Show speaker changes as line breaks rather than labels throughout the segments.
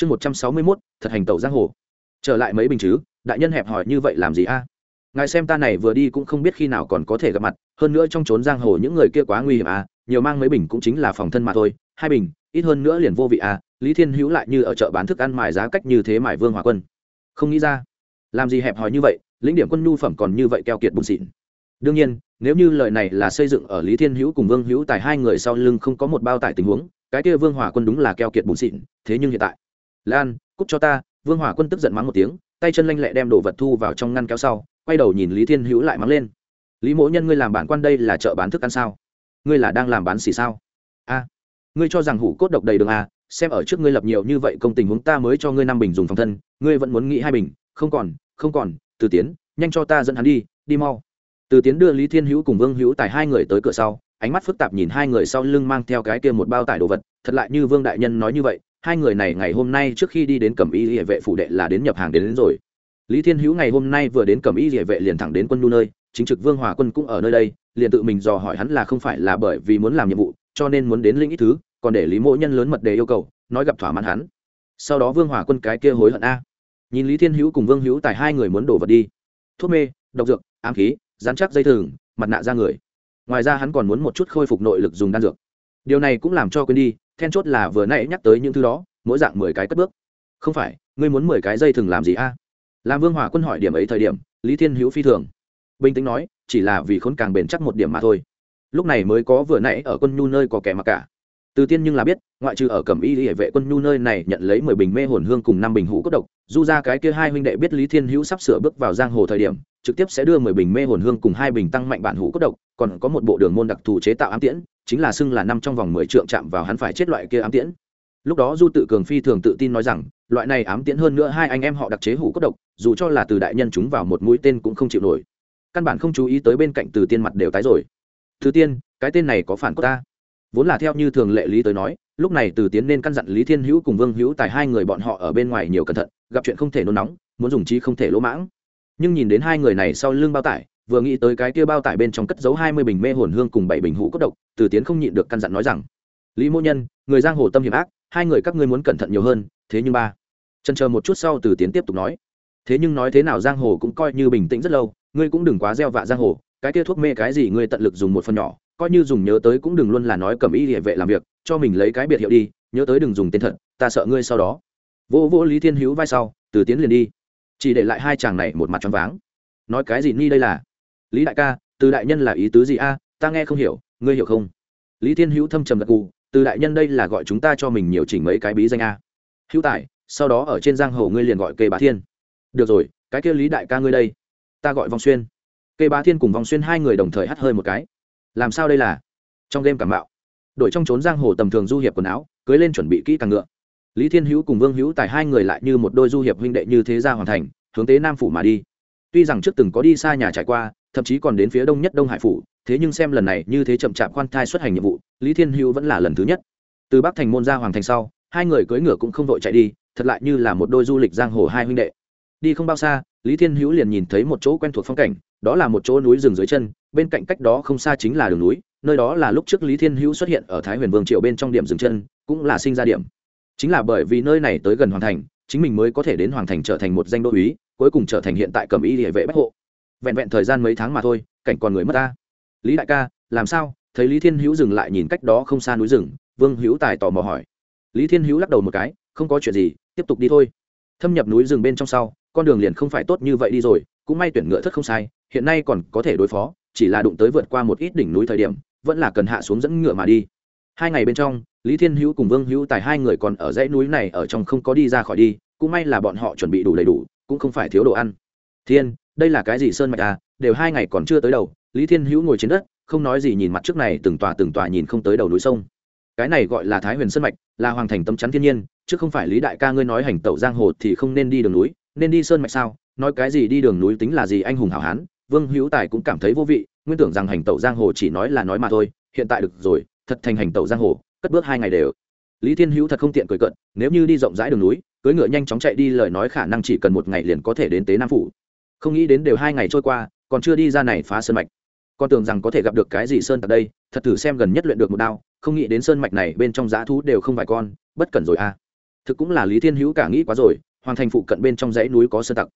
chương một trăm sáu mươi mốt, thật hành tẩu giang hồ. Trở lại mấy bình chứ, đại nhân hẹp hỏi như vậy làm gì a? Ngài xem ta này vừa đi cũng không biết khi nào còn có thể gặp mặt, hơn nữa trong trốn giang hồ những người kia quá nguy hiểm à nhiều mang mấy bình cũng chính là phòng thân mà thôi, hai bình, ít hơn nữa liền vô vị à lý thiên hữu lại như ở chợ bán thức ăn mài giá cách như thế mài vương hòa quân. Không nghĩ ra, làm gì hẹp hòi như vậy, lĩnh điểm quân nhu phẩm còn như vậy keo kiệt bùn xịn. Đương nhiên, nếu như lời này là xây dựng ở lý thiên hữu cùng vương hữu tài hai người sau lưng không có một bao tải tình huống, cái kia vương hòa quân đúng là keo kiệt bùn xịn, thế nhưng hiện tại lan cúc cho ta. Vương hỏa quân tức giận mắng một tiếng, tay chân lanh lẹ đem đồ vật thu vào trong ngăn kéo sau, quay đầu nhìn lý thiên hữu lại mắng lên. Lý mỗ nhân, ngươi làm bản quan đây là chợ bán thức ăn sao? Ngươi là đang làm bán xỉ sao? A, ngươi cho rằng hủ cốt độc đầy đường à? xem ở trước ngươi lập nhiều như vậy công tình huống ta mới cho ngươi năm bình dùng phòng thân, ngươi vẫn muốn nghĩ hai bình, không còn không còn, từ tiến, nhanh cho ta dẫn hắn đi đi mau. Từ tiến đưa lý thiên hữu cùng vương hữu tài hai người tới cửa sau, ánh mắt phức tạp nhìn hai người sau lưng mang theo cái kia một bao tải đồ vật, thật lại như vương đại nhân nói như vậy hai người này ngày hôm nay trước khi đi đến cẩm y địa vệ phủ đệ là đến nhập hàng đến, đến rồi. Lý thiên hữu ngày hôm nay vừa đến cẩm y địa vệ liền thẳng đến quân nhu nơi chính trực vương hòa quân cũng ở nơi đây liền tự mình dò hỏi hắn là không phải là bởi vì muốn làm nhiệm vụ cho nên muốn đến linh ít thứ còn để lý mỗ nhân lớn mật đề yêu cầu nói gặp thỏa mãn hắn. Sau đó vương hòa quân cái kia hối hận a. Nhìn lý thiên hữu cùng vương hữu tài hai người muốn đổ vật đi. Thuốc mê độc dược ám khí dán chắc dây thừng mặt nạ ra người. Ngoài ra hắn còn muốn một chút khôi phục nội lực dùng đan dược. Điều này cũng làm cho quên đi then chốt là vừa nãy nhắc tới những thứ đó, mỗi dạng mười cái cất bước. Không phải, ngươi muốn mười cái dây thừng làm gì a? Làm vương hòa quân hỏi điểm ấy thời điểm, lý thiên hữu phi thường. Bình tĩnh nói, chỉ là vì khốn càng bền chắc một điểm mà thôi. Lúc này mới có vừa nãy ở quân nhu nơi có kẻ mặc cả. Từ tiên nhưng là biết, ngoại trừ ở cẩm y hệ vệ quân nhu nơi này nhận lấy mười bình mê hồn hương cùng năm bình hũ cốt độc du ra cái kia hai huynh đệ biết lý thiên hữu sắp sửa bước vào giang hồ thời điểm trực tiếp sẽ đưa mười bình mê hồn hương cùng hai bình tăng mạnh bản hủ cốt độc, còn có một bộ đường môn đặc thù chế tạo ám tiễn, chính là xưng là năm trong vòng mười trượng chạm vào hắn phải chết loại kia ám tiễn. Lúc đó du tự cường phi thường tự tin nói rằng, loại này ám tiễn hơn nữa hai anh em họ đặc chế hủ cốt độc, dù cho là từ đại nhân chúng vào một mũi tên cũng không chịu nổi. Căn bản không chú ý tới bên cạnh từ tiên mặt đều tái rồi. Thứ tiên, cái tên này có phản cốt ta. Vốn là theo như thường lệ lý tới nói, lúc này từ tiến nên căn dặn lý thiên hữu cùng vương hữu tài hai người bọn họ ở bên ngoài nhiều cẩn thận, gặp chuyện không thể nôn nóng, muốn dùng trí không thể lỗ mãng nhưng nhìn đến hai người này sau lưng bao tải, vừa nghĩ tới cái kia bao tải bên trong cất giấu hai mươi bình mê hồn hương cùng bảy bình hũ cốt độc, từ tiến không nhịn được căn dặn nói rằng, lý mô nhân, người giang hồ tâm hiểm ác, hai người các ngươi muốn cẩn thận nhiều hơn, thế nhưng ba. Trần chờ một chút sau từ tiến tiếp tục nói, thế nhưng nói thế nào giang hồ cũng coi như bình tĩnh rất lâu, ngươi cũng đừng quá gieo vạ giang hồ, cái kia thuốc mê cái gì ngươi tận lực dùng một phần nhỏ, coi như dùng nhớ tới cũng đừng luôn là nói cầm y địa vệ làm việc, cho mình lấy cái biệt hiệu đi, nhớ tới đừng dùng tên thật, ta sợ ngươi sau đó. Vô vô lý thiên hữu vai sau, từ tiến liền đi chỉ để lại hai chàng này một mặt choáng váng. Nói cái gì ni đây là? Lý đại ca, từ đại nhân là ý tứ gì a? Ta nghe không hiểu, ngươi hiểu không? Lý thiên hữu thâm trầm gật gù, từ đại nhân đây là gọi chúng ta cho mình nhiều chỉnh mấy cái bí danh a. Hữu tài, sau đó ở trên giang hồ ngươi liền gọi kê bá thiên. Được rồi, cái kia lý đại ca ngươi đây. Ta gọi vong xuyên. Kê bá thiên cùng vong xuyên hai người đồng thời hắt hơi một cái. Làm sao đây là? Trong đêm cảm bạo đội trong trốn giang hồ tầm thường du hiệp quần áo, cưới lên chuẩn bị kỹ càng ngựa lý thiên hữu cùng vương hữu tài hai người lại như một đôi du hiệp huynh đệ như thế ra hoàn thành, hướng tế nam phủ mà đi. Tuy rằng trước từng có đi xa nhà trải qua, thậm chí còn đến phía đông nhất đông hải phủ, thế nhưng xem lần này như thế chậm chạp khoan thai xuất hành nhiệm vụ, lý thiên hữu vẫn là lần thứ nhất. Từ bắc thành môn ra hoàng thành sau, hai người cưỡi ngựa cũng không vội chạy đi, thật lại như là một đôi du lịch giang hồ hai huynh đệ. Đi không bao xa, lý thiên hữu liền nhìn thấy một chỗ quen thuộc phong cảnh, đó là một chỗ núi rừng dưới chân, bên cạnh cách đó không xa chính là đường núi, nơi đó là lúc trước lý thiên hữu xuất hiện ở thái huyền vương triều bên trong điểm dừng chân, cũng là sinh ra điểm chính là bởi vì nơi này tới gần hoàng thành, chính mình mới có thể đến hoàng thành trở thành một danh đô uý cuối cùng trở thành hiện tại cầm y địa vệ bách hộ. Vẹn vẹn thời gian mấy tháng mà thôi, cảnh còn người mất ta. Lý đại ca, làm sao? Thấy lý thiên hữu dừng lại nhìn cách đó không xa núi rừng, vương hữu tài tò mò hỏi. Lý thiên hữu lắc đầu một cái, không có chuyện gì, tiếp tục đi thôi. Thâm nhập núi rừng bên trong sau, con đường liền không phải tốt như vậy đi rồi, cũng may tuyển ngựa thất không sai, hiện nay còn có thể đối phó, chỉ là đụng tới vượt qua một ít đỉnh núi thời điểm, vẫn là cần hạ xuống dẫn ngựa mà đi hai ngày bên trong, lý thiên hữu cùng vương hữu tài hai người còn ở dãy núi này ở trong không có đi ra khỏi đi, cũng may là bọn họ chuẩn bị đủ đầy đủ, cũng không phải thiếu đồ ăn. Thiên, đây là cái gì sơn mạch à? Đều hai ngày còn chưa tới đầu, lý thiên hữu ngồi trên đất, không nói gì nhìn mặt trước này, từng tòa từng tòa nhìn không tới đầu núi sông. Cái này gọi là thái huyền sơn mạch, là hoàng thành tâm chắn thiên nhiên, chứ không phải lý đại ca ngươi nói hành tẩu giang hồ thì không nên đi đường núi, nên đi sơn mạch sao? Nói cái gì đi đường núi tính là gì anh hùng hảo hán, vương hữu tài cũng cảm thấy vô vị, nguyên tưởng rằng hành tẩu giang hồ chỉ nói là nói mà thôi, hiện tại được rồi thật thành hành tẩu giang hồ, cất bước hai ngày đều. Lý thiên hữu thật không tiện cười cận nếu như đi rộng rãi đường núi, cưỡi ngựa nhanh chóng chạy đi lời nói khả năng chỉ cần một ngày liền có thể đến tế nam phủ. Không nghĩ đến đều hai ngày trôi qua, còn chưa đi ra này phá sơn mạch. Con tưởng rằng có thể gặp được cái gì sơn tại đây, thật thử xem gần nhất luyện được một đao, không nghĩ đến sơn mạch này bên trong giá thú đều không vài con, bất cẩn rồi a à. thực cũng là lý thiên hữu cả nghĩ quá rồi, hoàng thành phụ cận bên trong dãy núi có sơn tặc.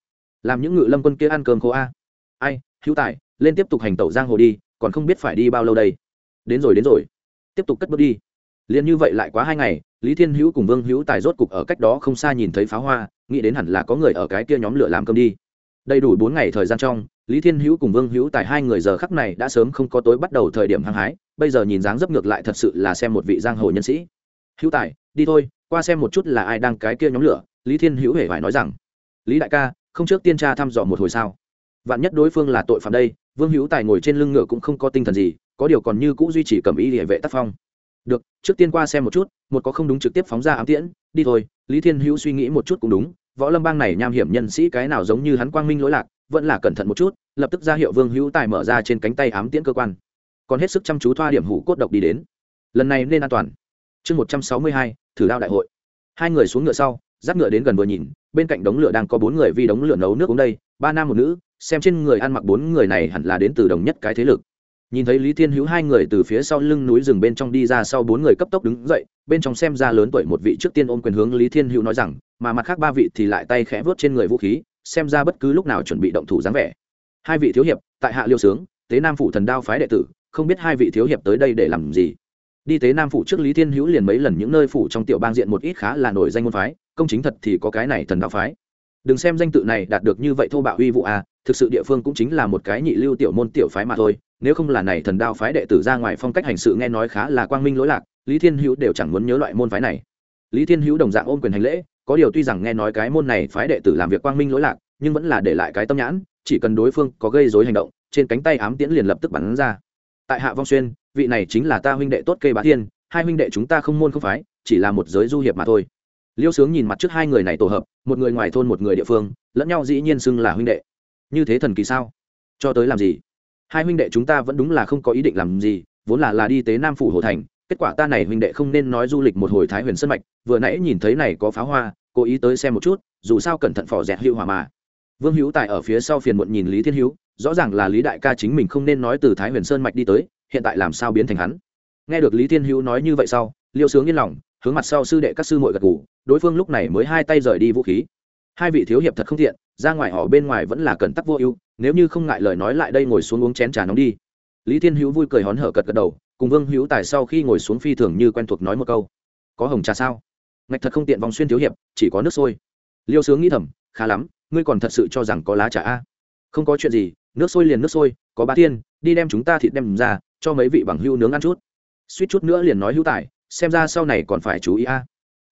Làm những ngự lâm quân kia ăn cơm khô a. Ai, hữu tài, lên tiếp tục hành tẩu giang hồ đi, còn không biết phải đi bao lâu đây. Đến rồi đến rồi tiếp tục cất bước đi. Liền như vậy lại quá hai ngày, lý thiên hữu cùng vương hữu tài rốt cục ở cách đó không xa nhìn thấy pháo hoa, nghĩ đến hẳn là có người ở cái kia nhóm lửa làm cơm đi. Đầy đủ bốn ngày thời gian trong, lý thiên hữu cùng vương hữu tài hai người giờ khắc này đã sớm không có tối bắt đầu thời điểm hăng hái, bây giờ nhìn dáng dấp ngược lại thật sự là xem một vị giang hồ nhân sĩ. Hữu tài, đi thôi, qua xem một chút là ai đang cái kia nhóm lửa, lý thiên hữu hề phải nói rằng. Lý đại ca, không trước tiên tra thăm dò một hồi sao? Vạn nhất đối phương là tội phạm đây, vương hữu tài ngồi trên lưng ngựa cũng không có tinh thần gì có điều còn như cũ duy trì cầm ý địa vệ tác phong. Được, trước tiên qua xem một chút, một có không đúng trực tiếp phóng ra ám tiễn, đi thôi, lý thiên hữu suy nghĩ một chút cũng đúng, võ lâm bang này nham hiểm nhân sĩ cái nào giống như hắn quang minh lỗi lạc, vẫn là cẩn thận một chút, lập tức ra hiệu vương hữu tài mở ra trên cánh tay ám tiễn cơ quan. Còn hết sức chăm chú thoa điểm hủ cốt độc đi đến. Lần này nên an toàn. Chương một trăm sáu mươi hai, thử đao đại hội. Hai người xuống ngựa sau dắt ngựa đến gần vừa nhìn, bên cạnh đống lửa đang có bốn người vì đống lửa nấu nước uống đây, ba nam một nữ, xem trên người ăn mặc bốn người này hẳn là đến từ đồng nhất cái thế lực nhìn thấy lý thiên hữu hai người từ phía sau lưng núi rừng bên trong đi ra sau bốn người cấp tốc đứng dậy, bên trong xem ra lớn tuổi một vị trước tiên ôm quyền hướng lý thiên hữu nói rằng, mà mặt khác ba vị thì lại tay khẽ vớt trên người vũ khí, xem ra bất cứ lúc nào chuẩn bị động thủ dáng vẻ. Hai vị thiếu hiệp, tại hạ liêu sướng, tế nam phủ thần đao phái đệ tử, không biết hai vị thiếu hiệp tới đây để làm gì. Đi tế nam phủ trước lý thiên hữu liền mấy lần những nơi phủ trong tiểu bang diện một ít khá là nổi danh môn phái, công chính thật thì có cái này thần đao phái. Đừng xem danh tự này đạt được như vậy thô bạo uy vụ à thực sự địa phương cũng chính là một cái nhị lưu tiểu môn tiểu phái mà thôi nếu không là này thần đao phái đệ tử ra ngoài phong cách hành sự nghe nói khá là quang minh lỗi lạc, lý thiên hữu đều chẳng muốn nhớ loại môn phái này. Lý thiên hữu đồng dạng ôm quyền hành lễ, có điều tuy rằng nghe nói cái môn này phái đệ tử làm việc quang minh lỗi lạc, nhưng vẫn là để lại cái tâm nhãn, chỉ cần đối phương có gây dối hành động, trên cánh tay ám tiễn liền lập tức bắn ra. Tại hạ vong xuyên, vị này chính là ta huynh đệ tốt kê bá thiên, hai huynh đệ chúng ta không môn không phái, chỉ là một giới du hiệp mà thôi. Liêu sướng nhìn mặt trước hai người này tổ hợp, một người ngoài thôn một người địa phương, lẫn nhau dĩ nhiên xưng là huynh đệ. Như thế thần kỳ sao? Cho tới làm gì? Hai huynh đệ chúng ta vẫn đúng là không có ý định làm gì, vốn là là đi tế nam phủ hồ thành, kết quả ta này huynh đệ không nên nói du lịch một hồi thái huyền sân mạch, vừa nãy nhìn thấy này có pháo hoa, cố ý tới xem một chút, dù sao cẩn thận phỏ dẹt hữu hòa mà. Vương hữu tài ở phía sau phiền muộn nhìn lý thiên hữu, rõ ràng là lý đại ca chính mình không nên nói từ thái huyền sơn mạch đi tới, hiện tại làm sao biến thành hắn? Nghe được lý thiên hữu nói như vậy sau, liêu sướng yên lòng, hướng mặt sau sư đệ các sư muội gật ngủ đối phương lúc này mới hai tay rời đi vũ khí hai vị thiếu hiệp thật không thiện ra ngoài họ bên ngoài vẫn là cần tắc vô ưu, nếu như không ngại lời nói lại đây ngồi xuống uống chén trà nóng đi. Lý thiên hữu vui cười hón hở cật gật đầu, cùng vương hữu tài sau khi ngồi xuống phi thường như quen thuộc nói một câu. Có hồng trà sao? Ngạch thật không tiện vòng xuyên thiếu hiệp, chỉ có nước sôi. Liêu sướng nghĩ thầm, khá lắm, ngươi còn thật sự cho rằng có lá trà a? Không có chuyện gì, nước sôi liền nước sôi, có ba thiên, đi đem chúng ta thịt đem ra, cho mấy vị bằng hưu nướng ăn chút. Suýt chút nữa liền nói hữu tài, xem ra sau này còn phải chú ý a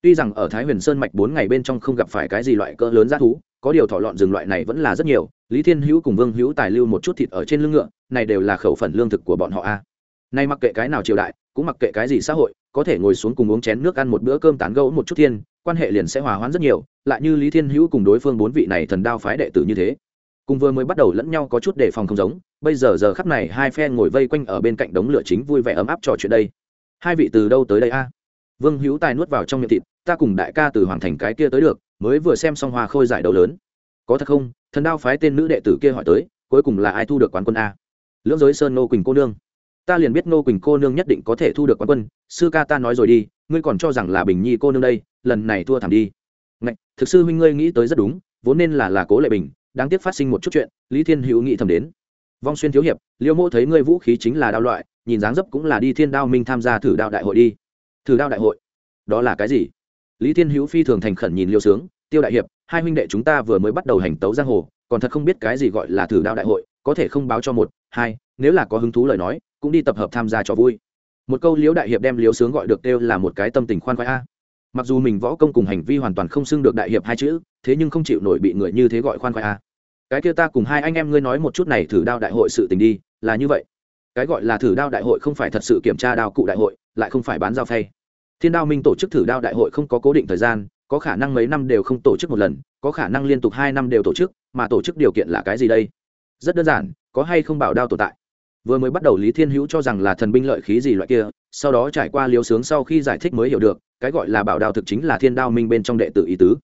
tuy rằng ở thái huyền sơn mạch bốn ngày bên trong không gặp phải cái gì loại cỡ lớn giá thú, có điều thọ lọn rừng loại này vẫn là rất nhiều, lý thiên hữu cùng vương hữu tài lưu một chút thịt ở trên lưng ngựa, này đều là khẩu phần lương thực của bọn họ a. Nay mặc kệ cái nào triều đại, cũng mặc kệ cái gì xã hội, có thể ngồi xuống cùng uống chén nước ăn một bữa cơm tán gẫu một chút thiên, quan hệ liền sẽ hòa hoãn rất nhiều, lại như lý thiên hữu cùng đối phương bốn vị này thần đao phái đệ tử như thế. Cùng vừa mới bắt đầu lẫn nhau có chút đề phòng không giống, bây giờ giờ khắp này hai phe ngồi vây quanh ở bên cạnh đống lửa chính vui vẻ ấm áp trò chuyện đây. Hai vị từ đâu tới đây a? Vương hữu tài nuốt vào trong miệng thịt ta cùng đại ca từ hoàng thành cái kia tới được mới vừa xem xong hoa khôi giải đấu lớn. Có thật không? Thần đao phái tên nữ đệ tử kia hỏi tới cuối cùng là ai thu được quán quân a? Lưỡng giới sơn nô quỳnh cô nương. Ta liền biết nô quỳnh cô nương nhất định có thể thu được quán quân sư ca ta nói rồi đi ngươi còn cho rằng là bình nhi cô nương đây lần này thua thảm đi. Ngạch, thực sư huynh ngươi nghĩ tới rất đúng vốn nên là là cố lệ bình đáng tiếc phát sinh một chút chuyện lý thiên hữu nghĩ thầm đến. Vong xuyên thiếu hiệp liêu mô thấy ngươi vũ khí chính là đao loại nhìn dáng dấp cũng là đi thiên đao minh tham gia thử đao đại hội đi thử đao đại hội. Đó là cái gì? Lý thiên hữu phi thường thành khẩn nhìn liêu sướng, tiêu đại hiệp, hai huynh đệ chúng ta vừa mới bắt đầu hành tấu giang hồ, còn thật không biết cái gì gọi là thử đao đại hội, có thể không báo cho một, hai, nếu là có hứng thú lời nói, cũng đi tập hợp tham gia cho vui. Một câu liễu đại hiệp đem liễu sướng gọi được kêu là một cái tâm tình khoan khoái a. Mặc dù mình võ công cùng hành vi hoàn toàn không xưng được đại hiệp hai chữ, thế nhưng không chịu nổi bị người như thế gọi khoan khoái a. Cái kia ta cùng hai anh em ngươi nói một chút này thử đao đại hội sự tình đi, là như vậy. Cái gọi là thử đao đại hội không phải thật sự kiểm tra đao cụ đại hội, lại không phải bán giao phay thiên đao minh tổ chức thử đao đại hội không có cố định thời gian, có khả năng mấy năm đều không tổ chức một lần, có khả năng liên tục hai năm đều tổ chức, mà tổ chức điều kiện là cái gì đây? Rất đơn giản, có hay không bảo đao tồn tại? Vừa mới bắt đầu lý thiên hữu cho rằng là thần binh lợi khí gì loại kia, sau đó trải qua liều sướng sau khi giải thích mới hiểu được, cái gọi là bảo đao thực chính là thiên đao minh bên trong đệ tử ý tứ.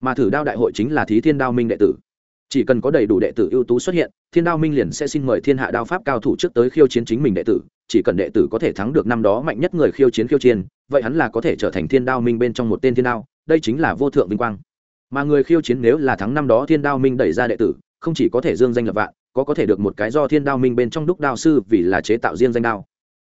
Mà thử đao đại hội chính là thí thiên đao minh đệ tử. Chỉ cần có đầy đủ đệ tử ưu tú xuất hiện, thiên đao minh liền sẽ xin mời thiên hạ đao pháp cao thủ trước tới khiêu chiến chính mình đệ tử chỉ cần đệ tử có thể thắng được năm đó mạnh nhất người khiêu chiến khiêu chiến, vậy hắn là có thể trở thành thiên đao minh bên trong một tên thiên đao, đây chính là vô thượng vinh quang. Mà người khiêu chiến nếu là thắng năm đó thiên đao minh đẩy ra đệ tử, không chỉ có thể dương danh lập vạn, có có thể được một cái do thiên đao minh bên trong đúc đao sư vì là chế tạo riêng danh đao.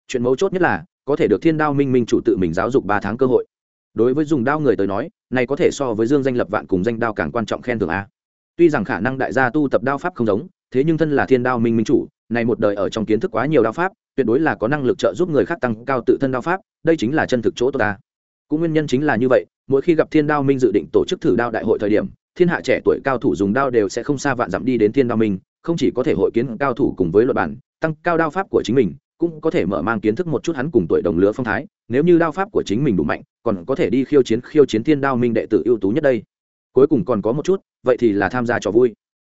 Chuyện mấu chốt nhất là, có thể được thiên đao minh minh chủ tự mình giáo dục ba tháng cơ hội. Đối với dùng đao người tới nói, này có thể so với dương danh lập vạn cùng danh đao càng quan trọng khen thưởng a. Tuy rằng khả năng đại gia tu tập đao pháp không giống, thế nhưng thân là thiên đao minh minh chủ này một đời ở trong kiến thức quá nhiều đao pháp, tuyệt đối là có năng lực trợ giúp người khác tăng cao tự thân đao pháp, đây chính là chân thực chỗ ta. Cũng nguyên nhân chính là như vậy, mỗi khi gặp thiên đao minh dự định tổ chức thử đao đại hội thời điểm, thiên hạ trẻ tuổi cao thủ dùng đao đều sẽ không xa vạn dặm đi đến thiên đao minh, không chỉ có thể hội kiến cao thủ cùng với luật bản, tăng cao đao pháp của chính mình, cũng có thể mở mang kiến thức một chút hắn cùng tuổi đồng lứa phong thái, nếu như đao pháp của chính mình đủ mạnh, còn có thể đi khiêu chiến khiêu chiến thiên đao minh đệ tử ưu tú nhất đây. Cuối cùng còn có một chút, vậy thì là tham gia trò vui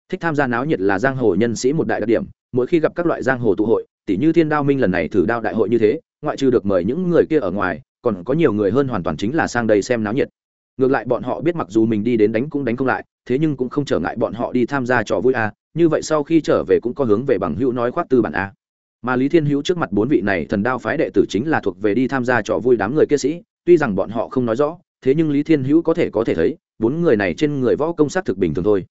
thích tham gia náo nhiệt là giang hồ nhân sĩ một đại đặc điểm, mỗi khi gặp các loại giang hồ tụ hội tỷ như thiên đao minh lần này thử đao đại hội như thế, ngoại trừ được mời những người kia ở ngoài, còn có nhiều người hơn hoàn toàn chính là sang đây xem náo nhiệt. Ngược lại bọn họ biết mặc dù mình đi đến đánh cũng đánh không lại, thế nhưng cũng không trở ngại bọn họ đi tham gia trò vui a, như vậy sau khi trở về cũng có hướng về bằng hữu nói khoác tư bản a. Mà lý thiên hữu trước mặt bốn vị này thần đao phái đệ tử chính là thuộc về đi tham gia trò vui đám người kia sĩ, tuy rằng bọn họ không nói rõ, thế nhưng lý thiên hữu có thể có thể thấy, bốn người này trên người võ công sát thực bình thường thôi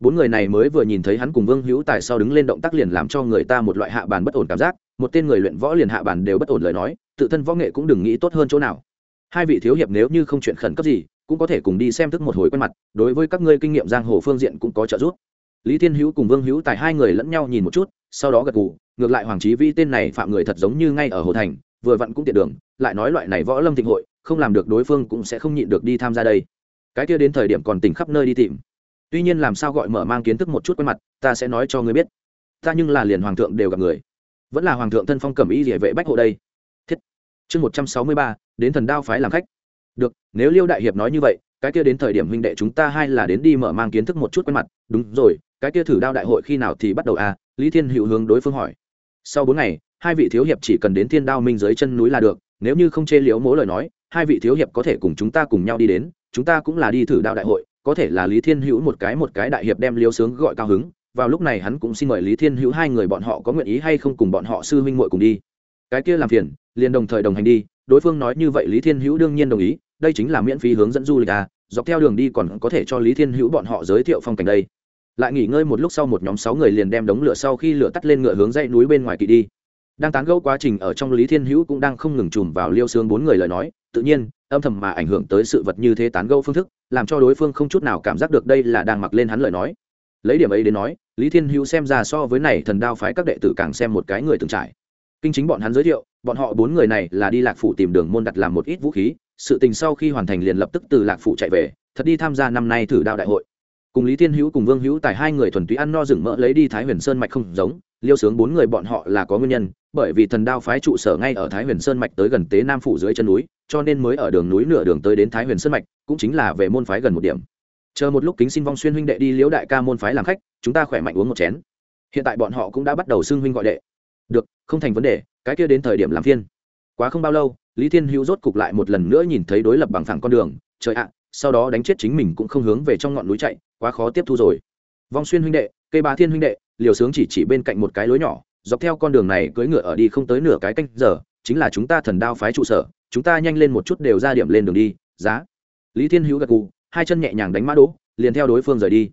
bốn người này mới vừa nhìn thấy hắn cùng vương hữu tài sau đứng lên động tác liền làm cho người ta một loại hạ bàn bất ổn cảm giác, một tên người luyện võ liền hạ bàn đều bất ổn lời nói, tự thân võ nghệ cũng đừng nghĩ tốt hơn chỗ nào. Hai vị thiếu hiệp nếu như không chuyện khẩn cấp gì, cũng có thể cùng đi xem thức một hồi quen mặt, đối với các ngươi kinh nghiệm giang hồ phương diện cũng có trợ giúp. Lý thiên hữu cùng vương hữu tài hai người lẫn nhau nhìn một chút, sau đó gật gù, ngược lại hoàng trí vi tên này phạm người thật giống như ngay ở hồ thành, vừa vặn cũng tiện đường, lại nói loại này võ lâm thịnh hội, không làm được đối phương cũng sẽ không nhịn được đi tham gia đây. Cái kia đến thời điểm còn tỉnh khắp nơi đi tìm tuy nhiên làm sao gọi mở mang kiến thức một chút quen mặt, ta sẽ nói cho ngươi biết. Ta nhưng là liền hoàng thượng đều gặp người. Vẫn là hoàng thượng thân phong cẩm y địa vệ bách hộ đây. Thiết. Chương một trăm sáu mươi ba, đến thần đao phái làm khách. Được, nếu liêu đại hiệp nói như vậy, cái kia đến thời điểm huynh đệ chúng ta hai là đến đi mở mang kiến thức một chút quen mặt. Đúng rồi, cái kia thử đao đại hội khi nào thì bắt đầu à? Lý thiên hữu hướng đối phương hỏi. Sau bốn ngày, hai vị thiếu hiệp chỉ cần đến thiên đao minh dưới chân núi là được. Nếu như không chê liễu mố lời nói, hai vị thiếu hiệp có thể cùng chúng ta cùng nhau đi đến. Chúng ta cũng là đi thử đao đại hội có thể là lý thiên hữu một cái một cái đại hiệp đem liêu sướng gọi cao hứng, vào lúc này hắn cũng xin mời lý thiên hữu hai người bọn họ có nguyện ý hay không cùng bọn họ sư huynh muội cùng đi. Cái kia làm phiền, liền đồng thời đồng hành đi, đối phương nói như vậy lý thiên hữu đương nhiên đồng ý, đây chính là miễn phí hướng dẫn du lịch à dọc theo đường đi còn có thể cho lý thiên hữu bọn họ giới thiệu phong cảnh đây. Lại nghỉ ngơi một lúc sau một nhóm sáu người liền đem đống lửa sau khi lửa tắt lên ngựa hướng dãy núi bên ngoài kỵ đi. Đang tán gẫu quá trình ở trong lý thiên hữu cũng đang không ngừng chùm vào liêu xương bốn người lời nói, tự nhiên âm thầm mà ảnh hưởng tới sự vật như thế tán gẫu phương thức, làm cho đối phương không chút nào cảm giác được đây là đang mặc lên hắn lời nói. Lấy điểm ấy đến nói, lý thiên hữu xem ra so với này thần đao phái các đệ tử càng xem một cái người từng trải. Kinh chính bọn hắn giới thiệu, bọn họ bốn người này là đi lạc phủ tìm đường môn đặt làm một ít vũ khí, sự tình sau khi hoàn thành liền lập tức từ lạc phủ chạy về, thật đi tham gia năm nay thử đao đại hội cùng lý thiên hữu cùng vương hữu tài hai người thuần túy ăn no rừng mỡ lấy đi thái huyền sơn mạch không giống, liêu sướng bốn người bọn họ là có nguyên nhân, bởi vì thần đao phái trụ sở ngay ở thái huyền sơn mạch tới gần tế nam phủ dưới chân núi, cho nên mới ở đường núi nửa đường tới đến thái huyền sơn mạch, cũng chính là về môn phái gần một điểm. Chờ một lúc kính xin vong xuyên huynh đệ đi liễu đại ca môn phái làm khách, chúng ta khỏe mạnh uống một chén. Hiện tại bọn họ cũng đã bắt đầu xưng huynh gọi đệ. Được, không thành vấn đề, cái kia đến thời điểm làm phiên. Quá không bao lâu, lý thiên hữu rốt cục lại một lần nữa nhìn thấy đối lập bằng phẳng con đường, trời ạ sau đó đánh chết chính mình cũng không hướng về trong ngọn núi chạy, quá khó tiếp thu rồi. Vong xuyên huynh đệ cây bá thiên huynh đệ, liều sướng chỉ chỉ bên cạnh một cái lối nhỏ, dọc theo con đường này cưỡi ngựa ở đi không tới nửa cái canh giờ, chính là chúng ta thần đao phái trụ sở, chúng ta nhanh lên một chút đều ra điểm lên đường đi, giá. Lý thiên hữu gật cù hai chân nhẹ nhàng đánh mã đỗ, liền theo đối phương rời đi.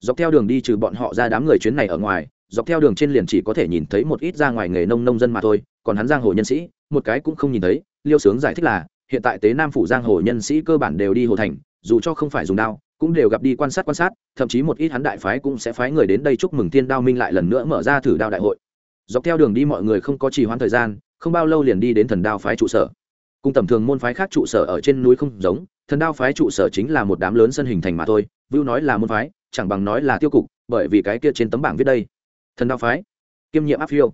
Dọc theo đường đi trừ bọn họ ra đám người chuyến này ở ngoài, dọc theo đường trên liền chỉ có thể nhìn thấy một ít ra ngoài nghề nông nông dân mà thôi, còn hắn giang hồ nhân sĩ, một cái cũng không nhìn thấy, liêu sướng giải thích là hiện tại tế nam phủ giang hồ nhân sĩ cơ bản đều đi hồ thành, dù cho không phải dùng đao, cũng đều gặp đi quan sát quan sát, thậm chí một ít hắn đại phái cũng sẽ phái người đến đây chúc mừng thiên đao minh lại lần nữa mở ra thử đao đại hội. Dọc theo đường đi mọi người không có trì hoãn thời gian, không bao lâu liền đi đến thần đao phái trụ sở. Cùng tầm thường môn phái khác trụ sở ở trên núi không giống, thần đao phái trụ sở chính là một đám lớn sân hình thành mà thôi, vưu nói là môn phái, chẳng bằng nói là tiêu cục, bởi vì cái kia trên tấm bảng viết đây. Thần đao phái, kiêm nhiệm áp phiêu.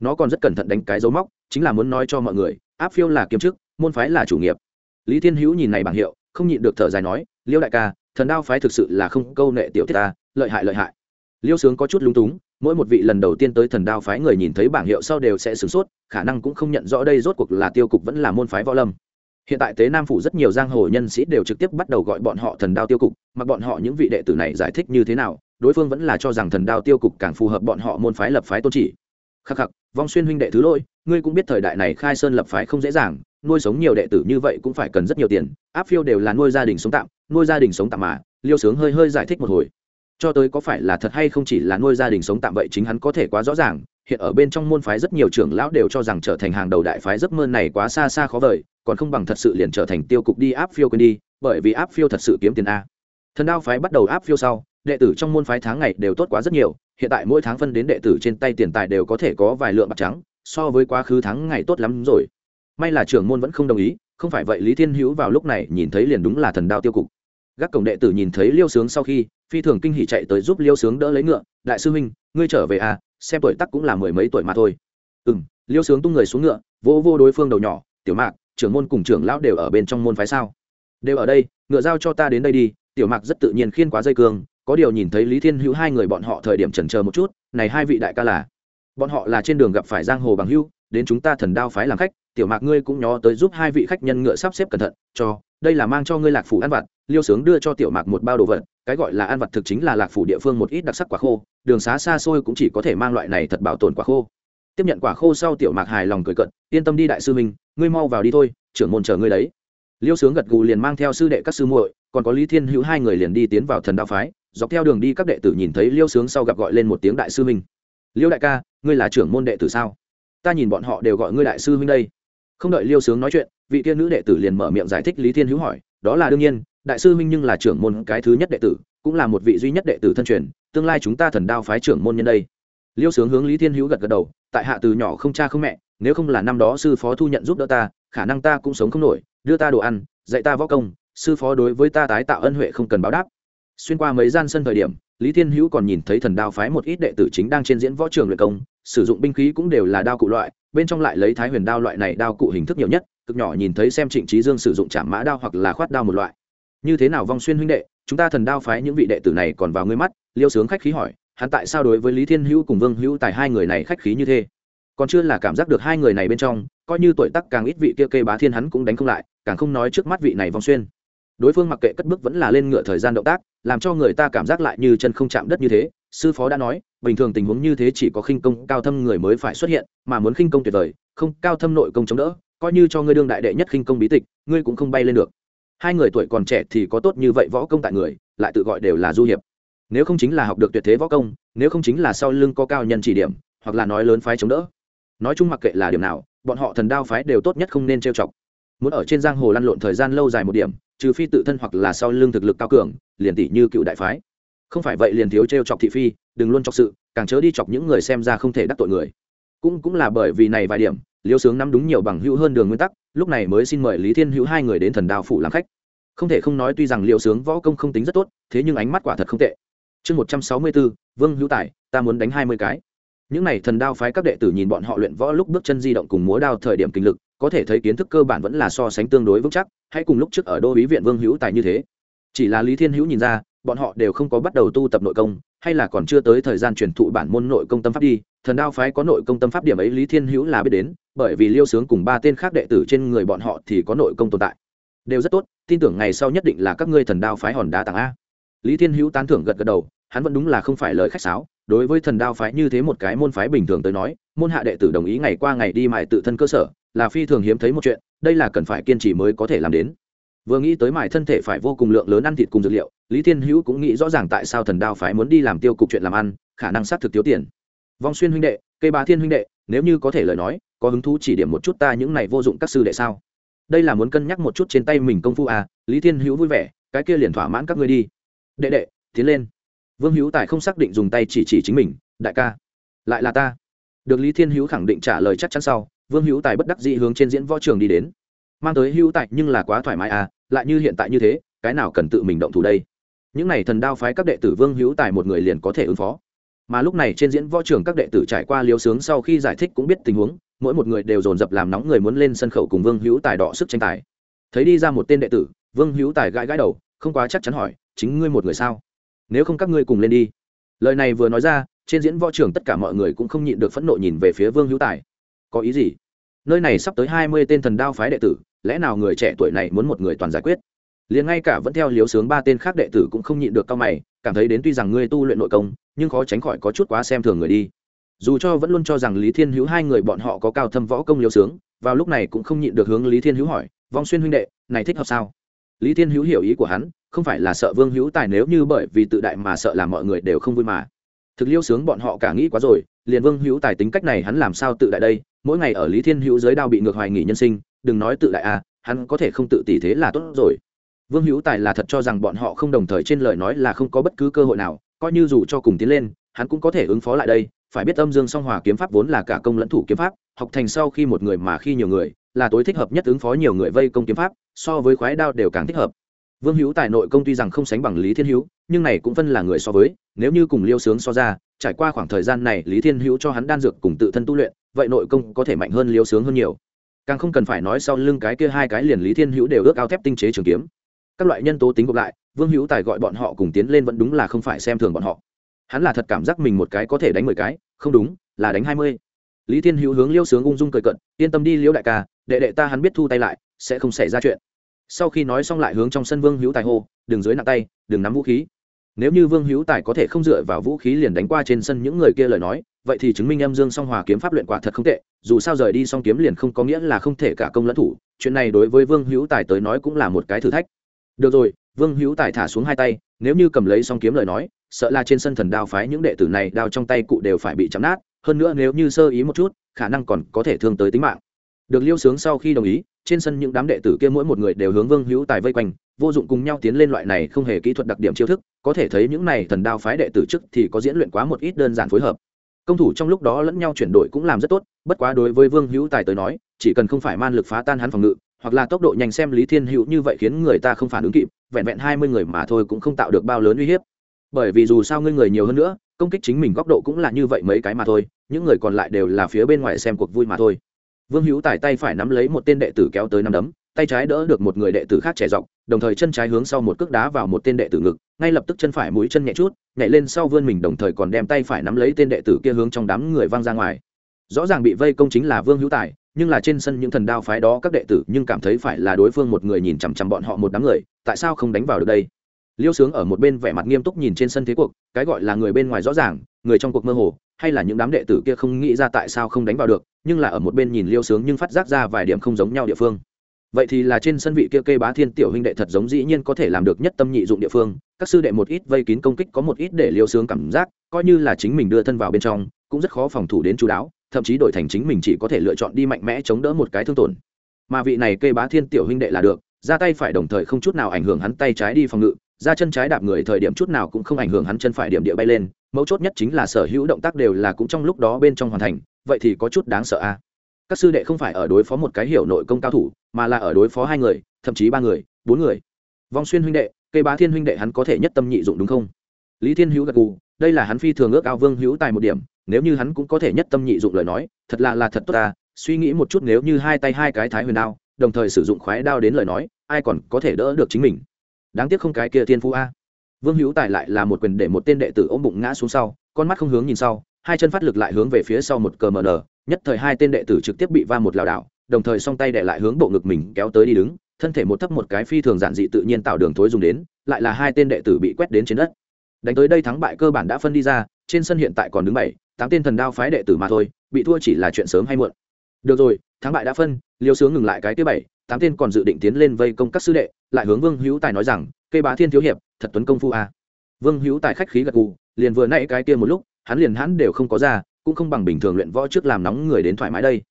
Nó còn rất cẩn thận đánh cái dấu móc, chính là muốn nói cho mọi người, áp phiêu là kiêm chức môn phái là chủ nghiệp. Lý thiên hữu nhìn này bảng hiệu, không nhịn được thở dài nói, liêu đại ca, thần đao phái thực sự là không câu nệ tiểu thiết ta, lợi hại lợi hại. Liêu sướng có chút lúng túng, mỗi một vị lần đầu tiên tới thần đao phái người nhìn thấy bảng hiệu sau đều sẽ sửng sốt, khả năng cũng không nhận rõ đây rốt cuộc là tiêu cục vẫn là môn phái võ lâm. Hiện tại tế nam phủ rất nhiều giang hồ nhân sĩ đều trực tiếp bắt đầu gọi bọn họ thần đao tiêu cục, mà bọn họ những vị đệ tử này giải thích như thế nào, đối phương vẫn là cho rằng thần đao tiêu cục càng phù hợp bọn họ môn phái lập phái tôn chỉ. Khắc khắc vong xuyên huynh đệ thứ lỗi, ngươi cũng biết thời đại này khai sơn lập phái không dễ dàng, nuôi sống nhiều đệ tử như vậy cũng phải cần rất nhiều tiền, áp phiêu đều là nuôi gia đình sống tạm, nuôi gia đình sống tạm mà, liêu sướng hơi hơi giải thích một hồi. Cho tới có phải là thật hay không chỉ là nuôi gia đình sống tạm vậy chính hắn có thể quá rõ ràng, hiện ở bên trong môn phái rất nhiều trưởng lão đều cho rằng trở thành hàng đầu đại phái giấc mơ này quá xa xa khó vời, còn không bằng thật sự liền trở thành tiêu cục đi áp phiêu quên đi, bởi vì áp phiêu thật sự kiếm tiền a thần đao phái bắt đầu áp phiêu sau, đệ tử trong môn phái tháng ngày đều tốt quá rất nhiều, hiện tại mỗi tháng phân đến đệ tử trên tay tiền tài đều có thể có vài lượng bạc trắng, so với quá khứ tháng ngày tốt lắm rồi. May là trưởng môn vẫn không đồng ý, không phải vậy lý thiên hữu vào lúc này nhìn thấy liền đúng là thần đao tiêu cục. Gác cổng đệ tử nhìn thấy liêu sướng sau khi, phi thường kinh hỉ chạy tới giúp liêu sướng đỡ lấy ngựa, đại sư huynh, ngươi trở về à xem tuổi tắc cũng là mười mấy tuổi mà thôi. Ừ m liêu sướng tung người xuống ngựa vô vô đối phương đầu nhỏ, tiểu mạc, trưởng môn cùng trưởng lão đều ở bên trong môn phái sao? Đều ở đây, ngựa giao cho ta đến đây đi tiểu mạc rất tự nhiên khiên quá dây cương, có điều nhìn thấy lý thiên hữu hai người bọn họ thời điểm chần chờ một chút, này hai vị đại ca là. Bọn họ là trên đường gặp phải giang hồ bằng hữu, đến chúng ta thần đao phái làm khách, tiểu mạc ngươi cũng nhó tới giúp hai vị khách nhân ngựa sắp xếp cẩn thận, cho, đây là mang cho ngươi lạc phủ ăn vặt, liêu sướng đưa cho tiểu mạc một bao đồ vật, cái gọi là ăn vặt thực chính là lạc phủ địa phương một ít đặc sắc quả khô, đường xá xa xôi cũng chỉ có thể mang loại này thật bảo tồn quả khô. Tiếp nhận quả khô sau tiểu mạc hài lòng cười cận yên tâm đi đại sư minh ngươi mau vào đi thôi, trưởng môn chờ ngươi đấy. Liêu sướng gật gù liền mang theo sư đệ các sư muội còn có lý thiên hữu hai người liền đi tiến vào thần đạo phái, dọc theo đường đi các đệ tử nhìn thấy liêu sướng sau gặp gọi lên một tiếng đại sư minh liêu đại ca, ngươi là trưởng môn đệ tử sao? Ta nhìn bọn họ đều gọi ngươi đại sư huynh đây. Không đợi liêu sướng nói chuyện, vị tiên nữ đệ tử liền mở miệng giải thích lý thiên hữu hỏi, đó là đương nhiên, đại sư huynh nhưng là trưởng môn cái thứ nhất đệ tử, cũng là một vị duy nhất đệ tử thân truyền, tương lai chúng ta thần đao phái trưởng môn nhân đây. Liêu sướng hướng lý thiên hữu gật gật đầu, tại hạ từ nhỏ không cha không mẹ, nếu không là năm đó sư phó thu nhận giúp đỡ ta, khả năng ta cũng sống không nổi, đưa ta đồ ăn, dạy ta võ công sư phó đối với ta tái tạo ân huệ không cần báo đáp. Xuyên qua mấy gian sân thời điểm, lý thiên hữu còn nhìn thấy thần đao phái một ít đệ tử chính đang trên diễn võ trường luyện công, sử dụng binh khí cũng đều là đao cụ loại, bên trong lại lấy thái huyền đao loại này đao cụ hình thức nhiều nhất, cực nhỏ nhìn thấy xem trịnh trí dương sử dụng chạm mã đao hoặc là khoát đao một loại. Như thế nào vong xuyên huynh đệ, chúng ta thần đao phái những vị đệ tử này còn vào ngươi mắt, liêu sướng khách khí hỏi, hắn tại sao đối với lý thiên hữu cùng vương hữu tài hai người này khách khí như thế? Còn chưa là cảm giác được hai người này bên trong, coi như tuổi tác càng ít vị kia kê bá thiên hắn cũng đánh không lại, càng không nói trước mắt vị này vong xuyên đối phương mặc kệ cất bước vẫn là lên ngựa thời gian động tác, làm cho người ta cảm giác lại như chân không chạm đất như thế. Sư phó đã nói, bình thường tình huống như thế chỉ có khinh công cao thâm người mới phải xuất hiện, mà muốn khinh công tuyệt vời, không, cao thâm nội công chống đỡ, coi như cho ngươi đương đại đệ nhất khinh công bí tịch, ngươi cũng không bay lên được. Hai người tuổi còn trẻ thì có tốt như vậy võ công tại người, lại tự gọi đều là du hiệp. Nếu không chính là học được tuyệt thế võ công, nếu không chính là sau lưng có cao nhân chỉ điểm, hoặc là nói lớn phái chống đỡ. Nói chung mặc kệ là điểm nào, bọn họ thần đao phái đều tốt nhất không nên trêu chọc. Muốn ở trên giang hồ lăn lộn thời gian lâu dài một điểm trừ phi tự thân hoặc là sau lưng thực lực cao cường, liền tỷ như cựu đại phái. Không phải vậy liền thiếu trêu chọc thị phi, đừng luôn chọc sự, càng chớ đi chọc những người xem ra không thể đắc tội người. Cũng cũng là bởi vì này vài điểm, liêu sướng nắm đúng nhiều bằng hữu hơn đường nguyên tắc, lúc này mới xin mời lý thiên hữu hai người đến thần đao phủ làm khách. Không thể không nói tuy rằng liêu sướng võ công không tính rất tốt, thế nhưng ánh mắt quả thật không tệ. Chương một trăm sáu mươi bốn, vương hữu tài, ta muốn đánh hai mươi cái. Những n à y thần đao phái các đệ tử nhìn bọn họ luyện võ lúc bước chân di động cùng múa đao thời điểm kinh lực có thể thấy kiến thức cơ bản vẫn là so sánh tương đối vững chắc, hay cùng lúc trước ở đô ý viện vương hữu tài như thế. Chỉ là lý thiên hữu nhìn ra, bọn họ đều không có bắt đầu tu tập nội công, hay là còn chưa tới thời gian truyền thụ bản môn nội công tâm pháp đi, thần đao phái có nội công tâm pháp điểm ấy lý thiên hữu là biết đến, bởi vì liêu sướng cùng ba tên khác đệ tử trên người bọn họ thì có nội công tồn tại. Đều rất tốt, tin tưởng ngày sau nhất định là các ngươi thần đao phái hòn đá tặng a. Lý thiên hữu tán thưởng gật gật đầu, hắn vẫn đúng là không phải lời khách sáo, đối với thần đao phái như thế một cái môn phái bình thường tới nói, môn hạ đệ tử đồng ý ngày qua ngày đi mài tự thân cơ sở là phi thường hiếm thấy một chuyện, đây là cần phải kiên trì mới có thể làm đến. Vừa nghĩ tới mải thân thể phải vô cùng lượng lớn ăn thịt cùng dược liệu, lý thiên hữu cũng nghĩ rõ ràng tại sao thần đao phái muốn đi làm tiêu cục chuyện làm ăn, khả năng xác thực thiếu tiền. Vong xuyên huynh đệ cây bá thiên huynh đệ, nếu như có thể lời nói, có hứng thú chỉ điểm một chút ta những này vô dụng các sư đệ sao? Đây là muốn cân nhắc một chút trên tay mình công phu à lý thiên hữu vui vẻ, cái kia liền thỏa mãn các ngươi đi. Đệ đệ, tiến lên. Vương hữu tài không xác định dùng tay chỉ chỉ chính mình, đại ca, lại là ta. Được lý thiên hữu khẳng định trả lời chắc chắn sau vương hữu tài bất đắc dĩ hướng trên diễn võ trường đi đến. Mang tới hữu tài nhưng là quá thoải mái à lại như hiện tại như thế, cái nào cần tự mình động thủ đây? Những n à y thần đao phái các đệ tử vương hữu tài một người liền có thể ứng phó. Mà lúc này trên diễn võ trường các đệ tử trải qua liều sướng sau khi giải thích cũng biết tình huống, mỗi một người đều dồn dập làm nóng người muốn lên sân khấu cùng vương hữu tài đọ sức tranh tài. Thấy đi ra một tên đệ tử, vương hữu tài gãi gãi đầu, không quá chắc chắn hỏi, chính ngươi một người sao? Nếu không các ngươi cùng lên đi. Lời này vừa nói ra, trên diễn võ trường tất cả mọi người cũng không nhịn được phẫn nộ nhìn về phía vương hữu tài. Có ý gì? Nơi này sắp tới hai mươi tên thần đao phái đệ tử, lẽ nào người trẻ tuổi này muốn một người toàn giải quyết? Liền ngay cả vẫn theo liếu sướng ba tên khác đệ tử cũng không nhịn được cao mày, cảm thấy đến tuy rằng ngươi tu luyện nội công, nhưng khó tránh khỏi có chút quá xem thường người đi. Dù cho vẫn luôn cho rằng lý thiên hữu hai người bọn họ có cao thâm võ công liếu sướng, vào lúc này cũng không nhịn được hướng lý thiên hữu hỏi, vong xuyên huynh đệ, này thích hợp sao? Lý thiên hữu hiểu ý của hắn, không phải là sợ vương hữu tài nếu như bởi vì tự đại mà sợ là mọi người đều không vui mà thực liêu sướng bọn họ cả nghĩ quá rồi, liền vương hữu tài tính cách này hắn làm sao tự đại đây? Mỗi ngày ở lý thiên hữu giới đao bị ngược hoài nghỉ nhân sinh, đừng nói tự đại à hắn có thể không tự tỷ thế là tốt rồi. Vương hữu tài là thật cho rằng bọn họ không đồng thời trên lời nói là không có bất cứ cơ hội nào, coi như dù cho cùng tiến lên, hắn cũng có thể ứng phó lại đây. Phải biết âm dương song hòa kiếm pháp vốn là cả công lẫn thủ kiếm pháp, học thành sau khi một người mà khi nhiều người, là tối thích hợp nhất ứng phó nhiều người vây công kiếm pháp, so với khoái đao đều càng thích hợp vương hữu tài nội công tuy rằng không sánh bằng lý thiên hữu, nhưng này cũng phân là người so với, nếu như cùng liêu sướng so ra, trải qua khoảng thời gian này lý thiên hữu cho hắn đan dược cùng tự thân tu luyện, vậy nội công có thể mạnh hơn liêu sướng hơn nhiều. Càng không cần phải nói sau lưng cái kia hai cái liền lý thiên hữu đều ước ao thép tinh chế trường kiếm. Các loại nhân tố tính gộp lại, vương hữu tài gọi bọn họ cùng tiến lên vẫn đúng là không phải xem thường bọn họ. Hắn là thật cảm giác mình một cái có thể đánh mười cái, không đúng, là đánh hai mươi. Lý thiên hữu hướng liêu sướng ung dung cười cận, yên tâm đi liễu đại ca, đệ đệ ta hắn biết thu tay lại, sẽ không xảy ra chuyện sau khi nói xong lại hướng trong sân vương hữu tài hô, đừng dưới nặng tay, đừng nắm vũ khí. Nếu như vương hữu tài có thể không dựa vào vũ khí liền đánh qua trên sân những người kia lời nói, vậy thì chứng minh em dương song hòa kiếm pháp luyện quả thật không tệ, dù sao rời đi song kiếm liền không có nghĩa là không thể cả công lẫn thủ, chuyện này đối với vương hữu tài tới nói cũng là một cái thử thách. Được rồi, vương hữu tài thả xuống hai tay, nếu như cầm lấy song kiếm lời nói, sợ là trên sân thần đao phái những đệ tử này đao trong tay cụ đều phải bị chạm nát, hơn nữa nếu như sơ ý một chút, khả năng còn có thể thương tới tính mạng được liêu sướng sau khi đồng ý, trên sân những đám đệ tử kia mỗi một người đều hướng vương hữu tài vây quanh, vô dụng cùng nhau tiến lên loại này không hề kỹ thuật đặc điểm chiêu thức, có thể thấy những này thần đao phái đệ tử trước thì có diễn luyện quá một ít đơn giản phối hợp. Công thủ trong lúc đó lẫn nhau chuyển đổi cũng làm rất tốt, bất quá đối với vương hữu tài tới nói, chỉ cần không phải man lực phá tan hắn phòng ngự, hoặc là tốc độ nhanh xem lý thiên hữu như vậy khiến người ta không phản ứng kịp, vẹn vẹn hai mươi người mà thôi cũng không tạo được bao lớn uy hiếp. Bởi vì dù sao ngươi người nhiều hơn nữa, công kích chính mình góc độ cũng là như vậy mấy cái mà thôi, những người còn lại đều là phía bên ngoài xem cuộc vui mà thôi vương hữu tài tay phải nắm lấy một tên đệ tử kéo tới năm đấm, tay trái đỡ được một người đệ tử khác trẻ dọc, đồng thời chân trái hướng sau một cước đá vào một tên đệ tử ngực, ngay lập tức chân phải mũi chân nhẹ chút, nhảy lên sau vươn mình đồng thời còn đem tay phải nắm lấy tên đệ tử kia hướng trong đám người văng ra ngoài. Rõ ràng bị vây công chính là vương hữu tài, nhưng là trên sân những thần đao phái đó các đệ tử nhưng cảm thấy phải là đối phương một người nhìn chằm chằm bọn họ một đám người, tại sao không đánh vào được đây? Liêu sướng ở một bên vẻ mặt nghiêm túc nhìn trên sân thế cuộc, cái gọi là người bên ngoài rõ ràng, người trong cuộc mơ hồ hay là những đám đệ tử kia không nghĩ ra tại sao không đánh vào được, nhưng là ở một bên nhìn liêu sướng nhưng phát giác ra vài điểm không giống nhau địa phương. Vậy thì là trên sân vị kia kê bá thiên tiểu huynh đệ thật giống dĩ nhiên có thể làm được nhất tâm nhị dụng địa phương, các sư đệ một ít vây kín công kích có một ít để liêu sướng cảm giác, coi như là chính mình đưa thân vào bên trong, cũng rất khó phòng thủ đến chú đáo, thậm chí đổi thành chính mình chỉ có thể lựa chọn đi mạnh mẽ chống đỡ một cái thương tổn. Mà vị này kê bá thiên tiểu huynh đệ là được, ra tay phải đồng thời không chút nào ảnh hưởng hắn tay trái đi phòng ngự ra chân trái đạp người thời điểm chút nào cũng không ảnh hưởng hắn chân phải điểm địa bay lên, mấu chốt nhất chính là sở hữu động tác đều là cũng trong lúc đó bên trong hoàn thành, vậy thì có chút đáng sợ a. Các sư đệ không phải ở đối phó một cái hiểu nội công cao thủ, mà là ở đối phó hai người, thậm chí ba người, bốn người. Vong xuyên huynh đệ, cây bá thiên huynh đệ hắn có thể nhất tâm nhị dụng đúng không? Lý thiên hữu gật gù, đây là hắn phi thường ước ao vương hữu tài một điểm, nếu như hắn cũng có thể nhất tâm nhị dụng lời nói, thật là là thật tốt ta, suy nghĩ một chút nếu như hai tay hai cái thái huyền đao, đồng thời sử dụng khoái đao đến lời nói, ai còn có thể đỡ được chính mình? Đáng tiếc không cái kia thiên phú a. Vương hữu tài lại là một quyền để một tên đệ tử ôm bụng ngã xuống sau, con mắt không hướng nhìn sau, hai chân phát lực lại hướng về phía sau một cờ mờ nở nhất thời hai tên đệ tử trực tiếp bị va một lảo đảo, đồng thời song tay đệ lại hướng bộ ngực mình kéo tới đi đứng, thân thể một thấp một cái phi thường giản dị tự nhiên tạo đường thối dùng đến, lại là hai tên đệ tử bị quét đến trên đất. Đánh tới đây thắng bại cơ bản đã phân đi ra, trên sân hiện tại còn đứng bảy, tám tên thần đao phái đệ tử mà thôi, bị thua chỉ là chuyện sớm hay muộn. Được rồi, thắng bại đã phân, liêu sướng ngừng lại cái thứ bảy tám tên còn dự định tiến lên vây công các sư đệ, lại hướng vương hữu tài nói rằng cây bá thiên thiếu hiệp, thật tuấn công phu a à. vương hữu tài khách khí gật gù, liền vừa nãy cái kia một lúc, hắn liền hắn đều không có ra, cũng không bằng bình thường luyện võ trước làm nóng người đến thoải mái đây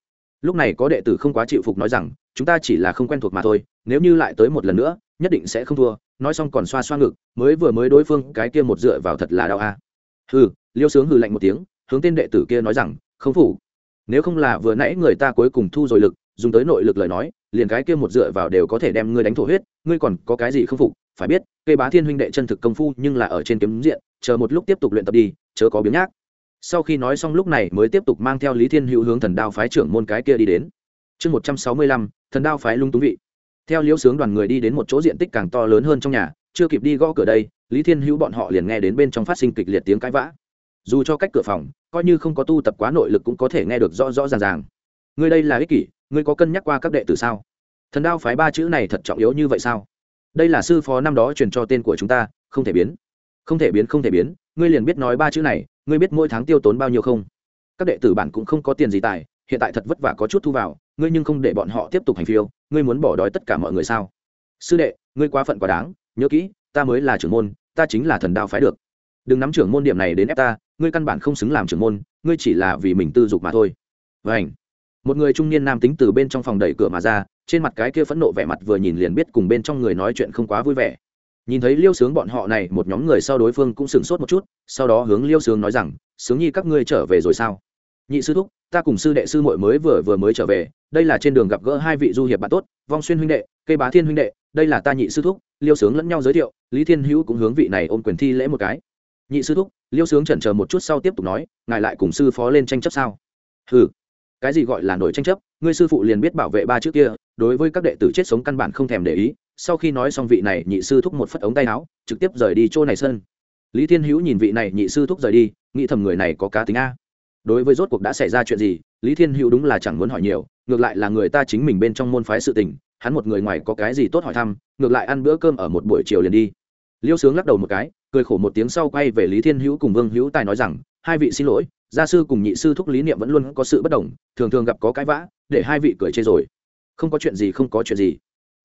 lúc này có đệ tử không quá chịu phục nói rằng, chúng ta chỉ là không quen thuộc mà thôi, nếu như lại tới một lần nữa, nhất định sẽ không thua nói xong còn xoa xoa ngực, mới vừa mới đối phương cái kia một dựa vào thật là đau a à. hừ, liêu sướng hừ lạnh một tiếng, hướng tên đệ tử kia nói rằng, không phủ nếu không là vừa nãy người ta cuối cùng thu rồi lực dùng tới nội lực lời nói, liền cái kia một dựa vào đều có thể đem ngươi đánh thổ huyết, ngươi còn có cái gì không phục, phải biết, cây bá thiên huynh đệ chân thực công phu nhưng là ở trên kiếm diện, chờ một lúc tiếp tục luyện tập đi, chớ có biếng nhác. Sau khi nói xong lúc này mới tiếp tục mang theo lý thiên hữu hướng thần đao phái trưởng môn cái kia đi đến. Chương một trăm sáu mươi lăm, thần đao phái lung túng vị. Theo liễu sướng đoàn người đi đến một chỗ diện tích càng to lớn hơn trong nhà, chưa kịp đi gõ cửa đây, lý thiên hữu bọn họ liền nghe đến bên trong phát sinh kịch liệt tiếng cãi vã. Dù cho cách cửa phòng, coi như không có tu tập quá nội lực cũng có thể nghe được rõ rõ ràng ràng. Ngươi đây là ích kỷ ngươi có cân nhắc qua các đệ tử sao? Thần đao phái ba chữ này thật trọng yếu như vậy sao? Đây là sư phó năm đó truyền cho tên của chúng ta, không thể biến. Không thể biến, không thể biến, ngươi liền biết nói ba chữ này, ngươi biết mỗi tháng tiêu tốn bao nhiêu không? Các đệ tử bản cũng không có tiền gì tài, hiện tại thật vất vả có chút thu vào, ngươi nhưng không để bọn họ tiếp tục hành phiêu, ngươi muốn bỏ đói tất cả mọi người sao? Sư đệ, ngươi quá phận quá đáng, nhớ kỹ, ta mới là trưởng môn, ta chính là thần đao phái được. Đừng nắm trưởng môn điểm này đến ép ta, ngươi căn bản không xứng làm trưởng môn, ngươi chỉ là vì mình tư dục mà thôi. Vảnh một người trung niên nam tính từ bên trong phòng đẩy cửa mà ra, trên mặt cái kia phẫn nộ vẻ mặt vừa nhìn liền biết cùng bên trong người nói chuyện không quá vui vẻ. Nhìn thấy liêu sướng bọn họ này, một nhóm người sau đối phương cũng sửng sốt một chút, sau đó hướng liêu sướng nói rằng, sướng nhi, các ngươi trở về rồi sao? Nhị sư thúc, ta cùng sư đệ sư muội mới vừa vừa mới trở về, đây là trên đường gặp gỡ hai vị du hiệp bạn tốt, vong xuyên huynh đệ cây bá thiên huynh đệ, đây là ta nhị sư thúc. Liêu sướng lẫn nhau giới thiệu, lý thiên hữu cũng hướng vị này ôm quyền thi lễ một cái. Nhị sư thúc, liêu sướng chần chờ một chút sau tiếp tục nói, ngài lại cùng sư phó lên tranh chấp sao? Ừ cái gì gọi là nổi tranh chấp, ngươi sư phụ liền biết bảo vệ ba chữ kia, đối với các đệ tử chết sống căn bản không thèm để ý, sau khi nói xong vị này nhị sư thúc một phất ống tay áo, trực tiếp rời đi chỗ này sân. Lý thiên hữu nhìn vị này nhị sư thúc rời đi, nghĩ thầm người này có cá tính a. Đối với rốt cuộc đã xảy ra chuyện gì, lý thiên hữu đúng là chẳng muốn hỏi nhiều, ngược lại là người ta chính mình bên trong môn phái sự tình, hắn một người ngoài có cái gì tốt hỏi thăm, ngược lại ăn bữa cơm ở một buổi chiều liền đi. Liêu sướng lắc đầu một cái, cười khổ một tiếng sau quay về lý thiên hữu cùng vương hữu tài nói rằng, hai vị xin lỗi gia sư cùng nhị sư thúc lý niệm vẫn luôn có sự bất đồng, thường thường gặp có cãi vã, để hai vị cười chê rồi. Không có chuyện gì, không có chuyện gì.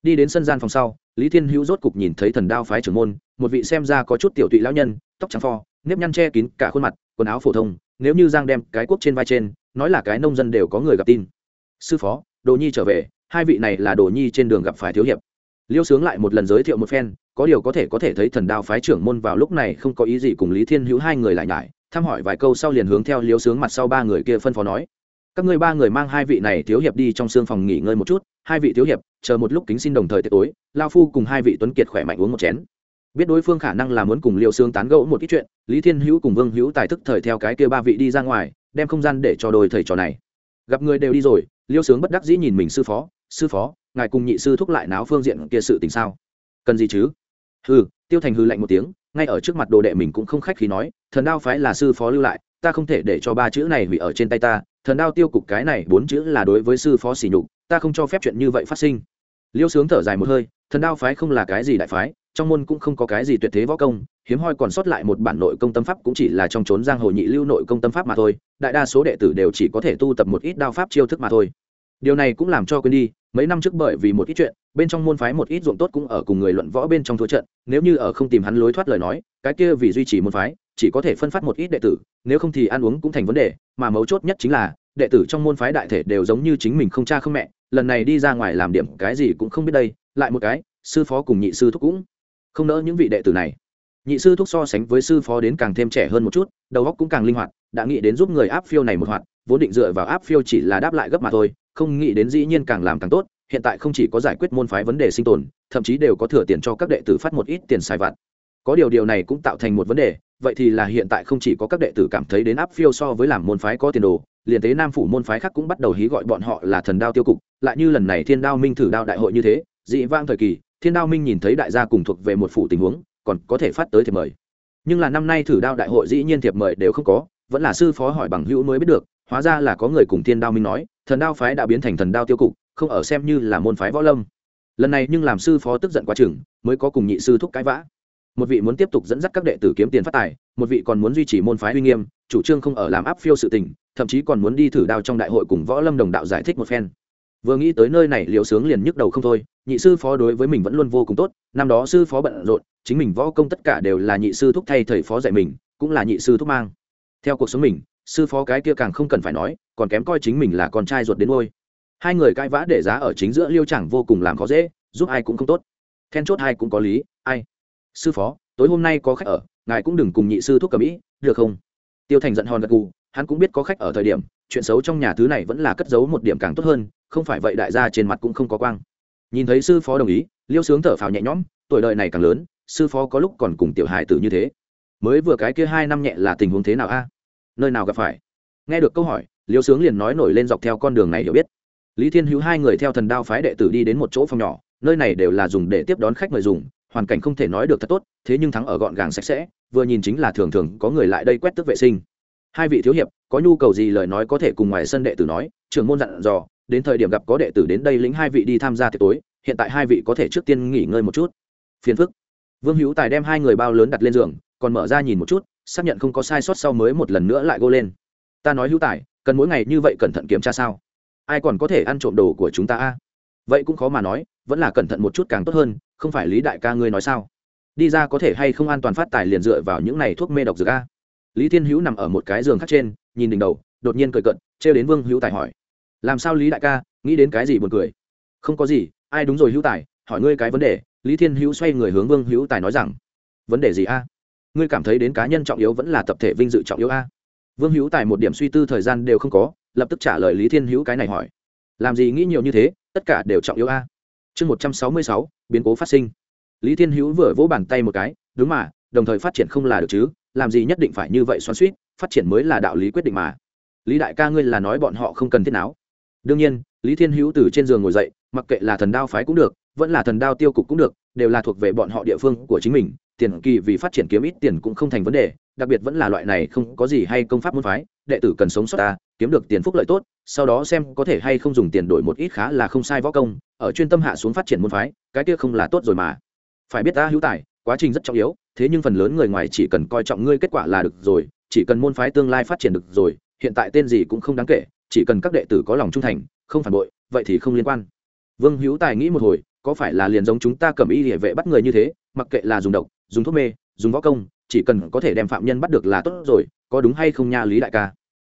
Đi đến sân gian phòng sau, lý thiên hữu rốt cục nhìn thấy thần đao phái trưởng môn, một vị xem ra có chút tiểu tụy lão nhân, tóc trắng pho, nếp nhăn che kín cả khuôn mặt, quần áo phổ thông, nếu như giang đem cái quốc trên vai trên, nói là cái nông dân đều có người gặp tin. Sư phó, đồ nhi trở về, hai vị này là đồ nhi trên đường gặp phải thiếu hiệp. Liêu sướng lại một lần giới thiệu một phen, có điều có thể có thể thấy thần đao phái trưởng môn vào lúc này không có ý gì cùng lý thiên hữu hai người lại nhải thăm hỏi vài câu sau liền hướng theo liêu sướng mặt sau ba người kia phân phó nói. Các ngươi ba người mang hai vị này thiếu hiệp đi trong xương phòng nghỉ ngơi một chút, hai vị thiếu hiệp, chờ một lúc kính xin đồng thời tiệc tối, lao phu cùng hai vị tuấn kiệt khỏe mạnh uống một chén. Biết đối phương khả năng là muốn cùng liêu xương tán gẫu một ít chuyện, lý thiên hữu cùng vương hữu tài thức thời theo cái kia ba vị đi ra ngoài, đem không gian để cho đôi thầy trò này. Gặp người đều đi rồi liêu sướng bất đắc dĩ nhìn mình sư phó sư phó, ngài cùng nhị sư thúc lại náo phương diện kia sự tình sao? Cần gì chứ? Hừ, tiêu thành hư lạnh một tiếng ngay ở trước mặt đồ đệ mình cũng không khách khi nói, thần đao phái là sư phó lưu lại, ta không thể để cho ba chữ này hủy ở trên tay ta, thần đao tiêu cục cái này bốn chữ là đối với sư phó xỉ nhục, ta không cho phép chuyện như vậy phát sinh. Liêu sướng thở dài một hơi, thần đao phái không là cái gì đại phái, trong môn cũng không có cái gì tuyệt thế võ công, hiếm hoi còn sót lại một bản nội công tâm pháp cũng chỉ là trong trốn giang hồ nhị lưu nội công tâm pháp mà thôi, đại đa số đệ tử đều chỉ có thể tu tập một ít đao pháp chiêu thức mà thôi điều này cũng làm cho quên đi, mấy năm trước bởi vì một ít chuyện, bên trong môn phái một ít ruộng tốt cũng ở cùng người luận võ bên trong thua trận, nếu như ở không tìm hắn lối thoát lời nói, cái kia vì duy trì môn phái, chỉ có thể phân phát một ít đệ tử, nếu không thì ăn uống cũng thành vấn đề, mà mấu chốt nhất chính là, đệ tử trong môn phái đại thể đều giống như chính mình không cha không mẹ, lần này đi ra ngoài làm điểm cái gì cũng không biết đây, lại một cái, sư phó cùng nhị sư thúc cũng không nỡ những vị đệ tử này. Nhị sư thúc so sánh với sư phó đến càng thêm trẻ hơn một chút, đầu óc cũng càng linh hoạt, đã nghĩ đến giúp người áp phiêu này một hoạt vốn định dựa vào áp phiêu chỉ là đáp lại gấp mà thôi, không nghĩ đến dĩ nhiên càng làm càng tốt, hiện tại không chỉ có giải quyết môn phái vấn đề sinh tồn, thậm chí đều có thừa tiền cho các đệ tử phát một ít tiền xài vặt. Có điều điều này cũng tạo thành một vấn đề, vậy thì là hiện tại không chỉ có các đệ tử cảm thấy đến áp phiêu so với làm môn phái có tiền đồ, liền tế nam phủ môn phái khác cũng bắt đầu hí gọi bọn họ là thần đao tiêu cục, lại như lần này thiên đao minh thử đao đại hội như thế, dị vang thời kỳ, thiên đao minh nhìn thấy đại gia cùng thuộc về một phủ tình huống, còn có thể phát tới thiệp mời. Nhưng là năm nay thử đao đại hội dĩ nhiên thiệp mời đều không có, vẫn là sư phó hỏi bằng hữu mới biết được hóa ra là có người cùng thiên đao minh nói, thần đao phái đã biến thành thần đao tiêu cục, không ở xem như là môn phái võ lâm. Lần này nhưng làm sư phó tức giận quá chừng, mới có cùng nhị sư thúc cãi vã. Một vị muốn tiếp tục dẫn dắt các đệ tử kiếm tiền phát tài, một vị còn muốn duy trì môn phái uy nghiêm, chủ trương không ở làm áp phiêu sự tình, thậm chí còn muốn đi thử đao trong đại hội cùng võ lâm đồng đạo giải thích một phen. Vừa nghĩ tới nơi này liều sướng liền nhức đầu không thôi, nhị sư phó đối với mình vẫn luôn vô cùng tốt, năm đó sư phó bận rộn, chính mình võ công tất cả đều là nhị sư thúc thay thầy phó dạy mình, cũng là nhị sư thúc mang. Theo cuộc sống mình sư phó cái kia càng không cần phải nói, còn kém coi chính mình là con trai ruột đến ngôi. Hai người cãi vã để giá ở chính giữa liêu chẳng vô cùng làm khó dễ, giúp ai cũng không tốt. Then chốt hai cũng có lý, ai? Sư phó, tối hôm nay có khách ở, ngài cũng đừng cùng nhị sư thuốc cầm ý, được không? Tiêu thành giận hòn gật gù, hắn cũng biết có khách ở thời điểm, chuyện xấu trong nhà thứ này vẫn là cất giấu một điểm càng tốt hơn, không phải vậy đại gia trên mặt cũng không có quang. Nhìn thấy sư phó đồng ý, liêu sướng thở phào nhẹ nhõm, tuổi đời này càng lớn, sư phó có lúc còn cùng tiểu hài tử như thế. Mới vừa cái kia hai năm nhẹ là tình huống thế nào a? Nơi nào gặp phải? Nghe được câu hỏi, liêu sướng liền nói nổi lên dọc theo con đường này hiểu biết. Lý thiên hữu hai người theo thần đao phái đệ tử đi đến một chỗ phòng nhỏ, nơi này đều là dùng để tiếp đón khách mời dùng, hoàn cảnh không thể nói được thật tốt, thế nhưng thắng ở gọn gàng sạch sẽ, vừa nhìn chính là thường thường có người lại đây quét tước vệ sinh. Hai vị thiếu hiệp, có nhu cầu gì lời nói có thể cùng ngoài sân đệ tử nói, trưởng môn dặn dò, đến thời điểm gặp có đệ tử đến đây lĩnh hai vị đi tham gia tiệc tối, hiện tại hai vị có thể trước tiên nghỉ ngơi một chút. Phiền phức. Vương hữu tài đem hai người bao lớn đặt lên giường, còn mở ra nhìn một chút xác nhận không có sai sót sau mới một lần nữa lại gô lên. Ta nói hữu tài, cần mỗi ngày như vậy cẩn thận kiểm tra sao? Ai còn có thể ăn trộm đồ của chúng ta a? Vậy cũng khó mà nói, vẫn là cẩn thận một chút càng tốt hơn, không phải lý đại ca ngươi nói sao? Đi ra có thể hay không an toàn phát tài liền dựa vào những này thuốc mê độc dược a? Lý thiên hữu nằm ở một cái giường khác trên, nhìn đỉnh đầu, đột nhiên cười cận trêu đến vương hữu tài hỏi. Làm sao lý đại ca, nghĩ đến cái gì buồn cười? Không có gì, ai đúng rồi hữu tài, hỏi ngươi cái vấn đề. Lý thiên hữu xoay người hướng vương hữu tài nói rằng. Vấn đề gì a? Ngươi cảm thấy đến cá nhân trọng yếu vẫn là tập thể vinh dự trọng yếu a? Vương hữu tài một điểm suy tư thời gian đều không có, lập tức trả lời lý thiên hữu cái này hỏi. Làm gì nghĩ nhiều như thế, tất cả đều trọng yếu a? Chương một trăm sáu mươi sáu, biến cố phát sinh. Lý thiên hữu vừa vỗ bàn tay một cái, đúng mà, đồng thời phát triển không là được chứ, làm gì nhất định phải như vậy xoắn suýt phát triển mới là đạo lý quyết định mà. Lý đại ca ngươi là nói bọn họ không cần thiết nào đương nhiên, lý thiên hữu từ trên giường ngồi dậy, mặc kệ là thần đao phái cũng được, vẫn là thần đao tiêu cục cũng được, đều là thuộc về bọn họ địa phương của chính mình tiền kỳ vì phát triển kiếm ít tiền cũng không thành vấn đề, đặc biệt vẫn là loại này không có gì hay công pháp môn phái, đệ tử cần sống sót ta, kiếm được tiền phúc lợi tốt, sau đó xem có thể hay không dùng tiền đổi một ít khá là không sai võ công, ở chuyên tâm hạ xuống phát triển môn phái, cái kia không là tốt rồi mà. Phải biết ta hữu tài, quá trình rất trọng yếu, thế nhưng phần lớn người ngoài chỉ cần coi trọng ngươi kết quả là được rồi, chỉ cần môn phái tương lai phát triển được rồi, hiện tại tên gì cũng không đáng kể, chỉ cần các đệ tử có lòng trung thành, không phản bội, vậy thì không liên quan. Vương hữu tài nghĩ một hồi, có phải là liền giống chúng ta cầm y địa vệ bắt người như thế, mặc kệ là dùng độc dùng thuốc mê, dùng võ công, chỉ cần có thể đem phạm nhân bắt được là tốt rồi, có đúng hay không nha lý đại ca?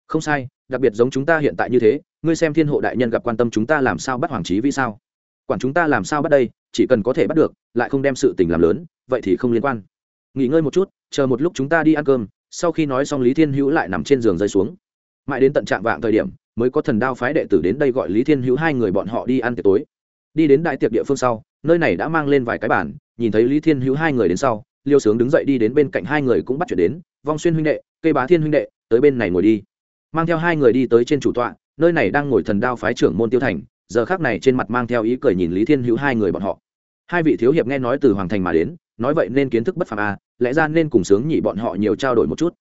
Không sai, đặc biệt giống chúng ta hiện tại như thế, ngươi xem thiên hộ đại nhân gặp quan tâm chúng ta làm sao bắt hoàng trí vì sao? Quản chúng ta làm sao bắt đây, chỉ cần có thể bắt được, lại không đem sự tình làm lớn, vậy thì không liên quan. Nghỉ ngơi một chút, chờ một lúc chúng ta đi ăn cơm, sau khi nói xong lý thiên hữu lại nằm trên giường rơi xuống. Mãi đến tận trạng vạng thời điểm, mới có thần đao phái đệ tử đến đây gọi lý thiên hữu hai người bọn họ đi ăn tiệc tối. Đi đến đại tiệc địa phương sau, nơi này đã mang lên vài cái bản nhìn thấy lý thiên hữu hai người đến sau liêu sướng đứng dậy đi đến bên cạnh hai người cũng bắt chuyện đến vong xuyên huynh đệ cây bá thiên huynh đệ tới bên này ngồi đi. Mang theo hai người đi tới trên chủ tọa nơi này đang ngồi thần đao phái trưởng môn tiêu thành giờ khác này trên mặt mang theo ý cười nhìn lý thiên hữu hai người bọn họ. Hai vị thiếu hiệp nghe nói từ hoàng thành mà đến nói vậy nên kiến thức bất phàm a à, lẽ ra nên cùng sướng nhị bọn họ nhiều trao đổi một chút.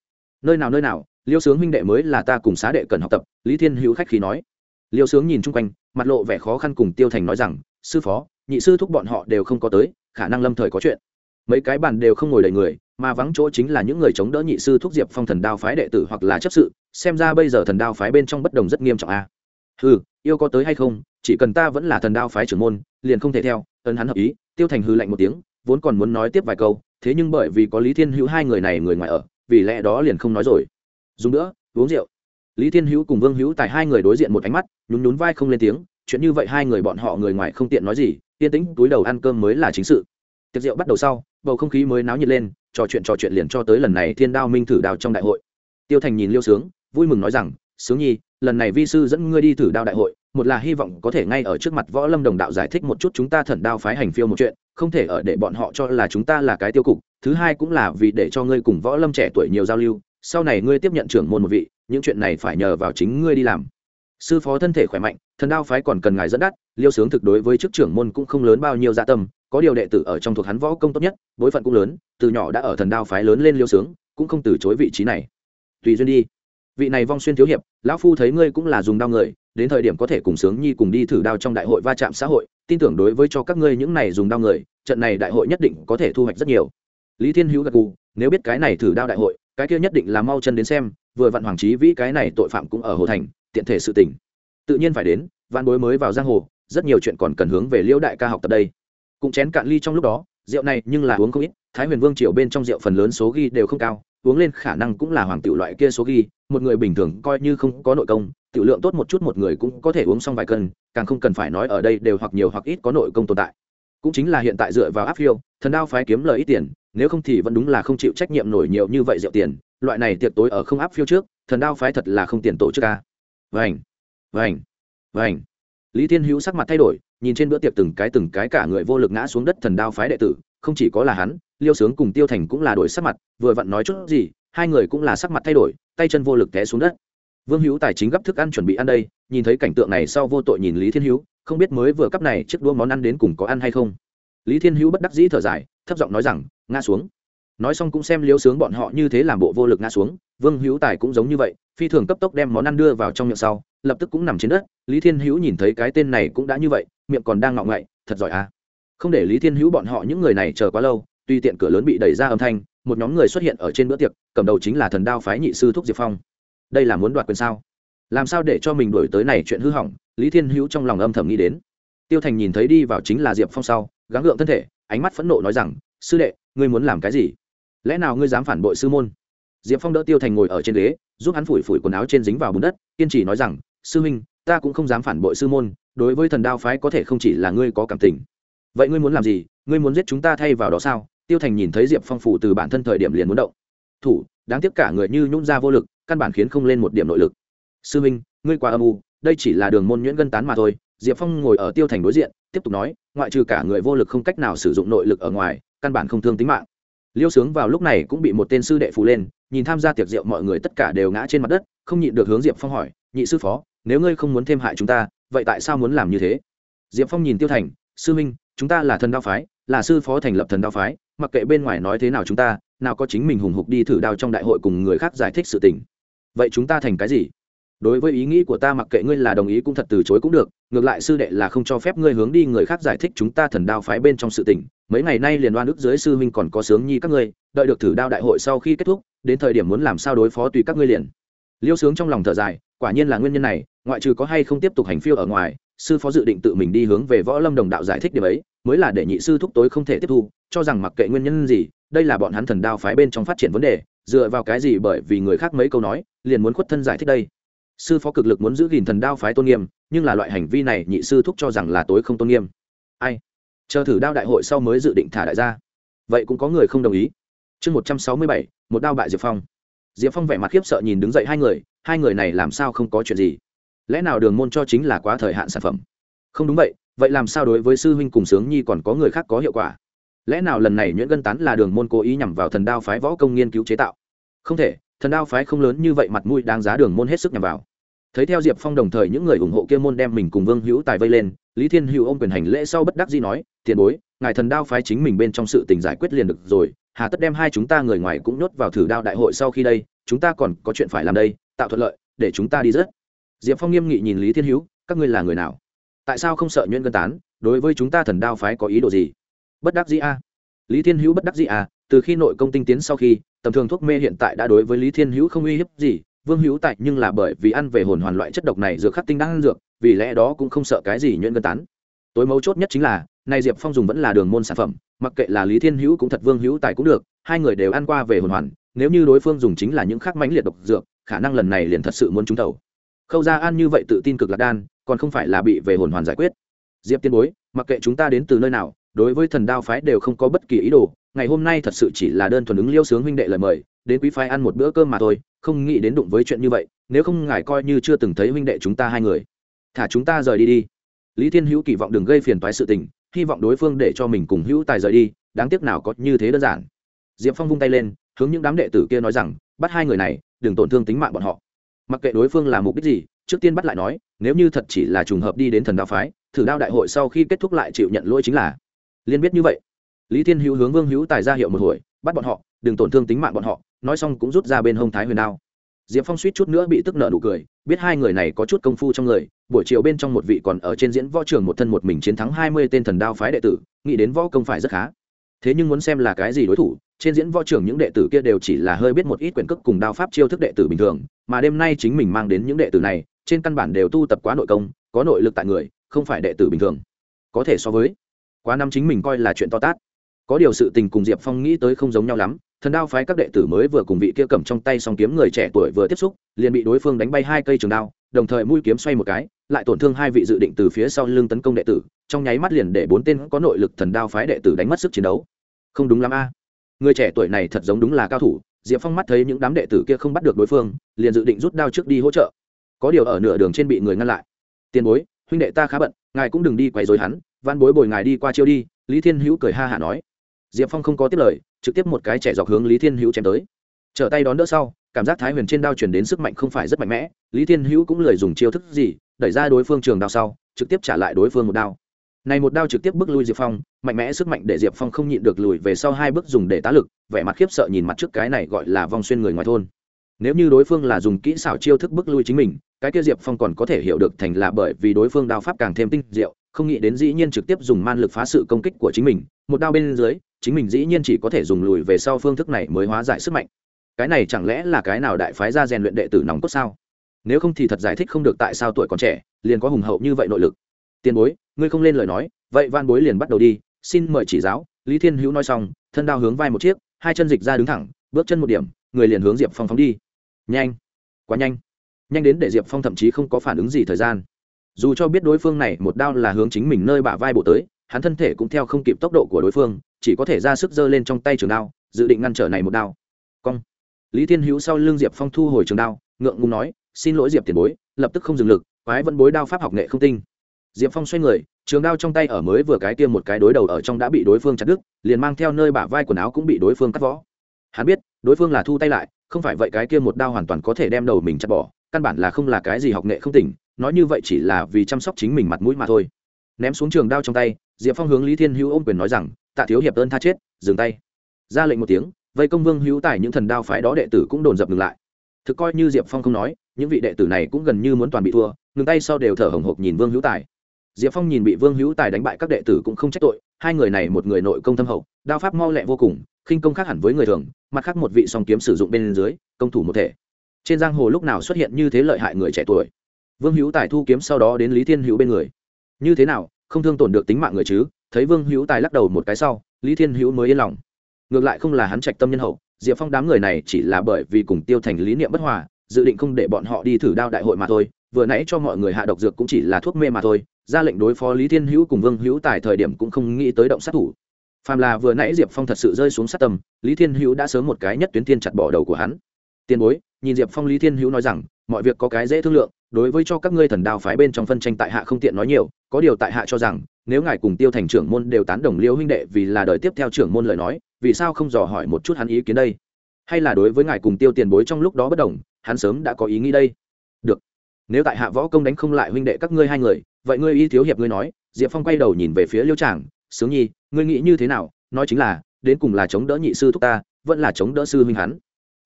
Nơi nào nơi nào liêu sướng huynh đệ mới là ta cùng xá đệ cần học tập lý thiên hữu khách khí nói. Liêu sướng nhìn chung quanh mặt lộ vẻ khó khăn cùng tiêu thành nói rằng sư phó nhị sư thúc bọn họ đều không có tới khả năng lâm thời có chuyện. Mấy cái bàn đều không ngồi đầy người, mà vắng chỗ chính là những người chống đỡ nhị sư thúc diệp phong thần đao phái đệ tử hoặc là chấp sự, xem ra bây giờ thần đao phái bên trong bất đồng rất nghiêm trọng a. À. ừ yêu có tới hay không, chỉ cần ta vẫn là thần đao phái trưởng môn, liền không thể theo, ấn hắn hợp ý, tiêu thành hư lạnh một tiếng, vốn còn muốn nói tiếp vài câu, thế nhưng bởi vì có lý thiên hữu hai người này người ngoài ở, vì lẽ đó liền không nói rồi. Dùng nữa, uống rượu. Lý thiên hữu cùng vương hữu tại hai người đối diện một ánh mắt, nhún nhún vai không lên tiếng, chuyện như vậy hai người bọn họ người ngoài không tiện nói gì yên tĩnh, túi đầu ăn cơm mới là chính sự. Tiệc rượu bắt đầu sau, bầu không khí mới náo nhiệt lên, trò chuyện trò chuyện liền cho tới lần này thiên đao minh thử đao trong đại hội. Tiêu thành nhìn liêu sướng, vui mừng nói rằng, sướng nhi, lần này vi sư dẫn ngươi đi thử đao đại hội, một là hy vọng có thể ngay ở trước mặt võ lâm đồng đạo giải thích một chút chúng ta thần đao phái hành phiêu một chuyện, không thể ở để bọn họ cho là chúng ta là cái tiêu cục, thứ hai cũng là vì để cho ngươi cùng võ lâm trẻ tuổi nhiều giao lưu, sau này ngươi tiếp nhận trưởng môn một vị, những chuyện này phải nhờ vào chính ngươi đi làm sư phó thân thể khỏe mạnh thần đao phái còn cần ngài dẫn đắt, liêu sướng thực đối với chức trưởng môn cũng không lớn bao nhiêu dạ tâm có điều đệ tử ở trong thuộc hắn võ công tốt nhất bối phận cũng lớn từ nhỏ đã ở thần đao phái lớn lên liêu sướng cũng không từ chối vị trí này. Tùy duyên đi. Vị này vong xuyên thiếu hiệp lão phu thấy ngươi cũng là dùng đao người đến thời điểm có thể cùng sướng nhi cùng đi thử đao trong đại hội va chạm xã hội tin tưởng đối với cho các ngươi những này dùng đao người trận này đại hội nhất định có thể thu hoạch rất nhiều. Lý thiên hữu gật gù nếu biết cái này thử đao đại hội cái kia nhất định là mau chân đến xem vừa vặn hoàng trí vĩ cái này tội phạm cũng ở hồ thành tiện thể sự tình. Tự nhiên phải đến văn bối mới vào giang hồ, rất nhiều chuyện còn cần hướng về liễu đại ca học tập đây. Cũng chén cạn ly trong lúc đó, rượu này nhưng là uống không ít, thái huyền vương triều bên trong rượu phần lớn số ghi đều không cao, uống lên khả năng cũng là hoàng tiểu loại kia số ghi, một người bình thường coi như không có nội công, tiểu lượng tốt một chút một người cũng có thể uống xong vài cân, càng không cần phải nói ở đây đều hoặc nhiều hoặc ít có nội công tồn tại. Cũng chính là hiện tại dựa vào áp phiêu, thần đao phái kiếm lời ít tiền, nếu không thì vẫn đúng là không chịu trách nhiệm nổi nhiều như vậy rượu tiền, loại này tiệc tối ở không áp phiêu trước, thần đao phái thật là không tiền tổ chức ca vành, vành, vành, lý thiên hữu sắc mặt thay đổi nhìn trên bữa tiệc từng cái từng cái cả người vô lực ngã xuống đất thần đao phái đệ tử không chỉ có là hắn liêu sướng cùng tiêu thành cũng là đổi sắc mặt vừa vặn nói chút gì hai người cũng là sắc mặt thay đổi tay chân vô lực té xuống đất. Vương hữu tài chính gấp thức ăn chuẩn bị ăn đây nhìn thấy cảnh tượng này sau vô tội nhìn lý thiên hữu không biết mới vừa cấp này chiếc đua món ăn đến cùng có ăn hay không. Lý thiên hữu bất đắc dĩ thở dài thấp giọng nói rằng ngã xuống. Nói xong cũng xem liêu sướng bọn họ như thế làm bộ vô lực ngã xuống vương hữu tài cũng giống như vậy phi thường cấp tốc đem món ăn đưa vào trong miệng sau, lập tức cũng nằm trên đất, lý thiên hữu nhìn thấy cái tên này cũng đã như vậy, miệng còn đang ngọng ngậy, thật giỏi à. Không để lý thiên hữu bọn họ những người này chờ quá lâu, tuy tiện cửa lớn bị đẩy ra âm thanh, một nhóm người xuất hiện ở trên bữa tiệc, cầm đầu chính là thần đao phái nhị sư thúc diệp phong. Đây là muốn đoạt quyền sao? Làm sao để cho mình đổi tới này chuyện hư hỏng? Lý thiên hữu trong lòng âm thầm nghĩ đến. Tiêu thành nhìn thấy đi vào chính là diệp phong sau, gắng gượng thân thể, ánh mắt phẫn nộ nói rằng, sư đệ, ngươi muốn làm cái gì? Lẽ nào ngươi dám phản bội sư môn? Diệp phong đỡ tiêu thành ngồi ở trên ghế giúp hắn phủi phủi quần áo trên dính vào bùn đất, kiên trì nói rằng, sư huynh, ta cũng không dám phản bội sư môn, đối với thần đao phái có thể không chỉ là ngươi có cảm tình. Vậy ngươi muốn làm gì? Ngươi muốn giết chúng ta thay vào đó sao? Tiêu thành nhìn thấy diệp phong phủ từ bản thân thời điểm liền muốn động. Thủ, đáng tiếc cả người như nhún ra vô lực, căn bản khiến không lên một điểm nội lực. Sư minh ngươi quá âm u, đây chỉ là đường môn nhuyễn gân tán mà thôi. Diệp phong ngồi ở tiêu thành đối diện, tiếp tục nói, ngoại trừ cả người vô lực không cách nào sử dụng nội lực ở ngoài, căn bản không thương tính mạng liêu sướng vào lúc này cũng bị một tên sư đệ phù lên, nhìn tham gia tiệc rượu mọi người tất cả đều ngã trên mặt đất, không nhịn được hướng diệp phong hỏi, nhị sư phó, nếu ngươi không muốn thêm hại chúng ta, vậy tại sao muốn làm như thế? Diệp phong nhìn tiêu thành, sư minh chúng ta là thần đao phái, là sư phó thành lập thần đao phái, mặc kệ bên ngoài nói thế nào chúng ta, nào có chính mình hùng hục đi thử đao trong đại hội cùng người khác giải thích sự tình. Vậy chúng ta thành cái gì? Đối với ý nghĩ của ta mặc kệ ngươi là đồng ý cũng thật từ chối cũng được, ngược lại sư đệ là không cho phép ngươi hướng đi người khác giải thích chúng ta thần đao phái bên trong sự tình. Mấy ngày nay liền đoan ức dưới sư huynh còn có sướng nhi các ngươi, đợi được thử đao đại hội sau khi kết thúc, đến thời điểm muốn làm sao đối phó tùy các ngươi liền. Liêu sướng trong lòng thở dài, quả nhiên là nguyên nhân này, ngoại trừ có hay không tiếp tục hành phiêu ở ngoài, sư phó dự định tự mình đi hướng về võ lâm đồng đạo giải thích điểm ấy, mới là để nhị sư thúc tối không thể tiếp thu, cho rằng mặc kệ nguyên nhân gì, đây là bọn hắn thần đao phái bên trong phát triển vấn đề, dựa vào cái gì bởi vì người khác mấy câu nói, liền muốn khuất thân giải thích đây sư phó cực lực muốn giữ gìn thần đao phái tôn nghiêm, nhưng là loại hành vi này nhị sư thúc cho rằng là tối không tôn nghiêm. Ai? Chờ thử đao đại hội sau mới dự định thả đại gia. Vậy cũng có người không đồng ý. Chương một trăm sáu mươi bảy, một đao bại diệp phong. Diệp phong vẻ mặt khiếp sợ nhìn đứng dậy hai người hai người này làm sao không có chuyện gì? Lẽ nào đường môn cho chính là quá thời hạn sản phẩm? Không đúng vậy vậy làm sao đối với sư huynh cùng sướng nhi còn có người khác có hiệu quả? Lẽ nào lần này nhuyễn gân tán là đường môn cố ý nhằm vào thần đao phái võ công nghiên cứu chế tạo? Không thể, thần đao phái không lớn như vậy mặt mũi đáng giá đường môn hết sức nhằm vào thấy theo diệp phong đồng thời những người ủng hộ kia môn đem mình cùng vương hữu tài vây lên, lý thiên hữu ôm quyền hành lễ sau bất đắc dĩ nói, tiền bối, ngài thần đao phái chính mình bên trong sự tình giải quyết liền được rồi, hà tất đem hai chúng ta người ngoài cũng nhốt vào thử đao đại hội sau khi đây, chúng ta còn có chuyện phải làm đây, tạo thuận lợi, để chúng ta đi rất diệp phong nghiêm nghị nhìn lý thiên hữu, các ngươi là người nào? Tại sao không sợ nhuyễn Cân tán? Đối với chúng ta thần đao phái có ý đồ gì? Bất đắc dĩ a. Lý thiên hữu bất đắc dĩ a, từ khi nội công tinh tiến sau khi, tầm thường thuốc mê hiện tại đã đối với lý thiên hữu không uy hiếp gì vương hữu tại nhưng là bởi vì ăn về hồn hoàn loại chất độc này dược khắc tinh đang ăn dược, vì lẽ đó cũng không sợ cái gì nhuyễn gân tán. Tối mấu chốt nhất chính là, nay diệp phong dùng vẫn là đường môn sản phẩm, mặc kệ là lý thiên hữu cũng thật vương hữu tài cũng được, hai người đều ăn qua về hồn hoàn, nếu như đối phương dùng chính là những khắc mãnh liệt độc dược, khả năng lần này liền thật sự muốn trúng tàu khâu ra ăn như vậy tự tin cực lạc đan, còn không phải là bị về hồn hoàn giải quyết. Diệp tiên bối, mặc kệ chúng ta đến từ nơi nào, đối với thần đao phái đều không có bất kỳ ý đồ, ngày hôm nay thật sự chỉ là đơn thuần ứng liêu sướng huynh đệ lời mời, đến quý phái ăn một bữa cơm mà thôi không nghĩ đến đụng với chuyện như vậy, nếu không ngài coi như chưa từng thấy huynh đệ chúng ta hai người. Thả chúng ta rời đi đi. Lý thiên hữu kỳ vọng đừng gây phiền toái sự tình, hy vọng đối phương để cho mình cùng hữu tài rời đi, đáng tiếc nào có như thế đơn giản. Diệp phong vung tay lên, hướng những đám đệ tử kia nói rằng, bắt hai người này, đừng tổn thương tính mạng bọn họ. Mặc kệ đối phương là mục đích gì, trước tiên bắt lại nói, nếu như thật chỉ là trùng hợp đi đến thần đạo phái, thử đao đại hội sau khi kết thúc lại chịu nhận lỗi chính là. Liên biết như vậy, lý thiên hữu hướng vương hữu tài ra hiệu một hồi, bắt bọn họ, đừng tổn thương tính mạng bọn họ nói xong cũng rút ra bên hông thái huyền đao. Diệp phong suýt chút nữa bị tức nợ nụ cười, biết hai người này có chút công phu trong người, buổi chiều bên trong một vị còn ở trên diễn võ trường một thân một mình chiến thắng hai mươi tên thần đao phái đệ tử, nghĩ đến võ công phải rất khá. Thế nhưng muốn xem là cái gì đối thủ, trên diễn võ trường những đệ tử kia đều chỉ là hơi biết một ít quyển cước cùng đao pháp chiêu thức đệ tử bình thường, mà đêm nay chính mình mang đến những đệ tử này, trên căn bản đều tu tập quá nội công, có nội lực tại người, không phải đệ tử bình thường. Có thể so với, quá năm chính mình coi là chuyện to tát. Có điều sự tình cùng diệp phong nghĩ tới không giống nhau lắm thần đao phái các đệ tử mới vừa cùng vị kia cầm trong tay song kiếm người trẻ tuổi vừa tiếp xúc, liền bị đối phương đánh bay hai cây trường đao, đồng thời mũi kiếm xoay một cái, lại tổn thương hai vị dự định từ phía sau lưng tấn công đệ tử, trong nháy mắt liền để bốn tên có nội lực thần đao phái đệ tử đánh mất sức chiến đấu. Không đúng lắm a. Người trẻ tuổi này thật giống đúng là cao thủ, diệp phong mắt thấy những đám đệ tử kia không bắt được đối phương, liền dự định rút đao trước đi hỗ trợ. Có điều ở nửa đường trên bị người ngăn lại. Tiền bối, huynh đệ ta khá bận, ngài cũng đừng đi quấy dối hắn văn bối bồi ngài đi qua chiêu đi, lý thiên hữu cười ha hả nói diệp phong không có tiếp lời, trực tiếp một cái trẻ dọc hướng lý thiên hữu chém tới. Trở tay đón đỡ sau, cảm giác thái huyền trên đao chuyển đến sức mạnh không phải rất mạnh mẽ, lý thiên hữu cũng lười dùng chiêu thức gì, đẩy ra đối phương trường đao sau, trực tiếp trả lại đối phương một đao. Này một đao trực tiếp bước lui diệp phong, mạnh mẽ sức mạnh để diệp phong không nhịn được lùi về sau hai bước dùng để tá lực, vẻ mặt khiếp sợ nhìn mặt trước cái này gọi là vong xuyên người ngoài thôn. Nếu như đối phương là dùng kỹ xảo chiêu thức bước lui chính mình, cái kia diệp phong còn có thể hiểu được thành là bởi vì đối phương đao pháp càng thêm tinh diệu, không nghĩ đến dĩ nhiên trực tiếp dùng man lực phá sự công kích của chính mình, một đao bên dưới chính mình dĩ nhiên chỉ có thể dùng lùi về sau phương thức này mới hóa giải sức mạnh. Cái này chẳng lẽ là cái nào đại phái ra rèn luyện đệ tử nòng cốt sao? Nếu không thì thật giải thích không được tại sao tuổi còn trẻ, liền có hùng hậu như vậy nội lực. Tiền bối, ngươi không lên lời nói, vậy van bối liền bắt đầu đi. Xin mời chỉ giáo, lý thiên hữu nói xong, thân đao hướng vai một chiếc, hai chân dịch ra đứng thẳng, bước chân một điểm, người liền hướng diệp phong phóng đi. Nhanh, quá nhanh. Nhanh đến để diệp phong thậm chí không có phản ứng gì thời gian. Dù cho biết đối phương này một đao là hướng chính mình nơi bả vai bộ tới hắn thân thể cũng theo không kịp tốc độ của đối phương, chỉ có thể ra sức giơ lên trong tay trường đao, dự định ngăn trở này một đao. Cong. Lý thiên hữu sau l ư n g diệp phong thu hồi trường đao, ngượng ngùng nói, xin lỗi diệp tiền bối, lập tức không dừng lực, quái vẫn bối đao pháp học nghệ không tinh. Diệp phong xoay người, trường đao trong tay ở mới vừa cái tiêm một cái đối đầu ở trong đã bị đối phương chặt đứt, liền mang theo nơi bả vai quần áo cũng bị đối phương cắt võ. Hắn biết, đối phương là thu tay lại, không phải vậy cái kia một đao hoàn toàn có thể đem đầu mình chặt bỏ, căn bản là không là cái gì học nghệ không tỉnh, nói như vậy chỉ là vì chăm sóc chính mình mặt mũi mà thôi. Ném xuống trường đao trong tay diệp phong hướng lý thiên hữu ôm quyền nói rằng, tạ thiếu hiệp ơn tha chết, dừng tay. Ra lệnh một tiếng, vây công vương hữu tài những thần đao phái đó đệ tử cũng đồn dập ngừng lại. Thực coi như diệp phong không nói, những vị đệ tử này cũng gần như muốn toàn bị thua, ngừng tay sau đều thở hồng hộc nhìn vương hữu tài. Diệp phong nhìn bị vương hữu tài đánh bại các đệ tử cũng không trách tội, hai người này một người nội công thâm hậu, đao pháp mau lẹ vô cùng, khinh công khác hẳn với người thường, mặt khác một vị song kiếm sử dụng bên dưới, công thủ một thể. Trên giang hồ lúc nào xuất hiện như thế lợi hại người trẻ tuổi? Vương hữu tài thu kiếm sau đó đến lý thiên hữu bên người. Như thế nào không thương tổn được tính mạng người chứ, thấy vương hữu tài lắc đầu một cái sau, lý thiên hữu mới yên lòng. Ngược lại không là hắn trạch tâm nhân hậu, diệp phong đám người này chỉ là bởi vì cùng tiêu thành lý niệm bất hòa, dự định không để bọn họ đi thử đao đại hội mà thôi, vừa nãy cho mọi người hạ độc dược cũng chỉ là thuốc mê mà thôi, ra lệnh đối phó lý thiên hữu cùng vương hữu tài thời điểm cũng không nghĩ tới động sát thủ. Phàm là vừa nãy diệp phong thật sự rơi xuống sát tâm, lý thiên hữu đã sớm một cái nhất tuyến thiên chặt bỏ đầu của hắn. Tiền bối, nhìn diệp phong lý thiên hữu nói rằng, mọi việc có cái dễ thương lượng đối với cho các ngươi thần đao phái bên trong phân tranh tại hạ không tiện nói nhiều, có điều tại hạ cho rằng, nếu ngài cùng tiêu thành trưởng môn đều tán đồng liêu huynh đệ vì là đời tiếp theo trưởng môn lời nói, vì sao không dò hỏi một chút hắn ý kiến đây? Hay là đối với ngài cùng tiêu tiền bối trong lúc đó bất đồng, hắn sớm đã có ý nghĩ đây. Được. Nếu tại hạ võ công đánh không lại huynh đệ các ngươi hai người, vậy ngươi y thiếu hiệp ngươi nói, diệp phong quay đầu nhìn về phía liêu tràng, sướng nhi, ngươi nghĩ như thế nào? Nói chính là, đến cùng là chống đỡ nhị sư thúc ta, vẫn là chống đỡ sư huynh hắn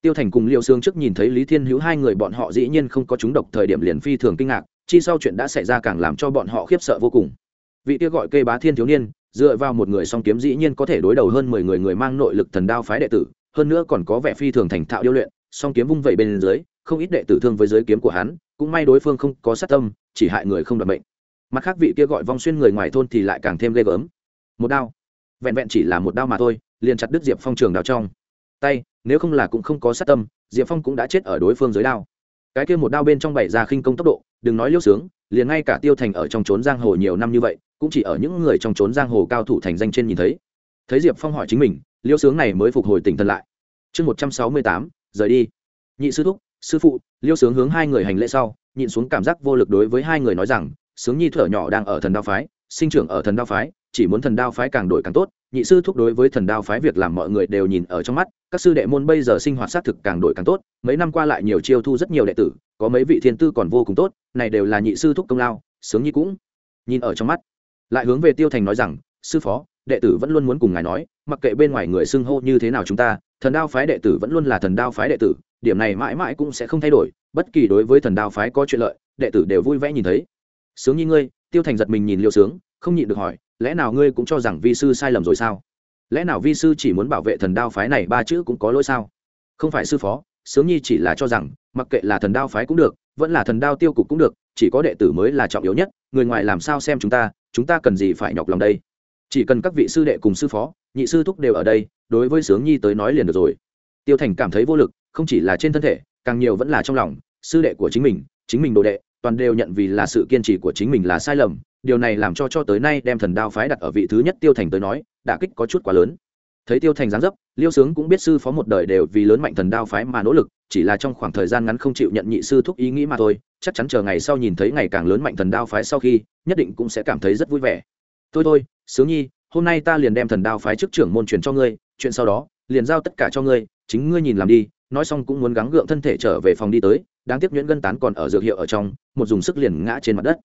tiêu thành cùng liêu xương trước nhìn thấy lý thiên hữu hai người bọn họ dĩ nhiên không có chúng độc, thời điểm liền phi thường kinh ngạc, chi sau chuyện đã xảy ra càng làm cho bọn họ khiếp sợ vô cùng. Vị kia gọi kê bá thiên thiếu niên, dựa vào một người song kiếm dĩ nhiên có thể đối đầu hơn mười người người mang nội lực thần đao phái đệ tử, hơn nữa còn có vẻ phi thường thành thạo điêu luyện, song kiếm vung vẩy bên dưới, không ít đệ tử thương với giới kiếm của hắn, cũng may đối phương không có sát tâm, chỉ hại người không đoạt mệnh. Mặt khác vị kia gọi vong xuyên người ngoài thôn thì lại càng thêm ghê gớm. Một đao. Vẹn vẹn chỉ là một đao mà thôi, liền chặt đứt diệp phong trường đao trong tay, nếu không là cũng không có sát tâm, diệp phong cũng đã chết ở đối phương dưới đao. Cái kia một đao bên trong bảy ra khinh công tốc độ, đừng nói liêu sướng, liền ngay cả tiêu thành ở trong trốn giang hồ nhiều năm như vậy, cũng chỉ ở những người trong trốn giang hồ cao thủ thành danh trên nhìn thấy. Thấy diệp phong hỏi chính mình, liêu sướng này mới phục hồi tỉnh thân lại. Chương một trăm sáu mươi tám, rời đi. Nhị sư thúc, sư phụ, liêu sướng hướng hai người hành lễ sau, nhịn xuống cảm giác vô lực đối với hai người nói rằng, sướng nhi thở nhỏ đang ở thần đao phái, sinh trưởng ở thần đao phái, chỉ muốn thần đao phái càng đổi càng tốt nhị sư thúc đối với thần đao phái việc làm mọi người đều nhìn ở trong mắt, các sư đệ môn bây giờ sinh hoạt xác thực càng đổi càng tốt, mấy năm qua lại nhiều chiêu thu rất nhiều đệ tử, có mấy vị thiên tư còn vô cùng tốt, này đều là nhị sư thúc công lao, sướng nhi cũng. Nhìn ở trong mắt, lại hướng về tiêu thành nói rằng, sư phó, đệ tử vẫn luôn muốn cùng ngài nói, mặc kệ bên ngoài người xưng hô như thế nào chúng ta, thần đao phái đệ tử vẫn luôn là thần đao phái đệ tử, điểm này mãi mãi cũng sẽ không thay đổi, bất kỳ đối với thần đao phái có chuyện lợi, đệ tử đều vui vẻ nhìn thấy. Sướng nhi ngươi, tiêu thành giật mình nhìn liêu sướng, không nhịn được hỏi lẽ nào ngươi cũng cho rằng vi sư sai lầm rồi sao? Lẽ nào vi sư chỉ muốn bảo vệ thần đao phái này ba chữ cũng có lỗi sao? Không phải sư phó, sướng nhi chỉ là cho rằng, mặc kệ là thần đao phái cũng được, vẫn là thần đao tiêu cục cũng được, chỉ có đệ tử mới là trọng yếu nhất, người ngoài làm sao xem chúng ta chúng ta cần gì phải nhọc lòng đây? Chỉ cần các vị sư đệ cùng sư phó, nhị sư thúc đều ở đây, đối với sướng nhi tới nói liền được rồi. Tiêu thành cảm thấy vô lực, không chỉ là trên thân thể, càng nhiều vẫn là trong lòng, sư đệ của chính mình chính mình đồ đệ, toàn đều nhận vì là sự kiên trì của chính mình là sai lầm điều này làm cho cho tới nay đem thần đao phái đặt ở vị thứ nhất tiêu thành tới nói, đả kích có chút quá lớn. Thấy tiêu thành giáng dấp, liêu sướng cũng biết sư phó một đời đều vì lớn mạnh thần đao phái mà nỗ lực, chỉ là trong khoảng thời gian ngắn không chịu nhận nhị sư thúc ý nghĩ mà thôi, chắc chắn chờ ngày sau nhìn thấy ngày càng lớn mạnh thần đao phái sau khi, nhất định cũng sẽ cảm thấy rất vui vẻ. Thôi thôi, sướng nhi, hôm nay ta liền đem thần đao phái chức trưởng môn truyền cho ngươi, chuyện sau đó, liền giao tất cả cho ngươi, chính ngươi nhìn làm đi. Nói xong cũng muốn gắng gượng thân thể trở về phòng đi tới, đáng tiếc nhuyễn gân tán còn ở dược hiệu ở trong, một dùng sức liền ngã trên mặt đất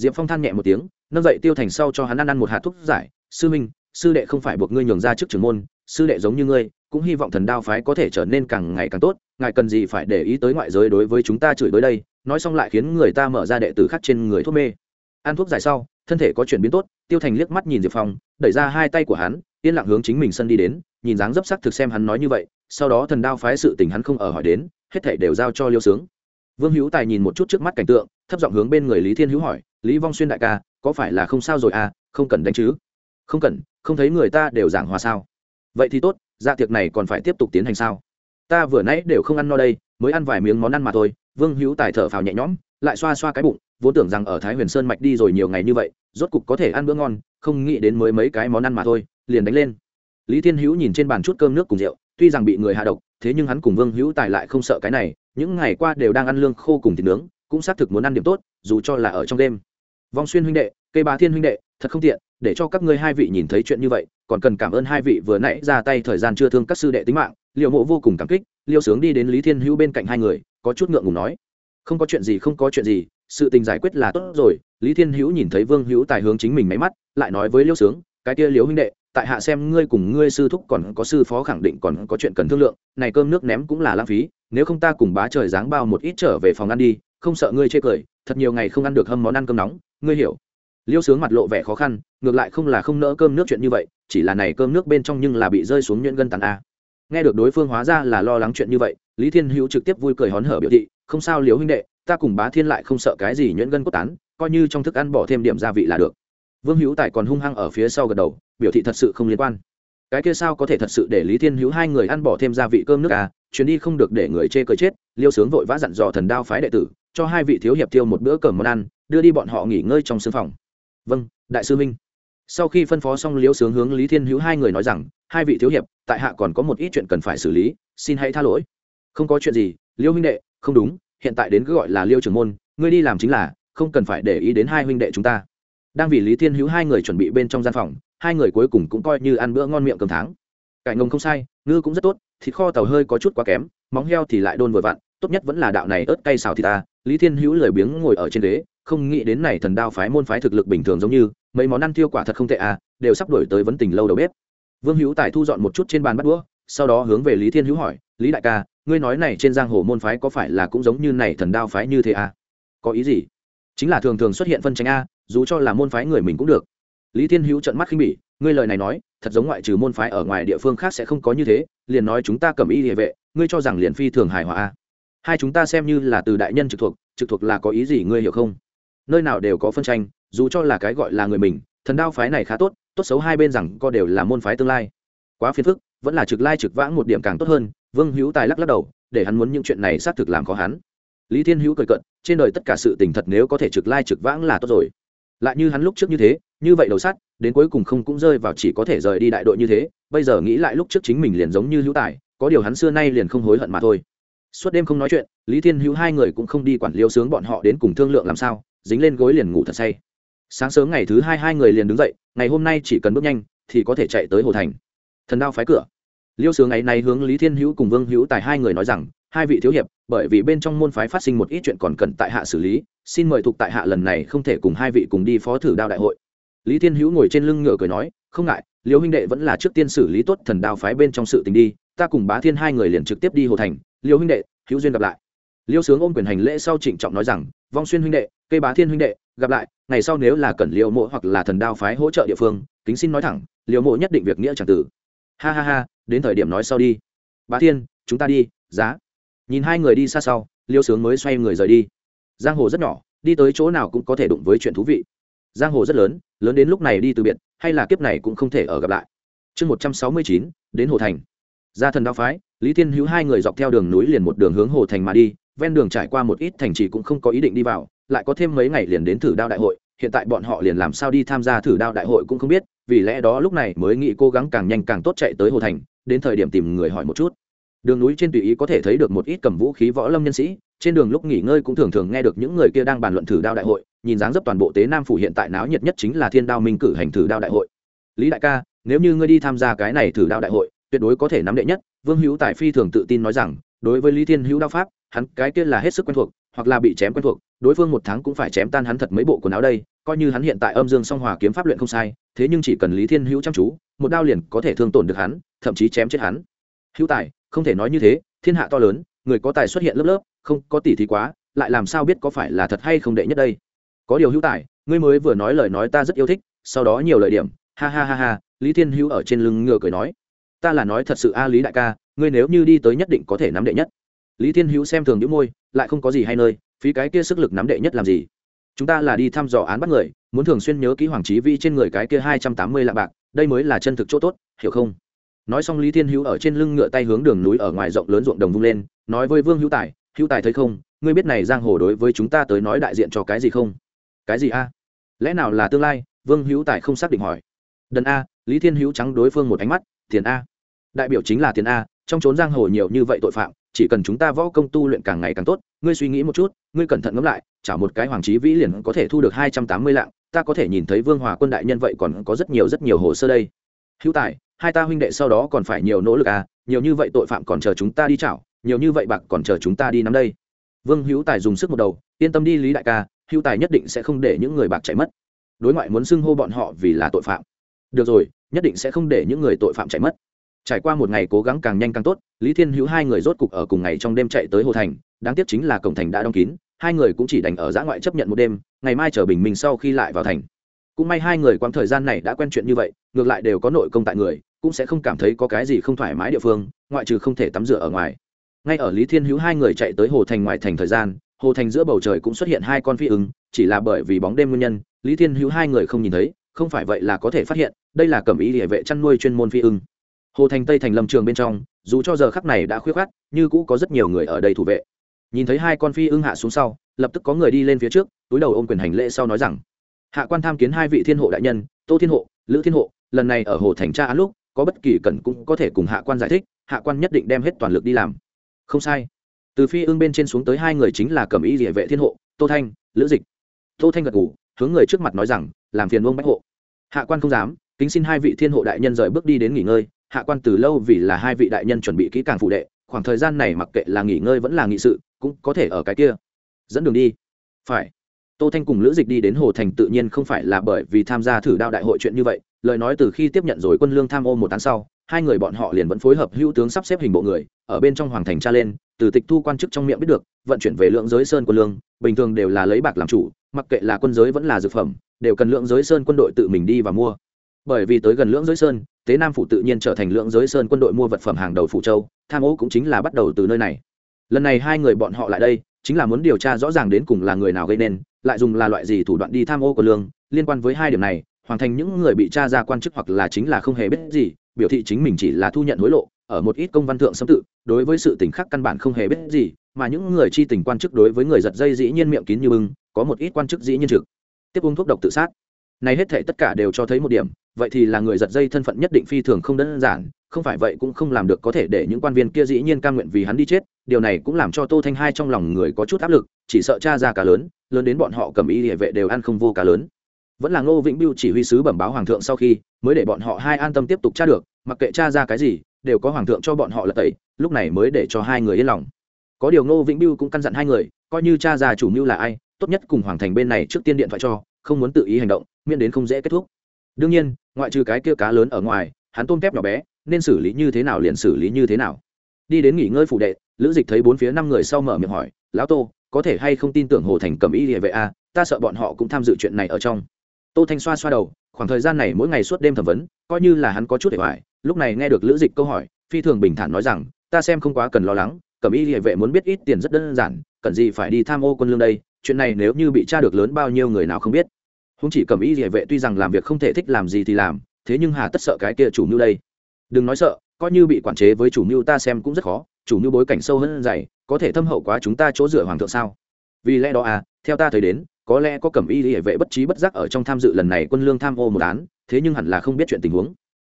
diệp phong than nhẹ một tiếng, nâng dậy tiêu thành sau cho hắn ăn ăn một hạt thuốc giải. Sư minh, sư đệ không phải buộc ngươi nhường ra trước trưởng môn, sư đệ giống như ngươi, cũng hy vọng thần đao phái có thể trở nên càng ngày càng tốt, ngài cần gì phải để ý tới ngoại giới đối với chúng ta chửi tới đây? Nói xong lại khiến người ta mở ra đệ tử khác trên người thuốc mê. Ăn thuốc giải sau, thân thể có chuyển biến tốt, tiêu thành liếc mắt nhìn diệp phong, đẩy ra hai tay của hắn, yên lặng hướng chính mình sân đi đến, nhìn dáng dấp sắc thực xem hắn nói như vậy, sau đó thần đao phái sự tình hắn không ở hỏi đến, hết thảy đều giao cho liêu sướng. Vương hữu tài nhìn một chút trước mắt cảnh tượng, thấp giọng hướng bên người lý thiên hữu hỏi lý vong xuyên đại ca, có phải là không sao rồi à không cần đánh chứ? Không cần, không thấy người ta đều giảng hòa sao? Vậy thì tốt dạ tiệc này còn phải tiếp tục tiến hành sao? Ta vừa nãy đều không ăn no đây, mới ăn vài miếng món ăn mà thôi. Vương hữu tài thở phào nhẹ nhõm, lại xoa xoa cái bụng, vốn tưởng rằng ở thái huyền sơn mạch đi rồi nhiều ngày như vậy, rốt cục có thể ăn bữa ngon, không nghĩ đến mới mấy cái món ăn mà thôi, liền đánh lên. Lý thiên hữu nhìn trên bàn chút cơm nước cùng rượu, tuy rằng bị người hạ độc, thế nhưng hắn cùng vương hữu tài lại không sợ cái này, những ngày qua đều đang ăn lương khô cùng thịt nướng, cũng xác thực muốn ăn điểm tốt, dù cho là ở trong đêm vong xuyên huynh đệ cây bá thiên huynh đệ, thật không tiện, để cho các ngươi hai vị nhìn thấy chuyện như vậy, còn cần cảm ơn hai vị vừa nãy ra tay thời gian chưa thương các sư đệ tính mạng liệu mộ vô cùng cảm kích, liêu sướng đi đến lý thiên hữu bên cạnh hai người, có chút ngượng ngùng nói. Không có chuyện gì, không có chuyện gì, sự tình giải quyết là tốt rồi, lý thiên hữu nhìn thấy vương hữu tài hướng chính mình máy mắt, lại nói với liêu sướng, cái kia liêu huynh đệ, tại hạ xem ngươi cùng ngươi sư thúc còn có sư phó khẳng định còn có chuyện cần thương lượng, này cơm nước ném cũng là lãng phí, nếu không ta cùng bá trời dáng bao một ít trở về phòng ăn đi, không sợ ngươi chê cười, thật nhiều ngày không ăn được hâm món ăn cơm nóng ngươi hiểu. Liêu sướng mặt lộ vẻ khó khăn, ngược lại không là không nỡ cơm nước chuyện như vậy, chỉ là này cơm nước bên trong nhưng là bị rơi xuống nhuyễn gân tàn a. Nghe được đối phương hóa ra là lo lắng chuyện như vậy, lý thiên hữu trực tiếp vui cười hón hở biểu thị, không sao liều huynh đệ, ta cùng bá thiên lại không sợ cái gì nhuyễn gân cốt tán, coi như trong thức ăn bỏ thêm điểm gia vị là được. Vương hữu tài còn hung hăng ở phía sau gật đầu, biểu thị thật sự không liên quan. Cái kia sao có thể thật sự để lý thiên hữu hai người ăn bỏ thêm gia vị cơm nước à? Chuyến đi không được để người chê cờ chết. Liêu sướng vội vã dặn dò thần đao phái đệ tử, cho hai vị thiếu hiệp tiêu một bữa cơm món ăn đưa đi bọn họ nghỉ ngơi trong sương phòng. Vâng đại sư minh. Sau khi phân phó xong liễu sướng hướng lý thiên hữu hai người nói rằng, hai vị thiếu hiệp, tại hạ còn có một ít chuyện cần phải xử lý, xin hãy tha lỗi. Không có chuyện gì, liễu huynh đệ, không đúng, hiện tại đến cứ gọi là liêu trưởng môn, ngươi đi làm chính là, không cần phải để ý đến hai huynh đệ chúng ta. Đang vì lý thiên hữu hai người chuẩn bị bên trong gian phòng, hai người cuối cùng cũng coi như ăn bữa ngon miệng cầm tháng. Cải ngông không sai, ngư cũng rất tốt, thịt kho tàu hơi có chút quá kém, móng heo thì lại đôn vừa vặn, tốt nhất vẫn là đạo này ớt cay xào thịt ta. Lý thiên hữu lười biếng ngồi ở trên ghế không nghĩ đến này thần đao phái môn phái thực lực bình thường giống như, mấy món ăn tiêu quả thật không tệ à đều sắp đổi tới vấn tình lâu đầu bếp. Vương hữu tài thu dọn một chút trên bàn bắt đũa, sau đó hướng về lý thiên hữu hỏi, lý đại ca, ngươi nói này trên giang hồ môn phái có phải là cũng giống như này thần đao phái như thế à? Có ý gì? Chính là thường thường xuất hiện phân tranh a, dù cho là môn phái người mình cũng được. Lý thiên hữu trận mắt khinh bỉ, ngươi lời này nói, thật giống ngoại trừ môn phái ở ngoài địa phương khác sẽ không có như thế, liền nói chúng ta cầm y địa vệ, ngươi cho rằng liền phi thường hài hòa a. Hai chúng ta xem như là từ đại nhân trực thuộc trực thuộc là có ý gì ngươi hiểu không? Nơi nào đều có phân tranh, dù cho là cái gọi là người mình, thần đao phái này khá tốt tốt xấu hai bên rằng co đều là môn phái tương lai. Quá phiền phức, vẫn là trực lai trực vãng một điểm càng tốt hơn, vương hữu tài lắc lắc đầu, để hắn muốn những chuyện này xác thực làm khó hắn. Lý thiên hữu cười cận trên đời tất cả sự tình thật nếu có thể trực lai trực vãng là tốt rồi. Lại như hắn lúc trước như thế, như vậy đầu sắt, đến cuối cùng không cũng rơi vào chỉ có thể rời đi đại đội như thế, bây giờ nghĩ lại lúc trước chính mình liền giống như hữu tài, có điều hắn xưa nay liền không hối hận mà thôi. Suốt đêm không nói chuyện, lý thiên hữu hai người cũng không đi quản liêu sướng bọn họ đến cùng thương lượng làm sao dính lên gối liền ngủ thật say. Sáng sớm ngày thứ hai hai người liền đứng dậy, ngày hôm nay chỉ cần bước nhanh thì có thể chạy tới hồ thành. Thần đao phái cửa. Liêu sướng ngày nay hướng lý thiên hữu cùng vương hữu tài hai người nói rằng, hai vị thiếu hiệp, bởi vì bên trong môn phái phát sinh một ít chuyện còn cần tại hạ xử lý, xin mời thuộc tại hạ lần này không thể cùng hai vị cùng đi phó thử đao đại hội. Lý thiên hữu ngồi trên lưng ngựa cười nói, không ngại, liêu huynh đệ vẫn là trước tiên xử lý tốt thần đao phái bên trong sự tình đi, ta cùng bá thiên hai người liền trực tiếp đi hồ thành. Liêu huynh đệ, hữu duyên gặp lại. Liêu sướng ôm quyền hành lễ sau trịnh trọng nói rằng, vong xuyên huynh đệ cây bá thiên huynh đệ, gặp lại, ngày sau nếu là cần liệu mộ hoặc là thần đao phái hỗ trợ địa phương, kính xin nói thẳng liêu mộ nhất định việc nghĩa c tử. Ha ha ha, đến thời điểm nói sau đi. Bá thiên, chúng ta đi, giá. Nhìn hai người đi xa sau liêu sướng mới xoay người rời đi. Giang hồ rất nhỏ, đi tới chỗ nào cũng có thể đụng với chuyện thú vị. Giang hồ rất lớn lớn đến lúc này đi từ biệt, hay là kiếp này cũng không thể ở gặp lại. Chương một trăm sáu mươi chín, đến hồ thành. Gia thần đao phái, lý thiên hữu hai người dọc theo đường núi liền một đường hướng hồ thành mà đi, ven đường trải qua một ít thành trì cũng không có ý định đi vào lại có thêm mấy ngày liền đến thử đao đại hội, hiện tại bọn họ liền làm sao đi tham gia thử đao đại hội cũng không biết, vì lẽ đó lúc này mới nghĩ cố gắng càng nhanh càng tốt chạy tới hồ thành, đến thời điểm tìm người hỏi một chút. Đường núi trên tùy ý có thể thấy được một ít cầm vũ khí võ lâm nhân sĩ, trên đường lúc nghỉ ngơi cũng thường thường nghe được những người kia đang bàn luận thử đao đại hội, nhìn dáng dấp toàn bộ tế nam phủ hiện tại náo nhiệt nhất chính là thiên đao minh cử hành thử đao đại hội. Lý đại ca, nếu như ngươi đi tham gia cái này thử đao đại hội, tuyệt đối có thể nắm đệ nhất, vương hữu tài phi thường tự tin nói rằng, đối với lý thiên hữu đao pháp, hắn cái kia là hết sức quen thuộc hoặc là bị chém quen thuộc, đối phương một tháng cũng phải chém tan hắn thật mấy bộ quần áo đây, coi như hắn hiện tại âm dương song hòa kiếm pháp luyện không sai, thế nhưng chỉ cần lý thiên hữu chăm chú, một đao liền có thể thương tổn được hắn, thậm chí chém chết hắn. Hữu tài, không thể nói như thế, thiên hạ to lớn, người có tài xuất hiện lớp lớp, không có tỷ thì quá, lại làm sao biết có phải là thật hay không đệ nhất đây? Có điều hữu tài, ngươi mới vừa nói lời nói ta rất yêu thích, sau đó nhiều lời điểm, ha ha ha ha, lý thiên hữu ở trên lưng ngựa cười nói, ta là nói thật sự a lý đại ca, ngươi nếu như đi tới nhất định có thể nắm đệ nhất lý thiên hữu xem thường những môi, lại không có gì hay nơi, phí cái kia sức lực nắm đệ nhất làm gì? Chúng ta là đi thăm dò án bắt người, muốn thường xuyên nhớ kỹ hoàng trí vi trên người cái kia hai trăm tám mươi lạng bạc, đây mới là chân thực chỗ tốt, hiểu không? Nói xong lý thiên hữu ở trên lưng ngựa tay hướng đường núi ở ngoài rộng lớn ruộng đồng vung lên, nói với vương hữu tài hữu tài thấy không? Ngươi biết này giang hồ đối với chúng ta tới nói đại diện cho cái gì không? Cái gì a? Lẽ nào là tương lai? Vương hữu tài không xác định hỏi. Đần a, lý thiên hữu trắng đối phương một ánh mắt, tiền a. Đại biểu chính là tiền a, trong trốn giang hồ nhiều như vậy tội phạm chỉ cần chúng ta võ công tu luyện càng ngày càng tốt, ngươi suy nghĩ một chút, ngươi cẩn thận ngẫm lại, chả một cái hoàng trí vĩ liền có thể thu được hai trăm tám mươi lạng, ta có thể nhìn thấy vương hòa quân đại nhân vậy còn có rất nhiều rất nhiều hồ sơ đây. Hữu tài, hai ta huynh đệ sau đó còn phải nhiều nỗ lực à nhiều như vậy tội phạm còn chờ chúng ta đi chảo, nhiều như vậy bạc còn chờ chúng ta đi nắm đây. Vương hữu tài dùng sức một đầu, yên tâm đi lý đại ca, hữu tài nhất định sẽ không để những người bạc chạy mất. Đối ngoại muốn xưng hô bọn họ vì là tội phạm. Được rồi, nhất định sẽ không để những người tội phạm chạy mất trải qua một ngày cố gắng càng nhanh càng tốt, lý thiên hữu hai người rốt cục ở cùng ngày trong đêm chạy tới hồ thành, đáng tiếc chính là cổng thành đã đóng kín, hai người cũng chỉ đành ở giã ngoại chấp nhận một đêm, ngày mai chờ bình minh sau khi lại vào thành. Cũng may hai người quãng thời gian này đã quen chuyện như vậy, ngược lại đều có nội công tại người, cũng sẽ không cảm thấy có cái gì không thoải mái địa phương, ngoại trừ không thể tắm rửa ở ngoài. Ngay ở lý thiên hữu hai người chạy tới hồ thành ngoài thành thời gian, hồ thành giữa bầu trời cũng xuất hiện hai con phi ứng, chỉ là bởi vì bóng đêm nguyên nhân, lý thiên hữu hai người không nhìn thấy, không phải vậy là có thể phát hiện, đây là cẩm ý địa vệ chăn nuôi chuyên môn phi ưng hồ thành tây thành lâm trường bên trong, dù cho giờ khắc này đã khuyết khát như cũ có rất nhiều người ở đây thủ vệ. Nhìn thấy hai con phi ưng hạ xuống sau, lập tức có người đi lên phía trước, túi đầu ôm quyền hành lễ sau nói rằng, hạ quan tham kiến hai vị thiên hộ đại nhân, tô thiên hộ, lữ thiên hộ, lần này ở hồ thành tra án lúc, có bất kỳ cần cũng có thể cùng hạ quan giải thích, hạ quan nhất định đem hết toàn lực đi làm. Không sai. Từ phi ưng bên trên xuống tới hai người chính là cầm ý địa vệ thiên hộ, tô thanh, lữ dịch. Tô thanh gật ngủ hướng người trước mặt nói rằng, làm phiền ông bách hộ. Hạ quan không dám, kính xin hai vị thiên hộ đại nhân rời bước đi đến nghỉ ngơi hạ quan từ lâu vì là hai vị đại nhân chuẩn bị kỹ càng phụ đệ, khoảng thời gian này mặc kệ là nghỉ ngơi vẫn là nghị sự, cũng có thể ở cái kia. Dẫn đường đi. Phải. Tô thanh cùng lữ dịch đi đến hồ thành tự nhiên không phải là bởi vì tham gia thử đao đại hội chuyện như vậy, lời nói từ khi tiếp nhận rồi quân lương tham ô một tháng sau, hai người bọn họ liền vẫn phối hợp hữu tướng sắp xếp hình bộ người, ở bên trong hoàng thành tra lên, từ tịch thu quan chức trong miệng biết được, vận chuyển về lượng giới sơn quân lương, bình thường đều là lấy bạc làm chủ, mặc kệ là quân giới vẫn là dược phẩm, đều cần lượng giới sơn quân đội tự mình đi và mua bởi vì tới gần lưỡng giới sơn, tế nam phủ tự nhiên trở thành lưỡng giới sơn quân đội mua vật phẩm hàng đầu phủ châu, tham ô cũng chính là bắt đầu từ nơi này. Lần này hai người bọn họ lại đây, chính là muốn điều tra rõ ràng đến cùng là người nào gây nên, lại dùng là loại gì thủ đoạn đi tham ô của lương, liên quan với hai điểm này, hoàn thành những người bị tra ra quan chức hoặc là chính là không hề biết gì, biểu thị chính mình chỉ là thu nhận hối lộ, ở một ít công văn thượng xâm tự, đối với sự tình khác căn bản không hề biết gì, mà những người chi tình quan chức đối với người giật dây dĩ nhiên miệng kín như bưng, có một ít quan chức dĩ nhiên trực. Tiếp uống thuốc độc tự sát này hết thể tất cả đều cho thấy một điểm, vậy thì là người giật dây thân phận nhất định phi thường không đơn giản, không phải vậy cũng không làm được có thể để những quan viên kia dĩ nhiên cam nguyện vì hắn đi chết, điều này cũng làm cho tô thanh hai trong lòng người có chút áp lực, chỉ sợ cha ra cá lớn lớn đến bọn họ cầm y địa vệ đều ăn không vô cá lớn. Vẫn là ngô vĩnh biêu chỉ huy sứ bẩm báo hoàng thượng sau khi, mới để bọn họ hai an tâm tiếp tục tra được, mặc kệ cha ra cái gì, đều có hoàng thượng cho bọn họ lật tẩy, lúc này mới để cho hai người yên lòng. Có điều ngô vĩnh biêu cũng căn dặn hai người, coi như cha ra chủ mưu là ai, tốt nhất cùng hoàng thành bên này trước tiên điện thoại cho, không muốn tự ý hành động miễn đến không dễ kết thúc. Đương nhiên, ngoại trừ cái kia cá lớn ở ngoài, hắn tôm tép nhỏ bé, nên xử lý như thế nào liền xử lý như thế nào. Đi đến nghỉ ngơi phủ đệ, lữ dịch thấy bốn phía năm người sau mở miệng hỏi, lão tô, có thể hay không tin tưởng hồ thành cầm ý địa vệ a? Ta sợ bọn họ cũng tham dự chuyện này ở trong. Tô thanh xoa xoa đầu, khoảng thời gian này mỗi ngày suốt đêm thẩm vấn, coi như là hắn có chút để hoài, lúc này nghe được lữ dịch câu hỏi, phi thường bình thản nói rằng, ta xem không quá cần lo lắng cầm ý địa vệ muốn biết ít tiền rất đơn giản, cần gì phải đi tham ô quân lương đây, chuyện này nếu như bị tra được lớn bao nhiêu người nào không biết húng chỉ cầm ý địa vệ tuy rằng làm việc không thể thích làm gì thì làm, thế nhưng hà tất sợ cái kia chủ mưu đây. Đừng nói sợ, coi như bị quản chế với chủ mưu ta xem cũng rất khó, chủ mưu bối cảnh sâu hơn dày, có thể thâm hậu quá chúng ta chỗ dựa hoàng thượng sao? Vì lẽ đó à theo ta thấy đến, có lẽ có cẩm y địa vệ bất trí bất giác ở trong tham dự lần này quân lương tham ô một án, thế nhưng hẳn là không biết chuyện tình huống.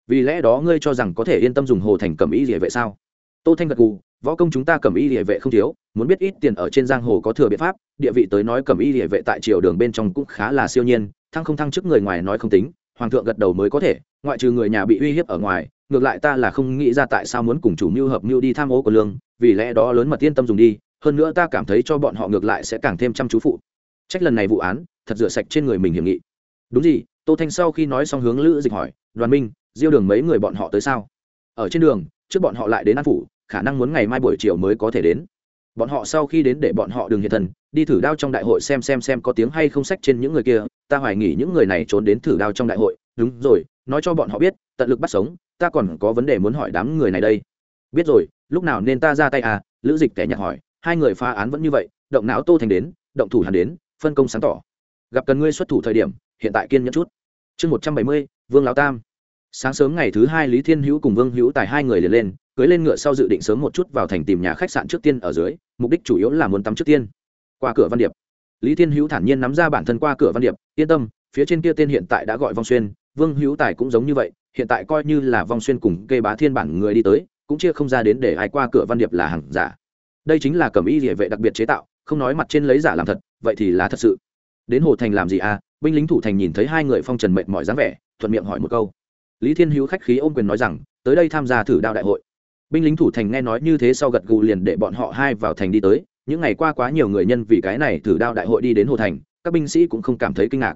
Vì lẽ đó ngươi cho rằng có thể yên tâm dùng hồ thành cẩm y địa vệ sao? Tô thanh gật gù, võ công chúng ta cẩm y địa vệ không thiếu, muốn biết ít tiền ở trên giang hồ có thừa biện pháp địa vị tới nói cẩm y địa vệ tại triều đường bên trong cũng khá là siêu nhiên, thăng không thăng trước người ngoài nói không tính, hoàng thượng gật đầu mới có thể, ngoại trừ người nhà bị uy hiếp ở ngoài, ngược lại ta là không nghĩ ra tại sao muốn cùng chủ mưu hợp mưu đi tham ô của lương, vì lẽ đó lớn mật yên tâm dùng đi, hơn nữa ta cảm thấy cho bọn họ ngược lại sẽ càng thêm chăm chú phụ. Trách lần này vụ án, thật rửa sạch trên người mình hiểm nghị. Đúng gì? Tô thanh sau khi nói xong hướng lữ dịch hỏi, đoàn minh, diêu đường mấy người bọn họ tới sao? Ở trên đường, trước bọn họ lại đến an phủ, khả năng muốn ngày mai buổi chiều mới có thể đến bọn họ sau khi đến để bọn họ đừng hiện thần đi thử đao trong đại hội xem xem xem có tiếng hay không sách trên những người kia, ta hoài nghỉ những người này trốn đến thử đao trong đại hội. Đúng rồi, nói cho bọn họ biết, tận lực bắt sống, ta còn có vấn đề muốn hỏi đám người này đây. Biết rồi, lúc nào nên ta ra tay à? Lữ dịch kẻ nhạt hỏi. Hai người phá án vẫn như vậy, động não tô thành đến, động thủ hàn đến, phân công sáng tỏ. Gặp cần ngươi xuất thủ thời điểm, hiện tại kiên nhẫn chút. Chương một trăm bảy mươi, vương lão tam sáng sớm ngày thứ hai lý thiên hữu cùng vương hữu tài hai người liền lên, cưới lên ngựa sau dự định sớm một chút vào thành tìm nhà khách sạn trước tiên ở dưới, mục đích chủ yếu là muốn tắm trước tiên. Qua cửa văn điệp, lý thiên hữu thản nhiên nắm ra bản thân qua cửa văn điệp, yên tâm, phía trên kia tên hiện tại đã gọi vong xuyên, vương hữu tài cũng giống như vậy, hiện tại coi như là vong xuyên cùng kê bá thiên bản người đi tới, cũng chia không ra đến để ai qua cửa văn điệp là hàng giả. Đây chính là cẩm y địa vệ đặc biệt chế tạo, không nói mặt trên lấy giả làm thật, vậy thì là thật sự. Đến hồ thành làm gì à? Binh lính thủ thành nhìn thấy hai người phong trần mệnh mọi dáng vẻ, thuận miệng hỏi một câu lý thiên hữu khách khí ôm quyền nói rằng, tới đây tham gia thử đao đại hội. Binh lính thủ thành nghe nói như thế sau gật gù liền để bọn họ hai vào thành đi tới. Những ngày qua quá nhiều người nhân vì cái này thử đao đại hội đi đến hồ thành, các binh sĩ cũng không cảm thấy kinh ngạc.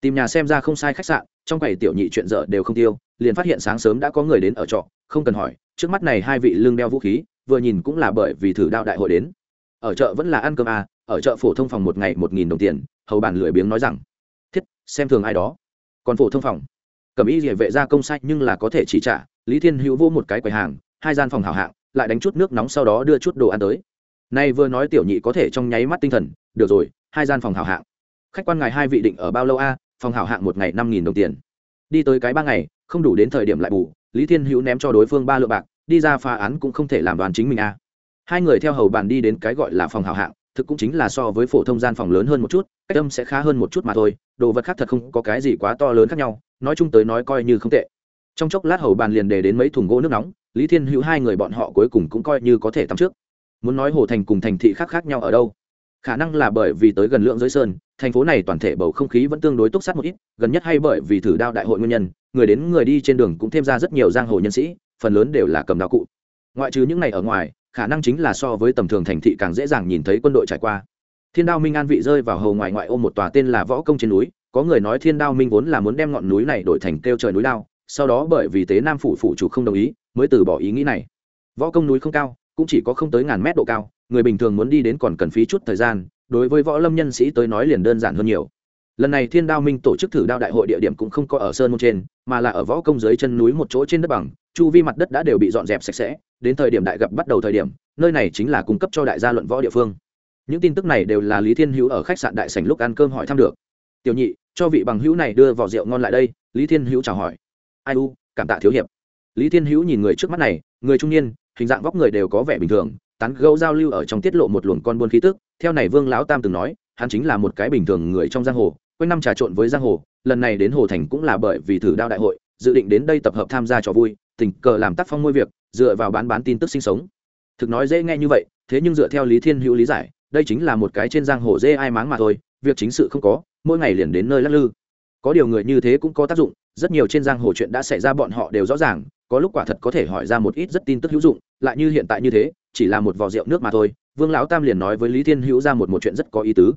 Tìm nhà xem ra không sai khách sạn, trong quầy tiểu nhị chuyện dở đều không tiêu, liền phát hiện sáng sớm đã có người đến ở trọ, không cần hỏi, trước mắt này hai vị lương đeo vũ khí, vừa nhìn cũng là bởi vì thử đao đại hội đến. Ở chợ vẫn là ăn cơm à ở chợ phổ thông phòng một ngày một nghìn đồng tiền, hầu bàn lười biếng nói rằng, thiết, xem thường ai đó. Còn phổ thông phòng cầm y địa vệ ra công sai nhưng là có thể chỉ trả, lý thiên hữu vô một cái quầy hàng, hai gian phòng hảo hạng, lại đánh chút nước nóng sau đó đưa chút đồ ăn tới. Nay vừa nói tiểu nhị có thể trong nháy mắt tinh thần, được rồi, hai gian phòng hảo hạng. Khách quan ngài hai vị định ở bao lâu a? Phòng hảo hạng một ngày năm nghìn đồng tiền. Đi tới cái ba ngày, không đủ đến thời điểm lại bù, lý thiên hữu ném cho đối phương ba lượng bạc, đi ra phá án cũng không thể làm đoàn chính mình a. Hai người theo hầu bàn đi đến cái gọi là phòng hảo hạng, thực cũng chính là so với phổ thông gian phòng lớn hơn một chút, cách âm sẽ khá hơn một chút mà thôi, đồ vật khác thật không có cái gì quá to lớn khác nhau nói chung tới nói coi như không tệ. Trong chốc lát hầu bàn liền đề đến mấy thùng gỗ nước nóng, lý thiên hữu hai người bọn họ cuối cùng cũng coi như có thể tắm trước. Muốn nói hồ thành cùng thành thị khác khác nhau ở đâu? Khả năng là bởi vì tới gần lượng giới sơn, thành phố này toàn thể bầu không khí vẫn tương đối túc sát một ít, gần nhất hay bởi vì thử đao đại hội nguyên nhân, người đến người đi trên đường cũng thêm ra rất nhiều giang hồ nhân sĩ, phần lớn đều là cầm đao cụ. Ngoại trừ những này ở ngoài, khả năng chính là so với tầm thường thành thị càng dễ dàng nhìn thấy quân đội trải qua. Thiên đao minh an vị rơi vào hầu ngoài ngoại ô một tòa tên là võ công trên núi có người nói thiên đao minh vốn là muốn đem ngọn núi này đổi thành kêu trời núi đao, sau đó bởi vì tế nam phủ phủ chủ không đồng ý, mới từ bỏ ý nghĩ này. Võ công núi không cao, cũng chỉ có không tới ngàn mét độ cao, người bình thường muốn đi đến còn cần phí chút thời gian, đối với võ lâm nhân sĩ tới nói liền đơn giản hơn nhiều. Lần này thiên đao minh tổ chức thử đao đại hội địa điểm cũng không có ở sơn môn trên, mà là ở võ công dưới chân núi một chỗ trên đất bằng, chu vi mặt đất đã đều bị dọn dẹp sạch sẽ, đến thời điểm đại gặp bắt đầu thời điểm, nơi này chính là cung cấp cho đại gia luận võ địa phương. Những tin tức này đều là lý thiên hữu ở khách sạn đại sành lúc ăn cơm hỏi thăm được. Tiểu nhị cho vị bằng hữu này đưa vào rượu ngon lại đây, lý thiên hữu chào hỏi. Ai u, cảm tạ thiếu hiệp. Lý thiên hữu nhìn người trước mắt này, người trung niên, hình dạng vóc người đều có vẻ bình thường, tán gẫu giao lưu ở trong tiết lộ một luồng con buôn khí tức, theo này vương lão tam từng nói, hắn chính là một cái bình thường người trong giang hồ, quanh năm trà trộn với giang hồ, lần này đến hồ thành cũng là bởi vì thử đao đại hội, dự định đến đây tập hợp tham gia trò vui, tình cờ làm tác phong ngôi việc, dựa vào bán bán tin tức sinh sống. Thực nói dễ nghe như vậy, thế nhưng dựa theo lý thiên hữu lý giải, đây chính là một cái trên giang hồ dê ai máng mà thôi việc chính sự không có, mỗi ngày liền đến nơi lắc lư. Có điều người như thế cũng có tác dụng, rất nhiều trên giang hồ chuyện đã xảy ra bọn họ đều rõ ràng, có lúc quả thật có thể hỏi ra một ít rất tin tức hữu dụng, lại như hiện tại như thế, chỉ là một vò rượu nước mà thôi, vương lão tam liền nói với lý thiên hữu ra một một chuyện rất có ý tứ.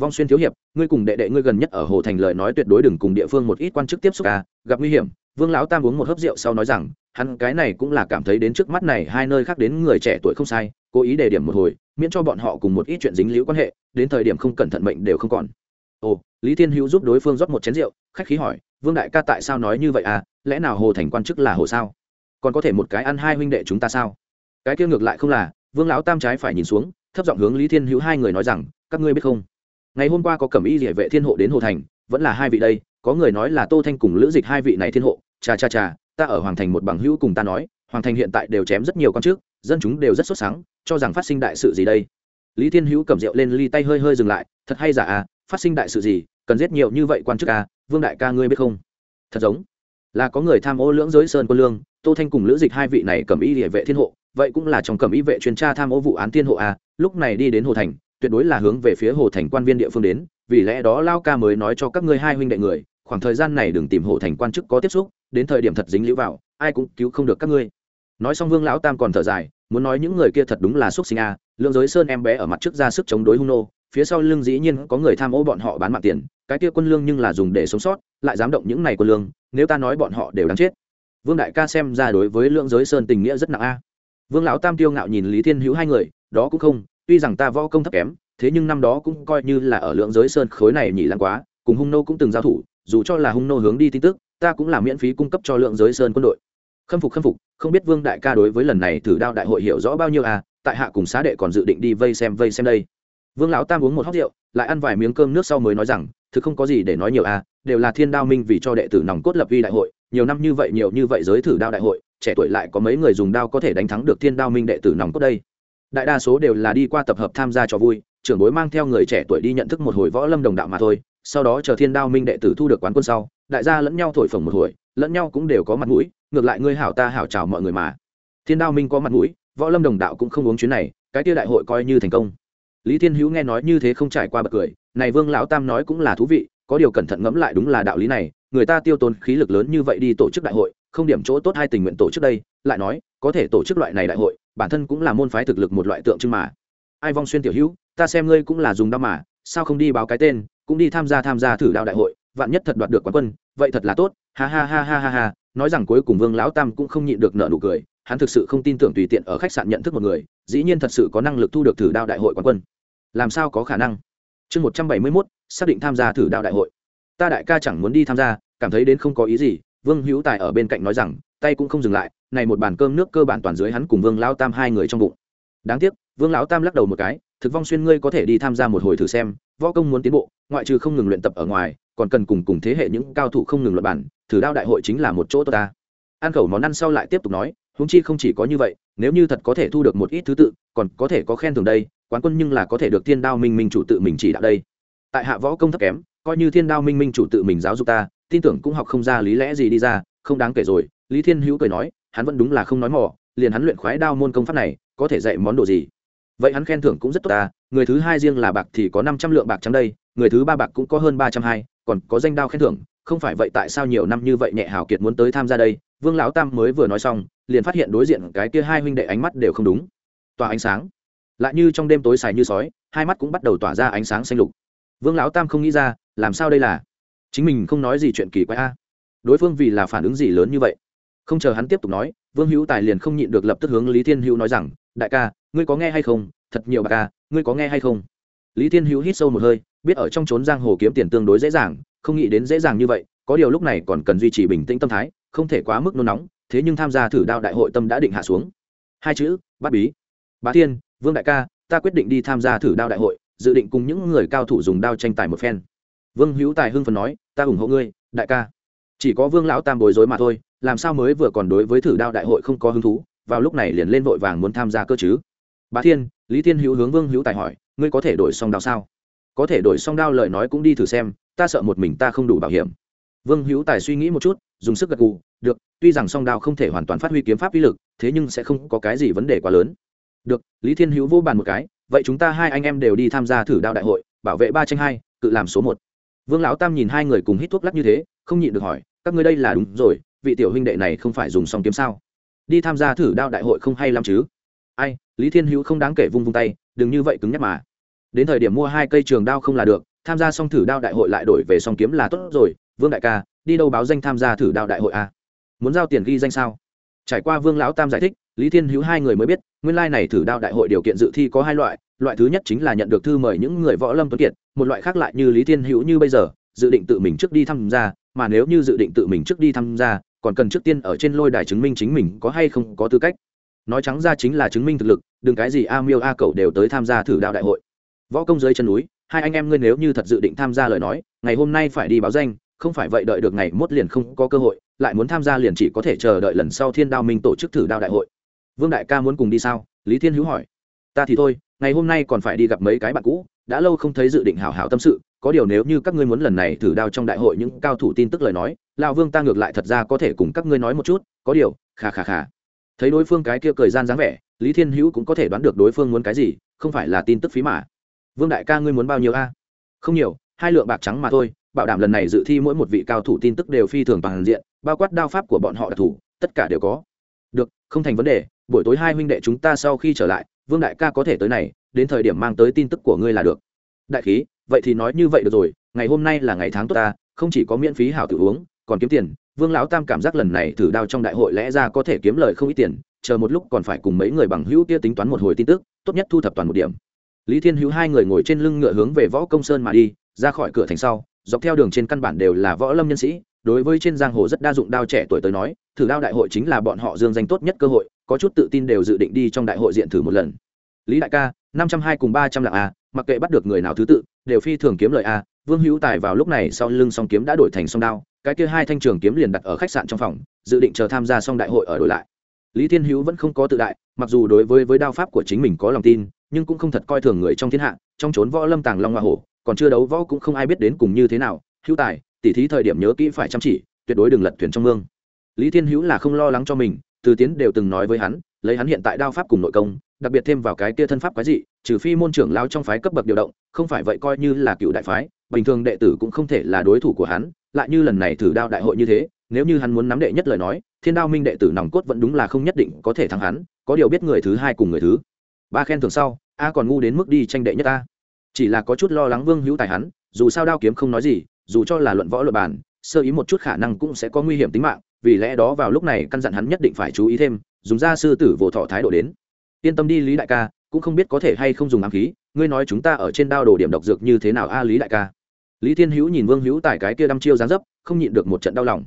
Vong xuyên thiếu hiệp, ngươi cùng đệ đệ ngươi gần nhất ở hồ thành lời nói tuyệt đối đừng cùng địa phương một ít quan chức tiếp xúc à gặp nguy hiểm. Vương lão tam uống một hớp rượu sau nói rằng, hắn cái này cũng là cảm thấy đến trước mắt này hai nơi khác đến người trẻ tuổi không sai cố ý đề điểm một hồi, miễn cho bọn họ cùng một ít chuyện dính liễu quan hệ, đến thời điểm không cẩn thận mệnh đều không còn. Ồ, lý thiên hữu giúp đối phương rót một chén rượu, khách khí hỏi, vương đại ca tại sao nói như vậy à? Lẽ nào hồ thành quan chức là hồ sao? Còn có thể một cái ăn hai huynh đệ chúng ta sao? Cái kia ngược lại không là, vương lão tam trái phải nhìn xuống, thấp giọng hướng lý thiên hữu hai người nói rằng, các ngươi biết không? Ngày hôm qua có cẩm y địa vệ thiên hộ đến hồ thành, vẫn là hai vị đây, có người nói là tô thanh cùng lữ dịch hai vị này thiên hộ cha cha cha ta ở hoàng thành một bằng hữu cùng ta nói, hoàng thành hiện tại đều chém rất nhiều con trước dân chúng đều rất sốt sáng cho rằng phát sinh đại sự gì đây? Lý thiên hữu cầm rượu lên ly tay hơi hơi dừng lại, thật hay giả à phát sinh đại sự gì, cần giết nhiều như vậy quan chức à vương đại ca ngươi biết không? Thật giống là có người tham ô lưỡng giới sơn quân lương, tô thanh cùng lữ dịch hai vị này cầm y địa vệ thiên hộ, vậy cũng là trong cầm y vệ chuyên tra tham ô vụ án thiên hộ à lúc này đi đến hồ thành, tuyệt đối là hướng về phía hồ thành quan viên địa phương đến, vì lẽ đó lao ca mới nói cho các ngươi hai huynh đệ người, khoảng thời gian này đừng tìm hồ thành quan chức có tiếp xúc, đến thời điểm thật dính lũ vào, ai cũng cứu không được các ngươi. Nói xong vương lão tam còn thở dài muốn nói những người kia thật đúng là xúc sinh a lượng giới sơn em bé ở mặt trước ra sức chống đối hung nô, phía sau lưng dĩ nhiên có người tham ô bọn họ bán mạng tiền, cái kia quân lương nhưng là dùng để sống sót, lại dám động những này quân lương, nếu ta nói bọn họ đều đáng chết. Vương đại ca xem ra đối với lượng giới sơn tình nghĩa rất nặng a. Vương lão tam tiêu ngạo nhìn lý thiên hữu hai người, đó cũng không, tuy rằng ta võ công thấp kém, thế nhưng năm đó cũng coi như là ở lượng giới sơn khối này nhỉ lăng quá, cùng hung nô cũng từng giao thủ, dù cho là hung nô hướng đi tin tức, ta cũng là miễn phí cung cấp cho lượng giới sơn quân đội khâm phục khâm phục, không biết vương đại ca đối với lần này thử đao đại hội hiểu rõ bao nhiêu à tại hạ cùng xá đệ còn dự định đi vây xem vây xem đây. Vương lão tam uống một hóc rượu, lại ăn vài miếng cơm nước sau mới nói rằng, thực không có gì để nói nhiều à đều là thiên đao minh vì cho đệ tử nòng cốt lập vi đại hội, nhiều năm như vậy, nhiều như vậy giới thử đao đại hội, trẻ tuổi lại có mấy người dùng đao có thể đánh thắng được thiên đao minh đệ tử nòng cốt đây. Đại đa số đều là đi qua tập hợp tham gia cho vui, trưởng bối mang theo người trẻ tuổi đi nhận thức một hồi võ lâm đồng đạo mà thôi, sau đó chờ thiên đao minh đệ tử thu được quán quân sau, đại gia lẫn nhau thổi phồng một hồi, lẫn nhau cũng đều có mặt mũi ngược lại ngươi hảo ta hảo chào mọi người mà. Thiên đao minh có mặt mũi, võ lâm đồng đạo cũng không uống chuyến này, cái tia đại hội coi như thành công. Lý thiên hữu nghe nói như thế không trải qua bật cười, này vương lão tam nói cũng là thú vị, có điều cẩn thận ngẫm lại đúng là đạo lý này, người ta tiêu tốn khí lực lớn như vậy đi tổ chức đại hội, không điểm chỗ tốt hai tình nguyện tổ chức đây, lại nói, có thể tổ chức loại này đại hội, bản thân cũng là môn phái thực lực một loại tượng trưng mà. Ai vong xuyên tiểu hữu, ta xem ngươi cũng là dùng đao mà, sao không đi báo cái tên, cũng đi tham gia tham gia thử đao đại hội, vạn nhất thật đoạt được quán quân, vậy thật là tốt, ha ha ha ha ha ha nói rằng cuối cùng vương lão tam cũng không nhịn được nợ nụ cười, hắn thực sự không tin tưởng tùy tiện ở khách sạn nhận thức một người, dĩ nhiên thật sự có năng lực thu được thử đao đại hội quán quân. Làm sao có khả năng? Chương một trăm bảy mươi mốt, xác định tham gia thử đao đại hội. Ta đại ca chẳng muốn đi tham gia, cảm thấy đến không có ý gì, vương hữu tài ở bên cạnh nói rằng, tay cũng không dừng lại, này một bàn cơm nước cơ bản toàn dưới hắn cùng vương lão tam hai người trong bụng. Đáng tiếc, vương lão tam lắc đầu một cái, thực vong xuyên ngươi có thể đi tham gia một hồi thử xem, võ công muốn tiến bộ, ngoại trừ không ngừng luyện tập ở ngoài còn cần cùng cùng thế hệ những cao thủ không ngừng luật bản thử đao đại hội chính là một chỗ tốt ta. Ăn khẩu món ăn sau lại tiếp tục nói húng chi không chỉ có như vậy, nếu như thật có thể thu được một ít thứ tự, còn có thể có khen thưởng đây, quán quân nhưng là có thể được thiên đao minh minh chủ tự mình chỉ đạo đây. Tại hạ võ công thấp kém, coi như thiên đao minh minh chủ tự mình giáo dục ta, tin tưởng cũng học không ra lý lẽ gì đi ra, không đáng kể rồi, lý thiên hữu cười nói, hắn vẫn đúng là không nói mỏ liền hắn luyện khoái đao môn công pháp này, có thể dạy món đồ gì? Vậy hắn khen thưởng cũng rất tốt ta, người thứ hai riêng là bạc thì có năm trăm lượng bạc trắng đây, người thứ ba bạc cũng có hơn ba trăm hai còn có danh đao khen thưởng, không phải vậy tại sao nhiều năm như vậy nhẹ hào kiệt muốn tới tham gia đây? Vương lão tam mới vừa nói xong, liền phát hiện đối diện cái kia hai huynh đệ ánh mắt đều không đúng. Tỏa ánh sáng. Lại như trong đêm tối xài như sói, hai mắt cũng bắt đầu tỏa ra ánh sáng xanh lục. Vương lão tam không nghĩ ra, làm sao đây là? Chính mình không nói gì chuyện kỳ quái a. Đối phương vì là phản ứng gì lớn như vậy? Không chờ hắn tiếp tục nói, vương hữu tài liền không nhịn được lập tức hướng lý thiên hữu nói rằng, đại ca, ngươi có nghe hay không? Thật nhiều bạc ca, ngươi có nghe hay không? Lý thiên hữu hít sâu một hơi biết ở trong trốn giang hồ kiếm tiền tương đối dễ dàng, không nghĩ đến dễ dàng như vậy, có điều lúc này còn cần duy trì bình tĩnh tâm thái, không thể quá mức nôn nóng, thế nhưng tham gia thử đao đại hội tâm đã định hạ xuống. Hai chữ, bát bí. Bá thiên, vương đại ca, ta quyết định đi tham gia thử đao đại hội, dự định cùng những người cao thủ dùng đao tranh tài một phen. Vương hữu tài hưng phần nói, ta ủng hộ ngươi, đại ca. Chỉ có vương lão tam bối rối mà thôi, làm sao mới vừa còn đối với thử đao đại hội không có hứng thú, vào lúc này liền lên vội vàng muốn tham gia cơ chứ. Bá thiên, lý thiên hữu hướng vương hữu tài hỏi, ngươi có thể đổi xong đao sao? Có thể đổi xong đao lời nói cũng đi thử xem, ta sợ một mình ta không đủ bảo hiểm. Vương hữu tài suy nghĩ một chút, dùng sức gật gù, được, tuy rằng song đao không thể hoàn toàn phát huy kiếm pháp uy lực, thế nhưng sẽ không có cái gì vấn đề quá lớn. Được, lý thiên hữu vô bàn một cái, vậy chúng ta hai anh em đều đi tham gia thử đao đại hội, bảo vệ ba tranh hai, cự làm số một. Vương lão tam nhìn hai người cùng hít thuốc lắc như thế, không nhịn được hỏi, các ngươi đây là đúng rồi, vị tiểu huynh đệ này không phải dùng song kiếm sao? Đi tham gia thử đao đại hội không hay lắm chứ? Ai, lý thiên hữu không đáng kể vung vung tay, đừng như vậy cứng nhắc mà đến thời điểm mua hai cây trường đao không là được, tham gia xong thử đao đại hội lại đổi về song kiếm là tốt rồi. Vương đại ca, đi đâu báo danh tham gia thử đao đại hội à? muốn giao tiền ghi danh sao? Trải qua vương lão tam giải thích, lý thiên hữu hai người mới biết, nguyên lai、like、này thử đao đại hội điều kiện dự thi có hai loại loại thứ nhất chính là nhận được thư mời những người võ lâm tuấn kiệt, một loại khác lại như lý thiên hữu như bây giờ, dự định tự mình trước đi tham gia, mà nếu như dự định tự mình trước đi tham gia, còn cần trước tiên ở trên lôi đài chứng minh chính mình có hay không có tư cách. Nói trắng ra chính là chứng minh thực lực, đừng cái gì a miêu a cầu đều tới tham gia thử đao đại hội võ công dưới chân núi, hai anh em ngươi nếu như thật dự định tham gia lời nói, ngày hôm nay phải đi báo danh, không phải vậy đợi được ngày mốt liền không có cơ hội, lại muốn tham gia liền chỉ có thể chờ đợi lần sau thiên đao minh tổ chức thử đao đại hội. Vương đại ca muốn cùng đi sao? Lý thiên hữu hỏi. Ta thì thôi, ngày hôm nay còn phải đi gặp mấy cái bạn cũ, đã lâu không thấy dự định hảo hảo tâm sự, có điều nếu như các ngươi muốn lần này thử đao trong đại hội những cao thủ tin tức lời nói, lão vương ta ngược lại thật ra có thể cùng các ngươi nói một chút, có điều khà khà khà thấy đối phương cái kia cười gian dáng vẻ, lý thiên hữu cũng có thể đoán được đối phương muốn cái gì, không phải là tin tức phí mà vương đại ca ngươi muốn bao nhiêu a? Không nhiều, hai lượng bạc trắng mà thôi, bảo đảm lần này dự thi mỗi một vị cao thủ tin tức đều phi thường toàn diện, bao quát đao pháp của bọn họ đặc thủ, tất cả đều có. Được, không thành vấn đề, buổi tối hai huynh đệ chúng ta sau khi trở lại, vương đại ca có thể tới này, đến thời điểm mang tới tin tức của ngươi là được. Đại khí, vậy thì nói như vậy được rồi, ngày hôm nay là ngày tháng tốt ta, không chỉ có miễn phí hảo tự uống, còn kiếm tiền. Vương lão tam cảm giác lần này thử đao trong đại hội lẽ ra có thể kiếm lời không ít tiền, chờ một lúc còn phải cùng mấy người bằng hữu kia tính toán một hồi tin tức, tốt nhất thu thập toàn một điểm lý thiên hữu hai người ngồi trên lưng ngựa hướng về võ công sơn mà đi, ra khỏi cửa thành sau, dọc theo đường trên căn bản đều là võ lâm nhân sĩ, đối với trên giang hồ rất đa dụng đao trẻ tuổi tới nói, thử đao đại hội chính là bọn họ dương danh tốt nhất cơ hội, có chút tự tin đều dự định đi trong đại hội diện thử một lần. Lý đại ca, năm trăm hai cùng ba trăm lạng a, mặc kệ bắt được người nào thứ tự, đều phi thường kiếm lợi a, vương hữu tài vào lúc này sau lưng song kiếm đã đổi thành song đao, cái kia hai thanh trường kiếm liền đặt ở khách sạn trong phòng, dự định chờ tham gia xong đại hội ở đổi lại. Lý thiên hữu vẫn không có tự đại, mặc dù đối với với đao pháp của chính mình có lòng tin nhưng cũng không thật coi thường người trong thiên hạ, trong trốn võ lâm tàng long hoa hổ, còn chưa đấu võ cũng không ai biết đến cùng như thế nào, hữu tài, tỉ thí thời điểm nhớ kỹ phải chăm chỉ, tuyệt đối đừng lật thuyền trong mương. Lý thiên hữu là không lo lắng cho mình, từ tiến đều từng nói với hắn, lấy hắn hiện tại đao pháp cùng nội công, đặc biệt thêm vào cái kia thân pháp quái dị, trừ phi môn trưởng lao trong phái cấp bậc điều động, không phải vậy coi như là cựu đại phái, bình thường đệ tử cũng không thể là đối thủ của hắn, lại như lần này thử đao đại hội như thế, nếu như hắn muốn nắm đệ nhất lời nói, thiên đao minh đệ tử nòng cốt vẫn đúng là không nhất định có thể thắng hắn, có điều biết người thứ hai cùng người thứ ba khen thường sau, a còn ngu đến mức đi tranh đệ nhất ta chỉ là có chút lo lắng vương hữu tài hắn, dù sao đao kiếm không nói gì, dù cho là luận võ luật bản sơ ý một chút khả năng cũng sẽ có nguy hiểm tính mạng, vì lẽ đó vào lúc này căn dặn hắn nhất định phải chú ý thêm, dùng ra sư tử vỗ thọ thái độ đến. Yên tâm đi lý đại ca, cũng không biết có thể hay không dùng ám khí, ngươi nói chúng ta ở trên đao đồ điểm độc dược như thế nào a lý đại ca? Lý thiên hữu nhìn vương hữu tài cái kia đăm chiêu dáng dấp, không nhịn được một trận đau lòng.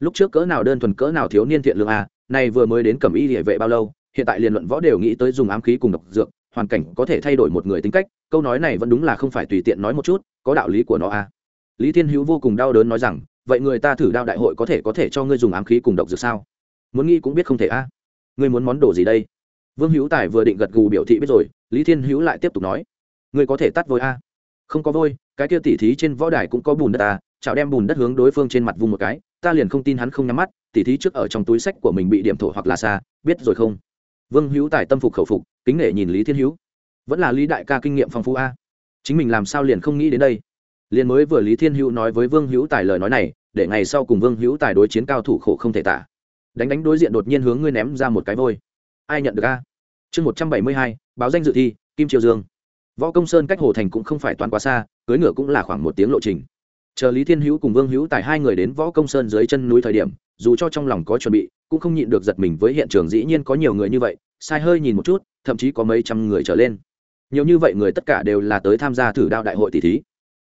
Lúc trước cỡ nào đơn thuần, cỡ nào thiếu niên thiện lương a, nay vừa mới đến cẩm y địa vệ bao lâu hiện tại liền luận võ đều nghĩ tới dùng ám khí cùng độc dược, hoàn cảnh có thể thay đổi một người tính cách, câu nói này vẫn đúng là không phải tùy tiện nói một chút, có đạo lý của nó a. Lý thiên hữu vô cùng đau đớn nói rằng, vậy người ta thử đao đại hội có thể có thể cho ngươi dùng ám khí cùng độc dược sao? Muốn nghĩ cũng biết không thể a. Ngươi muốn món đồ gì đây? Vương hữu tài vừa định gật gù biểu thị biết rồi, lý thiên hữu lại tiếp tục nói, ngươi có thể tắt vôi a. Không có vôi, cái kia tỉ thí trên võ đài cũng có bùn đất à, ta chào đem bùn đất hướng đối phương trên mặt vùng một cái, ta liền không tin hắn không nhắm mắt, tỉ thí trước ở trong túi sách của mình bị điểm thổ hoặc là xa, biết rồi không? Vương hữu tài tâm phục khẩu phục, kính nể nhìn lý thiên hữu. Vẫn là lý đại ca kinh nghiệm phong phú a. Chính mình làm sao liền không nghĩ đến đây? Liền mới vừa lý thiên hữu nói với vương hữu tài lời nói này, để ngày sau cùng vương hữu tài đối chiến cao thủ khổ không thể tả. Đánh đánh đối diện đột nhiên hướng ngươi ném ra một cái vôi. Ai nhận được a? Chương một trăm bảy mươi hai, báo danh dự thi, kim triều dương. Võ công sơn cách hồ thành cũng không phải toàn quá xa cưới ngựa cũng là khoảng một tiếng lộ trình. Chờ lý thiên hữu cùng vương hữu tài hai người đến võ công sơn dưới chân núi thời điểm, dù cho trong lòng có chuẩn bị cũng không nhịn được giật mình với hiện trường, dĩ nhiên có nhiều người như vậy, sai hơi nhìn một chút, thậm chí có mấy trăm người trở lên. Nhiều như vậy người tất cả đều là tới tham gia thử đao đại hội tỷ thí.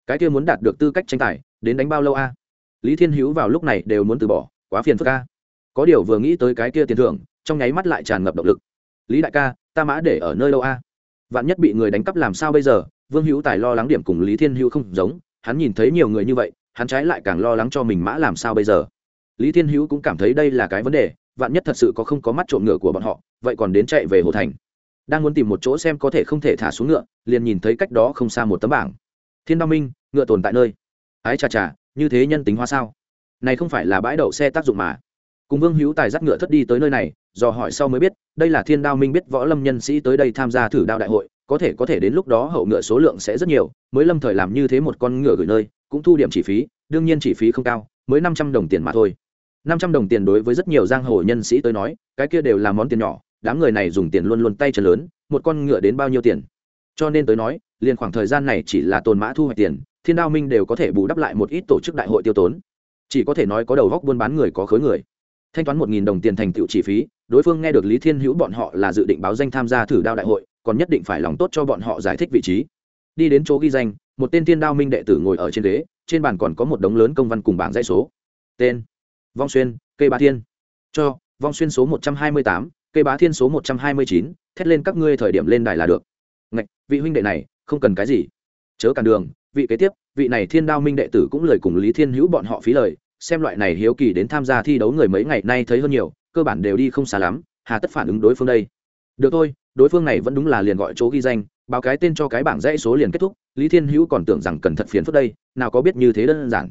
Cái kia muốn đạt được tư cách tranh tài, đến đánh bao lâu a? Lý thiên hữu vào lúc này đều muốn từ bỏ, quá phiền phức a. Có điều vừa nghĩ tới cái kia tiền thưởng, trong nháy mắt lại tràn ngập động lực. Lý đại ca, ta mã để ở nơi đâu a? Vạn nhất bị người đánh cắp làm sao bây giờ? Vương hữu tài lo lắng điểm cùng lý thiên hữu không giống, hắn nhìn thấy nhiều người như vậy, hắn trái lại càng lo lắng cho mình mã làm sao bây giờ? Lý thiên hữu cũng cảm thấy đây là cái vấn đề, vạn nhất thật sự có không có mắt trộm ngựa của bọn họ, vậy còn đến chạy về hồ thành. Đang muốn tìm một chỗ xem có thể không thể thả xuống ngựa, liền nhìn thấy cách đó không xa một tấm bảng. Thiên đao minh, ngựa tồn tại nơi. Ái chà chà, như thế nhân tính hóa sao? Này không phải là bãi đậu xe tác dụng mà. Cùng vương hữu tài dắt ngựa thất đi tới nơi này do hỏi sau mới biết, đây là thiên đao minh biết võ lâm nhân sĩ tới đây tham gia thử đao đại hội, có thể có thể đến lúc đó hậu ngựa số lượng sẽ rất nhiều, mới lâm thời làm như thế một con ngựa gửi nơi, cũng thu điểm chi phí, đương nhiên chi phí không cao, mới năm trăm đồng tiền mà thôi năm trăm đồng tiền đối với rất nhiều giang hồ nhân sĩ tới nói, cái kia đều là món tiền nhỏ, đám người này dùng tiền luôn luôn tay chân lớn, một con ngựa đến bao nhiêu tiền? Cho nên tới nói, liền khoảng thời gian này chỉ là tồn mã thu hoạch tiền, thiên đao minh đều có thể bù đắp lại một ít tổ chức đại hội tiêu tốn. Chỉ có thể nói có đầu góc buôn bán người có khối người. Thanh toán một nghìn đồng tiền thành tựu chi phí, đối phương nghe được lý thiên hữu bọn họ là dự định báo danh tham gia thử đao đại hội, còn nhất định phải lòng tốt cho bọn họ giải thích vị trí. Đi đến chỗ ghi danh, một tên thiên đao minh đệ tử ngồi ở trên ghế, trên bàn còn có một đống lớn công văn cùng bảng dãy số. Tên vong xuyên cây bá thiên. Cho, vong xuyên số một trăm hai mươi tám cây bá thiên số một trăm hai mươi chín, thét lên các ngươi thời điểm lên đài là được. Ngạch, vị huynh đệ này, không cần cái gì. Chớ cản đường, vị kế tiếp, vị này thiên đao minh đệ tử cũng lời cùng lý thiên hữu bọn họ phí lời, xem loại này hiếu kỳ đến tham gia thi đấu người mấy ngày nay thấy hơn nhiều, cơ bản đều đi không xa lắm, hà tất phản ứng đối phương đây. Được thôi, đối phương này vẫn đúng là liền gọi chỗ ghi danh, báo cái tên cho cái bảng dãy số liền kết thúc, lý thiên hữu còn tưởng rằng cần thật phiền phức đây, nào có biết như thế đơn giản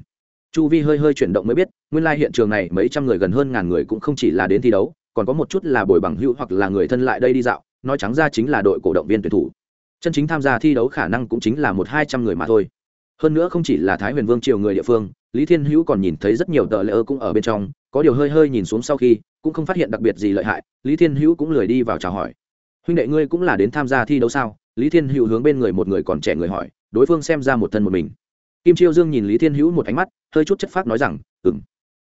chu vi hơi hơi chuyển động mới biết, nguyên lai hiện trường này mấy trăm người gần hơn ngàn người cũng không chỉ là đến thi đấu, còn có một chút là bồi bằng hữu hoặc là người thân lại đây đi dạo, nói trắng ra chính là đội cổ động viên tuyển thủ. Chân chính tham gia thi đấu khả năng cũng chính là một hai trăm người mà thôi. Hơn nữa không chỉ là thái huyền vương triều người địa phương, lý thiên hữu còn nhìn thấy rất nhiều tờ lễ ơ cũng ở bên trong, có điều hơi hơi nhìn xuống sau khi, cũng không phát hiện đặc biệt gì lợi hại, lý thiên hữu cũng lười đi vào chào hỏi. Huynh đệ ngươi cũng là đến tham gia thi đấu sao? Lý thiên hữu hướng bên người một người còn trẻ người hỏi, đối phương xem ra một thân một mình kim chiêu dương nhìn lý thiên hữu một ánh mắt, hơi chút chất phác nói rằng ừng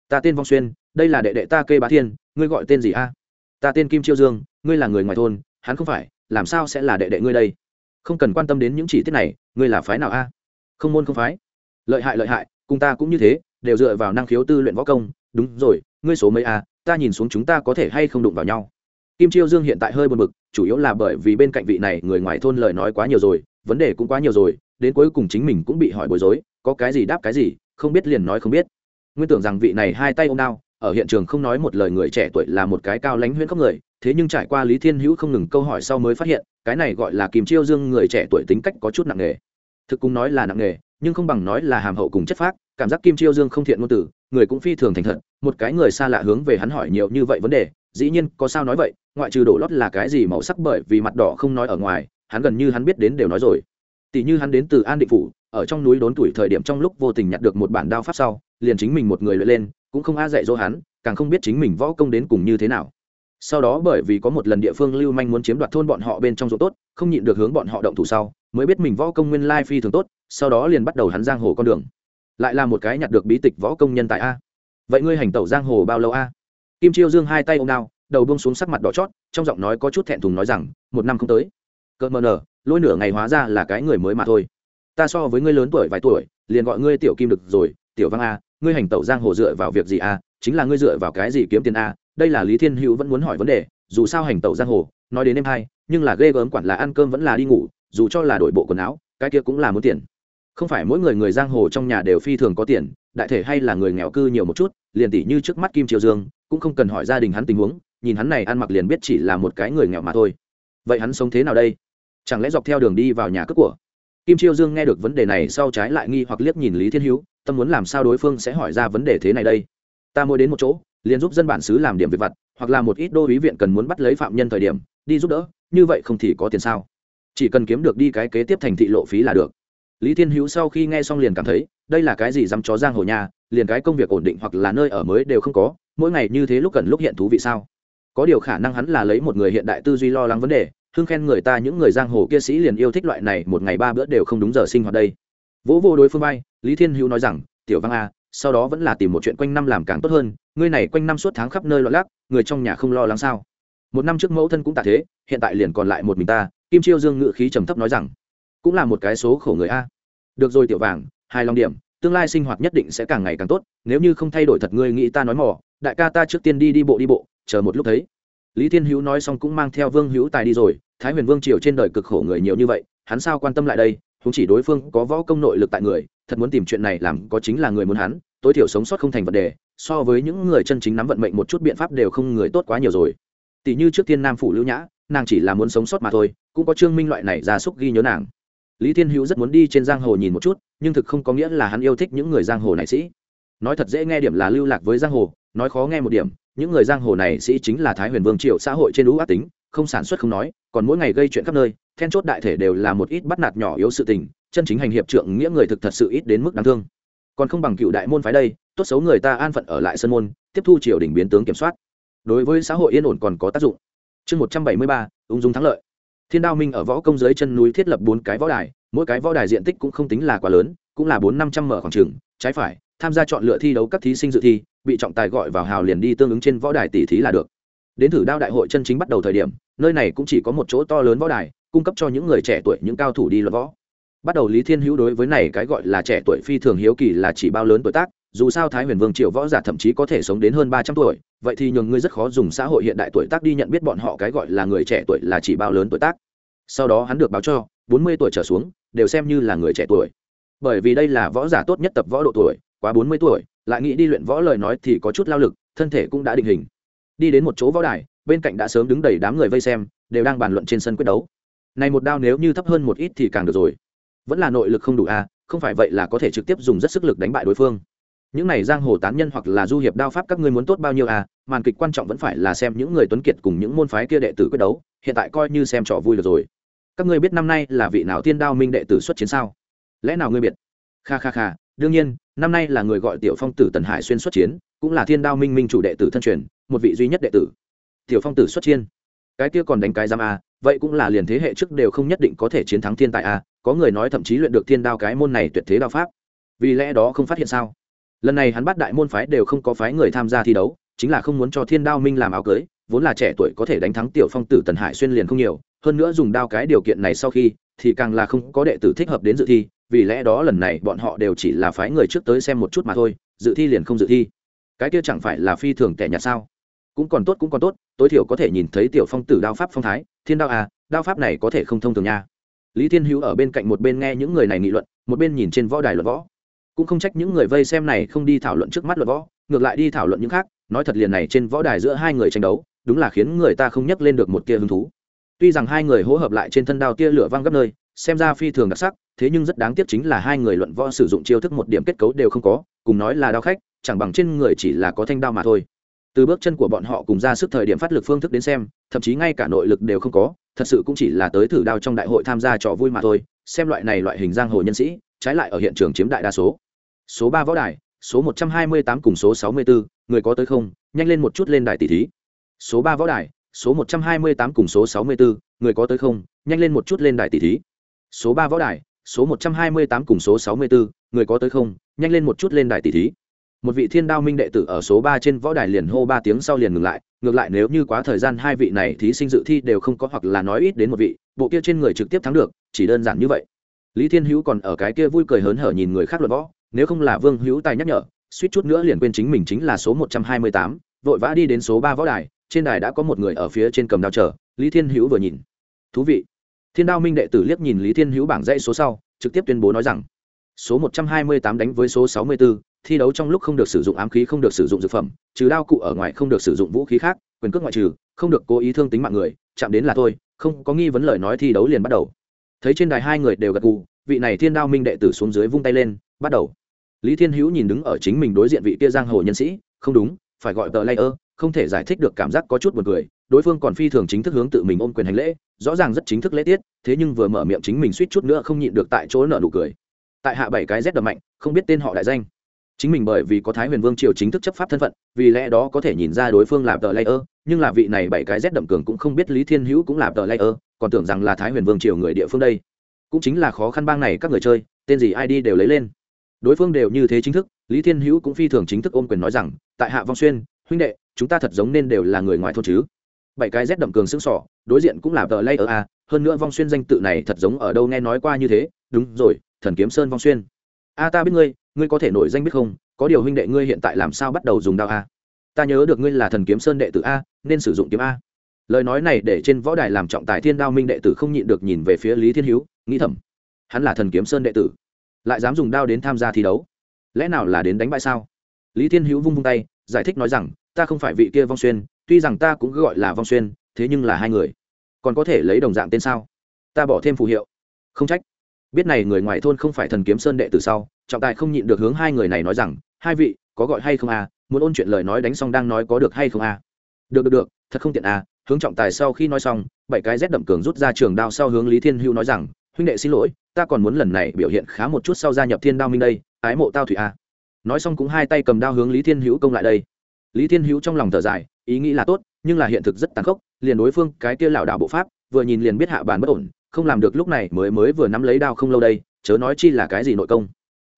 ta tên vong xuyên, đây là đệ đệ ta kê bá thiên, ngươi gọi tên gì a? Ta tên kim chiêu dương, ngươi là người ngoài thôn, hắn không phải, làm sao sẽ là đệ đệ ngươi đây? Không cần quan tâm đến những chỉ tiết này, ngươi là phái nào a? Không môn không phái. Lợi hại lợi hại, cùng ta cũng như thế, đều dựa vào năng khiếu tư luyện võ công. Đúng rồi, ngươi số mấy a, ta nhìn xuống chúng ta có thể hay không đụng vào nhau. Kim chiêu dương hiện tại hơi buồn bực, chủ yếu là bởi vì bên cạnh vị này người ngoài thôn lời nói quá nhiều rồi, vấn đề cũng quá nhiều rồi, đến cuối cùng chính mình cũng bị hỏi bối rối có cái gì đáp cái gì, không biết liền nói không biết. Nguyên tưởng rằng vị này hai tay ôm đao, ở hiện trường không nói một lời người trẻ tuổi là một cái cao lãnh huyễn khóc người, thế nhưng trải qua lý thiên hữu không ngừng câu hỏi sau mới phát hiện, cái này gọi là kìm chiêu dương người trẻ tuổi tính cách có chút nặng nề. Thực cũng nói là nặng nề, nhưng không bằng nói là hàm hậu cùng chất phác, cảm giác kim chiêu dương không thiện ngôn từ, người cũng phi thường thành thật, một cái người xa lạ hướng về hắn hỏi nhiều như vậy vấn đề, dĩ nhiên có sao nói vậy, ngoại trừ đổ lót là cái gì màu sắc bởi vì mặt đỏ không nói ở ngoài, hắn gần như hắn biết đến đều nói rồi. Tỷ như hắn đến từ an định phủ ở trong núi đốn tuổi thời điểm trong lúc vô tình nhặt được một bản đao pháp sau, liền chính mình một người luyện lên, cũng không a dạy dỗ hắn, càng không biết chính mình võ công đến cùng như thế nào. Sau đó bởi vì có một lần địa phương lưu manh muốn chiếm đoạt thôn bọn họ bên trong ruộng tốt, không nhịn được hướng bọn họ động thủ sau, mới biết mình võ công nguyên lai phi thường tốt, sau đó liền bắt đầu hắn giang hồ con đường. Lại là một cái nhặt được bí tịch võ công nhân tại a. Vậy ngươi hành tẩu giang hồ bao lâu a? Kim chiêu dương hai tay ô m đao, đầu bông xuống sắc mặt đỏ chót, trong giọng nói có chút thẹn thùng nói rằng, một năm không tới. Cỡ mờ nở lôi nửa ngày hóa ra là cái người mới mà thôi ta so với ngươi lớn tuổi vài tuổi, liền gọi ngươi tiểu kim được rồi, tiểu văn a, ngươi hành tẩu giang hồ dựa vào việc gì a, chính là ngươi dựa vào cái gì kiếm tiền a, đây là lý thiên hữu vẫn muốn hỏi vấn đề, dù sao hành tẩu giang hồ, nói đến em hai, nhưng là ghê gớm quản là ăn cơm vẫn là đi ngủ, dù cho là đổi bộ quần áo, cái kia cũng là muốn tiền. Không phải mỗi người người giang hồ trong nhà đều phi thường có tiền, đại thể hay là người nghèo cư nhiều một chút, liền tỷ như trước mắt kim triều dương, cũng không cần hỏi gia đình hắn tình huống, nhìn hắn này ăn mặc liền biết chỉ là một cái người nghèo mà thôi. Vậy hắn sống thế nào đây? Chẳng lẽ dọc theo đường đi vào nhà cướp của? Kim chiêu dương nghe được vấn đề này sau trái lại nghi hoặc liếc nhìn lý thiên hữu, tâm muốn làm sao đối phương sẽ hỏi ra vấn đề thế này đây? Ta mua đến một chỗ, liền giúp dân bản xứ làm điểm việc vặt, hoặc là một ít đô ý viện cần muốn bắt lấy phạm nhân thời điểm, đi giúp đỡ, như vậy không thì có tiền sao? Chỉ cần kiếm được đi cái kế tiếp thành thị lộ phí là được. Lý thiên hữu sau khi nghe xong liền cảm thấy, đây là cái gì dám chó giang hồ nhà liền cái công việc ổn định hoặc là nơi ở mới đều không có, mỗi ngày như thế lúc cần lúc hiện thú vị sao? Có điều khả năng hắn là lấy một người hiện đại tư duy lo lắng vấn đề hưng khen người ta những người giang hồ kia sĩ liền yêu thích loại này, một ngày ba bữa đều không đúng giờ sinh hoạt đây. Vỗ vô đối phương bay lý thiên hữu nói rằng, tiểu văn a à, sau đó vẫn là tìm một chuyện quanh năm làm càng tốt hơn, ngươi này quanh năm suốt tháng khắp nơi lo lắc, người trong nhà không lo lắng sao? Một năm trước mẫu thân cũng tạ thế, hiện tại liền còn lại một mình ta, kim chiêu dương ngự khí trầm thấp nói rằng, cũng là một cái số khổ người a. Được rồi, tiểu vàng hai lòng điểm, tương lai sinh hoạt nhất định sẽ càng ngày càng tốt, nếu như không thay đổi thật ngươi nghĩ ta nói mỏ đại ca ta trước tiên đi đi bộ đi bộ, chờ một lúc thấy lý thiên hữu nói xong cũng mang theo vương hữu tài đi rồi, thái huyền vương triều trên đời cực khổ người nhiều như vậy, hắn sao quan tâm lại đây không chỉ đối phương có võ công nội lực tại người, thật muốn tìm chuyện này làm có chính là người muốn hắn, tối thiểu sống sót không thành vấn đề, so với những người chân chính nắm vận mệnh một chút biện pháp đều không người tốt quá nhiều rồi. Tỷ như trước tiên nam phủ lưu nhã, nàng chỉ là muốn sống sót mà thôi, cũng có trương minh loại này ra súc ghi nhớ nàng. Lý thiên hữu rất muốn đi trên giang hồ nhìn một chút, nhưng thực không có nghĩa là hắn yêu thích những người giang hồ này sĩ. Nói thật dễ nghe điểm là lưu lạc với giang hồ, nói khó nghe một điểm những người giang hồ này sĩ chính là thái huyền vương triệu xã hội trên lũ ác tính, không sản xuất không nói, còn mỗi ngày gây chuyện khắp nơi, then chốt đại thể đều là một ít bắt nạt nhỏ yếu sự tình, chân chính hành hiệp trượng nghĩa người thực thật sự ít đến mức đáng thương. Còn không bằng cựu đại môn phái đây, tốt xấu người ta an phận ở lại sân môn, tiếp thu triều đình biến tướng kiểm soát. Đối với xã hội yên ổn còn có tác dụng. Chương một trăm bảy mươi ba, ung dung thắng lợi. Thiên đao minh ở võ công dưới chân núi thiết lập bốn cái võ đài, mỗi cái võ đài diện tích cũng không tính là quá lớn, cũng là bốn năm trăm mở khoảng trường, trái phải tham gia chọn lựa thi đấu các thí sinh dự thi, bị trọng tài gọi vào hào liền đi tương ứng trên võ đài tỷ thí là được. Đến thử đao đại hội chân chính bắt đầu thời điểm, nơi này cũng chỉ có một chỗ to lớn võ đài, cung cấp cho những người trẻ tuổi những cao thủ đi luận võ. Bắt đầu lý thiên hữu đối với này cái gọi là trẻ tuổi phi thường hiếu kỳ là chỉ bao lớn tuổi tác, dù sao thái huyền vương triều võ giả thậm chí có thể sống đến hơn ba trăm tuổi, vậy thì nhường ngươi rất khó dùng xã hội hiện đại tuổi tác đi nhận biết bọn họ cái gọi là người trẻ tuổi là chỉ bao lớn tuổi tác. Sau đó hắn được báo cho, bốn mươi tuổi trở xuống, đều xem như là người trẻ tuổi. Bởi vì đây là võ giả tốt nhất tập võ độ tuổi quá bốn mươi tuổi, lại nghĩ đi luyện võ lời nói thì có chút lao lực, thân thể cũng đã định hình. Đi đến một chỗ võ đài, bên cạnh đã sớm đứng đầy đám người vây xem, đều đang bàn luận trên sân quyết đấu. Này một đao nếu như thấp hơn một ít thì càng được rồi. Vẫn là nội lực không đủ à không phải vậy là có thể trực tiếp dùng rất sức lực đánh bại đối phương. Những này giang hồ tán nhân hoặc là du hiệp đao pháp các ngươi muốn tốt bao nhiêu à màn kịch quan trọng vẫn phải là xem những người tuấn kiệt cùng những môn phái kia đệ tử quyết đấu, hiện tại coi như xem trò vui được rồi. Các ngươi biết năm nay là vị nào tiên đao minh đệ tử xuất chiến sao? Lẽ nào ngươi biết? Kha kha kha, đương nhiên năm nay là người gọi tiểu phong tử tần hải xuyên xuất chiến, cũng là thiên đao minh minh chủ đệ tử thân truyền, một vị duy nhất đệ tử. Tiểu phong tử xuất chiến. Cái kia còn đánh cái giam a, vậy cũng là liền thế hệ trước đều không nhất định có thể chiến thắng thiên tài a, có người nói thậm chí luyện được thiên đao cái môn này tuyệt thế đao pháp. Vì lẽ đó không phát hiện sao? Lần này hắn bắt đại môn phái đều không có phái người tham gia thi đấu, chính là không muốn cho thiên đao minh làm áo cưới, vốn là trẻ tuổi có thể đánh thắng tiểu phong tử tần hải xuyên liền không nhiều, hơn nữa dùng đao cái điều kiện này sau khi thì càng là không có đệ tử thích hợp đến dự thi, vì lẽ đó lần này bọn họ đều chỉ là phái người trước tới xem một chút mà thôi, dự thi liền không dự thi. Cái kia chẳng phải là phi thường tẻ nhạt sao? Cũng còn tốt, cũng còn tốt, tối thiểu có thể nhìn thấy tiểu phong tử đao pháp phong thái. Thiên đao à đao pháp này có thể không thông thường nha. Lý thiên hữu ở bên cạnh một bên nghe những người này nghị luận, một bên nhìn trên võ đài luận võ. Cũng không trách những người vây xem này không đi thảo luận trước mắt luận võ, ngược lại đi thảo luận những khác. Nói thật liền này trên võ đài giữa hai người tranh đấu, đúng là khiến người ta không nhắc lên được một tia hứng thú tuy rằng hai người hỗ hợp lại trên thân đao tia lửa văng gấp nơi, xem ra phi thường đặc sắc, thế nhưng rất đáng tiếc chính là hai người luận võ sử dụng chiêu thức một điểm kết cấu đều không có, cùng nói là đao khách, chẳng bằng trên người chỉ là có thanh đao mà thôi. Từ bước chân của bọn họ cùng ra sức thời điểm phát lực phương thức đến xem, thậm chí ngay cả nội lực đều không có, thật sự cũng chỉ là tới thử đao trong đại hội tham gia trò vui mà thôi, xem loại này loại hình giang hồ nhân sĩ, trái lại ở hiện trường chiếm đại đa số. Số ba võ đài, số một trăm hai mươi tám cùng số sáu mươi bốn, người có tới không? Nhanh lên một chút lên đài tỷ thí. Số ba võ đài số một trăm hai mươi tám cùng số sáu mươi bốn, người có tới không? Nhanh lên một chút lên đài tỷ thí. Số ba võ đài, số một trăm hai mươi tám cùng số sáu mươi bốn, người có tới không? Nhanh lên một chút lên đài tỷ thí. Một vị thiên đao minh đệ tử ở số ba trên võ đài liền hô ba tiếng sau liền ngừng lại, ngược lại nếu như quá thời gian hai vị này thí sinh dự thi đều không có hoặc là nói ít đến một vị, bộ kia trên người trực tiếp thắng được, chỉ đơn giản như vậy. Lý thiên hữu còn ở cái kia vui cười hớn hở nhìn người khác luận võ, nếu không là vương hữu tài nhắc nhở, suýt chút nữa liền quên chính mình chính là số một trăm hai mươi tám, vội vã đi đến số ba võ đài trên đài đã có một người ở phía trên cầm đao chờ, lý thiên hữu vừa nhìn. Thú vị. Thiên đao minh đệ tử liếc nhìn lý thiên hữu bảng dãy số sau, trực tiếp tuyên bố nói rằng, số một trăm hai mươi tám đánh với số sáu mươi bốn, thi đấu trong lúc không được sử dụng ám khí, không được sử dụng dược phẩm, trừ đao cụ ở ngoài không được sử dụng vũ khí khác, quyền cước ngoại trừ, không được cố ý thương tính mạng người, chạm đến là thôi, không có nghi vấn lời nói thi đấu liền bắt đầu. Thấy trên đài hai người đều gật gù, vị này thiên đao minh đệ tử xuống dưới vung tay lên, bắt đầu. Lý thiên hữu nhìn đứng ở chính mình đối diện vị kia giang hồ nhân sĩ, không đúng, phải gọi tờ layer không thể giải thích được cảm giác có chút buồn cười, đối phương còn phi thường chính thức hướng tự mình ôm quyền hành lễ, rõ ràng rất chính thức lễ tiết, thế nhưng vừa mở miệng chính mình suýt chút nữa không nhịn được tại chỗ nợ nụ cười. Tại hạ bảy cái rét đập mạnh, không biết tên họ đại danh. Chính mình bởi vì có thái huyền vương triều chính thức chấp pháp thân phận, vì lẽ đó có thể nhìn ra đối phương là tờ layer, nhưng là vị này bảy cái rét đậm cường cũng không biết lý thiên hữu cũng là tờ layer, còn tưởng rằng là thái huyền vương triều người địa phương đây. Cũng chính là khó khăn bang này các người chơi, tên gì id đều lấy lên. Đối phương đều như thế chính thức, lý thiên hữu cũng phi thường chính thức ôm quyền nói rằng, tại hạ vong xuyên, huynh đệ chúng ta thật giống nên đều là người ngoài thôn chứ. Bảy cái rét đậm cường xương sỏ, đối diện cũng là tờ ở a, hơn nữa vong xuyên danh tự này thật giống ở đâu nghe nói qua như thế. Đúng rồi, thần kiếm sơn vong xuyên. A ta biết ngươi ngươi có thể nổi danh biết không? Có điều huynh đệ ngươi hiện tại làm sao bắt đầu dùng đao a? Ta nhớ được ngươi là thần kiếm sơn đệ tử a, nên sử dụng kiếm a. Lời nói này để trên võ đài làm trọng tài thiên đao minh đệ tử không nhịn được nhìn về phía lý thiên hữu nghĩ thầm, hắn là thần kiếm sơn đệ tử, lại dám dùng đao đến tham gia thi đấu. Lẽ nào là đến đánh bại sao? Lý thiên hữu vung vung tay, giải thích nói rằng ta không phải vị kia vong xuyên, tuy rằng ta cũng gọi là vong xuyên, thế nhưng là hai người. Còn có thể lấy đồng dạng tên sao? Ta bỏ thêm phù hiệu. Không trách. Biết này người ngoài thôn không phải thần kiếm sơn đệ từ sau, trọng tài không nhịn được hướng hai người này nói rằng, hai vị, có gọi hay không à? Muốn ôn chuyện lời nói đánh xong đang nói có được hay không à? Được được được, thật không tiện à? Hướng trọng tài sau khi nói xong, bảy cái rét đậm cường rút ra trường đao sau hướng lý thiên hữu nói rằng, huynh đệ xin lỗi, ta còn muốn lần này biểu hiện khá một chút sau gia nhập thiên đao minh đây, ái mộ tao thủy à. Nói xong cũng hai tay cầm đao hướng lý thiên hữu công lại đây lý thiên hữu trong lòng thở dài, ý nghĩ là tốt, nhưng là hiện thực rất tàn khốc, liền đối phương cái kia lảo đảo bộ pháp, vừa nhìn liền biết hạ bàn bất ổn, không làm được lúc này mới mới vừa nắm lấy đao không lâu đây, chớ nói chi là cái gì nội công.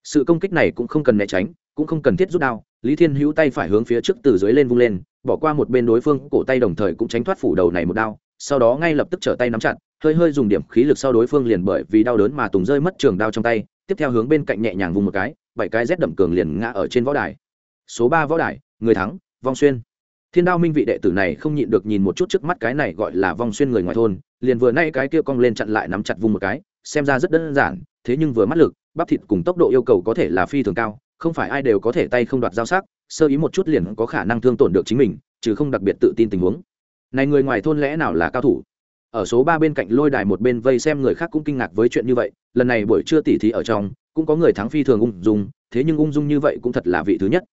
Sự công kích này cũng không cần né tránh, cũng không cần thiết rút đao, lý thiên hữu tay phải hướng phía trước từ dưới lên vung lên, bỏ qua một bên đối phương, cổ tay đồng thời cũng tránh thoát phủ đầu này một đao, sau đó ngay lập tức trở tay nắm chặt, hơi hơi dùng điểm khí lực sau đối phương liền bởi vì đau đớn mà tùng rơi mất trường đao trong tay, tiếp theo hướng bên cạnh nhẹ nhàng vùng một cái, bảy cái rét đậm cường liền ngã ở trên võ đài. Số ba võ đài người thắng, vong xuyên. Thiên đao minh vị đệ tử này không nhịn được nhìn một chút trước mắt cái này gọi là vong xuyên người ngoài thôn, liền vừa nay cái kia cong lên chặn lại nắm chặt vùng một cái, xem ra rất đơn giản, thế nhưng vừa mắt lực, bắp thịt cùng tốc độ yêu cầu có thể là phi thường cao, không phải ai đều có thể tay không đoạt giao sắc, sơ ý một chút liền có khả năng thương tổn được chính mình chứ không đặc biệt tự tin tình huống. Này người ngoài thôn lẽ nào là cao thủ? Ở số ba bên cạnh lôi đài một bên vây xem người khác cũng kinh ngạc với chuyện như vậy, lần này buổi trưa tỉ thí ở trong, cũng có người thắng phi thường ung dung, thế nhưng ung dung như vậy cũng thật là vị thứ nhất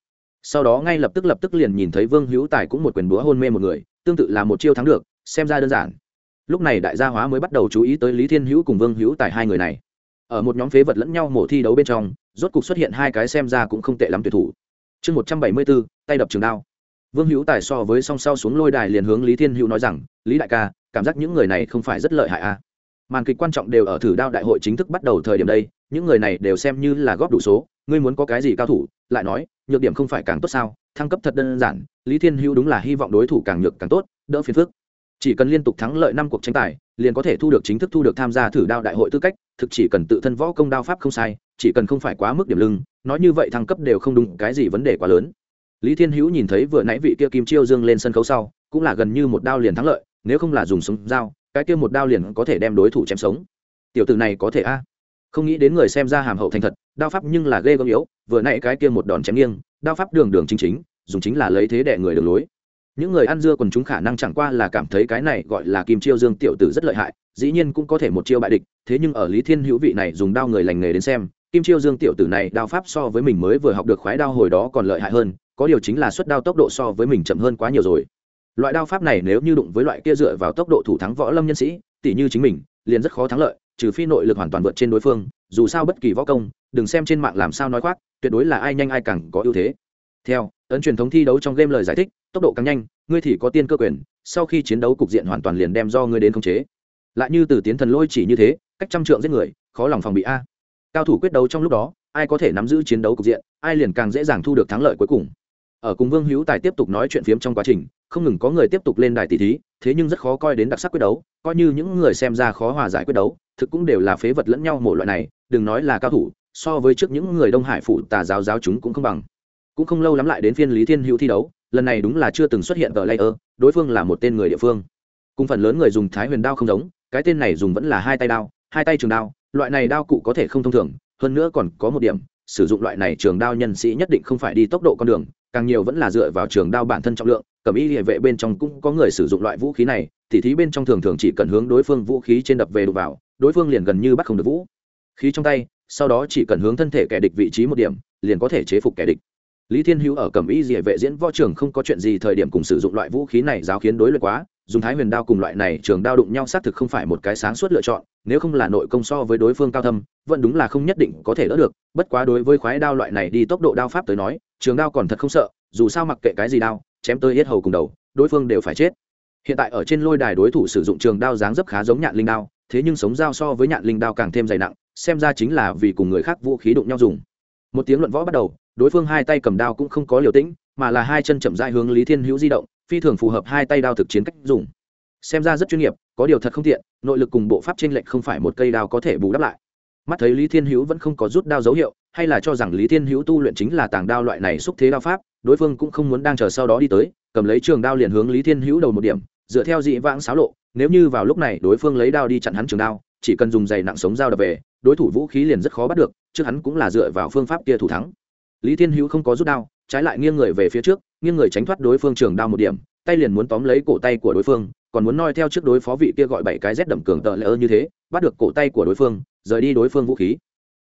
sau đó ngay lập tức lập tức liền nhìn thấy vương hữu tài cũng một quyền búa hôn mê một người, tương tự là một chiêu thắng được, xem ra đơn giản. Lúc này đại gia hóa mới bắt đầu chú ý tới lý thiên hữu cùng vương hữu tài hai người này. Ở một nhóm phế vật lẫn nhau mổ thi đấu bên trong, rốt cục xuất hiện hai cái xem ra cũng không tệ lắm tuyệt thủ. Chương một trăm bảy mươi bốn, tay đập trường đao. Vương hữu tài so với song sau xuống lôi đài liền hướng lý thiên hữu nói rằng, lý đại ca, cảm giác những người này không phải rất lợi hại à. màn kịch quan trọng đều ở thử đao đại hội chính thức bắt đầu thời điểm đây, những người này đều xem như là góp đủ số ngươi muốn có cái gì cao thủ, lại nói, nhược điểm không phải càng tốt sao? Thăng cấp thật đơn giản, lý thiên hữu đúng là hy vọng đối thủ càng nhược càng tốt, đỡ phiền phức. Chỉ cần liên tục thắng lợi năm cuộc tranh tài, liền có thể thu được chính thức thu được tham gia thử đao đại hội tư cách, thực chỉ cần tự thân võ công đao pháp không sai, chỉ cần không phải quá mức điểm lưng, nói như vậy thăng cấp đều không đúng, cái gì vấn đề quá lớn. Lý thiên hữu nhìn thấy vừa nãy vị kia kim chiêu dương lên sân khấu sau, cũng là gần như một đao liền thắng lợi, nếu không là dùng súng dao, cái kia một đao liền có thể đem đối thủ chém sống. Tiểu tử này có thể a? Không nghĩ đến người xem ra hàm hậu thành thật, đao pháp nhưng là ghê gớm yếu, vừa nãy cái kia một đòn chém nghiêng, đao pháp đường đường chính chính, dùng chính là lấy thế đẻ người đường lối. Những người ăn dưa còn chúng khả năng chẳng qua là cảm thấy cái này gọi là kim chiêu dương tiểu tử rất lợi hại, dĩ nhiên cũng có thể một chiêu bại địch, thế nhưng ở lý thiên hữu vị này dùng đao người lành nghề đến xem, kim chiêu dương tiểu tử này đao pháp so với mình mới vừa học được khoái đao hồi đó còn lợi hại hơn, có điều chính là suất đao tốc độ so với mình chậm hơn quá nhiều rồi. Loại đao pháp này nếu như đụng với loại kia dựa vào tốc độ thủ thắng võ lâm nhân sĩ tỷ như chính mình, liền rất khó thắng lợi trừ phi nội lực hoàn toàn vượt trên đối phương, dù sao bất kỳ võ công, đừng xem trên mạng làm sao nói khoác, tuyệt đối là ai nhanh ai càng có ưu thế. Theo, ấn truyền thống thi đấu trong game lời giải thích, tốc độ càng nhanh, ngươi thì có tiên cơ quyền, sau khi chiến đấu cục diện hoàn toàn liền đem do ngươi đến khống chế. Lại như từ tiến thần lôi chỉ như thế, cách trăm trượng giết người, khó lòng phòng bị a. Cao thủ quyết đấu trong lúc đó, ai có thể nắm giữ chiến đấu cục diện, ai liền càng dễ dàng thu được thắng lợi cuối cùng ở cùng vương hữu tài tiếp tục nói chuyện phiếm trong quá trình, không ngừng có người tiếp tục lên đài tỷ thí, thế nhưng rất khó coi đến đặc sắc quyết đấu, coi như những người xem ra khó hòa giải quyết đấu, thực cũng đều là phế vật lẫn nhau một loại này, đừng nói là cao thủ, so với trước những người đông hải phủ tà giáo giáo chúng cũng không bằng. Cũng không lâu lắm lại đến phiên lý thiên hữu thi đấu, lần này đúng là chưa từng xuất hiện tờ layer, đối phương là một tên người địa phương. Cùng phần lớn người dùng thái huyền đao không giống, cái tên này dùng vẫn là hai tay đao, hai tay trường đao, loại này đao cụ có thể không thông thường, hơn nữa còn có một điểm, sử dụng loại này trường đao nhân sĩ nhất định không phải đi tốc độ con đường càng nhiều vẫn là dựa vào trường đao bản thân trọng lượng cầm y địa vệ bên trong cũng có người sử dụng loại vũ khí này thì thí bên trong thường thường chỉ cần hướng đối phương vũ khí trên đập về đục vào, đối phương liền gần như bắt không được vũ. Khí trong tay, sau đó chỉ cần hướng thân thể kẻ địch vị trí một điểm, liền có thể chế phục kẻ địch. Lý thiên hữu ở cầm y địa vệ diễn võ trường không có chuyện gì thời điểm cùng sử dụng loại vũ khí này giáo khiến đối luyện quá, dùng thái huyền đao cùng loại này trường đao đụng nhau xác thực không phải một cái sáng suốt lựa chọn, nếu không là nội công so với đối phương cao thâm, vẫn đúng là không nhất định có thể đỡ được, bất quá đối với khoái đao loại này đi tốc độ đao pháp tới nói trường đao còn thật không sợ, dù sao mặc kệ cái gì đao, chém tới hết hầu cùng đầu, đối phương đều phải chết. Hiện tại ở trên lôi đài đối thủ sử dụng trường đao dáng dấp khá giống nhạn linh đao, thế nhưng sống dao so với nhạn linh đao càng thêm dày nặng, xem ra chính là vì cùng người khác vũ khí đụng nhau dùng. Một tiếng luận võ bắt đầu, đối phương hai tay cầm đao cũng không có liều tĩnh, mà là hai chân chậm dại hướng lý thiên hữu di động, phi thường phù hợp hai tay đao thực chiến cách dùng. Xem ra rất chuyên nghiệp, có điều thật không tiện, nội lực cùng bộ pháp t r ê n lệch không phải một cây đao có thể bù đắp lại. Mắt thấy lý thiên hữu vẫn không có rút đao dấu hiệu hay là cho rằng lý thiên hữu tu luyện chính là tàng đao loại này xúc thế đao pháp, đối phương cũng không muốn đang chờ sau đó đi tới, cầm lấy trường đao liền hướng lý thiên hữu đầu một điểm, dựa theo dị vãng xáo lộ, nếu như vào lúc này đối phương lấy đao đi chặn hắn trường đao, chỉ cần dùng giày nặng sống dao đập về, đối thủ vũ khí liền rất khó bắt được, trước hắn cũng là dựa vào phương pháp kia thủ thắng. Lý thiên hữu không có rút đao, trái lại nghiêng người về phía trước, nghiêng người tránh thoát đối phương trường đao một điểm, tay liền muốn tóm lấy cổ tay của đối phương, còn muốn noi theo trước đối phó vị kia gọi bảy cái rét đậm cường tợ lỡ như thế, bắt được cổ tay của đối phương, rời đi đối phương vũ khí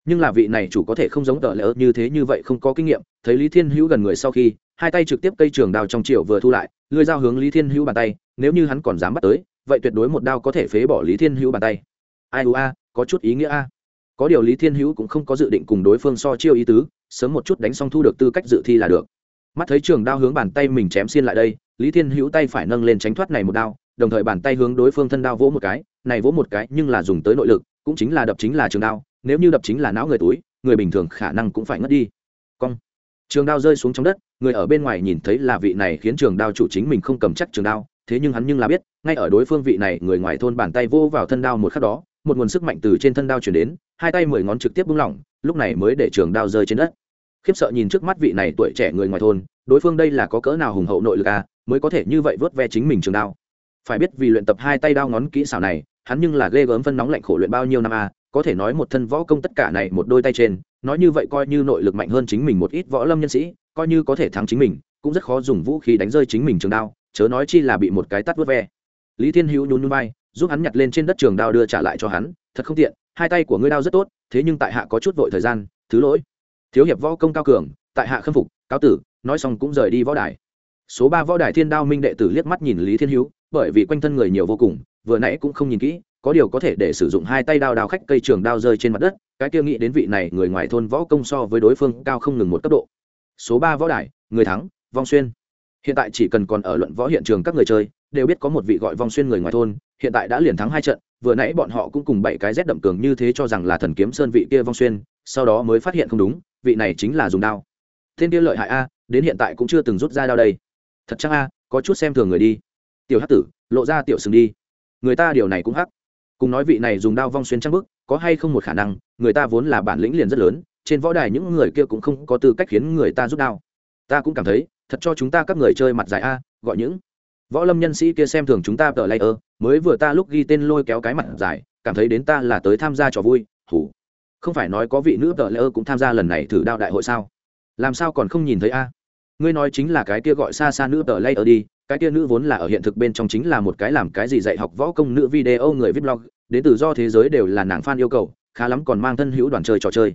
nhưng là vị này chủ có thể không giống tờ lỡ như thế như vậy không có kinh nghiệm, thấy lý thiên hữu gần người sau khi, hai tay trực tiếp cây trường đao trong triệu vừa thu lại lưới dao hướng lý thiên hữu bàn tay, nếu như hắn còn dám bắt tới, vậy tuyệt đối một đao có thể phế bỏ lý thiên hữu bàn tay. Ai u a, có chút ý nghĩa a. Có điều lý thiên hữu cũng không có dự định cùng đối phương so chiêu ý tứ, sớm một chút đánh xong thu được tư cách dự thi là được. Mắt thấy trường đao hướng bàn tay mình chém xiên lại đây, lý thiên hữu tay phải nâng lên tránh thoát này một đao, đồng thời bàn tay hướng đối phương thân đao vỗ một cái, này vỗ một cái nhưng là dùng tới nội lực, cũng chính là đập chính là trường đao nếu như đập chính là não người túi, người bình thường khả năng cũng phải ngất đi. Cong. Trường đao rơi xuống trong đất, người ở bên ngoài nhìn thấy là vị này khiến trường đao chủ chính mình không cầm chắc trường đao, thế nhưng hắn nhưng là biết, ngay ở đối phương vị này, người ngoài thôn bàn tay vô vào thân đao một khắc đó, một nguồn sức mạnh từ trên thân đao chuyển đến, hai tay mười ngón trực tiếp bung lỏng, lúc này mới để trường đao rơi trên đất. Khiếp sợ nhìn trước mắt vị này tuổi trẻ người ngoài thôn, đối phương đây là có cỡ nào hùng hậu nội lực à mới có thể như vậy vớt ve chính mình trường đao. Phải biết vì luyện tập hai tay đao ngón kỹ xảo này, hắn nhưng là ghê gớm phân nóng lạnh khổ luyện bao nhiêu năm à có thể nói một thân võ công tất cả này một đôi tay trên, nói như vậy coi như nội lực mạnh hơn chính mình một ít võ lâm nhân sĩ, coi như có thể thắng chính mình, cũng rất khó dùng vũ khí đánh rơi chính mình trường đao, chớ nói chi là bị một cái tắt vớt ve. Lý thiên hữu nhún nhún bay giúp hắn nhặt lên trên đất trường đao đưa trả lại cho hắn, thật không tiện, hai tay của ngươi đao rất tốt, thế nhưng tại hạ có chút vội thời gian, thứ lỗi. Thiếu hiệp võ công cao cường, tại hạ khâm phục, cáo tử, nói xong cũng rời đi võ đài. Số ba võ đài thiên đao minh đệ tử liếc mắt nhìn lý thiên hữu, bởi vì quanh thân người nhiều vô cùng, vừa nãy cũng không nhìn kỹ có điều có thể để sử dụng hai tay đao đao khách cây trường đao rơi trên mặt đất, cái kia nghĩ đến vị này người ngoài thôn võ công so với đối phương cao không ngừng một cấp độ. Số ba võ đài, người thắng, vong xuyên. Hiện tại chỉ cần còn ở luận võ hiện trường các người chơi, đều biết có một vị gọi vong xuyên người ngoài thôn, hiện tại đã liền thắng hai trận, vừa nãy bọn họ cũng cùng bảy cái rét đậm cường như thế cho rằng là thần kiếm sơn vị kia vong xuyên, sau đó mới phát hiện không đúng, vị này chính là dùng đao. Thiên kia lợi hại a, đến hiện tại cũng chưa từng rút ra đao đây. Thật chắc a, có chút xem thường người đi. Tiểu hắc tử, lộ ra tiểu sừng đi. Người ta điều này cũng hắc cùng nói vị này dùng đao vong xuyên trang bức, có hay không một khả năng, người ta vốn là bản lĩnh liền rất lớn, trên võ đài những người kia cũng không có tư cách khiến người ta rút đao. Ta cũng cảm thấy, thật cho chúng ta các người chơi mặt dài a, gọi những võ lâm nhân sĩ kia xem thường chúng ta tờ layer mới vừa ta lúc ghi tên lôi kéo cái mặt dài, cảm thấy đến ta là tới tham gia trò vui hủ không phải nói có vị nữ tờ layer cũng tham gia lần này thử đao đại hội sao? Làm sao còn không nhìn thấy a? Ngươi nói chính là cái kia gọi xa xa nữ tờ layer đi cái kia nữ vốn là ở hiện thực bên trong chính là một cái làm cái gì dạy học võ công nữ video người viết blog, đến từ do thế giới đều là nàng fan yêu cầu, khá lắm còn mang thân hữu đoàn chơi trò chơi.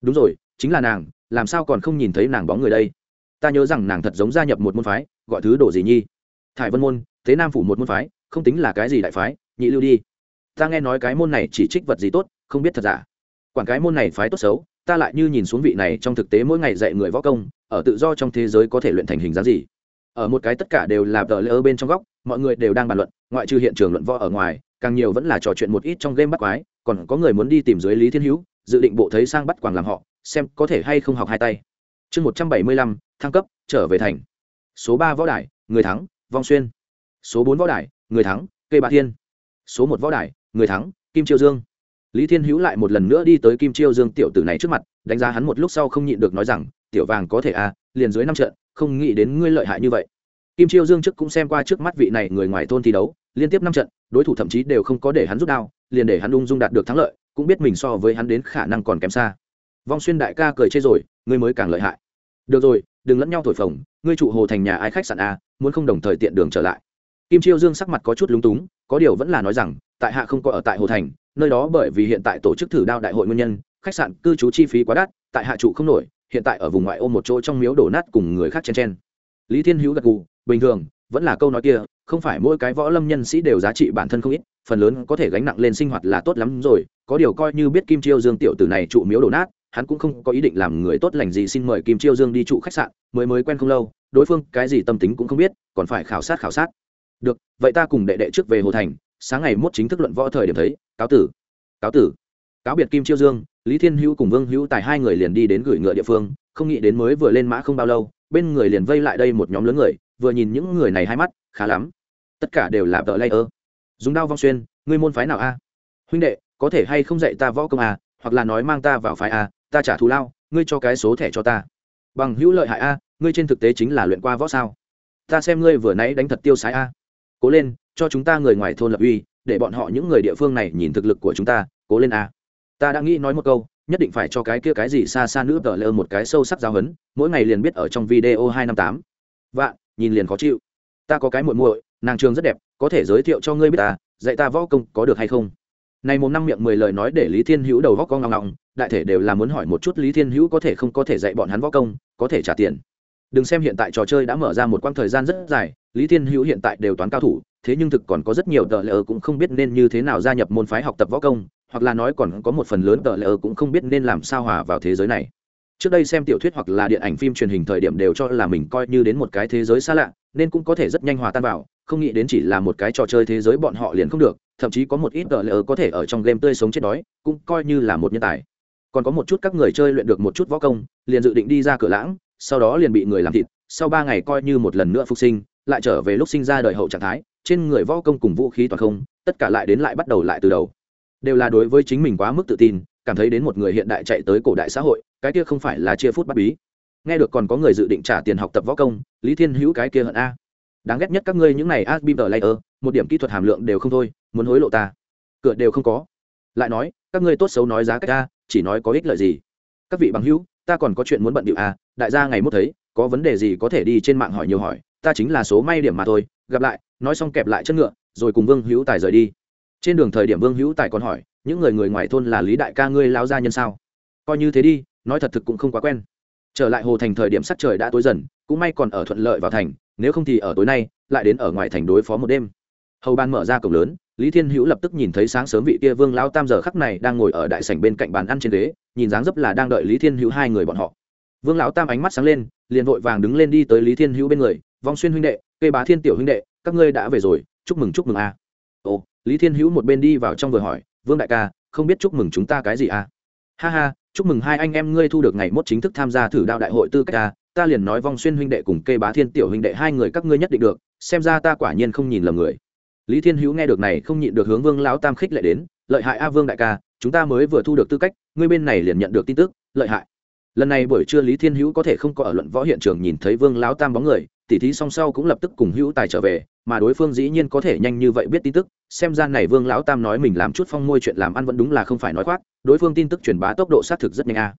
Đúng rồi, chính là nàng, làm sao còn không nhìn thấy nàng bóng người đây? Ta nhớ rằng nàng thật giống gia nhập một môn phái, gọi thứ đồ gì nhi? Thải vân môn, thế nam phủ một môn phái, không tính là cái gì đại phái, nhị lưu đi. Ta nghe nói cái môn này chỉ trích vật gì tốt, không biết thật giả. Quản cái môn này phái tốt xấu, ta lại như nhìn xuống vị này trong thực tế mỗi ngày dạy người võ công, ở tự do trong thế giới có thể luyện thành hình dáng gì? Ở một cái tất cả đều là tờ lỡ bên trong góc, mọi người đều đang bàn luận, ngoại trừ hiện trường luận võ ở ngoài, càng nhiều vẫn là trò chuyện một ít trong game bắt quái, còn có người muốn đi tìm dưới lý thiên hữu, dự định bộ thấy sang bắt quàng làm họ, xem có thể hay không học hai tay. Chương một trăm bảy mươi lăm, thăng cấp, trở về thành. Số ba võ đài, người thắng, vong xuyên. Số bốn võ đài, người thắng cây bạ thiên. Số một võ đài, người thắng, kim chiêu dương. Lý thiên hữu lại một lần nữa đi tới kim chiêu dương tiểu tử này trước mặt, đánh giá hắn một lúc sau không nhịn được nói rằng, tiểu vàng có thể à liền dưới năm trận không nghĩ đến ngươi lợi hại như vậy. Kim chiêu dương trước cũng xem qua trước mắt vị này người ngoài thôn thi đấu, liên tiếp năm trận, đối thủ thậm chí đều không có để hắn rút đao, liền để hắn ung dung đạt được thắng lợi, cũng biết mình so với hắn đến khả năng còn kém xa. Vong xuyên đại ca cười chê rồi, ngươi mới càng lợi hại. Được rồi, đừng lẫn nhau thổi phồng, ngươi trụ hồ thành nhà ai khách sạn a muốn không đồng thời tiện đường trở lại. Kim chiêu dương sắc mặt có chút lúng túng, có điều vẫn là nói rằng, tại hạ không có ở tại hồ thành, nơi đó bởi vì hiện tại tổ chức thử đao đại hội nguyên nhân, khách sạn cư trú chi phí quá đắt, tại hạ trụ không nổi hiện tại ở vùng ngoại ô một chỗ trong miếu đổ nát cùng người khác chen chen. Lý thiên hữu gật gù, bình thường, vẫn là câu nói kia, không phải mỗi cái võ lâm nhân sĩ đều giá trị bản thân không ít, phần lớn có thể gánh nặng lên sinh hoạt là tốt lắm rồi, có điều coi như biết kim chiêu dương tiểu tử này trụ miếu đổ nát, hắn cũng không có ý định làm người tốt lành gì xin mời kim chiêu dương đi trụ khách sạn, mới mới quen không lâu, đối phương cái gì tâm tính cũng không biết, còn phải khảo sát khảo sát. Được, vậy ta cùng đệ đệ trước về hồ thành, sáng ngày mốt chính thức luận võ thời điểm thấy, cáo tử cáo tử. Cáo biệt kim chiêu dương lý thiên hữu cùng vương hữu tài hai người liền đi đến gửi ngựa địa phương, không nghĩ đến mới vừa lên mã không bao lâu, bên người liền vây lại đây một nhóm lớn người, vừa nhìn những người này hai mắt, khá lắm. Tất cả đều là vợ lay ơ dùng đao vong xuyên, ngươi môn phái nào a? Huynh đệ, có thể hay không dạy ta võ công a, hoặc là nói mang ta vào phái a, ta trả thù lao, ngươi cho cái số thẻ cho ta. Bằng hữu lợi hại a, ngươi trên thực tế chính là luyện qua võ sao? Ta xem ngươi vừa nãy đánh thật tiêu sái a. Cố lên, cho chúng ta người ngoài thôn lập uy, để bọn họ những người địa phương này nhìn thực lực của chúng ta, cố lên a ta đã nghĩ nói một câu, nhất định phải cho cái kia cái gì xa xa nữa tờ lơ một cái sâu sắc giáo hấn mỗi ngày liền biết ở trong video hai năm tám. Vạn, nhìn liền khó chịu. Ta có cái muội muội, nàng trường rất đẹp, có thể giới thiệu cho ngươi biết ta, dạy ta võ công có được hay không? Này một năm miệng mười lời nói để lý thiên hữu đầu góc con ngọng ngọng, đại thể đều là muốn hỏi một chút lý thiên hữu có thể không có thể dạy bọn hắn võ công, có thể trả tiền. Đừng xem hiện tại trò chơi đã mở ra một quãng thời gian rất dài, lý thiên hữu hiện tại đều toán cao thủ, thế nhưng thực còn có rất nhiều tờ lỡ cũng không biết nên như thế nào gia nhập môn phái học tập võ công hoặc là nói còn có một phần lớn tờ lỡ cũng không biết nên làm sao hòa vào thế giới này. Trước đây xem tiểu thuyết hoặc là điện ảnh phim truyền hình thời điểm đều cho là mình coi như đến một cái thế giới xa lạ, nên cũng có thể rất nhanh hòa tan vào, không nghĩ đến chỉ là một cái trò chơi thế giới bọn họ liền không được, thậm chí có một ít tờ lỡ có thể ở trong game tươi sống chết đói, cũng coi như là một nhân tài. Còn có một chút các người chơi luyện được một chút võ công, liền dự định đi ra cửa lãng, sau đó liền bị người làm thịt, sau ba ngày coi như một lần nữa phục sinh, lại trở về lúc sinh ra đời hậu trạng thái, trên người võ công cùng vũ khí toàn không, tất cả lại đến lại bắt đầu lại từ đầu đều là đối với chính mình quá mức tự tin, cảm thấy đến một người hiện đại chạy tới cổ đại xã hội, cái kia không phải là chia phút bắt bí. Nghe được còn có người dự định trả tiền học tập võ công, lý thiên hữu cái kia hận a. Đáng ghét nhất các ngươi những này as bim layer một điểm kỹ thuật hàm lượng đều không thôi, muốn hối lộ ta. Cửa đều không có. Lại nói, các ngươi tốt xấu nói giá cách a chỉ nói có ích lợi gì. Các vị bằng hữu, ta còn có chuyện muốn bận điệu a đại gia ngày mốt thấy, có vấn đề gì có thể đi trên mạng hỏi nhiều hỏi, ta chính là số may điểm mà thôi, gặp lại, nói xong kẹp lại chân ngựa, rồi cùng vương hữu tài rời đi trên đường thời điểm vương hữu tài còn hỏi, những người người ngoài thôn là lý đại ca ngươi lao gia nhân sao? Coi như thế đi, nói thật thực cũng không quá quen. Trở lại hồ thành thời điểm sắc trời đã tối dần, cũng may còn ở thuận lợi vào thành, nếu không thì ở tối nay, lại đến ở ngoài thành đối phó một đêm. Hầu ban mở ra cổng lớn, lý thiên hữu lập tức nhìn thấy sáng sớm vị kia vương lao tam giờ khắc này đang ngồi ở đại sảnh bên cạnh bàn ăn trên ghế, nhìn dáng dấp là đang đợi lý thiên hữu hai người bọn họ. Vương lão tam ánh mắt sáng lên, liền vội vàng đứng lên đi tới lý thiên hữu bên người, vong xuyên huynh đệ cây bá thiên tiểu huynh đệ, các ngươi đã về rồi, chúc mừng chúc mừng a ồ, lý thiên hữu một bên đi vào trong vừa hỏi, vương đại ca, không biết chúc mừng chúng ta cái gì à? ha ha, chúc mừng hai anh em ngươi thu được ngày mốt chính thức tham gia thử đạo đại hội tư cách à? ta liền nói vong xuyên huynh đệ cùng kê bá thiên tiểu huynh đệ hai người các ngươi nhất định được, xem ra ta quả nhiên không nhìn lầm người lý thiên hữu nghe được này không nhịn được hướng vương lão tam khích lại đến, lợi hại a vương đại ca, chúng ta mới vừa thu được tư cách, ngươi bên này liền nhận được tin tức, lợi hại lần này buổi trưa lý thiên hữu có thể không có ở luận võ hiện trường nhìn thấy vương lão tam bóng người tỉ thí song sau cũng lập tức cùng hữu tài trở về, mà đối phương dĩ nhiên có thể nhanh như vậy biết tin tức, xem ra này vương lão tam nói mình làm chút phong môi chuyện làm ăn vẫn đúng là không phải nói khoác, đối phương tin tức truyền bá tốc độ xác thực rất nhanh a.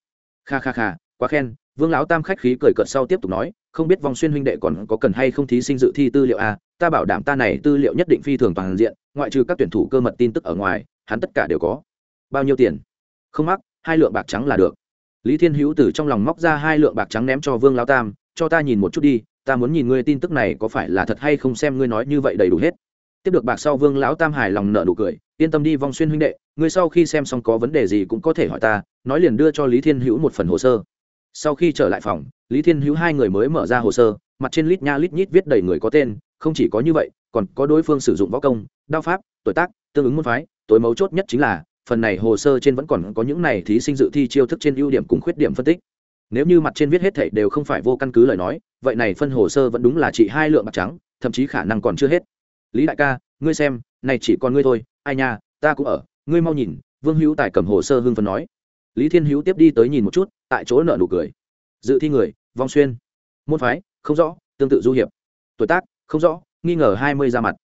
Kha kha kha, quá khen, vương lão tam khách khí cười cợt sau tiếp tục nói, không biết vòng xuyên huynh đệ còn có cần hay không thí sinh dự thi tư liệu a, ta bảo đảm ta này tư liệu nhất định phi thường toàn diện, ngoại trừ các tuyển thủ cơ mật tin tức ở ngoài, hắn tất cả đều có. Bao nhiêu tiền? Không mắc, hai lượng bạc trắng là được. Lý thiên hữu từ trong lòng móc ra hai lượng bạc trắng ném cho vương lão tam, cho ta nhìn một chút đi ta muốn nhìn ngươi tin tức này có phải là thật hay không xem ngươi nói như vậy đầy đủ hết. Tiếp được bạc sau vương lão tam hài lòng nợ nụ cười, yên tâm đi vong xuyên huynh đệ, ngươi sau khi xem xong có vấn đề gì cũng có thể hỏi ta, nói liền đưa cho lý thiên hữu một phần hồ sơ. Sau khi trở lại phòng, lý thiên hữu hai người mới mở ra hồ sơ, mặt trên lít nha lít nhít viết đầy người có tên, không chỉ có như vậy, còn có đối phương sử dụng võ công, đao pháp, tuổi tác, tương ứng môn phái, tối mấu chốt nhất chính là, phần này hồ sơ trên vẫn còn có những này thí sinh dự thi chiêu thức trên ưu điểm cùng khuyết điểm phân tích nếu như mặt trên viết hết thảy đều không phải vô căn cứ lời nói, vậy này phân hồ sơ vẫn đúng là chỉ hai lượng bạc trắng, thậm chí khả năng còn chưa hết. Lý đại ca, ngươi xem, này chỉ còn ngươi thôi, ai nha, ta cũng ở, ngươi mau nhìn, vương hữu tài cầm hồ sơ hưng phấn nói. Lý thiên hữu tiếp đi tới nhìn một chút, tại chỗ nợ nụ cười. Dự thi người, vong xuyên. Môn phái, không rõ, tương tự du hiệp. Tuổi tác, không rõ, nghi ngờ hai mươi ra mặt.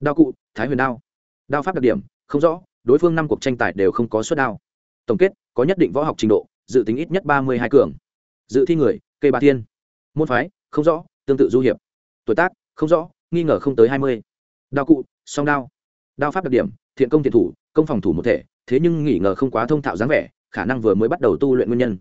Đao cụ, thái huyền đao. Đao pháp đặc điểm, không rõ, đối phương năm cuộc tranh tài đều không có suất đao. Tổng kết, có nhất định võ học trình độ, dự tính ít nhất ba mươi hai cường dự thi người, cây ba thiên. Môn phái, không rõ, tương tự du hiệp. Tuổi tác, không rõ, nghi ngờ không tới hai mươi. Đao cụ, song đao. Đao pháp đặc điểm, thiện công thiện thủ, công phòng thủ một thể, thế nhưng nghi ngờ không quá thông thạo dáng vẻ, khả năng vừa mới bắt đầu tu luyện nguyên nhân.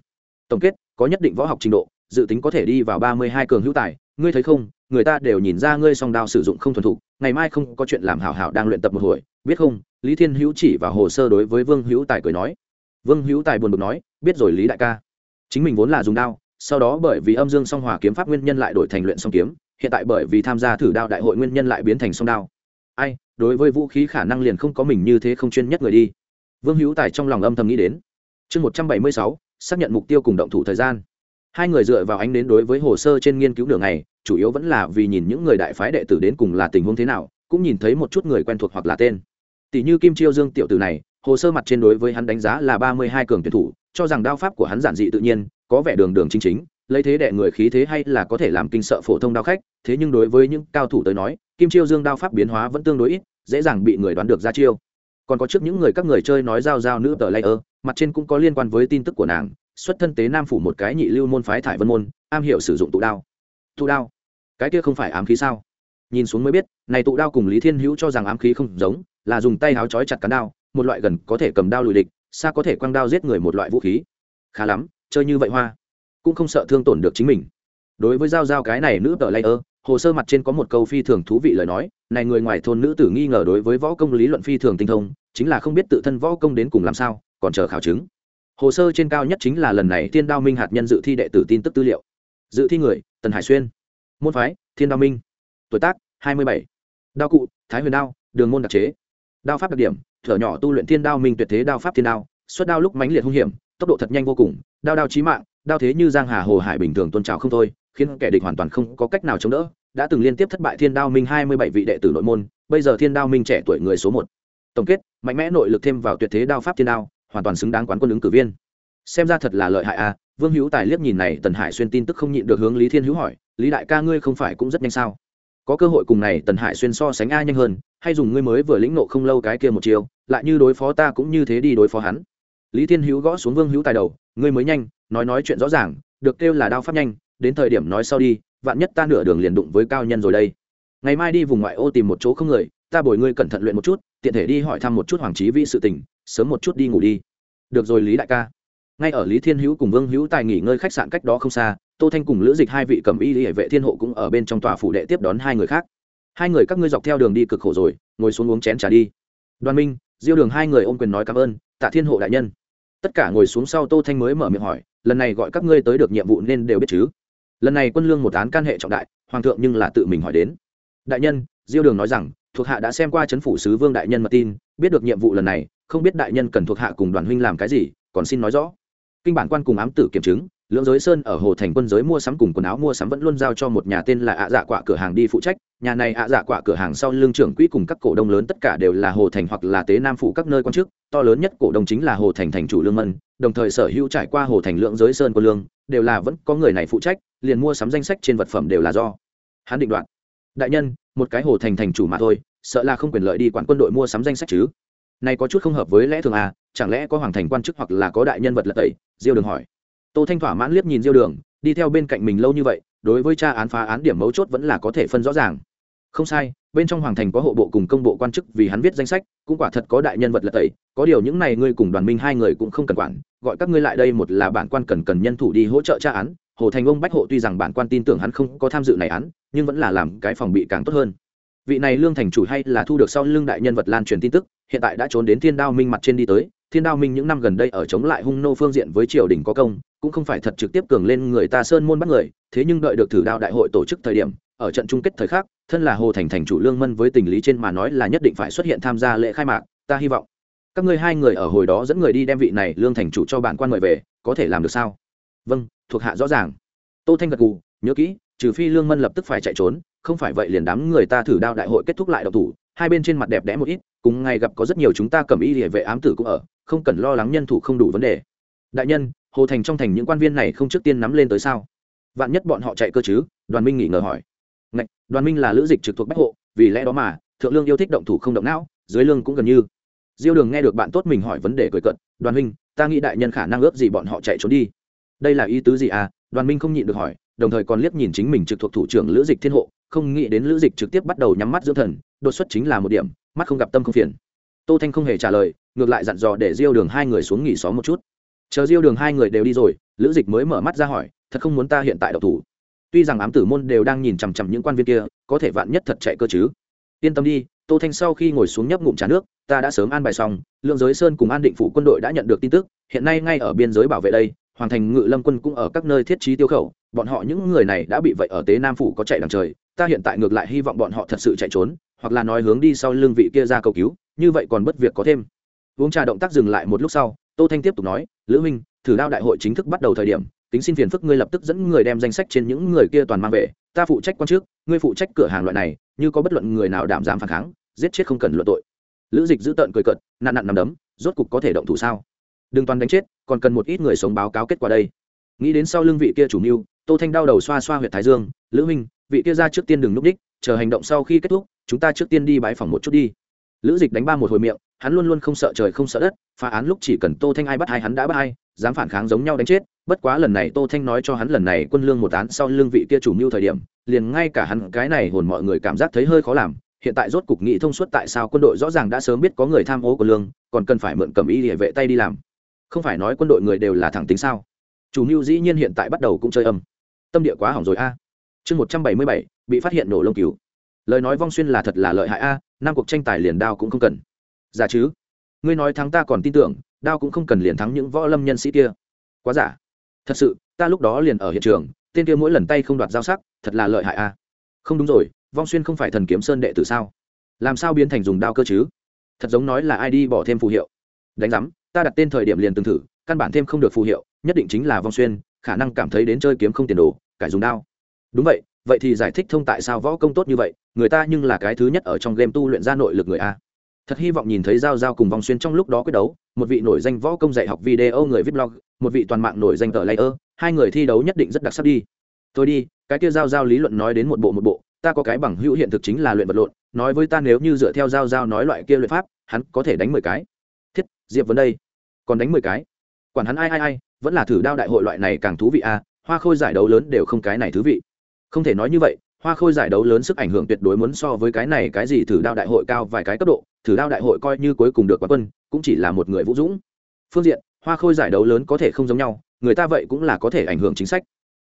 Tổng kết, có nhất định võ học trình độ, dự tính có thể đi vào ba mươi hai cường hữu tài. Ngươi thấy không, người ta đều nhìn ra ngươi song đao sử dụng không thuần thục, ngày mai không có chuyện làm hảo hảo đang luyện tập một hồi, biết không? Lý thiên hữu chỉ vào hồ sơ đối với vương hữu tài cười nói. Vương hữu tài buồn bực nói, biết rồi lý đại ca chính mình vốn là dùng đao, sau đó bởi vì âm dương song hòa kiếm pháp nguyên nhân lại đổi thành luyện song kiếm, hiện tại bởi vì tham gia thử đao đại hội nguyên nhân lại biến thành song đao. Ai, đối với vũ khí khả năng liền không có mình như thế không chuyên nhất người đi. Vương hữu tài trong lòng âm thầm nghĩ đến. Chương một trăm bảy mươi sáu, xác nhận mục tiêu cùng động thủ thời gian. Hai người dựa vào ánh đến đối với hồ sơ trên nghiên cứu đường này chủ yếu vẫn là vì nhìn những người đại phái đệ tử đến cùng là tình huống thế nào, cũng nhìn thấy một chút người quen thuộc hoặc là tên. Tỷ như kim chiêu dương tiểu tử này hồ sơ mặt trên đối với hắn đánh giá là ba mươi hai cường tuyển thủ, cho rằng đao pháp của hắn giản dị tự nhiên, có vẻ đường đường chính chính, lấy thế đệ người khí thế hay là có thể làm kinh sợ phổ thông đao khách, thế nhưng đối với những cao thủ tới nói, kim chiêu dương đao pháp biến hóa vẫn tương đối ít, dễ dàng bị người đoán được ra chiêu. Còn có trước những người các người chơi nói giao giao nữ tờ layer, mặt trên cũng có liên quan với tin tức của nàng, xuất thân tế nam phủ một cái nhị lưu môn phái thải vân môn, am hiểu sử dụng tụ đao. Tụ đao? Cái kia không phải ám khí sao? Nhìn xuống mới biết, này tụ đao cùng lý thiên hữu cho rằng ám khí không giống, là dùng tay háo chói chặt cán đao một loại gần có thể cầm đao lùi địch, xa có thể quăng đao giết người một loại vũ khí. Khá lắm, chơi như vậy hoa, cũng không sợ thương tổn được chính mình. Đối với giao giao cái này nữ tờ layer, hồ sơ mặt trên có một câu phi thường thú vị lời nói, này người ngoài thôn nữ tử nghi ngờ đối với võ công lý luận phi thường tinh thông, chính là không biết tự thân võ công đến cùng làm sao, còn chờ khảo chứng. Hồ sơ trên cao nhất chính là lần này thiên đao minh hạt nhân dự thi đệ tử tin tức tư liệu. Dự thi người, tần hải xuyên. Môn phái, thiên đao minh. Tuổi tác, hai mươi bảy. Đao cụ, thái huyền đao, đường môn đặc chế đao pháp đặc điểm, thở nhỏ tu luyện thiên đao minh tuyệt thế đao pháp thiên đao, xuất đao lúc mãnh liệt hung hiểm, tốc độ thật nhanh vô cùng, đao đao chí mạng, đao thế như giang hà hồ hải bình thường tôn trào không thôi, khiến kẻ địch hoàn toàn không có cách nào chống đỡ, đã từng liên tiếp thất bại thiên đao minh hai mươi bảy vị đệ tử nội môn, bây giờ thiên đao minh trẻ tuổi người số một. Tổng kết, mạnh mẽ nội lực thêm vào tuyệt thế đao pháp thiên đao, hoàn toàn xứng đáng quán quân ứng cử viên. Xem ra thật là lợi hại à. Vương hữu tài liếc nhìn này, tần hải xuyên tin tức không nhịn được hướng lý thiên hữu hỏi, lý đại ca ngươi không phải cũng rất nhanh sao? Có cơ hội cùng này tần hải xuyên so sánh ai nhanh hơn hay dùng ngươi mới vừa lĩnh nộ không lâu cái kia một chiều lại như đối phó ta cũng như thế đi đối phó hắn. Lý thiên hữu gõ xuống vương hữu tài đầu, ngươi mới nhanh, nói nói chuyện rõ ràng, được kêu là đao pháp nhanh, đến thời điểm nói sau đi, vạn nhất ta nửa đường liền đụng với cao nhân rồi đây. Ngày mai đi vùng ngoại ô tìm một chỗ không người, ta bồi ngươi cẩn thận luyện một chút, tiện thể đi hỏi thăm một chút hoàng trí vĩ sự tình, sớm một chút đi ngủ đi. Được rồi lý đại ca. Ngay ở lý thiên hữu cùng vương hữu tài nghỉ ngơi khách sạn cách đó không xa, tô thanh cùng lữ dịch hai vị cầm y hệ vệ thiên hộ cũng ở bên trong tòa phủ đệ tiếp đón hai người khác hai người các ngươi dọc theo đường đi cực khổ rồi, ngồi xuống uống chén trà đi. Đoàn minh, diêu đường hai người ôm quyền nói cảm ơn, tạ thiên hộ đại nhân. Tất cả ngồi xuống sau tô thanh mới mở miệng hỏi, lần này gọi các ngươi tới được nhiệm vụ nên đều biết chứ? Lần này quân lương một án can hệ trọng đại, hoàng thượng nhưng là tự mình hỏi đến. Đại nhân, diêu đường nói rằng, thuộc hạ đã xem qua chấn phủ sứ vương đại nhân mật tin, biết được nhiệm vụ lần này, không biết đại nhân cần thuộc hạ cùng đoàn huynh làm cái gì, còn xin nói rõ. Kinh bản quan cùng ám tử kiểm chứng, lưỡng giới sơn ở hồ thành quân giới mua sắm cùng quần áo mua sắm vẫn luôn giao cho một nhà tên là ạ dạ quạ cửa hàng đi phụ trách nhà này ạ dạ quả cửa hàng sau lương trưởng quỹ cùng các cổ đông lớn tất cả đều là hồ thành hoặc là tế nam phủ các nơi quan chức, to lớn nhất cổ đông chính là hồ thành thành chủ lương mân, đồng thời sở hữu trải qua hồ thành lượng giới sơn của lương, đều là vẫn có người này phụ trách, liền mua sắm danh sách trên vật phẩm đều là do hắn định đoạt. Đại nhân, một cái hồ thành thành chủ mà thôi, sợ là không quyền lợi đi quản quân đội mua sắm danh sách chứ. Này có chút không hợp với lẽ thường à chẳng lẽ có hoàng thành quan chức hoặc là có đại nhân vật lật tẩy? Diêu đường hỏi. Tô thanh thỏa mãn liếc nhìn diêu đường, đi theo bên cạnh mình lâu như vậy, đối với tra án phá án điểm mấu chốt vẫn là có thể phân rõ ràng không sai, bên trong hoàng thành có hộ bộ cùng công bộ quan chức vì hắn viết danh sách, cũng quả thật có đại nhân vật lật tẩy, có điều những này ngươi cùng đoàn minh hai người cũng không cần quản, gọi các ngươi lại đây một là bản quan cần cần nhân thủ đi hỗ trợ tra án, hồ thành ông bách hộ tuy rằng bản quan tin tưởng hắn không có tham dự này án, nhưng vẫn là làm cái phòng bị càng tốt hơn. Vị này lương thành chủ hay là thu được sau lưng đại nhân vật lan truyền tin tức, hiện tại đã trốn đến thiên đao minh mặt trên đi tới, thiên đao minh những năm gần đây ở chống lại hung nô phương diện với triều đình có công, cũng không phải thật trực tiếp cường lên người ta sơn môn bắt người, thế nhưng đợi được thử đao đại hội tổ chức thời điểm, ở trận chung kết thời khắc thân là hồ thành thành chủ lương mân với tình lý trên mà nói là nhất định phải xuất hiện tham gia lễ khai mạc, ta hy vọng. Các ngươi hai người ở hồi đó dẫn người đi đem vị này lương thành chủ cho bản quan mời về, có thể làm được sao? Vâng thuộc hạ rõ ràng. Tô thanh gật gù, nhớ kỹ, trừ phi lương mân lập tức phải chạy trốn, không phải vậy liền đám người ta thử đao đại hội kết thúc lại độc thủ, hai bên trên mặt đẹp đẽ một ít, cùng ngày gặp có rất nhiều chúng ta cầm y địa vệ ám tử cũng ở, không cần lo lắng nhân thủ không đủ vấn đề. Đại nhân, hồ thành trong thành những quan viên này không trước tiên nắm lên tới sao? Vạn nhất bọn họ chạy cơ chứ? Đoàn minh nghỉ ngờ hỏi đoàn minh là lữ dịch trực thuộc bách hộ, vì lẽ đó mà, thượng lương yêu thích động thủ không động não, dưới lương cũng gần như. Diêu đường nghe được bạn tốt mình hỏi vấn đề cười cận đoàn minh, ta nghĩ đại nhân khả năng ướp gì bọn họ chạy trốn đi. Đây là ý tứ gì à? Đoàn minh không nhịn được hỏi, đồng thời còn liếc nhìn chính mình trực thuộc thủ trưởng lữ dịch thiên hộ, không nghĩ đến lữ dịch trực tiếp bắt đầu nhắm mắt dưỡng thần, đột xuất chính là một điểm, mắt không gặp tâm không phiền. Tô thanh không hề trả lời, ngược lại dặn dò để diêu đường hai người xuống nghỉ xóm một chút. Chờ diêu đường hai người đều đi rồi, lữ dịch mới mở mắt ra hỏi, thật không muốn ta hiện tại độc thủ? Tuy rằng ám tử môn đều đang nhìn chằm chằm những quan viên kia, có thể vạn nhất thật chạy cơ chứ. Yên tâm đi, tô thanh sau khi ngồi xuống nhấp ngụm trà nước, ta đã sớm an bài xong, lượng giới sơn cùng an định phủ quân đội đã nhận được tin tức, hiện nay ngay ở biên giới bảo vệ đây, hoàng thành ngự lâm quân cũng ở các nơi thiết trí tiêu khẩu, bọn họ những người này đã bị vậy ở tế nam phủ có chạy đằng trời, ta hiện tại ngược lại hy vọng bọn họ thật sự chạy trốn, hoặc là nói hướng đi sau lưng vị kia ra cầu cứu, như vậy còn bất việc có thêm. Uống trà động tác dừng lại một lúc sau, tô thanh tiếp tục nói, lữ minh thử đao đại hội chính thức bắt đầu thời điểm tính xin phiền phức ngươi lập tức dẫn người đem danh sách trên những người kia toàn mang về, ta phụ trách quan trước, ngươi phụ trách cửa hàng loại này, như có bất luận người nào đảm dám phản kháng, giết chết không cần luận tội. Lữ dịch giữ tợn cười cợt nạn nặn nằm đấm, rốt cục có thể động thủ sao? Đừng toàn đánh chết, còn cần một ít người sống báo cáo kết quả đây. Nghĩ đến sau lưng vị kia chủ mưu, tô thanh đau đầu xoa xoa huyệt thái dương, lữ minh vị kia ra trước tiên đừng núp đích, chờ hành động sau khi kết thúc, chúng ta trước tiên đi bãi phòng một chút đi. Lữ dịch đánh ba một hồi miệng, hắn luôn luôn không sợ trời không sợ đất, phá án lúc chỉ cần tô thanh ai bắt hai hắn đã bắt hai dám phản kháng giống nhau đánh chết bất quá lần này tô thanh nói cho hắn lần này quân lương một án sau lương vị kia chủ mưu thời điểm, liền ngay cả hắn cái này hồn mọi người cảm giác thấy hơi khó làm, hiện tại rốt cục nghị thông suốt tại sao quân đội rõ ràng đã sớm biết có người tham ô của lương, còn cần phải mượn cầm y địa vệ tay đi làm. Không phải nói quân đội người đều là thẳng tính sao? Chủ mưu dĩ nhiên hiện tại bắt đầu cũng chơi âm. Tâm địa quá hỏng rồi a. Chương một trăm bảy mươi bảy, bị phát hiện nổ lông cứu. Lời nói vong xuyên là thật là lợi hại a, năm cuộc tranh tài liền đao cũng không cần. Giả chứ? Ngươi nói thắng ta còn tin tưởng, đao cũng không cần liền thắng những võ lâm nhân sĩ kia. Quá giả thật sự, ta lúc đó liền ở hiện trường, tên kia mỗi lần tay không đoạt giao sắc, thật là lợi hại a. Không đúng rồi, vong xuyên không phải thần kiếm sơn đệ tử sao? Làm sao biến thành dùng đao cơ chứ? Thật giống nói là ai đi bỏ thêm phù hiệu. Đánh giám, ta đặt tên thời điểm liền từng thử, căn bản thêm không được phù hiệu, nhất định chính là vong xuyên, khả năng cảm thấy đến chơi kiếm không tiền đồ, cải dùng đao. Đúng vậy vậy thì giải thích thông tại sao võ công tốt như vậy, người ta nhưng là cái thứ nhất ở trong game tu luyện ra nội lực người a thật hy vọng nhìn thấy giao giao cùng vòng xuyên trong lúc đó quyết đấu, một vị nổi danh võ công dạy học video người viết blog, một vị toàn mạng nổi danh tờ layer, hai người thi đấu nhất định rất đặc sắc đi. Tôi đi, cái kia giao giao lý luận nói đến một bộ một bộ, ta có cái bằng hữu hiện thực chính là luyện vật lộn, nói với ta nếu như dựa theo giao giao nói loại kia luyện pháp, hắn có thể đánh mười cái. Thiết, diệp vấn đây, còn đánh mười cái? Quản hắn ai ai ai, vẫn là thử đao đại hội loại này càng thú vị à hoa khôi giải đấu lớn đều không cái này thú vị. Không thể nói như vậy hoa khôi giải đấu lớn sức ảnh hưởng tuyệt đối muốn so với cái này cái gì thử đao đại hội cao vài cái cấp độ, thử đao đại hội coi như cuối cùng được quán quân, cũng chỉ là một người vũ dũng. Phương diện, hoa khôi giải đấu lớn có thể không giống nhau, người ta vậy cũng là có thể ảnh hưởng chính sách.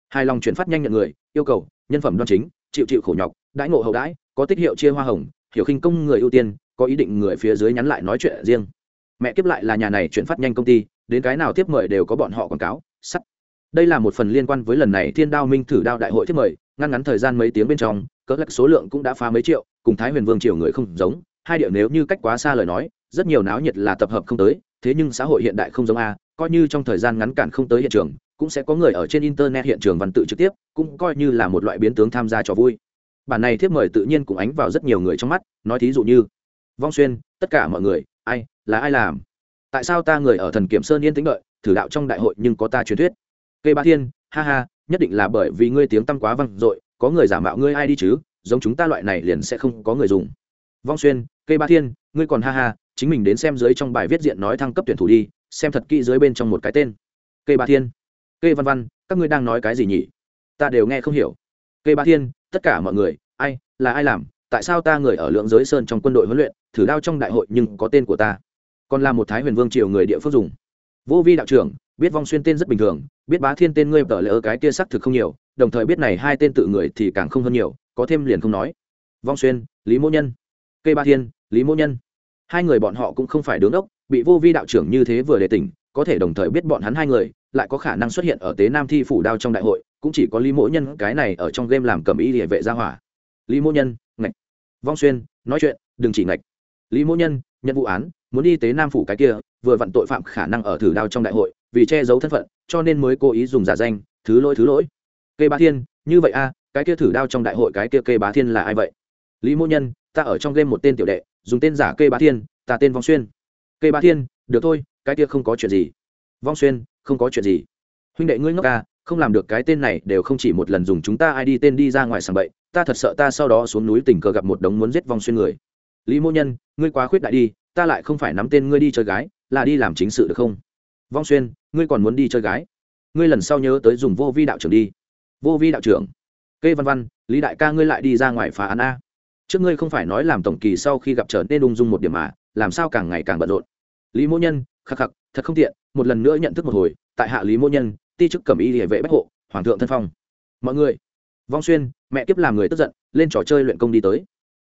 Hài lòng chuyển phát nhanh nhận người, yêu cầu, nhân phẩm đoan chính, chịu chịu khổ nhọc, đãi ngộ hậu đãi, có tích hiệu chia hoa hồng, hiểu khinh công người ưu tiên, có ý định người phía dưới nhắn lại nói chuyện riêng. Mẹ kiếp lại là nhà này chuyển phát nhanh công ty, đến cái nào tiếp mời đều có bọn họ quảng cáo, sắt. Đây là một phần liên quan với lần này thiên đao minh thử đao đại hội tiếp mời ngăn ngắn thời gian mấy tiếng bên trong, cỡ lắc số lượng cũng đã phá mấy triệu, cùng thái huyền vương triều người không giống, hai điệu nếu như cách quá xa lời nói, rất nhiều náo nhiệt là tập hợp không tới, thế nhưng xã hội hiện đại không giống a, coi như trong thời gian ngắn cản không tới hiện trường, cũng sẽ có người ở trên internet hiện trường văn tự trực tiếp, cũng coi như là một loại biến tướng tham gia trò vui. Bản này thiếp mời tự nhiên cũng ánh vào rất nhiều người trong mắt, nói thí dụ như, vong xuyên, tất cả mọi người, ai, là ai làm? Tại sao ta người ở thần kiểm sơn yên tĩnh đợi, thử đạo trong đại hội nhưng có ta truyền thuyết? Cây ba thiên, ha ha nhất định là bởi vì ngươi tiếng tăm quá vang dội, có người giả mạo ngươi ai đi chứ, giống chúng ta loại này liền sẽ không có người dùng. Vong xuyên cây ba thiên, ngươi còn ha ha, chính mình đến xem dưới trong bài viết diện nói thăng cấp tuyển thủ đi, xem thật kỹ dưới bên trong một cái tên. Cây ba thiên. Cây văn văn, các ngươi đang nói cái gì nhỉ? Ta đều nghe không hiểu. Cây ba thiên, tất cả mọi người, ai, là ai làm? Tại sao ta người ở lượng giới sơn trong quân đội huấn luyện, thử đao trong đại hội nhưng có tên của ta? Còn là một thái huyền vương triều người địa phương dùng. Vô vi đạo trưởng, biết vong xuyên tên rất bình thường biết bá thiên tên ngươi tở lỡ cái kia xác thực không nhiều, đồng thời biết này hai tên tự người thì càng không hơn nhiều, có thêm liền không nói. Vong xuyên, lý mỗ nhân. Cây ba thiên, lý mỗ nhân. Hai người bọn họ cũng không phải đứng đốc, bị vô vi đạo trưởng như thế vừa để tỉnh, có thể đồng thời biết bọn hắn hai người, lại có khả năng xuất hiện ở tế nam thi phủ đao trong đại hội, cũng chỉ có lý mỗ nhân cái này ở trong game làm cầm ý địa vệ gia hỏa. Lý mỗ nhân, ngạch. Vong xuyên, nói chuyện, đừng chỉ ngạch. Lý mỗ nhân, nhận vụ án, muốn đi tế nam phủ cái kia, vừa vặn tội phạm khả năng ở thử đao trong đại hội vì che giấu thân phận, cho nên mới cố ý dùng giả danh, thứ lỗi thứ lỗi. Kê bá thiên, như vậy a, cái kia thử đao trong đại hội cái kia kê bá thiên là ai vậy? Lý mô nhân, ta ở trong game một tên tiểu đệ, dùng tên giả kê bá thiên, ta tên vong xuyên. Kê bá thiên, được thôi, cái kia không có chuyện gì. Vong xuyên, không có chuyện gì. Huynh đệ ngươi ngốc ca không làm được cái tên này đều không chỉ một lần dùng chúng ta ai đi tên đi ra ngoài sàng bậy, ta thật sợ ta sau đó xuống núi tình cờ gặp một đống muốn giết vong xuyên người. Lý mô nhân, ngươi quá khuyết đại đi, ta lại không phải nắm tên ngươi đi chơi gái, là đi làm chính sự được không? Vong xuyên, ngươi còn muốn đi chơi gái. Ngươi lần sau nhớ tới dùng vô vi đạo trưởng đi. Vô vi đạo trưởng? Kê văn văn, lý đại ca ngươi lại đi ra ngoài phá án a. Trước ngươi không phải nói làm tổng kỳ sau khi gặp trở nên ung dung một điểm mà, làm sao càng ngày càng bận rộn. Lý mỗ nhân, khắc khắc, thật không tiện, một lần nữa nhận thức một hồi, tại hạ lý mỗ nhân, ti chức cẩm y địa vệ bách hộ, hoàng thượng thân phong. Mọi người, vong xuyên, mẹ kiếp làm người tức giận, lên trò chơi luyện công đi tới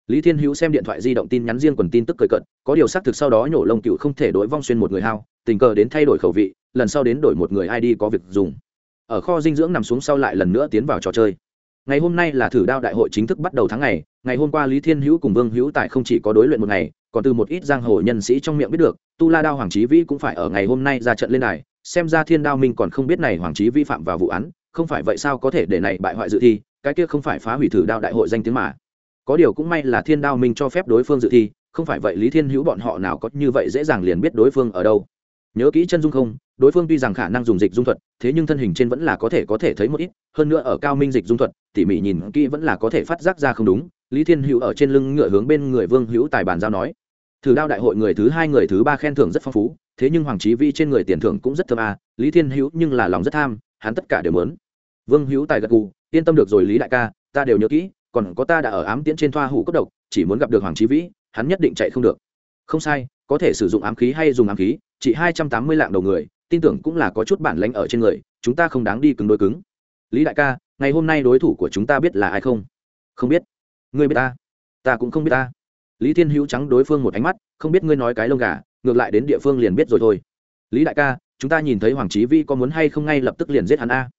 lý thiên hữu xem điện thoại di động tin nhắn riêng quần tin tức cười cận có điều xác thực sau đó nhổ lông cựu không thể đổi vong xuyên một người hao, tình cờ đến thay đổi khẩu vị, lần sau đến đổi một người id có việc dùng. Ở kho dinh dưỡng nằm xuống sau lại lần nữa tiến vào trò chơi. Ngày hôm nay là thử đao đại hội chính thức bắt đầu tháng ngày ngày hôm qua lý thiên hữu cùng vương hữu tại không chỉ có đối luyện một ngày, còn từ một ít giang hồ nhân sĩ trong miệng biết được, tu la đao hoàng trí vĩ cũng phải ở ngày hôm nay ra trận lên đài, xem ra thiên đao minh còn không biết này hoàng trí vi phạm vào vụ án, không phải vậy sao có thể để này bại hoại dự thi, cái kia không phải phá hủy thử đao đại hội danh tiếng mà có điều cũng may là thiên đao minh cho phép đối phương dự thi, không phải vậy lý thiên hữu bọn họ nào có như vậy dễ dàng liền biết đối phương ở đâu. Nhớ kỹ chân dung không, đối phương tuy rằng khả năng dùng dịch dung thuật, thế nhưng thân hình trên vẫn là có thể có thể thấy một ít, hơn nữa ở cao minh dịch dung thuật, tỉ mỉ nhìn kỹ vẫn là có thể phát giác ra không đúng, lý thiên hữu ở trên lưng ngựa hướng bên người vương hữu tài bàn giao nói. Thử đao đại hội người thứ hai người thứ ba khen thưởng rất phong phú, thế nhưng hoàng trí vi trên người tiền thưởng cũng rất thơm à lý thiên hữu nhưng là lòng rất tham, hắn tất cả đều mớn vương hữu tài gật gù, yên tâm được rồi lý đại ca, ta đều nhớ kỹ còn có ta đã ở ám tiễn trên thoa hủ cốc độc, chỉ muốn gặp được hoàng trí vĩ, hắn nhất định chạy không được. Không sai, có thể sử dụng ám khí hay dùng ám khí, chỉ hai trăm tám mươi lạng đầu người, tin tưởng cũng là có chút bản lãnh ở trên người, chúng ta không đáng đi cứng đối cứng. Lý đại ca, ngày hôm nay đối thủ của chúng ta biết là ai không? Không biết. Ngươi biết ta? Ta cũng không biết ta. Lý thiên hữu trắng đối phương một ánh mắt, không biết ngươi nói cái lông gà, ngược lại đến địa phương liền biết rồi thôi. Lý đại ca, chúng ta nhìn thấy hoàng trí vi có muốn hay không ngay lập tức liền giết hắn a.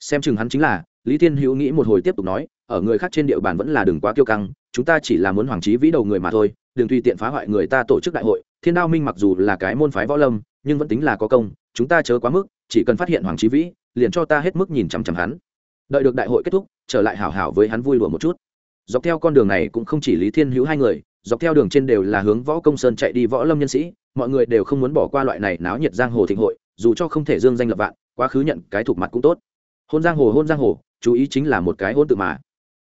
Xem chừng hắn chính là, lý thiên hữu nghĩ một hồi tiếp tục nói ở người khác trên địa bàn vẫn là đừng quá kiêu căng, chúng ta chỉ là muốn hoàng trí vĩ đầu người mà thôi, đừng tùy tiện phá hoại người ta tổ chức đại hội. Thiên đao minh mặc dù là cái môn phái võ lâm, nhưng vẫn tính là có công, chúng ta chớ quá mức, chỉ cần phát hiện hoàng trí vĩ, liền cho ta hết mức nhìn chằm chằm hắn. Đợi được đại hội kết thúc, trở lại hảo hảo với hắn vui đùa một chút. Dọc theo con đường này cũng không chỉ lý thiên hữu hai người, dọc theo đường trên đều là hướng võ công sơn chạy đi võ lâm nhân sĩ, mọi người đều không muốn bỏ qua loại này náo nhiệt giang hồ thịnh hội, dù cho không thể dương danh lập vạn, quá khứ nhận cái thuộc mặt cũng tốt. Hôn giang hồ, hôn giang hồ, chú ý chính là một cái hôn tự mà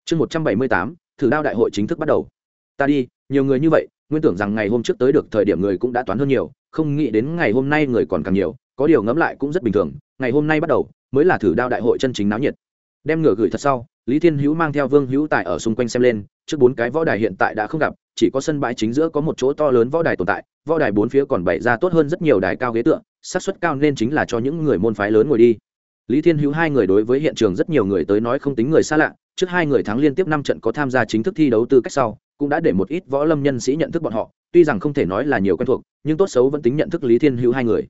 chương một trăm bảy mươi tám, thử đao đại hội chính thức bắt đầu. Ta đi, nhiều người như vậy, nguyên tưởng rằng ngày hôm trước tới được thời điểm người cũng đã toán hơn nhiều, không nghĩ đến ngày hôm nay người còn càng nhiều, có điều ngẫm lại cũng rất bình thường, ngày hôm nay bắt đầu, mới là thử đao đại hội chân chính náo nhiệt. Đem ngựa gửi thật sau, lý thiên hữu mang theo vương hữu tại ở xung quanh xem lên, trước bốn cái võ đài hiện tại đã không gặp, chỉ có sân bãi chính giữa có một chỗ to lớn võ đài tồn tại, võ đài bốn phía còn bày ra tốt hơn rất nhiều đài cao ghế tựa, xác suất cao nên chính là cho những người môn phái lớn ngồi đi lý thiên hữu hai người đối với hiện trường rất nhiều người tới nói không tính người xa lạ, trước hai người thắng liên tiếp năm trận có tham gia chính thức thi đấu tư cách sau, cũng đã để một ít võ lâm nhân sĩ nhận thức bọn họ, tuy rằng không thể nói là nhiều quen thuộc, nhưng tốt xấu vẫn tính nhận thức lý thiên hữu hai người.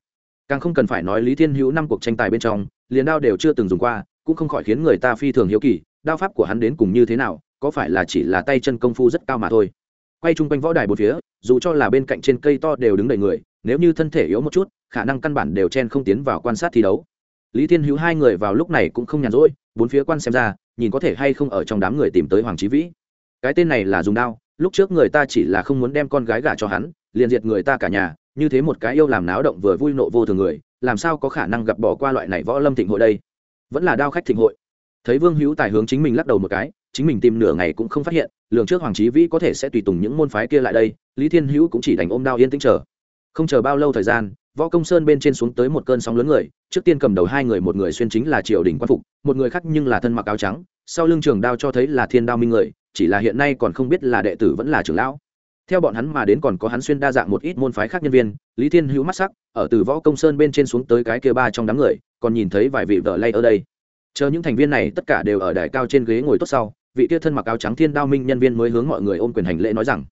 Càng không cần phải nói lý thiên hữu năm cuộc tranh tài bên trong, liền đao đều chưa từng dùng qua, cũng không khỏi khiến người ta phi thường hiếu kỳ, đao pháp của hắn đến cùng như thế nào, có phải là chỉ là tay chân công phu rất cao mà thôi. Quay chung quanh võ đài một phía, dù cho là bên cạnh trên cây to đều đứng đầy người, nếu như thân thể yếu một chút, khả năng căn bản đều chen không tiến vào quan sát thi đấu lý thiên hữu hai người vào lúc này cũng không nhàn rỗi, bốn phía quan xem ra, nhìn có thể hay không ở trong đám người tìm tới hoàng trí vĩ. Cái tên này là dùng đao, lúc trước người ta chỉ là không muốn đem con gái gả cho hắn, liền diệt người ta cả nhà, như thế một cái yêu làm náo động vừa vui nộ vô thường người, làm sao có khả năng gặp bỏ qua loại này võ lâm thịnh hội đây? Vẫn là đao khách thịnh hội. Thấy vương hữu tài hướng chính mình lắc đầu một cái, chính mình tìm nửa ngày cũng không phát hiện, lường trước hoàng trí vĩ có thể sẽ tùy tùng những môn phái kia lại đây, lý thiên hữu cũng chỉ đành ôm đao yên tĩnh chờ. Không chờ bao lâu thời gian võ công sơn bên trên xuống tới một cơn sóng lớn người, trước tiên cầm đầu hai người, một người xuyên chính là triều đình quan phục, một người khác nhưng là thân mặc áo trắng, sau lưng trường đao cho thấy là thiên đao minh người, chỉ là hiện nay còn không biết là đệ tử vẫn là trưởng lão. Theo bọn hắn mà đến còn có hắn xuyên đa dạng một ít môn phái khác nhân viên, lý thiên hữu mắt sắc, ở từ võ công sơn bên trên xuống tới cái kia ba trong đám người, còn nhìn thấy vài vị vợ lay ở đây. Chờ những thành viên này tất cả đều ở đài cao trên ghế ngồi tốt sau, vị kia thân mặc áo trắng thiên đao minh nhân viên mới hướng mọi người ôm quyền hành lễ nói rằng,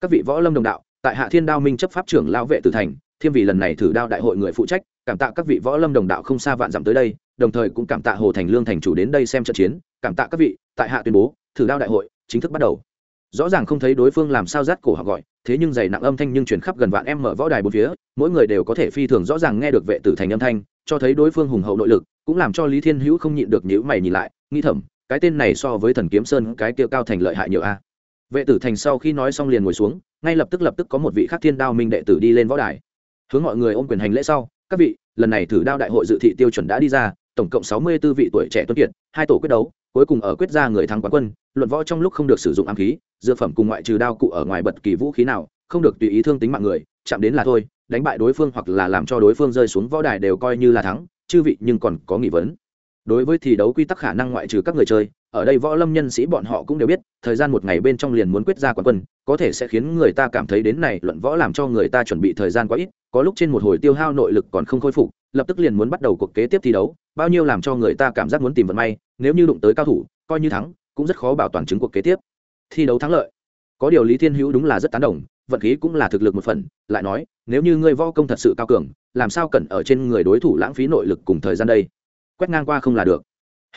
các vị võ lâm đồng đạo, tại hạ thiên đao minh chấp pháp trưởng lão vệ tử thành thiên vì lần này thử đao đại hội người phụ trách, cảm tạ các vị võ lâm đồng đạo không xa vạn dặm tới đây, đồng thời cũng cảm tạ hồ thành lương thành chủ đến đây xem trận chiến, cảm tạ các vị, tại hạ tuyên bố, thử đao đại hội chính thức bắt đầu. Rõ ràng không thấy đối phương làm sao rát cổ họ gọi, thế nhưng dày nặng âm thanh nhưng chuyển khắp gần vạn em mở võ đài bốn phía, mỗi người đều có thể phi thường rõ ràng nghe được vệ tử thành âm thanh, cho thấy đối phương hùng hậu nội lực, cũng làm cho lý thiên hữu không nhịn được nhữ mày nhìn lại, nghĩ thầm, cái tên này so với thần kiếm sơn, cái kia cao thành lợi hại nhiều a. Vệ tử thành sau khi nói xong liền ngồi xuống, ngay lập tức lập tức có một vị khắc thiên đao minh đệ tử đi lên võ đài hướng mọi người ôm quyền hành lễ sau, các vị, lần này thử đao đại hội dự thị tiêu chuẩn đã đi ra, tổng cộng sáu mươi 64 vị tuổi trẻ tuấn kiệt, hai tổ quyết đấu, cuối cùng ở quyết ra người thắng quán quân, luận võ trong lúc không được sử dụng ám khí, dược phẩm cùng ngoại trừ đao cụ ở ngoài bất kỳ vũ khí nào, không được tùy ý thương tính mạng người, chạm đến là thôi, đánh bại đối phương hoặc là làm cho đối phương rơi xuống võ đài đều coi như là thắng, chư vị nhưng còn có nghi vấn. Đối với thi đấu quy tắc khả năng ngoại trừ các người chơi, ở đây võ lâm nhân sĩ bọn họ cũng đều biết, thời gian một ngày bên trong liền muốn quyết ra quán quân, có thể sẽ khiến người ta cảm thấy đến này, luận võ làm cho người ta chuẩn bị thời gian quá ít có lúc trên một hồi tiêu hao nội lực còn không khôi phục, lập tức liền muốn bắt đầu cuộc kế tiếp thi đấu, bao nhiêu làm cho người ta cảm giác muốn tìm vận may, nếu như đụng tới cao thủ, coi như thắng, cũng rất khó bảo toàn chứng cuộc kế tiếp. Thi đấu thắng lợi. Có điều lý thiên hữu đúng là rất tán đồng, vận khí cũng là thực lực một phần, lại nói, nếu như ngươi võ công thật sự cao cường, làm sao cần ở trên người đối thủ lãng phí nội lực cùng thời gian đây? Quét ngang qua không là được.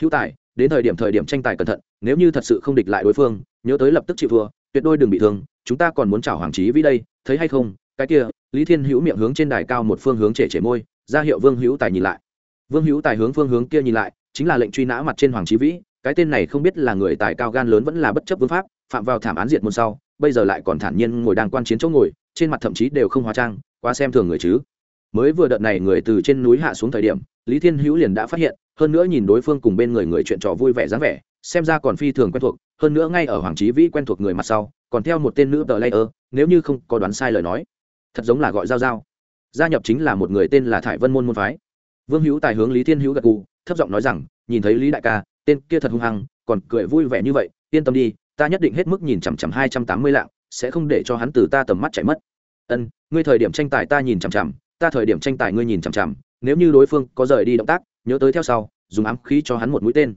Hữu tài, đến thời điểm thời điểm tranh tài cẩn thận, nếu như thật sự không địch lại đối phương, nhớ tới lập tức chịu thua, tuyệt đôi đừng bị thương, chúng ta còn muốn chào hoàng trí vĩ đây, thấy hay không? Cái kia lý thiên hữu miệng hướng trên đài cao một phương hướng trẻ trẻ môi, ra hiệu vương hữu tài nhìn lại. Vương hữu tài hướng phương hướng kia nhìn lại, chính là lệnh truy nã mặt trên hoàng trí vĩ, cái tên này không biết là người tài cao gan lớn vẫn là bất chấp vương pháp, phạm vào thảm án diệt môn sau, bây giờ lại còn thản nhiên ngồi đang quan chiến chỗ ngồi, trên mặt thậm chí đều không hóa trang, quá xem thường người chứ. Mới vừa đợt này người từ trên núi hạ xuống thời điểm, lý thiên hữu liền đã phát hiện, hơn nữa nhìn đối phương cùng bên người người chuyện trò vui vẻ dáng vẻ, xem ra còn phi thường quen thuộc, hơn nữa ngay ở hoàng trí vĩ quen thuộc người mặt sau, còn theo một tên nữ tờ layer nếu như không có đoán sai lời nói thật giống là gọi giao giao. Gia nhập chính là một người tên là thải vân môn môn phái. Vương hữu tài hướng lý thiên hữu gật gù, thấp giọng nói rằng, nhìn thấy lý đại ca, tên kia thật hung hăng, còn cười vui vẻ như vậy, yên tâm đi, ta nhất định hết mức nhìn chằm chằm hai trăm tám mươi lạng, sẽ không để cho hắn từ ta tầm mắt chạy mất. Ân, ngươi thời điểm tranh tài ta nhìn chằm chằm, ta thời điểm tranh tài ngươi nhìn chằm chằm, nếu như đối phương có rời đi động tác, nhớ tới theo sau, dùng ám khí cho hắn một mũi tên.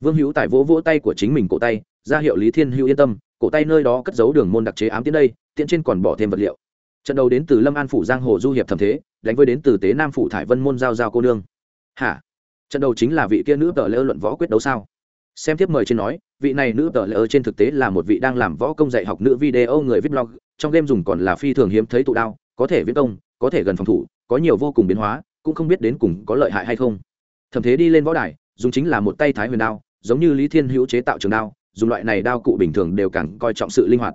Vương hữu tài vỗ vỗ tay của chính mình cổ tay, ra hiệu lý thiên hữu yên tâm, cổ tay nơi đó cất giấu đường môn đặc chế ám tiến đây tiện trên còn bỏ thêm vật liệu trận đầu đến từ lâm an phủ giang hồ du hiệp thầm thế, đánh với đến từ tế nam phủ thải vân môn giao giao cô nương. Hả? Trận đầu chính là vị kia nữ tờ lễ luận võ quyết đấu sao? Xem tiếp mời trên nói, vị này nữ tờ lễ trên thực tế là một vị đang làm võ công dạy học nữ video người viết blog, trong game dùng còn là phi thường hiếm thấy tụ đao, có thể viết công, có thể gần phòng thủ, có nhiều vô cùng biến hóa, cũng không biết đến cùng có lợi hại hay không. Thẩm thế đi lên võ đài, dùng chính là một tay thái huyền đao, giống như lý thiên hữu chế tạo trường đao, dùng loại này đao cụ bình thường đều càng coi trọng sự linh hoạt.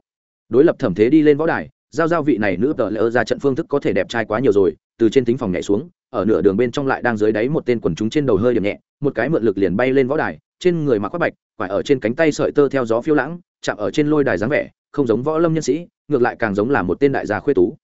Đối lập thẩm thế đi lên võ đài giao giao vị này nữ tờ lỡ ra trận phương thức có thể đẹp trai quá nhiều rồi, từ trên tính phòng nhảy xuống, ở nửa đường bên trong lại đang dưới đáy một tên quần chúng trên đầu hơi điểm nhẹ, một cái mượn lực liền bay lên võ đài, trên người mặc quát bạch phải ở trên cánh tay sợi tơ theo gió phiêu lãng, chạm ở trên lôi đài dáng vẻ, không giống võ lâm nhân sĩ, ngược lại càng giống là một tên đại gia khuê tú.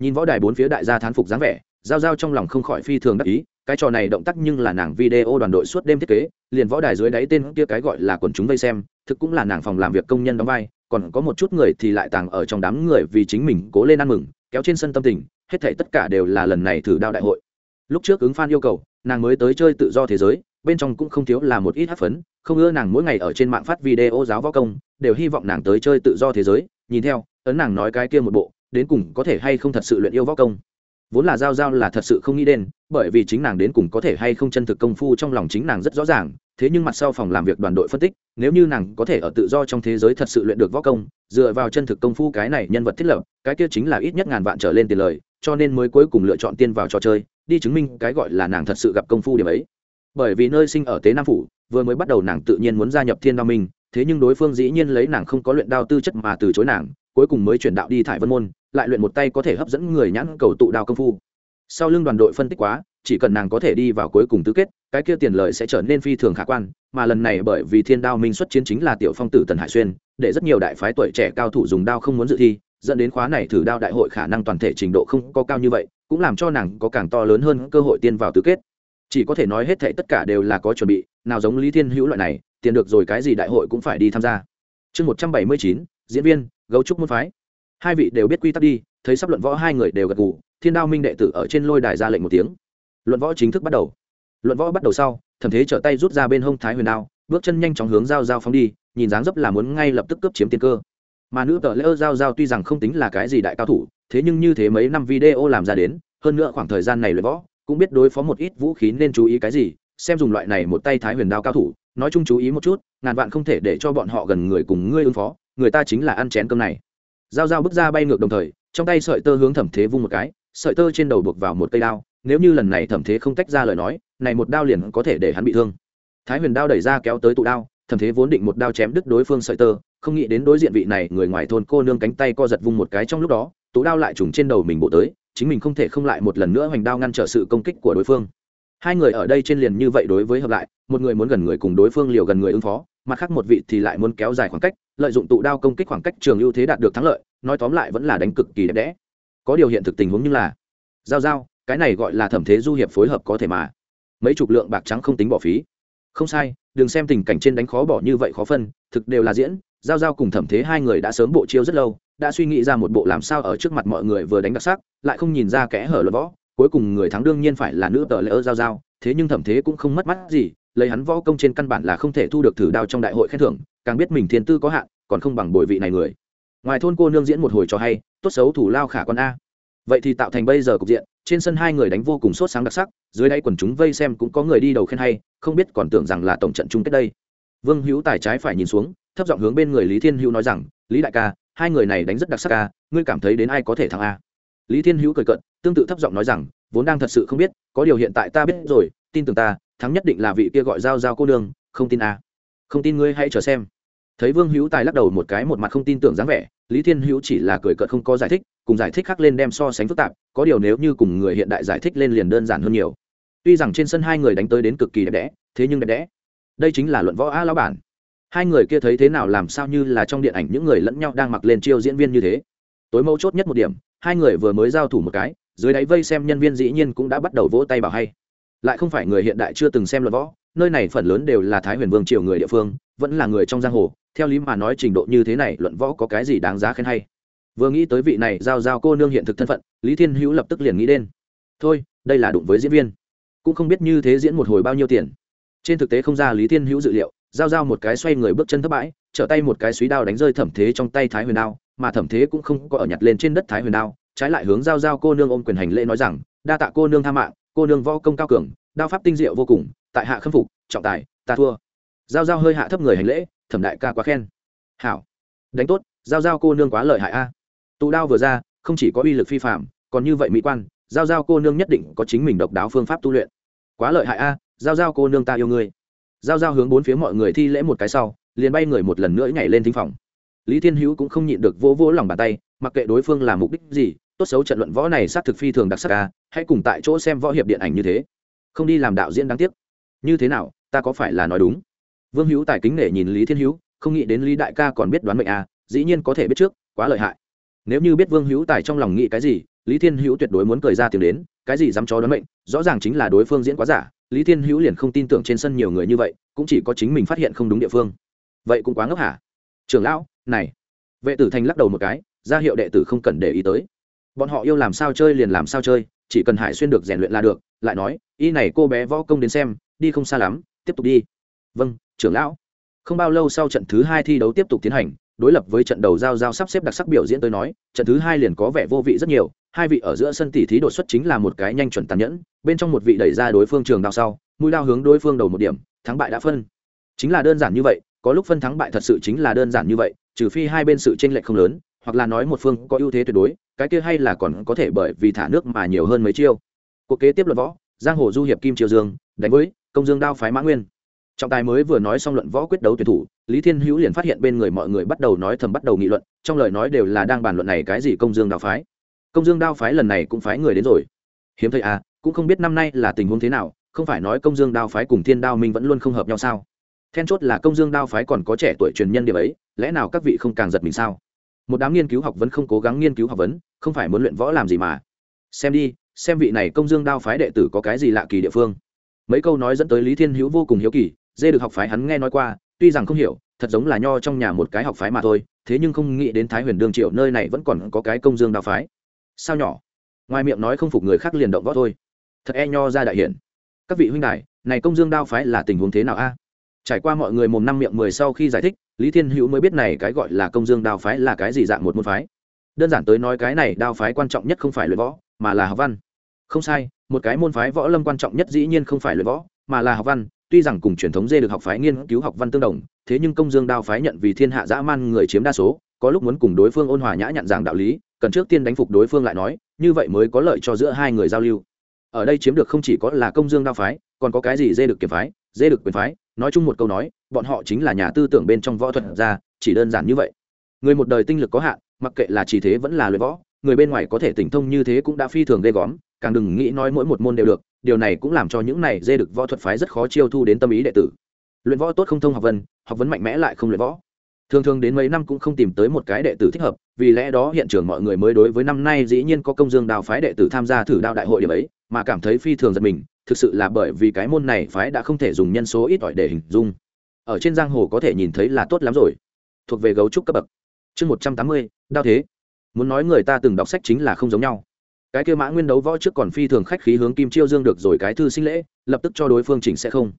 Nhìn võ đài bốn phía đại gia thán phục dáng vẻ, giao giao trong lòng không khỏi phi thường đắc ý, cái trò này động tác nhưng là nàng video đoàn đội suốt đêm thiết kế, liền võ đài dưới đáy tên kia cái gọi là quần chúng vây xem, thực cũng là nàng phòng làm việc công nhân đóng vai còn có một chút người thì lại tàng ở trong đám người vì chính mình cố lên ăn mừng, kéo trên sân tâm tình, hết thảy tất cả đều là lần này thử đao đại hội. Lúc trước ứng fan yêu cầu, nàng mới tới chơi tự do thế giới, bên trong cũng không thiếu là một ít hát phấn, không ưa nàng mỗi ngày ở trên mạng phát video giáo võ công, đều hy vọng nàng tới chơi tự do thế giới. Nhìn theo, ấn nàng nói cái kia một bộ, đến cùng có thể hay không thật sự luyện yêu võ công. Vốn là giao giao là thật sự không nghĩ đến, bởi vì chính nàng đến cùng có thể hay không chân thực công phu trong lòng chính nàng rất rõ ràng thế nhưng mặt sau phòng làm việc đoàn đội phân tích, nếu như nàng có thể ở tự do trong thế giới thật sự luyện được võ công, dựa vào chân thực công phu cái này nhân vật thiết lập, cái kia chính là ít nhất ngàn vạn trở lên tiền lời, cho nên mới cuối cùng lựa chọn tiên vào trò chơi, đi chứng minh cái gọi là nàng thật sự gặp công phu điểm ấy. Bởi vì nơi sinh ở tế nam phủ, vừa mới bắt đầu nàng tự nhiên muốn gia nhập thiên đao minh, thế nhưng đối phương dĩ nhiên lấy nàng không có luyện đao tư chất mà từ chối nàng, cuối cùng mới chuyển đạo đi thải vân môn, lại luyện một tay có thể hấp dẫn người nhãn cầu tụ đao công phu. Sau lưng đoàn đội phân tích quá chỉ cần nàng có thể đi vào cuối cùng tứ kết, cái kia tiền lợi sẽ trở nên phi thường khả quan, mà lần này bởi vì thiên đao minh xuất chiến chính là tiểu phong tử tần hải xuyên, để rất nhiều đại phái tuổi trẻ cao thủ dùng đao không muốn dự thi, dẫn đến khóa này thử đao đại hội khả năng toàn thể trình độ không có cao như vậy, cũng làm cho nàng có càng to lớn hơn cơ hội tiên vào tứ kết. Chỉ có thể nói hết thệ tất cả đều là có chuẩn bị, nào giống lý thiên hữu loại này, tiền được rồi cái gì đại hội cũng phải đi tham gia. Chương một trăm bảy mươi chín, diễn viên, gấu trúc môn phái. Hai vị đều biết quy tắc đi, thấy sắp luận võ hai người đều gật gù, thiên đao minh đệ tử ở trên lôi đài ra lệnh một tiếng luận võ chính thức bắt đầu. Luận võ bắt đầu sau, thẩm thế trở tay rút ra bên hông thái huyền đao, bước chân nhanh chóng hướng giao giao phóng đi, nhìn dáng dấp là muốn ngay lập tức cướp chiếm tiền cơ. Mà nữ tờ lễ ơ giao giao tuy rằng không tính là cái gì đại cao thủ, thế nhưng như thế mấy năm video làm ra đến, hơn nữa khoảng thời gian này luyện võ, cũng biết đối phó một ít vũ khí nên chú ý cái gì, xem dùng loại này một tay thái huyền đao cao thủ, nói chung chú ý một chút, ngàn vạn không thể để cho bọn họ gần người cùng ngươi ứng phó, người ta chính là ăn chén cơm này. Giao giao bước ra bay ngược đồng thời, trong tay sợi tơ hướng thẩm thế vung một cái, sợi tơ trên đầu buộc vào một cây đao nếu như lần này thẩm thế không tách ra lời nói, này một đao liền có thể để hắn bị thương. Thái huyền đao đẩy ra kéo tới tụ đao, thẩm thế vốn định một đao chém đứt đối phương sợi tơ, không nghĩ đến đối diện vị này người ngoài thôn cô nương cánh tay co giật vung một cái trong lúc đó, tụ đao lại trùng trên đầu mình bộ tới, chính mình không thể không lại một lần nữa hoành đao ngăn trở sự công kích của đối phương. Hai người ở đây trên liền như vậy đối với hợp lại, một người muốn gần người cùng đối phương liều gần người ứng phó, mặt khác một vị thì lại muốn kéo dài khoảng cách, lợi dụng tụ đao công kích khoảng cách trường ưu thế đạt được thắng lợi, nói tóm lại vẫn là đánh cực kỳ đẹp đẽ. Có điều hiện thực tình huống như là, giao giao cái này gọi là thẩm thế du hiệp phối hợp có thể mà. Mấy chục lượng bạc trắng không tính bỏ phí. Không sai, đừng xem tình cảnh trên đánh khó bỏ như vậy khó phân, thực đều là diễn, giao giao cùng thẩm thế hai người đã sớm bộ chiêu rất lâu, đã suy nghĩ ra một bộ làm sao ở trước mặt mọi người vừa đánh đặc sắc, lại không nhìn ra kẽ hở luật võ, cuối cùng người thắng đương nhiên phải là nữ tờ lỡ giao giao, thế nhưng thẩm thế cũng không mất mắt gì, lấy hắn võ công trên căn bản là không thể thu được thử đao trong đại hội khen thưởng, càng biết mình thiên tư có hạn, còn không bằng bồi vị này người. Ngoài thôn cô nương diễn một hồi cho hay, tốt xấu thủ lao khả con a. Vậy thì tạo thành bây giờ cục diện trên sân hai người đánh vô cùng sốt sáng đặc sắc, dưới đây quần chúng vây xem cũng có người đi đầu khen hay, không biết còn tưởng rằng là tổng trận chung kết đây. Vương hữu tài trái phải nhìn xuống, thấp giọng hướng bên người lý thiên hữu nói rằng, lý đại ca, hai người này đánh rất đặc sắc ca ngươi cảm thấy đến ai có thể thắng a lý thiên hữu cười cận tương tự thấp giọng nói rằng, vốn đang thật sự không biết, có điều hiện tại ta biết rồi, tin tưởng ta, thắng nhất định là vị kia gọi giao giao cô đương không tin a không tin ngươi hãy chờ xem. Thấy vương hữu tài lắc đầu một cái một mặt không tin tưởng dáng vẻ, lý thiên hữu chỉ là cười cợt không có giải thích cùng giải thích khác lên đem so sánh phức tạp, có điều nếu như cùng người hiện đại giải thích lên liền đơn giản hơn nhiều. Tuy rằng trên sân hai người đánh tới đến cực kỳ đẹp đẽ, thế nhưng đẹp đẽ. Đây chính là luận võ a lão bản. Hai người kia thấy thế nào làm sao như là trong điện ảnh những người lẫn nhau đang mặc lên chiêu diễn viên như thế. Tối mấu chốt nhất một điểm, hai người vừa mới giao thủ một cái, dưới đáy vây xem nhân viên dĩ nhiên cũng đã bắt đầu vỗ tay bảo hay. Lại không phải người hiện đại chưa từng xem luận võ, nơi này phần lớn đều là thái huyền vương triều người địa phương, vẫn là người trong giang hồ, theo lý mà nói trình độ như thế này luận võ có cái gì đáng giá khen hay? Vừa nghĩ tới vị này giao giao cô nương hiện thực thân phận, lý thiên hữu lập tức liền nghĩ đến. Thôi, đây là đụng với diễn viên. Cũng không biết như thế diễn một hồi bao nhiêu tiền. Trên thực tế không ra lý thiên hữu dự liệu, giao giao một cái xoay người bước chân thấp bãi, trở tay một cái suý đao đánh rơi thẩm thế trong tay thái huyền đao, mà thẩm thế cũng không có ở nhặt lên trên đất thái huyền đao, trái lại hướng giao giao cô nương ôm quyền hành lễ nói rằng, đa tạ cô nương tha mạng, cô nương võ công cao cường, đao pháp tinh diệu vô cùng, tại hạ khâm phục, trọng tài, ta thua. Giao giao hơi hạ thấp người hành lễ, thẩm đại ca quá khen. Hảo, đánh tốt, giao giao cô nương quá lợi hại a tụ đao vừa ra, không chỉ có uy lực phi phạm, còn như vậy mỹ quan, giao giao cô nương nhất định có chính mình độc đáo phương pháp tu luyện. Quá lợi hại a, giao giao cô nương ta yêu ngươi. Giao giao hướng bốn phía mọi người thi lễ một cái sau, liền bay người một lần nữa nhảy lên thính phòng. Lý thiên hữu cũng không nhịn được vỗ vỗ lòng bàn tay, mặc kệ đối phương làm mục đích gì, tốt xấu trận luận võ này xác thực phi thường đặc sắc ca hãy cùng tại chỗ xem võ hiệp điện ảnh như thế. Không đi làm đạo diễn đáng tiếc. Như thế nào, ta có phải là nói đúng? Vương hữu tài kính nể nhìn lý thiên hữu, không nghĩ đến lý đại ca còn biết đoán mệnh à dĩ nhiên có thể biết trước, quá lợi hại nếu như biết vương hữu tài trong lòng nghĩ cái gì, lý thiên hữu tuyệt đối muốn cười ra tiếng đến, cái gì dám cho đoán mệnh, rõ ràng chính là đối phương diễn quá giả, lý thiên hữu liền không tin tưởng trên sân nhiều người như vậy, cũng chỉ có chính mình phát hiện không đúng địa phương. Vậy cũng quá ngốc hả? Trưởng lão, này. Vệ tử thành lắc đầu một cái, ra hiệu đệ tử không cần để ý tới. Bọn họ yêu làm sao chơi liền làm sao chơi, chỉ cần hải xuyên được rèn luyện là được, lại nói y này cô bé võ công đến xem, đi không xa lắm, tiếp tục đi. Vâng trưởng lão. Không bao lâu sau trận thứ hai thi đấu tiếp tục tiến hành đối lập với trận đầu giao giao sắp xếp đặc sắc biểu diễn tới nói, trận thứ hai liền có vẻ vô vị rất nhiều, hai vị ở giữa sân tỉ thí đột xuất chính là một cái nhanh chuẩn tàn nhẫn, bên trong một vị đẩy ra đối phương trường đao sau, mũi đao hướng đối phương đầu một điểm, thắng bại đã phân. Chính là đơn giản như vậy, có lúc phân thắng bại thật sự chính là đơn giản như vậy, trừ phi hai bên sự tranh lệch không lớn, hoặc là nói một phương có ưu thế tuyệt đối, cái kia hay là còn có thể bởi vì thả nước mà nhiều hơn mấy chiêu. Cuộc kế tiếp luận võ, giang hồ du hiệp kim triều dương, đánh với công dương đao phái mã nguyên. Trọng tài mới vừa nói xong luận võ quyết đấu tuyển thủ lý thiên hữu liền phát hiện bên người mọi người bắt đầu nói thầm bắt đầu nghị luận, trong lời nói đều là đang bàn luận này cái gì công dương đao phái. Công dương đao phái lần này cũng phái người đến rồi. Hiếm thấy à cũng không biết năm nay là tình huống thế nào, không phải nói công dương đao phái cùng thiên đao minh vẫn luôn không hợp nhau sao? Then chốt là công dương đao phái còn có trẻ tuổi truyền nhân điểm ấy, lẽ nào các vị không càng giật mình sao? Một đám nghiên cứu học vấn không cố gắng nghiên cứu học vấn, không phải muốn luyện võ làm gì mà. Xem đi, xem vị này công dương đao phái đệ tử có cái gì lạ kỳ địa phương. Mấy câu nói dẫn tới lý thiên hữu vô cùng hiếu kỳ, dê được học phái hắn nghe nói qua tuy rằng không hiểu, thật giống là nho trong nhà một cái học phái mà thôi, thế nhưng không nghĩ đến thái huyền đương triệu nơi này vẫn còn có cái công dương đao phái. Sao nhỏ? Ngoài miệng nói không phục người khác liền động võ thôi. Thật e nho ra đại hiển. Các vị huynh đại này công dương đao phái là tình huống thế nào a? Trải qua mọi người mồm năm miệng mười sau khi giải thích, lý thiên hữu mới biết này cái gọi là công dương đao phái là cái gì dạng một môn phái. Đơn giản tới nói cái này đao phái quan trọng nhất không phải luyện võ, mà là học văn. Không sai, một cái môn phái võ lâm quan trọng nhất dĩ nhiên không phải luyện võ, mà là học văn tuy rằng cùng truyền thống dê được học phái nghiên cứu học văn tương đồng, thế nhưng công dương đao phái nhận vì thiên hạ dã man người chiếm đa số, có lúc muốn cùng đối phương ôn hòa nhã nhặn giảng đạo lý, cần trước tiên đánh phục đối phương lại nói, như vậy mới có lợi cho giữa hai người giao lưu. Ở đây chiếm được không chỉ có là công dương đao phái, còn có cái gì dê được kiểm phái, dê được quyền phái. Nói chung một câu nói, bọn họ chính là nhà tư tưởng bên trong võ thuật ra, chỉ đơn giản như vậy. Người một đời tinh lực có hạn, mặc kệ là chỉ thế vẫn là luyện võ, người bên ngoài có thể tỉnh thông như thế cũng đã phi thường ghê góm càng đừng nghĩ nói mỗi một môn đều được điều này cũng làm cho những này dê được võ thuật phái rất khó chiêu thu đến tâm ý đệ tử. Luyện võ tốt không thông học vấn học vấn mạnh mẽ lại không luyện võ. Thường thường đến mấy năm cũng không tìm tới một cái đệ tử thích hợp, vì lẽ đó hiện trường mọi người mới đối với năm nay dĩ nhiên có công dương đào phái đệ tử tham gia thử đao đại hội điểm ấy, mà cảm thấy phi thường giật mình, thực sự là bởi vì cái môn này phái đã không thể dùng nhân số ít ỏi để hình dung. Ở trên giang hồ có thể nhìn thấy là tốt lắm rồi. Thuộc về gấu trúc cấp bậc. Chương một trăm tám mươi, đao thế. Muốn nói người ta từng đọc sách chính là không giống nhau cái kia mã nguyên đấu võ trước còn phi thường khách khí hướng kim chiêu dương được rồi cái thư sinh lễ, lập tức cho đối phương chỉnh sẽ không.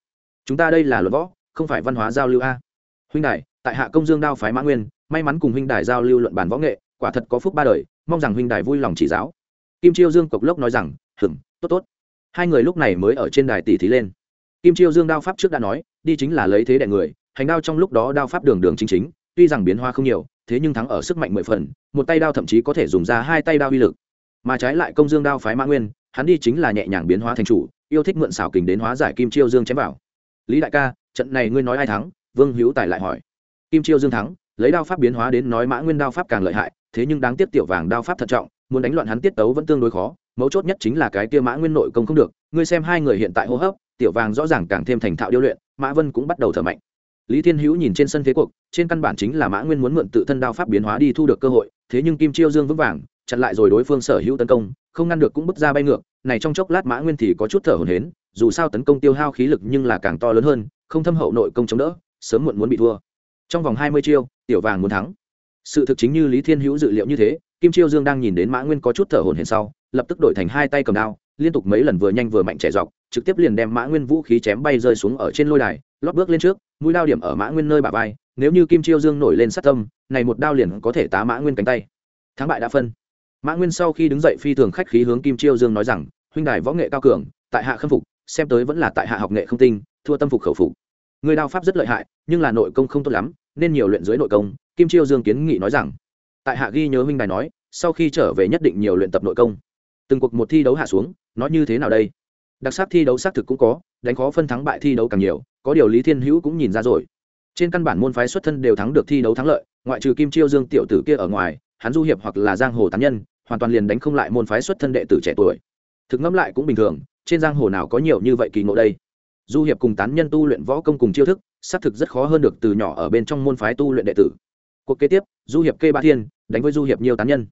Chúng ta đây là luật võ, không phải văn hóa giao lưu a. Huynh đại tại hạ công dương đao phái mã nguyên, may mắn cùng huynh đài giao lưu luận bàn võ nghệ, quả thật có phúc ba đời, mong rằng huynh đài vui lòng chỉ giáo. Kim chiêu dương cộc lốc nói rằng hừng tốt tốt. Hai người lúc này mới ở trên đài tỷ thí lên. Kim chiêu dương đao pháp trước đã nói, đi chính là lấy thế đại người, hành đao trong lúc đó đao pháp đường đường chính chính, tuy rằng biến hoa không nhiều, thế nhưng thắng ở sức mạnh mười phần, một tay đao thậm chí có thể dùng ra hai tay đao uy lực mà trái lại công dương đao phái mã nguyên, hắn đi chính là nhẹ nhàng biến hóa thành chủ, yêu thích mượn xảo kình đến hóa giải kim chiêu dương chém vào. Lý đại ca, trận này ngươi nói ai thắng? Vương hữu tài lại hỏi. Kim chiêu dương thắng, lấy đao pháp biến hóa đến nói mã nguyên đao pháp càng lợi hại, thế nhưng đáng tiếc tiểu vàng đao pháp thận trọng, muốn đánh loạn hắn tiết tấu vẫn tương đối khó, mấu chốt nhất chính là cái kia mã nguyên nội công không được, ngươi xem hai người hiện tại hô hấp, tiểu vàng rõ ràng càng thêm thành thạo điêu luyện, mã vân cũng bắt đầu thở mạnh. Lý thiên hữu nhìn trên sân thế cuộc, trên căn bản chính là mã nguyên muốn mượn tự thân đao pháp biến hóa đi thu được cơ hội, thế nhưng kim chiêu dương vững vàng chặn lại rồi đối phương sở hữu tấn công, không ngăn được cũng bước ra bay ngược, này trong chốc lát mã nguyên thì có chút thở hổn hến dù sao tấn công tiêu hao khí lực nhưng là càng to lớn hơn, không thâm hậu nội công chống đỡ, sớm muộn muốn bị thua. Trong vòng hai mươi chiêu, tiểu vàng muốn thắng. Sự thực chính như lý thiên hữu dự liệu như thế, kim chiêu dương đang nhìn đến mã nguyên có chút thở hổn hển sau, lập tức đổi thành hai tay cầm đao, liên tục mấy lần vừa nhanh vừa mạnh chạy dọc, trực tiếp liền đem mã nguyên vũ khí chém bay rơi xuống ở trên lôi đài, lót bước lên trước, mũi đao điểm ở mã nguyên nơi bà vai, nếu như kim chiêu dương nổi lên sát tâm, này một đao liền có thể tá mã nguyên cánh tay. Thắng bại đã phân mã nguyên sau khi đứng dậy phi thường khách khí hướng kim chiêu dương nói rằng, huynh đài võ nghệ cao cường, tại hạ khâm phục, xem tới vẫn là tại hạ học nghệ không tinh, thua tâm phục khẩu phục. Người đao pháp rất lợi hại, nhưng là nội công không tốt lắm, nên nhiều luyện dưới nội công. Kim chiêu dương kiến nghị nói rằng, tại hạ ghi nhớ huynh đài nói, sau khi trở về nhất định nhiều luyện tập nội công. Từng cuộc một thi đấu hạ xuống nó như thế nào đây? Đặc sắc thi đấu xác thực cũng có, đánh khó phân thắng bại thi đấu càng nhiều, có điều lý thiên hữu cũng nhìn ra rồi. Trên căn bản môn phái xuất thân đều thắng được thi đấu thắng lợi, ngoại trừ kim chiêu dương tiểu tử kia ở ngoài, hắn du hiệp hoặc là giang hồ tán nhân hoàn toàn liền đánh không lại môn phái xuất thân đệ tử trẻ tuổi. Thực ngẫm lại cũng bình thường, trên giang hồ nào có nhiều như vậy kỳ ngộ đây? Du hiệp cùng tán nhân tu luyện võ công cùng chiêu thức, xác thực rất khó hơn được từ nhỏ ở bên trong môn phái tu luyện đệ tử. Cuộc kế tiếp, du hiệp kê ba thiên, đánh với du hiệp nhiều tán nhân.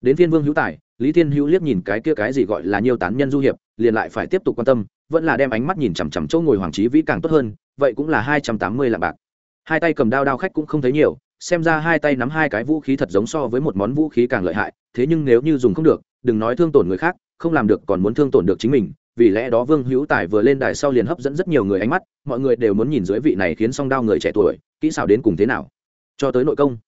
Đến thiên vương hữu tài, lý thiên hữu liếc nhìn cái kia cái gì gọi là nhiều tán nhân du hiệp, liền lại phải tiếp tục quan tâm, vẫn là đem ánh mắt nhìn chằm chằm chỗ ngồi hoàng trí vĩ càng tốt hơn, vậy cũng là hai trăm tám mươi lạng bạc. Hai tay cầm đao đao khách cũng không thấy nhiều xem ra hai tay nắm hai cái vũ khí thật giống so với một món vũ khí càng lợi hại, thế nhưng nếu như dùng không được, đừng nói thương tổn người khác, không làm được còn muốn thương tổn được chính mình, vì lẽ đó vương hữu tài vừa lên đài sau liền hấp dẫn rất nhiều người ánh mắt, mọi người đều muốn nhìn dưới vị này khiến song đao người trẻ tuổi, kỹ xảo đến cùng thế nào. Cho tới nội công,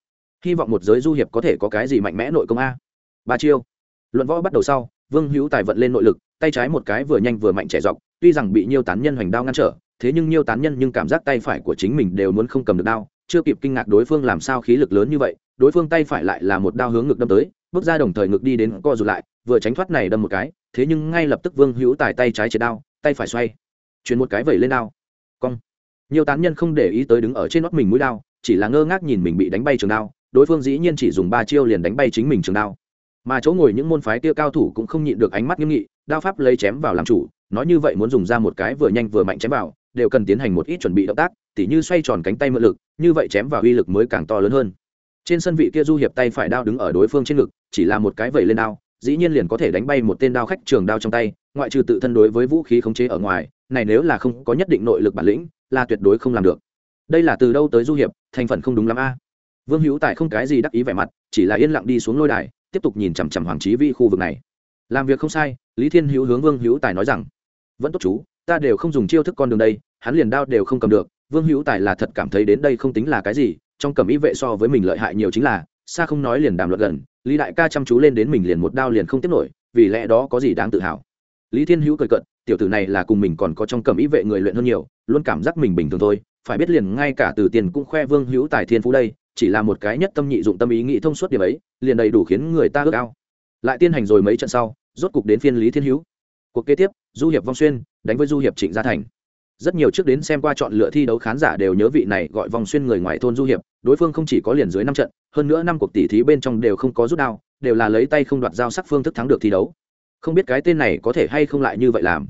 hy vọng một giới du hiệp có thể có cái gì mạnh mẽ nội công a. Ba chiêu. Luận võ bắt đầu sau, vương hữu tài vận lên nội lực, tay trái một cái vừa nhanh vừa mạnh trẻ dọc, tuy rằng bị nhiều tán nhân hoành đao ngăn trở, thế nhưng nhiều tán nhân nhưng cảm giác tay phải của chính mình đều muốn không cầm được đao chưa kịp kinh ngạc đối phương làm sao khí lực lớn như vậy, đối phương tay phải lại là một đao hướng ngực đâm tới, bước ra đồng thời ngực đi đến co rụt lại, vừa tránh thoát này đâm một cái, thế nhưng ngay lập tức vương hữu tài tay trái chế đao, tay phải xoay, chuyển một cái vẩy lên đao. Cong. Nhiều tán nhân không để ý tới đứng ở trên nót mình mũi đao, chỉ là ngơ ngác nhìn mình bị đánh bay trường đao, đối phương dĩ nhiên chỉ dùng ba chiêu liền đánh bay chính mình trường đao. Mà chỗ ngồi những môn phái kia cao thủ cũng không nhịn được ánh mắt nghiêm nghị, đao pháp lấy chém vào làm chủ, nói như vậy muốn dùng ra một cái vừa nhanh vừa mạnh chém vào đều cần tiến hành một ít chuẩn bị động tác, tỉ như xoay tròn cánh tay mượn lực, như vậy chém vào uy lực mới càng to lớn hơn. Trên sân vị kia du hiệp tay phải đao đứng ở đối phương trên ngực, chỉ là một cái vẩy lên đao, dĩ nhiên liền có thể đánh bay một tên đao khách trường đao trong tay, ngoại trừ tự thân đối với vũ khí khống chế ở ngoài, này nếu là không có nhất định nội lực bản lĩnh, là tuyệt đối không làm được. Đây là từ đâu tới du hiệp, thành phần không đúng lắm a. Vương hữu tài không cái gì đắc ý vẻ mặt, chỉ là yên lặng đi xuống lôi đài, tiếp tục nhìn chằm chằm hoàng trí vi khu vực này. Làm việc không sai, lý thiên hữu hướng vương hữu tài nói rằng, vẫn tốt chú ta đều không dùng chiêu thức con đường đây, hắn liền đao đều không cầm được, vương hữu tài là thật cảm thấy đến đây không tính là cái gì, trong cầm ý vệ so với mình lợi hại nhiều chính là, xa không nói liền đàm luận gần, lý đại ca chăm chú lên đến mình liền một đao liền không tiếp nổi, vì lẽ đó có gì đáng tự hào. Lý thiên hữu cười cận tiểu tử này là cùng mình còn có trong cầm ý vệ người luyện hơn nhiều, luôn cảm giác mình bình thường thôi, phải biết liền ngay cả từ tiền cũng khoe vương hữu tài thiên phú đây, chỉ là một cái nhất tâm nhị dụng tâm ý nghĩ thông suốt điểm ấy, liền đầy đủ khiến người ta ước ao. Lại tiên hành rồi mấy trận sau, rốt cục đến phiên lý thiên hữu. Cuộc kế tiếp, du hiệp vong xuyên đánh với du hiệp trịnh gia thành. Rất nhiều trước đến xem qua chọn lựa thi đấu khán giả đều nhớ vị này gọi vòng xuyên người ngoài thôn du hiệp, đối phương không chỉ có liền dưới năm trận, hơn nữa năm cuộc tỷ thí bên trong đều không có rút đao, đều là lấy tay không đoạt giao sắc phương thức thắng được thi đấu. Không biết cái tên này có thể hay không lại như vậy làm.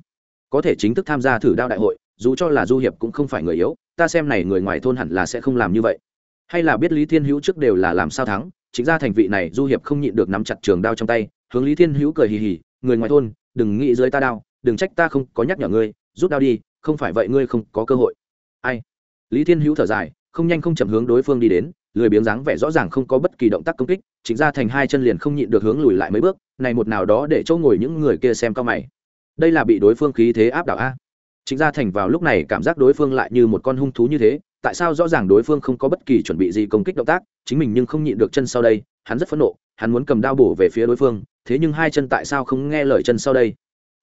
Có thể chính thức tham gia thử đao đại hội, dù cho là du hiệp cũng không phải người yếu, ta xem này người ngoài thôn hẳn là sẽ không làm như vậy. Hay là biết lý thiên hữu trước đều là làm sao thắng, chính ra thành vị này du hiệp không nhịn được nắm chặt trường đao trong tay, hướng lý thiên hữu cười hì hì, người ngoài thôn, đừng nghĩ dưới ta đao đừng trách ta không có nhắc nhở ngươi, rút đao đi, không phải vậy ngươi không có cơ hội. Ai? Lý thiên hữu thở dài, không nhanh không chậm hướng đối phương đi đến, lười biếng dáng vẻ rõ ràng không có bất kỳ động tác công kích chính ra thành hai chân liền không nhịn được hướng lùi lại mấy bước, này một nào đó để chỗ ngồi những người kia xem cao mày. Đây là bị đối phương khí thế áp đảo a. Chính ra thành vào lúc này cảm giác đối phương lại như một con hung thú như thế, tại sao rõ ràng đối phương không có bất kỳ chuẩn bị gì công kích động tác, chính mình nhưng không nhịn được chân sau đây, hắn rất phẫn nộ, hắn muốn cầm đao bổ về phía đối phương, thế nhưng hai chân tại sao không nghe lời chân sau đây?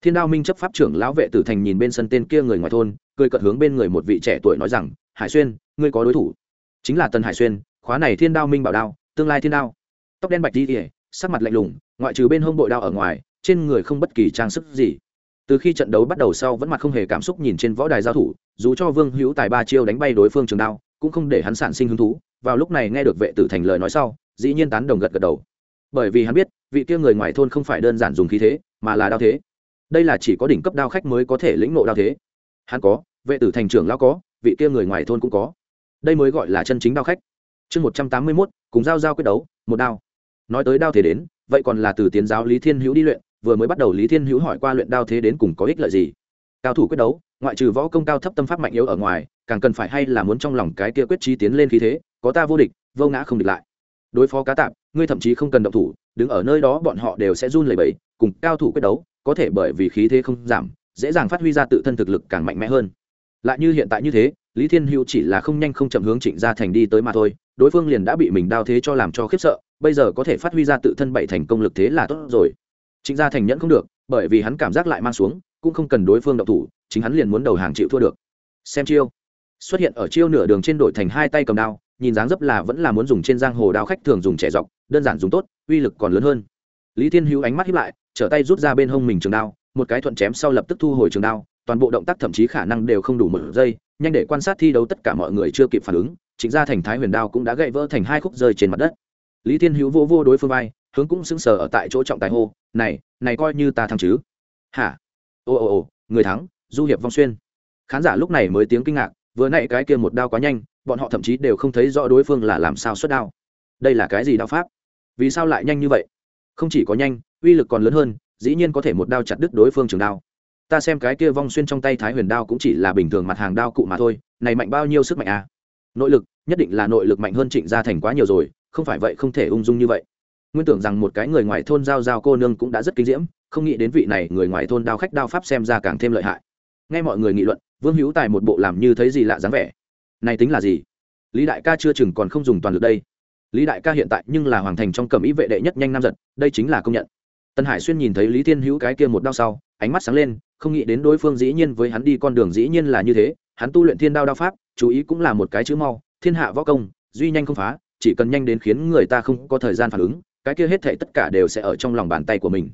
Thiên đao minh chấp pháp trưởng lão vệ tử thành nhìn bên sân tên kia người ngoài thôn, cười cợt hướng bên người một vị trẻ tuổi nói rằng, hải xuyên, ngươi có đối thủ. Chính là tần hải xuyên, khóa này thiên đao minh bảo đao, tương lai thiên đao. Tóc đen bạch đi ỉa sắc mặt lạnh lùng, ngoại trừ bên hông bội đao ở ngoài, trên người không bất kỳ trang sức gì. Từ khi trận đấu bắt đầu sau vẫn mặt không hề cảm xúc nhìn trên võ đài giao thủ, dù cho vương hữu tài ba chiêu đánh bay đối phương trường đao, cũng không để hắn sản sinh hứng thú. Vào lúc này nghe được vệ tử thành lời nói sau, dĩ nhiên tán đồng gật gật đầu. Bởi vì hắn biết, vị kia người ngoài thôn không phải đơn giản dùng khí thế, mà là đao thế đây là chỉ có đỉnh cấp đao khách mới có thể lĩnh nộ đao thế. Hắn có, vệ tử thành trưởng lao có, vị kia người ngoài thôn cũng có. Đây mới gọi là chân chính đao khách. Chương một trăm tám mươi mốt, cùng giao giao quyết đấu, một đao. Nói tới đao thế đến, vậy còn là từ tiến giáo lý thiên hữu đi luyện, vừa mới bắt đầu lý thiên hữu hỏi qua luyện đao thế đến cùng có ích lợi gì. Cao thủ quyết đấu, ngoại trừ võ công cao thấp tâm pháp mạnh yếu ở ngoài, càng cần phải hay là muốn trong lòng cái kia quyết trí tiến lên khí thế, có ta vô địch, vô ngã không địch lại. Đối phó cá tạp, ngươi thậm chí không cần động thủ, đứng ở nơi đó bọn họ đều sẽ run lẩy bẩy, cùng cao thủ quyết đấu có thể bởi vì khí thế không giảm, dễ dàng phát huy ra tự thân thực lực càng mạnh mẽ hơn. Lại như hiện tại như thế, lý thiên hữu chỉ là không nhanh không chậm hướng trịnh gia thành đi tới mà thôi, đối phương liền đã bị mình đao thế cho làm cho khiếp sợ, bây giờ có thể phát huy ra tự thân bảy thành công lực thế là tốt rồi. Trịnh gia thành nhẫn không được, bởi vì hắn cảm giác lại mang xuống, cũng không cần đối phương độc thủ, chính hắn liền muốn đầu hàng chịu thua được. Xem chiêu. Xuất hiện ở chiêu nửa đường trên đổi thành hai tay cầm đao, nhìn dáng dấp là vẫn là muốn dùng trên giang hồ đao khách thường dùng trẻ dọc, đơn giản dùng tốt, uy lực còn lớn hơn lý thiên hữu ánh mắt hiếp lại, trở tay rút ra bên hông mình trường đao, một cái thuận chém sau lập tức thu hồi trường đao, toàn bộ động tác thậm chí khả năng đều không đủ một giây, nhanh để quan sát thi đấu tất cả mọi người chưa kịp phản ứng, chính ra thành thái huyền đao cũng đã gãy vỡ thành hai khúc rơi trên mặt đất. Lý thiên hữu vô vô đối phương vai, hướng cũng sững sờ ở tại chỗ trọng tài hô, này này coi như ta thắng chứ? Hả? Ồ ồ ồ người thắng, du hiệp vong xuyên. Khán giả lúc này mới tiếng kinh ngạc, vừa nãy cái kia một đao quá nhanh, bọn họ thậm chí đều không thấy rõ đối phương là làm sao xuất đao. Đây là cái gì đao pháp? Vì sao lại nhanh như vậy? Không chỉ có nhanh, uy lực còn lớn hơn, dĩ nhiên có thể một đao chặt đứt đối phương trường đao. Ta xem cái kia vong xuyên trong tay thái huyền đao cũng chỉ là bình thường mặt hàng đao cụ mà thôi, này mạnh bao nhiêu sức mạnh à? Nội lực, nhất định là nội lực mạnh hơn trịnh gia thành quá nhiều rồi, không phải vậy không thể ung dung như vậy. Nguyên tưởng rằng một cái người ngoài thôn giao giao cô nương cũng đã rất kinh diễm, không nghĩ đến vị này người ngoài thôn đao khách đao pháp xem ra càng thêm lợi hại. Nghe mọi người nghị luận, vương hữu tài một bộ làm như thấy gì lạ dáng vẻ. Này tính là gì? Lý đại ca chưa chừng còn không dùng toàn lực đây lý đại ca hiện tại nhưng là hoàng thành trong cầm ý vệ đệ nhất nhanh nam giật, đây chính là công nhận. Tân hải xuyên nhìn thấy lý thiên hữu cái kia một đao sau, ánh mắt sáng lên, không nghĩ đến đối phương dĩ nhiên với hắn đi con đường dĩ nhiên là như thế, hắn tu luyện thiên đao đao pháp, chú ý cũng là một cái chữ mau, thiên hạ võ công, duy nhanh không phá, chỉ cần nhanh đến khiến người ta không có thời gian phản ứng, cái kia hết thệ tất cả đều sẽ ở trong lòng bàn tay của mình.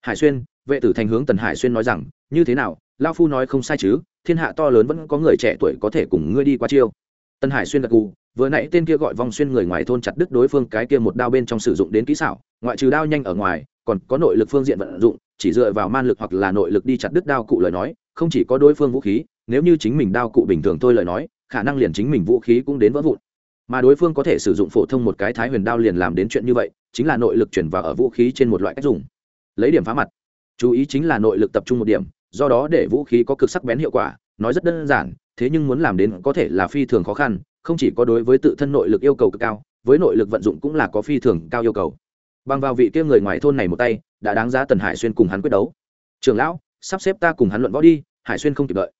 Hải xuyên, vệ tử thành hướng tần hải xuyên nói rằng, như thế nào? Lao phu nói không sai chứ, thiên hạ to lớn vẫn có người trẻ tuổi có thể cùng ngươi đi qua chiêu. Tân hải xuyên gật gù vừa nãy tên kia gọi vong xuyên người ngoài thôn chặt đứt đối phương, cái kia một đao bên trong sử dụng đến kỹ xảo, ngoại trừ đao nhanh ở ngoài, còn có nội lực phương diện vận dụng, chỉ dựa vào man lực hoặc là nội lực đi chặt đứt đao cụ lời nói, không chỉ có đối phương vũ khí, nếu như chính mình đao cụ bình thường thôi lời nói, khả năng liền chính mình vũ khí cũng đến vỡ vụn. Mà đối phương có thể sử dụng phổ thông một cái thái huyền đao liền làm đến chuyện như vậy, chính là nội lực chuyển vào ở vũ khí trên một loại cách dùng. Lấy điểm phá mặt. Chú ý chính là nội lực tập trung một điểm, do đó để vũ khí có cực sắc bén hiệu quả, nói rất đơn giản, thế nhưng muốn làm đến có thể là phi thường khó khăn không chỉ có đối với tự thân nội lực yêu cầu cực cao, với nội lực vận dụng cũng là có phi thường cao yêu cầu. Bằng vào vị kia người ngoài thôn này một tay, đã đáng giá tần hải xuyên cùng hắn quyết đấu. Trường lão, sắp xếp ta cùng hắn luận võ đi, hải xuyên không kịp đợi.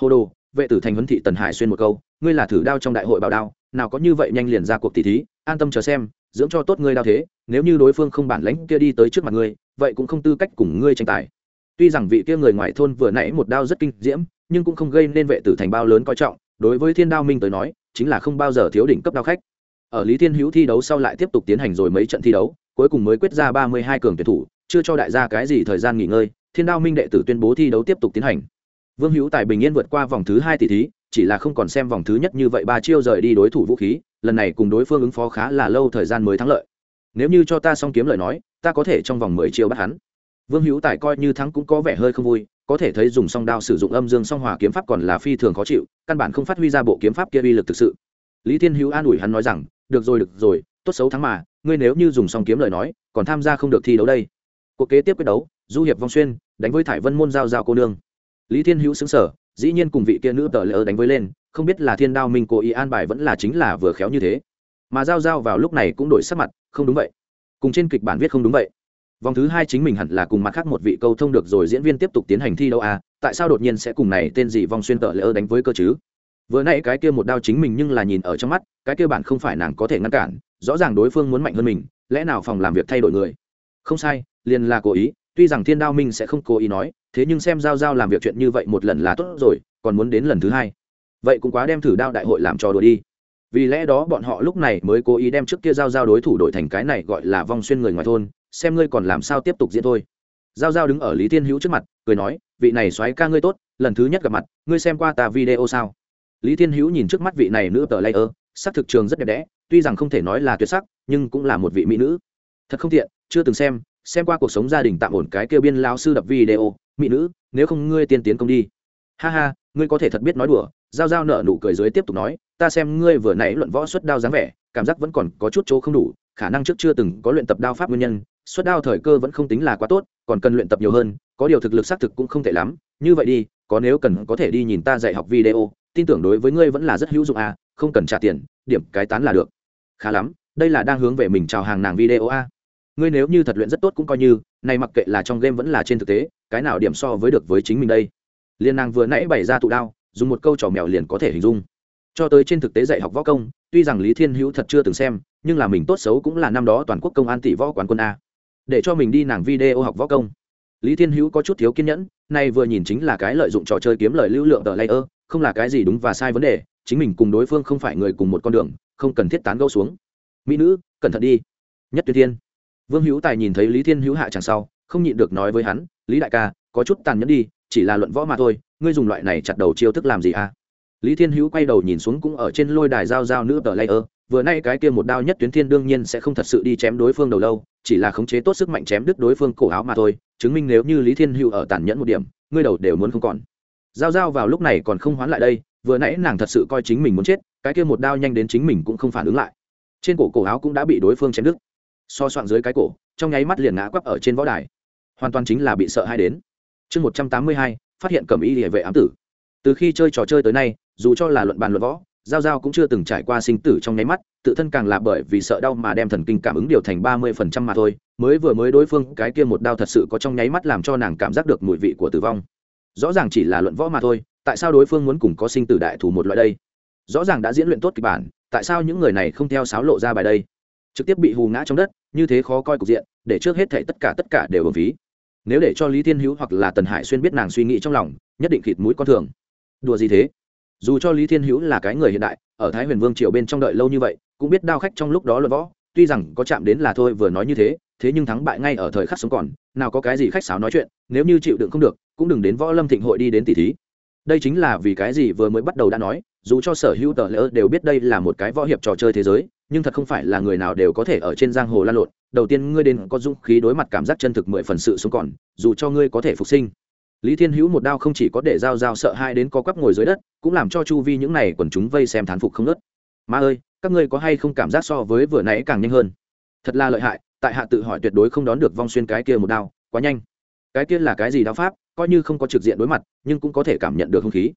Hồ đồ, vệ tử thành huấn thị tần hải xuyên một câu, ngươi là thử đao trong đại hội bảo đao, nào có như vậy nhanh liền ra cuộc tỷ thí, an tâm chờ xem, dưỡng cho tốt ngươi đao thế, nếu như đối phương không bản lãnh kia đi tới trước mặt ngươi, vậy cũng không tư cách cùng ngươi tranh tài. Tuy rằng vị kia người ngoài thôn vừa nãy một đao rất kinh diễm, nhưng cũng không gây nên vệ tử thành bao lớn coi trọng, đối với thiên đao minh tới nói chính là không bao giờ thiếu đỉnh cấp đao khách. Ở lý thiên hữu thi đấu sau lại tiếp tục tiến hành rồi mấy trận thi đấu, cuối cùng mới quyết ra ba mươi hai cường tuyển thủ, chưa cho đại gia cái gì thời gian nghỉ ngơi, thiên đao minh đệ tử tuyên bố thi đấu tiếp tục tiến hành. Vương hữu tài bình yên vượt qua vòng thứ hai tỷ thí, chỉ là không còn xem vòng thứ nhất như vậy ba chiêu rời đi đối thủ vũ khí, lần này cùng đối phương ứng phó khá là lâu thời gian mới thắng lợi. Nếu như cho ta xong kiếm lời nói, ta có thể trong vòng mười chiêu bắt hắn vương hữu tài coi như thắng cũng có vẻ hơi không vui, có thể thấy dùng song đao sử dụng âm dương song hòa kiếm pháp còn là phi thường khó chịu, căn bản không phát huy ra bộ kiếm pháp kia uy lực thực sự. Lý thiên hữu an ủi hắn nói rằng, được rồi được rồi, tốt xấu thắng mà, ngươi nếu như dùng song kiếm lời nói, còn tham gia không được thi đấu đây. Cuộc kế tiếp quyết đấu, du hiệp vong xuyên đánh với thải vân môn giao giao cô nương. Lý thiên hữu xứng sở dĩ nhiên cùng vị kia nữ tờ lỡ đánh với lên, không biết là thiên đao minh cố ý an bài vẫn là chính là vừa khéo như thế. Mà giao giao vào lúc này cũng đổi sắc mặt, không đúng vậy. Cùng trên kịch bản viết không đúng vậy vòng thứ hai chính mình hẳn là cùng mặt khác một vị câu thông được rồi diễn viên tiếp tục tiến hành thi đấu à tại sao đột nhiên sẽ cùng này tên gì vong xuyên tợ lỡ đánh với cơ chứ? Vừa nãy cái kia một đao chính mình nhưng là nhìn ở trong mắt, cái kia bản không phải nàng có thể ngăn cản, rõ ràng đối phương muốn mạnh hơn mình, lẽ nào phòng làm việc thay đổi người? Không sai, liền là cố ý, tuy rằng thiên đao minh sẽ không cố ý nói, thế nhưng xem giao giao làm việc chuyện như vậy một lần là tốt rồi, còn muốn đến lần thứ hai. Vậy cũng quá đem thử đao đại hội làm trò đùa đi. Vì lẽ đó bọn họ lúc này mới cố ý đem trước kia giao giao đối thủ đổi thành cái này gọi là vong xuyên người ngoài thôn xem ngươi còn làm sao tiếp tục diễn thôi. Giao giao đứng ở lý thiên hữu trước mặt, cười nói, vị này xoáy ca ngươi tốt, lần thứ nhất gặp mặt, ngươi xem qua ta video sao? Lý thiên hữu nhìn trước mắt vị này nữ tờ layer, sắc thực trường rất đẹp đẽ, tuy rằng không thể nói là tuyệt sắc, nhưng cũng là một vị mỹ nữ. Thật không tiện, chưa từng xem xem qua cuộc sống gia đình tạm ổn cái kêu biên lao sư đập video, mỹ nữ, nếu không ngươi tiên tiến công đi. Ha ha, ngươi có thể thật biết nói đùa, giao giao nở nụ cười dưới tiếp tục nói, ta xem ngươi vừa nãy luận võ xuất đao dáng vẻ, cảm giác vẫn còn có chút chỗ không đủ, khả năng trước chưa từng có luyện tập đao pháp nguyên nhân xuất đao thời cơ vẫn không tính là quá tốt, còn cần luyện tập nhiều hơn, có điều thực lực xác thực cũng không tệ lắm. Như vậy đi, có nếu cần có thể đi nhìn ta dạy học video, tin tưởng đối với ngươi vẫn là rất hữu dụng à không cần trả tiền, điểm cái tán là được. Khá lắm, đây là đang hướng về mình chào hàng nàng video a ngươi nếu như thật luyện rất tốt cũng coi như, này mặc kệ là trong game vẫn là trên thực tế, cái nào điểm so với được với chính mình đây? Liên nàng vừa nãy bày ra tụ đao, dùng một câu trò mèo liền có thể hình dung. Cho tới trên thực tế dạy học võ công, tuy rằng lý thiên hữu thật chưa từng xem, nhưng là mình tốt xấu cũng là năm đó toàn quốc công an tỷ võ quán quân a để cho mình đi nàng video học võ công. Lý thiên hữu có chút thiếu kiên nhẫn, nay vừa nhìn chính là cái lợi dụng trò chơi kiếm lời lưu lượng tờ layer, không là cái gì đúng và sai vấn đề, chính mình cùng đối phương không phải người cùng một con đường, không cần thiết tán gâu xuống. Mỹ nữ, cẩn thận đi. Nhất tuyệt thiên. Vương hữu tài nhìn thấy lý thiên hữu hạ chẳng sau, không nhịn được nói với hắn, lý đại ca, có chút tàn nhẫn đi, chỉ là luận võ mà thôi, ngươi dùng loại này chặt đầu chiêu thức làm gì à? Lý thiên hữu quay đầu nhìn xuống cũng ở trên lôi đài giao giao nữ tờ layer vừa nay cái kia một đao nhất tuyến thiên đương nhiên sẽ không thật sự đi chém đối phương đầu lâu, chỉ là khống chế tốt sức mạnh chém đứt đối phương cổ áo mà thôi, chứng minh nếu như lý thiên hữu ở tàn nhẫn một điểm, ngươi đầu đều muốn không còn. Giao giao vào lúc này còn không hoán lại đây, vừa nãy nàng thật sự coi chính mình muốn chết, cái kia một đao nhanh đến chính mình cũng không phản ứng lại. Trên cổ cổ áo cũng đã bị đối phương chém đứt. So soạn dưới cái cổ, trong nháy mắt liền ngã quắp ở trên võ đài. Hoàn toàn chính là bị sợ hai đến. Chương một trăm tám mươi hai, phát hiện cầm y địa vệ ám tử. Từ khi chơi trò chơi tới nay, dù cho là luận bàn luận võ giao giao cũng chưa từng trải qua sinh tử trong nháy mắt, tự thân càng là bởi vì sợ đau mà đem thần kinh cảm ứng điều thành ba mươi phần trăm mà thôi, mới vừa mới đối phương cái kia một đao thật sự có trong nháy mắt làm cho nàng cảm giác được mùi vị của tử vong. Rõ ràng chỉ là luận võ mà thôi, tại sao đối phương muốn cùng có sinh tử đại thủ một loại đây? Rõ ràng đã diễn luyện tốt kịch bản, tại sao những người này không theo sáo lộ ra bài đây? Trực tiếp bị hù ngã trong đất, như thế khó coi cục diện, để trước hết thảy tất cả tất cả đều bổng phí. Nếu để cho lý thiên hữu hoặc là tần hải xuyên biết nàng suy nghĩ trong lòng, nhất định khịt mũi con thường. Đùa gì thế? Dù cho lý thiên hữu là cái người hiện đại, ở thái huyền vương triều bên trong đợi lâu như vậy, cũng biết đao khách trong lúc đó luận võ, tuy rằng có chạm đến là thôi vừa nói như thế thế nhưng thắng bại ngay ở thời khắc sống còn, nào có cái gì khách sáo nói chuyện, nếu như chịu đựng không được, cũng đừng đến võ lâm thịnh hội đi đến tỷ thí. Đây chính là vì cái gì vừa mới bắt đầu đã nói, dù cho sở hữu tờ lỡ đều biết đây là một cái võ hiệp trò chơi thế giới, nhưng thật không phải là người nào đều có thể ở trên giang hồ lan lộn. Đầu tiên ngươi đến có dũng khí đối mặt cảm giác chân thực mười phần sự sống còn, dù cho ngươi có thể phục sinh lý thiên hữu một đao không chỉ có để giao giao sợ hai đến co quắp ngồi dưới đất, cũng làm cho chu vi những này quần chúng vây xem thán phục không nớt ma ơi, các ngươi có hay không cảm giác so với vừa nãy càng nhanh hơn? Thật là lợi hại, tại hạ tự hỏi tuyệt đối không đón được vong xuyên cái kia một đao, quá nhanh. Cái kia là cái gì đao pháp, coi như không có trực diện đối mặt, nhưng cũng có thể cảm nhận được không khí.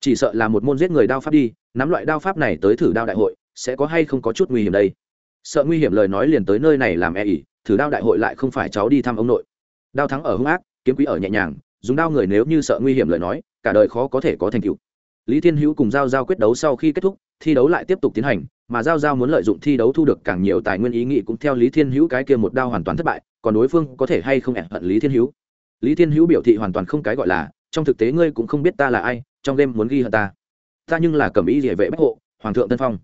Chỉ sợ là một môn giết người đao pháp đi, nắm loại đao pháp này tới thử đao đại hội, sẽ có hay không có chút nguy hiểm đây? Sợ nguy hiểm lời nói liền tới nơi này làm e ỉ, thử đao đại hội lại không phải cháu đi thăm ông nội. Đao thắng ở hung ác, kiếm quý ở nhẹ nhàng dùng đao người nếu như sợ nguy hiểm lời nói, cả đời khó có thể có thành tựu. Lý thiên hữu cùng giao giao quyết đấu sau khi kết thúc, thi đấu lại tiếp tục tiến hành, mà giao giao muốn lợi dụng thi đấu thu được càng nhiều tài nguyên ý nghĩ cũng theo lý thiên hữu cái kia một đao hoàn toàn thất bại, còn đối phương có thể hay không hẹn hận lý thiên hữu? Lý thiên hữu biểu thị hoàn toàn không cái gọi là, trong thực tế ngươi cũng không biết ta là ai, trong đêm muốn ghi hận ta. Ta nhưng là cầm ý địa vệ bách hộ, hoàng thượng tân phong.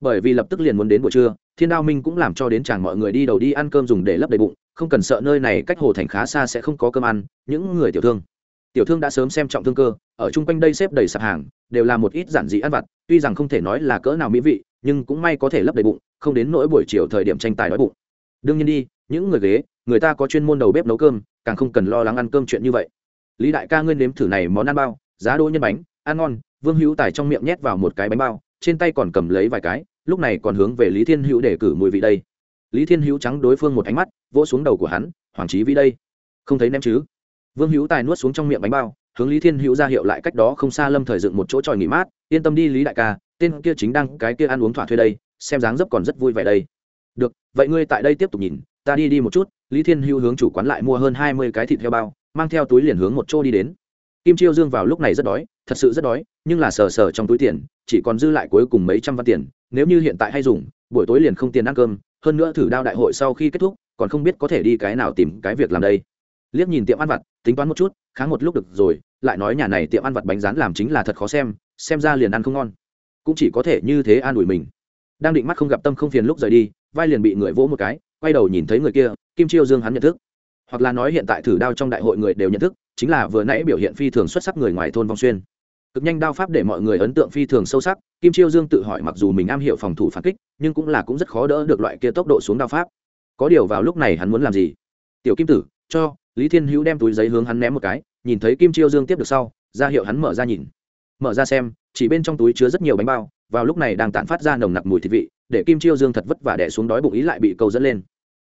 Bởi vì lập tức liền muốn đến buổi trưa, thiên đao minh cũng làm cho đến chàng mọi người đi đầu đi ăn cơm dùng để lấp đầy bụng không cần sợ nơi này cách hồ thành khá xa sẽ không có cơm ăn, những người tiểu thương. Tiểu thương đã sớm xem trọng thương cơ, ở chung quanh đây xếp đầy sạp hàng, đều là một ít giản dị ăn vặt, tuy rằng không thể nói là cỡ nào mỹ vị, nhưng cũng may có thể lấp đầy bụng, không đến nỗi buổi chiều thời điểm tranh tài đói bụng. Đương nhiên đi, những người ghế, người ta có chuyên môn đầu bếp nấu cơm, càng không cần lo lắng ăn cơm chuyện như vậy. Lý đại ca ngươi nếm thử này món ăn bao, giá đỗ nhân bánh, ăn ngon, vương hữu tài trong miệng nhét vào một cái bánh bao, trên tay còn cầm lấy vài cái, lúc này còn hướng về lý thiên hữu để cử mùi vị đây. Lý thiên hữu trắng đối phương một ánh mắt vỗ xuống đầu của hắn, hoàng trí vĩ đây, không thấy ném chứ? Vương hữu tài nuốt xuống trong miệng bánh bao, hướng lý thiên hữu ra hiệu lại cách đó không xa lâm thời dựng một chỗ tròi nghỉ mát, yên tâm đi lý đại ca, tên kia chính đang cái kia ăn uống thỏa thuê đây, xem dáng dấp còn rất vui vẻ đây. Được, vậy ngươi tại đây tiếp tục nhìn, ta đi đi một chút. Lý thiên hữu hướng chủ quán lại mua hơn hai mươi cái thịt heo bao, mang theo túi liền hướng một chỗ đi đến. Kim chiêu dương vào lúc này rất đói, thật sự rất đói, nhưng là sờ sờ trong túi tiền, chỉ còn dư lại cuối cùng mấy trăm văn tiền, nếu như hiện tại hay dùng, buổi tối liền không tiền ăn cơm, hơn nữa thử đao đại hội sau khi kết thúc còn không biết có thể đi cái nào tìm cái việc làm đây. Liếc nhìn tiệm ăn vặt, tính toán một chút, kháng một lúc được rồi, lại nói nhà này tiệm ăn vặt bánh rán làm chính là thật khó xem xem ra liền ăn không ngon. Cũng chỉ có thể như thế an ủi mình. Đang định mắt không gặp tâm không phiền lúc rời đi, vai liền bị người vỗ một cái, quay đầu nhìn thấy người kia, kim chiêu dương hắn nhận thức. Hoặc là nói hiện tại thử đao trong đại hội người đều nhận thức, chính là vừa nãy biểu hiện phi thường xuất sắc người ngoài thôn vong xuyên. Cực nhanh đao pháp để mọi người ấn tượng phi thường sâu sắc, kim chiêu dương tự hỏi mặc dù mình am hiểu phòng thủ phản kích, nhưng cũng là cũng rất khó đỡ được loại kia tốc độ xuống đao pháp có điều vào lúc này hắn muốn làm gì? Tiểu kim tử, cho, lý thiên hữu đem túi giấy hướng hắn ném một cái, nhìn thấy kim chiêu dương tiếp được sau, ra hiệu hắn mở ra nhìn. Mở ra xem, chỉ bên trong túi chứa rất nhiều bánh bao, vào lúc này đang tản phát ra nồng nặc mùi thịt vị, để kim chiêu dương thật vất vả đẻ xuống đói bụng ý lại bị câu dẫn lên.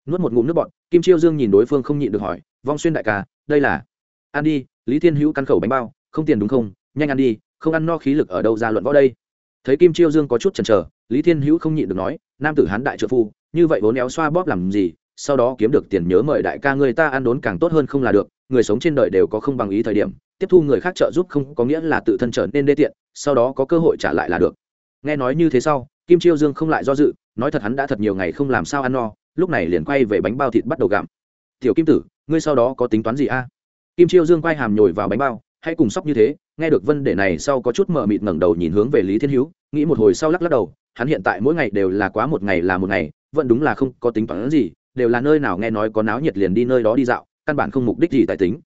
Nuốt một ngụm nước bọt, kim chiêu dương nhìn đối phương không nhịn được hỏi, vong xuyên đại ca, đây là? Ăn đi, lý thiên hữu căn khẩu bánh bao, không tiền đúng không? Nhanh ăn đi, không ăn no khí lực ở đâu ra luận võ đây? Thấy kim chiêu dương có chút chần chờ, lý thiên hữu không nhịn được nói, nam tử hán đại trợ phu, như vậy vốn éo xoa bóp làm gì, sau đó kiếm được tiền nhớ mời đại ca người ta ăn đốn càng tốt hơn không là được, người sống trên đời đều có không bằng ý thời điểm, tiếp thu người khác trợ giúp không có nghĩa là tự thân trở nên đê tiện, sau đó có cơ hội trả lại là được. Nghe nói như thế sau, kim chiêu dương không lại do dự, nói thật hắn đã thật nhiều ngày không làm sao ăn no, lúc này liền quay về bánh bao thịt bắt đầu gặm. Tiểu kim tử, ngươi sau đó có tính toán gì a? Kim chiêu dương quay hàm nhồi vào bánh bao, hãy cùng sóc như thế nghe được vấn đề này sau có chút mờ mịt ngẩng đầu nhìn hướng về lý thiên hữu, nghĩ một hồi sau lắc lắc đầu, hắn hiện tại mỗi ngày đều là quá một ngày là một ngày, vẫn đúng là không có tính toán gì, đều là nơi nào nghe nói có náo nhiệt liền đi nơi đó đi dạo, căn bản không mục đích gì tài tính.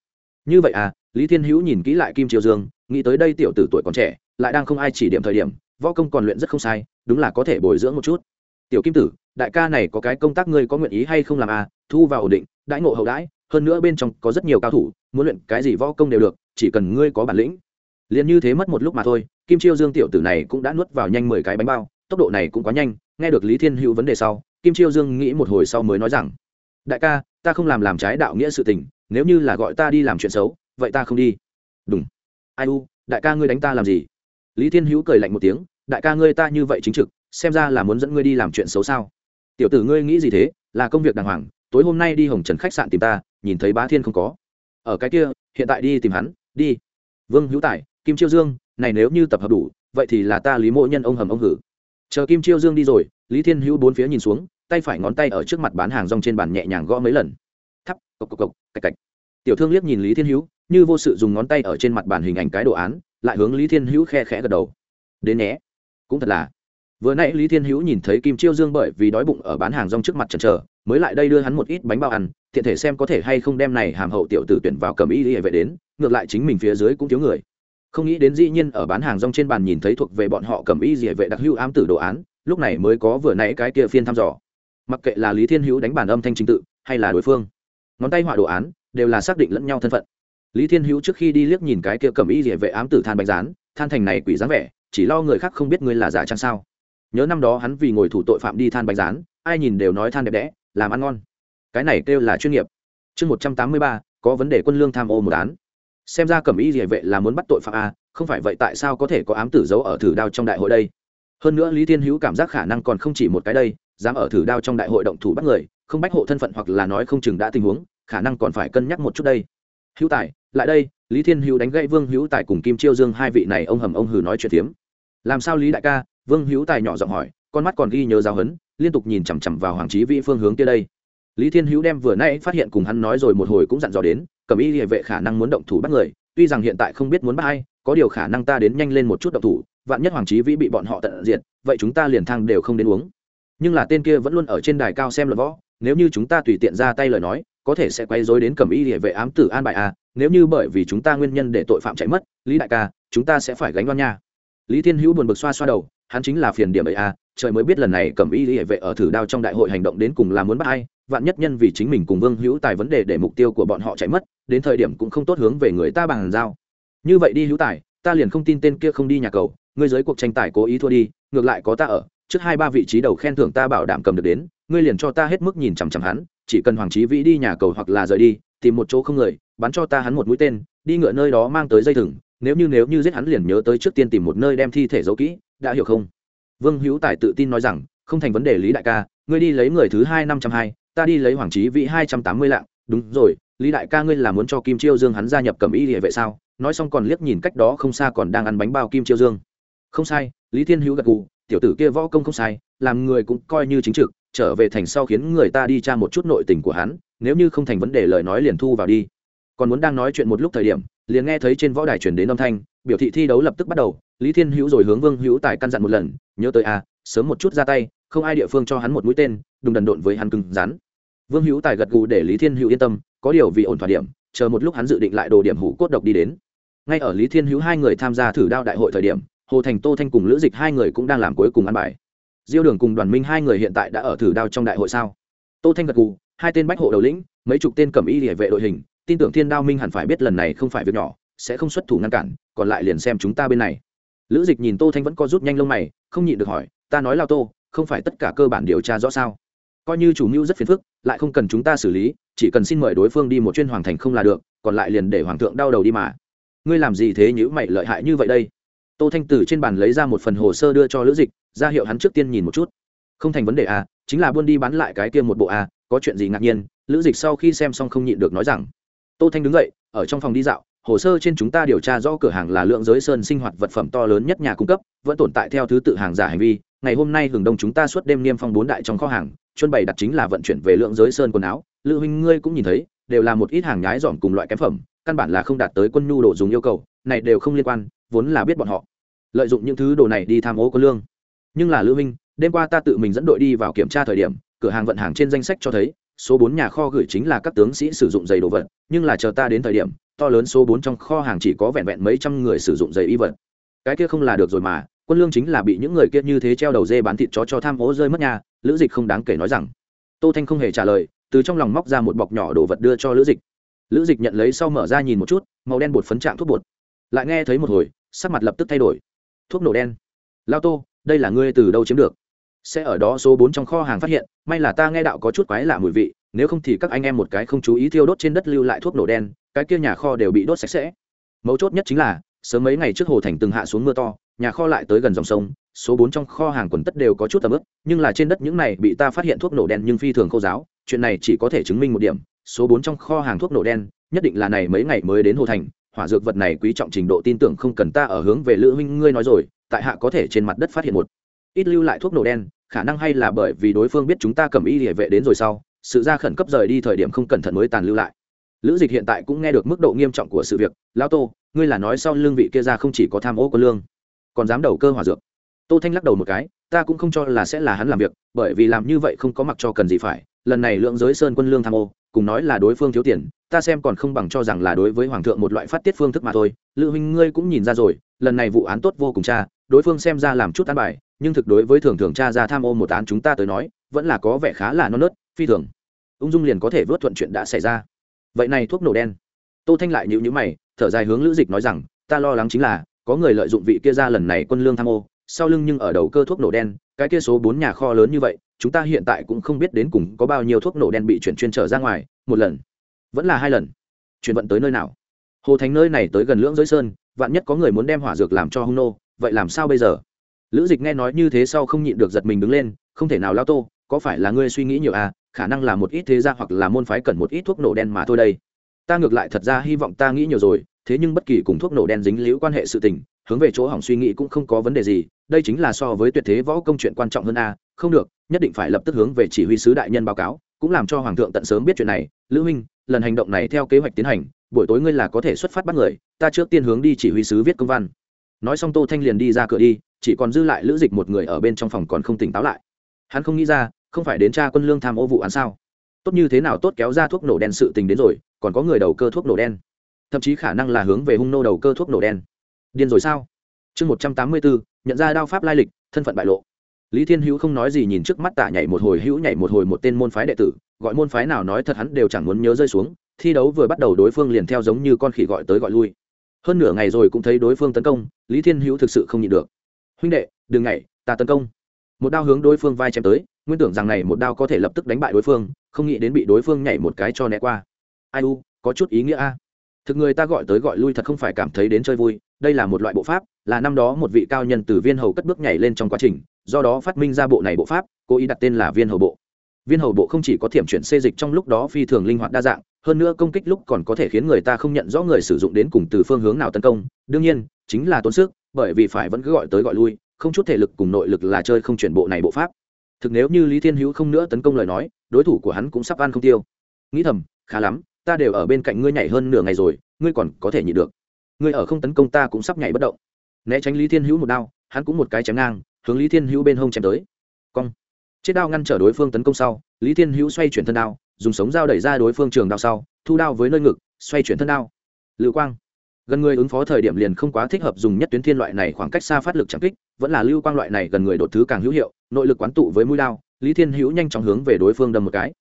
Như vậy à lý thiên hữu nhìn kỹ lại kim triều dương, nghĩ tới đây tiểu tử tuổi còn trẻ, lại đang không ai chỉ điểm thời điểm, võ công còn luyện rất không sai, đúng là có thể bồi dưỡng một chút. Tiểu kim tử, đại ca này có cái công tác ngươi có nguyện ý hay không làm à thu vào ổn định, đãi ngộ hậu đãi, hơn nữa bên trong có rất nhiều cao thủ, muốn luyện cái gì võ công đều được, chỉ cần ngươi có bản lĩnh liền như thế mất một lúc mà thôi, kim chiêu dương tiểu tử này cũng đã nuốt vào nhanh mười cái bánh bao, tốc độ này cũng quá nhanh, nghe được lý thiên hữu vấn đề sau, kim chiêu dương nghĩ một hồi sau mới nói rằng, đại ca, ta không làm làm trái đạo nghĩa sự tình, nếu như là gọi ta đi làm chuyện xấu, vậy ta không đi. Đúng ai u, đại ca ngươi đánh ta làm gì? Lý thiên hữu cười lạnh một tiếng, đại ca ngươi ta như vậy chính trực, xem ra là muốn dẫn ngươi đi làm chuyện xấu sao? Tiểu tử ngươi nghĩ gì thế? Là công việc đàng hoàng, tối hôm nay đi hồng trần khách sạn tìm ta, nhìn thấy bá thiên không có. Ở cái kia, hiện tại đi tìm hắn, đi. Vương hữu tài kim chiêu dương, này nếu như tập hợp đủ, vậy thì là ta lý mộ nhân ông hầm ông hử. Chờ kim chiêu dương đi rồi, lý thiên hữu bốn phía nhìn xuống, tay phải ngón tay ở trước mặt bán hàng rong trên bàn nhẹ nhàng gõ mấy lần. Thắp, cộc cộc cộc, cạch cạch. Tiểu thương liếc nhìn lý thiên hữu, như vô sự dùng ngón tay ở trên mặt bàn hình ảnh cái đồ án, lại hướng lý thiên hữu khe khẽ gật đầu. Đến nhé. Cũng thật là. Vừa nãy lý thiên hữu nhìn thấy kim chiêu dương bởi vì đói bụng ở bán hàng rong trước mặt chần chờ, mới lại đây đưa hắn một ít bánh bao ăn, thiện thể xem có thể hay không đem này hàm hậu tiểu tử tuyển vào cầm y hệ vệ đến, ngược lại chính mình phía dưới cũng thiếu người không nghĩ đến dĩ nhiên ở bán hàng rong trên bàn nhìn thấy thuộc về bọn họ cầm y dỉa vệ đặc hữu ám tử đồ án, lúc này mới có vừa nãy cái kia phiên thăm dò. Mặc kệ là lý thiên hữu đánh bản âm thanh trình tự, hay là đối phương, ngón tay họa đồ án, đều là xác định lẫn nhau thân phận. Lý thiên hữu trước khi đi liếc nhìn cái kia cầm y địa vệ ám tử than bánh rán, than thành này quỷ dáng vẻ, chỉ lo người khác không biết ngươi là giả chăng sao. Nhớ năm đó hắn vì ngồi thủ tội phạm đi than bánh rán, ai nhìn đều nói than đẹp đẽ, làm ăn ngon. Cái này kêu là chuyên nghiệp. Chương một trăm tám mươi ba, có vấn đề quân lương tham ô một án xem ra cẩm y địa vệ là muốn bắt tội phạm a, không phải vậy tại sao có thể có ám tử giấu ở thử đao trong đại hội đây? Hơn nữa lý thiên hữu cảm giác khả năng còn không chỉ một cái đây, dám ở thử đao trong đại hội động thủ bắt người, không bách hộ thân phận hoặc là nói không chừng đã tình huống, khả năng còn phải cân nhắc một chút đây. Hữu tài, lại đây, lý thiên hữu đánh gãy vương hữu tài cùng kim chiêu dương hai vị này ông hầm ông hừ nói chuyện tiếm làm sao lý đại ca? Vương hữu tài nhỏ giọng hỏi, con mắt còn ghi nhớ giáo hấn liên tục nhìn chằm chằm vào hoàng trí vĩ phương hướng kia đây. Lý thiên hữu đem vừa nay phát hiện cùng hắn nói rồi một hồi cũng dặn dò đến Cẩm y địa vệ khả năng muốn động thủ bắt người, tuy rằng hiện tại không biết muốn bắt ai, có điều khả năng ta đến nhanh lên một chút động thủ, vạn nhất hoàng trí vĩ bị bọn họ tận diệt, vậy chúng ta liền thang đều không đến uống. Nhưng là tên kia vẫn luôn ở trên đài cao xem luật võ, nếu như chúng ta tùy tiện ra tay lời nói, có thể sẽ quay dối đến Cẩm y địa vệ ám tử an bài a nếu như bởi vì chúng ta nguyên nhân để tội phạm chạy mất, lý đại ca, chúng ta sẽ phải gánh đoan nha. Lý thiên hữu buồn bực xoa xoa đầu, hắn chính là phiền điểm ấy a trời mới biết lần này Cẩm y địa vệ ở thử đao trong đại hội hành động đến cùng là muốn bắt ai vạn nhất nhân vì chính mình cùng vương hữu tài vấn đề để mục tiêu của bọn họ chạy mất, đến thời điểm cũng không tốt hướng về người ta bằng giao. Như vậy đi hữu tài, ta liền không tin tên kia không đi nhà cầu, ngươi giới cuộc tranh tài cố ý thua đi, ngược lại có ta ở, trước hai ba vị trí đầu khen thưởng ta bảo đảm cầm được đến, ngươi liền cho ta hết mức nhìn chằm chằm hắn, chỉ cần hoàng trí vĩ đi nhà cầu hoặc là rời đi, tìm một chỗ không người, bắn cho ta hắn một mũi tên, đi ngựa nơi đó mang tới dây thừng, nếu như nếu như giết hắn liền nhớ tới trước tiên tìm một nơi đem thi thể giấu kỹ, đã hiểu không? Vương hữu tài tự tin nói rằng, không thành vấn đề lý đại ca, ngươi đi lấy người thứ hai năm trăm hai ta đi lấy hoàng trí vĩ hai trăm tám mươi lạng. Đúng rồi, lý đại ca ngươi là muốn cho kim chiêu dương hắn gia nhập cầm y địa vệ sao? Nói xong còn liếc nhìn cách đó không xa còn đang ăn bánh bao kim chiêu dương. Không sai, lý thiên hữu gật gù, tiểu tử kia võ công không sai, làm người cũng coi như chính trực, trở về thành sau khiến người ta đi tra một chút nội tình của hắn, nếu như không thành vấn đề lời nói liền thu vào đi. Còn muốn đang nói chuyện một lúc thời điểm, liền nghe thấy trên võ đài truyền đến âm thanh, biểu thị thi đấu lập tức bắt đầu, lý thiên hữu rồi hướng vương hữu tài căn dặn một lần, nhớ tới a sớm một chút ra tay không ai địa phương cho hắn một mũi tên đừng đần độn với hắn cứng rắn. Vương hữu tài gật gù để lý thiên hữu yên tâm, có điều vì ổn thỏa điểm, chờ một lúc hắn dự định lại đồ điểm hủ cốt độc đi đến. Ngay ở lý thiên hữu hai người tham gia thử đao đại hội thời điểm, hồ thành tô thanh cùng lữ dịch hai người cũng đang làm cuối cùng ăn bài. Diêu đường cùng đoàn minh hai người hiện tại đã ở thử đao trong đại hội sao? Tô thanh gật gù, hai tên bách hộ đầu lĩnh, mấy chục tên cầm y địa vệ đội hình, tin tưởng thiên đao minh hẳn phải biết lần này không phải việc nhỏ, sẽ không xuất thủ ngăn cản, còn lại liền xem chúng ta bên này. Lữ dịch nhìn tô thanh vẫn co rút nhanh lông mày, không nhịn được hỏi, ta nói lao tô không phải tất cả cơ bản điều tra rõ sao? Coi như chủ mưu rất phiền phức, lại không cần chúng ta xử lý, chỉ cần xin mời đối phương đi một chuyên hoàng thành không là được, còn lại liền để hoàng thượng đau đầu đi mà. Ngươi làm gì thế nhữ mày lợi hại như vậy đây? Tô thanh Tử trên bàn lấy ra một phần hồ sơ đưa cho lữ dịch, ra hiệu hắn trước tiên nhìn một chút. Không thành vấn đề à chính là buôn đi bán lại cái kia một bộ à có chuyện gì ngạc nhiên? Lữ dịch sau khi xem xong không nhịn được nói rằng, tô thanh đứng dậy, ở trong phòng đi dạo, hồ sơ trên chúng ta điều tra rõ cửa hàng là lượng giới sơn sinh hoạt vật phẩm to lớn nhất nhà cung cấp, vẫn tồn tại theo thứ tự hàng giả hành vi ngày hôm nay hưởng đông chúng ta suốt đêm niêm phong bốn đại trong kho hàng chuẩn bày đặt chính là vận chuyển về lượng giới sơn quần áo. Lữ huynh ngươi cũng nhìn thấy, đều là một ít hàng nhái dỏm cùng loại kém phẩm, căn bản là không đạt tới quân nhu đồ dùng yêu cầu, này đều không liên quan, vốn là biết bọn họ lợi dụng những thứ đồ này đi tham ô có lương. Nhưng là lữ minh đêm qua ta tự mình dẫn đội đi vào kiểm tra thời điểm, cửa hàng vận hàng trên danh sách cho thấy, số bốn nhà kho gửi chính là các tướng sĩ sử dụng giày đồ vật, nhưng là chờ ta đến thời điểm, to lớn số bốn trong kho hàng chỉ có vẹn vẹn mấy trăm người sử dụng giày y vật. Cái kia không là được rồi mà quân lương chính là bị những người kia như thế treo đầu dê bán thịt chó cho tham ố rơi mất nhà, lữ dịch không đáng kể nói rằng. Tô thanh không hề trả lời, từ trong lòng móc ra một bọc nhỏ đồ vật đưa cho lữ dịch. Lữ dịch nhận lấy sau mở ra nhìn một chút, màu đen bột phấn trạng thuốc bột. Lại nghe thấy một hồi, sắc mặt lập tức thay đổi. Thuốc nổ đen. Lao tô, đây là ngươi từ đâu chiếm được? Sẽ ở đó số bốn trong kho hàng phát hiện, may là ta nghe đạo có chút quái lạ mùi vị, nếu không thì các anh em một cái không chú ý thiêu đốt trên đất lưu lại thuốc nổ đen, cái kia nhà kho đều bị đốt sạch sẽ. Mấu chốt nhất chính là, sớm mấy ngày trước hồ thành từng hạ xuống mưa to nhà kho lại tới gần dòng sông, số bốn trong kho hàng quần tất đều có chút tầm ướp nhưng là trên đất những này bị ta phát hiện thuốc nổ đen nhưng phi thường khô giáo, chuyện này chỉ có thể chứng minh một điểm, số bốn trong kho hàng thuốc nổ đen, nhất định là này mấy ngày mới đến hồ thành, hỏa dược vật này quý trọng trình độ tin tưởng không cần ta ở hướng về lữ huynh ngươi nói rồi, tại hạ có thể trên mặt đất phát hiện một ít lưu lại thuốc nổ đen, khả năng hay là bởi vì đối phương biết chúng ta cầm y địa vệ đến rồi sau, sự ra khẩn cấp rời đi thời điểm không cẩn thận mới tàn lưu lại. Lữ dịch hiện tại cũng nghe được mức độ nghiêm trọng của sự việc lao tô, ngươi là nói sau lương vị kia ra không chỉ có tham ô có lương còn dám đầu cơ hỏa dược. Tô thanh lắc đầu một cái, ta cũng không cho là sẽ là hắn làm việc, bởi vì làm như vậy không có mặc cho cần gì phải, lần này lượng giới sơn quân lương tham ô, cùng nói là đối phương thiếu tiền, ta xem còn không bằng cho rằng là đối với hoàng thượng một loại phát tiết phương thức mà thôi. Lữ huynh ngươi cũng nhìn ra rồi, lần này vụ án tốt vô cùng cha, đối phương xem ra làm chút an bài, nhưng thực đối với thường thường cha ra tham ô một án chúng ta tới nói, vẫn là có vẻ khá là non nớt, phi thường. Ung dung liền có thể vớt thuận chuyện đã xảy ra. Vậy này thuốc nổ đen. Tô thanh lại nhịu nhữ mày, thở dài hướng lữ dịch nói rằng, ta lo lắng chính là có người lợi dụng vị kia ra lần này quân lương tham ô, sau lưng nhưng ở đầu cơ thuốc nổ đen, cái kia số bốn nhà kho lớn như vậy, chúng ta hiện tại cũng không biết đến cùng có bao nhiêu thuốc nổ đen bị chuyển chuyên trở ra ngoài, một lần, vẫn là hai lần. Chuyển vận tới nơi nào? Hồ thành nơi này tới gần lưỡng giới sơn, vạn nhất có người muốn đem hỏa dược làm cho hung nô, vậy làm sao bây giờ? Lữ dịch nghe nói như thế sau không nhịn được giật mình đứng lên, không thể nào lao tô, có phải là ngươi suy nghĩ nhiều à khả năng là một ít thế gia hoặc là môn phái cần một ít thuốc nổ đen mà thôi đây. Ta ngược lại thật ra hy vọng ta nghĩ nhiều rồi thế nhưng bất kỳ cùng thuốc nổ đen dính liễu quan hệ sự tình, hướng về chỗ hỏng suy nghĩ cũng không có vấn đề gì, đây chính là so với tuyệt thế võ công chuyện quan trọng hơn a, không được, nhất định phải lập tức hướng về chỉ huy sứ đại nhân báo cáo, cũng làm cho hoàng thượng tận sớm biết chuyện này. Lữ huynh, lần hành động này theo kế hoạch tiến hành, buổi tối ngươi là có thể xuất phát bắt người, ta trước tiên hướng đi chỉ huy sứ viết công văn. Nói xong tô thanh liền đi ra cửa đi, chỉ còn dư lại lữ dịch một người ở bên trong phòng còn không tỉnh táo lại. Hắn không nghĩ ra, không phải đến tra quân lương tham ô vụ án sao? Tốt như thế nào tốt kéo ra thuốc nổ đen sự tình đến rồi, còn có người đầu cơ thuốc nổ đen thậm chí khả năng là hướng về hung nô đầu cơ thuốc nổ đen. Điên rồi sao? Chương một trăm tám mươi bốn nhận ra đao pháp lai lịch, thân phận bại lộ. Lý thiên hữu không nói gì nhìn trước mắt tả nhảy một hồi, hữu nhảy một hồi một tên môn phái đệ tử, gọi môn phái nào nói thật hắn đều chẳng muốn nhớ rơi xuống, thi đấu vừa bắt đầu đối phương liền theo giống như con khỉ gọi tới gọi lui. Hơn nửa ngày rồi cũng thấy đối phương tấn công, lý thiên hữu thực sự không nhịn được. Huynh đệ, đừng nhảy, ta tấn công. Một đao hướng đối phương vai chém tới, nguyên tưởng rằng này một đao có thể lập tức đánh bại đối phương, không nghĩ đến bị đối phương nhảy một cái cho né qua. Ai u, có chút ý nghĩa a thực người ta gọi tới gọi lui thật không phải cảm thấy đến chơi vui, đây là một loại bộ pháp, là năm đó một vị cao nhân từ viên hầu cất bước nhảy lên trong quá trình, do đó phát minh ra bộ này bộ pháp, cố ý đặt tên là viên hầu bộ. Viên hầu bộ không chỉ có thiểm chuyển xê dịch trong lúc đó phi thường linh hoạt đa dạng, hơn nữa công kích lúc còn có thể khiến người ta không nhận rõ người sử dụng đến cùng từ phương hướng nào tấn công. Đương nhiên, chính là tốn sức, bởi vì phải vẫn cứ gọi tới gọi lui, không chút thể lực cùng nội lực là chơi không chuyển bộ này bộ pháp. Thực nếu như lý thiên hữu không nữa tấn công lời nói, đối thủ của hắn cũng sắp ăn không tiêu. Nghĩ thầm, khá lắm ta đều ở bên cạnh ngươi nhảy hơn nửa ngày rồi, ngươi còn có thể nhịn được. Ngươi ở không tấn công ta cũng sắp nhảy bất động. Né tránh lý thiên hữu một đao, hắn cũng một cái chém ngang, hướng lý thiên hữu bên hông chém tới. Cong. Chết đao ngăn trở đối phương tấn công sau, lý thiên hữu xoay chuyển thân đao, dùng sống dao đẩy ra đối phương trường đao sau, thu đao với nơi ngực, xoay chuyển thân đao. Lưu quang. Gần người ứng phó thời điểm liền không quá thích hợp dùng nhất tuyến thiên loại này khoảng cách xa phát lực chẳng kích, vẫn là lưu quang loại này gần người đột thứ càng hữu hiệu, nội lực quán tụ với mũi đao, lý thiên hữu nhanh chóng hướng về đối phương đâm một cái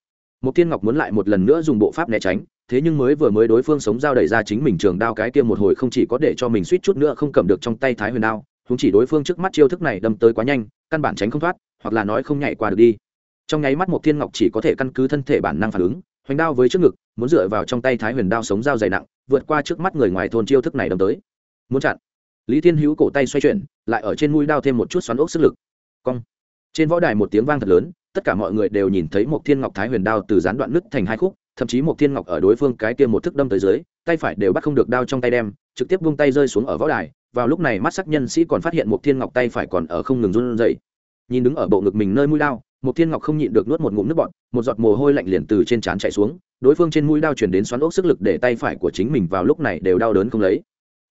một thiên ngọc muốn lại một lần nữa dùng bộ pháp né tránh, thế nhưng mới vừa mới đối phương sống dao đẩy ra chính mình trường đao cái kia một hồi không chỉ có để cho mình suýt chút nữa không cầm được trong tay thái huyền đao chúng chỉ đối phương trước mắt chiêu thức này đâm tới quá nhanh, căn bản tránh không thoát, hoặc là nói không nhảy qua được đi. Trong nháy mắt một thiên ngọc chỉ có thể căn cứ thân thể bản năng phản ứng, hoành đao với trước ngực, muốn dựa vào trong tay thái huyền đao sống dao dày nặng, vượt qua trước mắt người ngoài thôn chiêu thức này đâm tới. Muốn chặn. Lý thiên hữu cổ tay xoay chuyển, lại ở trên mũi đao thêm một chút xoắn ốc sức lực. Cong. Trên võ đài một tiếng vang thật lớn tất cả mọi người đều nhìn thấy một thiên ngọc thái huyền đao từ gián đoạn nứt thành hai khúc, thậm chí một thiên ngọc ở đối phương cái kia một thức đâm tới dưới, tay phải đều bắt không được đao trong tay đem, trực tiếp buông tay rơi xuống ở võ đài. Vào lúc này mắt sắc nhân sĩ còn phát hiện một thiên ngọc tay phải còn ở không ngừng run rẩy. Nhìn đứng ở bộ ngực mình nơi mũi đao một thiên ngọc không nhịn được nuốt một ngụm nước bọt, một giọt mồ hôi lạnh liền từ trên trán chạy xuống, đối phương trên mũi đao chuyển đến xoắn ốc sức lực để tay phải của chính mình vào lúc này đều đau đớn không lấy.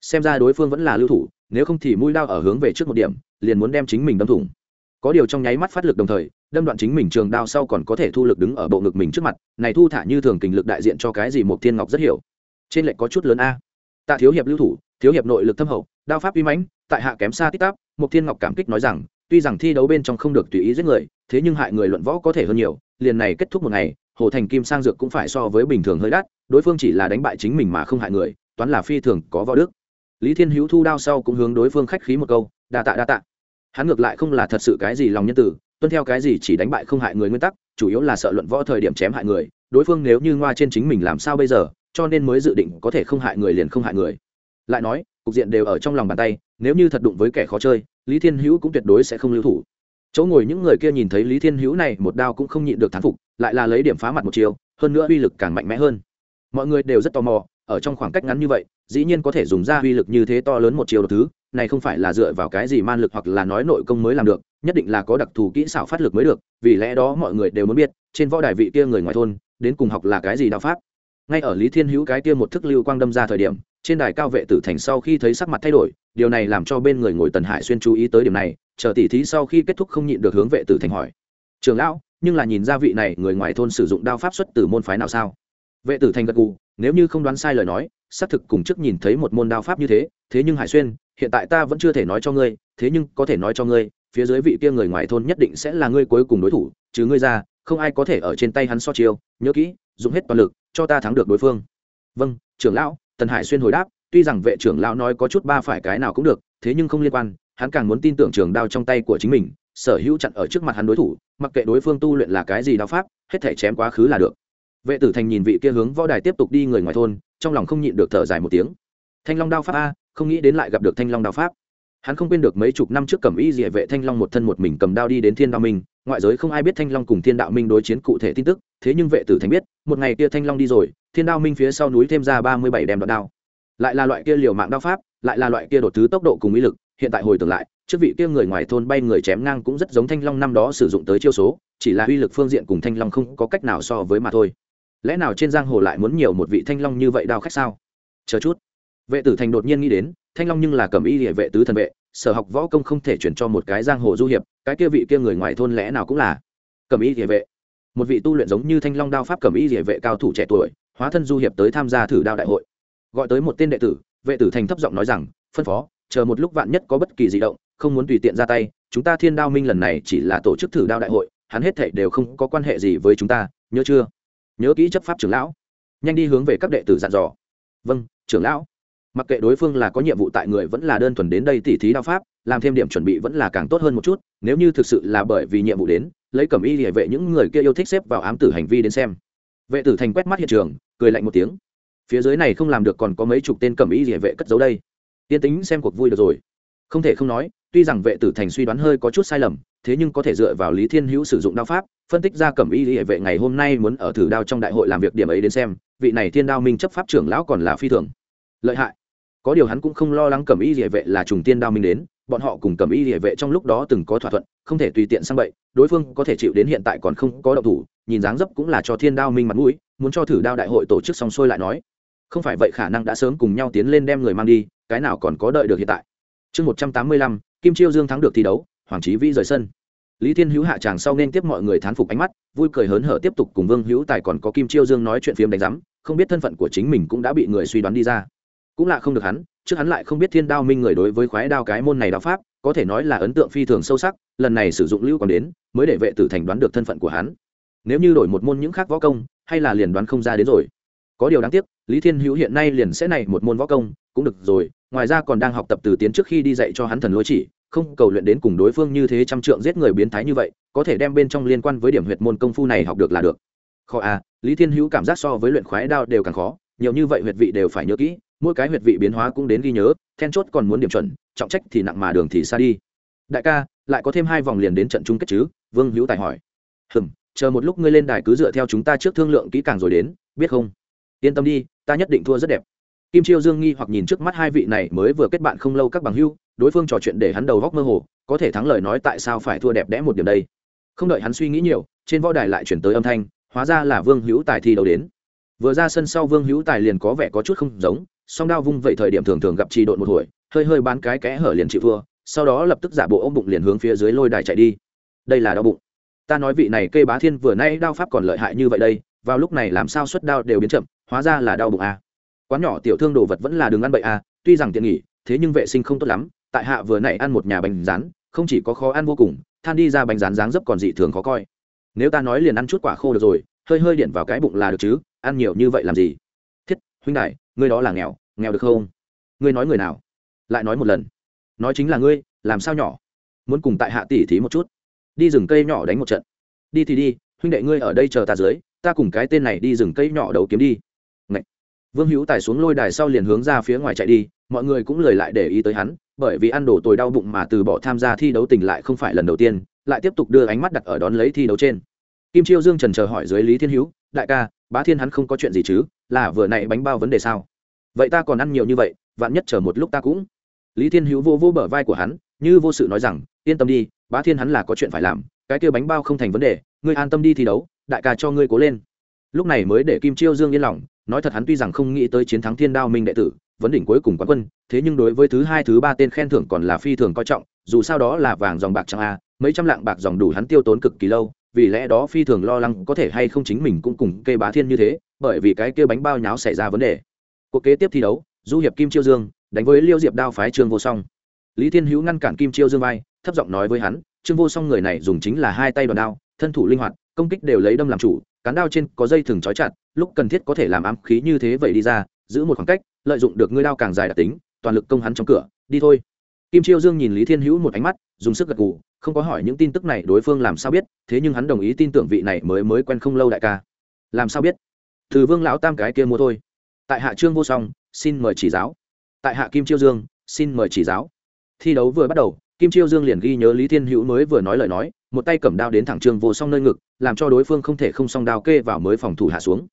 Xem ra đối phương vẫn là lưu thủ, nếu không thì mũi đao ở hướng về trước một điểm, liền muốn đem chính mình đâm thủng. Có điều trong nháy mắt phát lực đồng thời đâm đoạn chính mình trường đao sau còn có thể thu lực đứng ở bộ ngực mình trước mặt, này thu thả như thường kình lực đại diện cho cái gì một thiên ngọc rất hiểu. Trên lệnh có chút lớn a. Tạ thiếu hiệp lưu thủ, thiếu hiệp nội lực thâm hậu, đao pháp uy mãnh, tại hạ kém xa tích tắp một thiên ngọc cảm kích nói rằng, tuy rằng thi đấu bên trong không được tùy ý giết người, thế nhưng hại người luận võ có thể hơn nhiều, liền này kết thúc một ngày, hồ thành kim sang dược cũng phải so với bình thường hơi đắt, đối phương chỉ là đánh bại chính mình mà không hại người, toán là phi thường có võ đức. Lý thiên hữu thu đao sau cũng hướng đối phương khách khí một câu, đa tạ đa tạ. Hắn ngược lại không là thật sự cái gì lòng nhân tử tuân theo cái gì chỉ đánh bại không hại người nguyên tắc, chủ yếu là sợ luận võ thời điểm chém hại người, đối phương nếu như ngoa trên chính mình làm sao bây giờ, cho nên mới dự định có thể không hại người liền không hại người. Lại nói, cục diện đều ở trong lòng bàn tay, nếu như thật đụng với kẻ khó chơi, lý thiên hữu cũng tuyệt đối sẽ không lưu thủ. Chỗ ngồi những người kia nhìn thấy lý thiên hữu này một đao cũng không nhịn được thán phục, lại là lấy điểm phá mặt một chiều hơn nữa uy lực càng mạnh mẽ hơn. Mọi người đều rất tò mò, ở trong khoảng cách ngắn như vậy, dĩ nhiên có thể dùng ra uy lực như thế to lớn một chiều thứ, này không phải là dựa vào cái gì man lực hoặc là nói nội công mới làm được nhất định là có đặc thù kỹ xảo phát lực mới được, vì lẽ đó mọi người đều muốn biết, trên võ đài vị kia người ngoài thôn, đến cùng học là cái gì đạo pháp. Ngay ở lý thiên hữu cái kia một thức lưu quang đâm ra thời điểm, trên đài cao vệ tử thành sau khi thấy sắc mặt thay đổi, điều này làm cho bên người ngồi tần hải xuyên chú ý tới điểm này, chờ tỉ thí sau khi kết thúc không nhịn được hướng vệ tử thành hỏi. Trường lão, nhưng là nhìn ra vị này người ngoài thôn sử dụng đao pháp xuất từ môn phái nào sao? Vệ tử thành gật gù, nếu như không đoán sai lời nói, xác thực cùng trước nhìn thấy một môn đao pháp như thế thế nhưng hải xuyên, hiện tại ta vẫn chưa thể nói cho ngươi, thế nhưng có thể nói cho ngươi phía dưới vị kia người ngoài thôn nhất định sẽ là ngươi cuối cùng đối thủ chứ ngươi ra, không ai có thể ở trên tay hắn so chiêu. Nhớ kỹ, dùng hết toàn lực, cho ta thắng được đối phương. Vâng trưởng lão, tần hải xuyên hồi đáp, tuy rằng vệ trưởng lão nói có chút ba phải cái nào cũng được, thế nhưng không liên quan, hắn càng muốn tin tưởng trường đao trong tay của chính mình, sở hữu chặn ở trước mặt hắn đối thủ, mặc kệ đối phương tu luyện là cái gì đao pháp, hết thể chém quá khứ là được. Vệ tử thành nhìn vị kia hướng võ đài tiếp tục đi người ngoài thôn, trong lòng không nhịn được thở dài một tiếng. Thanh long đao pháp a, không nghĩ đến lại gặp được thanh long đao pháp hắn không quên được mấy chục năm trước cầm y địa vệ thanh long một thân một mình cầm đao đi đến thiên đạo minh. Ngoại giới không ai biết thanh long cùng thiên đạo minh đối chiến cụ thể tin tức, thế nhưng vệ tử thành biết, một ngày kia thanh long đi rồi, thiên đạo minh phía sau núi thêm ra ba mươi bảy đem đoạn đao. Lại là loại kia liều mạng đao pháp, lại là loại kia đột thứ tốc độ cùng ý lực, hiện tại hồi tưởng lại, trước vị kia người ngoài thôn bay người chém ngang cũng rất giống thanh long năm đó sử dụng tới chiêu số, chỉ là uy lực phương diện cùng thanh long không có cách nào so với mà thôi. Lẽ nào trên giang hồ lại muốn nhiều một vị thanh long như vậy đao khách sao? Chờ chút vệ tử thành đột nhiên nghĩ đến, thanh long nhưng là cầm y địa vệ tứ thần vệ, sở học võ công không thể chuyển cho một cái giang hồ du hiệp, cái kia vị kia người ngoài thôn lẽ nào cũng là cầm y địa vệ. Một vị tu luyện giống như thanh long đao pháp cầm y địa vệ cao thủ trẻ tuổi, hóa thân du hiệp tới tham gia thử đao đại hội. Gọi tới một tên đệ tử, vệ tử thành thấp giọng nói rằng, phân phó, chờ một lúc vạn nhất có bất kỳ di động, không muốn tùy tiện ra tay, chúng ta thiên đao minh lần này chỉ là tổ chức thử đao đại hội, hắn hết thảy đều không có quan hệ gì với chúng ta, nhớ chưa? Nhớ kỹ chấp pháp trưởng lão. Nhanh đi hướng về các đệ tử dặn dò. Vâng trưởng lão mặc kệ đối phương là có nhiệm vụ tại người vẫn là đơn thuần đến đây tỉ thí đao pháp, làm thêm điểm chuẩn bị vẫn là càng tốt hơn một chút, nếu như thực sự là bởi vì nhiệm vụ đến, lấy cẩm y địa vệ những người kia yêu thích xếp vào ám tử hành vi đến xem. Vệ tử thành quét mắt hiện trường, cười lạnh một tiếng. Phía dưới này không làm được còn có mấy chục tên cẩm y địa vệ cất giấu đây. Tiên tính xem cuộc vui được rồi. Không thể không nói, tuy rằng vệ tử thành suy đoán hơi có chút sai lầm, thế nhưng có thể dựa vào lý thiên hữu sử dụng đao pháp, phân tích ra cẩm y địa vệ ngày hôm nay muốn ở thử đao trong đại hội làm việc điểm ấy đến xem, vị này thiên đao minh chấp pháp trưởng lão còn là phi thường. Lợi hại có điều hắn cũng không lo lắng cẩm y địa vệ là trùng tiên đao minh đến, bọn họ cùng cẩm y địa vệ trong lúc đó từng có thỏa thuận, không thể tùy tiện sang bậy, đối phương có thể chịu đến hiện tại còn không có động thủ, nhìn dáng dấp cũng là cho thiên đao minh mặt mũi, muốn cho thử đao đại hội tổ chức xong xuôi lại nói. Không phải vậy khả năng đã sớm cùng nhau tiến lên đem người mang đi, cái nào còn có đợi được hiện tại. Chương một trăm tám mươi lăm, kim chiêu dương thắng được thi đấu, hoàng trí vĩ rời sân. Lý thiên hữu hạ tràng sau nên tiếp mọi người thán phục ánh mắt, vui cười hớn hở tiếp tục cùng vương hữu tài còn có kim chiêu dương nói chuyện phiếm đánh giám, không biết thân phận của chính mình cũng đã bị người suy đoán đi ra cũng lạ không được hắn, trước hắn lại không biết thiên đao minh người đối với khoái đao cái môn này đao pháp, có thể nói là ấn tượng phi thường sâu sắc, lần này sử dụng lưu còn đến, mới để vệ tử thành đoán được thân phận của hắn. Nếu như đổi một môn những khác võ công, hay là liền đoán không ra đến rồi. Có điều đáng tiếc, lý thiên hữu hiện nay liền sẽ này một môn võ công, cũng được rồi, ngoài ra còn đang học tập từ tiến trước khi đi dạy cho hắn thần lối chỉ, không cầu luyện đến cùng đối phương như thế trăm trượng giết người biến thái như vậy, có thể đem bên trong liên quan với điểm huyệt môn công phu này học được là được. Khó à lý thiên hữu cảm giác so với luyện khoái đao đều càng khó, nhiều như vậy huyệt vị đều phải nhớ kỹ mỗi cái huyệt vị biến hóa cũng đến ghi nhớ, then chốt còn muốn điểm chuẩn, trọng trách thì nặng mà đường thì xa đi. Đại ca, lại có thêm hai vòng liền đến trận chung kết chứ? Vương hữu tài hỏi. Hừm, chờ một lúc ngươi lên đài cứ dựa theo chúng ta trước thương lượng kỹ càng rồi đến, biết không? Yên tâm đi, ta nhất định thua rất đẹp. Kim chiêu dương nghi hoặc nhìn trước mắt hai vị này mới vừa kết bạn không lâu các bằng hưu đối phương trò chuyện để hắn đầu góc mơ hồ, có thể thắng lời nói tại sao phải thua đẹp đẽ một điểm đây? Không đợi hắn suy nghĩ nhiều, trên võ đài lại chuyển tới âm thanh, hóa ra là vương hữu tài thi đấu đến. Vừa ra sân sau vương hữu tài liền có vẻ có chút không giống song đao vung vậy thời điểm thường thường gặp trì độn một hồi, hơi hơi bán cái kẽ hở liền chịu thua, sau đó lập tức giả bộ ôm bụng liền hướng phía dưới lôi đài chạy đi. Đây là đau bụng. Ta nói vị này kê bá thiên vừa nay đao pháp còn lợi hại như vậy đây, vào lúc này làm sao xuất đao đều biến chậm, hóa ra là đau bụng a quán nhỏ tiểu thương đồ vật vẫn là đường ăn bậy a tuy rằng tiện nghỉ, thế nhưng vệ sinh không tốt lắm, tại hạ vừa nãy ăn một nhà bánh rán, không chỉ có khó ăn vô cùng, than đi ra bánh rán dáng dấp còn dị thường khó coi. Nếu ta nói liền ăn chút quả khô được rồi, hơi hơi điện vào cái bụng là được chứ, ăn nhiều như vậy làm gì? Huynh đại ngươi đó là nghèo nghèo được không? Ngươi nói người nào? Lại nói một lần. Nói chính là ngươi, làm sao nhỏ? Muốn cùng tại hạ tỉ thí một chút. Đi rừng cây nhỏ đánh một trận. Đi thì đi, huynh đệ ngươi ở đây chờ ta dưới, ta cùng cái tên này đi rừng cây nhỏ đấu kiếm đi. Ngậy. vương hữu tài xuống lôi đài sau liền hướng ra phía ngoài chạy đi, mọi người cũng lời lại để ý tới hắn, bởi vì ăn đổ tồi đau bụng mà từ bỏ tham gia thi đấu tình lại không phải lần đầu tiên, lại tiếp tục đưa ánh mắt đặt ở đón lấy thi đấu trên. Kim chiêu dương trần chờ hỏi dưới lý thiên hữu, đại ca, bá thiên hắn không có chuyện gì chứ? Là vừa nãy bánh bao vấn đề sao? Vậy ta còn ăn nhiều như vậy, vạn nhất chờ một lúc ta cũng. Lý thiên hữu vô vô bờ vai của hắn, như vô sự nói rằng, yên tâm đi, bá thiên hắn là có chuyện phải làm, cái kia bánh bao không thành vấn đề, ngươi an tâm đi thi đấu, đại ca cho ngươi cố lên. Lúc này mới để kim chiêu dương yên lòng, nói thật hắn tuy rằng không nghĩ tới chiến thắng thiên đao minh đệ tử, vấn đỉnh cuối cùng quán quân, thế nhưng đối với thứ hai, thứ ba tên khen thưởng còn là phi thường coi trọng, dù sao đó là vàng dòng bạc trắng a, mấy trăm lạng bạc dòng đủ hắn tiêu tốn cực kỳ lâu, vì lẽ đó phi thường lo lắng có thể hay không chính mình cũng cùng cây bá thiên như thế bởi vì cái kia bánh bao nháo xảy ra vấn đề. Cuộc kế tiếp thi đấu, du hiệp kim chiêu dương đánh với liêu diệp đao phái trương vô song. Lý thiên hữu ngăn cản kim chiêu dương vai, thấp giọng nói với hắn, trương vô song người này dùng chính là hai tay đòn đao, thân thủ linh hoạt, công kích đều lấy đâm làm chủ, cán đao trên có dây thừng trói chặt, lúc cần thiết có thể làm ám khí như thế vậy đi ra, giữ một khoảng cách, lợi dụng được ngươi đao càng dài đặc tính, toàn lực công hắn trong cửa, đi thôi. Kim chiêu dương nhìn lý thiên hữu một ánh mắt, dùng sức gật gù, không có hỏi những tin tức này đối phương làm sao biết, thế nhưng hắn đồng ý tin tưởng vị này mới mới quen không lâu đại ca. Làm sao biết? Từ vương lão tam cái kia mua thôi. Tại hạ trương vô song, xin mời chỉ giáo. Tại hạ kim chiêu dương, xin mời chỉ giáo. Thi đấu vừa bắt đầu, kim chiêu dương liền ghi nhớ lý thiên hữu mới vừa nói lời nói, một tay cầm đao đến thẳng trương vô song nơi ngực, làm cho đối phương không thể không song đao kê vào mới phòng thủ hạ xuống.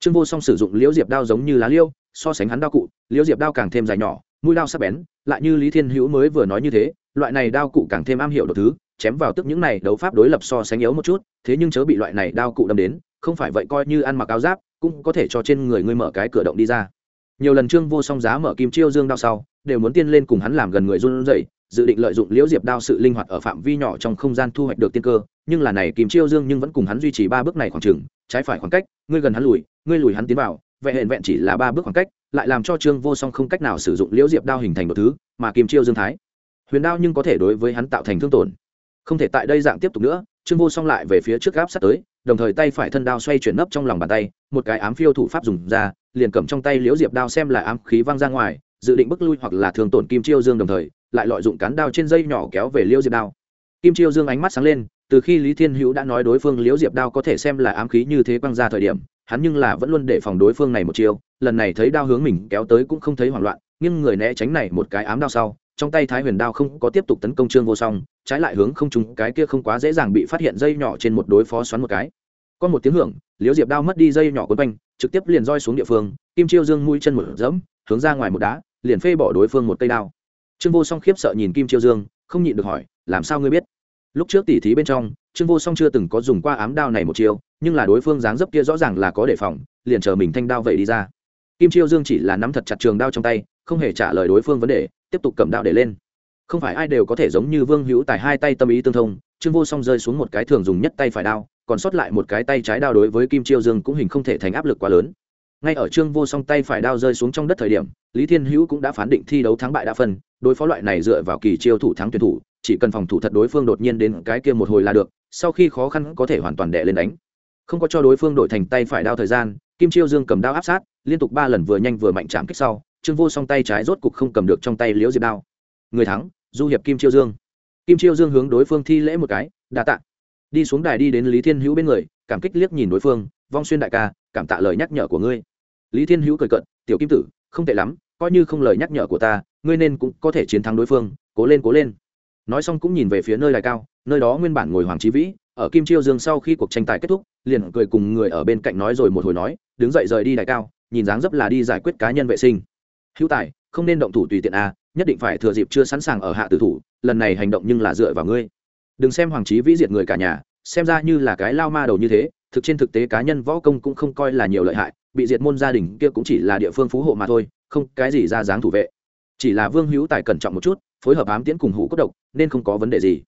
Trương vô song sử dụng liễu diệp đao giống như lá liêu, so sánh hắn đao cụ, liễu diệp đao càng thêm dài nhỏ, mũi đao sắc bén, lại như lý thiên hữu mới vừa nói như thế, loại này đao cụ càng thêm am hiểu đồ thứ, chém vào tức những này đấu pháp đối lập so sánh yếu một chút, thế nhưng chớ bị loại này đao cụ đâm đến, không phải vậy coi như ăn mặc áo giáp cũng có thể cho trên người ngươi mở cái cửa động đi ra. Nhiều lần trương vô song giá mở kim chiêu dương đao sau, đều muốn tiên lên cùng hắn làm gần người run rẩy, dự định lợi dụng liễu diệp đao sự linh hoạt ở phạm vi nhỏ trong không gian thu hoạch được tiên cơ, nhưng là này kim chiêu dương nhưng vẫn cùng hắn duy trì ba bước này khoảng chừng, trái phải khoảng cách, ngươi gần hắn lùi, ngươi lùi hắn tiến vào vẹn hẹn vẹn chỉ là ba bước khoảng cách, lại làm cho trương vô song không cách nào sử dụng liễu diệp đao hình thành một thứ, mà kim chiêu dương thái. Huyền đao nhưng có thể đối với hắn tạo thành thương tổn. Không thể tại đây dạng tiếp tục nữa, trương vô song lại về phía trước gáp sát tới đồng thời tay phải thân đao xoay chuyển nấp trong lòng bàn tay, một cái ám phiêu thủ pháp dùng ra, liền cầm trong tay liễu diệp đao xem là ám khí văng ra ngoài, dự định bức lui hoặc là thường tổn kim chiêu dương đồng thời, lại lợi dụng cán đao trên dây nhỏ kéo về liễu diệp đao. Kim chiêu dương ánh mắt sáng lên, từ khi lý thiên hữu đã nói đối phương liễu diệp đao có thể xem là ám khí như thế quăng ra thời điểm, hắn nhưng là vẫn luôn để phòng đối phương này một chiêu, lần này thấy đao hướng mình kéo tới cũng không thấy hoảng loạn, nhưng người né tránh này một cái ám đao sau trong tay thái huyền đao không có tiếp tục tấn công trương vô song, trái lại hướng không trúng cái kia không quá dễ dàng bị phát hiện dây nhỏ trên một đối phó xoắn một cái. Có một tiếng hưởng, liễu diệp đao mất đi dây nhỏ quấn quanh, trực tiếp liền roi xuống địa phương, kim chiêu dương mũi chân một dẫm hướng ra ngoài một đá, liền phê bỏ đối phương một cây đao. Trương vô song khiếp sợ nhìn kim chiêu dương, không nhịn được hỏi, làm sao ngươi biết? Lúc trước tỉ thí bên trong, trương vô song chưa từng có dùng qua ám đao này một chiêu, nhưng là đối phương dáng dấp kia rõ ràng là có đề phòng, liền chờ mình thanh đao vậy đi ra. Kim chiêu dương chỉ là nắm thật chặt trường đao trong tay, không hề trả lời đối phương vấn đề tiếp tục cầm đao để lên. Không phải ai đều có thể giống như vương hữu tài hai tay tâm ý tương thông, trương vô song rơi xuống một cái thường dùng nhất tay phải đao, còn sót lại một cái tay trái đao đối với kim chiêu dương cũng hình không thể thành áp lực quá lớn. Ngay ở trương vô song tay phải đao rơi xuống trong đất thời điểm, lý thiên hữu cũng đã phán định thi đấu thắng bại đã phân, đối phó loại này dựa vào kỳ chiêu thủ thắng tuyển thủ, chỉ cần phòng thủ thật đối phương đột nhiên đến cái kia một hồi là được, sau khi khó khăn có thể hoàn toàn đệ lên đánh. Không có cho đối phương đổi thành tay phải đao thời gian, kim chiêu dương cầm đao áp sát, liên tục ba lần vừa nhanh vừa mạnh chạm kích sau trương vô song tay trái rốt cục không cầm được trong tay liễu diệp đao. Người thắng, du hiệp kim chiêu dương. Kim chiêu dương hướng đối phương thi lễ một cái, đa tạ. Đi xuống đài đi đến lý thiên hữu bên người, cảm kích liếc nhìn đối phương, vong xuyên đại ca, cảm tạ lời nhắc nhở của ngươi. Lý thiên hữu cười cận tiểu kim tử, không tệ lắm, coi như không lời nhắc nhở của ta, ngươi nên cũng có thể chiến thắng đối phương, cố lên cố lên. Nói xong cũng nhìn về phía nơi đài cao, nơi đó nguyên bản ngồi hoàng trí vĩ, ở kim chiêu dương sau khi cuộc tranh tài kết thúc, liền cười cùng người ở bên cạnh nói rồi một hồi nói, đứng dậy rời đi đài cao, nhìn dáng dấp là đi giải quyết cá nhân vệ sinh hữu tài, không nên động thủ tùy tiện a, nhất định phải thừa dịp chưa sẵn sàng ở hạ tử thủ, lần này hành động nhưng là dựa vào ngươi. Đừng xem hoàng trí vĩ diệt người cả nhà, xem ra như là cái lao ma đầu như thế, thực trên thực tế cá nhân võ công cũng không coi là nhiều lợi hại, bị diệt môn gia đình kia cũng chỉ là địa phương phú hộ mà thôi, không cái gì ra dáng thủ vệ. Chỉ là vương hữu tài cẩn trọng một chút, phối hợp ám tiễn cùng hủ cốt độc, nên không có vấn đề gì.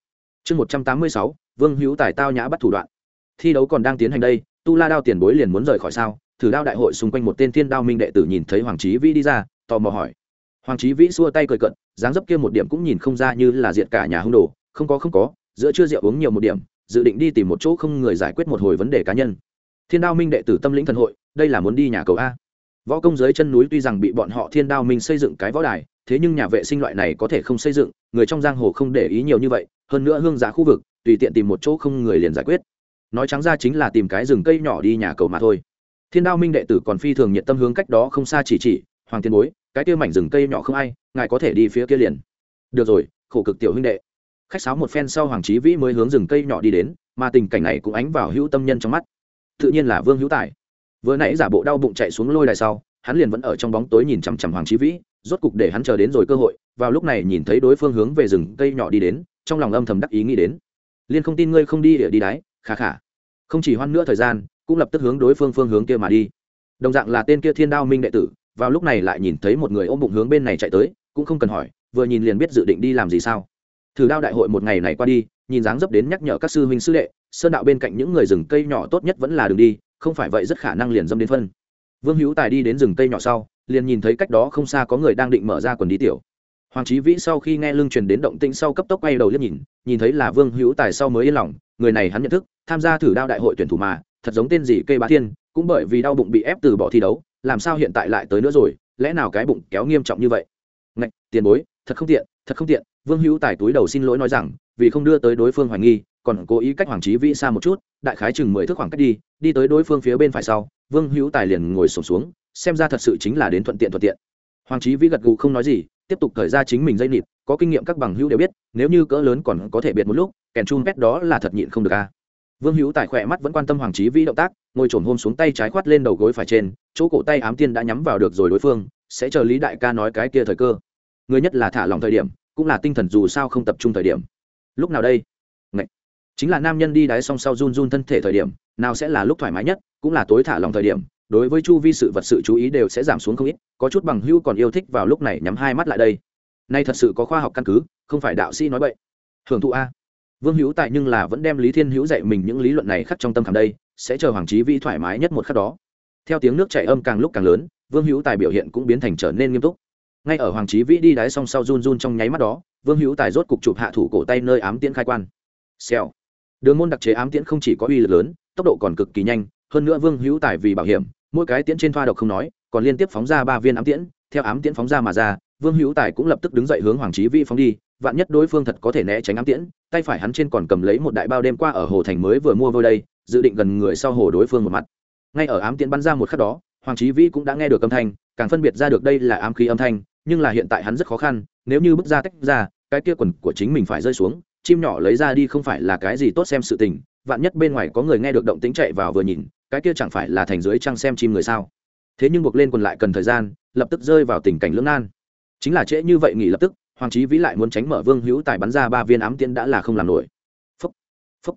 Chương một trăm tám mươi sáu, vương hữu tài tao nhã bắt thủ đoạn. Thi đấu còn đang tiến hành đây, tu la đao tiền bối liền muốn rời khỏi sao? Thử đao đại hội xung quanh một tên thiên đao minh đệ tử nhìn thấy hoàng trí vĩ đi ra tò mò hỏi. Hoàng trí vĩ xua tay cười cận dáng dấp kia một điểm cũng nhìn không ra như là diệt cả nhà hung đồ. Không có không có, giữa chưa rượu uống nhiều một điểm, dự định đi tìm một chỗ không người giải quyết một hồi vấn đề cá nhân. Thiên đao minh đệ tử tâm lĩnh thần hội, đây là muốn đi nhà cầu a. Võ công dưới chân núi tuy rằng bị bọn họ thiên đao minh xây dựng cái võ đài, thế nhưng nhà vệ sinh loại này có thể không xây dựng, người trong giang hồ không để ý nhiều như vậy, hơn nữa hương giá khu vực, tùy tiện tìm một chỗ không người liền giải quyết. Nói trắng ra chính là tìm cái rừng cây nhỏ đi nhà cầu mà thôi. Thiên đao minh đệ tử còn phi thường nhiệt tâm hướng cách đó không xa chỉ chỉ hoàng tiên bối, cái kia mảnh rừng cây nhỏ không ai, ngài có thể đi phía kia liền. Được rồi, khổ cực tiểu huynh đệ. Khách sáo một phen sau hoàng trí vĩ mới hướng rừng cây nhỏ đi đến, mà tình cảnh này cũng ánh vào hữu tâm nhân trong mắt. Tự nhiên là vương hữu tài. Vừa nãy giả bộ đau bụng chạy xuống lôi đài sau, hắn liền vẫn ở trong bóng tối nhìn chằm chằm hoàng trí vĩ, rốt cục để hắn chờ đến rồi cơ hội, vào lúc này nhìn thấy đối phương hướng về rừng cây nhỏ đi đến, trong lòng âm thầm đắc ý nghĩ đến. Liên không tin ngươi không đi địa đi đáy khà khả không chỉ hoan nữa thời gian, cũng lập tức hướng đối phương phương hướng kia mà đi. Đồng dạng là tên kia thiên đao minh đệ tử vào lúc này lại nhìn thấy một người ôm bụng hướng bên này chạy tới, cũng không cần hỏi, vừa nhìn liền biết dự định đi làm gì sao. Thử đao đại hội một ngày này qua đi, nhìn dáng dấp đến nhắc nhở các sư huynh sư đệ, sơn đạo bên cạnh những người rừng cây nhỏ tốt nhất vẫn là đường đi, không phải vậy rất khả năng liền dâm đến phân. Vương hữu tài đi đến rừng cây nhỏ sau, liền nhìn thấy cách đó không xa có người đang định mở ra quần đi tiểu. Hoàng trí vĩ sau khi nghe lưng truyền đến động tĩnh sau cấp tốc quay đầu liếc nhìn nhìn thấy là vương hữu tài sau mới yên lòng, người này hắn nhận thức, tham gia thử đao đại hội tuyển thủ mà, thật giống tên gì cây bá thiên, cũng bởi vì đau bụng bị ép từ bỏ thi đấu làm sao hiện tại lại tới nữa rồi, lẽ nào cái bụng kéo nghiêm trọng như vậy? Ngạch, tiền bối, thật không tiện, thật không tiện, vương hữu tài túi đầu xin lỗi nói rằng, vì không đưa tới đối phương hoài nghi, còn cố ý cách hoàng trí vĩ xa một chút, đại khái chừng mười thước khoảng cách đi đi tới đối phương phía bên phải sau, vương hữu tài liền ngồi sổm xuống, xem ra thật sự chính là đến thuận tiện thuận tiện. Hoàng trí vĩ gật gù không nói gì, tiếp tục thời ra chính mình dây nịt, có kinh nghiệm các bằng hữu đều biết, nếu như cỡ lớn còn có thể biệt một lúc, kèn chun pet đó là thật nhịn không được a vương hữu tài khỏe mắt vẫn quan tâm hoàng trí vĩ động tác, ngồi trồn hôm xuống tay trái khoát lên đầu gối phải trên, chỗ cổ tay ám tiên đã nhắm vào được rồi đối phương, sẽ chờ lý đại ca nói cái kia thời cơ. Người nhất là thả lòng thời điểm, cũng là tinh thần dù sao không tập trung thời điểm. Lúc nào đây? Ngậy. chính là nam nhân đi đáy song sau run run thân thể thời điểm, nào sẽ là lúc thoải mái nhất, cũng là tối thả lòng thời điểm. Đối với chu vi sự vật sự chú ý đều sẽ giảm xuống không ít, có chút bằng hưu còn yêu thích vào lúc này nhắm hai mắt lại đây. Nay thật sự có khoa học căn cứ, không phải đạo sĩ nói vậy hưởng thụ a vương hữu tại nhưng là vẫn đem lý thiên hữu dạy mình những lý luận này khắc trong tâm khảm đây, sẽ chờ hoàng trí vĩ thoải mái nhất một khắc đó. Theo tiếng nước chảy âm càng lúc càng lớn, vương hữu tài biểu hiện cũng biến thành trở nên nghiêm túc. Ngay ở hoàng trí vĩ đi đáy song sau run run trong nháy mắt đó, vương hữu tài rốt cục chụp hạ thủ cổ tay nơi ám tiễn khai quan. Xèo. Đường môn đặc chế ám tiễn không chỉ có uy lực lớn, tốc độ còn cực kỳ nhanh, hơn nữa vương hữu tài vì bảo hiểm, mỗi cái tiễn trên thoa độc không nói, còn liên tiếp phóng ra ba viên ám tiễn, theo ám tiễn phóng ra mà ra, vương hữu tài cũng lập tức đứng dậy hướng hoàng trí vĩ phóng đi vạn nhất đối phương thật có thể né tránh ám tiễn, tay phải hắn trên còn cầm lấy một đại bao đêm qua ở hồ thành mới vừa mua vôi đây, dự định gần người sau hồ đối phương một mặt. Ngay ở ám tiễn bắn ra một khắc đó, hoàng trí vĩ cũng đã nghe được âm thanh, càng phân biệt ra được đây là ám khí âm thanh, nhưng là hiện tại hắn rất khó khăn, nếu như bước ra tách ra, cái kia quần của chính mình phải rơi xuống, chim nhỏ lấy ra đi không phải là cái gì tốt xem sự tình, vạn nhất bên ngoài có người nghe được động tính chạy vào vừa nhìn, cái kia chẳng phải là thành dưới trăng xem chim người sao. Thế nhưng buộc lên quần lại cần thời gian, lập tức rơi vào tình cảnh lưỡng nan. Chính là trễ như vậy nghỉ lập tức hoàng trí vĩ lại muốn tránh mở vương hữu tài bắn ra ba viên ám tiễn đã là không làm nổi. Phúc phúc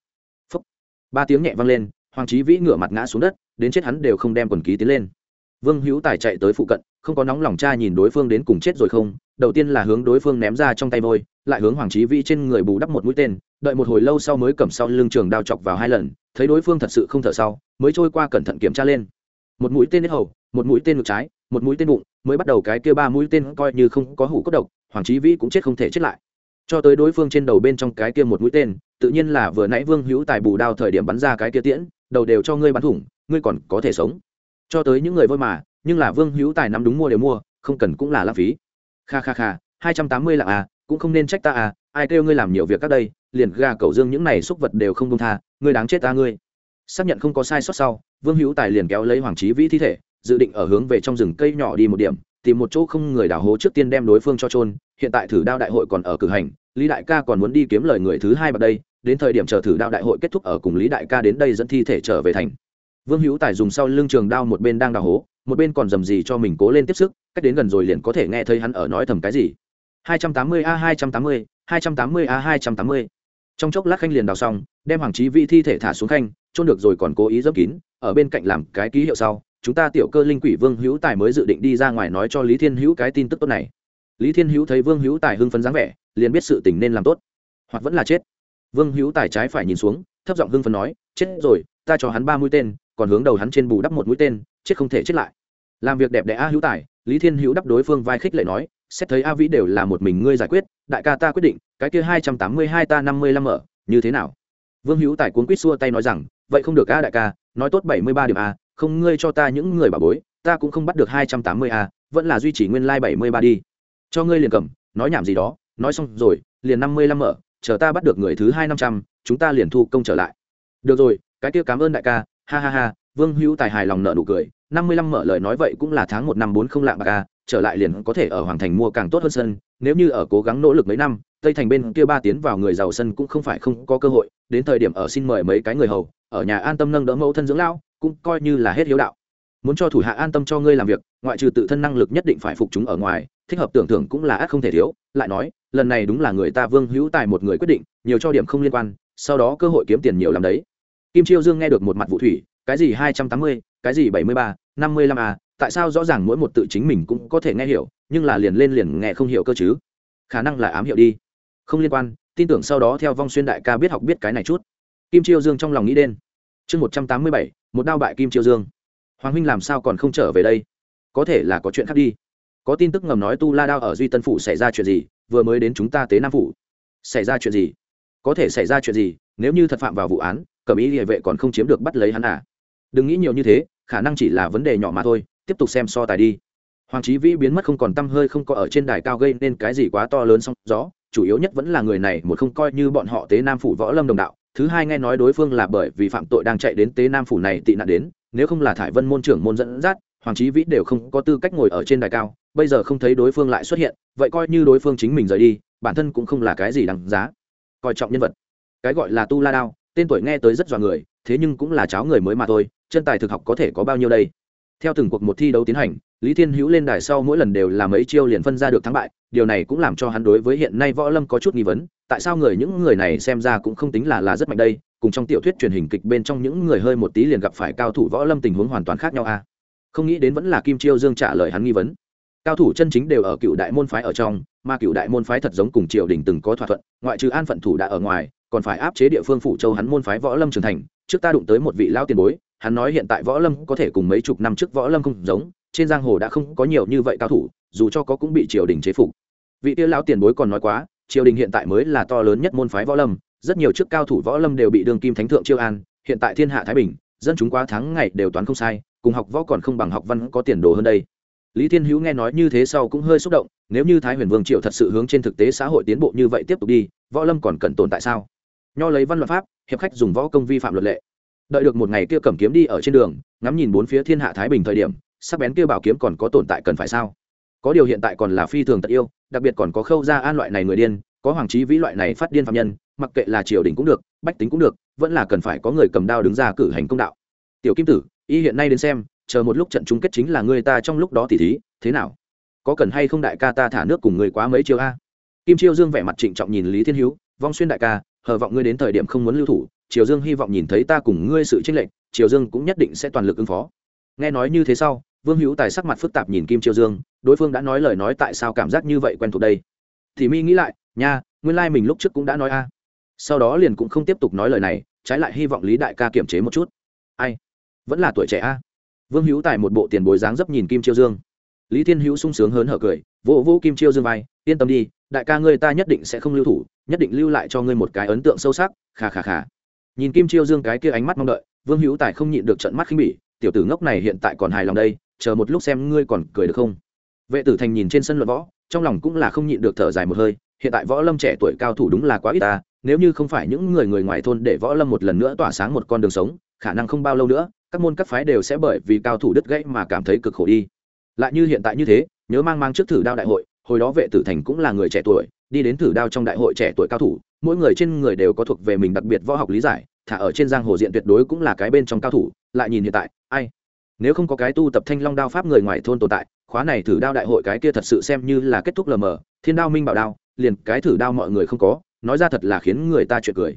phúc. Ba tiếng nhẹ vang lên, hoàng trí vĩ ngửa mặt ngã xuống đất, đến chết hắn đều không đem quần ký tiến lên. Vương hữu tài chạy tới phụ cận, không có nóng lòng cha nhìn đối phương đến cùng chết rồi không, đầu tiên là hướng đối phương ném ra trong tay vôi, lại hướng hoàng trí vĩ trên người bù đắp một mũi tên, đợi một hồi lâu sau mới cầm sau lưng trường đao chọc vào hai lần, thấy đối phương thật sự không thở sau, mới trôi qua cẩn thận kiểm tra lên. Một mũi tên hết hầu một mũi tên ngực trái, một mũi tên bụng, mới bắt đầu cái kia ba mũi tên coi như không có hủ cốt độc, hoàng trí vĩ cũng chết không thể chết lại. Cho tới đối phương trên đầu bên trong cái kia một mũi tên, tự nhiên là vừa nãy vương hữu tài bù đao thời điểm bắn ra cái kia tiễn, đầu đều cho ngươi bắn thủng, ngươi còn có thể sống. Cho tới những người vôi mà, nhưng là vương hữu tài nắm đúng mua đều mua, không cần cũng là lãng phí. Kha kha kha, hai trăm tám mươi lạng à cũng không nên trách ta à ai kêu ngươi làm nhiều việc các đây, liền gà cậu dương những này xúc vật đều không công tha, ngươi đáng chết ta ngươi. Xác nhận không có sai sót sau, vương hữu tài liền kéo lấy hoàng trí vĩ thi thể dự định ở hướng về trong rừng cây nhỏ đi một điểm tìm một chỗ không người đào hố trước tiên đem đối phương cho trôn hiện tại thử đao đại hội còn ở cử hành lý đại ca còn muốn đi kiếm lời người thứ hai vào đây đến thời điểm chờ thử đao đại hội kết thúc ở cùng lý đại ca đến đây dẫn thi thể trở về thành. Vương hữu tài dùng sau lưng trường đao một bên đang đào hố một bên còn dầm gì cho mình cố lên tiếp sức cách đến gần rồi liền có thể nghe thấy hắn ở nói thầm cái gì. 280 a 280, 280 a 280. trong chốc lát khanh liền đào xong đem hoàng trí vị thi thể thả xuống khanh trôn được rồi còn cố ý dấp kín ở bên cạnh làm cái ký hiệu sau chúng ta tiểu cơ linh quỷ vương hữu tài mới dự định đi ra ngoài nói cho lý thiên hữu cái tin tức tốt này. Lý thiên hữu thấy vương hữu tài hưng phấn dáng vẻ, liền biết sự tình nên làm tốt. Hoặc vẫn là chết. Vương hữu tài trái phải nhìn xuống, thấp giọng hưng phấn nói, chết rồi, ta cho hắn ba mũi tên, còn hướng đầu hắn trên bù đắp một mũi tên, chết không thể chết lại. Làm việc đẹp đẽ a hữu tài, lý thiên hữu đắp đối phương vai khích lệ nói, xét thấy a vĩ đều là một mình ngươi giải quyết, đại ca ta quyết định, cái kia hai trăm tám mươi hai ta năm mươi lăm ở, như thế nào? Vương hữu tài cuốn quýt xua tay nói rằng, vậy không được a đại ca, nói tốt bảy mươi ba điểm a không ngươi cho ta những người bà bối, ta cũng không bắt được hai trăm tám mươi a, vẫn là duy trì nguyên lai bảy mươi ba đi. Cho ngươi liền cầm, nói nhảm gì đó, nói xong rồi, liền năm mươi lăm mở, chờ ta bắt được người thứ hai năm trăm, chúng ta liền thu công trở lại. Được rồi, cái kia cảm ơn đại ca, ha ha ha, vương hữu tài hài lòng nợ nụ cười, năm mươi lăm mở lời nói vậy cũng là tháng một năm bốn không lạng bạc a, trở lại liền có thể ở hoàng thành mua càng tốt hơn sân nếu như ở cố gắng nỗ lực mấy năm, tây thành bên kia ba tiến vào người giàu sân cũng không phải không có cơ hội, đến thời điểm ở xin mời mấy cái người hầu, ở nhà an tâm nâng đỡ mẫu thân dưỡng lão, cũng coi như là hết hiếu đạo. Muốn cho thủ hạ an tâm cho ngươi làm việc, ngoại trừ tự thân năng lực nhất định phải phục chúng ở ngoài, thích hợp tưởng thưởng cũng là ác không thể thiếu, lại nói, lần này đúng là người ta vương hữu tài một người quyết định, nhiều cho điểm không liên quan, sau đó cơ hội kiếm tiền nhiều làm đấy. Kim chiêu dương nghe được một mặt vụ thủy, cái gì hai trăm tám mươi, cái gì bảy mươi ba, năm mươi lăm a tại sao rõ ràng mỗi một tự chính mình cũng có thể nghe hiểu, nhưng là liền lên liền nghe không hiểu cơ chứ? Khả năng là ám hiệu đi. Không liên quan, tin tưởng sau đó theo vong xuyên đại ca biết học biết cái này chút. Kim chiêu dương trong lòng nghĩ đen chương một trăm tám mươi bảy, một đao bại kim chiêu dương. Hoàng huynh làm sao còn không trở về đây? Có thể là có chuyện khác đi. Có tin tức ngầm nói tu la đao ở duy tân phủ xảy ra chuyện gì, vừa mới đến chúng ta tế nam phủ. Xảy ra chuyện gì? Có thể xảy ra chuyện gì, nếu như thật phạm vào vụ án cẩm ý địa vệ còn không chiếm được bắt lấy hắn à? Đừng nghĩ nhiều như thế, khả năng chỉ là vấn đề nhỏ mà thôi tiếp tục xem so tài đi. Hoàng trí vĩ biến mất không còn t hơi không có ở trên đài cao gây nên cái gì quá to lớn song gió, chủ yếu nhất vẫn là người này, một không coi như bọn họ tế nam phủ võ lâm đồng đạo. Thứ hai nghe nói đối phương là bởi vì phạm tội đang chạy đến tế nam phủ này tị nạn đến, nếu không là thải vân môn trưởng môn dẫn dắt, hoàng trí vĩ đều không có tư cách ngồi ở trên đài cao, bây giờ không thấy đối phương lại xuất hiện, vậy coi như đối phương chính mình rời đi, bản thân cũng không là cái gì đáng giá. Coi trọng nhân vật. Cái gọi là tu la đao, tên tuổi nghe tới rất dọa người, thế nhưng cũng là cháu người mới mà thôi, chân tài thực học có thể có bao nhiêu đây? Theo từng cuộc một thi đấu tiến hành, lý thiên hữu lên đài sau mỗi lần đều là mấy chiêu liền phân ra được thắng bại, điều này cũng làm cho hắn đối với hiện nay võ lâm có chút nghi vấn, tại sao người những người này xem ra cũng không tính là là rất mạnh đây, cùng trong tiểu thuyết truyền hình kịch bên trong những người hơi một tí liền gặp phải cao thủ võ lâm tình huống hoàn toàn khác nhau a à? không nghĩ đến vẫn là kim chiêu dương trả lời hắn nghi vấn cao thủ chân chính đều ở cựu đại môn phái ở trong, mà cựu đại môn phái thật giống cùng triều đình từng có thỏa thuận, ngoại trừ an phận thủ đã ở ngoài, còn phải áp chế địa phương phủ châu hắn môn phái võ lâm trưởng thành, trước ta đụng tới một vị lao tiền bối hắn nói hiện tại võ lâm có thể cùng mấy chục năm trước võ lâm không giống, trên giang hồ đã không có nhiều như vậy cao thủ, dù cho có cũng bị triều đình chế phục. Vị tiêu lão tiền bối còn nói quá, triều đình hiện tại mới là to lớn nhất môn phái võ lâm, rất nhiều chức cao thủ võ lâm đều bị đường kim thánh thượng chiêu an, hiện tại thiên hạ thái bình, dân chúng quá tháng ngày đều toán không sai, cùng học võ còn không bằng học văn có tiền đồ hơn đây. Lý thiên hữu nghe nói như thế sau cũng hơi xúc động, nếu như thái huyền vương triệu thật sự hướng trên thực tế xã hội tiến bộ như vậy tiếp tục đi, võ lâm còn cần tồn tại sao? Nho lấy văn luật pháp, hiệp khách dùng võ công vi phạm luật lệ đợi được một ngày kia cầm kiếm đi ở trên đường, ngắm nhìn bốn phía thiên hạ thái bình thời điểm, sắc bén kia bảo kiếm còn có tồn tại cần phải sao? Có điều hiện tại còn là phi thường tật yêu, đặc biệt còn có khâu ra an loại này người điên, có hoàng trí vĩ loại này phát điên phạm nhân, mặc kệ là triều đình cũng được, bách tính cũng được, vẫn là cần phải có người cầm đao đứng ra cử hành công đạo. Tiểu kim tử, y hiện nay đến xem, chờ một lúc trận chung kết chính là người ta trong lúc đó tỉ thí, thế nào? Có cần hay không đại ca ta thả nước cùng người quá mấy chiêu a? Kim chiêu dương vẻ mặt trịnh trọng nhìn lý thiên hữu vong xuyên đại ca, hờ vọng ngươi đến thời điểm không muốn lưu thủ triều dương hy vọng nhìn thấy ta cùng ngươi sự tranh lệch, triều dương cũng nhất định sẽ toàn lực ứng phó. Nghe nói như thế sau, vương hữu tài sắc mặt phức tạp nhìn kim triều dương, đối phương đã nói lời nói tại sao cảm giác như vậy quen thuộc đây? Thì mi nghĩ lại, nha, nguyên lai、like、mình lúc trước cũng đã nói a. Sau đó liền cũng không tiếp tục nói lời này, trái lại hy vọng lý đại ca kiểm chế một chút. Ai? Vẫn là tuổi trẻ a. Vương hữu tài một bộ tiền bồi dáng dấp nhìn kim chiêu dương. Lý thiên hữu sung sướng hớn hở cười vỗ vỗ kim chiêu dương vai, yên tâm đi, đại ca ngươi ta nhất định sẽ không lưu thủ, nhất định lưu lại cho ngươi một cái ấn tượng sâu sắc khà khà khà nhìn kim chiêu dương cái kia ánh mắt mong đợi, vương hữu tài không nhịn được trận mắt khinh bỉ, tiểu tử ngốc này hiện tại còn hài lòng đây, chờ một lúc xem ngươi còn cười được không. Vệ tử thành nhìn trên sân luận võ, trong lòng cũng là không nhịn được thở dài một hơi, hiện tại võ lâm trẻ tuổi cao thủ đúng là quá ít ta, nếu như không phải những người người ngoài thôn để võ lâm một lần nữa tỏa sáng một con đường sống, khả năng không bao lâu nữa, các môn các phái đều sẽ bởi vì cao thủ đứt gãy mà cảm thấy cực khổ đi. Lại như hiện tại như thế, nhớ mang mang trước thử đao đại hội, hồi đó vệ tử thành cũng là người trẻ tuổi, đi đến thử đao trong đại hội trẻ tuổi cao thủ mỗi người trên người đều có thuộc về mình đặc biệt võ học lý giải, thả ở trên giang hồ diện tuyệt đối cũng là cái bên trong cao thủ, lại nhìn hiện tại, ai? Nếu không có cái tu tập thanh long đao pháp người ngoài thôn tồn tại, khóa này thử đao đại hội cái kia thật sự xem như là kết thúc lờ mờ, thiên đao minh bảo đao, liền cái thử đao mọi người không có, nói ra thật là khiến người ta chuyện cười.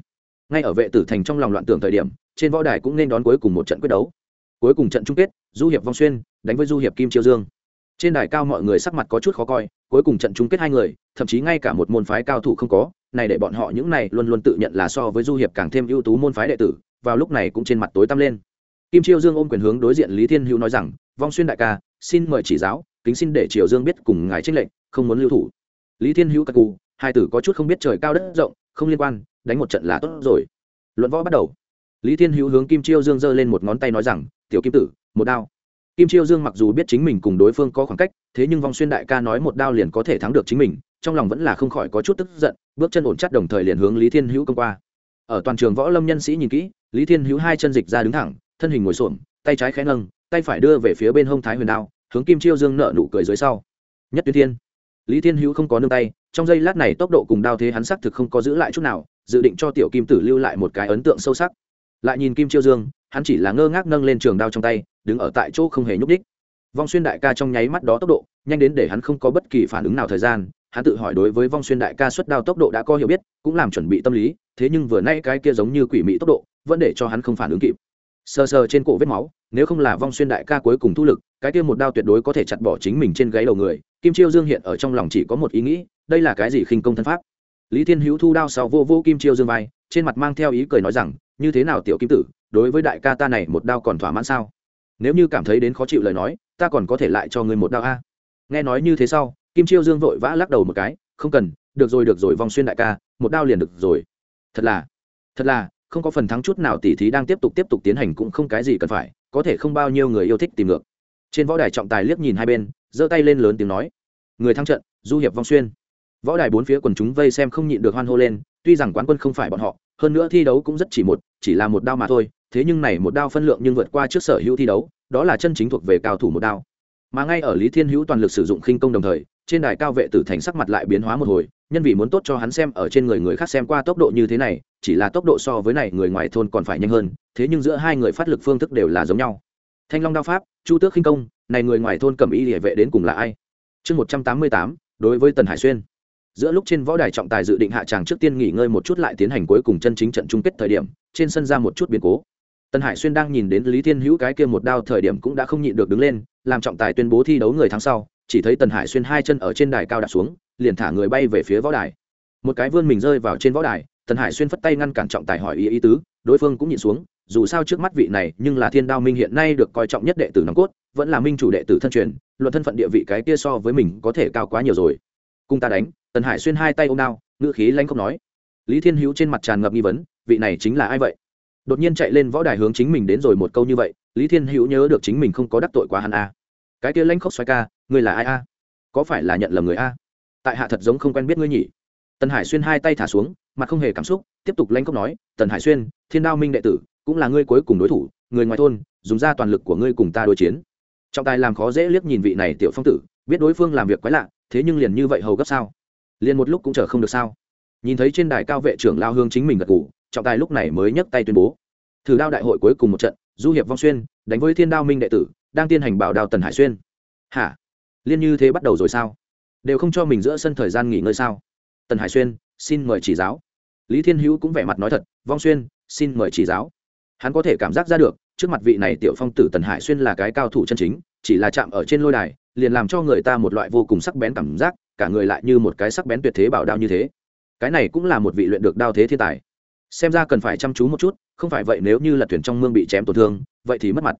Ngay ở vệ tử thành trong lòng loạn tưởng thời điểm, trên võ đài cũng nên đón cuối cùng một trận quyết đấu. Cuối cùng trận chung kết, du hiệp vong xuyên đánh với du hiệp kim chiêu dương. Trên đài cao mọi người sắc mặt có chút khó coi cuối cùng trận chung kết hai người, thậm chí ngay cả một môn phái cao thủ không có, này để bọn họ những này luôn luôn tự nhận là so với du hiệp càng thêm ưu tú môn phái đệ tử, vào lúc này cũng trên mặt tối tăm lên. Kim chiêu dương ôm quyền hướng đối diện lý thiên hữu nói rằng, vong xuyên đại ca, xin mời chỉ giáo, kính xin để triều dương biết cùng ngài trách lệnh không muốn lưu thủ. Lý thiên hữu cắt cụ hai tử có chút không biết trời cao đất rộng, không liên quan, đánh một trận là tốt rồi. Luận võ bắt đầu. Lý thiên hữu hướng kim chiêu dương giơ lên một ngón tay nói rằng, tiểu kim tử, một đao kim chiêu dương mặc dù biết chính mình cùng đối phương có khoảng cách, thế nhưng vong xuyên đại ca nói một đao liền có thể thắng được chính mình, trong lòng vẫn là không khỏi có chút tức giận, bước chân ổn chắc đồng thời liền hướng lý thiên hữu công qua. Ở toàn trường võ lâm nhân sĩ nhìn kỹ, lý thiên hữu hai chân dịch ra đứng thẳng, thân hình ngồi xổm, tay trái khẽ nâng, tay phải đưa về phía bên hông thái huyền đao, hướng kim chiêu dương nợ nụ cười dưới sau. Nhất tuyến thiên. Lý thiên hữu không có nương tay, trong giây lát này tốc độ cùng đao thế hắn sắc thực không có giữ lại chút nào, dự định cho tiểu kim tử lưu lại một cái ấn tượng sâu sắc. Lại nhìn kim chiêu dương hắn chỉ là ngơ ngác nâng lên trường đao trong tay, đứng ở tại chỗ không hề nhúc đích vong xuyên đại ca trong nháy mắt đó tốc độ, nhanh đến để hắn không có bất kỳ phản ứng nào thời gian, hắn tự hỏi đối với vong xuyên đại ca xuất đao tốc độ đã có hiểu biết, cũng làm chuẩn bị tâm lý, thế nhưng vừa nay cái kia giống như quỷ mị tốc độ, vẫn để cho hắn không phản ứng kịp. Sờ sờ trên cổ vết máu, nếu không là vong xuyên đại ca cuối cùng thu lực, cái kia một đao tuyệt đối có thể chặt bỏ chính mình trên gáy đầu người. Kim chiêu dương hiện ở trong lòng chỉ có một ý nghĩ, đây là cái gì khinh công thân pháp? Lý thiên hữu thu đao sau vô vô kim chiêu dương vai, trên mặt mang theo ý cười nói rằng như thế nào tiểu kim tử, đối với đại ca ta này một đao còn thỏa mãn sao? Nếu như cảm thấy đến khó chịu lời nói, ta còn có thể lại cho ngươi một đao a. Nghe nói như thế sau, kim chiêu dương vội vã lắc đầu một cái, không cần, được rồi được rồi, vòng xuyên đại ca, một đao liền được rồi. Thật là thật là, không có phần thắng chút nào tỉ thí đang tiếp tục tiếp tục tiến hành cũng không cái gì cần phải, có thể không bao nhiêu người yêu thích tìm ngược. Trên võ đài trọng tài liếc nhìn hai bên, giơ tay lên lớn tiếng nói, người thắng trận, du hiệp vong xuyên. Võ đài bốn phía quần chúng vây xem không nhịn được hoan hô lên, tuy rằng quán quân không phải bọn họ hơn nữa thi đấu cũng rất chỉ một, chỉ là một đao mà thôi, thế nhưng này một đao phân lượng nhưng vượt qua trước sở hữu thi đấu, đó là chân chính thuộc về cao thủ một đao. Mà ngay ở lý thiên hữu toàn lực sử dụng khinh công đồng thời, trên đài cao vệ tử thành sắc mặt lại biến hóa một hồi, nhân vì muốn tốt cho hắn xem ở trên người người khác xem qua tốc độ như thế này, chỉ là tốc độ so với này người ngoài thôn còn phải nhanh hơn, thế nhưng giữa hai người phát lực phương thức đều là giống nhau. Thanh long đao pháp, chu tước khinh công, này người ngoài thôn cầm y địa vệ đến cùng là ai? Chương một trăm tám mươi tám, đối với tần hải xuyên giữa lúc trên võ đài trọng tài dự định hạ tràng trước tiên nghỉ ngơi một chút lại tiến hành cuối cùng chân chính trận chung kết thời điểm, trên sân ra một chút biến cố. Tần hải xuyên đang nhìn đến lý thiên hữu cái kia một đao thời điểm cũng đã không nhịn được đứng lên, làm trọng tài tuyên bố thi đấu người tháng sau, chỉ thấy tần hải xuyên hai chân ở trên đài cao đặt xuống, liền thả người bay về phía võ đài. Một cái vươn mình rơi vào trên võ đài tần hải xuyên phất tay ngăn cản trọng tài hỏi ý ý tứ, đối phương cũng nhịn xuống, dù sao trước mắt vị này, nhưng là thiên đao minh hiện nay được coi trọng nhất đệ tử nòng cốt, vẫn là minh chủ đệ tử thân truyền, luận thân phận địa vị cái kia so với mình có thể cao quá nhiều rồi cùng ta đánh, tần hải xuyên hai tay ôm đao, ngữ khí lanh không nói. Lý thiên hữu trên mặt tràn ngập nghi vấn, vị này chính là ai vậy? Đột nhiên chạy lên võ đài hướng chính mình đến rồi một câu như vậy, lý thiên hữu nhớ được chính mình không có đắc tội quá hắn a. Cái kia lanh khóc xoay ca, ngươi là ai a? Có phải là nhận lầm người a? Tại hạ thật giống không quen biết ngươi nhỉ? Tần hải xuyên hai tay thả xuống, mặt không hề cảm xúc, tiếp tục lanh khóc nói, tần hải xuyên, thiên đao minh đệ tử, cũng là ngươi cuối cùng đối thủ, người ngoài thôn, dùng ra toàn lực của ngươi cùng ta đối chiến. Trọng tài làm khó dễ liếc nhìn vị này tiểu phong tử, biết đối phương làm việc quái lạ thế nhưng liền như vậy hầu gấp sao? Liền một lúc cũng chờ không được sao? Nhìn thấy trên đài cao vệ trưởng lao hương chính mình gật ngủ trọng tài lúc này mới nhấc tay tuyên bố. Thử đao đại hội cuối cùng một trận, du hiệp vong xuyên đánh với thiên đao minh đệ tử, đang tiến hành bảo đào tần hải xuyên. Hả? Liên như thế bắt đầu rồi sao? Đều không cho mình giữa sân thời gian nghỉ ngơi sao? Tần hải xuyên, xin mời chỉ giáo. Lý thiên hữu cũng vẻ mặt nói thật, vong xuyên, xin mời chỉ giáo. Hắn có thể cảm giác ra được, trước mặt vị này tiểu phong tử tần hải xuyên là cái cao thủ chân chính chỉ là chạm ở trên lôi đài, liền làm cho người ta một loại vô cùng sắc bén cảm giác, cả người lại như một cái sắc bén tuyệt thế bảo đao như thế. Cái này cũng là một vị luyện được đao thế thiên tài. Xem ra cần phải chăm chú một chút, không phải vậy nếu như là tuyển trong mương bị chém tổn thương, vậy thì mất mặt.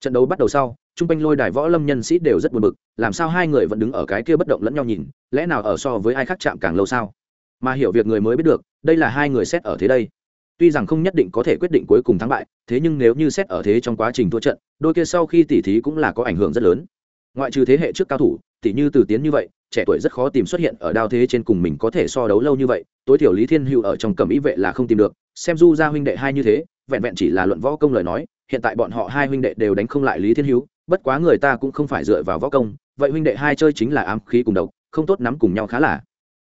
Trận đấu bắt đầu sau, trung quanh lôi đài võ lâm nhân sĩ đều rất buồn bực, làm sao hai người vẫn đứng ở cái kia bất động lẫn nhau nhìn, lẽ nào ở so với ai khác chạm càng lâu sao? Mà hiểu việc người mới biết được, đây là hai người xét ở thế đây tuy rằng không nhất định có thể quyết định cuối cùng thắng bại, thế nhưng nếu như xét ở thế trong quá trình thua trận, đôi kia sau khi tỉ thí cũng là có ảnh hưởng rất lớn. Ngoại trừ thế hệ trước cao thủ, tỉ như từ tiến như vậy, trẻ tuổi rất khó tìm xuất hiện ở đao thế trên cùng mình có thể so đấu lâu như vậy, tối thiểu lý thiên hữu ở trong cẩm ý vệ là không tìm được, xem du ra huynh đệ hai như thế, vẹn vẹn chỉ là luận võ công lời nói, hiện tại bọn họ hai huynh đệ đều đánh không lại lý thiên hữu bất quá người ta cũng không phải dựa vào võ công, vậy huynh đệ hai chơi chính là ám khí cùng độc, không tốt nắm cùng nhau khá là.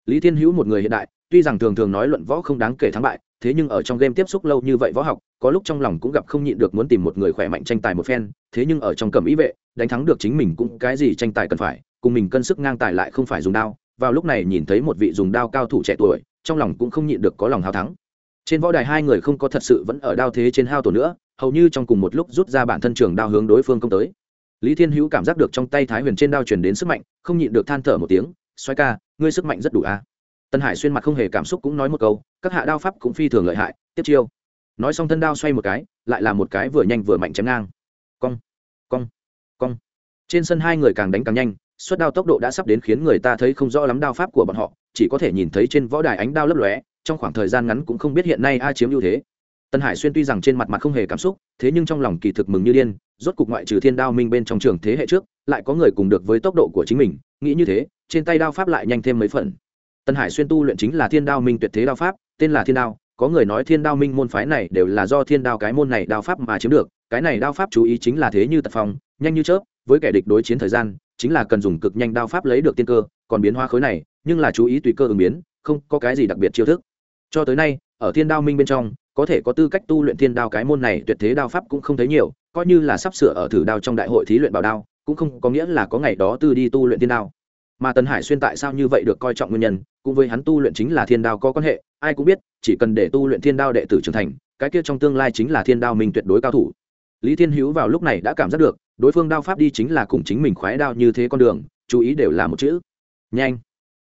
Lý thiên hữu một người hiện đại tuy rằng thường thường nói luận võ không đáng kể thắng bại, thế nhưng ở trong game tiếp xúc lâu như vậy võ học, có lúc trong lòng cũng gặp không nhịn được muốn tìm một người khỏe mạnh tranh tài một phen, thế nhưng ở trong cầm ý vệ, đánh thắng được chính mình cũng cái gì tranh tài cần phải, cùng mình cân sức ngang tài lại không phải dùng đao, vào lúc này nhìn thấy một vị dùng đao cao thủ trẻ tuổi, trong lòng cũng không nhịn được có lòng hào thắng trên võ đài hai người không có thật sự vẫn ở đao thế trên hao tổ nữa, hầu như trong cùng một lúc rút ra bản thân trường đao hướng đối phương công tới lý thiên hữu cảm giác được trong tay thái huyền trên đao truyền đến sức mạnh, không nhịn được than thở một tiếng xoay ca, ngươi sức mạnh rất đủ a à? Tân hải xuyên mặt không hề cảm xúc cũng nói một câu, các hạ đao pháp cũng phi thường lợi hại, tiếp chiêu. Nói xong thân đao xoay một cái, lại là một cái vừa nhanh vừa mạnh chém ngang. Cong cong cong. Trên sân hai người càng đánh càng nhanh, suất đao tốc độ đã sắp đến khiến người ta thấy không rõ lắm đao pháp của bọn họ, chỉ có thể nhìn thấy trên võ đài ánh đao lấp lóe, trong khoảng thời gian ngắn cũng không biết hiện nay ai chiếm ưu thế. Tân hải xuyên tuy rằng trên mặt mặt không hề cảm xúc, thế nhưng trong lòng kỳ thực mừng như điên, rốt cục ngoại trừ thiên đao minh bên trong trường thế hệ trước, lại có người cùng được với tốc độ của chính mình, nghĩ như thế, trên tay đao pháp lại nhanh thêm mấy phần tân hải xuyên tu luyện chính là thiên đao minh tuyệt thế đao pháp, tên là thiên đao, có người nói thiên đao minh môn phái này đều là do thiên đao cái môn này đao pháp mà chiếm được, cái này đao pháp chú ý chính là thế như tật phong, nhanh như chớp, với kẻ địch đối chiến thời gian, chính là cần dùng cực nhanh đao pháp lấy được tiên cơ, còn biến hóa khối này, nhưng là chú ý tùy cơ ứng biến, không có cái gì đặc biệt chiêu thức. Cho tới nay, ở thiên đao minh bên trong, có thể có tư cách tu luyện thiên đao cái môn này tuyệt thế đao pháp cũng không thấy nhiều, coi như là sắp sửa ở thử đao trong đại hội thí luyện bảo đao, cũng không có nghĩa là có ngày đó tư đi tu luyện thiên đao mà tần hải xuyên tại sao như vậy được coi trọng nguyên nhân, cũng với hắn tu luyện chính là thiên đao có quan hệ, ai cũng biết, chỉ cần để tu luyện thiên đao đệ tử trưởng thành, cái kia trong tương lai chính là thiên đao minh tuyệt đối cao thủ. Lý thiên hữu vào lúc này đã cảm giác được, đối phương đao pháp đi chính là cùng chính mình khoái đao như thế con đường, chú ý đều là một chữ. Nhanh!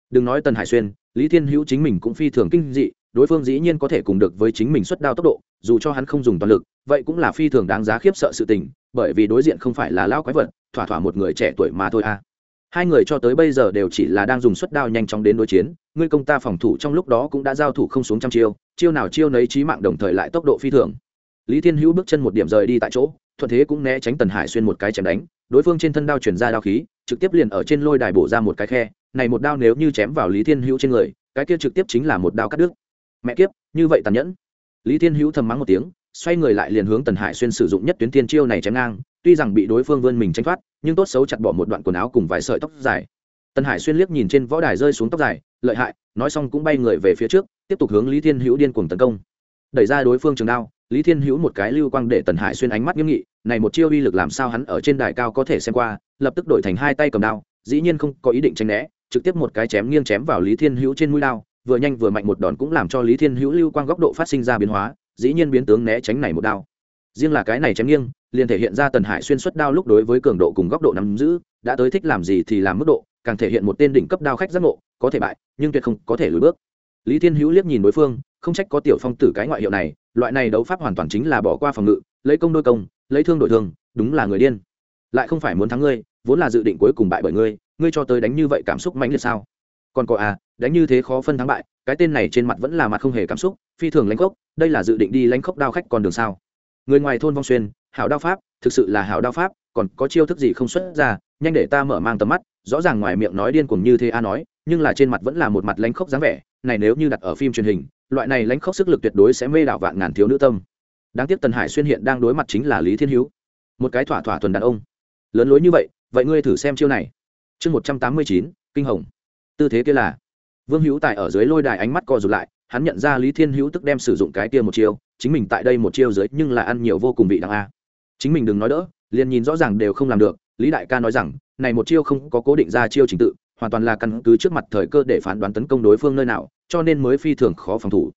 Đừng nói tần hải xuyên, lý thiên hữu chính mình cũng phi thường kinh dị, đối phương dĩ nhiên có thể cùng được với chính mình xuất đao tốc độ, dù cho hắn không dùng toàn lực, vậy cũng là phi thường đáng giá khiếp sợ sự tình, bởi vì đối diện không phải là lão quái vật, thỏa thỏa một người trẻ tuổi mà thôi à hai người cho tới bây giờ đều chỉ là đang dùng suất đao nhanh chóng đến đối chiến, ngươi công ta phòng thủ trong lúc đó cũng đã giao thủ không xuống trăm chiêu chiêu nào chiêu nấy trí mạng đồng thời lại tốc độ phi thường. Lý thiên hữu bước chân một điểm rời đi tại chỗ, thuận thế cũng né tránh tần hải xuyên một cái chém đánh, đối phương trên thân đao chuyển ra đao khí, trực tiếp liền ở trên lôi đài bổ ra một cái khe, này một đao nếu như chém vào lý thiên hữu trên người, cái kia trực tiếp chính là một đao cắt đứt. Mẹ kiếp, như vậy tàn nhẫn. Lý thiên hữu thầm mắng một tiếng xoay người lại liền hướng tần hải xuyên sử dụng nhất tuyến tiên chiêu này chém ngang, tuy rằng bị đối phương vươn mình tranh thoát, nhưng tốt xấu chặt bỏ một đoạn quần áo cùng vài sợi tóc dài. Tần hải xuyên liếc nhìn trên võ đài rơi xuống tóc dài, lợi hại, nói xong cũng bay người về phía trước, tiếp tục hướng lý thiên hữu điên cuồng tấn công. Đẩy ra đối phương trường đao, lý thiên hữu một cái lưu quang để tần hải xuyên ánh mắt nghiêm nghị, này một chiêu uy lực làm sao hắn ở trên đài cao có thể xem qua? Lập tức đổi thành hai tay cầm đao, dĩ nhiên không có ý định tránh né, trực tiếp một cái chém nghiêng chém vào lý thiên hữu trên mũi đao, vừa nhanh vừa mạnh một đòn cũng làm cho lý thiên hữu lưu quang góc độ phát sinh ra biến hóa dĩ nhiên biến tướng né tránh này một đao. Riêng là cái này chém nghiêng, liền thể hiện ra tần hải xuyên xuất đao lúc đối với cường độ cùng góc độ nắm giữ, đã tới thích làm gì thì làm mức độ, càng thể hiện một tên đỉnh cấp đao khách giác ngộ, có thể bại, nhưng tuyệt không có thể lùi bước. Lý thiên hữu liếc nhìn đối phương, không trách có tiểu phong tử cái ngoại hiệu này, loại này đấu pháp hoàn toàn chính là bỏ qua phòng ngự, lấy công đôi công, lấy thương đổi thương, đúng là người điên. Lại không phải muốn thắng ngươi, vốn là dự định cuối cùng bại bởi ngươi ngươi cho tới đánh như vậy cảm xúc mãnh liệt sao? Còn có à đánh như thế khó phân thắng bại, cái tên này trên mặt vẫn là mặt không hề cảm xúc, phi thường lãnh khốc, đây là dự định đi lãnh khốc đao khách còn đường sao? Người ngoài thôn vong xuyên, hảo đao pháp, thực sự là hảo đao pháp, còn có chiêu thức gì không xuất ra, nhanh để ta mở mang tầm mắt, rõ ràng ngoài miệng nói điên cuồng như thế a nói, nhưng là trên mặt vẫn là một mặt lãnh khốc dáng vẻ, này nếu như đặt ở phim truyền hình, loại này lãnh khốc sức lực tuyệt đối sẽ mê đảo vạn ngàn thiếu nữ tâm. Đáng tiếc tần hải xuyên hiện đang đối mặt chính là lý thiên hữu. Một cái thỏa thỏa thuần đàn ông. Lớn lối như vậy vậy ngươi thử xem chiêu này. Chương một trăm tám mươi chín, kinh hồng. Tư thế kia là vương hữu tài ở dưới lôi đài ánh mắt co rụt lại, hắn nhận ra lý thiên hữu tức đem sử dụng cái kia một chiêu, chính mình tại đây một chiêu dưới nhưng là ăn nhiều vô cùng vị đằng a. Chính mình đừng nói đỡ, liền nhìn rõ ràng đều không làm được, lý đại ca nói rằng, này một chiêu không có cố định ra chiêu trình tự, hoàn toàn là căn cứ trước mặt thời cơ để phán đoán tấn công đối phương nơi nào, cho nên mới phi thường khó phòng thủ.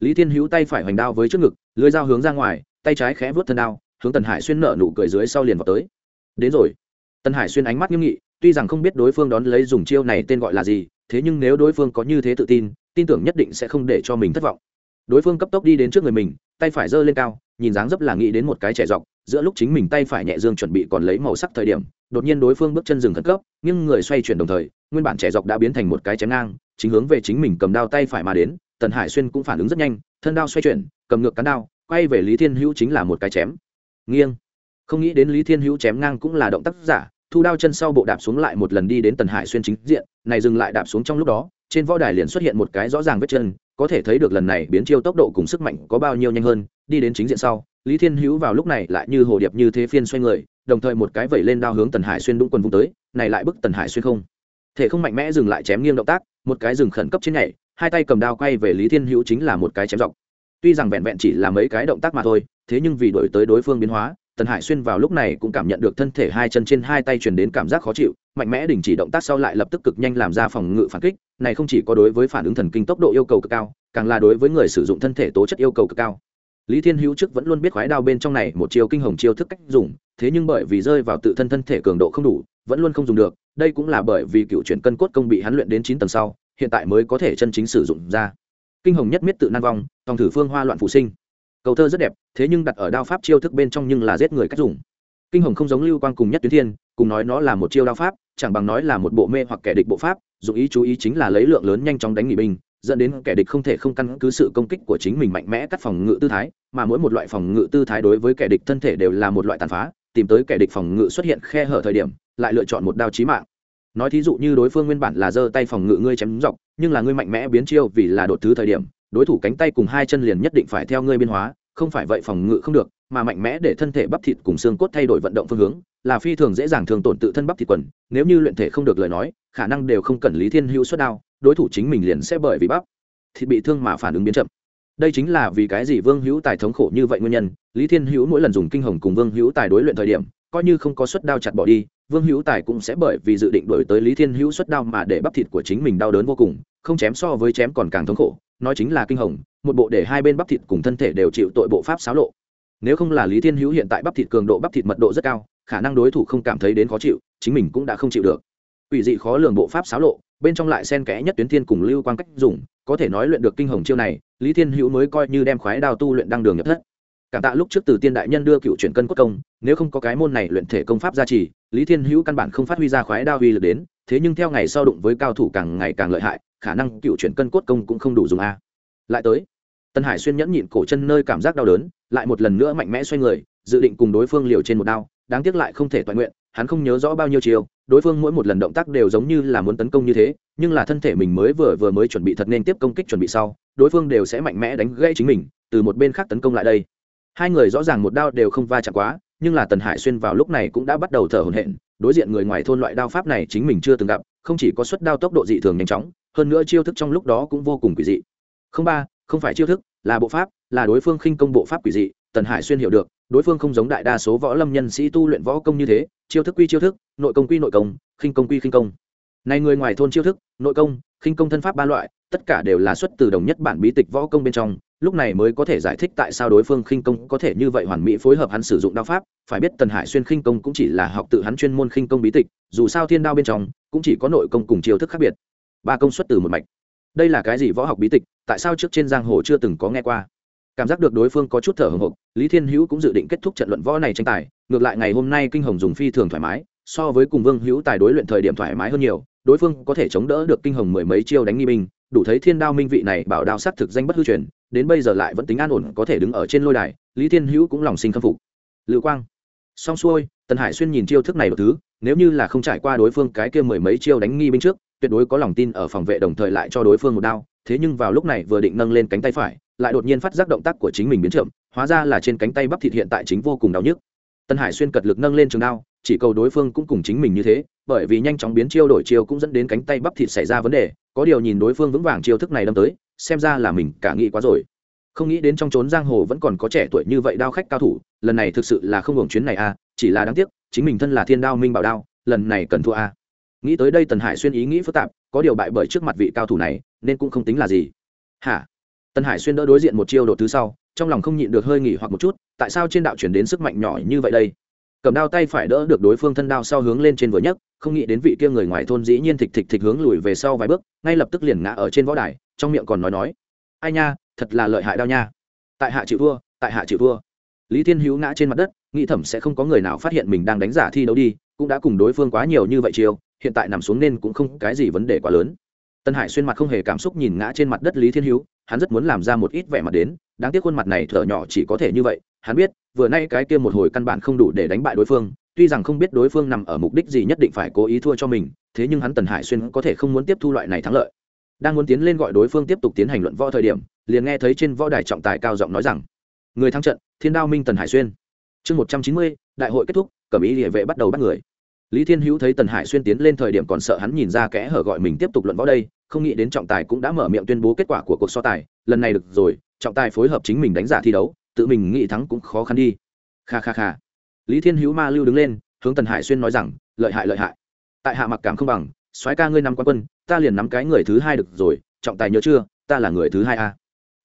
Lý thiên hữu tay phải hoành đao với trước ngực lưới dao hướng ra ngoài, tay trái khẽ vớt thân đao, hướng tần hải xuyên nở nụ cười dưới sau liền vào tới. Đến rồi. Tần hải xuyên ánh mắt nghiêm nghị, tuy rằng không biết đối phương đón lấy dùng chiêu này tên gọi là gì thế nhưng nếu đối phương có như thế tự tin tin tưởng nhất định sẽ không để cho mình thất vọng. Đối phương cấp tốc đi đến trước người mình, tay phải giơ lên cao, nhìn dáng dấp là nghĩ đến một cái trẻ dọc, giữa lúc chính mình tay phải nhẹ dương chuẩn bị còn lấy màu sắc thời điểm, đột nhiên đối phương bước chân dừng khẩn cấp, nhưng người xoay chuyển đồng thời, nguyên bản trẻ dọc đã biến thành một cái chém ngang, chính hướng về chính mình cầm đao tay phải mà đến, tần hải xuyên cũng phản ứng rất nhanh, thân đao xoay chuyển, cầm ngược cán đao, quay về lý thiên hữu chính là một cái chém. Nghiêng. Không nghĩ đến lý thiên hữu chém ngang cũng là động tác giả thu đao chân sau bộ đạp xuống lại một lần đi đến tần hải xuyên chính diện, này dừng lại đạp xuống trong lúc đó, trên võ đài liền xuất hiện một cái rõ ràng vết chân, có thể thấy được lần này biến chiêu tốc độ cùng sức mạnh có bao nhiêu nhanh hơn, đi đến chính diện sau, lý thiên hữu vào lúc này lại như hồ điệp như thế phiên xoay người, đồng thời một cái vẩy lên đao hướng tần hải xuyên đúng quần vung tới, này lại bức tần hải xuyên không. Thể không mạnh mẽ dừng lại chém nghiêng động tác, một cái dừng khẩn cấp trên nhảy, hai tay cầm đao quay về lý thiên hữu chính là một cái chém dọc. Tuy rằng vẹn vẹn chỉ là mấy cái động tác mà thôi, thế nhưng vì đổi tới đối phương biến hóa tần hải xuyên vào lúc này cũng cảm nhận được thân thể hai chân trên hai tay truyền đến cảm giác khó chịu, mạnh mẽ đình chỉ động tác sau lại lập tức cực nhanh làm ra phòng ngự phản kích, này không chỉ có đối với phản ứng thần kinh tốc độ yêu cầu cực cao, càng là đối với người sử dụng thân thể tố chất yêu cầu cực cao. Lý thiên hữu trước vẫn luôn biết khoái đao bên trong này một chiêu kinh hồng chiêu thức cách dùng, thế nhưng bởi vì rơi vào tự thân thân thể cường độ không đủ, vẫn luôn không dùng được, đây cũng là bởi vì cựu chuyển cân cốt công bị hắn luyện đến chín tầng sau, hiện tại mới có thể chân chính sử dụng ra. Kinh hồng nhất miết tự nan vong, tòng thử phương hoa loạn phụ sinh câu thơ rất đẹp, thế nhưng đặt ở đao pháp chiêu thức bên trong nhưng là giết người cách dùng. Kinh hồng không giống lưu quang cùng nhất tuyến thiên, cùng nói nó là một chiêu đao pháp, chẳng bằng nói là một bộ mê hoặc kẻ địch bộ pháp, dụng ý chú ý chính là lấy lượng lớn nhanh chóng đánh nghỉ binh, dẫn đến kẻ địch không thể không căn cứ sự công kích của chính mình mạnh mẽ cắt phòng ngự tư thái, mà mỗi một loại phòng ngự tư thái đối với kẻ địch thân thể đều là một loại tàn phá, tìm tới kẻ địch phòng ngự xuất hiện khe hở thời điểm, lại lựa chọn một đao chí mạng. Nói thí dụ như đối phương nguyên bản là giơ tay phòng ngự ngươi chém dọc nhưng là ngươi mạnh mẽ biến chiêu vì là đột thứ thời điểm đối thủ cánh tay cùng hai chân liền nhất định phải theo ngươi biên hóa, không phải vậy phòng ngự không được, mà mạnh mẽ để thân thể bắp thịt cùng xương cốt thay đổi vận động phương hướng, là phi thường dễ dàng thường tổn tự thân bắp thịt quần, nếu như luyện thể không được lời nói, khả năng đều không cần lý thiên hữu xuất đao, đối thủ chính mình liền sẽ bởi vì bắp thịt bị thương mà phản ứng biến chậm. Đây chính là vì cái gì vương hữu tài thống khổ như vậy nguyên nhân, lý thiên hữu mỗi lần dùng kinh hồng cùng vương hữu tài đối luyện thời điểm, coi như không có suất đao chặt bỏ đi vương hữu tài cũng sẽ bởi vì dự định đổi tới lý thiên hữu xuất đao mà để bắp thịt của chính mình đau đớn vô cùng, không chém so với chém còn càng thống khổ, nói chính là kinh hồng, một bộ để hai bên bắp thịt cùng thân thể đều chịu tội bộ pháp xáo lộ. Nếu không là lý thiên hữu hiện tại bắp thịt cường độ bắp thịt mật độ rất cao, khả năng đối thủ không cảm thấy đến khó chịu, chính mình cũng đã không chịu được. Ủy dị khó lường bộ pháp xáo lộ, bên trong lại sen kẽ nhất tuyến thiên cùng lưu quan cách dùng, có thể nói luyện được kinh hồng chiêu này, lý thiên hữu mới coi như đem khoái đào tu luyện đăng đường nhập thất. Cảm tạ lúc trước từ tiên đại nhân đưa cựu chuyển cân cốt công, nếu không có cái môn này luyện thể công pháp gia trì lý thiên hữu căn bản không phát huy ra khoái đao uy lực đến, thế nhưng theo ngày sau đụng với cao thủ càng ngày càng lợi hại, khả năng cựu chuyển cân cốt công cũng không đủ dùng a. Lại tới, tân hải xuyên nhẫn nhịn cổ chân nơi cảm giác đau đớn, lại một lần nữa mạnh mẽ xoay người, dự định cùng đối phương liều trên một đao, đáng tiếc lại không thể toàn nguyện, hắn không nhớ rõ bao nhiêu chiều đối phương mỗi một lần động tác đều giống như là muốn tấn công như thế, nhưng là thân thể mình mới vừa vừa mới chuẩn bị thật nên tiếp công kích chuẩn bị sau, đối phương đều sẽ mạnh mẽ đánh gãy chính mình, từ một bên khác tấn công lại đây. Hai người rõ ràng một đao đều không va chạm quá nhưng là tần hải xuyên vào lúc này cũng đã bắt đầu thở hổn hển, đối diện người ngoài thôn loại đao pháp này chính mình chưa từng gặp, không chỉ có suất đao tốc độ dị thường nhanh chóng, hơn nữa chiêu thức trong lúc đó cũng vô cùng quỷ dị. Không ba, không phải chiêu thức, là bộ pháp, là đối phương khinh công bộ pháp quỷ dị, tần hải xuyên hiểu được, đối phương không giống đại đa số võ lâm nhân sĩ tu luyện võ công như thế, chiêu thức quy chiêu thức, nội công quy nội công, khinh công quy khinh công. Này người ngoài thôn chiêu thức, nội công, khinh công thân pháp ba loại, tất cả đều là xuất từ đồng nhất bản bí tịch võ công bên trong lúc này mới có thể giải thích tại sao đối phương khinh công có thể như vậy hoàn mỹ phối hợp hắn sử dụng đao pháp, phải biết tần hải xuyên khinh công cũng chỉ là học tự hắn chuyên môn khinh công bí tịch, dù sao thiên đao bên trong cũng chỉ có nội công cùng chiêu thức khác biệt. Ba công xuất từ một mạch. Đây là cái gì võ học bí tịch, tại sao trước trên giang hồ chưa từng có nghe qua? Cảm giác được đối phương có chút thở hồng hộc, lý thiên hữu cũng dự định kết thúc trận luận võ này tranh tài, ngược lại ngày hôm nay kinh hồng dùng phi thường thoải mái, so với cùng vương hữu tài đối luyện thời điểm thoải mái hơn nhiều, đối phương có thể chống đỡ được kinh hồng mười mấy chiêu đánh nghi binh đủ thấy thiên đao minh vị này bảo đao sát thực danh bất hư truyền, đến bây giờ lại vẫn tính an ổn, có thể đứng ở trên lôi đài, lý thiên hữu cũng lòng sinh khâm phục. Lưu quang. Xong xuôi, tần hải xuyên nhìn chiêu thức này một thứ, nếu như là không trải qua đối phương cái kia mười mấy chiêu đánh nghi binh trước, tuyệt đối có lòng tin ở phòng vệ đồng thời lại cho đối phương một đao, thế nhưng vào lúc này vừa định nâng lên cánh tay phải, lại đột nhiên phát giác động tác của chính mình biến chậm, hóa ra là trên cánh tay bắp thịt hiện tại chính vô cùng đau nhức. Tân hải xuyên cật lực nâng lên trường đao chỉ cầu đối phương cũng cùng chính mình như thế bởi vì nhanh chóng biến chiêu đổi chiêu cũng dẫn đến cánh tay bắp thịt xảy ra vấn đề có điều nhìn đối phương vững vàng chiêu thức này đâm tới xem ra là mình cả nghĩ quá rồi. Không nghĩ đến trong trốn giang hồ vẫn còn có trẻ tuổi như vậy đao khách cao thủ lần này thực sự là không hưởng chuyến này à, chỉ là đáng tiếc chính mình thân là thiên đao minh bảo đao lần này cần thua à. nghĩ tới đây tần hải xuyên ý nghĩ phức tạp có điều bại bởi trước mặt vị cao thủ này nên cũng không tính là gì. Hả? Tần hải xuyên đỡ đối diện một chiêu đột thứ sau trong lòng không nhịn được hơi nghỉ hoặc một chút tại sao trên đạo chuyển đến sức mạnh nhỏ như vậy đây? Cầm đao tay phải đỡ được đối phương thân đao sau hướng lên trên vừa nhất không nghĩ đến vị kia người ngoài thôn dĩ nhiên thịch thịch thịch hướng lùi về sau vài bước, ngay lập tức liền ngã ở trên võ đài, trong miệng còn nói nói, ai nha, thật là lợi hại đao nha. Tại hạ chịu thua, tại hạ chịu thua. Lý thiên hữu ngã trên mặt đất, nghĩ thẩm sẽ không có người nào phát hiện mình đang đánh giả thi đấu đi, cũng đã cùng đối phương quá nhiều như vậy chiều hiện tại nằm xuống nên cũng không cái gì vấn đề quá lớn. Tân hải xuyên mặt không hề cảm xúc nhìn ngã trên mặt đất lý thiên hữu hắn rất muốn làm ra một ít vẻ mặt đến, đáng tiếc khuôn mặt này thở nhỏ chỉ có thể như vậy, hắn biết, vừa nay cái kia một hồi căn bản không đủ để đánh bại đối phương, tuy rằng không biết đối phương nằm ở mục đích gì nhất định phải cố ý thua cho mình, thế nhưng hắn tần hải xuyên có thể không muốn tiếp thu loại này thắng lợi. Đang muốn tiến lên gọi đối phương tiếp tục tiến hành luận võ thời điểm, liền nghe thấy trên võ đài trọng tài cao giọng nói rằng, người thắng trận, thiên đao minh tần hải xuyên. Chương một trăm chín mươi, đại hội kết thúc, cẩm ý địa vệ bắt đầu bắt người lý thiên hữu thấy tần hải xuyên tiến lên thời điểm còn sợ hắn nhìn ra kẽ hở gọi mình tiếp tục luận võ đây, không nghĩ đến trọng tài cũng đã mở miệng tuyên bố kết quả của cuộc so tài, lần này được rồi, trọng tài phối hợp chính mình đánh giả thi đấu, tự mình nghĩ thắng cũng khó khăn đi. Kha kha kha. Lý thiên hữu ma lưu đứng lên, hướng tần hải xuyên nói rằng, lợi hại lợi hại. Tại hạ mặc cảm không bằng, soái ca ngươi nắm quan quân, ta liền nắm cái người thứ hai được rồi, trọng tài nhớ chưa, ta là người thứ hai a.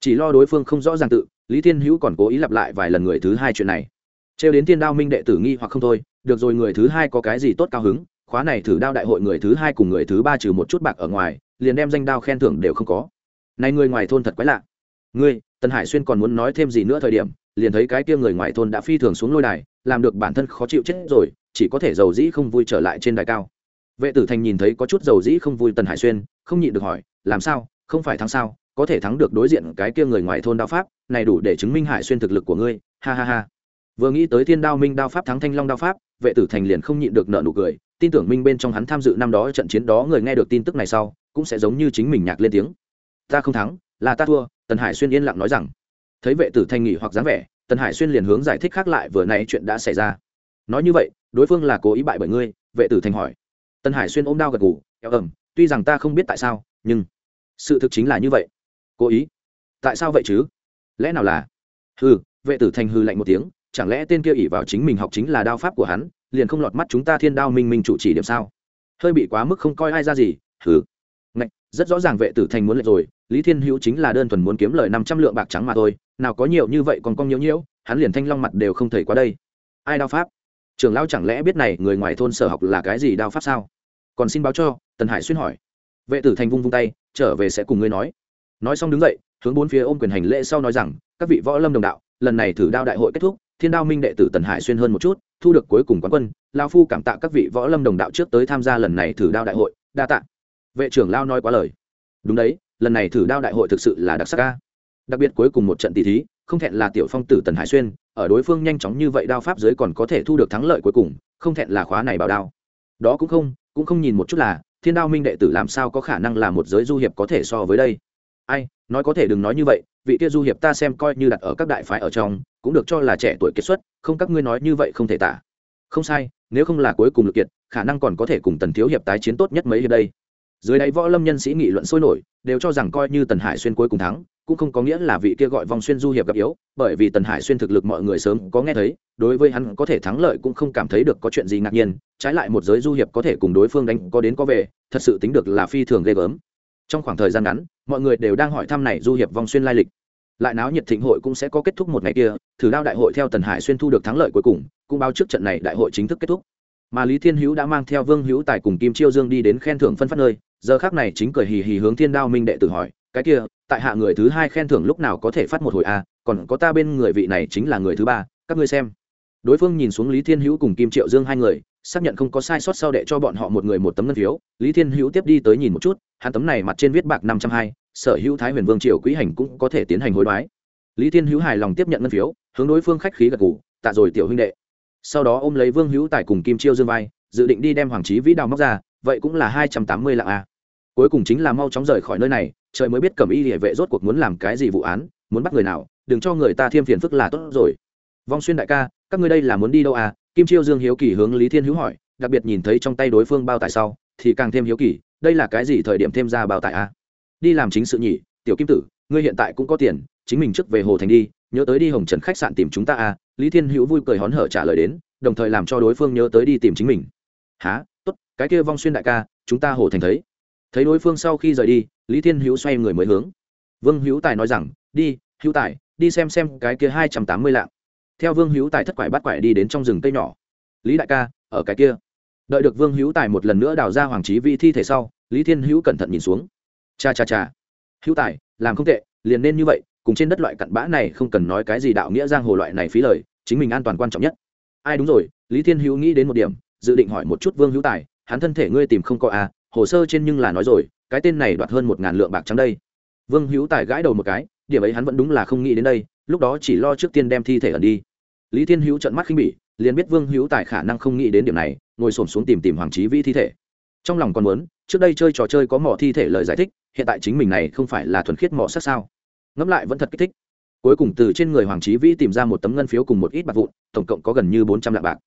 Chỉ lo đối phương không rõ ràng tự, lý thiên hữu còn cố ý lặp lại vài lần người thứ hai chuyện này. Trêu đến thiên đao minh đệ tử nghi hoặc không thôi được rồi, người thứ hai có cái gì tốt cao hứng? Khóa này thử đao đại hội người thứ hai cùng người thứ ba trừ một chút bạc ở ngoài, liền đem danh đao khen thưởng đều không có. Này người ngoài thôn thật quái lạ. Ngươi, tần hải xuyên còn muốn nói thêm gì nữa thời điểm, liền thấy cái kia người ngoài thôn đã phi thường xuống lôi đài, làm được bản thân khó chịu chết rồi, chỉ có thể giàu dĩ không vui trở lại trên đài cao. Vệ tử thành nhìn thấy có chút giàu dĩ không vui tần hải xuyên, không nhịn được hỏi, làm sao? Không phải thắng sao? Có thể thắng được đối diện cái kia người ngoài thôn đao pháp, này đủ để chứng minh hải xuyên thực lực của ngươi. Ha ha ha vừa nghĩ tới thiên đao minh đao pháp thắng thanh long đao pháp, vệ tử thành liền không nhịn được nợ nụ cười, tin tưởng minh bên trong hắn tham dự năm đó trận chiến đó người nghe được tin tức này sau, cũng sẽ giống như chính mình nhạc lên tiếng. Ta không thắng, là ta thua, tần hải xuyên yên lặng nói rằng. Thấy vệ tử thành nghỉ hoặc dáng vẻ, tần hải xuyên liền hướng giải thích khác lại vừa nãy chuyện đã xảy ra. Nói như vậy, đối phương là cố ý bại bởi ngươi, vệ tử thành hỏi. Tần hải xuyên ôm đao gật gù, eo ẩm, tuy rằng ta không biết tại sao, nhưng sự thực chính là như vậy. Cố ý? Tại sao vậy chứ? Lẽ nào là? Hừ, vệ tử thành hư lạnh một tiếng chẳng lẽ tên kia ỷ vào chính mình học chính là đao pháp của hắn, liền không lọt mắt chúng ta thiên đao minh minh chủ chỉ điểm sao? Hơi bị quá mức không coi ai ra gì, hừ. Ngạch, rất rõ ràng vệ tử thành muốn lệch rồi, lý thiên hữu chính là đơn thuần muốn kiếm lời năm trăm lượng bạc trắng mà thôi, nào có nhiều như vậy còn cong nhiễu nhiễu, hắn liền thanh long mặt đều không thấy qua đây. Ai đao pháp? Trưởng lão chẳng lẽ biết này người ngoài thôn sở học là cái gì đao pháp sao? Còn xin báo cho, tần hải xuyên hỏi. Vệ tử thành vung vung tay, trở về sẽ cùng ngươi nói. Nói xong đứng dậy, hướng bốn phía ôm quyền hành lễ sau nói rằng, các vị võ lâm đồng đạo, lần này thử đao đại hội kết thúc thiên đao minh đệ tử tần hải xuyên hơn một chút, thu được cuối cùng quán quân lao phu cảm tạ các vị võ lâm đồng đạo trước tới tham gia lần này thử đao đại hội, đa tạ. Vệ trưởng lao nói quá lời. Đúng đấy, lần này thử đao đại hội thực sự là đặc sắc ca đặc biệt cuối cùng một trận tỷ thí, không thẹn là tiểu phong tử tần hải xuyên, ở đối phương nhanh chóng như vậy đao pháp giới còn có thể thu được thắng lợi cuối cùng, không thẹn là khóa này bảo đao. Đó cũng không cũng không nhìn một chút là, thiên đao minh đệ tử làm sao có khả năng là một giới du hiệp có thể so với đây ai, nói có thể đừng nói như vậy, vị kia du hiệp ta xem coi như đặt ở các đại phái ở trong, cũng được cho là trẻ tuổi kiệt xuất, không các ngươi nói như vậy không thể tả. Không sai, nếu không là cuối cùng lực kiệt, khả năng còn có thể cùng tần thiếu hiệp tái chiến tốt nhất mấy hiệp đây. Dưới đáy võ lâm nhân sĩ nghị luận sôi nổi, đều cho rằng coi như tần hải xuyên cuối cùng thắng, cũng không có nghĩa là vị kia gọi vong xuyên du hiệp gặp yếu, bởi vì tần hải xuyên thực lực mọi người sớm có nghe thấy, đối với hắn có thể thắng lợi cũng không cảm thấy được có chuyện gì ngạc nhiên, trái lại một giới du hiệp có thể cùng đối phương đánh, có đến có về, thật sự tính được là phi thường ghê gớm trong khoảng thời gian ngắn mọi người đều đang hỏi thăm này du hiệp vong xuyên lai lịch. Lại náo nhiệt thịnh hội cũng sẽ có kết thúc một ngày kia thử đao đại hội theo tần hải xuyên thu được thắng lợi cuối cùng cũng báo trước trận này đại hội chính thức kết thúc. Mà lý thiên hữu đã mang theo vương hữu tài cùng kim chiêu dương đi đến khen thưởng phân phát nơi giờ khác này chính cười hì hì hướng thiên đao minh đệ tử hỏi cái kia tại hạ người thứ hai khen thưởng lúc nào có thể phát một hồi a? À, còn có ta bên người vị này chính là người thứ ba các ngươi xem. Đối phương nhìn xuống lý thiên hữu cùng kim triệu dương hai người xác nhận không có sai sót sau đệ cho bọn họ một người một tấm ngân phiếu. Lý thiên hữu tiếp đi tới nhìn một chút, hắn tấm này mặt trên viết bạc năm trăm hai, sở hữu thái huyền vương triều quỹ hành cũng có thể tiến hành hối đoái. Lý thiên hữu hài lòng tiếp nhận ngân phiếu, hướng đối phương khách khí gật g ủ tạ rồi tiểu huynh đệ. Sau đó ôm lấy vương hữu tài cùng kim chiêu dương vai, dự định đi đem hoàng trí vĩ đào móc ra, vậy cũng là hai trăm tám mươi lạng a. Cuối cùng chính là mau chóng rời khỏi nơi này, trời mới biết cầm y địa vệ rốt cuộc muốn làm cái gì vụ án, muốn bắt người nào, đừng cho người ta thêm phiền phức là tốt rồi. Vong xuyên đại ca, các ngươi đây là muốn đi đâu à? Kim chiêu dương hiếu kỳ hướng lý thiên hữu hỏi, đặc biệt nhìn thấy trong tay đối phương bao tải sau, thì càng thêm hiếu kỳ, đây là cái gì thời điểm thêm ra bao tải à? Đi làm chính sự nhỉ, tiểu kim tử, ngươi hiện tại cũng có tiền, chính mình trước về hồ thành đi, nhớ tới đi hồng trần khách sạn tìm chúng ta à? Lý thiên hữu vui cười hón hở trả lời đến, đồng thời làm cho đối phương nhớ tới đi tìm chính mình. Há tốt, cái kia vong xuyên đại ca, chúng ta hồ thành thấy. Thấy đối phương sau khi rời đi, lý thiên hữu xoay người mới hướng. Vương hữu tài nói rằng, đi, hữu tài, đi xem xem cái kia hai trăm tám mươi lạng theo vương hữu tài thất quải bắt quải đi đến trong rừng cây nhỏ. Lý đại ca, ở cái kia. Đợi được vương hữu tài một lần nữa đào ra hoàng trí vị thi thể sau, lý thiên hữu cẩn thận nhìn xuống. Cha cha cha. Hữu tài, làm không tệ, liền nên như vậy, cùng trên đất loại cặn bã này không cần nói cái gì đạo nghĩa giang hồ loại này phí lời, chính mình an toàn quan trọng nhất. Ai đúng rồi, lý thiên hữu nghĩ đến một điểm, dự định hỏi một chút vương hữu tài, hắn thân thể ngươi tìm không có à hồ sơ trên nhưng là nói rồi, cái tên này đoạt hơn một ngàn lượng bạc trắng đây. Vương hữu tài gãi đầu một cái, điểm ấy hắn vẫn đúng là không nghĩ đến đây lúc đó chỉ lo trước tiên đem thi thể ẩn đi. Lý thiên hữu trận mắt khinh bỉ, liền biết vương hữu tài khả năng không nghĩ đến điểm này, ngồi xổm xuống tìm tìm hoàng trí vĩ thi thể. Trong lòng còn muốn, trước đây chơi trò chơi có mỏ thi thể lời giải thích, hiện tại chính mình này không phải là thuần khiết mỏ sắt sao? Ngẫm lại vẫn thật kích thích. Cuối cùng từ trên người hoàng trí vĩ tìm ra một tấm ngân phiếu cùng một ít bạc vụn, tổng cộng có gần như bốn trăm lạng bạc.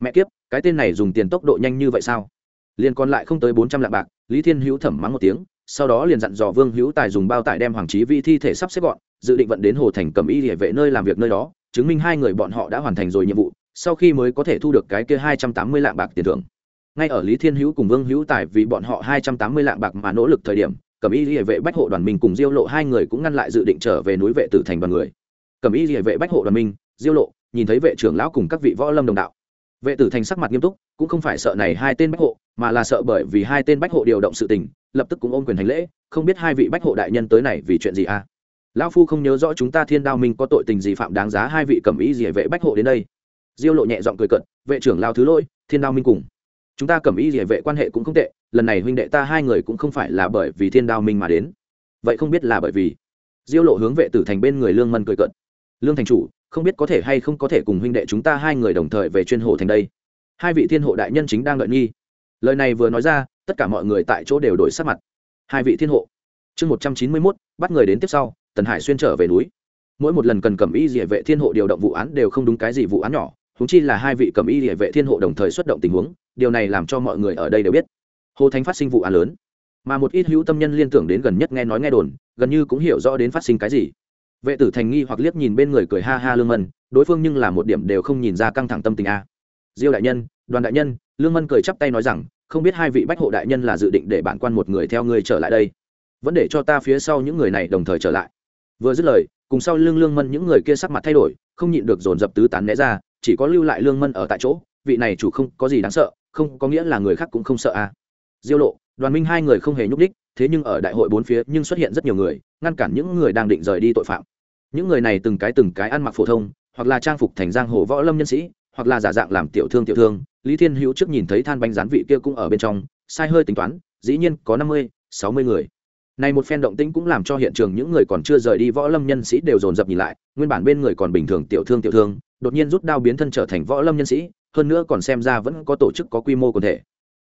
Mẹ kiếp, cái tên này dùng tiền tốc độ nhanh như vậy sao? Liền còn lại không tới bốn trăm lạng bạc, lý thiên hữu thẩm mắng một tiếng, sau đó liền dặn dò vương hữu tài dùng bao tải đem hoàng trí vĩ thi thể sắp xếp gọn dự định vận đến hồ thành cầm y địa vệ nơi làm việc nơi đó, chứng minh hai người bọn họ đã hoàn thành rồi nhiệm vụ, sau khi mới có thể thu được cái kia hai trăm tám mươi lạng bạc tiền thưởng. Ngay ở lý thiên hữu cùng vương hữu tài vì bọn họ hai trăm tám mươi lạng bạc mà nỗ lực thời điểm cầm y địa vệ bách hộ đoàn minh cùng diêu lộ hai người cũng ngăn lại dự định trở về núi vệ tử thành đoàn người. Cầm y địa vệ bách hộ đoàn minh, diêu lộ, nhìn thấy vệ trưởng lão cùng các vị võ lâm đồng đạo. Vệ tử thành sắc mặt nghiêm túc, cũng không phải sợ này hai tên bách hộ, mà là sợ bởi vì hai tên bách hộ điều động sự tình, lập tức cũng ôm quyền hành lễ, không biết hai vị bách hộ đại nhân tới này vì chuyện gì à? Lão phu không nhớ rõ chúng ta thiên đao minh có tội tình gì phạm đáng giá hai vị cầm ý gì vệ bách hộ đến đây. Diêu lộ nhẹ giọng cười cận vệ trưởng lao thứ lỗi, thiên đao minh cùng. Chúng ta cầm ý gì vệ quan hệ cũng không tệ, lần này huynh đệ ta hai người cũng không phải là bởi vì thiên đao minh mà đến. Vậy không biết là bởi vì? Diêu lộ hướng vệ tử thành bên người lương mân cười cận lương thành chủ, không biết có thể hay không có thể cùng huynh đệ chúng ta hai người đồng thời về chuyên hộ thành đây. Hai vị thiên hộ đại nhân chính đang đợi nghi. Lời này vừa nói ra, tất cả mọi người tại chỗ đều đổi sắc mặt. Hai vị thiên hộ. Chương một trăm chín mươi mốt, bắt người đến tiếp sau tần hải xuyên trở về núi. Mỗi một lần cần cầm y địa vệ thiên hộ điều động vụ án đều không đúng cái gì vụ án nhỏ húng chi là hai vị cầm y địa vệ thiên hộ đồng thời xuất động tình huống, điều này làm cho mọi người ở đây đều biết. Hồ thánh phát sinh vụ án lớn, mà một ít hữu tâm nhân liên tưởng đến gần nhất nghe nói nghe đồn, gần như cũng hiểu rõ đến phát sinh cái gì. Vệ tử thành nghi hoặc liếc nhìn bên người cười ha ha lương mân, đối phương nhưng là một điểm đều không nhìn ra căng thẳng tâm tình a. Diêu đại nhân, đoàn đại nhân, lương mân cười chắp tay nói rằng, không biết hai vị bách hộ đại nhân là dự định để bản quan một người theo người trở lại đây. Vẫn để cho ta phía sau những người này đồng thời trở lại vừa dứt lời, cùng sau lương lương mân những người kia sắc mặt thay đổi, không nhịn được dồn dập tứ tán né ra, chỉ có lưu lại lương mân ở tại chỗ, vị này chủ không có gì đáng sợ, không có nghĩa là người khác cũng không sợ à. Diêu lộ, đoàn minh hai người không hề nhúc đích thế nhưng ở đại hội bốn phía nhưng xuất hiện rất nhiều người, ngăn cản những người đang định rời đi tội phạm. Những người này từng cái từng cái ăn mặc phổ thông, hoặc là trang phục thành giang hồ võ lâm nhân sĩ, hoặc là giả dạng làm tiểu thương tiểu thương. Lý thiên hữu trước nhìn thấy than bánh rán vị kia cũng ở bên trong, sai hơi tính toán, dĩ nhiên có năm mươi, sáu mươi người này một phen động tĩnh cũng làm cho hiện trường những người còn chưa rời đi võ lâm nhân sĩ đều dồn dập nhìn lại, nguyên bản bên người còn bình thường tiểu thương tiểu thương, đột nhiên rút đao biến thân trở thành võ lâm nhân sĩ, hơn nữa còn xem ra vẫn có tổ chức có quy mô quần thể.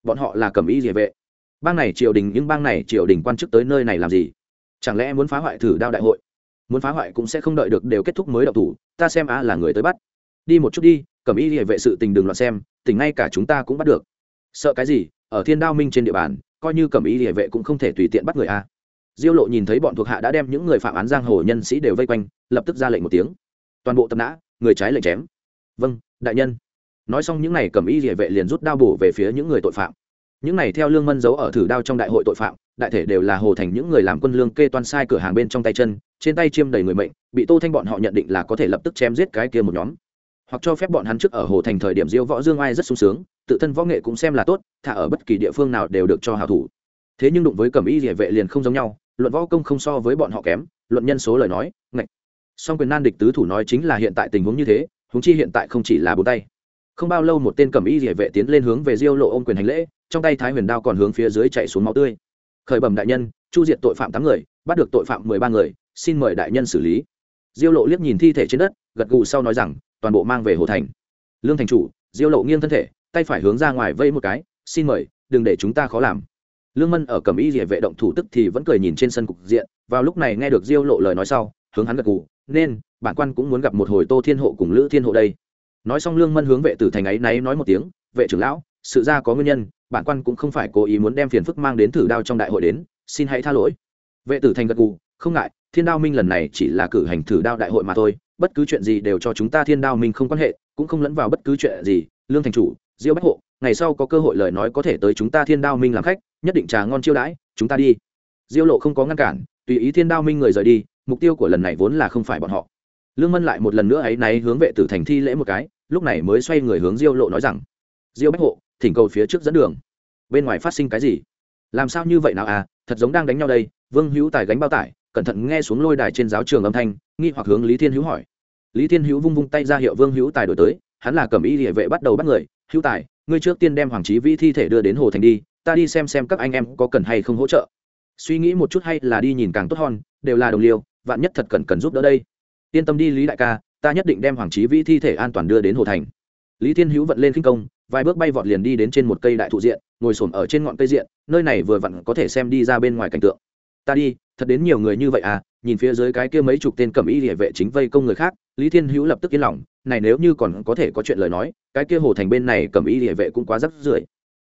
Bọn họ là cầm ý địa vệ. Bang này triều đình, nhưng bang này triều đình quan chức tới nơi này làm gì? Chẳng lẽ muốn phá hoại thử đao đại hội? Muốn phá hoại cũng sẽ không đợi được đều kết thúc mới đậu thủ, ta xem á là người tới bắt. Đi một chút đi, cầm ý địa vệ sự tình đừng loạn xem tình ngay cả chúng ta cũng bắt được. Sợ cái gì? Ở thiên đao minh trên địa bàn, coi như cầm ý địa vệ cũng không thể tùy tiện bắt người a diêu lộ nhìn thấy bọn thuộc hạ đã đem những người phạm án giang hồ nhân sĩ đều vây quanh, lập tức ra lệnh một tiếng. Toàn bộ tập nã, người trái lệnh chém. Vâng đại nhân. Nói xong những n à y cầm y địa vệ liền rút đao bổ về phía những người tội phạm. Những này theo lương mân giấu ở thử đao trong đại hội tội phạm, đại thể đều là hồ thành những người làm quân lương kê toan sai cửa hàng bên trong tay chân, trên tay chiêm đầy người mệnh, bị tô thanh bọn họ nhận định là có thể lập tức chém giết cái kia một nhóm. Hoặc cho phép bọn hắn trước ở hồ thành thời điểm diêu võ dương ai rất sung sướng, tự thân võ nghệ cũng xem là tốt thả ở bất kỳ địa phương nào đều được cho hào thủ. Thế nhưng đụng với cầm y địa vệ liền không giống nhau luận võ công không so với bọn họ kém, luận nhân số lời nói, ngạch. Song quyền nan địch tứ thủ nói chính là hiện tại tình huống như thế, huống chi hiện tại không chỉ là bốn tay. Không bao lâu một tên cẩm y địa vệ tiến lên hướng về diêu lộ ôm quyền hành lễ, trong tay thái huyền đao còn hướng phía dưới chạy xuống máu tươi. Khởi bẩm đại nhân, chu diệt tội phạm tám người, bắt được tội phạm mười ba người, xin mời đại nhân xử lý. Diêu lộ liếc nhìn thi thể trên đất, gật gù sau nói rằng, toàn bộ mang về hồ thành. Lương thành chủ, diêu lộ nghiêng thân thể, tay phải hướng ra ngoài vây một cái, xin mời, đừng để chúng ta khó làm lương mân ở cẩm y địa vệ động thủ tức thì vẫn cười nhìn trên sân cục diện, vào lúc này nghe được diêu lộ lời nói sau, hướng hắn gật gù, nên, bản quan cũng muốn gặp một hồi tô thiên hộ cùng lữ thiên hộ đây. Nói xong lương mân hướng vệ tử thành ấy náy nói một tiếng, vệ trưởng lão, sự ra có nguyên nhân, bản quan cũng không phải cố ý muốn đem phiền phức mang đến thử đao trong đại hội đến, xin hãy tha lỗi. Vệ tử thành gật gù, không ngại, thiên đao minh lần này chỉ là cử hành thử đao đại hội mà thôi, bất cứ chuyện gì đều cho chúng ta thiên đao minh không quan hệ, cũng không lẫn vào bất cứ chuyện gì, lương thành chủ diêu bách hộ, ngày sau có cơ hội lời nói có thể tới chúng ta thiên đao minh làm khách, nhất định trà ngon chiêu đãi, chúng ta đi. Diêu lộ không có ngăn cản, tùy ý thiên đao minh người rời đi, mục tiêu của lần này vốn là không phải bọn họ. Lương mân lại một lần nữa ấy náy hướng vệ tử thành thi lễ một cái, lúc này mới xoay người hướng diêu lộ nói rằng, diêu bách hộ, thỉnh cầu phía trước dẫn đường. Bên ngoài phát sinh cái gì? Làm sao như vậy nào à? Thật giống đang đánh nhau đây, vương hữu tài gánh bao tải, cẩn thận nghe xuống lôi đài trên giáo trường âm thanh, nghi hoặc hướng lý thiên hữu hỏi. Lý thiên hữu vung vung tay ra hiệu vương hữu tài đổi tới hắn là cầm y địa vệ bắt đầu bắt người, hữu tài, ngươi trước tiên đem hoàng trí vĩ thi thể đưa đến hồ thành đi, ta đi xem xem các anh em có cần hay không hỗ trợ. Suy nghĩ một chút hay là đi nhìn càng tốt hơn, đều là đồng liêu, vạn nhất thật cần cần giúp đỡ đây. Yên tâm đi lý đại ca, ta nhất định đem hoàng trí vĩ thi thể an toàn đưa đến hồ thành. Lý thiên hữu vận lên khinh công, vài bước bay vọt liền đi đến trên một cây đại thụ diện, ngồi s ở trên ngọn cây diện, nơi này vừa vặn có thể xem đi ra bên ngoài cảnh tượng. Ta đi thật đến nhiều người như vậy à nhìn phía dưới cái kia mấy chục tên cầm y địa vệ chính vây công người khác, lý thiên hữu lập tức yên lòng, này nếu như còn có thể có chuyện lời nói, cái kia hồ thành bên này cầm y địa vệ cũng quá rắc rưởi.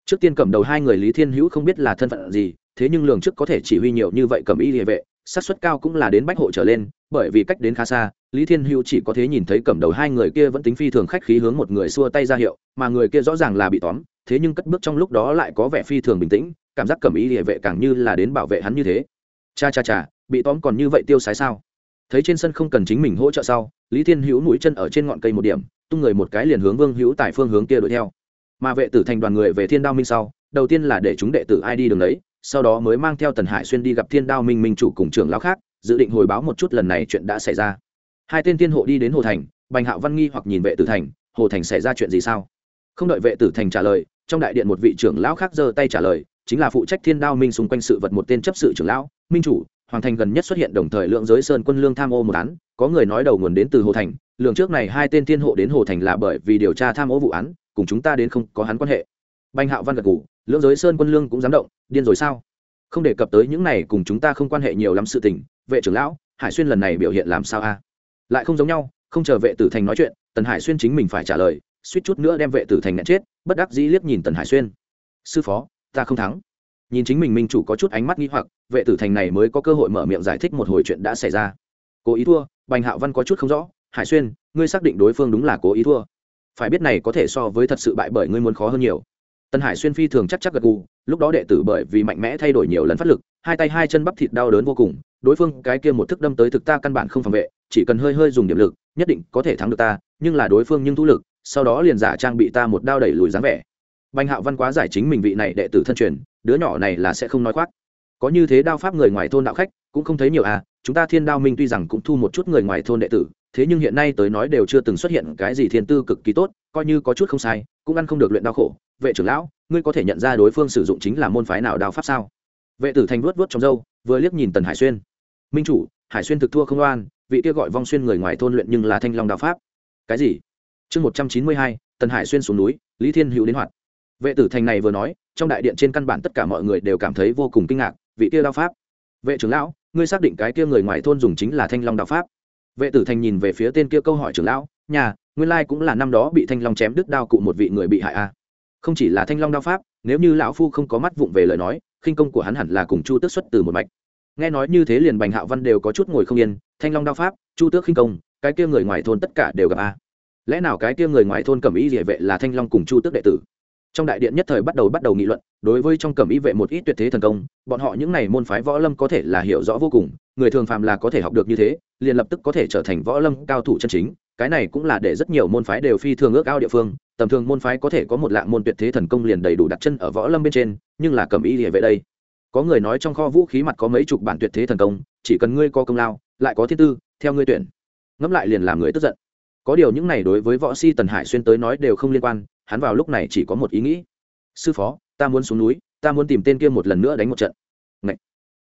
Trước tiên cầm đầu hai người lý thiên hữu không biết là thân phận gì, thế nhưng lường trước có thể chỉ huy nhiều như vậy cầm y địa vệ sát suất cao cũng là đến bách hộ trở lên, bởi vì cách đến khá xa, lý thiên hữu chỉ có thể nhìn thấy cầm đầu hai người kia vẫn tính phi thường khách khí hướng một người xua tay ra hiệu, mà người kia rõ ràng là bị tóm, thế nhưng cất bước trong lúc đó lại có vẻ phi thường bình tĩnh, cảm giác cầm y địa vệ càng như là đến bảo vệ hắn như thế cha cha cha, bị tóm còn như vậy tiêu sái sao? Thấy trên sân không cần chính mình hỗ trợ sau, lý thiên hữu mũi chân ở trên ngọn cây một điểm, tung người một cái liền hướng vương hữu tại phương hướng kia đuổi theo. Mà vệ tử thành đoàn người về thiên đao minh sau, đầu tiên là để chúng đệ tử ai đi đường đấy, sau đó mới mang theo tần hải xuyên đi gặp thiên đao minh minh chủ cùng trưởng lão khác, dự định hồi báo một chút lần này chuyện đã xảy ra. Hai tên tiên hộ đi đến hồ thành, bành hạo văn nghi hoặc nhìn vệ tử thành, hồ thành xảy ra chuyện gì sao? Không đợi vệ tử thành trả lời, trong đại điện một vị trưởng lão khác giơ tay trả lời chính là phụ trách thiên đao minh xung quanh sự vật một tên chấp sự trưởng lão, minh chủ, hoàng thành gần nhất xuất hiện đồng thời lượng giới sơn quân lương tham ô một án, có người nói đầu nguồn đến từ hồ thành, lượng trước này hai tên thiên hộ đến hồ thành là bởi vì điều tra tham ô vụ án, cùng chúng ta đến không có hắn quan hệ. Banh hạo văn gật ngủ lưỡng giới sơn quân lương cũng dám động, điên rồi sao? Không đề cập tới những này cùng chúng ta không quan hệ nhiều lắm sự tình, vệ trưởng lão, hải xuyên lần này biểu hiện làm sao a? Lại không giống nhau, không chờ vệ tử thành nói chuyện, tần hải xuyên chính mình phải trả lời, suýt chút nữa đem vệ tử thành nhận chết, bất đắc dĩ liếc nhìn tần hải xuyên. Sư phó ta không thắng. Nhìn chính mình minh chủ có chút ánh mắt nghi hoặc, vệ tử thành này mới có cơ hội mở miệng giải thích một hồi chuyện đã xảy ra. Cố ý thua, bành hạo văn có chút không rõ. Hải xuyên, ngươi xác định đối phương đúng là cố ý thua. Phải biết này có thể so với thật sự bại bởi ngươi muốn khó hơn nhiều. Tân hải xuyên phi thường chắc chắc gật gù, lúc đó đệ tử bởi vì mạnh mẽ thay đổi nhiều lần phát lực, hai tay hai chân bắp thịt đau đớn vô cùng, đối phương cái kia một thức đâm tới thực ta căn bản không phòng vệ, chỉ cần hơi hơi dùng điểm lực, nhất định có thể thắng được ta, nhưng là đối phương nhưng thu lực, sau đó liền giả trang bị ta một đao đẩy lùi dáng vẻ bành hạo văn quá giải chính mình vị này đệ tử thân truyền, đứa nhỏ này là sẽ không nói khoác. Có như thế đao pháp người ngoài thôn đạo khách, cũng không thấy nhiều à chúng ta thiên đao minh tuy rằng cũng thu một chút người ngoài thôn đệ tử, thế nhưng hiện nay tới nói đều chưa từng xuất hiện cái gì thiên tư cực kỳ tốt, coi như có chút không sai, cũng ăn không được luyện đao khổ. Vệ trưởng lão, ngươi có thể nhận ra đối phương sử dụng chính là môn phái nào đao pháp sao? Vệ tử thành vuốt vuốt trong râu, vừa liếc nhìn tần hải xuyên. Minh chủ, hải xuyên thực thua không oan, vị kia gọi vong xuyên người ngoài thôn luyện nhưng là thanh long đao pháp. Cái gì? Chương một trăm chín mươi hai, tần hải xuyên xuống núi, lý thiên hữu đến hoạt vệ tử thành này vừa nói, trong đại điện trên căn bản tất cả mọi người đều cảm thấy vô cùng kinh ngạc, vị kia đao pháp. Vệ trưởng lão, ngươi xác định cái kia người ngoài thôn dùng chính là thanh long đao pháp. Vệ tử thành nhìn về phía tên kia câu hỏi trưởng lão, nhà, nguyên lai cũng là năm đó bị thanh long chém đứt đao cụ một vị người bị hại a không chỉ là thanh long đao pháp, nếu như lão phu không có mắt vụng về lời nói, khinh công của hắn hẳn là cùng chu tước xuất từ một mạch. Nghe nói như thế liền bành hạo văn đều có chút ngồi không yên, thanh long đao pháp, chu tước khinh công, cái kia người ngoài thôn tất cả đều gặp a lẽ nào cái kia người ngoài thôn cầm ý địa vệ là thanh long cùng chu tước đệ tử? Trong đại điện nhất thời bắt đầu bắt đầu nghị luận, đối với trong cẩm y vệ một ít tuyệt thế thần công, bọn họ những n à y môn phái võ lâm có thể là hiểu rõ vô cùng, người thường phàm là có thể học được như thế, liền lập tức có thể trở thành võ lâm cao thủ chân chính, cái này cũng là để rất nhiều môn phái đều phi thường ước ao địa phương, tầm thường môn phái có thể có một lạng môn tuyệt thế thần công liền đầy đủ đặt chân ở võ lâm bên trên, nhưng là cẩm y địa vệ đây. Có người nói trong kho vũ khí mặt có mấy chục bản tuyệt thế thần công, chỉ cần ngươi có công lao, lại có thiên tư, theo ngươi tuyển. Ngẫm lại liền làm người tức giận. Có điều những này đối với võ si tần hải xuyên tới nói đều không liên quan hắn vào lúc này chỉ có một ý nghĩ. Sư phó, ta muốn xuống núi, ta muốn tìm tên kia một lần nữa đánh một trận. Ngậy.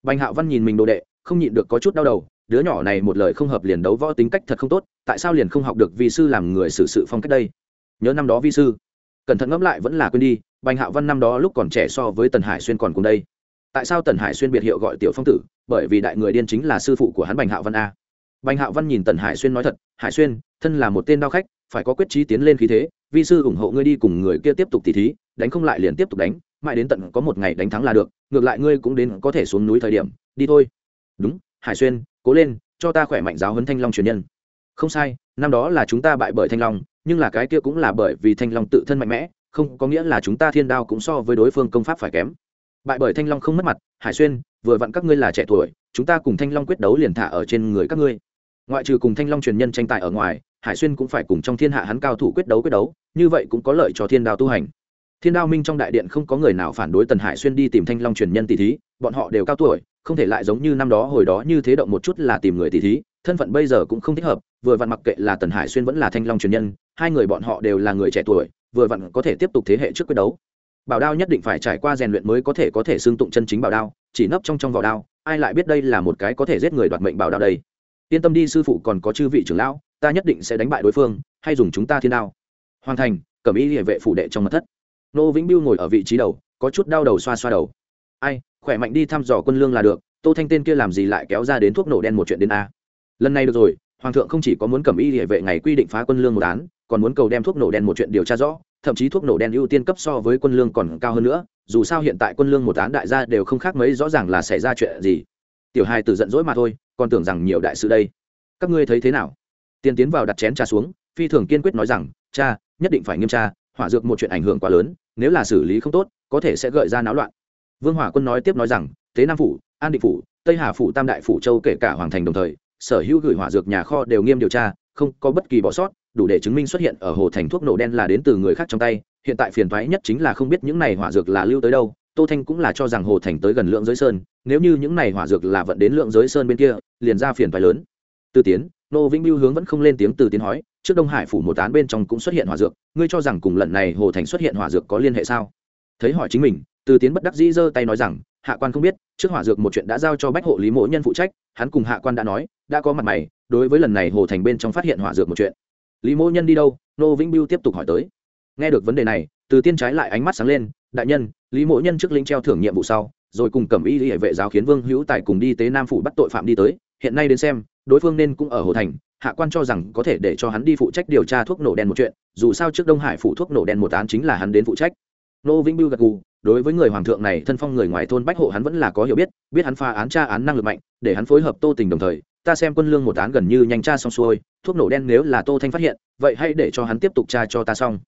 bành hạo văn nhìn mình đồ đệ, không nhịn được có chút đau đầu, đứa nhỏ này một lời không hợp liền đấu võ tính cách thật không tốt, tại sao liền không học được vi sư làm người xử sự phong cách đây? Nhớ năm đó vi sư. Cẩn thận ngẫm lại vẫn là quên đi, bành hạo văn năm đó lúc còn trẻ so với tần hải xuyên còn cùng đây. Tại sao tần hải xuyên biệt hiệu gọi tiểu phong tử? Bởi vì đại người điên chính là sư phụ của hắn bành hạo văn a. Bành hạo văn nhìn tần hải xuyên nói thật, hải xuyên, thân là một tên đao khách, phải có quyết trí tiến lên khí thế vi sư ủng hộ ngươi đi cùng người kia tiếp tục tỉ thí, đánh không lại liền tiếp tục đánh, mãi đến tận có một ngày đánh thắng là được, ngược lại ngươi cũng đến có thể xuống núi thời điểm, đi thôi. Đúng, hải xuyên, cố lên, cho ta khỏe mạnh giáo huấn thanh long truyền nhân. Không sai, năm đó là chúng ta bại bởi thanh long, nhưng là cái kia cũng là bởi vì thanh long tự thân mạnh mẽ, không có nghĩa là chúng ta thiên đao cũng so với đối phương công pháp phải kém. Bại bởi thanh long không mất mặt, hải xuyên, vừa vặn các ngươi là trẻ tuổi, chúng ta cùng thanh long quyết đấu liền thả ở trên người các ngươi. Ngoại trừ cùng thanh long truyền nhân tranh tài ở ngoài, hải xuyên cũng phải cùng trong thiên hạ hắn cao thủ quyết đấu quyết đấu như vậy cũng có lợi cho thiên đao tu hành. Thiên đao minh trong đại điện không có người nào phản đối tần hải xuyên đi tìm thanh long truyền nhân tỷ thí, bọn họ đều cao tuổi, không thể lại giống như năm đó hồi đó như thế động một chút là tìm người tỷ thí, thân phận bây giờ cũng không thích hợp, vừa vặn mặc kệ là tần hải xuyên vẫn là thanh long truyền nhân, hai người bọn họ đều là người trẻ tuổi, vừa vặn có thể tiếp tục thế hệ trước quyết đấu. Bảo đao nhất định phải trải qua rèn luyện mới có thể có thể xương tụng chân chính bảo đao, chỉ nấp trong trong vỏ đao, ai lại biết đây là một cái có thể giết người đoạt mệnh bảo đao đây. Yên tâm đi sư phụ còn có chư vị trưởng lão, ta nhất định sẽ đánh bại đối phương, hay dùng chúng ta thiên đao hoàn thành, cẩm y địa vệ phủ đệ trong mặt thất. Nô vĩnh biêu ngồi ở vị trí đầu, có chút đau đầu xoa xoa đầu. Ai, khỏe mạnh đi thăm dò quân lương là được, tô thanh tên kia làm gì lại kéo ra đến thuốc nổ đen một chuyện đến a? Lần này được rồi, hoàng thượng không chỉ có muốn cẩm y địa vệ ngày quy định phá quân lương một án, còn muốn cầu đem thuốc nổ đen một chuyện điều tra rõ, thậm chí thuốc nổ đen ưu tiên cấp so với quân lương còn cao hơn nữa, dù sao hiện tại quân lương một án đại gia đều không khác mấy rõ ràng là xảy ra chuyện gì. Tiểu hai từ giận dỗi mà thôi, còn tưởng rằng nhiều đại sự đây. Các ngươi thấy thế nào? Tiên tiến vào đặt chén trà xuống, phi thường kiên quyết nói rằng, cha nhất định phải nghiêm tra, hỏa dược một chuyện ảnh hưởng quá lớn, nếu là xử lý không tốt, có thể sẽ gợi ra náo loạn. Vương hỏa quân nói tiếp nói rằng, tế nam phủ, an định phủ, tây hà phủ, tam đại phủ, châu kể cả hoàng thành đồng thời, sở hữu gửi hỏa dược nhà kho đều nghiêm điều tra, không có bất kỳ bỏ sót, đủ để chứng minh xuất hiện ở hồ thành thuốc nổ đen là đến từ người khác trong tay. Hiện tại phiền thoái nhất chính là không biết những này hỏa dược là lưu tới đâu, tô thanh cũng là cho rằng hồ thành tới gần lượng giới sơn, nếu như những này hỏa dược là vận đến lượng giới sơn bên kia, liền ra phiền thoái lớn. Từ tiến, nô vĩnh biêu hướng vẫn không lên tiếng từ tiến hỏi trước đông hải phủ một án bên trong cũng xuất hiện hỏa dược, ngươi cho rằng cùng lần này hồ thành xuất hiện hỏa dược có liên hệ sao? Thấy hỏi chính mình, từ tiến bất đắc dĩ giơ tay nói rằng, hạ quan không biết, trước hỏa dược một chuyện đã giao cho bách hộ lý mỗ nhân phụ trách, hắn cùng hạ quan đã nói, đã có mặt mày, đối với lần này hồ thành bên trong phát hiện hỏa dược một chuyện. Lý mỗ nhân đi đâu? Nô vĩnh biêu tiếp tục hỏi tới. Nghe được vấn đề này, từ tiên trái lại ánh mắt sáng lên, đại nhân, lý mỗ nhân trước linh treo thưởng nhiệm vụ sau, rồi cùng cẩm y hệ vệ giáo khiến vương hữu tài cùng đi tế nam phủ bắt tội phạm đi tới, hiện nay đến xem, đối phương nên cũng ở hồ thành hạ quan cho rằng có thể để cho hắn đi phụ trách điều tra thuốc nổ đen một chuyện, dù sao trước đông hải phủ thuốc nổ đen một án chính là hắn đến phụ trách. Nô vĩnh biêu gật gù, đối với người hoàng thượng này, thân phong người ngoài thôn bách hộ hắn vẫn là có hiểu biết biết hắn pha án tra án năng lực mạnh, để hắn phối hợp tô tình đồng thời, ta xem quân lương một án gần như nhanh tra xong xuôi, thuốc nổ đen nếu là tô thanh phát hiện, vậy hãy để cho hắn tiếp tục tra cho ta xong.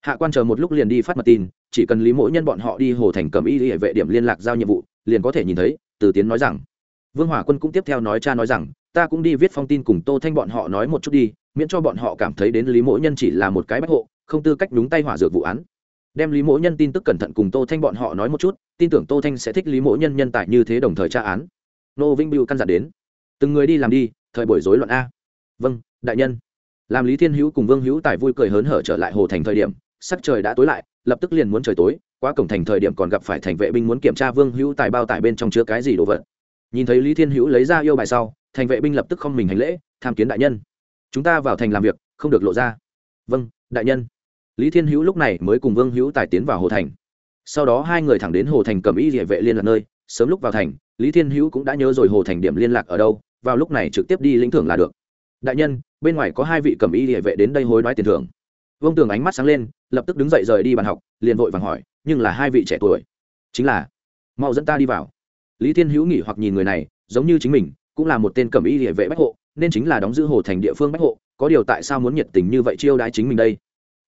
Hạ quan chờ một lúc liền đi phát mật tin, chỉ cần lý mỗi nhân bọn họ đi hồ thành cầm y hệ vệ điểm liên lạc giao nhiệm vụ, liền có thể nhìn thấy, từ tiến nói rằng vương Hòa quân cũng tiếp theo nói cha nói rằng, ta cũng đi viết phong tin cùng tô thanh bọn họ nói một chút đi, miễn cho bọn họ cảm thấy đến lý mỗi nhân chỉ là một cái bách hộ, không tư cách đúng tay hỏa dược vụ án. Đem lý mỗi nhân tin tức cẩn thận cùng tô thanh bọn họ nói một chút, tin tưởng tô thanh sẽ thích lý mỗi nhân nhân tài như thế đồng thời tra án. Nô vinh biêu căn dặn đến, từng người đi làm đi, thời buổi rối loạn a. Vâng đại nhân. Làm lý thiên hữu cùng vương hữu tài vui cười hớn hở trở lại hồ thành thời điểm, sắc trời đã tối lại, lập tức liền muốn trời tối, qua cổng thành thời điểm còn gặp phải thành vệ binh muốn kiểm tra vương hữu tài bao tải bên trong chứa cái gì đồ vật nhìn thấy lý thiên hữu lấy ra yêu bài sau, thành vệ binh lập tức không mình hành lễ, tham kiến đại nhân. Chúng ta vào thành làm việc, không được lộ ra. Vâng đại nhân. Lý thiên hữu lúc này mới cùng vương hữu tài tiến vào hồ thành. Sau đó hai người thẳng đến hồ thành cầm y địa vệ liên lạc nơi, sớm lúc vào thành, lý thiên hữu cũng đã nhớ rồi hồ thành điểm liên lạc ở đâu, vào lúc này trực tiếp đi lĩnh thưởng là được. Đại nhân, bên ngoài có hai vị cầm y địa vệ đến đây hối đoái tiền thưởng. Vương tường ánh mắt sáng lên, lập tức đứng dậy rời đi bàn học, liền vội vàng hỏi, nhưng là hai vị trẻ tuổi? Chính là. Mau dẫn ta đi vào lý thiên hữu nghỉ hoặc nhìn người này, giống như chính mình, cũng là một tên cẩm y địa vệ bách hộ, nên chính là đóng giữ hồ thành địa phương bách hộ, có điều tại sao muốn nhiệt tình như vậy chiêu đãi chính mình đây?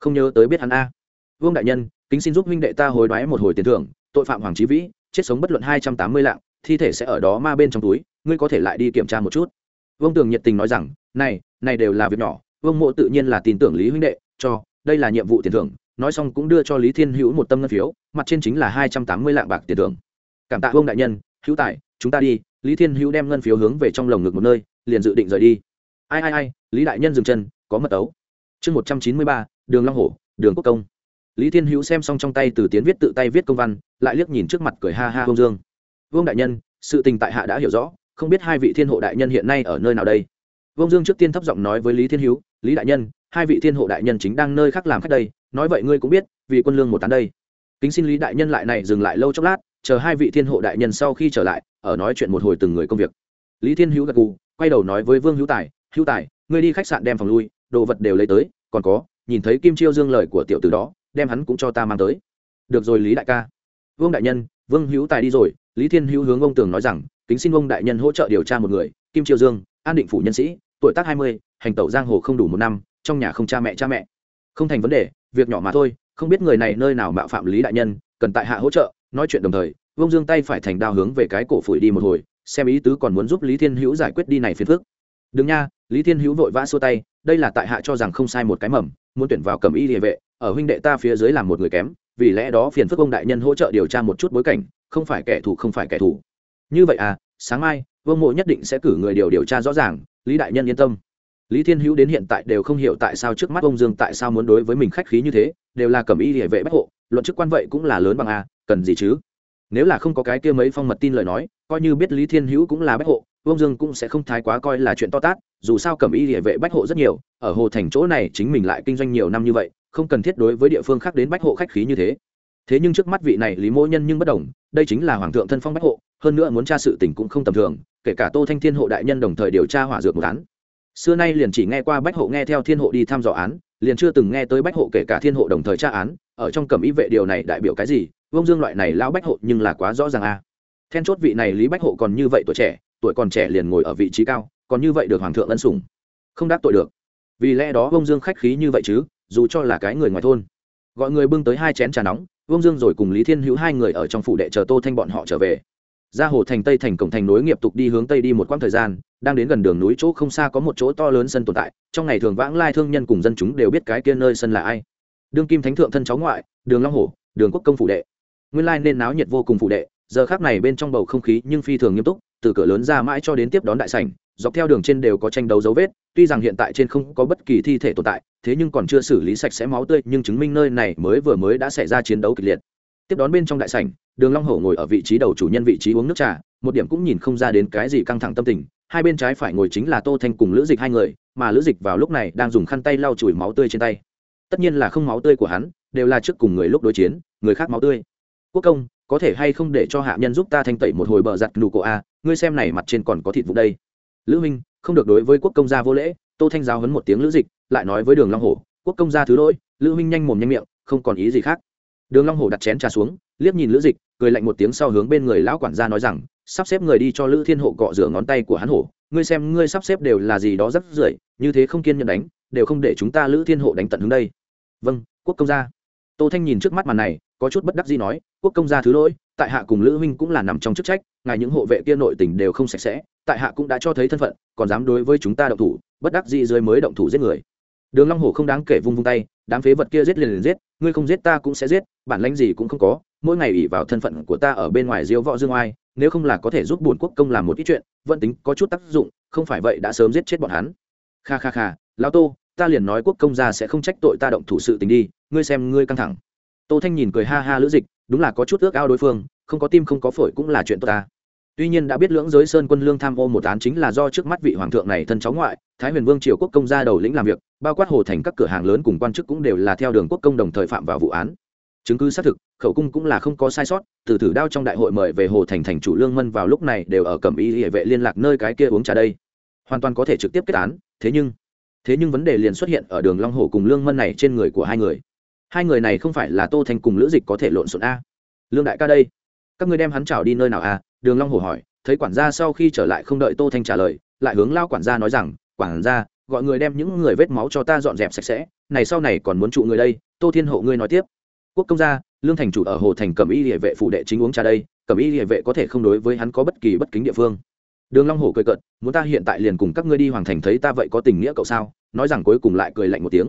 Không nhớ tới biết hắn a. Vương đại nhân, kính xin giúp huynh đệ ta hối đoái một hồi tiền thưởng, tội phạm hoàng trí vĩ, chết sống bất luận hai trăm tám mươi lạng, thi thể sẽ ở đó ma bên trong túi, ngươi có thể lại đi kiểm tra một chút. Vương tường nhiệt tình nói rằng, này này đều là việc nhỏ, vương mộ tự nhiên là tin tưởng lý huynh đệ, cho, đây là nhiệm vụ tiền thưởng, nói xong cũng đưa cho lý thiên hữu một tâm ngân phiếu, mặt trên chính là hai trăm tám mươi lạng bạc tiền thưởng. Cảm tạ vương đại nhân hữu tài, chúng ta đi, lý thiên hữu đem ngân phiếu hướng về trong lồng ngực một nơi, liền dự định rời đi. Ai ai ai, lý đại nhân dừng chân, có mật ấu. Chương một trăm chín mươi ba, đường long hổ, đường quốc công. Lý thiên hữu xem xong trong tay từ tiến viết tự tay viết công văn, lại liếc nhìn trước mặt cười ha ha Vương dương. Vương đại nhân, sự tình tại hạ đã hiểu rõ, không biết hai vị thiên hộ đại nhân hiện nay ở nơi nào đây? Vương dương trước tiên thấp giọng nói với lý thiên hữu, lý đại nhân, hai vị thiên hộ đại nhân chính đang nơi khác làm khách đây, nói vậy ngươi cũng biết, vì quân lương một tán đây. Kính xin lý đại nhân lại này dừng lại lâu chốc lát chờ hai vị thiên hộ đại nhân sau khi trở lại, ở nói chuyện một hồi từng người công việc. Lý thiên hữu gật gù, quay đầu nói với vương hữu tài hữu tài, ngươi đi khách sạn đem phòng lui, đồ vật đều lấy tới, còn có, nhìn thấy kim chiêu dương lời của tiểu tử đó, đem hắn cũng cho ta mang tới. Được rồi lý đại ca. Vương đại nhân, vương hữu tài đi rồi. Lý thiên hữu hướng ông tường nói rằng, kính xin ông đại nhân hỗ trợ điều tra một người, kim chiêu dương, an định phủ nhân sĩ, tuổi tác hai mươi, hành tẩu giang hồ không đủ một năm, trong nhà không cha mẹ cha mẹ. Không thành vấn đề, việc nhỏ mà thôi, không biết người này nơi nào mạo phạm lý đại nhân, cần tại hạ hỗ trợ nói chuyện đồng thời vương dương tay phải thành đao hướng về cái cổ phủi đi một hồi, xem ý tứ còn muốn giúp lý thiên hữu giải quyết đi này phiền phức. Đừng nha, lý thiên hữu vội vã xua tay, đây là tại hạ cho rằng không sai một cái mầm, muốn tuyển vào cầm y địa vệ, ở huynh đệ ta phía dưới làm một người kém, vì lẽ đó phiền phức ông đại nhân hỗ trợ điều tra một chút bối cảnh, không phải kẻ thù không phải kẻ thù. Như vậy à sáng mai vương mộ nhất định sẽ cử người điều điều tra rõ ràng, lý đại nhân yên tâm. Lý thiên hữu đến hiện tại đều không hiểu tại sao trước mắt ông dương tại sao muốn đối với mình khách khí như thế, đều là cầm y địa vệ bách hộ, luận chức quan vậy cũng là lớn bằng a cần gì chứ? Nếu là không có cái kia mấy phong mật tin lời nói, coi như biết lý thiên hữu cũng là bách hộ, vương dương cũng sẽ không thái quá coi là chuyện to tát, dù sao cầm y địa vệ bách hộ rất nhiều, ở hồ thành chỗ này chính mình lại kinh doanh nhiều năm như vậy, không cần thiết đối với địa phương khác đến bách hộ khách khí như thế. Thế nhưng trước mắt vị này lý mỗ nhân nhưng bất đồng, đây chính là hoàng thượng thân phong bách hộ, hơn nữa muốn tra sự tình cũng không tầm thường, kể cả tô thanh thiên hộ đại nhân đồng thời điều tra hỏa dược một án. Xưa nay liền chỉ nghe qua bách hộ nghe theo thiên hộ đi thăm dò án, liền chưa từng nghe tới bách hộ kể cả thiên hộ đồng thời tra án, ở trong cẩm ý vệ điều này đại biểu cái gì vông dương loại này lão bách hộ nhưng là quá rõ ràng a. À. then chốt vị này lý bách hộ còn như vậy tuổi trẻ, tuổi còn trẻ liền ngồi ở vị trí cao, còn như vậy được hoàng thượng ân sủng. Không đáp tội được. Vì lẽ đó vông dương khách khí như vậy chứ, dù cho là cái người ngoài thôn. Gọi người bưng tới hai chén trà nóng vông dương rồi cùng lý thiên hữu hai người ở trong phủ đệ chờ tô thanh bọn họ trở về. Ra hồ thành tây thành cổng thành nối nghiệp tục đi hướng tây đi một quãng thời gian, đang đến gần đường núi chỗ không xa có một chỗ to lớn sân tồn tại, trong ngày thường vãng lai thương nhân cùng dân chúng đều biết cái kia nơi sân là ai. Đương kim thánh thượng thân cháu ngoại, đường long hổ, đường quốc công phủ đệ nguyên lai nên náo nhiệt vô cùng phụ đệ, giờ khác này bên trong bầu không khí nhưng phi thường nghiêm túc, từ cửa lớn ra mãi cho đến tiếp đón đại sảnh, dọc theo đường trên đều có tranh đấu dấu vết, tuy rằng hiện tại trên không có bất kỳ thi thể tồn tại, thế nhưng còn chưa xử lý sạch sẽ máu tươi, nhưng chứng minh nơi này mới vừa mới đã xảy ra chiến đấu kịch liệt. Tiếp đón bên trong đại sảnh, đường long hổ ngồi ở vị trí đầu chủ nhân vị trí uống nước trà, một điểm cũng nhìn không ra đến cái gì căng thẳng tâm tình, hai bên trái phải ngồi chính là tô thanh cùng lữ dịch hai người, mà lữ dịch vào lúc này đang dùng khăn tay lau chùi máu tươi trên tay. Tất nhiên là không máu tươi của hắn, đều là trước cùng người lúc đối chiến, người khác máu tươi quốc công, có thể hay không để cho hạ nhân giúp ta thanh tẩy một hồi bờ giặt nụ cổ a? Ngươi xem này mặt trên còn có thịt vụ đây. Lữ minh không được đối với quốc công gia vô lễ, tô thanh giáo hấn một tiếng lữ dịch, lại nói với đường long hổ, quốc công gia thứ lỗi, lữ minh nhanh mồm nhanh miệng, không còn ý gì khác. Đường long hổ đặt chén trà xuống, liếc nhìn lữ dịch, cười lạnh một tiếng sau hướng bên người lão quản gia nói rằng, sắp xếp người đi cho lữ thiên hộ cọ rửa ngón tay của hắn hổ, ngươi xem ngươi sắp xếp đều là gì đó rất rưởi, như thế không kiên nhẫn đánh, đều không để chúng ta lữ thiên hộ đánh tận hướng đây. Vâng quốc công gia. Tô thanh nhìn trước mắt màn này có chút bất đắc dĩ nói, quốc công gia thứ lỗi, tại hạ cùng lữ huynh cũng là nằm trong chức trách, ngài những hộ vệ kia nội tình đều không sạch sẽ, tại hạ cũng đã cho thấy thân phận, còn dám đối với chúng ta động thủ, bất đắc dĩ dưới mới động thủ giết người. Đường long hổ không đáng kể vung vung tay, đám phế vật kia giết liền liền giết, ngươi không giết ta cũng sẽ giết, bản lãnh gì cũng không có, mỗi ngày ủy vào thân phận của ta ở bên ngoài diêu võ dương oai, nếu không là có thể giúp bổn quốc công làm một ít chuyện, vẫn tính có chút tác dụng, không phải vậy đã sớm giết chết bọn hắn. Kha kha kha, lão tô, ta liền nói quốc công gia sẽ không trách tội ta động thủ sự tình đi, ngươi xem ngươi căng thẳng tô thanh nhìn cười ha ha lữ dịch, đúng là có chút ước ao đối phương, không có tim không có phổi cũng là chuyện tốt ta. Tuy nhiên đã biết lưỡng giới sơn quân lương tham ô một án chính là do trước mắt vị hoàng thượng này thân cháu ngoại, thái huyền vương triều quốc công gia đầu lĩnh làm việc, bao quát hồ thành các cửa hàng lớn cùng quan chức cũng đều là theo đường quốc công đồng thời phạm vào vụ án. Chứng cứ xác thực, khẩu cung cũng là không có sai sót, từ thử đao trong đại hội mời về hồ thành thành chủ lương mân vào lúc này đều ở cẩm y hệ vệ liên lạc nơi cái kia uống trà đây. Hoàn toàn có thể trực tiếp kết án, thế nhưng thế nhưng vấn đề liền xuất hiện ở đường long hồ cùng lương mân này trên người của hai người hai người này không phải là tô thành cùng lữ dịch có thể lộn xộn a. Lương đại ca đây. Các ngươi đem hắn trào đi nơi nào a? Đường long hồ hỏi. Thấy quản gia sau khi trở lại không đợi tô thanh trả lời, lại hướng lao quản gia nói rằng, quản gia, gọi người đem những người vết máu cho ta dọn dẹp sạch sẽ. Này sau này còn muốn trụ người đây. Tô thiên hộ ngươi nói tiếp. Quốc công gia, lương thành chủ ở hồ thành cẩm y địa vệ phụ đệ chính uống trà đây. Cẩm y địa vệ có thể không đối với hắn có bất kỳ bất kính địa phương. Đường long hổ cười cợt, muốn ta hiện tại liền cùng các ngươi đi hoàng thành thấy ta vậy có tình nghĩa cậu sao? Nói rằng cuối cùng lại cười lạnh một tiếng.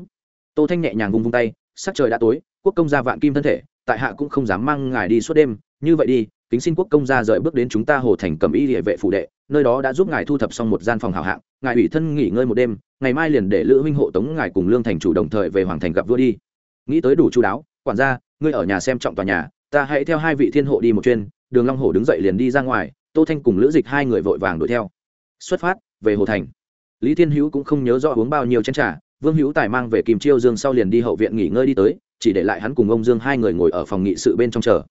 Tô thanh nhẹ nhàng vung vung tay sắc trời đã tối, quốc công gia vạn kim thân thể, tại hạ cũng không dám mang ngài đi suốt đêm. Như vậy đi, kính xin quốc công gia rời bước đến chúng ta hồ thành cẩm y địa vệ phụ đệ, nơi đó đã giúp ngài thu thập xong một gian phòng hảo hạng. Ngài ủy thân nghỉ ngơi một đêm, ngày mai liền để lữ huynh hộ tống ngài cùng lương thành chủ đồng thời về hoàng thành gặp vua đi. Nghĩ tới đủ chu đáo, quản gia, ngươi ở nhà xem trọng tòa nhà, ta hãy theo hai vị thiên hộ đi một chuyên đường long hổ đứng dậy liền đi ra ngoài, tô thanh cùng lữ dịch hai người vội vàng đuổi theo. Xuất phát, về hồ thành. Lý thiên hữu cũng không nhớ rõ uống bao nhiêu chén trà vương hữu tài mang về kim chiêu dương sau liền đi hậu viện nghỉ ngơi đi tới, chỉ để lại hắn cùng ông dương hai người ngồi ở phòng nghị sự bên trong chờ.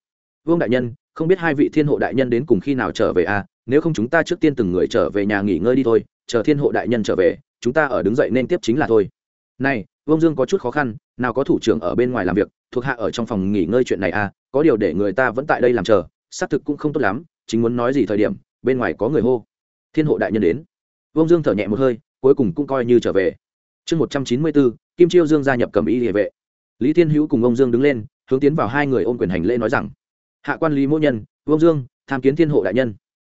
Vương đại nhân, không biết hai vị thiên hộ đại nhân đến cùng khi nào trở về à? Nếu không chúng ta trước tiên từng người trở về nhà nghỉ ngơi đi thôi, chờ thiên hộ đại nhân trở về, chúng ta ở đứng dậy nên tiếp chính là thôi. Này, vương dương có chút khó khăn, nào có thủ trưởng ở bên ngoài làm việc, thuộc hạ ở trong phòng nghỉ ngơi chuyện này à? Có điều để người ta vẫn tại đây làm chờ, xác thực cũng không tốt lắm, chính muốn nói gì thời điểm, bên ngoài có người hô. Thiên hộ đại nhân đến. Vương dương thở nhẹ một hơi, cuối cùng cũng coi như trở về chương một trăm chín mươi bốn, kim chiêu dương gia nhập cầm y địa vệ. Lý thiên hữu cùng ông dương đứng lên, hướng tiến vào hai người ôm quyền hành lễ nói rằng, hạ quan lý mỗ nhân, ông dương, tham kiến thiên hộ đại nhân.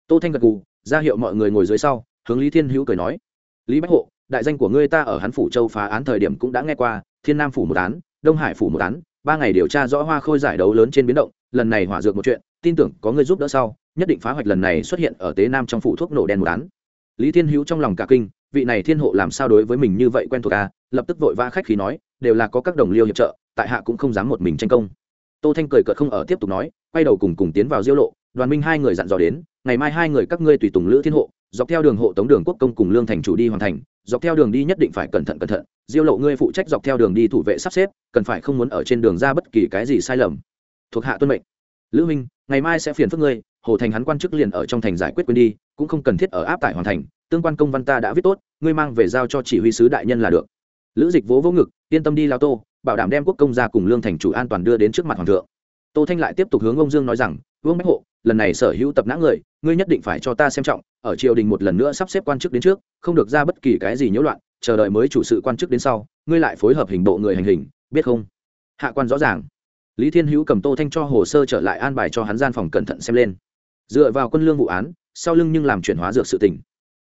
Tô thanh gật gù, ra hiệu mọi người ngồi dưới sau, hướng lý thiên hữu cười nói, lý bách hộ, đại danh của ngươi ta ở hắn phủ châu phá án thời điểm cũng đã nghe qua, thiên nam phủ một án, đông hải phủ một án, ba ngày điều tra rõ hoa khôi giải đấu lớn trên biến động, lần này hỏa dược một chuyện, tin tưởng có ngươi giúp đỡ sau, nhất định phá hoạch lần này xuất hiện ở tế nam trong phủ thuốc nổ đen một án. Lý thiên hữu trong lòng cả kinh vị này thiên hộ làm sao đối với mình như vậy quen thuộc à? Lập tức vội vã khách khí nói, đều là có các đồng liêu hiệp trợ, tại hạ cũng không dám một mình tranh công. Tô thanh cười cợt không ở, tiếp tục nói, quay đầu cùng cùng tiến vào diêu lộ, đoàn minh hai người dặn dò đến, ngày mai hai người các ngươi tùy tùng lữ thiên hộ, dọc theo đường hộ tống đường quốc công cùng lương thành chủ đi hoàn thành, dọc theo đường đi nhất định phải cẩn thận cẩn thận, diêu lộ ngươi phụ trách dọc theo đường đi thủ vệ sắp xếp, cần phải không muốn ở trên đường ra bất kỳ cái gì sai lầm. Thuộc hạ tuân mệnh. Lữ minh, ngày mai sẽ phiền phức ngươi, hồ thành hắn quan chức liền ở trong thành giải quyết quên đi cũng không cần thiết ở áp tải hoàn thành, tương quan công văn ta đã viết tốt, ngươi mang về giao cho chỉ huy sứ đại nhân là được. Lữ dịch vỗ vỗ ngực, yên tâm đi lao tô, bảo đảm đem quốc công ra cùng lương thành chủ an toàn đưa đến trước mặt hoàng thượng. Tô thanh lại tiếp tục hướng ông dương nói rằng, vương bách hộ, lần này sở hữu tập nã người, ngươi nhất định phải cho ta xem trọng, ở triều đình một lần nữa sắp xếp quan chức đến trước, không được ra bất kỳ cái gì nhiễu loạn, chờ đợi mới chủ sự quan chức đến sau, ngươi lại phối hợp hình bộ người hành hình, biết không? Hạ quan rõ ràng. Lý thiên hữu cầm tô thanh cho hồ sơ trở lại an bài cho hắn gian phòng cẩn thận xem lên. Dựa vào quân lương vụ án sau lưng nhưng làm chuyển hóa dược sự tình.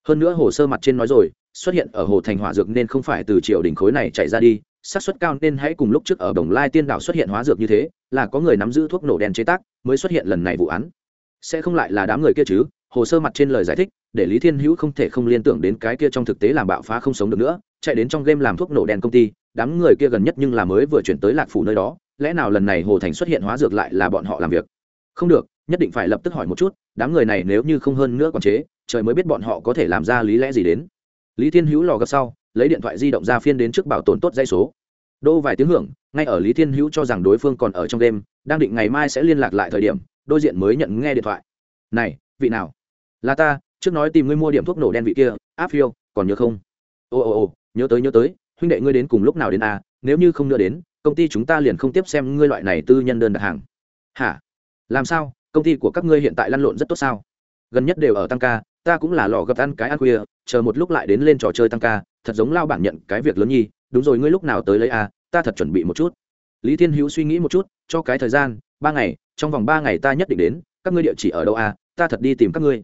Hơn nữa hồ sơ mặt trên nói rồi, xuất hiện ở hồ thành hỏa dược nên không phải từ triều đỉnh khối này chạy ra đi, xác suất cao nên hãy cùng lúc trước ở đồng lai tiên đảo xuất hiện hóa dược như thế, là có người nắm giữ thuốc nổ đen chế tác mới xuất hiện lần này vụ án. Sẽ không lại là đám người kia chứ, hồ sơ mặt trên lời giải thích, để lý thiên hữu không thể không liên tưởng đến cái kia trong thực tế làm bạo phá không sống được nữa, chạy đến trong game làm thuốc nổ đen công ty, đám người kia gần nhất nhưng là mới vừa chuyển tới lạc phủ nơi đó, lẽ nào lần này hồ thành xuất hiện hóa dược lại là bọn họ làm việc? Không được nhất định phải lập tức hỏi một chút, đám người này nếu như không hơn nữa quản chế, trời mới biết bọn họ có thể làm ra lý lẽ gì đến. Lý thiên hữu lò gặp sau, lấy điện thoại di động ra phiên đến trước bảo tồn tốt dây số. Đô vài tiếng hưởng, ngay ở lý thiên hữu cho rằng đối phương còn ở trong đêm, đang định ngày mai sẽ liên lạc lại thời điểm, đôi diện mới nhận nghe điện thoại. Này, vị nào? Là ta, trước nói tìm ngươi mua điểm thuốc nổ đen vị kia, áp phiêu, còn nhớ không? Ồ ồ ồ nhớ tới nhớ tới, huynh đệ ngươi đến cùng lúc nào đến à nếu như không nữa đến, công ty chúng ta liền không tiếp xem ngươi loại này tư nhân đơn đặt hàng. Hả? Làm sao? Công ty của các ngươi hiện tại lăn lộn rất tốt sao? Gần nhất đều ở tăng ca, ta cũng là lò gập ăn cái ăn khuya, chờ một lúc lại đến lên trò chơi tăng ca, thật giống lao bản nhận cái việc lớn nhi, đúng rồi, ngươi lúc nào tới lấy à ta thật chuẩn bị một chút. Lý thiên hữu suy nghĩ một chút, cho cái thời gian, ba ngày, trong vòng ba ngày ta nhất định đến, các ngươi địa chỉ ở đâu à ta thật đi tìm các ngươi.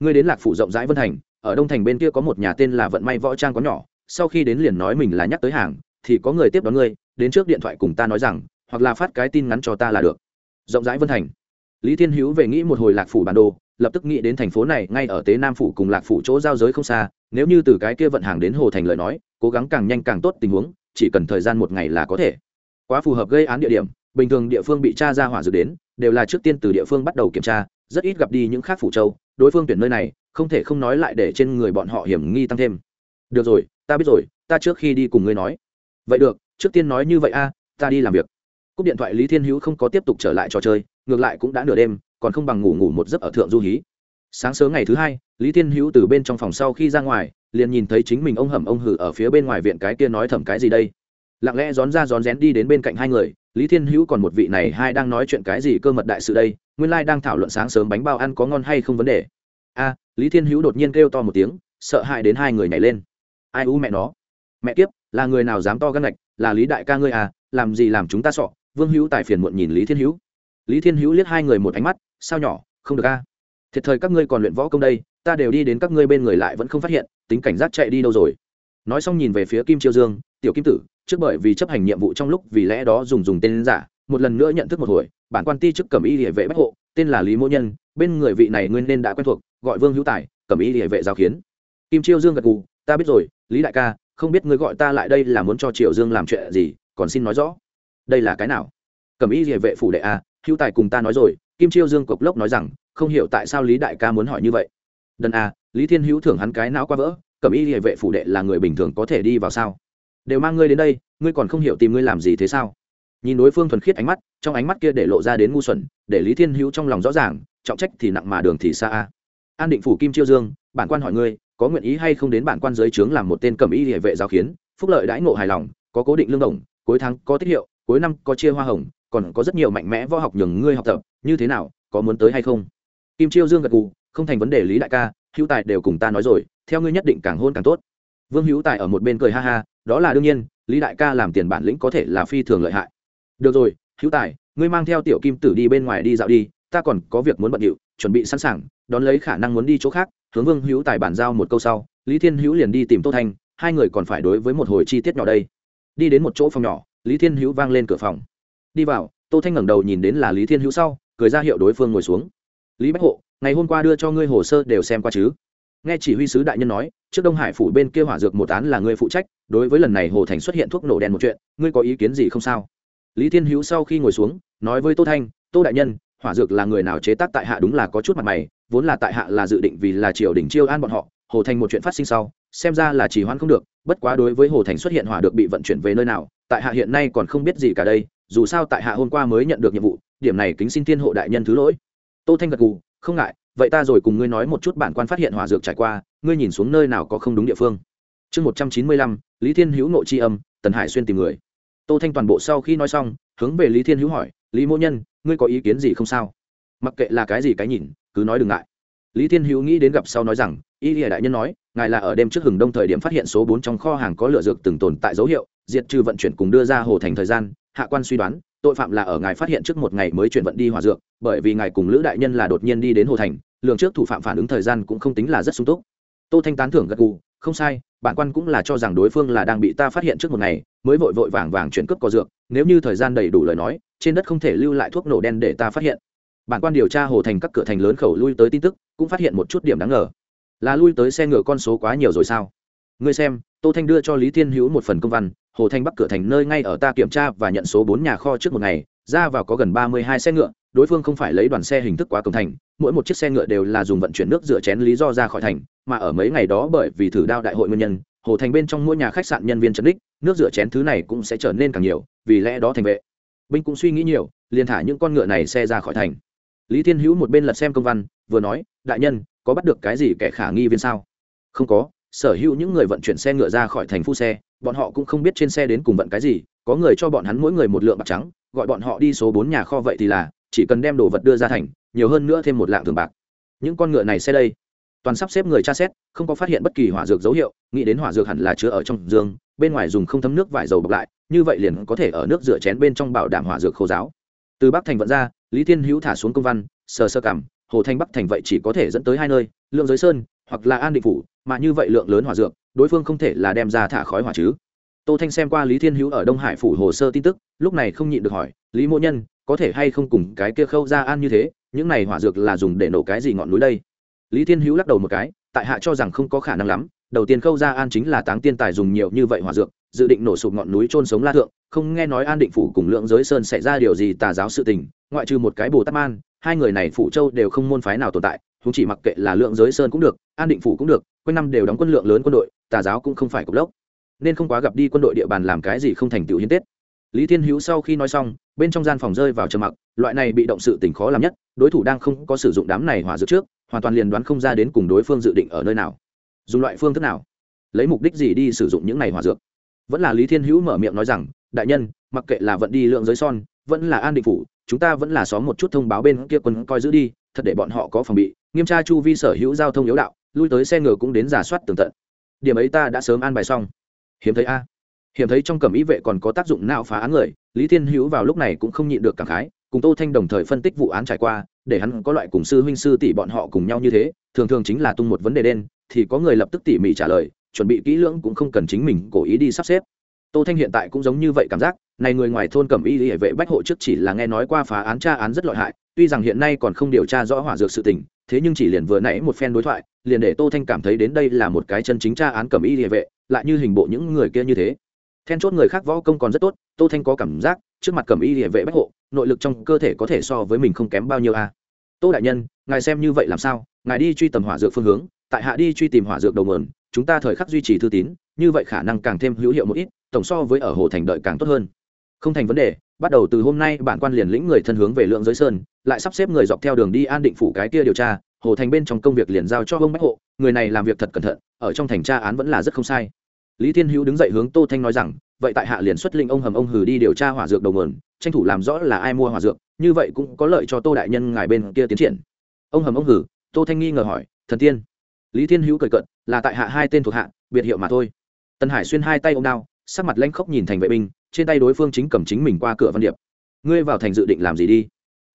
Ngươi đến lạc phủ rộng rãi vân thành, ở đông thành bên kia có một nhà tên là vận may võ trang có nhỏ, sau khi đến liền nói mình là nhắc tới hàng, thì có người tiếp đón ngươi, đến trước điện thoại cùng ta nói rằng, hoặc là phát cái tin ngắn cho ta là được. Rộng rãi vân thành lý thiên hữu về nghĩ một hồi lạc phủ bản đồ, lập tức nghĩ đến thành phố này ngay ở tế nam phủ cùng lạc phủ chỗ giao giới không xa, nếu như từ cái kia vận hàng đến hồ thành lời nói, cố gắng càng nhanh càng tốt tình huống, chỉ cần thời gian một ngày là có thể. Quá phù hợp gây án địa điểm, bình thường địa phương bị tra ra hỏa dược đến, đều là trước tiên từ địa phương bắt đầu kiểm tra, rất ít gặp đi những khác phủ châu, đối phương tuyển nơi này, không thể không nói lại để trên người bọn họ hiểm nghi tăng thêm. Được rồi, ta biết rồi, ta trước khi đi cùng ngươi nói. Vậy được, trước tiên nói như vậy a, ta đi làm việc cúp điện thoại lý thiên hữu không có tiếp tục trở lại trò chơi, ngược lại cũng đã nửa đêm, còn không bằng ngủ ngủ một giấc ở thượng du hí. Sáng sớm ngày thứ hai, lý thiên hữu từ bên trong phòng sau khi ra ngoài, liền nhìn thấy chính mình ông hầm ông hử ở phía bên ngoài viện cái kia nói thầm cái gì đây. Lặng lẽ rón ra rón rén đi đến bên cạnh hai người, lý thiên hữu còn một vị này hai đang nói chuyện cái gì cơ mật đại sự đây, nguyên lai đang thảo luận sáng sớm bánh bao ăn có ngon hay không vấn đề. A, lý thiên hữu đột nhiên kêu to một tiếng, sợ hãi đến hai người nhảy lên. Ai u mẹ nó? Mẹ kiếp, là người nào dám to gân ngạch, là lý đại ca ngươi à làm gì làm chúng ta sọ? Vương hữu tài phiền muộn nhìn lý thiên hữu lý thiên hữu liếc hai người một ánh mắt sao nhỏ không được a thiệt thời các ngươi còn luyện võ công đây ta đều đi đến các ngươi bên người lại vẫn không phát hiện tính cảnh giác chạy đi đâu rồi nói xong nhìn về phía kim chiêu dương tiểu kim tử trước bởi vì chấp hành nhiệm vụ trong lúc vì lẽ đó dùng dùng tên giả một lần nữa nhận thức một hồi bản quan ti chức cẩm y địa vệ bách hộ tên là lý mỗ nhân bên người vị này nguyên nên đã quen thuộc gọi vương hữu tài cẩm y địa vệ giao khiến kim chiêu dương gật gù ta biết rồi lý đại ca không biết ngươi gọi ta lại đây là muốn cho triều dương làm chuyện gì còn xin nói rõ đây là cái nào? Cẩm y địa vệ phủ đệ a hữu tài cùng ta nói rồi, kim chiêu dương cộc lốc nói rằng, không hiểu tại sao lý đại ca muốn hỏi như vậy. Đần a lý thiên hữu thưởng hắn cái não qua vỡ, cẩm y địa vệ phủ đệ là người bình thường có thể đi vào sao? Đều mang ngươi đến đây, ngươi còn không hiểu tìm ngươi làm gì thế sao? Nhìn đối phương thuần khiết ánh mắt, trong ánh mắt kia để lộ ra đến ngu xuẩn, để lý thiên hữu trong lòng rõ ràng, trọng trách thì nặng mà đường thì xa a an định phủ kim chiêu dương, bản quan hỏi ngươi, có nguyện ý hay không đến bản quan giới trướng làm một tên cẩm y địa vệ giáo khiến, phúc lợi đãi ngộ hài lòng, có cố định lương đồng, cuối tháng có tiết hiệu cuối năm có chia hoa hồng, còn có rất nhiều mạnh mẽ võ học nhường ngươi học tập, như thế nào, có muốn tới hay không? Kim chiêu dương gật gù, không thành vấn đề lý đại ca, hữu tài đều cùng ta nói rồi, theo ngươi nhất định càng hôn càng tốt. Vương hữu tài ở một bên cười ha ha, đó là đương nhiên, lý đại ca làm tiền bản lĩnh có thể là phi thường lợi hại. Được rồi, hữu tài, ngươi mang theo tiểu kim tử đi bên ngoài đi dạo đi, ta còn có việc muốn bận điệu, chuẩn bị sẵn sàng, đón lấy khả năng muốn đi chỗ khác, hướng vương hữu tài bản giao một câu sau, lý thiên hữu liền đi tìm tô thanh, hai người còn phải đối với một hồi chi tiết nhỏ đây. Đi đến một chỗ phòng nhỏ lý thiên hữu vang lên cửa phòng. Đi vào, tô thanh ngẩng đầu nhìn đến là lý thiên hữu sau, cười ra hiệu đối phương ngồi xuống. Lý bách hộ, ngày hôm qua đưa cho ngươi hồ sơ đều xem qua chứ? Nghe chỉ huy sứ đại nhân nói, trước đông hải phủ bên kia hỏa dược một án là ngươi phụ trách, đối với lần này hồ thành xuất hiện thuốc nổ đen một chuyện, ngươi có ý kiến gì không sao? Lý thiên hữu sau khi ngồi xuống, nói với tô thanh, tô đại nhân, hỏa dược là người nào chế tác tại hạ đúng là có chút mặt mày, vốn là tại hạ là dự định vì là triều đình chiêu an bọn họ, hồ thành một chuyện phát sinh sau, xem ra là chỉ hoãn không được bất quá đối với hồ thành xuất hiện hỏa được bị vận chuyển về nơi nào, tại hạ hiện nay còn không biết gì cả đây, dù sao tại hạ hôm qua mới nhận được nhiệm vụ, điểm này kính xin thiên hộ đại nhân thứ lỗi. Tô thanh gật gù, không ngại, vậy ta rồi cùng ngươi nói một chút bản quan phát hiện hỏa dược trải qua, ngươi nhìn xuống nơi nào có không đúng địa phương. Chương một trăm chín mươi lăm, lý thiên hữu nội tri âm, tần hải xuyên tìm người. Tô thanh toàn bộ sau khi nói xong, hướng về lý thiên hữu hỏi, lý mỗ nhân, ngươi có ý kiến gì không sao? Mặc kệ là cái gì cái nhìn, cứ nói đừng ngại lý thiên hữu nghĩ đến gặp sau nói rằng, y lìa đại nhân nói, ngài là ở đêm trước hừng đông thời điểm phát hiện số bốn trong kho hàng có lựa dược từng tồn tại dấu hiệu, diệt trừ vận chuyển cùng đưa ra hồ thành thời gian, hạ quan suy đoán, tội phạm là ở ngài phát hiện trước một ngày mới chuyển vận đi hòa dược, bởi vì ngài cùng lữ đại nhân là đột nhiên đi đến hồ thành, lượng trước thủ phạm phản ứng thời gian cũng không tính là rất sung túc. Tô thanh tán thưởng gật gù, không sai, bản quan cũng là cho rằng đối phương là đang bị ta phát hiện trước một ngày, mới vội vội vàng vàng chuyển cướp có dược, nếu như thời gian đầy đủ lời nói, trên đất không thể lưu lại thuốc nổ đen để ta phát hiện bản quan điều tra hồ thành các cửa thành lớn khẩu lui tới tin tức, cũng phát hiện một chút điểm đáng ngờ. Là lui tới xe ngựa con số quá nhiều rồi sao? Ngươi xem, tô thanh đưa cho lý thiên hữu một phần công văn, hồ thanh bắc cửa thành nơi ngay ở ta kiểm tra và nhận số bốn nhà kho trước một ngày, ra vào có gần ba mươi hai xe ngựa, đối phương không phải lấy đoàn xe hình thức quá cổng thành, mỗi một chiếc xe ngựa đều là dùng vận chuyển nước rửa chén lý do ra khỏi thành, mà ở mấy ngày đó bởi vì thử đao đại hội nguyên nhân, hồ thành bên trong mỗi nhà khách sạn nhân viên trấn đích, nước rửa chén thứ này cũng sẽ trở nên càng nhiều, vì lẽ đó thành vệ. Binh cũng suy nghĩ nhiều, liền thả những con ngựa này xe ra khỏi thành lý thiên hữu một bên lật xem công văn, vừa nói, đại nhân, có bắt được cái gì kẻ khả nghi viên sao? Không có, sở hữu những người vận chuyển xe ngựa ra khỏi thành phu xe, bọn họ cũng không biết trên xe đến cùng vận cái gì, có người cho bọn hắn mỗi người một lượng bạc trắng, gọi bọn họ đi số bốn nhà kho vậy thì là, chỉ cần đem đồ vật đưa ra thành, nhiều hơn nữa thêm một lạng thường bạc. Những con ngựa này xe đây? Toàn sắp xếp người tra xét, không có phát hiện bất kỳ hỏa dược dấu hiệu, nghĩ đến hỏa dược hẳn là chứa ở trong giường. bên ngoài dùng không thấm nước vải dầu bọc lại, như vậy liền có thể ở nước rửa chén bên trong bảo đảm hỏa dược khô giáo từ bắc thành vận ra lý thiên hữu thả xuống công văn, sờ sơ cảm, hồ thanh bắc thành vậy chỉ có thể dẫn tới hai nơi, lượng giới sơn, hoặc là an định phủ, mà như vậy lượng lớn hỏa dược, đối phương không thể là đem ra thả khói hỏa chứ. Tô thanh xem qua lý thiên hữu ở đông hải phủ hồ sơ tin tức, lúc này không nhịn được hỏi, lý mỗ nhân, có thể hay không cùng cái kia khâu ra an như thế, những này hỏa dược là dùng để nổ cái gì ngọn núi đây? Lý thiên hữu lắc đầu một cái, tại hạ cho rằng không có khả năng lắm, đầu tiên khâu ra an chính là táng tiên tài dùng nhiều như vậy hỏa dược, dự định nổ sụp ngọn núi trôn sống la thượng, không nghe nói an định phủ cùng lượng giới sơn xảy ra điều gì tà giáo sự tình ngoại trừ một cái bồ tát man, hai người này phủ châu đều không môn phái nào tồn tại chúng chỉ mặc kệ là lượng giới sơn cũng được, an định phủ cũng được, quanh năm đều đóng quân lượng lớn quân đội, tà giáo cũng không phải cục lốc. Nên không quá gặp đi quân đội địa bàn làm cái gì không thành tựu hiến tết lý thiên hữu sau khi nói xong, bên trong gian phòng rơi vào trầm mặc, loại này bị động sự tình khó làm nhất, đối thủ đang không có sử dụng đám này hỏa dược trước, hoàn toàn liền đoán không ra đến cùng đối phương dự định ở nơi nào. Dùng loại phương thức nào? Lấy mục đích gì đi sử dụng những này hỏa dược? Vẫn là lý thiên hữu mở miệng nói rằng, đại nhân, mặc kệ là vận đi lượng giới son, vẫn là an định phủ chúng ta vẫn là xóm một chút thông báo bên kia quân coi giữ đi, thật để bọn họ có phòng bị. Nghiêm tra chu vi sở hữu giao thông yếu đạo, lui tới xe ngựa cũng đến giả soát tường tận. Điểm ấy ta đã sớm an bài xong. Hiếm thấy a. Hiếm thấy trong cẩm ý vệ còn có tác dụng nào phá án người, lý thiên hữu vào lúc này cũng không nhịn được cảm khái, cùng tô thanh đồng thời phân tích vụ án trải qua, để hắn có loại cùng sư huynh sư tỷ bọn họ cùng nhau như thế, thường thường chính là tung một vấn đề đen, thì có người lập tức tỉ mỉ trả lời, chuẩn bị kỹ lưỡng cũng không cần chính mình cố ý đi sắp xếp tô thanh hiện tại cũng giống như vậy cảm giác, này người ngoài thôn cẩm y hệ vệ bách hộ trước chỉ là nghe nói qua phá án tra án rất lợi hại, tuy rằng hiện nay còn không điều tra rõ hỏa dược sự tình, thế nhưng chỉ liền vừa nãy một phen đối thoại, liền để tô thanh cảm thấy đến đây là một cái chân chính tra án cẩm y hệ vệ, lại như hình bộ những người kia như thế then chốt người khác võ công còn rất tốt, tô thanh có cảm giác, trước mặt cẩm y hệ vệ bách hộ, nội lực trong cơ thể có thể so với mình không kém bao nhiêu a à. tô đại nhân, ngài xem như vậy làm sao, ngài đi truy tầm hỏa dược phương hướng, tại hạ đi truy tìm hỏa dược đầu mườn chúng ta thời khắc duy trì thư tín, như vậy khả năng càng thêm hữu hiệu một ít tổng so với ở hồ thành đợi càng tốt hơn. Không thành vấn đề, bắt đầu từ hôm nay bản quan liền lĩnh người thân hướng về lượng giới sơn, lại sắp xếp người dọc theo đường đi an định phủ cái kia điều tra, hồ thành bên trong công việc liền giao cho ông bách hộ, người này làm việc thật cẩn thận, ở trong thành tra án vẫn là rất không sai. Lý thiên hữu đứng dậy hướng tô thanh nói rằng, vậy tại hạ liền xuất linh ông hầm ông hử đi điều tra hỏa dược đầu nguồn, tranh thủ làm rõ là ai mua hỏa dược, như vậy cũng có lợi cho tô đại nhân ngài bên kia tiến triển. Ông hầm ông hử tô thanh nghi ngờ hỏi, thần tiên. Lý thiên hữu cười cận là tại hạ hai tên thuộc hạ, biệt hiệu mà thôi. Tần hải xuyên hai tay ông đao sắc mặt lanh khóc nhìn thành vệ binh, trên tay đối phương chính cầm chính mình qua cửa văn điệp. Ngươi vào thành dự định làm gì đi?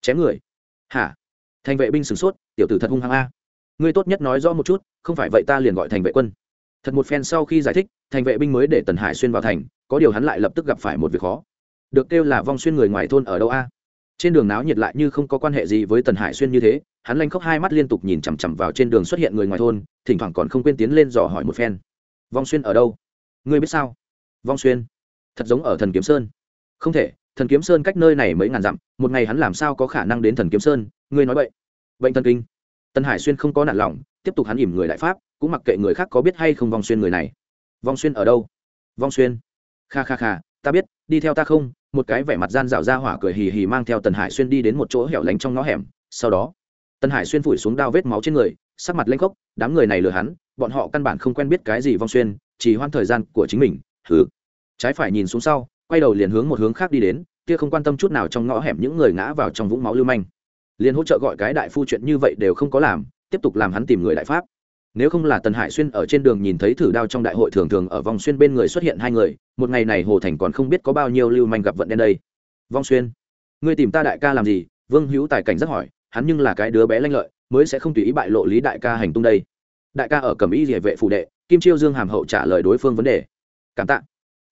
Chém người. Hả? Thành vệ binh sửng sốt, tiểu tử thật hung hăng a. Ngươi tốt nhất nói rõ một chút, không phải vậy ta liền gọi thành vệ quân. Thật một phen sau khi giải thích, thành vệ binh mới để tần hải xuyên vào thành, có điều hắn lại lập tức gặp phải một việc khó. Được kêu là vong xuyên người ngoài thôn ở đâu a? Trên đường náo nhiệt lại như không có quan hệ gì với tần hải xuyên như thế, hắn lanh khóc hai mắt liên tục nhìn chằm chằm vào trên đường xuất hiện người ngoài thôn, thỉnh thoảng còn không quên tiến lên dò hỏi một phen. Vong xuyên ở đâu? Ngươi biết sao? Vong xuyên. Thật giống ở thần kiếm sơn. Không thể, thần kiếm sơn cách nơi này mấy ngàn dặm, một ngày hắn làm sao có khả năng đến thần kiếm sơn? Ngươi nói vậy bệnh thần kinh. Tân hải xuyên không có nản lòng, tiếp tục hắn ỉm người đại pháp, cũng mặc kệ người khác có biết hay không vong xuyên người này. Vong xuyên ở đâu? Vong xuyên. Kha kha kha, ta biết, đi theo ta không? Một cái vẻ mặt gian rào ra hỏa cười hì hì mang theo tần hải xuyên đi đến một chỗ hẻo lánh trong ngõ hẻm. Sau đó tần hải xuyên phủi xuống đao vết máu trên người, sắc mặt lanh khốc, đám người này lừa hắn, bọn họ căn bản không quen biết cái gì vong xuyên, chỉ hoan thời gian của chính mình hừ. Trái phải nhìn xuống sau, quay đầu liền hướng một hướng khác đi đến, kia không quan tâm chút nào trong ngõ hẻm những người ngã vào trong vũng máu lưu manh. Liền hỗ trợ gọi cái đại phu chuyện như vậy đều không có làm, tiếp tục làm hắn tìm người đại pháp. Nếu không là tần hải xuyên ở trên đường nhìn thấy thử đao trong đại hội thường thường ở vòng xuyên bên người xuất hiện hai người, một ngày này hồ thành còn không biết có bao nhiêu lưu manh gặp vận đen đây. Vong xuyên, ngươi tìm ta đại ca làm gì? Vương hữu tài cảnh rất hỏi, hắn nhưng là cái đứa bé lanh lợi, mới sẽ không tùy ý bại lộ lý đại ca hành tung đây. Đại ca ở cẩm ý địa vệ phụ đệ, kim chiêu dương hàm hậu trả lời đối phương vấn đề cảm tạ.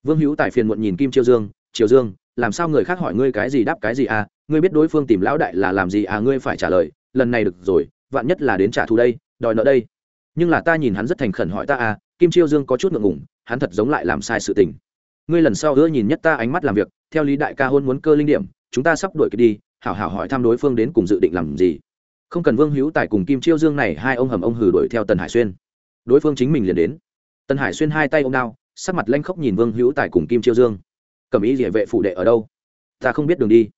Vương hữu tài phiền muộn nhìn kim chiêu dương triều dương, làm sao người khác hỏi ngươi cái gì đáp cái gì à? Ngươi biết đối phương tìm lão đại là làm gì à? Ngươi phải trả lời, lần này được rồi, vạn nhất là đến trả thù đây, đòi nợ đây. Nhưng là ta nhìn hắn rất thành khẩn hỏi ta à kim chiêu dương có chút ngượng ngùng, hắn thật giống lại làm sai sự tình. Ngươi lần sau ưa nhìn nhất ta ánh mắt làm việc, theo lý đại ca hôn muốn cơ linh điểm, chúng ta sắp đuổi kịp đi, hảo hảo hỏi thăm đối phương đến cùng dự định làm gì. Không cần vương hữu tài cùng kim chiêu dương này hai ông hầm ông hử đuổi theo tần hải xuyên. Đối phương chính mình liền đến. Tần hải xuyên hai tay ô m đao sắc mặt lanh khóc nhìn vương hữu tài cùng kim chiêu dương. Cầm ý địa vệ phụ đệ ở đâu? Ta không biết đường đi.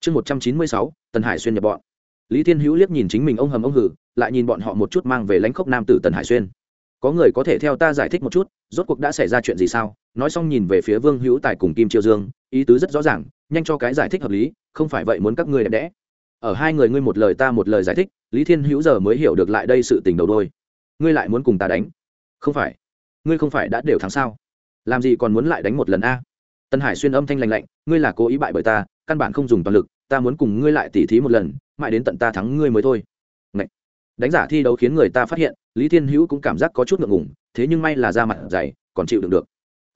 Chương một trăm chín mươi sáu, tần hải xuyên nhập bọn. Lý thiên hữu liếc nhìn chính mình ông hầm ông hử, lại nhìn bọn họ một chút mang về lãnh khốc nam tử tần hải xuyên. Có người có thể theo ta giải thích một chút, rốt cuộc đã xảy ra chuyện gì sao? Nói xong nhìn về phía vương hữu tài cùng kim triều dương, ý tứ rất rõ ràng, nhanh cho cái giải thích hợp lý, không phải vậy muốn các ngươi đẹp đẽ. Ở hai người ngươi một lời ta một lời giải thích, lý thiên hữu giờ mới hiểu được lại đây sự tình đầu đôi. Ngươi lại muốn cùng ta đánh? Không phải. Ngươi không phải đã đều thắng sao? Làm gì còn muốn lại đánh một lần a? Tân hải xuyên âm thanh lành lạnh, ngươi là cố ý bại bởi ta, căn bản không dùng toàn lực, ta muốn cùng ngươi lại tỉ thí một lần, mãi đến tận ta thắng ngươi mới thôi. Ngậy. đánh giả thi đấu khiến người ta phát hiện, lý thiên hữu cũng cảm giác có chút ngượng ngùng, thế nhưng may là da mặt dày, còn chịu đựng được.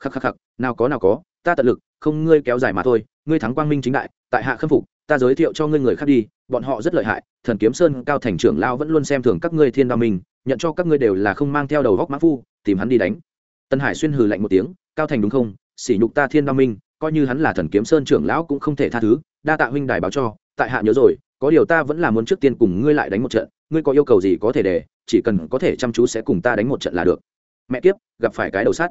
Khắc khắc khắc, nào có nào có, ta tận lực, không ngươi kéo dài mà thôi, ngươi thắng quang minh chính đại, tại hạ khâm phục, ta giới thiệu cho ngươi người khác đi, bọn họ rất lợi hại, thần kiếm sơn cao thành trưởng lao vẫn luôn xem thường các ngươi thiên đao minh, nhận cho các ngươi đều là không mang theo đầu góc mã phu, tìm hắn đi đánh tân hải xuyên hừ lạnh một tiếng, cao thành đúng không? Sỉ nhục ta thiên đao minh, coi như hắn là thần kiếm sơn trưởng lão cũng không thể tha thứ, đa tạ huynh đài báo cho, tại hạ nhớ rồi, có điều ta vẫn là muốn trước tiên cùng ngươi lại đánh một trận, ngươi có yêu cầu gì có thể để, chỉ cần có thể chăm chú sẽ cùng ta đánh một trận là được. Mẹ kiếp, gặp phải cái đầu sắt.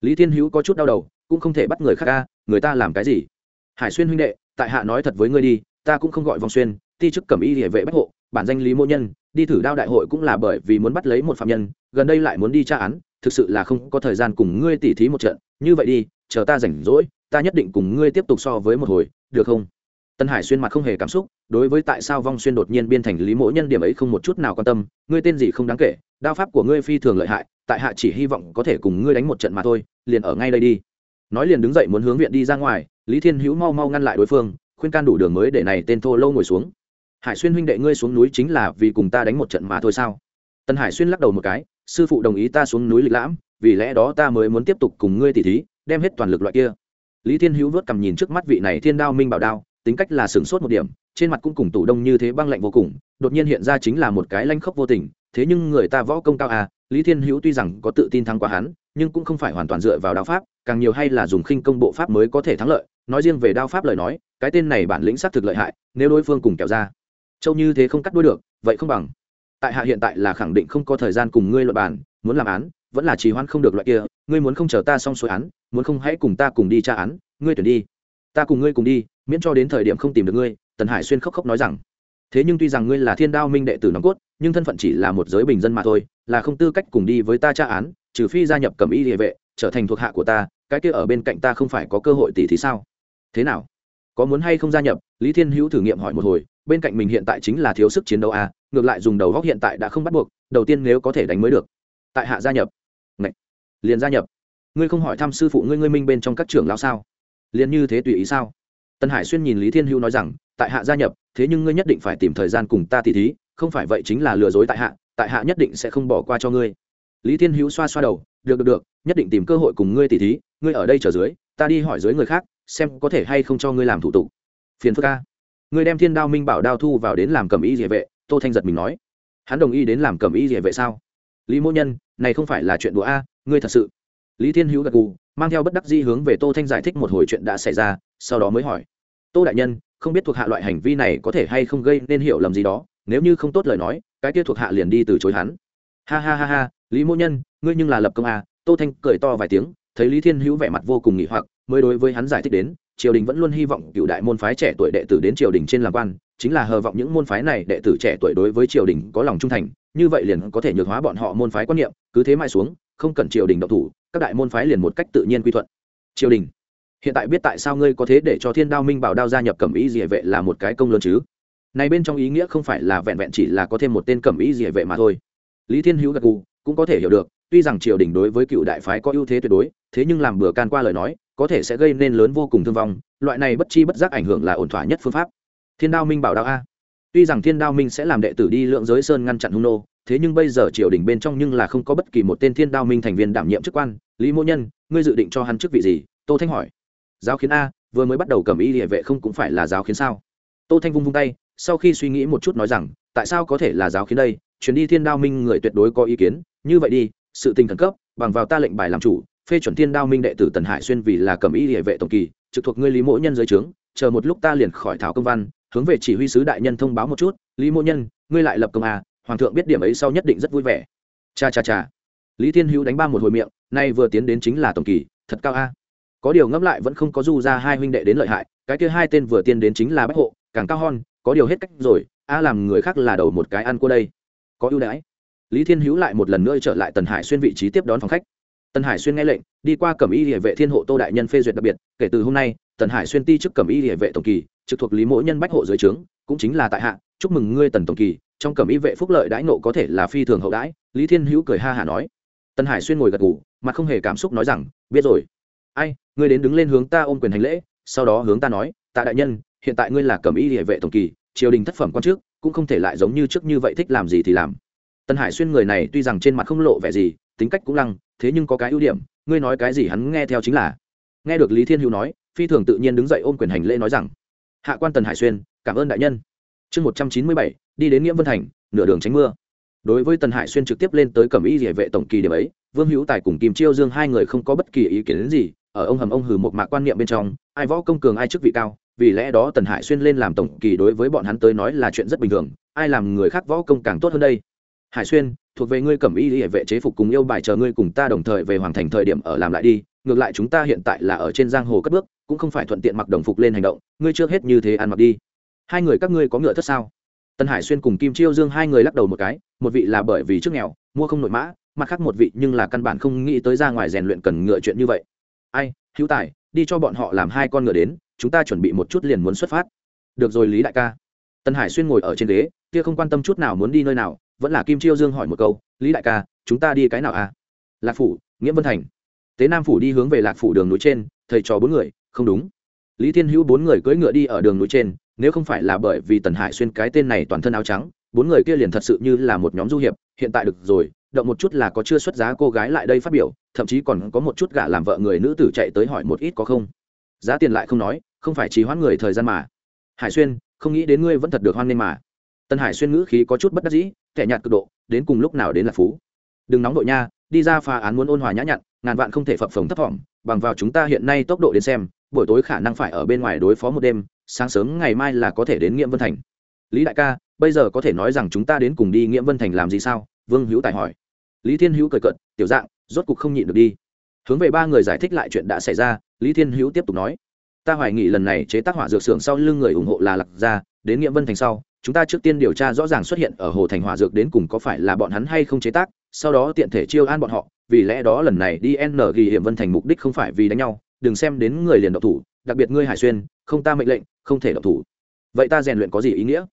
Lý thiên hữu có chút đau đầu, cũng không thể bắt người khác ca người ta làm cái gì? Hải xuyên huynh đệ, tại hạ nói thật với ngươi đi, ta cũng không gọi vòng xuyên, ti chức cẩm y địa vệ bách hộ, bản danh lý mô nhân, đi thử đao đại hội cũng là bởi vì muốn bắt lấy một phạm nhân, gần đây lại muốn đi tra án thực sự là không có thời gian cùng ngươi tỉ thí một trận, như vậy đi, chờ ta rảnh rỗi, ta nhất định cùng ngươi tiếp tục so với một hồi, được không? Tân hải xuyên mặt không hề cảm xúc, đối với tại sao vong xuyên đột nhiên biên thành lý mỗi nhân điểm ấy không một chút nào quan tâm, ngươi tên gì không đáng kể, đao pháp của ngươi phi thường lợi hại, tại hạ chỉ hy vọng có thể cùng ngươi đánh một trận mà thôi, liền ở ngay đây đi. Nói liền đứng dậy muốn hướng viện đi ra ngoài, lý thiên hữu mau mau ngăn lại đối phương, khuyên can đủ đường mới để này tên thô lâu ngồi xuống. Hải xuyên huynh đệ ngươi xuống núi chính là vì cùng ta đánh một trận mà thôi sao? Tân hải xuyên lắc đầu một cái sư phụ đồng ý ta xuống núi lịch lãm, vì lẽ đó ta mới muốn tiếp tục cùng ngươi tỉ thí, đem hết toàn lực loại kia. Lý thiên hữu vớt cầm nhìn trước mắt vị này thiên đao minh bảo đao, tính cách là sửng sốt một điểm, trên mặt cũng cùng tủ đông như thế băng lạnh vô cùng, đột nhiên hiện ra chính là một cái lanh khốc vô tình, thế nhưng người ta võ công cao à lý thiên hữu tuy rằng có tự tin thắng quá hắn, nhưng cũng không phải hoàn toàn dựa vào đao pháp, càng nhiều hay là dùng khinh công bộ pháp mới có thể thắng lợi, nói riêng về đao pháp lời nói, cái tên này bản lĩnh xác thực lợi hại, nếu đối phương cùng kéo ra, châu như thế không cắt đuôi được, vậy không bằng tại hạ hiện tại là khẳng định không có thời gian cùng ngươi luận bàn, muốn làm án, vẫn là trì hoãn không được loại kia, ngươi muốn không chờ ta xong xuôi án, muốn không hãy cùng ta cùng đi tra án, ngươi tuyển đi. Ta cùng ngươi cùng đi, miễn cho đến thời điểm không tìm được ngươi, tần hải xuyên khóc khóc nói rằng. Thế nhưng tuy rằng ngươi là thiên đao minh đệ tử nòng cốt, nhưng thân phận chỉ là một giới bình dân mà thôi, là không tư cách cùng đi với ta tra án, trừ phi gia nhập cầm y địa vệ, trở thành thuộc hạ của ta, cái kia ở bên cạnh ta không phải có cơ hội tỷ thì sao? Thế nào? Có muốn hay không gia nhập? Lý thiên hữu thử nghiệm hỏi một hồi bên cạnh mình hiện tại chính là thiếu sức chiến đấu à ngược lại dùng đầu góc hiện tại đã không bắt buộc, đầu tiên nếu có thể đánh mới được. Tại hạ gia nhập. Ngậy. liền gia nhập. Ngươi không hỏi thăm sư phụ ngươi ngươi minh bên trong các trưởng lão sao? Liền như thế tùy ý sao? Tân hải xuyên nhìn lý thiên hữu nói rằng, tại hạ gia nhập, thế nhưng ngươi nhất định phải tìm thời gian cùng ta tỉ thí, không phải vậy chính là lừa dối tại hạ tại hạ nhất định sẽ không bỏ qua cho ngươi. Lý thiên hữu xoa xoa đầu, được được được, nhất định tìm cơ hội cùng ngươi tỉ thí, ngươi ở đây chờ dưới, ta đi hỏi dưới người khác, xem có thể hay không cho ngươi làm thủ tục. Phiền phức ca ngươi đem thiên đao minh bảo đao thu vào đến làm cầm y địa vệ, tô thanh giật mình nói. Hắn đồng ý đến làm cầm y địa vệ sao? Lý mô nhân, này không phải là chuyện đùa a, ngươi thật sự. Lý thiên hữu gật gù, mang theo bất đắc di hướng về tô thanh giải thích một hồi chuyện đã xảy ra, sau đó mới hỏi. Tô đại nhân, không biết thuộc hạ loại hành vi này có thể hay không gây nên hiểu lầm gì đó, nếu như không tốt lời nói, cái kia thuộc hạ liền đi từ chối hắn. Ha ha ha ha, lý mô nhân, ngươi nhưng là lập công a, tô thanh cười to vài tiếng, thấy lý thiên hữu vẻ mặt vô cùng nghỉ hoặc, mới đối với hắn giải thích đến triều đình vẫn luôn hy vọng cựu đại môn phái trẻ tuổi đệ tử đến triều đình trên làm quan, chính là hờ vọng những môn phái này đệ tử trẻ tuổi đối với triều đình có lòng trung thành, như vậy liền có thể nhược hóa bọn họ môn phái quan niệm, cứ thế mai xuống, không cần triều đình độc thủ, các đại môn phái liền một cách tự nhiên quy thuận. Triều đình, hiện tại biết tại sao ngươi có thế để cho thiên đao minh bảo đao gia nhập cẩm ý địa vệ là một cái công lớn chứ? Này bên trong ý nghĩa không phải là vẹn vẹn chỉ là có thêm một tên cẩm ý địa vệ mà thôi. Lý thiên hữu gật gù, cũng có thể hiểu được, tuy rằng triều đình đối với cựu đại phái có ưu thế tuyệt đối, thế nhưng làm bừa can qua lời nói có thể sẽ gây nên lớn vô cùng thương vong, loại này bất chi bất giác ảnh hưởng là ổn thỏa nhất phương pháp. Thiên đao minh bảo đạo a. Tuy rằng thiên đao minh sẽ làm đệ tử đi lượng giới sơn ngăn chặn hung nô, thế nhưng bây giờ triều đình bên trong nhưng là không có bất kỳ một tên thiên đao minh thành viên đảm nhiệm chức quan. Lý mô nhân, ngươi dự định cho hắn chức vị gì? Tô thanh hỏi. Giáo khiến a, vừa mới bắt đầu cầm y địa vệ không cũng phải là giáo khiến sao? Tô thanh vung vung tay, sau khi suy nghĩ một chút nói rằng, tại sao có thể là giáo khiến đây? Chuyến đi thiên đao minh người tuyệt đối có ý kiến. Như vậy đi, sự tình khẩn cấp, bằng vào ta lệnh bài làm chủ phê chuẩn thiên đao minh đệ tử tần hải xuyên vì là cầm y địa vệ tổng kỳ, trực thuộc ngươi lý mỗ nhân dưới trướng, chờ một lúc ta liền khỏi thảo công văn, hướng về chỉ huy sứ đại nhân thông báo một chút, lý mỗ nhân, ngươi lại lập công à hoàng thượng biết điểm ấy sau nhất định rất vui vẻ. Cha cha cha. Lý thiên hữu đánh ba một hồi miệng, nay vừa tiến đến chính là tổng kỳ, thật cao a. Có điều ngẫm lại vẫn không có du ra hai huynh đệ đến lợi hại, cái kia hai tên vừa tiên đến chính là bách hộ, càng cao hon, có điều hết cách rồi, a làm người khác là đầu một cái ăn cua đây. Có ưu đãi. Lý thiên hữu lại một lần nữa trở lại tần hải xuyên vị trí tiếp đón phòng khách tần hải xuyên nghe lệnh, đi qua cẩm y địa vệ thiên hộ tô đại nhân phê duyệt đặc biệt, kể từ hôm nay, tần hải xuyên ti chức cẩm y địa vệ tổng kỳ, trực thuộc lý mỗi nhân bách hộ dưới trướng, cũng chính là tại hạ, chúc mừng ngươi tần tổng kỳ, trong cẩm y vệ phúc lợi đãi nộ có thể là phi thường hậu đãi, lý thiên hữu cười ha hả nói. Tần hải xuyên ngồi gật ngủ mà không hề cảm xúc nói rằng, biết rồi. Ai, ngươi đến đứng lên hướng ta ôm quyền hành lễ, sau đó hướng ta nói tạ đại nhân, hiện tại ngươi là cẩm y địa vệ tổng kỳ, triều đình thất phẩm quan trước cũng không thể lại giống như trước như vậy thích làm gì thì làm. Tần hải xuyên người này tuy rằng trên mặt không lộ vẻ gì, tính cách cũng lăng thế nhưng có cái ưu điểm, ngươi nói cái gì hắn nghe theo chính là. Nghe được lý thiên hữu nói, phi thường tự nhiên đứng dậy ôm quyền hành lễ nói rằng, hạ quan tần hải xuyên, cảm ơn đại nhân. Chương một trăm chín mươi bảy, đi đến nghĩa vân thành, nửa đường tránh mưa. Đối với tần hải xuyên trực tiếp lên tới cẩm y địa vệ tổng kỳ điểm ấy, vương hữu tài cùng kim chiêu dương hai người không có bất kỳ ý kiến gì, ở ông hầm ông hừ một mạc quan niệm bên trong, ai võ công cường ai chức vị cao, vì lẽ đó tần hải xuyên lên làm tổng kỳ đối với bọn hắn tới nói là chuyện rất bình thường, ai làm người khác võ công càng tốt hơn đây? Hải xuyên, thuộc về ngươi cẩm y hệ vệ chế phục cùng yêu bài chờ ngươi cùng ta đồng thời về hoàng thành thời điểm ở làm lại đi, ngược lại chúng ta hiện tại là ở trên giang hồ cất bước, cũng không phải thuận tiện mặc đồng phục lên hành động, ngươi trước hết như thế ăn mặc đi. Hai người các ngươi có ngựa thất sao? Tân hải xuyên cùng kim chiêu dương hai người lắc đầu một cái, một vị là bởi vì trước nghèo, mua không nội mã, mặt khác một vị nhưng là căn bản không nghĩ tới ra ngoài rèn luyện cần ngựa chuyện như vậy. Ai, hữu tài, đi cho bọn họ làm hai con ngựa đến, chúng ta chuẩn bị một chút liền muốn xuất phát. Được rồi lý đại ca. Tân hải xuyên ngồi ở trên ghế, kia không quan tâm chút nào muốn đi nơi nào vẫn là kim chiêu dương hỏi một câu, lý đại ca, chúng ta đi cái nào à? Lạc phủ, nghĩa vân thành. Tế nam phủ đi hướng về lạc phủ đường núi trên, thầy trò bốn người, không đúng. Lý thiên hữu bốn người cưỡi ngựa đi ở đường núi trên, nếu không phải là bởi vì tần hải xuyên cái tên này toàn thân áo trắng, bốn người kia liền thật sự như là một nhóm du hiệp, hiện tại được rồi, động một chút là có chưa xuất giá cô gái lại đây phát biểu, thậm chí còn có một chút gả làm vợ người nữ tử chạy tới hỏi một ít có không. Giá tiền lại không nói, không phải trì hoãn người thời gian mà. Hải xuyên, không nghĩ đến ngươi vẫn thật được hoan nghênh mà. Tần hải xuyên ngữ khí có chút bất đắc dĩ kẻ nhạt cực độ, đến cùng lúc nào đến là phú. Đừng nóng đội nha, đi ra phá án muốn ôn hòa nhã nhặn, ngàn vạn không thể phập phồng thấp thỏm, bằng vào chúng ta hiện nay tốc độ đến xem, buổi tối khả năng phải ở bên ngoài đối phó một đêm, sáng sớm ngày mai là có thể đến nghiệm vân thành. Lý đại ca, bây giờ có thể nói rằng chúng ta đến cùng đi nghiệm vân thành làm gì sao? Vương hữu tài hỏi. Lý thiên hữu cười cận tiểu dạng, rốt cục không nhịn được đi. Hướng về ba người giải thích lại chuyện đã xảy ra, lý thiên hữu tiếp tục nói. Ta hoài nghị lần này chế tác hỏa dược xưởng sau lưng người ủng hộ là lạc gia, đến nghiệm vân thành sau chúng ta trước tiên điều tra rõ ràng xuất hiện ở hồ thành hỏa dược đến cùng có phải là bọn hắn hay không chế tác, sau đó tiện thể chiêu an bọn họ, vì lẽ đó lần này đi n ghi hiểm vân thành mục đích không phải vì đánh nhau, đừng xem đến người liền độc thủ, đặc biệt ngươi hải xuyên, không ta mệnh lệnh, không thể độc thủ. Vậy ta rèn luyện có gì ý nghĩa?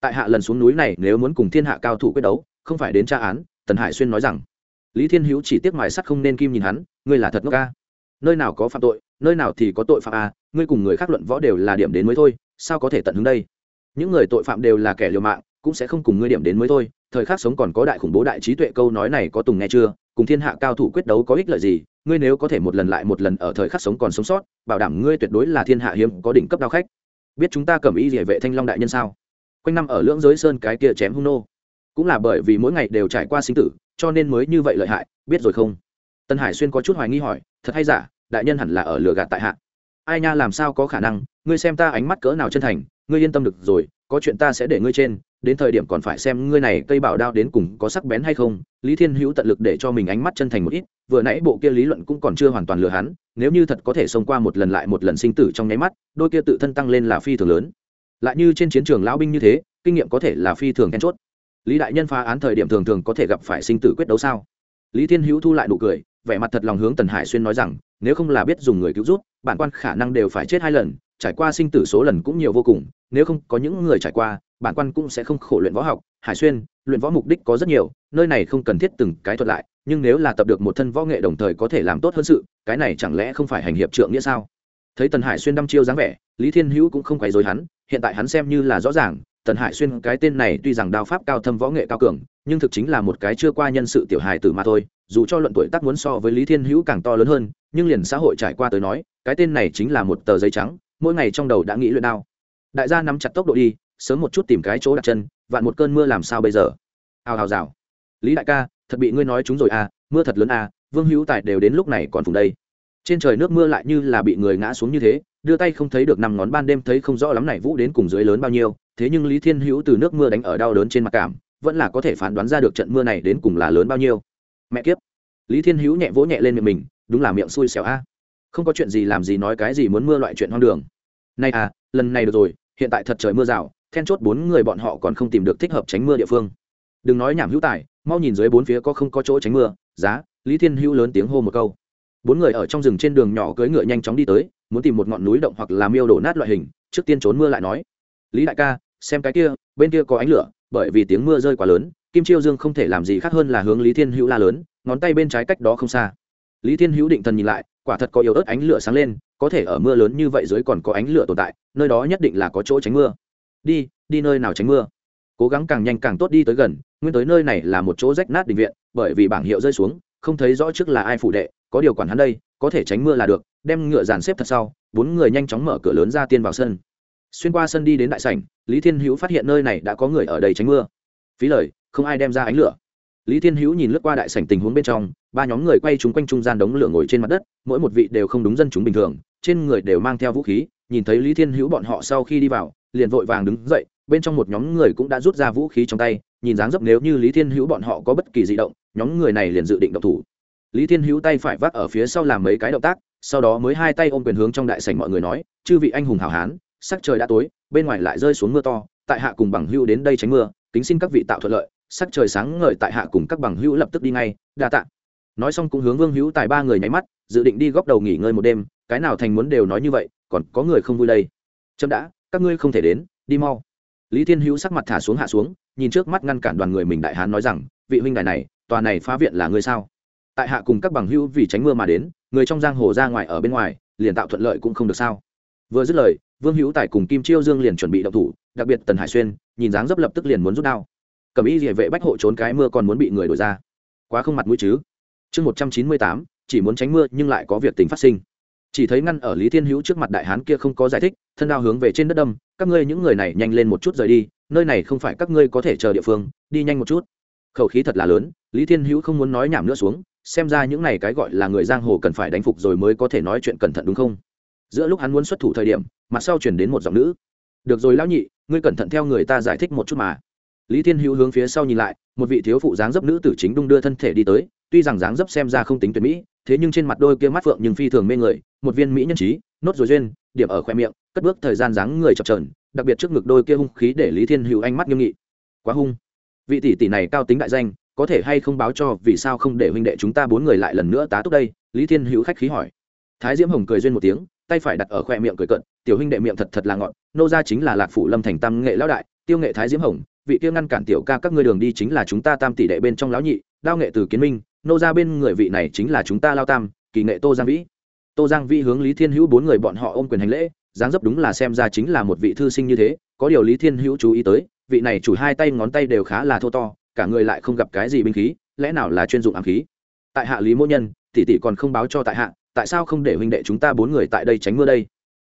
Tại hạ lần xuống núi này, nếu muốn cùng thiên hạ cao thủ quyết đấu, không phải đến tra án, tần hải xuyên nói rằng. Lý thiên hữu chỉ tiếc mài sắt không nên kim nhìn hắn, ngươi là thật ngốc ca nơi nào có phạm tội, nơi nào thì có tội phạm a, ngươi cùng người khác luận võ đều là điểm đến mới thôi, sao có thể tận hứng đây? Những người tội phạm đều là kẻ liều mạng, cũng sẽ không cùng ngươi điểm đến mới thôi. Thời khắc sống còn có đại khủng bố đại trí tuệ câu nói này có tùng nghe chưa? Cùng thiên hạ cao thủ quyết đấu có ích lợi gì? Ngươi nếu có thể một lần lại một lần ở thời khắc sống còn sống sót, bảo đảm ngươi tuyệt đối là thiên hạ hiếm có đỉnh cấp đao khách. Biết chúng ta cầm ý địa vệ thanh long đại nhân sao? Quanh năm ở lưỡng giới sơn cái kia chém hung nô. Cũng là bởi vì mỗi ngày đều trải qua sinh tử, cho nên mới như vậy lợi hại, biết rồi không? Tân hải xuyên có chút hoài nghi hỏi, thật hay giả? Đại nhân hẳn là ở lừa gạt tại hạ. Ai nha, làm sao có khả năng? Ngươi xem ta ánh mắt cỡ nào chân thành ngươi yên tâm được rồi, có chuyện ta sẽ để ngươi trên, đến thời điểm còn phải xem ngươi này cây bảo đao đến cùng có sắc bén hay không. Lý thiên hữu tận lực để cho mình ánh mắt chân thành một ít, vừa nãy bộ kia lý luận cũng còn chưa hoàn toàn lừa hắn, nếu như thật có thể xông qua một lần lại một lần sinh tử trong nháy mắt, đôi kia tự thân tăng lên là phi thường lớn. Lại như trên chiến trường lão binh như thế, kinh nghiệm có thể là phi thường then chốt. Lý đại nhân phá án thời điểm thường thường có thể gặp phải sinh tử quyết đấu sao? Lý thiên hữu thu lại nụ cười, vẻ mặt thật lòng hướng tần hải xuyên nói rằng, nếu không là biết dùng người cứu rút bản quan khả năng đều phải chết hai lần trải qua sinh tử số lần cũng nhiều vô cùng, nếu không có những người trải qua, bản quan cũng sẽ không khổ luyện võ học, hải xuyên, luyện võ mục đích có rất nhiều, nơi này không cần thiết từng cái thuật lại, nhưng nếu là tập được một thân võ nghệ đồng thời có thể làm tốt hơn sự, cái này chẳng lẽ không phải hành hiệp trượng nghĩa sao? Thấy tần hải xuyên đăm chiêu dáng vẻ, lý thiên hữu cũng không quấy dối hắn, hiện tại hắn xem như là rõ ràng, tần hải xuyên cái tên này tuy rằng đao pháp cao thâm võ nghệ cao cường, nhưng thực chính là một cái chưa qua nhân sự tiểu hài tử mà thôi, dù cho luận tuổi tác muốn so với lý thiên hữu càng to lớn hơn, nhưng liền xã hội trải qua tới nói, cái tên này chính là một tờ giấy trắng mỗi ngày trong đầu đã nghĩ luyện đao. Đại gia nắm chặt tốc độ đi, sớm một chút tìm cái chỗ đặt chân, vạn một cơn mưa làm sao bây giờ? Hào hào rào. Lý đại ca, thật bị ngươi nói chúng rồi à mưa thật lớn à vương hữu tài đều đến lúc này còn vùng đây. Trên trời nước mưa lại như là bị người ngã xuống như thế, đưa tay không thấy được năm ngón ban đêm thấy không rõ lắm này vũ đến cùng dưới lớn bao nhiêu, thế nhưng lý thiên hữu từ nước mưa đánh ở đau đớn trên mặt cảm, vẫn là có thể phán đoán ra được trận mưa này đến cùng là lớn bao nhiêu. Mẹ kiếp. Lý thiên hữu nhẹ vỗ nhẹ lên miệng mình, đúng là miệng xui xẻo a không có chuyện gì làm gì nói cái gì muốn mưa loại chuyện hoang đường. Này à lần này được rồi, hiện tại thật trời mưa rào, then chốt bốn người bọn họ còn không tìm được thích hợp tránh mưa địa phương. Đừng nói nhảm hữu tài, mau nhìn dưới bốn phía có không có chỗ tránh mưa, giá, lý thiên hữu lớn tiếng hô một câu. Bốn người ở trong rừng trên đường nhỏ cưỡi ngựa nhanh chóng đi tới, muốn tìm một ngọn núi động hoặc làm miêu đổ nát loại hình, trước tiên trốn mưa lại nói. Lý đại ca, xem cái kia, bên kia có ánh lửa, bởi vì tiếng mưa rơi quá lớn, kim chiêu dương không thể làm gì khác hơn là hướng lý thiên hữu la lớn, ngón tay bên trái cách đó không xa. Lý thiên hữu định thần nhìn lại quả thật có yếu ớt ánh lửa sáng lên, có thể ở mưa lớn như vậy dưới còn có ánh lửa tồn tại, nơi đó nhất định là có chỗ tránh mưa. Đi đi nơi nào tránh mưa? Cố gắng càng nhanh càng tốt đi tới gần, nguyên tới nơi này là một chỗ rách nát định viện, bởi vì bảng hiệu rơi xuống, không thấy rõ trước là ai phủ đệ, có điều quản hắn đây, có thể tránh mưa là được, đem ngựa dàn xếp thật sau, bốn người nhanh chóng mở cửa lớn ra tiên vào sân. Xuyên qua sân đi đến đại sảnh, lý thiên hữu phát hiện nơi này đã có người ở đây tránh mưa. Phí lời, không ai đem ra ánh lửa lý thiên hữu nhìn lướt qua đại sảnh tình huống bên trong, ba nhóm người quay chúng quanh trung gian đống lửa ngồi trên mặt đất, mỗi một vị đều không đúng dân chúng bình thường, trên người đều mang theo vũ khí, nhìn thấy lý thiên hữu bọn họ sau khi đi vào, liền vội vàng đứng dậy, bên trong một nhóm người cũng đã rút ra vũ khí trong tay, nhìn dáng dấp nếu như lý thiên hữu bọn họ có bất kỳ di động, nhóm người này liền dự định động thủ. Lý thiên hữu tay phải vác ở phía sau làm mấy cái động tác, sau đó mới hai tay ôm quyền hướng trong đại sảnh mọi người nói, chư vị anh hùng hảo hán, sắc trời đã tối, bên ngoài lại rơi xuống mưa to, tại hạ cùng bằng hữu đến đây tránh mưa, kính xin các vị tạo thuận lợi sắc trời sáng ngời tại hạ cùng các bằng hữu lập tức đi ngay, đa tạ. Nói xong cũng hướng vương hữu tài ba người nháy mắt, dự định đi góc đầu nghỉ ngơi một đêm, cái nào thành muốn đều nói như vậy, còn có người không vui đây. Chậm đã, các ngươi không thể đến, đi mau. Lý thiên hữu sắc mặt thả xuống hạ xuống, nhìn trước mắt ngăn cản đoàn người mình đại hán nói rằng, vị huynh đài này, tòa này phá viện là ngươi sao? Tại hạ cùng các bằng hữu vì tránh mưa mà đến, người trong giang hồ ra ngoài ở bên ngoài, liền tạo thuận lợi cũng không được sao? Vừa dứt lời, vương hữu tài cùng kim chiêu dương liền chuẩn bị động thủ, đặc biệt tần hải xuyên, nhìn dáng dấp lập tức liền muốn rút đao cầm ý địa vệ bách hộ trốn cái mưa còn muốn bị người đổi ra. Quá không mặt mũi chứ. Chương một trăm chín mươi tám, chỉ muốn tránh mưa nhưng lại có việc tình phát sinh. Chỉ thấy ngăn ở lý thiên hữu trước mặt đại hán kia không có giải thích, thân đao hướng về trên đất đâm, các ngươi những người này nhanh lên một chút rời đi, nơi này không phải các ngươi có thể chờ địa phương, đi nhanh một chút. Khẩu khí thật là lớn, lý thiên hữu không muốn nói nhảm nữa xuống, xem ra những này cái gọi là người giang hồ cần phải đánh phục rồi mới có thể nói chuyện cẩn thận đúng không? Giữa lúc hắn muốn xuất thủ thời điểm, mặt sau chuyển đến một giọng nữ. Được rồi lão nhị, ngươi cẩn thận theo người ta giải thích một chút mà lý thiên hữu hướng phía sau nhìn lại, một vị thiếu phụ dáng dấp nữ tử chính đung đưa thân thể đi tới, tuy rằng dáng dấp xem ra không tính tuyệt mỹ, thế nhưng trên mặt đôi kia mắt phượng nhưng phi thường mê người, một viên mỹ nhân trí, nốt rồi duyên, điểm ở khoe miệng, cất bước thời gian dáng người chập trờn đặc biệt trước ngực đôi kia hung khí để lý thiên hữu ánh mắt nghiêm nghị. Quá hung. Vị tỷ tỷ này cao tính đại danh, có thể hay không báo cho vì sao không để huynh đệ chúng ta bốn người lại lần nữa tá túc đây? Lý thiên hữu khách khí hỏi. Thái diễm hồng cười duyên một tiếng, tay phải đặt ở khoe miệng cười cận, tiểu huynh đệ miệng thật thật là ngọn, nô ra chính là lạc phủ lâm thành tam nghệ lão đại, tiêu nghệ thái diễm hồng vị kia ngăn cản tiểu ca các ngươi đường đi chính là chúng ta tam tỷ đệ bên trong lão nhị, đao nghệ từ kiến minh, nô ra bên người vị này chính là chúng ta lao tam, kỳ nghệ tô giang vĩ. Tô giang vĩ hướng lý thiên hữu bốn người bọn họ ôm quyền hành lễ, dáng dấp đúng là xem ra chính là một vị thư sinh như thế, có điều lý thiên hữu chú ý tới, vị này chủ hai tay ngón tay đều khá là thô to, cả người lại không gặp cái gì binh khí, lẽ nào là chuyên dụng ám khí? Tại hạ lý mỗ nhân, tỷ tỷ còn không báo cho tại hạ, tại sao không để huynh đệ chúng ta bốn người tại đây tránh mưa đây?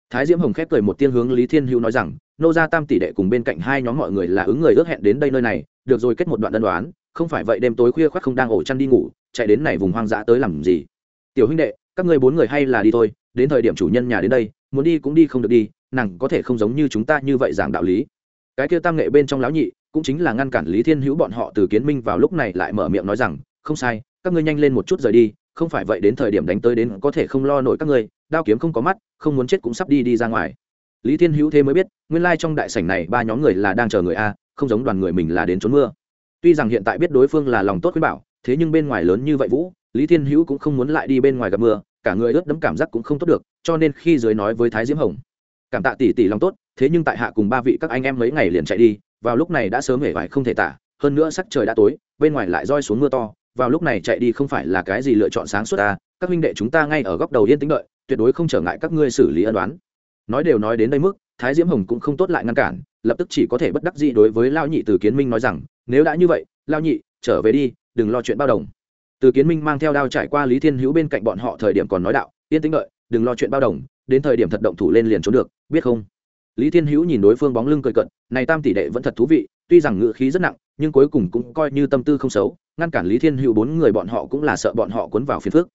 Thái diễm hồng khép cười một tiên hướng lý thiên hữu nói rằng nô gia tam tỷ đệ cùng bên cạnh hai nhóm mọi người là ứng người ước hẹn đến đây nơi này, được rồi kết một đoạn đơn đoán, không phải vậy đêm tối khuya khoác không đang ổ chăn đi ngủ, chạy đến này vùng hoang dã tới làm gì? Tiểu huynh đệ, các ngươi bốn người hay là đi thôi, đến thời điểm chủ nhân nhà đến đây, muốn đi cũng đi không được đi, nàng có thể không giống như chúng ta như vậy giảng đạo lý. Cái kia tam nghệ bên trong lão nhị, cũng chính là ngăn cản lý thiên hữu bọn họ từ kiến minh vào lúc này lại mở miệng nói rằng, không sai, các ngươi nhanh lên một chút rời đi, không phải vậy đến thời điểm đánh tới đến có thể không lo nổi các ngươi, đao kiếm không có mắt, không muốn chết cũng sắp đi đi ra ngoài lý thiên hữu thế mới biết, nguyên lai trong đại sảnh này ba nhóm người là đang chờ người a, không giống đoàn người mình là đến trốn mưa. Tuy rằng hiện tại biết đối phương là lòng tốt khuyên bảo, thế nhưng bên ngoài lớn như vậy vũ, lý thiên hữu cũng không muốn lại đi bên ngoài gặp mưa, cả người ướt đẫm cảm giác cũng không tốt được, cho nên khi dưới nói với thái diễm hồng, cảm tạ tỷ tỷ lòng tốt, thế nhưng tại hạ cùng ba vị các anh em mấy ngày liền chạy đi, vào lúc này đã sớm hể vải không thể tả, hơn nữa sắc trời đã tối, bên ngoài lại roi xuống mưa to, vào lúc này chạy đi không phải là cái gì lựa chọn sáng suốt ta các huynh đệ chúng ta ngay ở góc đầu yên tĩnh đợi, tuyệt đối không trở ngại các ngươi xử lý ân đoán nói đều nói đến đây mức, thái diễm hồng cũng không tốt lại ngăn cản, lập tức chỉ có thể bất đắc dĩ đối với lao nhị từ kiến minh nói rằng, nếu đã như vậy lao nhị, trở về đi, đừng lo chuyện bao đồng. Từ kiến minh mang theo đao trải qua lý thiên hữu bên cạnh bọn họ thời điểm còn nói đạo, yên tĩnh đợi, đừng lo chuyện bao đồng, đến thời điểm thật động thủ lên liền trốn được, biết không? Lý thiên hữu nhìn đối phương bóng lưng cười cận này tam tỷ đệ vẫn thật thú vị, tuy rằng ngựa khí rất nặng, nhưng cuối cùng cũng coi như tâm tư không xấu, ngăn cản lý thiên hữu bốn người bọn họ cũng là sợ bọn họ cuốn vào phiền phức.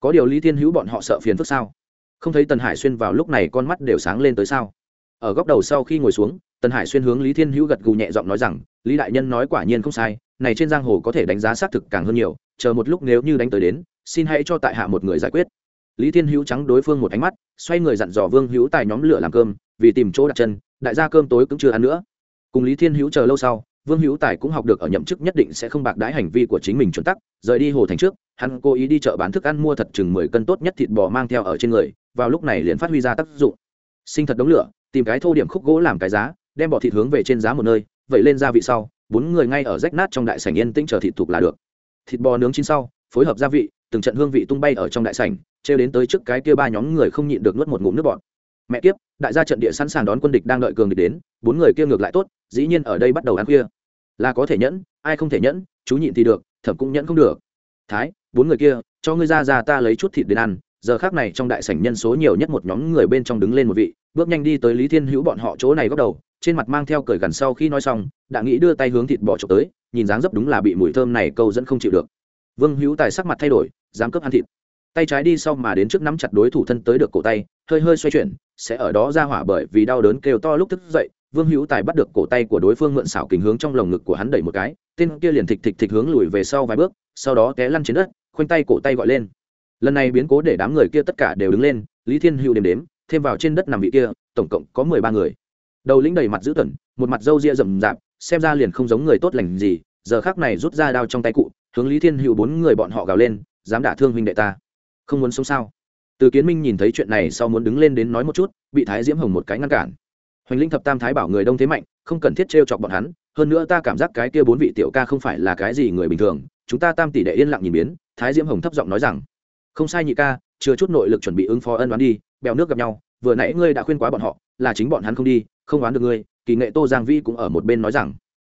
Có điều lý thiên hữu bọn họ sợ phiền phức sao? Không thấy tần hải xuyên vào lúc này con mắt đều sáng lên tới sao? Ở góc đầu sau khi ngồi xuống, tần hải xuyên hướng lý thiên hữu gật gù nhẹ giọng nói rằng, lý đại nhân nói quả nhiên không sai, này trên giang hồ có thể đánh giá xác thực càng hơn nhiều, chờ một lúc nếu như đánh tới đến, xin hãy cho tại hạ một người giải quyết. Lý thiên hữu trắng đối phương một ánh mắt, xoay người dặn dò vương hữu tài nhóm lửa làm cơm, vì tìm chỗ đặt chân, đại gia cơm tối cũng chưa ăn nữa. Cùng lý thiên hữu chờ lâu sau vương hữu tài cũng học được ở nhậm chức nhất định sẽ không bạc đái hành vi của chính mình chuẩn tắc, rời đi hồ thành trước, hắn cố ý đi chợ bán thức ăn mua thật chừng mười cân tốt nhất thịt bò mang theo ở trên người, vào lúc này liền phát huy ra tác dụng. Sinh thật đống lửa, tìm cái thô điểm khúc gỗ làm cái giá, đem bỏ thịt hướng về trên giá một nơi vậy lên gia vị sau, bốn người ngay ở rách nát trong đại sảnh yên tĩnh chờ thịt thục là được. Thịt bò nướng chín sau, phối hợp gia vị, từng trận hương vị tung bay ở trong đại sảnh, trêu đến tới trước cái kia ba nhóm người không nhịn được nuốt một ngụm nước bọt mẹ kiếp, đại gia trận địa sẵn sàng đón quân địch đang đợi cường địch đến, bốn người kia ngược lại tốt, dĩ nhiên ở đây bắt đầu ăn khuya. Là có thể nhẫn, ai không thể nhẫn, chú nhịn thì được, thẩm cũng nhẫn không được. Thái, bốn người kia, cho ngươi ra ra ta lấy chút thịt đến ăn, giờ khác này trong đại sảnh nhân số nhiều nhất một nhóm người bên trong đứng lên một vị, bước nhanh đi tới lý thiên hữu bọn họ chỗ này góc đầu, trên mặt mang theo cởi gần sau khi nói xong, đã nghĩ đưa tay hướng thịt bỏ trộm tới, nhìn dáng dấp đúng là bị mùi thơm này câu dẫn không chịu được. Vương hữu tài sắc mặt thay đổi, dám cướp ăn thịt tay trái đi sau mà đến trước nắm chặt đối thủ thân tới được cổ tay, hơi hơi xoay chuyển, sẽ ở đó ra hỏa bởi vì đau đớn kêu to lúc thức dậy, vương hữu tài bắt được cổ tay của đối phương mượn xảo kình hướng trong lồng ngực của hắn đẩy một cái, tên kia liền thịch thịch thịch hướng lùi về sau vài bước, sau đó té lăn trên đất, khoanh tay cổ tay gọi lên. Lần này biến cố để đám người kia tất cả đều đứng lên, lý thiên hữu đếm đếm, thêm vào trên đất nằm vị kia, tổng cộng có mười ba người. Đầu lĩnh đầy mặt dữ tợn, một mặt râu ria rậm rạp, xem ra liền không giống người tốt lành gì, giờ khác này rút ra đao trong tay cụ, hướng lý thiên hữu bốn người bọn họ gào lên, dám đả thương huynh đệ ta không muốn sống sao? Từ kiến minh nhìn thấy chuyện này sau muốn đứng lên đến nói một chút, bị thái diễm hồng một cái ngăn cản. Hoành linh thập tam thái bảo người đông thế mạnh, không cần thiết t chọc bọn hắn, hơn nữa ta cảm giác cái kia bốn vị tiểu ca không phải là cái gì người bình thường, chúng ta tam tỷ đệ yên lặng nhìn biến, thái diễm hồng thấp giọng nói rằng, không sai nhị ca, chưa chút nội lực chuẩn bị ứng phó ân đoán đi, bèo nước gặp nhau, vừa nãy ngươi đã khuyên quá bọn họ, là chính bọn hắn không đi, không đoán được ngươi. Kỳ nghệ tô giang vi cũng ở một bên nói rằng.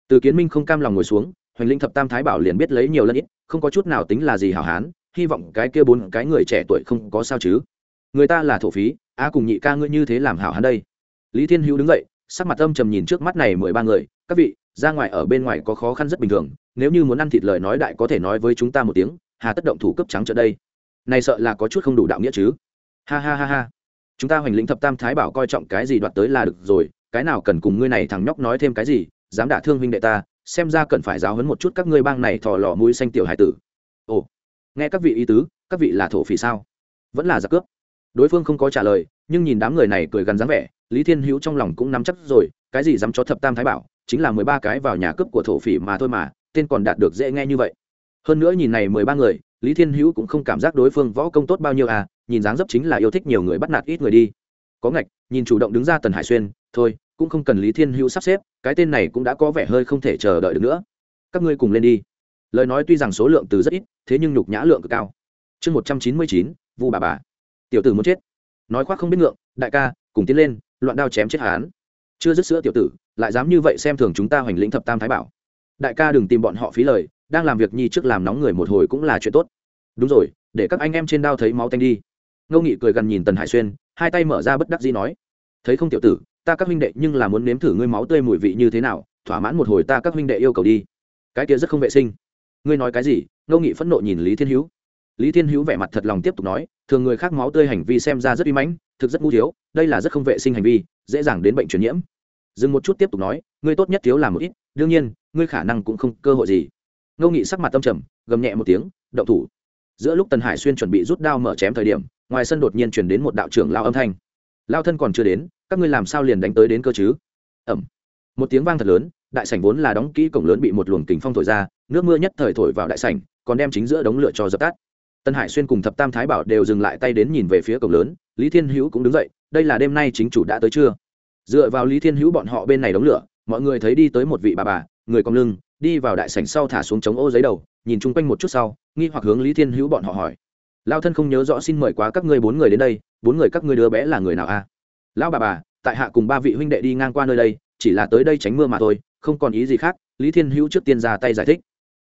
Từ kiến minh không cam lòng ngồi xuống, hoành linh thập tam thái bảo liền biết lấy nhiều lần ít, không có chút nào tính là gì hảo hán hy vọng cái kia bốn cái người trẻ tuổi không có sao chứ. Người ta là thổ phí a cùng nhị ca ngươi như thế làm hảo hán đây. Lý thiên hữu đứng dậy, sắc mặt âm trầm nhìn trước mắt này mười ba người, các vị, ra ngoài ở bên ngoài có khó khăn rất bình thường, nếu như muốn ăn thịt lời nói đại có thể nói với chúng ta một tiếng, hà tất động thủ cấp trắng trở đây. Này sợ là có chút không đủ đạo nghĩa chứ. Ha ha ha ha. Chúng ta hoành lĩnh thập tam thái bảo coi trọng cái gì đoạt tới là được rồi, cái nào cần cùng ngươi này thằng nhóc nói thêm cái gì, dám đả thương huynh đệ ta, xem ra cần phải giáo hấn một chút các ngươi bang này thò lò mũi xanh tiểu hải tử. Ồ nghe các vị ý tứ, các vị là thổ phỉ sao? Vẫn là giặc cướp. Đối phương không có trả lời, nhưng nhìn đám người này cười gắn dáng vẻ, lý thiên hữu trong lòng cũng nắm chắc rồi, cái gì dám cho thập tam thái bảo, chính là mười ba cái vào nhà cướp của thổ phỉ mà thôi mà, tên còn đạt được dễ nghe như vậy. Hơn nữa nhìn này mười ba người, lý thiên hữu cũng không cảm giác đối phương võ công tốt bao nhiêu à nhìn dáng dấp chính là yêu thích nhiều người bắt nạt ít người đi. Có ngạch, nhìn chủ động đứng ra tần hải xuyên, thôi, cũng không cần lý thiên hữu sắp xếp, cái tên này cũng đã có vẻ hơi không thể chờ đợi được nữa. Các ngươi cùng lên đi lời nói tuy rằng số lượng từ rất ít, thế nhưng nhục nhã lượng cực cao. Chương một trăm chín mươi chín, vu bà bà. Tiểu tử muốn chết. Nói khoác không biết ngượng, đại ca, cùng tiến lên, loạn đao chém chết hán chưa dứt sữa tiểu tử, lại dám như vậy xem thường chúng ta hoành lĩnh thập tam thái bảo. Đại ca đừng tìm bọn họ phí lời, đang làm việc nhi trước làm nóng người một hồi cũng là chuyện tốt. Đúng rồi, để các anh em trên đao thấy máu tanh đi. Ngô nghị cười gần nhìn tần hải xuyên, hai tay mở ra bất đắc dĩ nói, thấy không tiểu tử, ta các huynh đệ nhưng là muốn nếm thử ngươi máu tươi mùi vị như thế nào, thỏa mãn một hồi ta các huynh đệ yêu cầu đi. Cái kia rất không vệ sinh ngươi nói cái gì? Ngô nghị phẫn nộ nhìn lý thiên hữu. Lý thiên hữu vẻ mặt thật lòng tiếp tục nói, thường người khác máu tươi hành vi xem ra rất uy mãnh, thực rất ngu thiếu, đây là rất không vệ sinh hành vi, dễ dàng đến bệnh truyền nhiễm. Dừng một chút tiếp tục nói, ngươi tốt nhất thiếu làm một ít, đương nhiên, ngươi khả năng cũng không cơ hội gì. Ngô nghị sắc mặt tâm trầm, gầm nhẹ một tiếng, động thủ. Giữa lúc tần hải xuyên chuẩn bị rút đao mở chém thời điểm, ngoài sân đột nhiên chuyển đến một đạo trưởng lao âm thanh. Lao thân còn chưa đến, các ngươi làm sao liền đánh tới đến cơ chứ? Ẩm. Một tiếng vang thật lớn, đại sảnh vốn là đóng kỹ cổng lớn bị một luồng kính phong thổi ra nước mưa nhất thời thổi vào đại sảnh, còn đem chính giữa đống lửa cho dập tắt. Tân hải xuyên cùng thập tam thái bảo đều dừng lại tay đến nhìn về phía cổng lớn, lý thiên hữu cũng đứng dậy, đây là đêm nay chính chủ đã tới chưa? Dựa vào lý thiên hữu bọn họ bên này đống lửa, mọi người thấy đi tới một vị bà bà, người cong lưng, đi vào đại sảnh sau thả xuống chống ô giấy đầu, nhìn chung quanh một chút sau, nghi hoặc hướng lý thiên hữu bọn họ hỏi. Lao thân không nhớ rõ xin mời quá các ngươi bốn người đến đây, bốn người các ngươi đứa bé là người nào a? Lão bà bà, tại hạ cùng ba vị huynh đệ đi ngang qua nơi đây, chỉ là tới đây tránh mưa mà thôi, không còn ý gì khác, lý thiên hữu trước tiên ra tay giải thích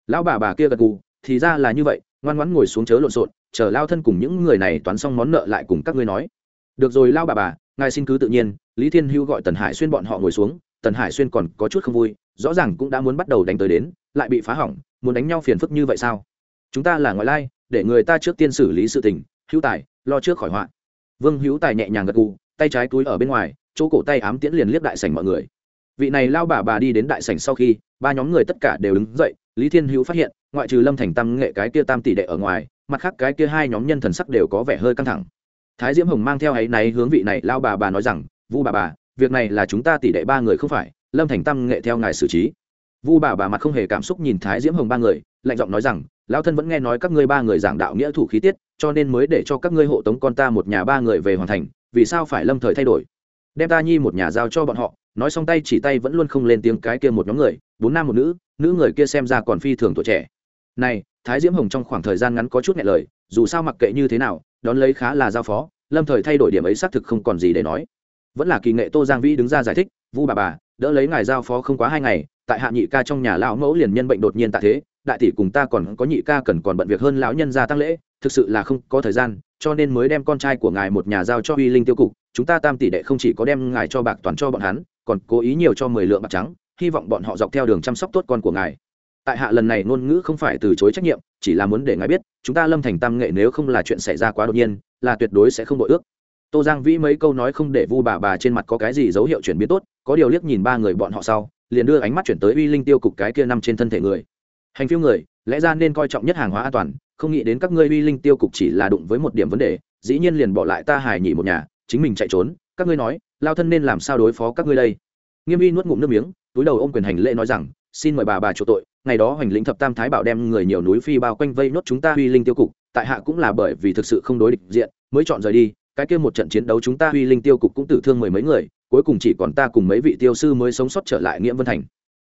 lão bà bà kia gật gù, thì ra là như vậy, ngoan ngoãn ngồi xuống chớ lộn xộn, chờ lao thân cùng những người này toán xong món nợ lại cùng các ngươi nói. Được rồi lao bà bà, ngài xin cứ tự nhiên, lý thiên hữu gọi tần hải xuyên bọn họ ngồi xuống, tần hải xuyên còn có chút không vui, rõ ràng cũng đã muốn bắt đầu đánh tới đến, lại bị phá hỏng, muốn đánh nhau phiền phức như vậy sao? Chúng ta là ngoại lai, để người ta trước tiên xử lý sự tình hữu tài, lo trước khỏi họa. Vương hữu tài nhẹ nhàng gật gù, tay trái túi ở bên ngoài, chỗ cổ tay ám tiễn liền liếc đại sảnh mọi người. Vị này lao bà bà đi đến đại sảnh sau khi, ba nhóm người tất cả đều đứng dậy lý thiên hữu phát hiện, ngoại trừ lâm thành tam nghệ cái kia tam tỷ đệ ở ngoài, mặt khác cái kia hai nhóm nhân thần sắc đều có vẻ hơi căng thẳng. Thái diễm hồng mang theo ấy náy hướng vị này lao bà bà nói rằng, vu bà bà, việc này là chúng ta tỷ đệ ba người không phải, lâm thành tam nghệ theo ngài xử trí. Vu bà bà mặt không hề cảm xúc nhìn thái diễm hồng ba người, lạnh giọng nói rằng, lão thân vẫn nghe nói các ngươi ba người giảng đạo nghĩa thủ khí tiết, cho nên mới để cho các ngươi hộ tống con ta một nhà ba người về hoàn thành, vì sao phải lâm thời thay đổi? Đem ta nhi một nhà giao cho bọn họ, nói xong tay chỉ tay vẫn luôn không lên tiếng cái kia một nhóm người, bốn nam một nữ nữ người kia xem ra còn phi thường tuổi trẻ. Này, thái diễm hồng trong khoảng thời gian ngắn có chút nhẹ lời, dù sao mặc kệ như thế nào, đón lấy khá là giao phó, lâm thời thay đổi điểm ấy xác thực không còn gì để nói. Vẫn là kỳ nghệ tô giang vĩ đứng ra giải thích, vu bà bà, đỡ lấy ngài giao phó không quá hai ngày, tại hạ nhị ca trong nhà lão mẫu liền nhân bệnh đột nhiên tại thế, đại tỷ cùng ta còn có nhị ca cần còn bận việc hơn lão nhân gia tăng lễ, thực sự là không có thời gian, cho nên mới đem con trai của ngài một nhà giao cho uy linh tiêu cục, chúng ta tam tỷ đệ không chỉ có đem ngài cho bạc toàn cho bọn hắn, còn cố ý nhiều cho mười lượng bạc trắng hy vọng bọn họ dọc theo đường chăm sóc tốt con của ngài. Tại hạ lần này ngôn ngữ không phải từ chối trách nhiệm, chỉ là muốn để ngài biết, chúng ta lâm thành tam nghệ nếu không là chuyện xảy ra quá đột nhiên, là tuyệt đối sẽ không đội ước. Tô giang vĩ mấy câu nói không để vu bà bà trên mặt có cái gì dấu hiệu chuyển biến tốt, có điều liếc nhìn ba người bọn họ sau, liền đưa ánh mắt chuyển tới uy linh tiêu cục cái kia nằm trên thân thể người. Hành phiêu người, lẽ ra nên coi trọng nhất hàng hóa an toàn, không nghĩ đến các ngươi uy linh tiêu cục chỉ là đụng với một điểm vấn đề, dĩ nhiên liền bỏ lại ta hài nhỉ một nhà, chính mình chạy trốn, các ngươi nói, lao thân nên làm sao đối phó các ngươi đây? Nghiêm uy nuốt ngụm nước miếng túi đầu ôm quyền hành lễ nói rằng, xin mời bà bà chủ tội, ngày đó hoành lĩnh thập tam thái bảo đem người nhiều núi phi bao quanh vây nốt chúng ta uy linh tiêu cục, tại hạ cũng là bởi vì thực sự không đối địch diện, mới chọn rời đi, cái kia một trận chiến đấu chúng ta uy linh tiêu cục cũng tử thương mười mấy người, cuối cùng chỉ còn ta cùng mấy vị tiêu sư mới sống sót trở lại nghĩa vân thành.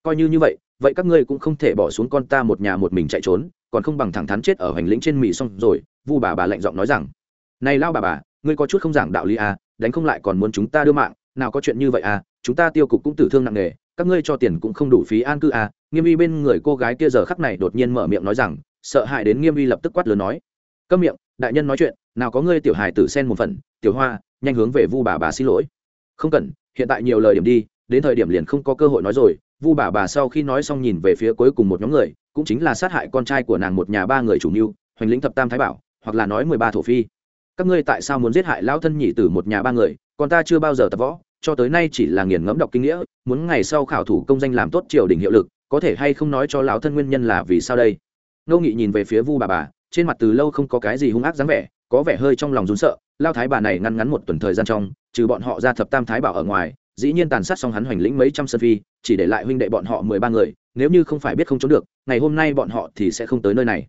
Coi như như vậy vậy các ngươi cũng không thể bỏ xuống con ta một nhà một mình chạy trốn, còn không bằng thẳng thắn chết ở hoành lĩnh trên mì xong rồi, vu bà bà lạnh giọng nói rằng. Này lao bà bà, ngươi có chút không giảng đạo lý à đánh không lại còn muốn chúng ta đưa mạng, nào có chuyện như vậy à chúng ta tiêu cục cũng tử thương nặng nề các ngươi cho tiền cũng không đủ phí an cư à nghiêm uy bên người cô gái kia giờ khắc này đột nhiên mở miệng nói rằng, sợ hãi đến nghiêm uy lập tức quát lớn nói. Câm miệng, đại nhân nói chuyện, nào có ngươi tiểu hài tử sen một phần, tiểu hoa, nhanh hướng về vu bà bà xin lỗi. Không cần, hiện tại nhiều lời điểm đi, đến thời điểm liền không có cơ hội nói rồi. Vu bà bà sau khi nói xong nhìn về phía cuối cùng một nhóm người, cũng chính là sát hại con trai của nàng một nhà ba người chủ mưu, hoành lĩnh thập tam thái bảo, hoặc là nói mười ba thổ phi. Các ngươi tại sao muốn giết hại lao thân nhị tử một nhà ba người còn ta chưa bao giờ tập võ cho tới nay chỉ là nghiền ngẫm đọc kinh nghĩa, muốn ngày sau khảo thủ công danh làm tốt triều đình hiệu lực, có thể hay không nói cho lão thân nguyên nhân là vì sao đây? Ngô nghị nhìn về phía vu bà bà, trên mặt từ lâu không có cái gì hung ác dáng vẻ, có vẻ hơi trong lòng rún sợ lao thái bà này ngăn ngắn một tuần thời gian trong, trừ bọn họ ra thập tam thái bảo ở ngoài, dĩ nhiên tàn sát xong hắn hoành lĩnh mấy trăm sân phi, chỉ để lại huynh đệ bọn họ mười ba người, nếu như không phải biết không trốn được, ngày hôm nay bọn họ thì sẽ không tới nơi này.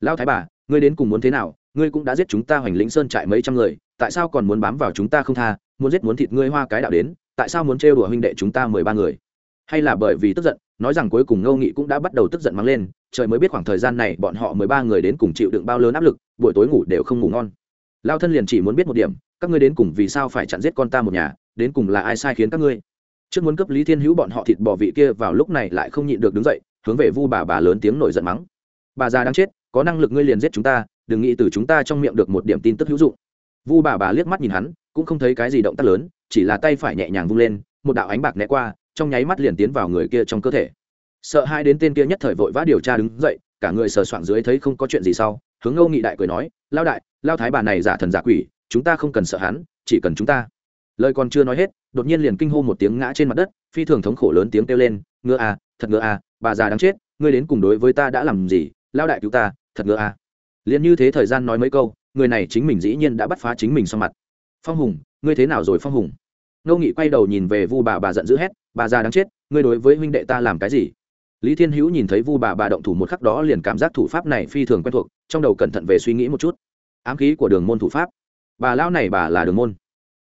Lao thái bà, ngươi đến cùng muốn thế nào? Ngươi cũng đã giết chúng ta hoành lĩnh sơn trại mấy trăm người, tại sao còn muốn bám vào chúng ta không tha? Muốn giết muốn thịt ngươi hoa cái đạo đến, tại sao muốn trêu đùa huynh đệ chúng ta mười ba người? Hay là bởi vì tức giận, nói rằng cuối cùng ngô nghị cũng đã bắt đầu tức giận mắng lên, trời mới biết khoảng thời gian này bọn họ mười ba người đến cùng chịu đựng bao lớn áp lực, buổi tối ngủ đều không ngủ ngon. Lao thân liền chỉ muốn biết một điểm, các ngươi đến cùng vì sao phải chặn giết con ta một nhà, đến cùng là ai sai khiến các ngươi? Trước muốn cấp lý thiên hữu bọn họ thịt bỏ vị kia, vào lúc này lại không nhịn được đứng dậy, hướng về vu bà bà lớn tiếng nổi giận mắng. Bà già đang chết, có năng lực ngươi liền giết chúng ta, đừng nghĩ từ chúng ta trong miệng được một điểm tin tức hữu dụng. Vu bà bà liếc mắt nhìn hắn cũng không thấy cái gì động tác lớn, chỉ là tay phải nhẹ nhàng vung lên, một đạo ánh bạc né qua, trong nháy mắt liền tiến vào người kia trong cơ thể. Sợ hai đến tên kia nhất thời vội vã điều tra đứng dậy, cả người sờ soạng dưới thấy không có chuyện gì sau, hướng âu nghị đại cười nói lao đại lao thái bà này giả thần giả quỷ, chúng ta không cần sợ hắn, chỉ cần chúng ta. Lời còn chưa nói hết, đột nhiên liền kinh hô một tiếng ngã trên mặt đất, phi thường thống khổ lớn tiếng kêu lên, ngựa à thật ngựa à bà già đáng chết, ngươi đến cùng đối với ta đã làm gì lao đại cứu ta, thật ngựa à. Liền như thế thời gian nói mấy câu, người này chính mình dĩ nhiên đã bắt phá chính mình sau mặt phong hùng, ngươi thế nào rồi, phong hùng? Ngô nghị quay đầu nhìn về vu bà bà giận dữ hét, bà già đáng chết, ngươi đối với huynh đệ ta làm cái gì? Lý thiên hữu nhìn thấy vu bà bà động thủ một khắc đó liền cảm giác thủ pháp này phi thường quen thuộc, trong đầu cẩn thận về suy nghĩ một chút. Ám khí của đường môn thủ pháp. Bà lão này bà là đường môn.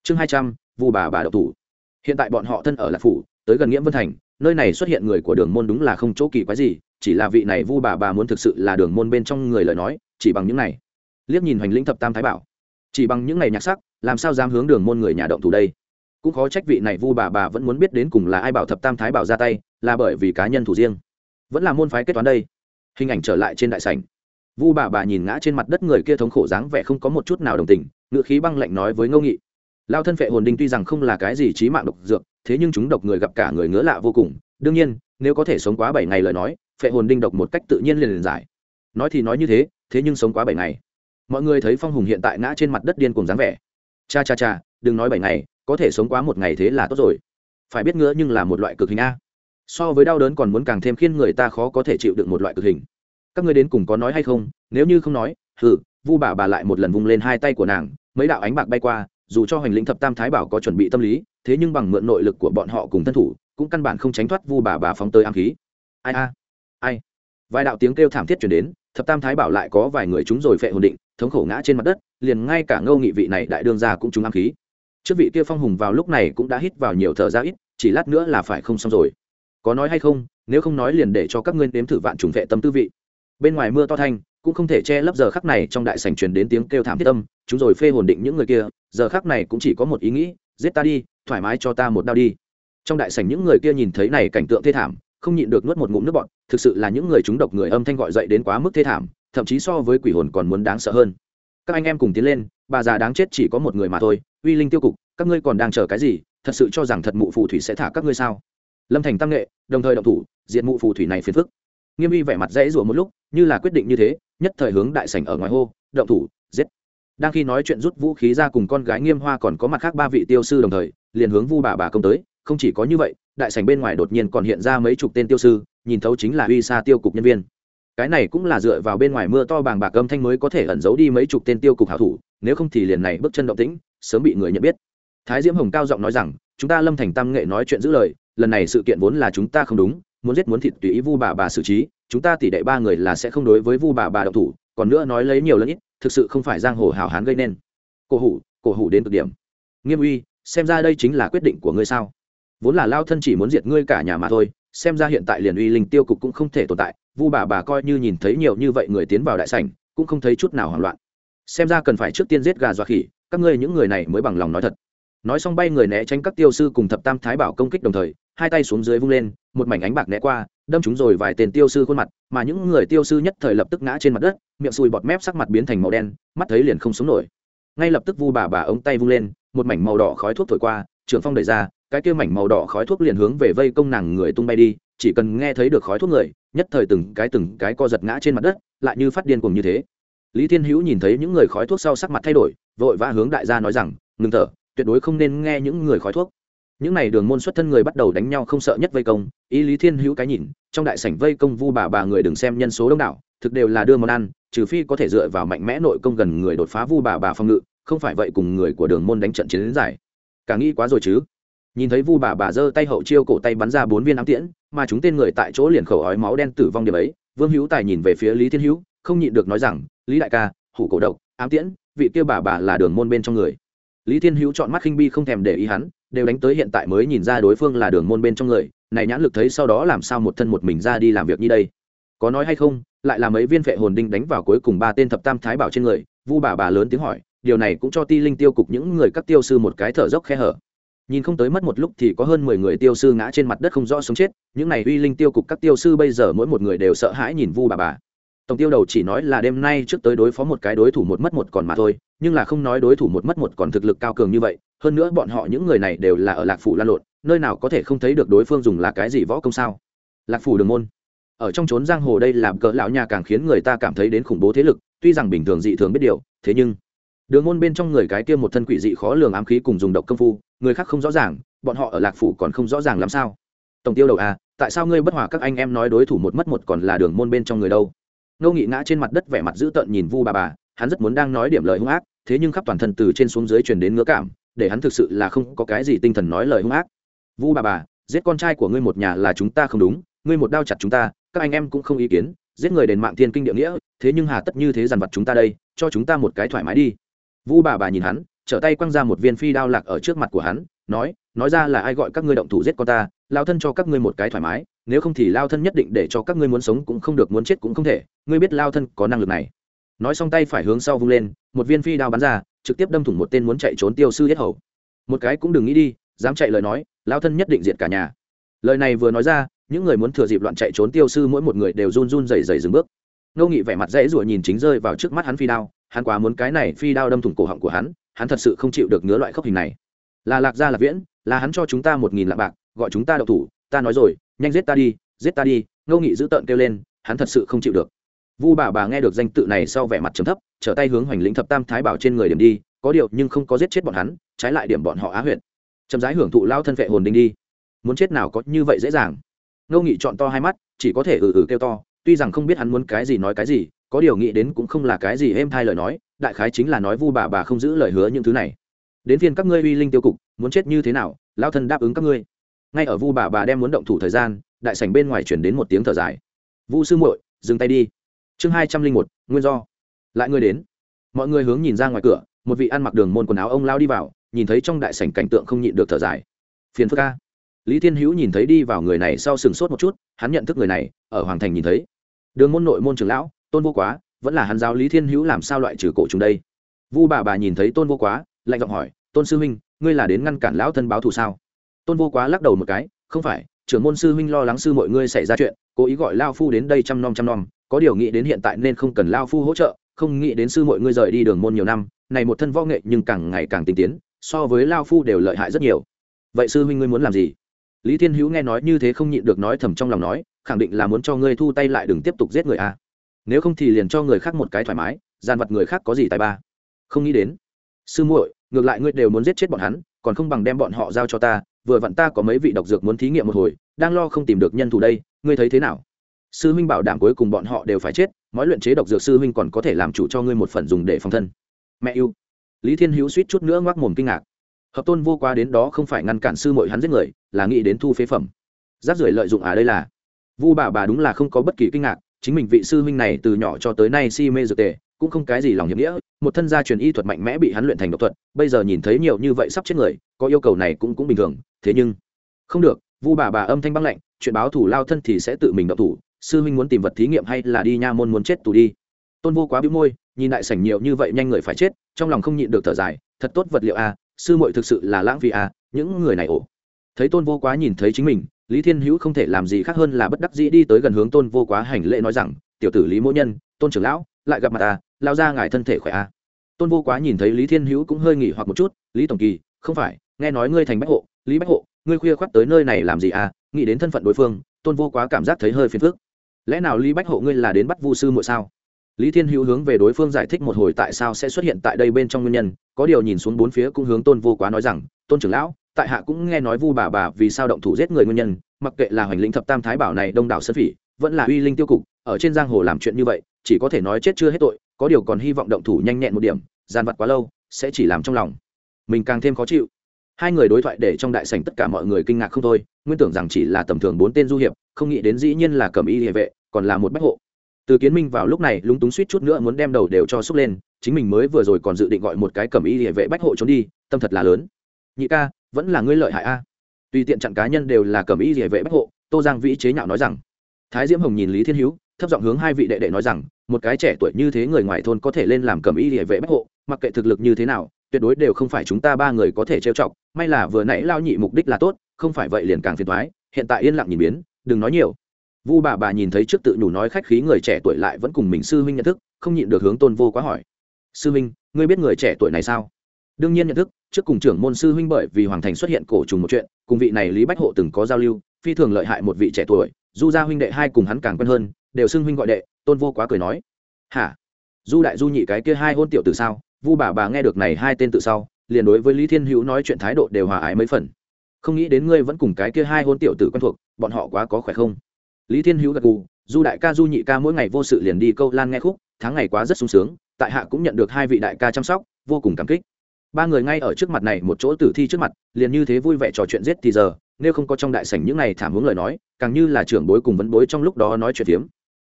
Chương hai trăm, vu bà bà động thủ. Hiện tại bọn họ thân ở lạc phủ, tới gần nghĩa vân thành, nơi này xuất hiện người của đường môn đúng là không chỗ kỳ quái gì, chỉ là vị này vu bà bà muốn thực sự là đường môn bên trong người lời nói, chỉ bằng những này. Liếc nhìn hoành lĩnh thập tam thái bảo. Chỉ bằng những này nhạc sắc làm sao dám hướng đường môn người nhà động thủ đây? Cũng khó trách vị này vu bà bà vẫn muốn biết đến cùng là ai bảo thập tam thái bảo ra tay, là bởi vì cá nhân thủ riêng. Vẫn là môn phái kết toán đây. Hình ảnh trở lại trên đại sảnh. Vu bà bà nhìn ngã trên mặt đất người kia thống khổ dáng vẻ không có một chút nào đồng tình, ngựa khí băng lạnh nói với ngô nghị. Lao thân phệ hồn đinh tuy rằng không là cái gì trí mạng độc dược, thế nhưng chúng độc người gặp cả người ngứa lạ vô cùng. Đương nhiên, nếu có thể sống quá bảy ngày lời nói, phệ hồn đinh độc một cách tự nhiên liền liền giải. Nói thì nói như thế thế nhưng sống quá bảy ngày. Mọi người thấy phong hùng hiện tại ngã trên mặt đất điên cùng dáng vẻ cha cha cha, đừng nói bảy ngày, có thể sống quá một ngày thế là tốt rồi. Phải biết ngứa nhưng là một loại cực hình a. So với đau đớn còn muốn càng thêm khiến người ta khó có thể chịu được một loại cực hình. Các ngươi đến cùng có nói hay không? Nếu như không nói, hừ, vu bà bà lại một lần vung lên hai tay của nàng, mấy đạo ánh bạc bay qua, dù cho hoành lĩnh thập tam thái bảo có chuẩn bị tâm lý, thế nhưng bằng mượn nội lực của bọn họ cùng thân thủ, cũng căn bản không tránh thoát vu bà bà phóng tới ám khí. Ai a? Ai? Vài đạo tiếng kêu thảm thiết chuyển đến, thập tam thái bảo lại có vài người chúng rồi phệ hồn định, thống khổ ngã trên mặt đất, liền ngay cả ngâu nghị vị này đại đương ra cũng trúng ám khí. Trước vị kia phong hùng vào lúc này cũng đã hít vào nhiều thở ra ít, chỉ lát nữa là phải không xong rồi. Có nói hay không, nếu không nói liền để cho các ngươi nếm thử vạn trùng vệ tâm tư vị. Bên ngoài mưa to thanh, cũng không thể che lấp giờ khắc này trong đại sảnh truyền đến tiếng kêu thảm thiết tâm chúng rồi phê hồn định những người kia, giờ khắc này cũng chỉ có một ý nghĩ, giết ta đi, thoải mái cho ta một đau đi. Trong đại sảnh những người kia nhìn thấy này cảnh tượng thê thảm không nhịn được nuốt một ngụm nước bọt, thực sự là những người chúng độc người âm thanh gọi dậy đến quá mức thê thảm, thậm chí so với quỷ hồn còn muốn đáng sợ hơn. Các anh em cùng tiến lên, bà già đáng chết chỉ có một người mà thôi, uy linh tiêu cục, các ngươi còn đang chờ cái gì, thật sự cho rằng thật mụ phù thủy sẽ thả các ngươi sao? Lâm thành tăng nghệ, đồng thời động thủ diện mụ phù thủy này phiền phức. Nghiêm uy vẻ mặt dãy rủa một lúc, như là quyết định như thế, nhất thời hướng đại sảnh ở ngoài hô, động thủ, giết. Đang khi nói chuyện rút vũ khí ra cùng con gái nghiêm hoa còn có mặt khác ba vị tiêu sư đồng thời, liền hướng vu bà bà công tới không chỉ có như vậy, đại sảnh bên ngoài đột nhiên còn hiện ra mấy chục tên tiêu sư, nhìn thấu chính là uy sa tiêu cục nhân viên. Cái này cũng là dựa vào bên ngoài mưa to bàng bạc âm thanh mới có thể ẩn giấu đi mấy chục tên tiêu cục hảo thủ, nếu không thì liền này bước chân động tĩnh, sớm bị người nhận biết. Thái diễm hồng cao giọng nói rằng, chúng ta lâm thành tam nghệ nói chuyện giữ lời, lần này sự kiện vốn là chúng ta không đúng, muốn giết muốn thịt tùy ý vu bà bà xử trí, chúng ta tỷ đệ ba người là sẽ không đối với vu bà bà động thủ, còn nữa nói lấy nhiều lẫn ít, thực sự không phải giang hồ hào hán gây nên. Cổ hủ cổ hủ đến cực điểm. Nghiêm uy, xem ra đây chính là quyết định của ngươi sao? Vốn là lao thân chỉ muốn diệt ngươi cả nhà mà thôi, xem ra hiện tại liền uy linh tiêu cục cũng không thể tồn tại, vu bà bà coi như nhìn thấy nhiều như vậy người tiến vào đại sảnh, cũng không thấy chút nào hoảng loạn. Xem ra cần phải trước tiên giết gà dọa khỉ, các ngươi những người này mới bằng lòng nói thật. Nói xong bay người né tránh các tiêu sư cùng thập tam thái bảo công kích đồng thời, hai tay xuống dưới vung lên, một mảnh ánh bạc né qua, đâm chúng rồi vài tên tiêu sư khuôn mặt, mà những người tiêu sư nhất thời lập tức ngã trên mặt đất, miệng sùi bọt mép sắc mặt biến thành màu đen, mắt thấy liền không sống nổi. Ngay lập tức vu bà bà ống tay vung lên, một mảnh màu đỏ khói thuốc thổi qua, trưởng phong đẩy ra cái kia mảnh màu đỏ khói thuốc liền hướng về vây công nàng người tung bay đi, chỉ cần nghe thấy được khói thuốc người, nhất thời từng cái từng cái co giật ngã trên mặt đất, lại như phát điên cùng như thế. Lý thiên hữu nhìn thấy những người khói thuốc sau sắc mặt thay đổi, vội vã hướng đại gia nói rằng, ngừng thở, tuyệt đối không nên nghe những người khói thuốc. Những n à y đường môn xuất thân người bắt đầu đánh nhau không sợ nhất vây công, ý lý thiên hữu cái nhìn, trong đại sảnh vây công vu bà bà người đừng xem nhân số đông đảo, thực đều là đưa món ăn, trừ phi có thể dựa vào mạnh mẽ nội công gần người đột phá vu bà bà phòng ngự, không phải vậy cùng người của đường môn đánh trận chiến đến giải. Cả nghĩ quá rồi chứ? Nhìn thấy vu bà bà giơ tay hậu chiêu cổ tay bắn ra bốn viên ám tiễn, mà chúng tên người tại chỗ liền khẩu ói máu đen tử vong điểm ấy. Vương hữu tài nhìn về phía lý thiên hữu, không nhịn được nói rằng, lý đại ca, hủ cổ độc, ám tiễn, vị kia bà bà là đường môn bên trong người. Lý thiên hữu chọn mắt khinh bi không thèm để ý hắn, đều đánh tới hiện tại mới nhìn ra đối phương là đường môn bên trong người. Này nhãn lực thấy sau đó làm sao một thân một mình ra đi làm việc như đây? Có nói hay không, lại là mấy viên phệ hồn đinh đánh vào cuối cùng ba tên thập tam thái bảo trên người. Vu bà bà lớn tiếng hỏi, điều này cũng cho ti linh tiêu cục những người các tiêu sư một cái thở dốc khe hở nhìn không tới mất một lúc thì có hơn mười người tiêu sư ngã trên mặt đất không rõ sống chết, những này uy linh tiêu cục các tiêu sư bây giờ mỗi một người đều sợ hãi nhìn vu bà bà. Tổng tiêu đầu chỉ nói là đêm nay trước tới đối phó một cái đối thủ một mất một còn mà thôi, nhưng là không nói đối thủ một mất một còn thực lực cao cường như vậy, hơn nữa bọn họ những người này đều là ở lạc phủ lan lộn, nơi nào có thể không thấy được đối phương dùng là cái gì võ công sao? Lạc phủ đường môn. Ở trong trốn giang hồ đây làm cỡ lão nhà càng khiến người ta cảm thấy đến khủng bố thế lực, tuy rằng bình thường dị thường biết điều, thế nhưng đường môn bên trong người cái kia một thân quỷ dị khó lường ám khí cùng dùng độc công phu, người khác không rõ ràng, bọn họ ở lạc phủ còn không rõ ràng làm sao. Tổng tiêu đầu à tại sao ngươi bất hòa các anh em nói đối thủ một mất một còn là đường môn bên trong người đâu? Ngô nghị ngã trên mặt đất vẻ mặt dữ tợn nhìn vu bà bà, hắn rất muốn đang nói điểm lời hung ác, thế nhưng khắp toàn thân từ trên xuống dưới truyền đến ngứa cảm, để hắn thực sự là không có cái gì tinh thần nói lời hung ác. Vu bà bà, giết con trai của ngươi một nhà là chúng ta không đúng, ngươi một đao chặt chúng ta, các anh em cũng không ý kiến, giết người đền mạng thiên kinh địa nghĩa, thế nhưng hà tất như thế dằn vặt chúng ta đây, cho chúng ta một cái thoải mái đi vu bà bà nhìn hắn, trở tay quăng ra một viên phi đao lạc ở trước mặt của hắn, nói nói ra là ai gọi các ngươi động thủ giết con ta, lao thân cho các ngươi một cái thoải mái, nếu không thì lao thân nhất định để cho các ngươi muốn sống cũng không được, muốn chết cũng không thể, ngươi biết lao thân có năng lực này. Nói xong tay phải hướng sau vung lên, một viên phi đao bắn ra, trực tiếp đâm thủng một tên muốn chạy trốn tiêu sư yết hầu. Một cái cũng đừng nghĩ đi, dám chạy lời nói, lao thân nhất định diệt cả nhà. Lời này vừa nói ra, những người muốn thừa dịp loạn chạy trốn tiêu sư mỗi một người đều run run rẩy rẩy dừng bước. Ngô nghị vẻ mặt dễ rủa nhìn chính rơi vào trước mắt hắn phi đao hắn quá muốn cái này phi đao đâm thủng cổ họng của hắn hắn thật sự không chịu được ngứa loại khốc hình này. Là lạc gia lạc viễn, là hắn cho chúng ta một nghìn lạng bạc, gọi chúng ta đậu thủ, ta nói rồi, nhanh giết ta đi, giết ta đi, ngô nghị giữ tợn kêu lên, hắn thật sự không chịu được. Vu bà bà nghe được danh tự này sau vẻ mặt trầm thấp, trở tay hướng hoành lĩnh thập tam thái bảo trên người điểm đi, có điều nhưng không có giết chết bọn hắn, trái lại điểm bọn họ á huyệt. Chậm rãi hưởng thụ lao thân vệ hồn đinh đi. Muốn chết nào có như vậy dễ dàng. Ngô nghị chọn to hai mắt, chỉ có thể ừ ừ kêu to, tuy rằng không biết hắn muốn cái gì nói cái gì có điều nghĩ đến cũng không là cái gì êm thai lời nói, đại khái chính là nói vu bà bà không giữ lời hứa những thứ này. Đến phiên các ngươi uy linh tiêu cục, muốn chết như thế nào lao thân đáp ứng các ngươi. Ngay ở vu bà bà đem muốn động thủ thời gian, đại sảnh bên ngoài chuyển đến một tiếng thở dài. Vu sư muội, dừng tay đi. Chương hai trăm linh một, nguyên do. Lại ngươi đến. Mọi người hướng nhìn ra ngoài cửa, một vị ăn mặc đường môn quần áo ông lao đi vào, nhìn thấy trong đại sảnh cảnh tượng không nhịn được thở dài. Phiền phức ca lý thiên hữu nhìn thấy đi vào người này sau sừng sốt một chút, hắn nhận thức người này, ở hoàng thành nhìn thấy. Đường môn nội môn trưởng lão tôn vô quá, vẫn là hắn giáo lý thiên hữu làm sao loại trừ cổ chúng đây? Vu bà bà nhìn thấy tôn vô quá, lạnh giọng hỏi, tôn sư huynh, ngươi là đến ngăn cản lão thân báo thù sao? Tôn vô quá lắc đầu một cái, không phải, trưởng môn sư huynh lo lắng sư mọi ngươi xảy ra chuyện, cố ý gọi lao phu đến đây chăm nom chăm nom, có điều nghĩ đến hiện tại nên không cần lao phu hỗ trợ, không nghĩ đến sư mọi ngươi rời đi đường môn nhiều năm, này một thân võ nghệ nhưng càng ngày càng tinh tiến, so với lao phu đều lợi hại rất nhiều. Vậy sư huynh ngươi muốn làm gì? Lý thiên hữu nghe nói như thế không nhịn được nói thầm trong lòng nói, khẳng định là muốn cho ngươi thu tay lại đừng tiếp tục giết người a nếu không thì liền cho người khác một cái thoải mái gian vật người khác có gì tài ba. Không nghĩ đến. Sư muội, ngược lại ngươi đều muốn giết chết bọn hắn, còn không bằng đem bọn họ giao cho ta, vừa vặn ta có mấy vị độc dược muốn thí nghiệm một hồi, đang lo không tìm được nhân thủ đây, ngươi thấy thế nào? Sư huynh bảo đảm cuối cùng bọn họ đều phải chết mỗi luyện chế độc dược sư huynh còn có thể làm chủ cho ngươi một phần dùng để phòng thân. Mẹ yêu. Lý thiên hữu suýt chút nữa ngoác mồm kinh ngạc. Hợp tôn vô qua đến đó không phải ngăn cản sư mội hắn giết người, là nghĩ đến thu phế phẩm. Giáp rưởi lợi dụng à đây là. Vu bà bà đúng là không có bất kỳ kinh ngạc chính mình vị sư huynh này từ nhỏ cho tới nay si mê dược tề, cũng không cái gì lòng hiểm nghĩa. Một thân gia truyền y thuật mạnh mẽ bị hắn luyện thành độc thuật, bây giờ nhìn thấy nhiều như vậy sắp chết người, có yêu cầu này cũng cũng bình thường. Thế nhưng, không được, vu bà bà âm thanh băng lạnh, chuyện báo thủ lao thân thì sẽ tự mình độc thủ. Sư huynh muốn tìm vật thí nghiệm hay là đi nha môn muốn chết tù đi? Tôn vô quá bĩu môi, nhìn đại sảnh nhiều như vậy nhanh người phải chết, trong lòng không nhịn được thở dài, thật tốt vật liệu a sư muội thực sự là lãng phí a những người này ổ. Thấy tôn vô quá nhìn thấy chính mình lý thiên hữu không thể làm gì khác hơn là bất đắc dĩ đi tới gần hướng tôn vô quá hành lễ nói rằng, tiểu tử lý mỗ nhân, tôn trưởng lão, lại gặp mặt ta lao ra ngài thân thể khỏe a tôn vô quá nhìn thấy lý thiên hữu cũng hơi nghỉ hoặc một chút, lý tổng kỳ, không phải, nghe nói ngươi thành bách hộ, lý bách hộ, ngươi khuya khoắt tới nơi này làm gì à? Nghĩ đến thân phận đối phương, tôn vô quá cảm giác thấy hơi phiền phức. Lẽ nào lý bách hộ ngươi là đến bắt vu sư muội sao? Lý thiên hữu hướng về đối phương giải thích một hồi tại sao sẽ xuất hiện tại đây bên trong nguyên nhân, có điều nhìn xuống bốn phía cũng hướng tôn vô quá nói rằng, tôn trưởng lão tại hạ cũng nghe nói vu bà bà vì sao động thủ giết người nguyên nhân, mặc kệ là hoành lĩnh thập tam thái bảo này, đông đảo sơn phỉ, vẫn là uy linh tiêu cục, ở trên giang hồ làm chuyện như vậy, chỉ có thể nói chết chưa hết tội, có điều còn hy vọng động thủ nhanh nhẹn một điểm, gian vặt quá lâu, sẽ chỉ làm trong lòng. Mình càng thêm khó chịu. Hai người đối thoại để trong đại sảnh tất cả mọi người kinh ngạc không thôi, nguyên tưởng rằng chỉ là tầm thường bốn tên du hiệp, không nghĩ đến dĩ nhiên là cầm y địa vệ, còn là một bách hộ. Từ kiến minh vào lúc này lúng túng suýt chút nữa muốn đem đầu đều cho xúc lên, chính mình mới vừa rồi còn dự định gọi một cái cầm y địa vệ bách hộ trốn đi, tâm thật là lớn. Nhị ca vẫn là ngươi lợi hại a. Tùy tiện chặn cá nhân đều là cầm y địa vệ bách hộ, tô giang vĩ chế nhạo nói rằng. Thái diễm hồng nhìn lý thiên hữu, thấp giọng hướng hai vị đệ đệ nói rằng, một cái trẻ tuổi như thế người ngoài thôn có thể lên làm cầm y địa vệ bách hộ, mặc kệ thực lực như thế nào, tuyệt đối đều không phải chúng ta ba người có thể trêu chọc, may là vừa nãy lao nhị mục đích là tốt, không phải vậy liền càng phiền thoái hiện tại yên lặng nhìn biến, đừng nói nhiều. Vu bà bà nhìn thấy trước tự nhủ nói khách khí người trẻ tuổi lại vẫn cùng mình sư huynh nhận thức, không nhịn được hướng tôn vô quá hỏi. Sư huynh, ngươi biết người trẻ tuổi này sao? Đương nhiên nhận thức, trước cùng trưởng môn sư huynh bởi vì hoàng thành xuất hiện cổ trùng một chuyện, cùng vị này lý bách hộ từng có giao lưu, phi thường lợi hại một vị trẻ tuổi, du gia huynh đệ hai cùng hắn càng quen hơn, đều xưng huynh gọi đệ, tôn vô quá cười nói. Hả? Du đại du nhị cái kia hai hôn tiểu từ sao? Vu bà bà nghe được này hai tên tự sau, liền đối với lý thiên hữu nói chuyện thái độ đều hòa ái mấy phần. Không nghĩ đến ngươi vẫn cùng cái kia hai hôn tiểu tử quen thuộc, bọn họ quá có khỏe không? Lý thiên hữu gật gù, du đại ca du nhị ca mỗi ngày vô sự liền đi câu lan nghe khúc, tháng ngày quá rất sung sướng, tại hạ cũng nhận được hai vị đại ca chăm sóc, vô cùng cảm kích ba người ngay ở trước mặt này, một chỗ tử thi trước mặt, liền như thế vui vẻ trò chuyện giết thì giờ, nếu không có trong đại sảnh những này thảm hướng lời nói, càng như là trưởng bối cùng vấn bối trong lúc đó nói chuyện phiếm.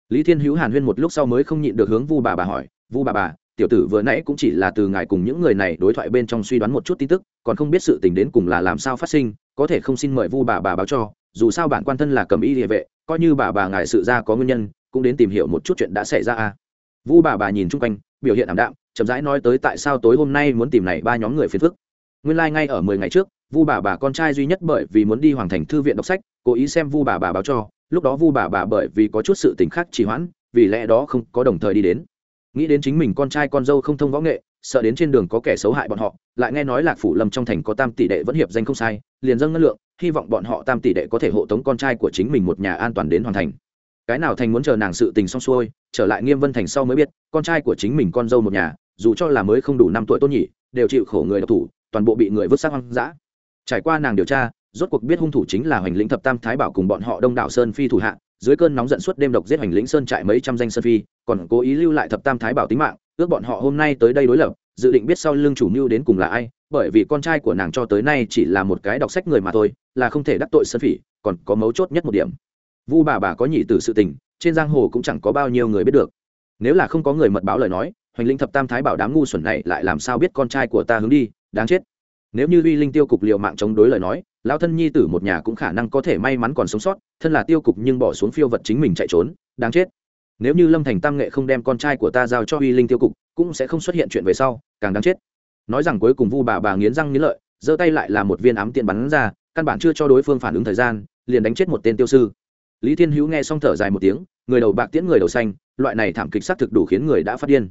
Lý thiên hữu hàn huyên một lúc sau mới không nhịn được hướng vu bà bà hỏi, vu bà bà, tiểu tử vừa nãy cũng chỉ là từ ngài cùng những người này đối thoại bên trong suy đoán một chút tin tức, còn không biết sự tình đến cùng là làm sao phát sinh, có thể không xin mời vu bà bà báo cho, dù sao bản quan thân là cầm y địa vệ, coi như bà bà ngài sự ra có nguyên nhân, cũng đến tìm hiểu một chút chuyện đã xảy ra a. Vu bà bà nhìn chung quanh, biểu hiện ảm đạm chậm rãi nói tới tại sao tối hôm nay muốn tìm này ba nhóm người phiền phức. Nguyên lai、like、ngay ở mười ngày trước, vu bà bà con trai duy nhất bởi vì muốn đi hoàng thành thư viện đọc sách, cố ý xem vu bà bà báo cho, lúc đó vu bà bà bởi vì có chút sự t ì n h khác trì hoãn, vì lẽ đó không có đồng thời đi đến. Nghĩ đến chính mình con trai con dâu không thông võ nghệ, sợ đến trên đường có kẻ xấu hại bọn họ, lại nghe nói lạc phủ lâm trong thành có tam tỷ đệ vẫn hiệp danh không sai, liền dâng ngân lượng, hy vọng bọn họ tam tỷ đệ có thể hộ tống con trai của chính mình một nhà an toàn đến hoàn thành. Cái nào thành muốn chờ nàng sự tình xong xuôi, trở lại nghiêm vân thành sau mới biết, con trai của chính mình con dâu một nhà dù cho là mới không đủ năm tuổi tôn nhỉ đều chịu khổ người độc thủ, toàn bộ bị người vứt xác hoang dã. Trải qua nàng điều tra, rốt cuộc biết hung thủ chính là hoành lĩnh thập tam thái bảo cùng bọn họ đông đảo sơn phi thủ hạ, dưới cơn nóng giận suốt đêm độc giết hoành lĩnh sơn trại mấy trăm danh sơn phi, còn cố ý lưu lại thập tam thái bảo tính mạng, ước bọn họ hôm nay tới đây đối lập, dự định biết sau lưng chủ mưu đến cùng là ai, bởi vì con trai của nàng cho tới nay chỉ là một cái đọc sách người mà thôi, là không thể đắc tội sơn phỉ còn có mấu chốt nhất một điểm. Vu bà bà có nhị tử sự tình, trên giang hồ cũng chẳng có bao nhiêu người biết được. Nếu là không có người mật báo lời nói hoành linh thập tam thái bảo đám ngu xuẩn này lại làm sao biết con trai của ta hướng đi, đáng chết. Nếu như uy linh tiêu cục liều mạng chống đối lời nói, lão thân nhi tử một nhà cũng khả năng có thể may mắn còn sống sót, thân là tiêu cục nhưng bỏ xuống phiêu vật chính mình chạy trốn, đáng chết. Nếu như lâm thành tam nghệ không đem con trai của ta giao cho uy linh tiêu cục, cũng sẽ không xuất hiện chuyện về sau, càng đáng chết. Nói rằng cuối cùng vu bà bà nghiến răng nghiến lợi, giơ tay lại là một viên ám tiện bắn ra, căn bản chưa cho đối phương phản ứng thời gian, liền đánh chết một tên tiêu sư. Lý thiên hữu nghe xong thở dài một tiếng, người đầu bạc tiễn người đầu xanh, loại này thảm kịch xác thực đủ khiến người đã phát điên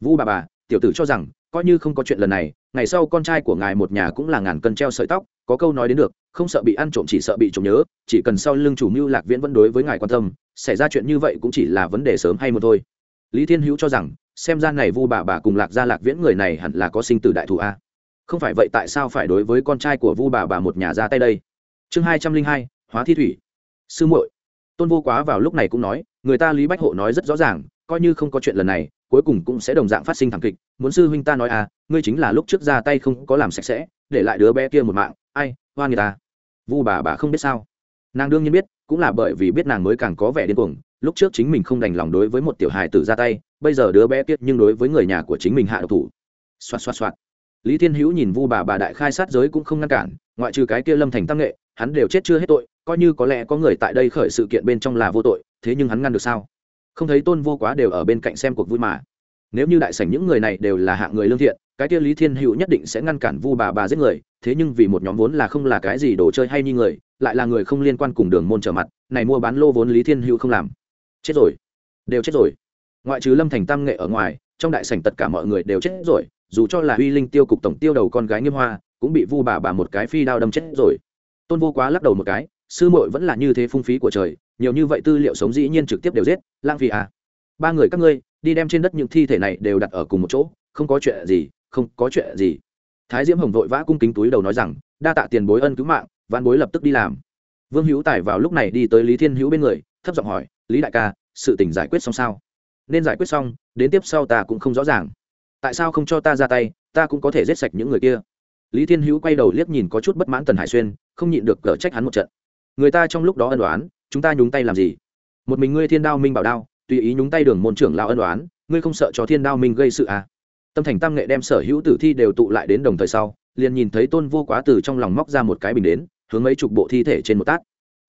vu bà bà, tiểu tử cho rằng, coi như không có chuyện lần này, ngày sau con trai của ngài một nhà cũng là ngàn cân treo sợi tóc, có câu nói đến được, không sợ bị ăn trộm chỉ sợ bị trộm nhớ, chỉ cần sau lưng chủ mưu lạc viễn vẫn đối với ngài quan tâm, xảy ra chuyện như vậy cũng chỉ là vấn đề sớm hay một thôi. Lý thiên hữu cho rằng, xem ra này vu bà bà cùng lạc gia lạc viễn người này hẳn là có sinh từ đại thù a. Không phải vậy tại sao phải đối với con trai của vu bà bà một nhà ra tay đây? Chương hai trăm linh hai, hóa thi thủy. Sư muội. Tôn vô quá vào lúc này cũng nói, người ta lý bách hộ nói rất rõ ràng, coi như không có chuyện lần này cuối cùng cũng sẽ đồng dạng phát sinh thảm kịch, muốn sư huynh ta nói à ngươi chính là lúc trước ra tay không có làm sạch sẽ, để lại đứa bé kia một mạng, ai, hoa người ta. Vu bà bà không biết sao. Nàng đương nhiên biết, cũng là bởi vì biết nàng mới càng có vẻ điên cuồng, lúc trước chính mình không đành lòng đối với một tiểu hài tử ra tay, bây giờ đứa bé kia nhưng đối với người nhà của chính mình hạ độc thủ. Xoạt xoạt xoạt. Lý thiên hữu nhìn vu bà bà đại khai sát giới cũng không ngăn cản, ngoại trừ cái kia lâm thành tăng nghệ, hắn đều chết chưa hết tội, coi như có lẽ có người tại đây khởi sự kiện bên trong là vô tội, thế nhưng hắn ngăn được sao? Không thấy tôn vô quá đều ở bên cạnh xem cuộc vui mà. Nếu như đại sảnh những người này đều là hạng người lương thiện, cái kia lý thiên hữu nhất định sẽ ngăn cản vu bà bà giết người, thế nhưng vì một nhóm vốn là không là cái gì đồ chơi hay như người, lại là người không liên quan cùng đường môn trở mặt, này mua bán lô vốn lý thiên hữu không làm. Chết rồi. Đều chết rồi. Ngoại trừ lâm thành tam nghệ ở ngoài, trong đại sảnh tất cả mọi người đều chết rồi, dù cho là uy linh tiêu cục tổng tiêu đầu con gái nghiêm hoa, cũng bị vu bà bà một cái phi đao đâm chết rồi. Tôn vô quá lắc đầu một cái, sư muội vẫn là như thế phung phí của trời nhiều như vậy tư liệu sống dĩ nhiên trực tiếp đều giết, lãng phí à. Ba người các ngươi, đi đem trên đất những thi thể này đều đặt ở cùng một chỗ, không có chuyện gì, không có chuyện gì. Thái diễm hồng vội vã cung kính túi đầu nói rằng, đa tạ tiền bối ân cứu mạng văn bối lập tức đi làm. Vương hữu tài vào lúc này đi tới lý thiên hữu bên người, thấp giọng hỏi, lý đại ca, sự tình giải quyết xong sao? Nên giải quyết xong, đến tiếp sau ta cũng không rõ ràng. Tại sao không cho ta ra tay, ta cũng có thể giết sạch những người kia. Lý thiên hữu quay đầu liếc nhìn có chút bất mãn tần hải xuyên, không nhịn được cở trách hắn một trận. Người ta trong lúc đó ân đoán chúng ta nhúng tay làm gì? Một mình ngươi thiên đao minh bảo đao, tùy ý nhúng tay đường môn trưởng lao ân đoán ngươi không sợ cho thiên đao minh gây sự à? Tâm thành tam nghệ đem sở hữu tử thi đều tụ lại đến đồng thời sau, liền nhìn thấy tôn vô quá từ trong lòng móc ra một cái bình đến, hướng mấy chục bộ thi thể trên một tát.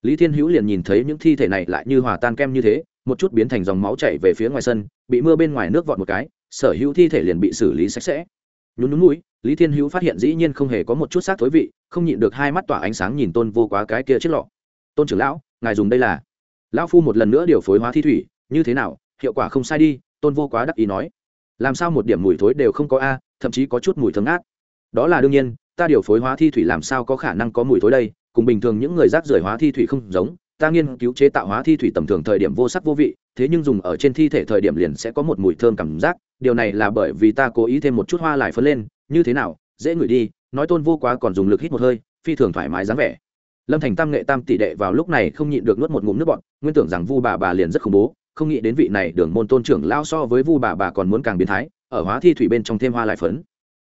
Lý thiên hữu liền nhìn thấy những thi thể này lại như hòa tan kem như thế, một chút biến thành dòng máu chảy về phía ngoài sân, bị mưa bên ngoài nước vọt một cái, sở hữu thi thể liền bị xử lý sạch sẽ. Nhún nhún mũi lý thiên hữu phát hiện dĩ nhiên không hề có một chút xác thối vị, không nhịn được hai mắt tỏa ánh sáng nhìn tôn vô quá cái kia chiếc lọ. Tôn trưởng lão ngài dùng đây là. Lão phu một lần nữa điều phối hóa thi thủy, như thế nào, hiệu quả không sai đi, tôn vô quá đắc ý nói. Làm sao một điểm mùi thối đều không có a, thậm chí có chút mùi thơm ngát. Đó là đương nhiên, ta điều phối hóa thi thủy làm sao có khả năng có mùi thối đây, cùng bình thường những người rác rưởi hóa thi thủy không giống, ta nghiên cứu chế tạo hóa thi thủy tầm thường thời điểm vô sắc vô vị, thế nhưng dùng ở trên thi thể thời điểm liền sẽ có một mùi thơm cảm giác, điều này là bởi vì ta cố ý thêm một chút hoa lại phấn lên, như thế nào, dễ ngửi đi, nói tôn vô quá còn dùng lực hít một hơi, phi thường thoải mái dáng vẻ lâm thành tam nghệ tam tỷ đệ vào lúc này không nhịn được nuốt một ngụm nước bọn nguyên tưởng rằng vu bà bà liền rất khủng bố, không nghĩ đến vị này đường môn tôn trưởng lao so với vu bà bà còn muốn càng biến thái, ở hóa thi thủy bên trong thêm hoa lại phấn.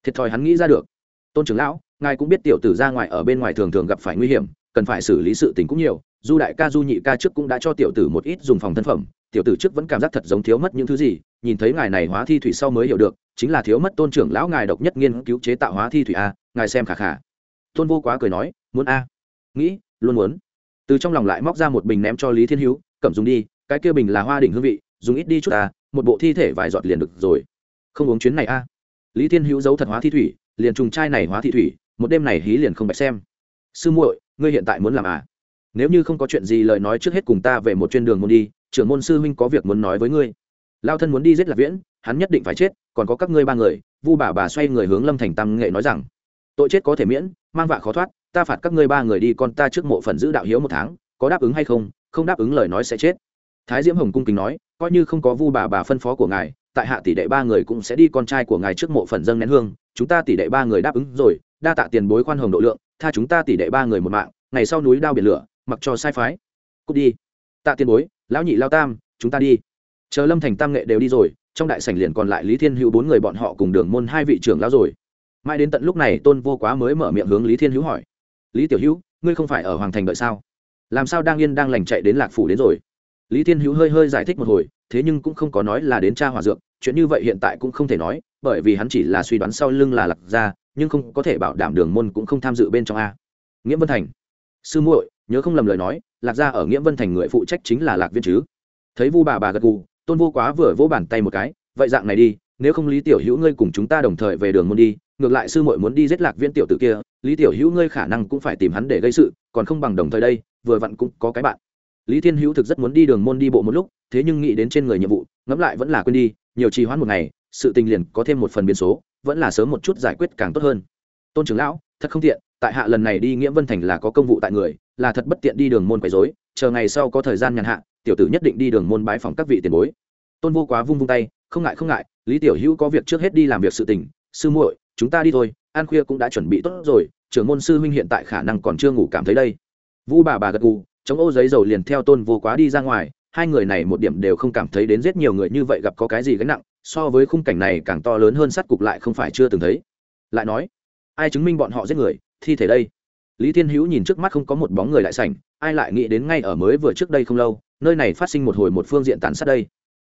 Thiệt thòi hắn nghĩ ra được. Tôn trưởng lão, ngài cũng biết tiểu tử ra ngoài ở bên ngoài thường thường gặp phải nguy hiểm, cần phải xử lý sự tình cũng nhiều du đại ca du nhị ca trước cũng đã cho tiểu tử một ít dùng phòng thân phẩm, tiểu tử trước vẫn cảm giác thật giống thiếu mất những thứ gì, nhìn thấy ngài này hóa thi thủy sau mới hiểu được, chính là thiếu mất tôn trưởng lão ngài độc nhất nghiên cứu chế tạo hóa thi thủy a, ngài xem khả khả. Tôn vô quá cười nói, muốn a nghĩ, luôn muốn. Từ trong lòng lại móc ra một bình ném cho lý thiên hữu, cẩm dùng đi, cái kia bình là hoa đỉnh hương vị, dùng ít đi chút ta, một bộ thi thể vài giọt liền được rồi. Không uống chuyến này a. Lý thiên hữu giấu thật hóa thi thủy, liền trùng chai này hóa thị thủy, một đêm này hí liền không bạch xem. Sư muội, ngươi hiện tại muốn làm à? Nếu như không có chuyện gì lời nói trước hết cùng ta về một chuyên đường môn đi, trưởng môn sư huynh có việc muốn nói với ngươi. Lao thân muốn đi giết lạc viễn, hắn nhất định phải chết, còn có các ngươi ba người, vu bà bà xoay người hướng lâm thành tăng nghệ nói rằng, tội chết có thể miễn, mang vạ khó thoát ta phạt các ngươi ba người đi con ta trước mộ phần giữ đạo hiếu một tháng, có đáp ứng hay không? Không đáp ứng lời nói sẽ chết. Thái diễm hồng cung kính nói, coi như không có vu bà bà phân phó của ngài, tại hạ tỷ đệ ba người cũng sẽ đi con trai của ngài trước mộ phần dâng nén hương, chúng ta tỷ đệ ba người đáp ứng rồi, đa tạ tiền bối khoan hồng độ lượng, tha chúng ta tỷ đệ ba người một mạng, ngày sau núi đao biển lửa, mặc cho sai phái. Cút đi. Tạ tiền bối, lão nhị lao tam, chúng ta đi. Chờ lâm thành tam nghệ đều đi rồi, trong đại sảnh liền còn lại lý thiên hữu bốn người bọn họ cùng đường môn hai vị trưởng lão rồi. Mãi đến tận lúc này, tôn vô quá mới mở miệng hướng lý thiên hữu hỏi lý tiểu hữu, ngươi không phải ở hoàng thành đợi sao? Làm sao đang yên đang lành chạy đến lạc phủ đến rồi? Lý thiên hữu hơi hơi giải thích một hồi, thế nhưng cũng không có nói là đến cha hòa dược, chuyện như vậy hiện tại cũng không thể nói, bởi vì hắn chỉ là suy đoán sau lưng là lạc gia, nhưng không có thể bảo đảm đường môn cũng không tham dự bên trong a. Nghĩa vân thành. Sư muội, nhớ không lầm lời nói, lạc gia ở nghĩa vân thành người phụ trách chính là lạc viên chứ? Thấy vu bà bà gật gù, tôn vô quá vừa vỗ bàn tay một cái, vậy dạng này đi, nếu không lý tiểu hữu ngươi cùng chúng ta đồng thời về đường môn đi, ngược lại sư muội muốn đi giết lạc viên tiểu tử kia lý tiểu hữu ngươi khả năng cũng phải tìm hắn để gây sự, còn không bằng đồng thời đây, vừa vặn cũng có cái bạn. Lý thiên hữu thực rất muốn đi đường môn đi bộ một lúc, thế nhưng nghĩ đến trên người nhiệm vụ, ngẫm lại vẫn là quên đi, nhiều trì hoãn một ngày, sự tình liền có thêm một phần biến số, vẫn là sớm một chút giải quyết càng tốt hơn. Tôn trưởng lão, thật không tiện, tại hạ lần này đi nghĩa vân thành là có công vụ tại người, là thật bất tiện đi đường môn quấy dối chờ ngày sau có thời gian nhàn hạ, tiểu tử nhất định đi đường môn bái phòng các vị tiền bối. Tôn vô quá vung vung tay, không ngại không ngại, lý tiểu hữu có việc trước hết đi làm việc sự tình, sư muội, chúng ta đi thôi an khuya cũng đã chuẩn bị tốt rồi trưởng môn sư huynh hiện tại khả năng còn chưa ngủ cảm thấy đây. Vu bà bà gật gù, chống ô giấy dầu liền theo tôn vô quá đi ra ngoài, hai người này một điểm đều không cảm thấy đến rất nhiều người như vậy gặp có cái gì gánh nặng, so với khung cảnh này càng to lớn hơn sát cục lại không phải chưa từng thấy. Lại nói, ai chứng minh bọn họ giết người, thi thể đây? Lý thiên hữu nhìn trước mắt không có một bóng người lại sảnh, ai lại nghĩ đến ngay ở mới vừa trước đây không lâu, nơi này phát sinh một hồi một phương diện tàn sát đây.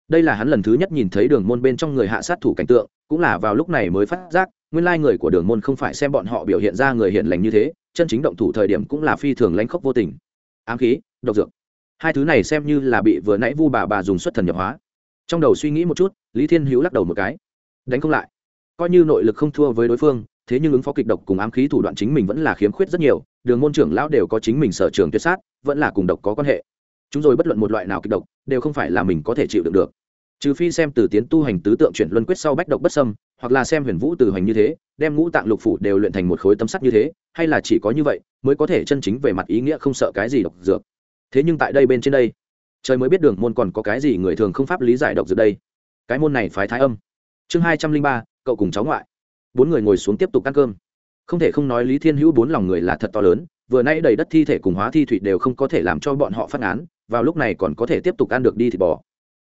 Đây là hắn lần thứ nhất nhìn thấy đường môn bên trong người hạ sát thủ cảnh tượng, cũng là vào lúc này mới phát giác nguyên lai người của đường môn không phải xem bọn họ biểu hiện ra người hiện lành như thế, chân chính động thủ thời điểm cũng là phi thường lãnh khốc vô tình. Ám khí, độc dược. Hai thứ này xem như là bị vừa nãy vu bà bà dùng xuất thần nhập hóa. Trong đầu suy nghĩ một chút, lý thiên hữu lắc đầu một cái. Đánh không lại. Coi như nội lực không thua với đối phương, thế nhưng ứng phó kịch độc cùng ám khí thủ đoạn chính mình vẫn là khiếm khuyết rất nhiều, đường môn trưởng lão đều có chính mình sở trường tuyệt sát, vẫn là cùng độc có quan hệ. Chúng rồi bất luận một loại nào kịch độc, đều không phải là mình có thể chịu đựng được trừ phi xem từ tiến tu hành tứ tượng chuyển luân quyết sau bách độc bất sâm hoặc là xem huyền vũ từ hành như thế, đem ngũ tạng lục phủ đều luyện thành một khối tấm sắt như thế, hay là chỉ có như vậy mới có thể chân chính về mặt ý nghĩa không sợ cái gì độc dược. Thế nhưng tại đây bên trên đây, trời mới biết đường môn còn có cái gì người thường không pháp lý giải độc dược đây. Cái môn này phái thái âm. Chương hai trăm linh ba, cậu cùng cháu ngoại. Bốn người ngồi xuống tiếp tục ăn cơm. Không thể không nói lý thiên hữu bốn lòng người là thật to lớn, vừa nay đầy đất thi thể cùng hóa thi thủy đều không có thể làm cho bọn họ phát án, vào lúc này còn có thể tiếp tục ăn được đi thịt bò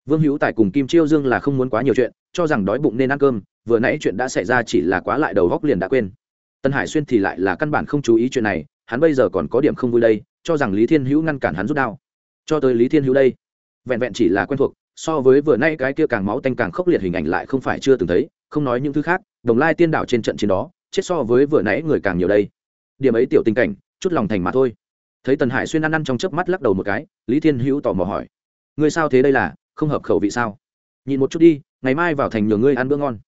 vương hữu tài cùng kim chiêu dương là không muốn quá nhiều chuyện, cho rằng đói bụng nên ăn cơm, vừa nãy chuyện đã xảy ra chỉ là quá lại đầu góc liền đã quên. Tân hải xuyên thì lại là căn bản không chú ý chuyện này, hắn bây giờ còn có điểm không vui đây, cho rằng lý thiên hữu ngăn cản hắn rút đao. Cho tới lý thiên hữu đây, vẹn vẹn chỉ là quen thuộc, so với vừa nay cái kia càng máu tanh càng khốc liệt hình ảnh lại không phải chưa từng thấy, không nói những thứ khác, đồng lai tiên đảo trên trận chiến đó, chết so với vừa nãy người càng nhiều đây. Điểm ấy tiểu tình cảnh, chút lòng thành mà thôi. Thấy tần hải xuyên ăn ăn trong chớp mắt lắc đầu một cái, lý thiên hữu tò mò hỏi người sao thế đây là? Không hợp khẩu vị sao? Nhìn một chút đi, ngày mai vào thành nhờ ngươi ăn bữa ngon.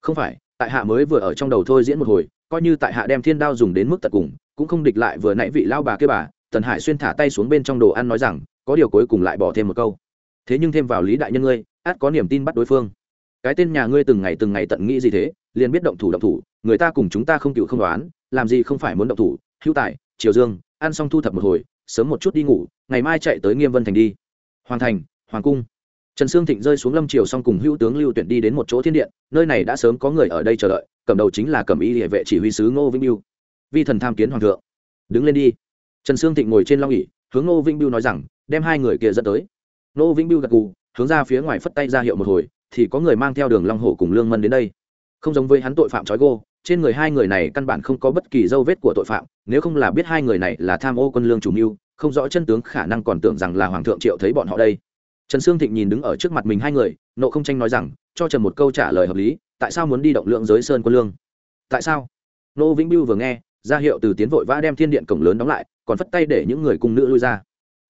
Không phải, tại hạ mới vừa ở trong đầu thôi diễn một hồi, coi như tại hạ đem thiên đao dùng đến mức tận cùng, cũng không địch lại vừa nãy vị lao bà kia bà, tần hải xuyên thả tay xuống bên trong đồ ăn nói rằng, có điều cuối cùng lại bỏ thêm một câu. Thế nhưng thêm vào lý đại nhân ngươi át có niềm tin bắt đối phương. Cái tên nhà ngươi từng ngày từng ngày tận nghĩ gì thế, liền biết động thủ động thủ, người ta cùng chúng ta không cựu không đoán, làm gì không phải muốn động thủ hữu tài, triều dương, ăn xong thu thập một hồi, sớm một chút đi ngủ, ngày mai chạy tới nghiêm vân thành đi. Hoàng thành, hoàng cung trần sương thịnh rơi xuống lâm triều xong cùng hữu tướng lưu tuyển đi đến một chỗ thiên điện, nơi này đã sớm có người ở đây chờ đợi, cầm đầu chính là cầm y địa vệ chỉ huy sứ ngô vĩnh biêu vi thần tham kiến hoàng thượng. Đứng lên đi. Trần sương thịnh ngồi trên long ỉ hướng ngô vĩnh biêu nói rằng, đem hai người kia dẫn tới. Ngô vĩnh biêu gật gù, hướng ra phía ngoài phất tay ra hiệu một hồi, thì có người mang theo đường long hổ cùng lương mân đến đây. Không giống với hắn tội phạm trói gô, trên người hai người này căn bản không có bất kỳ dấu vết của tội phạm, nếu không là biết hai người này là tham ô quân lương chủ mưu, không rõ chân tướng khả năng còn tưởng rằng là hoàng thượng triệu thấy bọn họ đây trần sương thịnh nhìn đứng ở trước mặt mình hai người, nộ không tranh nói rằng, cho trần một câu trả lời hợp lý, tại sao muốn đi động lượng giới sơn quân lương? Tại sao? Nô vĩnh biêu vừa nghe, ra hiệu từ tiến vội vã đem thiên điện cổng lớn đóng lại, còn phất tay để những người cung nữ lui ra.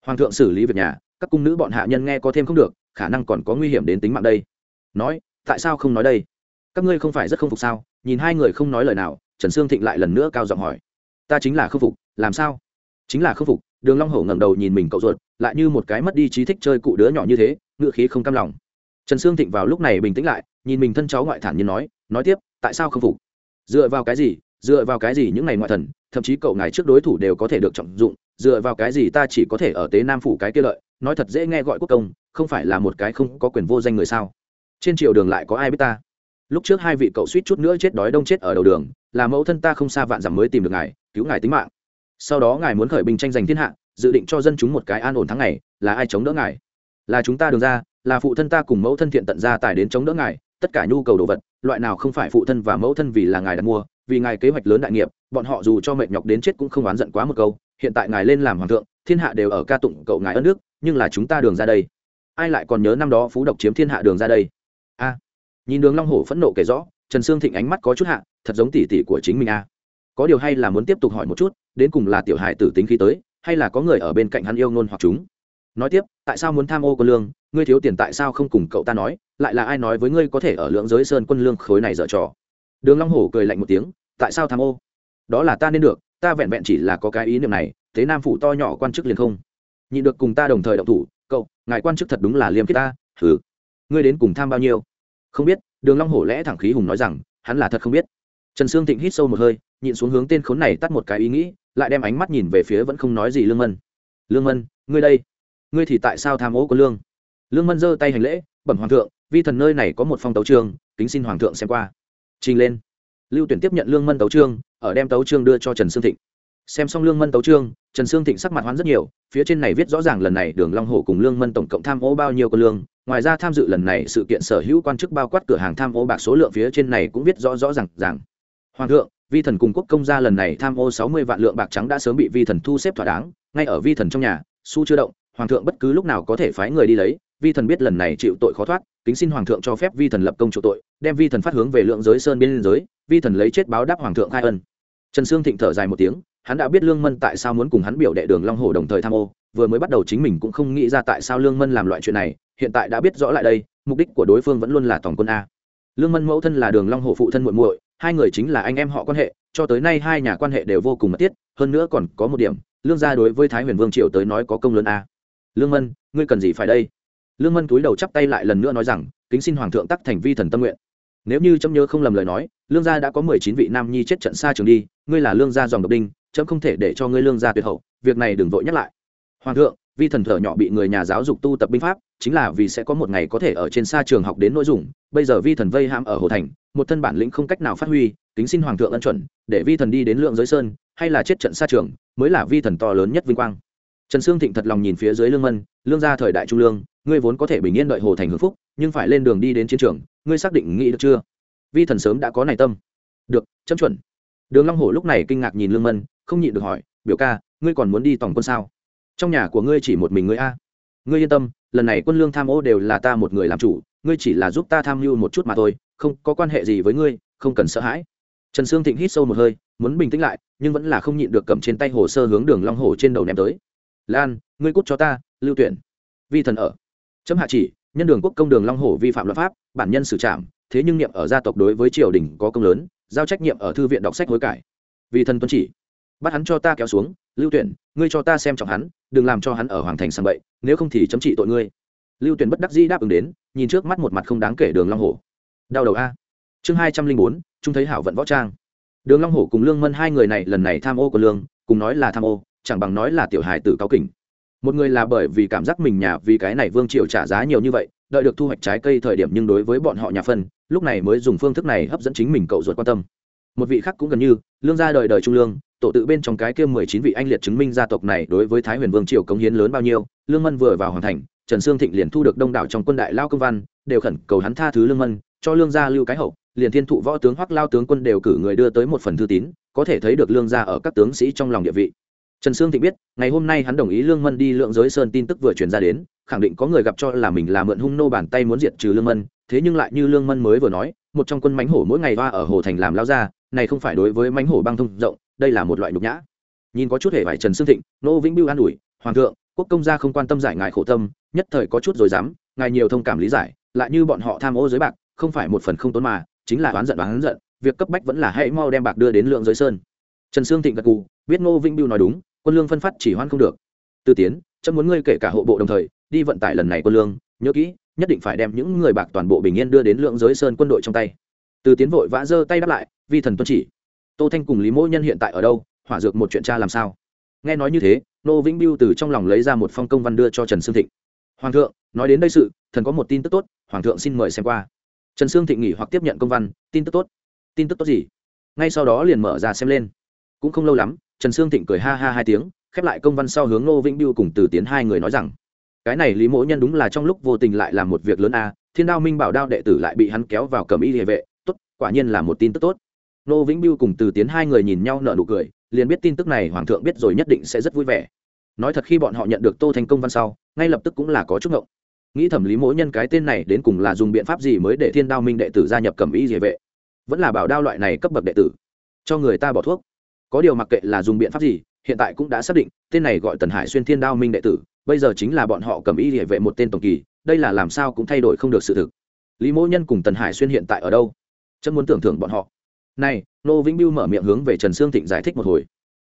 Hoàng thượng xử lý việc nhà, các cung nữ bọn hạ nhân nghe có thêm không được, khả năng còn có nguy hiểm đến tính mạng đây. Nói, tại sao không nói đây? Các ngươi không phải rất không phục sao? Nhìn hai người không nói lời nào, trần sương thịnh lại lần nữa cao giọng hỏi. Ta chính là không phục, làm sao? Chính là không phục đường long hổ ngẩng đầu nhìn mình cậu ruột, lại như một cái mất đi trí thích chơi cụ đứa nhỏ như thế, ngựa khí không cam lòng. Trần sương thịnh vào lúc này bình tĩnh lại, nhìn mình thân cháu ngoại thản nhiên nói nói tiếp, tại sao không phục? Dựa vào cái gì, dựa vào cái gì những ngày ngoại thần, thậm chí cậu ngài trước đối thủ đều có thể được trọng dụng, dựa vào cái gì ta chỉ có thể ở tế nam phủ cái kia lợi, nói thật dễ nghe gọi quốc công, không phải là một cái không có quyền vô danh người sao? Trên triều đường lại có ai biết ta? Lúc trước hai vị cậu suýt chút nữa chết đói đông chết ở đầu đường, là mẫu thân ta không xa vạn dặm mới tìm được ngài, cứu ngài tính mạng sau đó ngài muốn khởi binh tranh giành thiên hạ, dự định cho dân chúng một cái an ổn tháng ngày, là ai chống đỡ ngài? Là chúng ta đường ra, là phụ thân ta cùng mẫu thân thiện tận ra tài đến chống đỡ ngài, tất cả nhu cầu đồ vật, loại nào không phải phụ thân và mẫu thân vì là ngài đặt mua, vì ngài kế hoạch lớn đại nghiệp, bọn họ dù cho mệt nhọc đến chết cũng không oán giận quá một câu, hiện tại ngài lên làm hoàng thượng, thiên hạ đều ở ca tụng cậu ngài ân nước nhưng là chúng ta đường ra đây. Ai lại còn nhớ năm đó phú độc chiếm thiên hạ đường ra đây? A. Nhìn đường long hổ phẫn nộ kể rõ, trần sương thịnh ánh mắt có chút hạ, thật giống tỷ tỷ của chính mình a có điều hay là muốn tiếp tục hỏi một chút, đến cùng là tiểu hài tử tính khí tới, hay là có người ở bên cạnh hắn yêu ngôn hoặc chúng. Nói tiếp, tại sao muốn tham ô quân lương, ngươi thiếu tiền tại sao không cùng cậu ta nói, lại là ai nói với ngươi có thể ở lượng giới sơn quân lương khối này dở trò? Đường long hổ cười lạnh một tiếng, tại sao tham ô? Đó là ta nên được, ta vẹn vẹn chỉ là có cái ý niệm này, thế nam phủ to nhỏ quan chức liền không. Nhị được cùng ta đồng thời động thủ, cậu, ngài quan chức thật đúng là liêm khiết ta thử ngươi đến cùng tham bao nhiêu? Không biết, đường long hổ lẽ thẳng khí hùng nói rằng, hắn là thật không biết. Trần sương thịnh hít sâu một hơi nhịn xuống hướng tên khốn này tắt một cái ý nghĩ lại đem ánh mắt nhìn về phía vẫn không nói gì lương mân. Lương mân ngươi đây ngươi thì tại sao tham ô của lương? Lương mân giơ tay hành lễ bẩm hoàng thượng vi thần nơi này có một phong tấu trường, kính xin hoàng thượng xem qua. Trình lên. Lưu tuyển tiếp nhận lương mân tấu trương ở đem tấu trương đưa cho trần sương thịnh. Xem xong lương mân tấu trương trần sương thịnh sắc mặt hoán rất nhiều phía trên này viết rõ ràng lần này đường long hổ cùng lương mân tổng cộng tham ô bao nhiêu con lương ngoài ra tham dự lần này sự kiện sở hữu quan chức bao quát cửa hàng tham ô bạc số lượng phía trên này cũng viết rõ rõ ràng ràng. Hoàng thượng vi thần cùng quốc công gia lần này tham ô sáu mươi vạn lượng bạc trắng đã sớm bị vi thần thu xếp thỏa đáng, ngay ở vi thần trong nhà, su chưa động, hoàng thượng bất cứ lúc nào có thể phái người đi lấy. Vi thần biết lần này chịu tội khó thoát, kính xin hoàng thượng cho phép vi thần lập công chủ tội, đem vi thần phát hướng về lượng giới sơn biên giới, vi thần lấy chết báo đáp hoàng thượng khai ân. Trần sương thịnh thở dài một tiếng, hắn đã biết lương mân tại sao muốn cùng hắn biểu đệ đường long hồ đồng thời tham ô, vừa mới bắt đầu chính mình cũng không nghĩ ra tại sao lương mân làm loại chuyện này, hiện tại đã biết rõ lại đây, mục đích của đối phương vẫn luôn là tổng quân a lương mân mẫu thân là đường long Hổ phụ thân muội muội, hai người chính là anh em họ quan hệ, cho tới nay hai nhà quan hệ đều vô cùng mật thiết, hơn nữa còn có một điểm, lương gia đối với thái huyền vương triều tới nói có công lớn a. Lương mân, ngươi cần gì phải đây? Lương mân cúi đầu chắp tay lại lần nữa nói rằng, kính xin hoàng thượng tắc thành vi thần tâm nguyện. Nếu như trâm nhớ không lầm lời nói, lương gia đã có mười chín vị nam nhi chết trận xa trường đi, ngươi là lương gia dòng độc đinh trâm không thể để cho ngươi lương gia tuyệt hậu, việc này đừng vội nhắc lại. Hoàng thượng vi thần thở nhỏ bị người nhà giáo dục tu tập binh pháp, chính là vì sẽ có một ngày có thể ở trên xa trường học đến nội dung bây giờ vi thần vây hãm ở hồ thành, một thân bản lĩnh không cách nào phát huy tính xin hoàng thượng ân chuẩn, để vi thần đi đến lượng giới sơn, hay là chết trận xa trường, mới là vi thần to lớn nhất vinh quang. Trần sương thịnh thật lòng nhìn phía dưới lương mân, lương gia thời đại trung lương, ngươi vốn có thể bình yên đợi hồ thành hưng phúc, nhưng phải lên đường đi đến chiến trường, ngươi xác định nghĩ được chưa? Vi thần sớm đã có này tâm. Được, chấm chuẩn. Đường long hổ lúc này kinh ngạc nhìn lương mân, không nhịn được hỏi, biểu ca, ngươi còn muốn đi tổng quân sao? Trong nhà của ngươi chỉ một mình ngươi a. Ngươi yên tâm, lần này quân lương tham ô đều là ta một người làm chủ, ngươi chỉ là giúp ta tham mưu một chút mà thôi, không có quan hệ gì với ngươi, không cần sợ hãi. Trần sương thịnh hít sâu một hơi, muốn bình tĩnh lại, nhưng vẫn là không nhịn được cầm trên tay hồ sơ hướng đường long hồ trên đầu ném tới. Lan, ngươi cút cho ta, lưu tuyển. Vi thần ở. Chấm hạ chỉ, nhân đường quốc công đường long hồ vi phạm luật pháp, bản nhân xử trảm, thế nhưng niệm ở gia tộc đối với triều đình có công lớn, giao trách nhiệm ở thư viện đọc sách hối cải. Vì thần tuân chỉ bắt hắn cho ta kéo xuống, lưu tuyển, ngươi cho ta xem trọng hắn, đừng làm cho hắn ở hoàng thành sang bậy, nếu không thì chấm trị tội ngươi. Lưu tuyển bất đắc dĩ đáp ứng đến, nhìn trước mắt một mặt không đáng kể đường long hổ. Đau đầu a. Chương hai trăm linh bốn chúng thấy hảo vận võ trang. Đường long hổ cùng lương mân hai người này lần này tham ô của lương, cùng nói là tham ô, chẳng bằng nói là tiểu hài tử cao kỉnh. Một người là bởi vì cảm giác mình nhà vì cái này vương triều trả giá nhiều như vậy, đợi được thu hoạch trái cây thời điểm nhưng đối với bọn họ nhà phân, lúc này mới dùng phương thức này hấp dẫn chính mình cậu ruột quan tâm một vị khác cũng gần như, lương gia đời đời trung lương, tổ tự bên trong cái kia mười chín vị anh liệt chứng minh gia tộc này đối với thái huyền vương triều cống hiến lớn bao nhiêu, lương mân vừa vào hoàn thành, trần sương thịnh liền thu được đông đảo trong quân đại lao công văn, đều khẩn cầu hắn tha thứ lương mân, cho lương gia lưu cái hậu, liền thiên thụ võ tướng hoặc lao tướng quân đều cử người đưa tới một phần thư tín, có thể thấy được lương gia ở các tướng sĩ trong lòng địa vị. Trần sương thịnh biết, ngày hôm nay hắn đồng ý lương mân đi lượng giới sơn tin tức vừa truyền ra đến, khẳng định có người gặp cho là mình là mượn hung nô bàn tay muốn diệt trừ lương mân, thế nhưng lại như lương mân mới vừa nói một trong quân mánh hổ mỗi ngày va ở hồ thành làm lao ra, này không phải đối với mánh hổ băng thông rộng, đây là một loại nhục nhã. Nhìn có chút hề vải trần sương thịnh, nô vĩnh biêu an ủi, hoàng thượng, quốc công gia không quan tâm giải ngài khổ tâm, nhất thời có chút rồi dám, ngài nhiều thông cảm lý giải, lại như bọn họ tham ô giới bạc, không phải một phần không tốn mà, chính là oán giận oán giận, việc cấp bách vẫn là hãy mau đem bạc đưa đến lượng giới sơn. Trần sương thịnh gật cù biết ngô vĩnh biêu nói đúng, quân lương phân phát chỉ hoan không được. Tư tiến, chấm muốn ngươi kể cả hộ bộ đồng thời, đi vận tải lần này quân lương, nhớ kỹ nhất định phải đem những người bạc toàn bộ bình yên đưa đến lượng giới sơn quân đội trong tay. Từ tiến vội vã giơ tay đáp lại, vi thần tuân chỉ, tô thanh cùng lý mỗ nhân hiện tại ở đâu? Hỏa dược một chuyện cha làm sao? Nghe nói như thế, nô vĩnh biêu từ trong lòng lấy ra một phong công văn đưa cho trần sương thịnh. Hoàng thượng, nói đến đây sự, thần có một tin tức tốt, hoàng thượng xin mời xem qua. Trần sương thịnh nghỉ hoặc tiếp nhận công văn, tin tức tốt. Tin tức tốt gì? Ngay sau đó liền mở ra xem lên. Cũng không lâu lắm, trần sương thịnh cười ha ha hai tiếng, khép lại công văn sau hướng nô vĩnh biêu cùng từ tiến hai người nói rằng cái này lý mỗ nhân đúng là trong lúc vô tình lại làm một việc lớn a, thiên đao minh bảo đao đệ tử lại bị hắn kéo vào cầm y địa vệ, tốt, quả nhiên là một tin tức tốt. Nô vĩnh biêu cùng từ tiến hai người nhìn nhau nở nụ cười, liền biết tin tức này hoàng thượng biết rồi nhất định sẽ rất vui vẻ. Nói thật khi bọn họ nhận được tô thành công văn sau, ngay lập tức cũng là có chút ngộng. Nghĩ thẩm lý mỗi nhân cái tên này đến cùng là dùng biện pháp gì mới để thiên đao minh đệ tử gia nhập cầm y địa vệ? Vẫn là bảo đao loại này cấp bậc đệ tử. Cho người ta bỏ thuốc. Có điều mặc kệ là dùng biện pháp gì, hiện tại cũng đã xác định, tên này gọi tần hải xuyên thiên đao minh đệ tử bây giờ chính là bọn họ cầm y địa vệ một tên tổng kỳ, đây là làm sao cũng thay đổi không được sự thực. Lý mỗ nhân cùng tần hải xuyên hiện tại ở đâu? Chân muốn tưởng thưởng bọn họ. Này, nô vĩnh biêu mở miệng hướng về trần sương thịnh giải thích một hồi.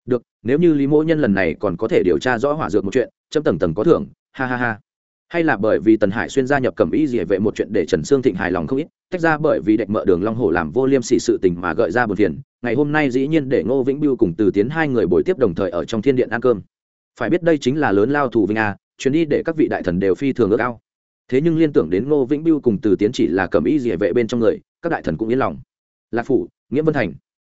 Được, nếu như lý mỗ nhân lần này còn có thể điều tra rõ hỏa dược một chuyện, chấm tầng tầng có thưởng, ha ha ha. Hay là bởi vì tần hải xuyên gia nhập cẩm y dị vệ một chuyện để trần sương thịnh hài lòng không ít, tách ra bởi vì đạch mợ đường long hổ làm vô liêm sỉ sự tình mà gợi ra buồn phiền, ngày hôm nay dĩ nhiên để ngô vĩnh biêu cùng từ tiến hai người buổi tiếp đồng thời ở trong thiên điện ăn cơm phải biết đây chính là lớn lao thủ vinh a, chuyến đi để các vị đại thần đều phi thường ước ao. Thế nhưng liên tưởng đến ngô vĩnh biêu cùng từ tiến chỉ là cẩm y gì vệ bên trong người, các đại thần cũng yên lòng. Lạc phủ, nghĩa vân thành.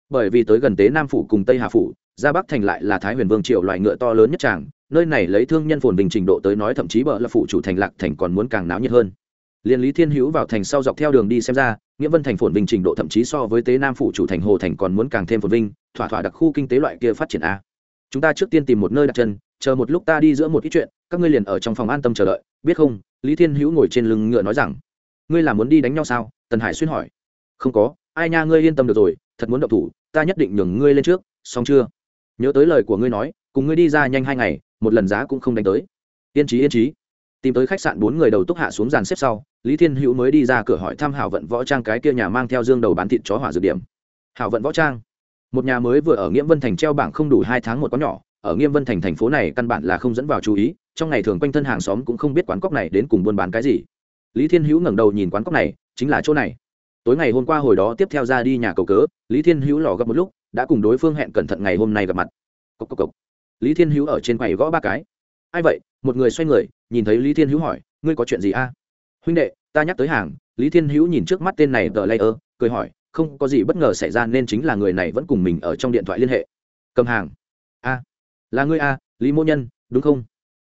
Bởi vì tới gần tế nam phủ cùng tây hà phủ ra bắc thành lại là thái huyền vương triệu loài ngựa to lớn nhất tràng, nơi này lấy thương nhân phồn bình trình độ tới nói thậm chí bờ là phủ chủ thành lạc thành còn muốn càng náo nhiệt hơn. Liên lý thiên hữu vào thành sau dọc theo đường đi xem ra, nghĩa vân thành phồn vinh trình độ thậm chí so với tế nam phủ chủ thành hồ thành còn muốn càng thêm phồn vinh, thỏa thỏa đặc khu kinh tế loại kia phát triển a. Chúng ta trước tiên tìm một nơi đặt chân chờ một lúc ta đi giữa một ít chuyện, các ngươi liền ở trong phòng an tâm chờ đợi, biết không? Lý thiên hữu ngồi trên lưng ngựa nói rằng, ngươi là muốn đi đánh nhau sao? Tần hải xuyên hỏi. Không có, ai nha, ngươi yên tâm được rồi, thật muốn động thủ, ta nhất định nhường ngươi lên trước, xong chưa? Nhớ tới lời của ngươi nói, cùng ngươi đi ra nhanh hai ngày, một lần giá cũng không đánh tới. Yên trí yên trí tìm tới khách sạn bốn người đầu túc hạ xuống dàn xếp sau, lý thiên hữu mới đi ra cửa hỏi thăm hảo vận võ trang cái kia nhà mang theo dương đầu bán thịt chó hỏa dược điểm. Hảo vận võ trang. Một nhà mới vừa ở nghĩa vân thành treo bảng không đủ hai tháng một có nhỏ ở nghiêm vân thành thành phố này căn bản là không dẫn vào chú ý, trong ngày thường quanh thân hàng xóm cũng không biết quán cóc này đến cùng buôn bán cái gì. Lý thiên hữu ngẩng đầu nhìn quán cóc này, chính là chỗ này. Tối ngày hôm qua hồi đó tiếp theo ra đi nhà cầu cớ, lý thiên hữu lò gấp một lúc, đã cùng đối phương hẹn cẩn thận ngày hôm nay gặp mặt. Cốc cốc cốc. lý thiên hữu ở trên quầy gõ ba cái. Ai vậy? Một người xoay người, nhìn thấy lý thiên hữu hỏi, ngươi có chuyện gì a? Huynh đệ, ta nhắc tới hàng. Lý thiên hữu nhìn trước mắt tên này tờ lây ơ cười hỏi, không có gì bất ngờ xảy ra nên chính là người này vẫn cùng mình ở trong điện thoại liên hệ. Cầm hàng là ngươi a lý mô nhân, đúng không?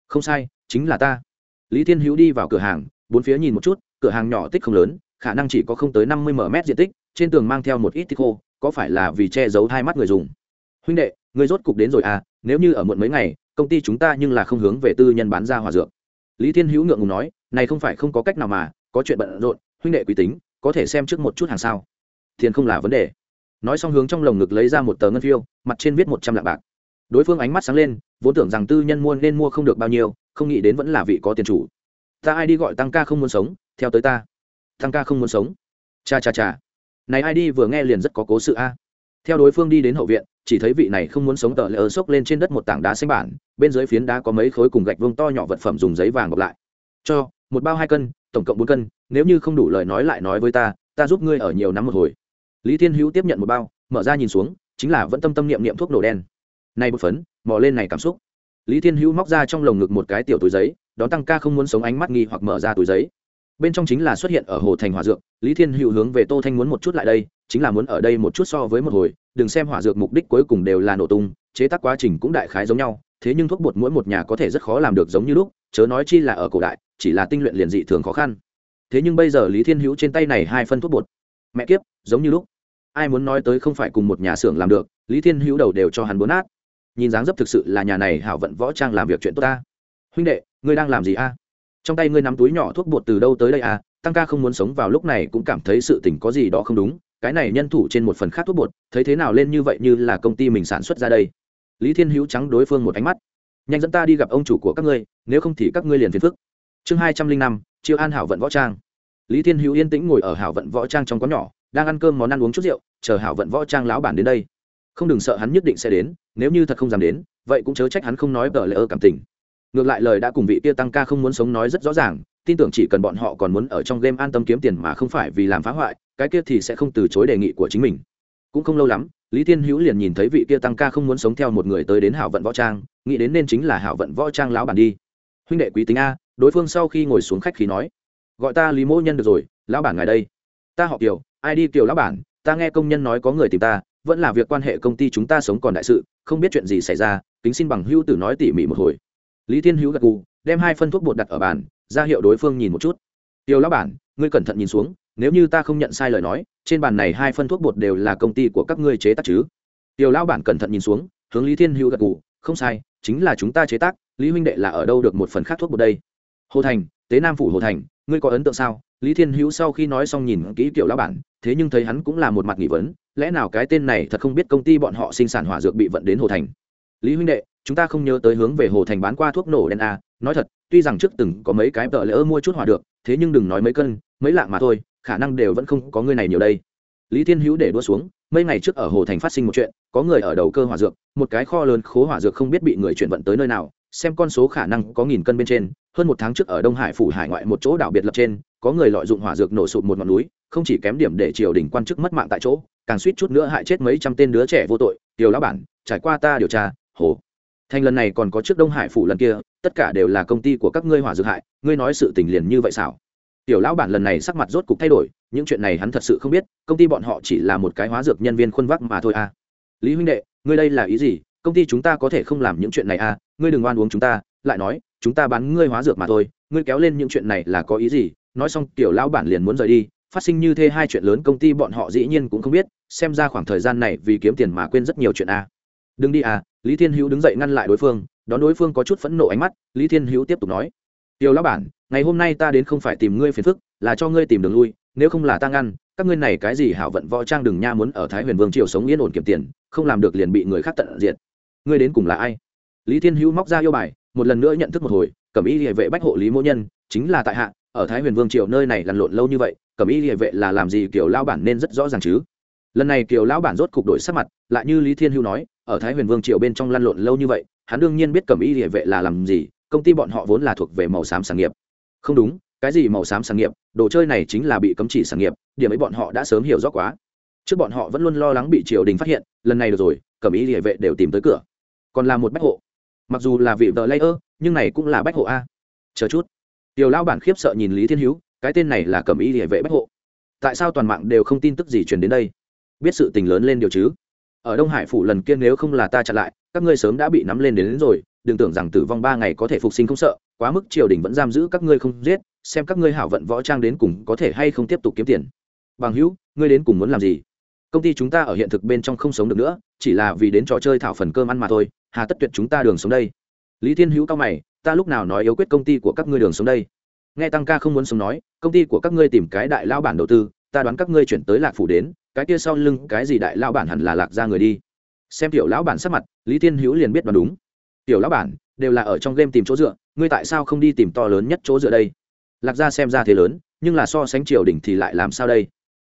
Không sai, chính là ta. Lý thiên hữu đi vào cửa hàng, bốn phía nhìn một chút, cửa hàng nhỏ tích không lớn, khả năng chỉ có không tới năm mươi m diện tích, trên tường mang theo một ít tích khô, có phải là vì che giấu hai mắt người dùng? Huynh đệ người rốt cục đến rồi à nếu như ở muộn mấy ngày, công ty chúng ta nhưng là không hướng về tư nhân bán ra hòa dược. Lý thiên hữu ngượng ngùng nói, này không phải không có cách nào mà, có chuyện bận rộn, huynh đệ quý tính, có thể xem trước một chút hàng sao. Tiền không là vấn đề. Nói xong hướng trong lồng ngực lấy ra một tờ ngân phiêu, mặt trên viết một trăm lạng bạc đối phương ánh mắt sáng lên, vốn tưởng rằng tư nhân mua nên mua không được bao nhiêu, không nghĩ đến vẫn là vị có tiền chủ. Ta ai đi gọi tăng ca không muốn sống, theo tới ta. Tăng ca không muốn sống. Cha cha cha. Này ai đi vừa nghe liền rất có cố sự a. Theo đối phương đi đến hậu viện, chỉ thấy vị này không muốn sống tờ lỡ xốc lên trên đất một tảng đá xanh bản, bên dưới phiến đá có mấy khối cùng gạch vương to nhỏ vật phẩm dùng giấy vàng bọc lại. Cho, một bao hai cân, tổng cộng bốn cân, nếu như không đủ lời nói lại nói với ta ta giúp ngươi ở nhiều năm một hồi. Lý thiên hữu tiếp nhận một bao, mở ra nhìn xuống, chính là vẫn tâm tâm niệm niệm thuốc nổ đen nay bột phấn, mò lên này cảm xúc. Lý thiên hữu móc ra trong lồng ngực một cái tiểu túi giấy, đón tăng ca không muốn sống ánh mắt nghi hoặc mở ra túi giấy. Bên trong chính là xuất hiện ở hồ thành hỏa dược, lý thiên hữu hướng về tô thanh muốn một chút lại đây, chính là muốn ở đây một chút so với một hồi, đừng xem hỏa dược mục đích cuối cùng đều là nổ tung, chế tác quá trình cũng đại khái giống nhau, thế nhưng thuốc bột mỗi một nhà có thể rất khó làm được giống như lúc, chớ nói chi là ở cổ đại, chỉ là tinh luyện liền dị thường khó khăn. Thế nhưng bây giờ lý thiên hữu trên tay này hai phân thuốc bột. Mẹ kiếp, giống như lúc. Ai muốn nói tới không phải cùng một nhà xưởng làm được, lý thiên hữu đầu đều cho hắn bốn nát nhìn dáng dấp thực sự là nhà này hảo vận võ trang làm việc chuyện tốt ta. Huynh đệ, ngươi đang làm gì a? Trong tay ngươi nắm túi nhỏ thuốc bột từ đâu tới đây a? Tăng ca không muốn sống vào lúc này cũng cảm thấy sự tình có gì đó không đúng, cái này nhân thủ trên một phần khác thuốc bột, thấy thế nào lên như vậy như là công ty mình sản xuất ra đây. Lý thiên hữu trắng đối phương một ánh mắt. Nhanh dẫn ta đi gặp ông chủ của các ngươi, nếu không thì các ngươi liền phiền phức. Chương hai trăm linh năm chiêu an hảo vận võ trang. Lý thiên hữu yên tĩnh ngồi ở hảo vận võ trang trong quán nhỏ, đang ăn cơm món ăn uống chút rượu, chờ hảo vận võ trang lão bản đến đây không đừng sợ hắn nhất định sẽ đến, nếu như thật không dám đến, vậy cũng chớ trách hắn không nói tờ lỡ cảm tình. Ngược lại lời đã cùng vị Tia tăng ca không muốn sống nói rất rõ ràng, tin tưởng chỉ cần bọn họ còn muốn ở trong game an tâm kiếm tiền mà không phải vì làm phá hoại, cái kia thì sẽ không từ chối đề nghị của chính mình. Cũng không lâu lắm, lý thiên hữu liền nhìn thấy vị kia tăng ca không muốn sống theo một người tới đến hảo vận võ trang, nghĩ đến nên chính là hảo vận võ trang lão bản đi. Huynh đệ quý tính a, đối phương sau khi ngồi xuống khách khí nói, gọi ta lý mỗ nhân được rồi, lão bản ngài đây. Ta họ kiều, ai đi kiều lão bản, ta nghe công nhân nói có người tìm ta vẫn là việc quan hệ công ty chúng ta sống còn đại sự, không biết chuyện gì xảy ra, kính xin bằng hữu tử nói tỉ mỉ một hồi. Lý thiên hữu gật gù, đem hai phân thuốc bột đặt ở bàn, ra hiệu đối phương nhìn một chút. Tiêu lão bản, ngươi cẩn thận nhìn xuống, nếu như ta không nhận sai lời nói, trên bàn này hai phân thuốc bột đều là công ty của các ngươi chế tác chứ? Tiêu lão bản cẩn thận nhìn xuống, hướng lý thiên hữu gật gù, không sai, chính là chúng ta chế tác, lý huynh đệ là ở đâu được một phần khác thuốc bột đây? Hồ thành, tế nam phủ hồ thành, ngươi có ấn tượng sao? Lý thiên hữu sau khi nói xong nhìn kỹ kiểu lão bản, thế nhưng thấy hắn cũng là một mặt nghi vấn, lẽ nào cái tên này thật không biết công ty bọn họ sinh sản hỏa dược bị vận đến hồ thành? Lý huynh đệ, chúng ta không nhớ tới hướng về hồ thành bán qua thuốc nổ đen a, nói thật, tuy rằng trước từng có mấy cái tợ lỡ mua chút hỏa được thế nhưng đừng nói mấy cân, mấy lạng mà thôi, khả năng đều vẫn không có người này nhiều đây. Lý thiên hữu để đua xuống, mấy ngày trước ở hồ thành phát sinh một chuyện, có người ở đầu cơ hỏa dược, một cái kho lớn khố hỏa dược không biết bị người chuyển vận tới nơi nào, xem con số khả năng có nghìn cân bên trên hơn một tháng trước ở đông hải phủ hải ngoại một chỗ đảo biệt lập trên, có người lợi dụng hỏa dược nổ sụp một ngọn núi, không chỉ kém điểm để triều đình quan chức mất mạng tại chỗ, càng suýt chút nữa hại chết mấy trăm tên đứa trẻ vô tội. Tiểu lão bản, trải qua ta điều tra, hồ. Thành lần này còn có trước đông hải phủ lần kia, tất cả đều là công ty của các ngươi hỏa dược hại, ngươi nói sự tình liền như vậy sao? Tiểu lão bản lần này sắc mặt rốt cục thay đổi, những chuyện này hắn thật sự không biết, công ty bọn họ chỉ là một cái hóa dược nhân viên khuôn vác mà thôi à. Lý huynh đệ, ngươi đây là ý gì? Công ty chúng ta có thể không làm những chuyện này à? Ngươi đừng oan uống chúng ta, lại nói chúng ta bán ngươi hóa dược mà thôi, ngươi kéo lên những chuyện này là có ý gì? Nói xong, tiểu lão bản liền muốn rời đi. Phát sinh như thế hai chuyện lớn, công ty bọn họ dĩ nhiên cũng không biết. Xem ra khoảng thời gian này vì kiếm tiền mà quên rất nhiều chuyện à đừng đi à lý thiên hữu đứng dậy ngăn lại đối phương. Đón đối phương có chút phẫn nộ ánh mắt, lý thiên hữu tiếp tục nói. Tiểu lão bản, ngày hôm nay ta đến không phải tìm ngươi phiền phức, là cho ngươi tìm đường lui. Nếu không là ta ngăn, các ngươi này cái gì hảo vận võ trang đừng nha muốn ở thái huyền vương triều sống yên ổn kiếm tiền, không làm được liền bị người khác tận diệt. Ngươi đến cùng là ai? Lý thiên hữu móc ra yêu bài một lần nữa nhận thức một hồi, cẩm y địa vệ bách hộ lý mỗ nhân chính là tại hạ, ở thái huyền vương triều nơi này lăn lộn lâu như vậy, cẩm y địa vệ là làm gì kiểu lao bản nên rất rõ ràng chứ? Lần này kiều lão bản rốt cục đổi sắc mặt, lại như lý thiên hữu nói, ở thái huyền vương triều bên trong lăn lộn lâu như vậy, hắn đương nhiên biết cẩm y địa vệ là làm gì, công ty bọn họ vốn là thuộc về màu xám sản nghiệp. Không đúng, cái gì màu xám sản nghiệp, đồ chơi này chính là bị cấm chỉ sản nghiệp, điểm ấy bọn họ đã sớm hiểu rõ quá. Trước bọn họ vẫn luôn lo lắng bị triều đình phát hiện, lần này được rồi, cẩm y địa vệ đều tìm tới cửa. Còn là một bách hộ mặc dù là vị vợ lây ơ nhưng này cũng là bách hộ a. Chờ chút. Tiểu lao bản khiếp sợ nhìn lý thiên hữu cái tên này là cẩm y địa vệ bách hộ. Tại sao toàn mạng đều không tin tức gì truyền đến đây? Biết sự tình lớn lên điều chứ? Ở đông hải phủ lần kia nếu không là ta chặn lại các ngươi sớm đã bị nắm lên đến, đến rồi đừng tưởng rằng tử vong ba ngày có thể phục sinh không sợ quá mức triều đình vẫn giam giữ các ngươi không giết xem các ngươi hảo vận võ trang đến cùng có thể hay không tiếp tục kiếm tiền. Bằng hữu ngươi đến cùng muốn làm gì? Công ty chúng ta ở hiện thực bên trong không sống được nữa chỉ là vì đến trò chơi thảo phần cơm ăn mà thôi hà tất tuyệt chúng ta đường sống đây. Lý thiên hữu cao mày, ta lúc nào nói yếu quyết công ty của các ngươi đường sống đây? Nghe tăng ca không muốn sống nói, công ty của các ngươi tìm cái đại lao bản đầu tư, ta đoán các ngươi chuyển tới lạc phủ đến, cái kia sau lưng cái gì đại lao bản hẳn là lạc ra người đi. Xem tiểu lão bản sắc mặt, lý thiên hữu liền biết đoán đúng. Tiểu lão bản, đều là ở trong game tìm chỗ dựa, ngươi tại sao không đi tìm to lớn nhất chỗ dựa đây? Lạc gia xem ra thế lớn, nhưng là so sánh triều đình thì lại làm sao đây?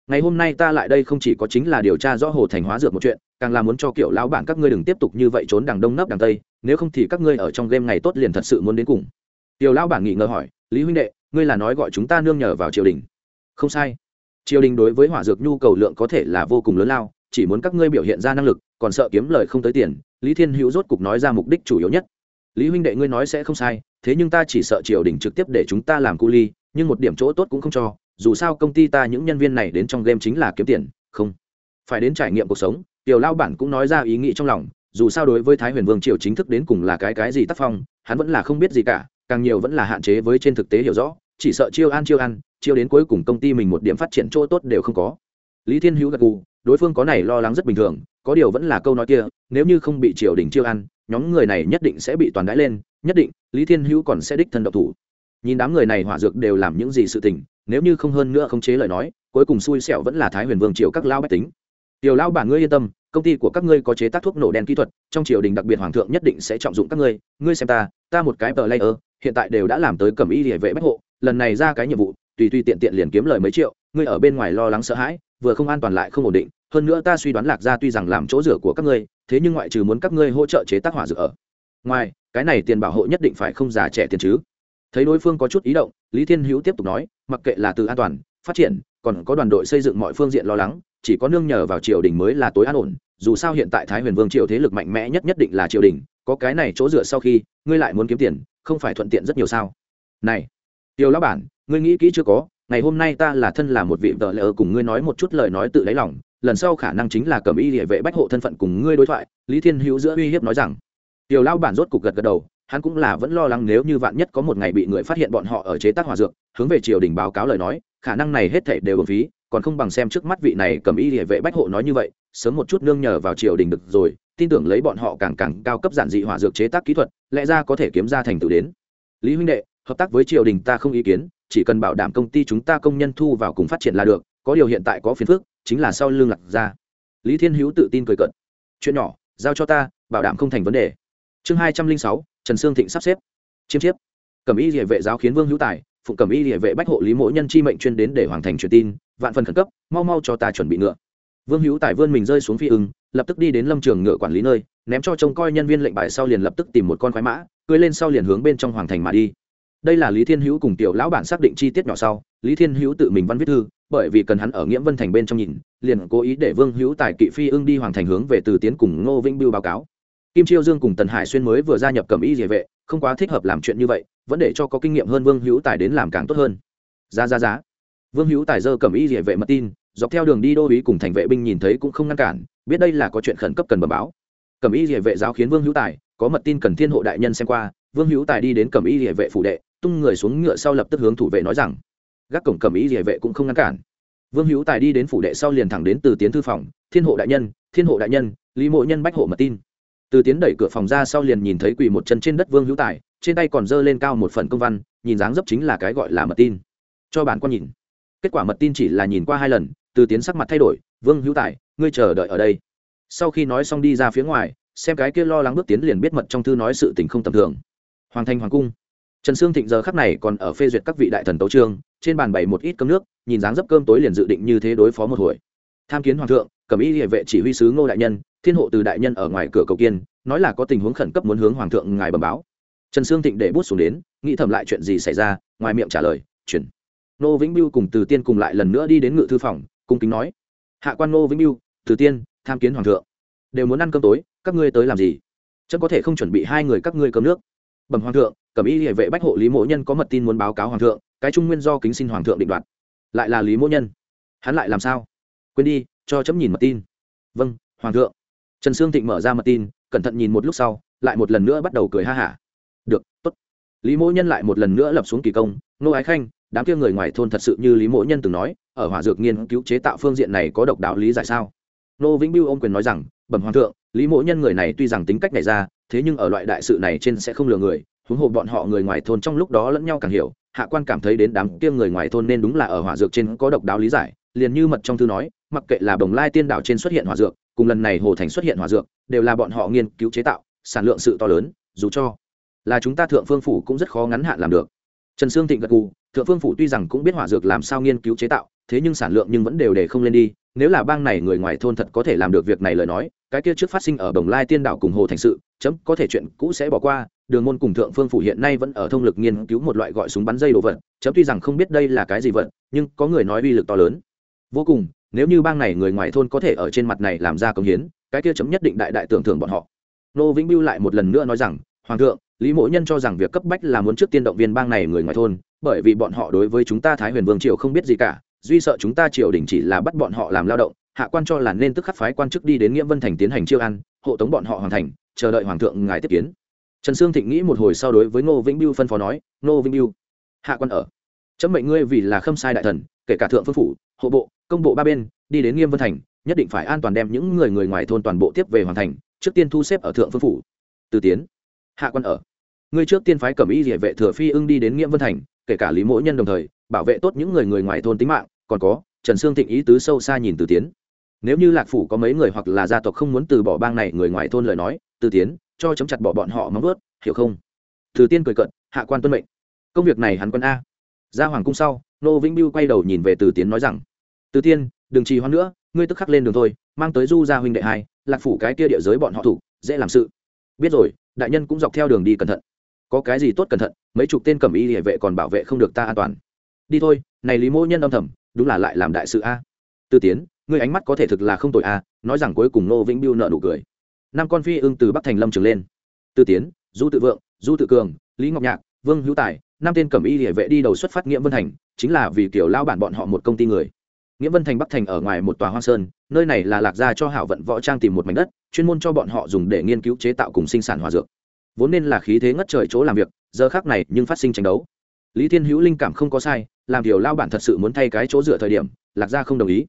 Ngày hôm nay ta lại đây không chỉ có chính là điều tra rõ hồ thành hóa dược một chuyện, càng là muốn cho kiểu lão bản các ngươi đừng tiếp tục như vậy trốn đằng đông nấp đằng tây, nếu không thì các ngươi ở trong game ngày tốt liền thật sự muốn đến cùng. Tiểu lão bản nghỉ ngờ hỏi, lý huynh đệ, ngươi là nói gọi chúng ta nương nhờ vào triều đình? Không sai. Triều đình đối với hỏa dược nhu cầu lượng có thể là vô cùng lớn lao, chỉ muốn các ngươi biểu hiện ra năng lực, còn sợ kiếm lời không tới tiền. Lý thiên hữu rốt cục nói ra mục đích chủ yếu nhất. Lý huynh đệ, ngươi nói sẽ không sai, thế nhưng ta chỉ sợ triều đình trực tiếp để chúng ta làm cu ly, nhưng một điểm chỗ tốt cũng không cho dù sao công ty ta những nhân viên này đến trong game chính là kiếm tiền, không phải đến trải nghiệm cuộc sống. Tiểu lao bản cũng nói ra ý nghĩ trong lòng, dù sao đối với thái huyền vương triều chính thức đến cùng là cái cái gì tác phong, hắn vẫn là không biết gì cả, càng nhiều vẫn là hạn chế với trên thực tế hiểu rõ, chỉ sợ chiêu ăn chiêu ăn, chiêu đến cuối cùng công ty mình một điểm phát triển chỗ tốt đều không có. Lý thiên hữu gật gù, đối phương có này lo lắng rất bình thường, có điều vẫn là câu nói kia, nếu như không bị triều đình chiêu ăn, nhóm người này nhất định sẽ bị toàn đãi lên, nhất định lý thiên hữu còn sẽ đích thân độc thủ nhìn đám người này hỏa dược đều làm những gì sự tình, nếu như không hơn nữa không chế lời nói, cuối cùng xui xẻo vẫn là thái huyền vương triều các lao bách tính. Tiểu lao bản ngươi yên tâm, công ty của các ngươi có chế tác thuốc nổ đen kỹ thuật, trong triều đình đặc biệt hoàng thượng nhất định sẽ trọng dụng các ngươi. Ngươi xem ta ta một cái tờ layer hiện tại đều đã làm tới cầm y địa vệ bách hộ, lần này ra cái nhiệm vụ, tùy tùy tiện tiện liền kiếm lời mấy triệu, ngươi ở bên ngoài lo lắng sợ hãi, vừa không an toàn lại không ổn định. Hơn nữa ta suy đoán lạc ra tuy rằng làm chỗ rửa của các ngươi, thế nhưng ngoại trừ muốn các ngươi hỗ trợ chế tác hỏa dược ở ngoài, cái này tiền bảo hộ nhất định phải không già trẻ tiền chứ thấy đối phương có chút ý động, lý thiên hữu tiếp tục nói, mặc kệ là từ an toàn, phát triển, còn có đoàn đội xây dựng mọi phương diện lo lắng, chỉ có nương nhờ vào triều đình mới là tối an ổn. Dù sao hiện tại thái huyền vương triều thế lực mạnh mẽ nhất nhất định là triều đình, có cái này chỗ dựa sau khi, ngươi lại muốn kiếm tiền, không phải thuận tiện rất nhiều sao? Này, tiêu lão bản, ngươi nghĩ kỹ chưa có, ngày hôm nay ta là thân là một vị vợ lỡ cùng ngươi nói một chút lời nói tự lấy lòng, lần sau khả năng chính là cầm y địa vệ bách hộ thân phận cùng ngươi đối thoại, lý thiên hữu giữa uy hiếp nói rằng. Tiểu lao bản rốt cục gật gật đầu hắn cũng là vẫn lo lắng nếu như vạn nhất có một ngày bị người phát hiện bọn họ ở chế tác hỏa dược, hướng về triều đình báo cáo lời nói, khả năng này hết thảy đều bổng phí, còn không bằng xem trước mắt vị này cầm y địa vệ bách hộ nói như vậy, sớm một chút nương nhờ vào triều đình được rồi, tin tưởng lấy bọn họ càng càng cao cấp giản dị hỏa dược chế tác kỹ thuật, lẽ ra có thể kiếm ra thành tựu đến. Lý huynh đệ, hợp tác với triều đình ta không ý kiến, chỉ cần bảo đảm công ty chúng ta công nhân thu vào cùng phát triển là được, có điều hiện tại có phiền phức, chính là sau lương lạc ra lý thiên hữu tự tin cười cận chuyện nhỏ, giao cho ta, bảo đảm không thành vấn đề. Chương hai trăm linh sáu trần sương thịnh sắp xếp. Chiêm chiếp. Cẩm y địa vệ giáo khiến vương hữu tài, phụng cẩm y địa vệ bách hộ lý mỗ nhân chi mệnh chuyên đến để hoàn thành truyền tin, vạn phần khẩn cấp, mau mau cho ta chuẩn bị ngựa. Vương hữu tài vươn mình rơi xuống phi ưng, lập tức đi đến lâm trường ngựa quản lý nơi, ném cho trông coi nhân viên lệnh bài sau liền lập tức tìm một con khoái mã cưới lên sau liền hướng bên trong hoàng thành mà đi. Đây là lý thiên hữu cùng tiểu lão bản xác định chi tiết nhỏ sau, lý thiên hữu tự mình văn viết thư, bởi vì cần hắn ở nghĩa vân thành bên trong nhìn, liền cố ý để vương hữu tài kỵ phi ưng đi hoàng thành hướng về từ tiến cùng ngô vĩnh biêu báo cáo kim chiêu dương cùng tần hải xuyên mới vừa gia nhập cầm y địa vệ, không quá thích hợp làm chuyện như vậy, vẫn để cho có kinh nghiệm hơn vương hữu tài đến làm càng tốt hơn. Giá giá giá. Vương hữu tài dơ cầm y địa vệ mật tin, dọc theo đường đi đô ý cùng thành vệ binh nhìn thấy cũng không ngăn cản, biết đây là có chuyện khẩn cấp cần bẩm báo. Cầm y địa vệ giáo khiến vương hữu tài, có mật tin cần thiên hộ đại nhân xem qua, vương hữu tài đi đến cầm y địa vệ phủ đệ, tung người xuống ngựa sau lập tức hướng thủ vệ nói rằng, gác cổng cầm y địa vệ cũng không ngăn cản. Vương hữu tài đi đến phủ đệ sau liền thẳng đến từ tiến thư phòng, thiên hộ đại nhân, thiên hộ đại nhân, lý mộ nhân bách hộ mật tin từ tiến đẩy cửa phòng ra sau liền nhìn thấy quỳ một chân trên đất vương hữu tài, trên tay còn giơ lên cao một phần công văn, nhìn dáng dấp chính là cái gọi là mật tin. Cho bản quan nhìn. Kết quả mật tin chỉ là nhìn qua hai lần, từ tiến sắc mặt thay đổi, vương hữu tài, ngươi chờ đợi ở đây. Sau khi nói xong đi ra phía ngoài, xem cái kia lo lắng bước tiến liền biết mật trong thư nói sự tình không tầm thường. Hoàng thành hoàng cung. Trần sương thịnh giờ khắc này còn ở phê duyệt các vị đại thần tấu trương trên bàn bày một ít cơm nước, nhìn dáng dấp cơm tối liền dự định như thế đối phó một hồi. Tham kiến hoàng thượng, cẩm y địa vệ chỉ huy sứ ngô đại nhân thiên hộ từ đại nhân ở ngoài cửa cầu kiên, nói là có tình huống khẩn cấp muốn hướng hoàng thượng ngài bẩm báo. Trần sương thịnh để bút xuống đến, nghĩ thầm lại chuyện gì xảy ra, ngoài miệng trả lời, chuyển. Nô vĩnh biêu cùng từ tiên cùng lại lần nữa đi đến ngự thư phòng, cung kính nói, hạ quan nô vĩnh biêu từ tiên, tham kiến hoàng thượng. Đều muốn ăn cơm tối, các ngươi tới làm gì? Chân có thể không chuẩn bị hai người các ngươi cơm nước. Bẩm hoàng thượng, cẩm y hệ vệ bách hộ lý mỗ nhân có mật tin muốn báo cáo hoàng thượng, cái trung nguyên do kính xin hoàng thượng định đoạt. Lại là lý mỗ nhân. Hắn lại làm sao? Quên đi, cho chấm nhìn mật tin. Vâng hoàng thượng trần sương thịnh mở ra mật tin, cẩn thận nhìn một lúc sau, lại một lần nữa bắt đầu cười ha hả. Được, tốt. Lý mỗ nhân lại một lần nữa lập xuống kỳ công nô ái khanh, đám kia người ngoài thôn thật sự như lý mỗ nhân từng nói, ở hỏa dược nghiên cứu chế tạo phương diện này có độc đạo lý giải sao? Nô vĩnh biêu ôm quyền nói rằng, bẩm hoàng thượng, lý mỗ nhân người này tuy rằng tính cách này ra, thế nhưng ở loại đại sự này trên sẽ không lừa người, huống hồ bọn họ người ngoài thôn trong lúc đó lẫn nhau càng hiểu, hạ quan cảm thấy đến đám kia người ngoài thôn nên đúng là ở hỏa dược trên có độc đáo lý giải, liền như mật trong thư nói, mặc kệ là bồng lai tiên đảo trên xuất hiện hỏa dược cùng lần này hồ thành xuất hiện hỏa dược, đều là bọn họ nghiên cứu chế tạo, sản lượng sự to lớn, dù cho là chúng ta thượng phương phủ cũng rất khó ngắn hạn làm được. Trần sương thịnh gật gù, thượng phương phủ tuy rằng cũng biết hỏa dược làm sao nghiên cứu chế tạo, thế nhưng sản lượng nhưng vẫn đều để không lên đi, nếu là bang này người ngoài thôn thật có thể làm được việc này lời nói, cái kia trước phát sinh ở bồng lai tiên đảo cùng hồ thành sự, chấm có thể chuyện cũ sẽ bỏ qua, đường môn cùng thượng phương phủ hiện nay vẫn ở thông lực nghiên cứu một loại gọi súng bắn dây đồ vật, chấm tuy rằng không biết đây là cái gì vật, nhưng có người nói uy lực to lớn. Vô cùng nếu như bang này người ngoài thôn có thể ở trên mặt này làm ra công hiến cái kia chấm nhất định đại đại tưởng thưởng bọn họ. Nô vĩnh biêu lại một lần nữa nói rằng hoàng thượng lý mỗ nhân cho rằng việc cấp bách là muốn trước tiên động viên bang này người ngoài thôn bởi vì bọn họ đối với chúng ta thái huyền vương triều không biết gì cả duy sợ chúng ta triều đình chỉ là bắt bọn họ làm lao động hạ quan cho là nên tức khắc phái quan chức đi đến nghĩa vân thành tiến hành chiêu an, hộ tống bọn họ hoàn thành chờ đợi hoàng thượng ngài tiếp kiến. Trần sương thịnh nghĩ một hồi sau đối với ngô vĩnh biêu phân phó nói ngô vĩnh biêu hạ quan ở. Chấm mệnh ngươi vì là khâm sai đại thần kể cả thượng phương phủ hộ bộ công bộ ba bên, đi đến nghiêm vân thành, nhất định phải an toàn đem những người người ngoài thôn toàn bộ tiếp về hoàn thành, trước tiên thu xếp ở thượng phương phủ. Từ tiến, hạ quan ở. Ngươi trước tiên phái cẩm y địa vệ thừa phi ưng đi đến nghiêm vân thành, kể cả lý mỗ nhân đồng thời, bảo vệ tốt những người người ngoài thôn tính mạng, còn có, trần sương thịnh ý tứ sâu xa nhìn từ tiến. Nếu như lạc phủ có mấy người hoặc là gia tộc không muốn từ bỏ bang này người ngoài thôn lời nói, từ tiến, cho chấm chặt bỏ bọn họ móng vớt, hiểu không? Từ tiên cười cận hạ quan tuân mệnh. Công việc này hắn quân a. Ra hoàng cung sau, nô vĩnh biêu quay đầu nhìn về từ tiến nói rằng từ tiên đừng trì hoãn nữa, ngươi tức khắc lên đường thôi, mang tới du gia huynh đệ hai, lạc phủ cái kia địa giới bọn họ thủ, dễ làm sự. Biết rồi, đại nhân cũng dọc theo đường đi cẩn thận. Có cái gì tốt cẩn thận, mấy chục tên cầm y địa vệ còn bảo vệ không được ta an toàn. Đi thôi, này lý Mỗ nhân âm thầm, đúng là lại làm đại sự a. Từ tiến, ngươi ánh mắt có thể thực là không tội a, nói rằng cuối cùng nô vĩnh biêu nợ nụ cười. Năm con phi ưng từ bắc thành lâm trường lên. Từ tiến, du tự vượng, du tự cường, lý ngọc nhạc, vương hữu tài, năm tên cẩm y địa vệ đi đầu xuất phát nghĩa vân thành, chính là vì kiểu lao bản bọn họ một công ty người nghĩa vân thành bắc thành ở ngoài một tòa hoang sơn, nơi này là lạc gia cho hảo vận võ trang tìm một mảnh đất, chuyên môn cho bọn họ dùng để nghiên cứu chế tạo cùng sinh sản hòa dược. Vốn nên là khí thế ngất trời chỗ làm việc, giờ khác này nhưng phát sinh tranh đấu. Lý thiên hữu linh cảm không có sai, làm điều lao bản thật sự muốn thay cái chỗ dựa thời điểm, lạc gia không đồng ý.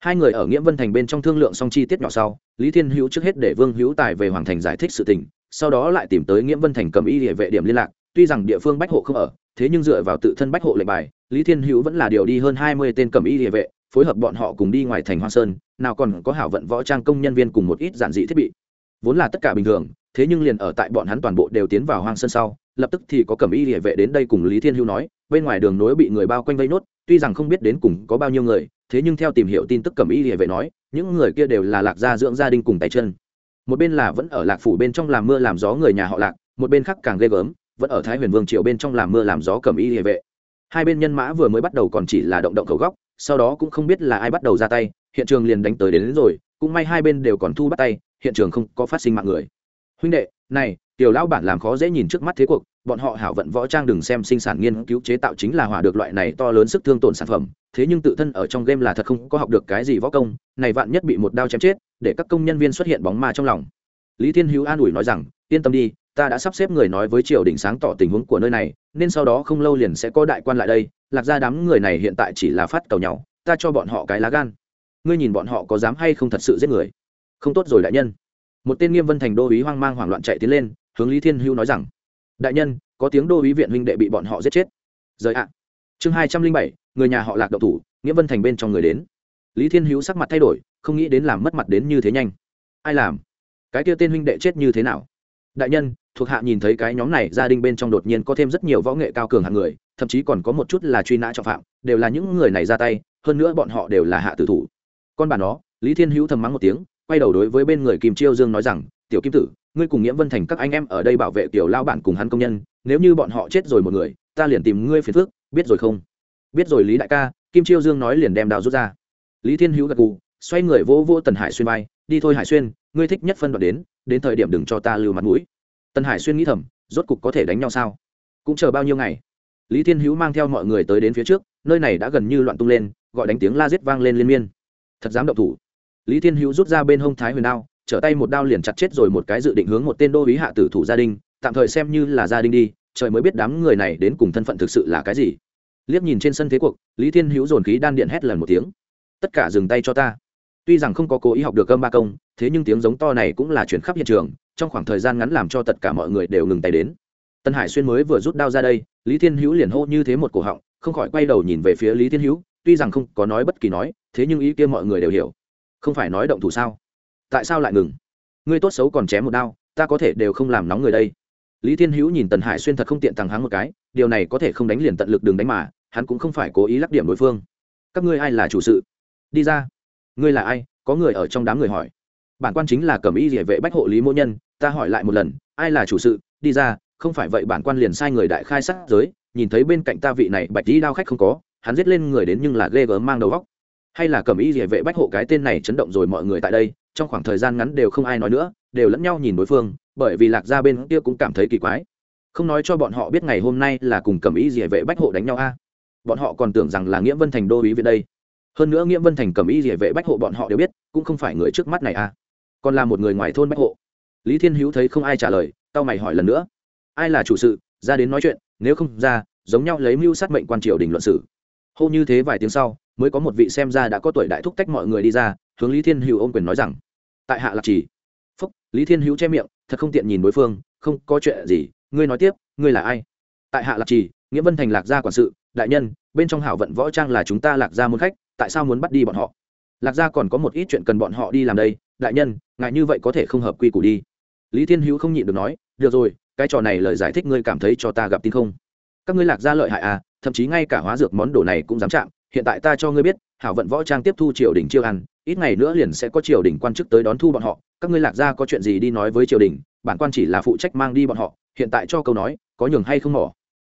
Hai người ở nghĩa vân thành bên trong thương lượng xong chi tiết nhỏ sau, lý thiên hữu trước hết để vương hữu tài về hoàng thành giải thích sự tình, sau đó lại tìm tới nghĩa vân thành cầm y địa vệ điểm liên lạc, tuy rằng địa phương bách hộ không ở, thế nhưng dựa vào tự thân bách hộ lệnh bài, lý thiên hữu vẫn là điều đi hơn hai mươi tên cầm y địa vệ phối hợp bọn họ cùng đi ngoài thành hoa sơn, nào còn có hảo vận võ trang công nhân viên cùng một ít giản dị thiết bị. Vốn là tất cả bình thường, thế nhưng liền ở tại bọn hắn toàn bộ đều tiến vào hoang sơn sau, lập tức thì có cẩm y địa vệ đến đây cùng lý thiên hữu nói, bên ngoài đường nối bị người bao quanh vây nốt, tuy rằng không biết đến cùng có bao nhiêu người, thế nhưng theo tìm hiểu tin tức cẩm y địa vệ nói, những người kia đều là lạc gia dưỡng gia đình cùng tay chân. Một bên là vẫn ở lạc phủ bên trong làm mưa làm gió người nhà họ lạc, một bên khác càng ghê gớm, vẫn ở thái huyền vương triều bên trong làm mưa làm gió cẩm y địa vệ. Hai bên nhân mã vừa mới bắt đầu còn chỉ là động động cầu góc sau đó cũng không biết là ai bắt đầu ra tay hiện trường liền đánh tới đến, đến rồi cũng may hai bên đều còn thu bắt tay hiện trường không có phát sinh mạng người. Huynh đệ này tiểu lão bản làm khó dễ nhìn trước mắt thế cuộc bọn họ hảo vận võ trang đừng xem sinh sản nghiên cứu chế tạo chính là hỏa được loại này to lớn sức thương tổn sản phẩm thế nhưng tự thân ở trong game là thật không có học được cái gì võ công này vạn nhất bị một đao chém chết để các công nhân viên xuất hiện bóng ma trong lòng. Lý thiên hữu an ủi nói rằng yên tâm đi ta đã sắp xếp người nói với triều đình sáng tỏ tình huống của nơi này, nên sau đó không lâu liền sẽ có đại quan lại đây. Lạc ra đám người này hiện tại chỉ là phát cầu nhau, ta cho bọn họ cái lá gan. Ngươi nhìn bọn họ có dám hay không thật sự giết người? Không tốt rồi đại nhân. Một tên nghiêm vân thành đô uý hoang mang hoảng loạn chạy tiến lên, hướng lý thiên hữu nói rằng, đại nhân, có tiếng đô uý viện huynh đệ bị bọn họ giết chết. Rời ạ. Chương hai trăm linh bảy, người nhà họ lạc đậu thủ, nghĩa vân thành bên trong người đến. Lý thiên hữu sắc mặt thay đổi, không nghĩ đến làm mất mặt đến như thế nhanh. Ai làm? Cái kia tên huynh đệ chết như thế nào? Đại nhân thuộc hạ nhìn thấy cái nhóm này, gia đình bên trong đột nhiên có thêm rất nhiều võ nghệ cao cường hạng người, thậm chí còn có một chút là truy nã trọng phạm, đều là những người này ra tay, hơn nữa bọn họ đều là hạ tử thủ. Con bà nó, lý thiên hữu thầm mắng một tiếng, quay đầu đối với bên người kim chiêu dương nói rằng, tiểu kim tử, ngươi cùng nghĩa vân thành các anh em ở đây bảo vệ tiểu lao bản cùng hắn công nhân, nếu như bọn họ chết rồi một người, ta liền tìm ngươi phiền phước biết rồi không? Biết rồi lý đại ca, kim chiêu dương nói liền đem đào rút ra. Lý thiên hữu gật gù, xoay người vỗ vỗ tần hải xuyên bay đi thôi hải xuyên, ngươi thích nhất phân đoạn đến đến thời điểm đừng cho ta lưu mặt mũi. Tân hải xuyên nghĩ thầm, rốt cục có thể đánh nhau sao? Cũng chờ bao nhiêu ngày? Lý thiên hữu mang theo mọi người tới đến phía trước, nơi này đã gần như loạn tung lên, gọi đánh tiếng la giết vang lên liên miên. Thật dám động thủ. Lý thiên hữu rút ra bên hông thái huyền đao, trở tay một đao liền chặt chết rồi một cái dự định hướng một tên đô ý hạ tử thủ gia đình, tạm thời xem như là gia đình đi, trời mới biết đám người này đến cùng thân phận thực sự là cái gì. Liếc nhìn trên sân thế cuộc, lý thiên hữu dồn khí đan điện hét lần một tiếng. Tất cả dừng tay cho ta. Tuy rằng không có cố ý học được cơm ba công thế nhưng tiếng giống to này cũng là chuyển khắp hiện trường, trong khoảng thời gian ngắn làm cho tất cả mọi người đều ngừng tay đến. Tân hải xuyên mới vừa rút đao ra đây, lý thiên hữu liền hô như thế một cổ họng, không khỏi quay đầu nhìn về phía lý thiên hữu, tuy rằng không có nói bất kỳ nói, thế nhưng ý kia mọi người đều hiểu. Không phải nói động thủ sao? Tại sao lại ngừng? Ngươi tốt xấu còn chém một đao, ta có thể đều không làm nóng người đây. Lý thiên hữu nhìn tần hải xuyên thật không tiện thằng hắn một cái, điều này có thể không đánh liền tận lực đường đánh mà, hắn cũng không phải cố ý lắc điểm đối phương. Các ngươi ai là chủ sự? Đi ra. Ngươi là ai? Có người ở trong đám người hỏi bản quan chính là cầm y địa vệ bách hộ lý mỗ nhân, ta hỏi lại một lần, ai là chủ sự? Đi ra, không phải vậy bản quan liền sai người đại khai sát giới, nhìn thấy bên cạnh ta vị này bạch đi đao khách không có, hắn giết lên người đến nhưng là ghê gớm mang đầu góc hay là cầm y địa vệ bách hộ cái tên này chấn động rồi mọi người tại đây, trong khoảng thời gian ngắn đều không ai nói nữa, đều lẫn nhau nhìn đối phương, bởi vì lạc ra bên kia cũng cảm thấy kỳ quái. Không nói cho bọn họ biết ngày hôm nay là cùng cầm ý địa vệ bách hộ đánh nhau a. Bọn họ còn tưởng rằng là nghĩa vân thành đô ý viện đây. Hơn nữa nghĩa vân thành cầm ý địa vệ bách hộ bọn họ đều biết, cũng không phải người trước mắt này a còn là một người ngoài thôn bách hộ. Lý thiên hữu thấy không ai trả lời tao mày hỏi lần nữa. Ai là chủ sự, ra đến nói chuyện, nếu không ra, giống nhau lấy mưu sát mệnh quan triều đình luận sử hô như thế vài tiếng sau, mới có một vị xem ra đã có tuổi đại thúc tách mọi người đi ra, hướng lý thiên hữu ôm quyền nói rằng, tại hạ lạc trì. Phúc, lý thiên hữu che miệng, thật không tiện nhìn đối phương, không có chuyện gì, ngươi nói tiếp, ngươi là ai? Tại hạ lạc trì, nghĩa vân thành lạc gia quản sự, đại nhân, bên trong hảo vận võ trang là chúng ta lạc gia muốn khách, tại sao muốn bắt đi bọn họ? Lạc gia còn có một ít chuyện cần bọn họ đi làm đây đại nhân ngại như vậy có thể không hợp quy củ đi. Lý thiên hữu không nhịn được nói, được rồi, cái trò này lời giải thích ngươi cảm thấy cho ta gặp tin không? Các ngươi lạc gia lợi hại à thậm chí ngay cả hóa dược món đồ này cũng dám chạm, hiện tại ta cho ngươi biết, hảo vận võ trang tiếp thu triều đình chiêu ăn, ít ngày nữa liền sẽ có triều đình quan chức tới đón thu bọn họ, các ngươi lạc gia có chuyện gì đi nói với triều đình, bản quan chỉ là phụ trách mang đi bọn họ, hiện tại cho câu nói, có nhường hay không mỏ?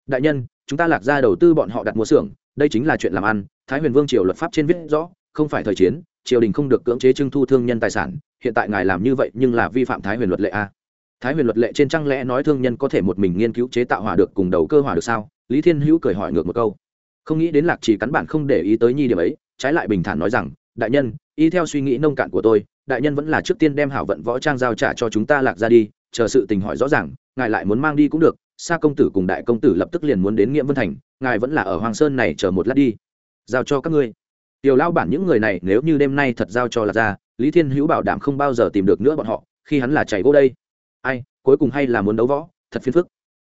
Đại nhân, chúng ta lạc gia đầu tư bọn họ đặt mua xưởng, đây chính là chuyện làm ăn, thái huyền vương triều luật pháp trên viết rõ, không phải thời chiến triều đình không được cưỡng chế trưng thu thương nhân tài sản, hiện tại ngài làm như vậy nhưng là vi phạm thái huyền luật lệ a thái huyền luật lệ trên trang lẽ nói thương nhân có thể một mình nghiên cứu chế tạo hỏa được cùng đầu cơ hỏa được sao? Lý thiên hữu cười hỏi ngược một câu. Không nghĩ đến lạc chỉ cắn bản không để ý tới nhi điểm ấy, trái lại bình thản nói rằng, đại nhân, y theo suy nghĩ nông cạn của tôi, đại nhân vẫn là trước tiên đem hảo vận võ trang giao trả cho chúng ta lạc ra đi, chờ sự tình hỏi rõ ràng, ngài lại muốn mang đi cũng được, sa công tử cùng đại công tử lập tức liền muốn đến nghĩa vân thành, ngài vẫn là ở hoàng sơn này chờ một lát đi. Giao cho các ngươi tiểu lao bản những người này nếu như đêm nay thật giao cho lạc ra lý thiên hữu bảo đảm không bao giờ tìm được nữa bọn họ, khi hắn là chảy gỗ đây. Ai, cuối cùng hay là muốn đấu võ, thật phiền phức.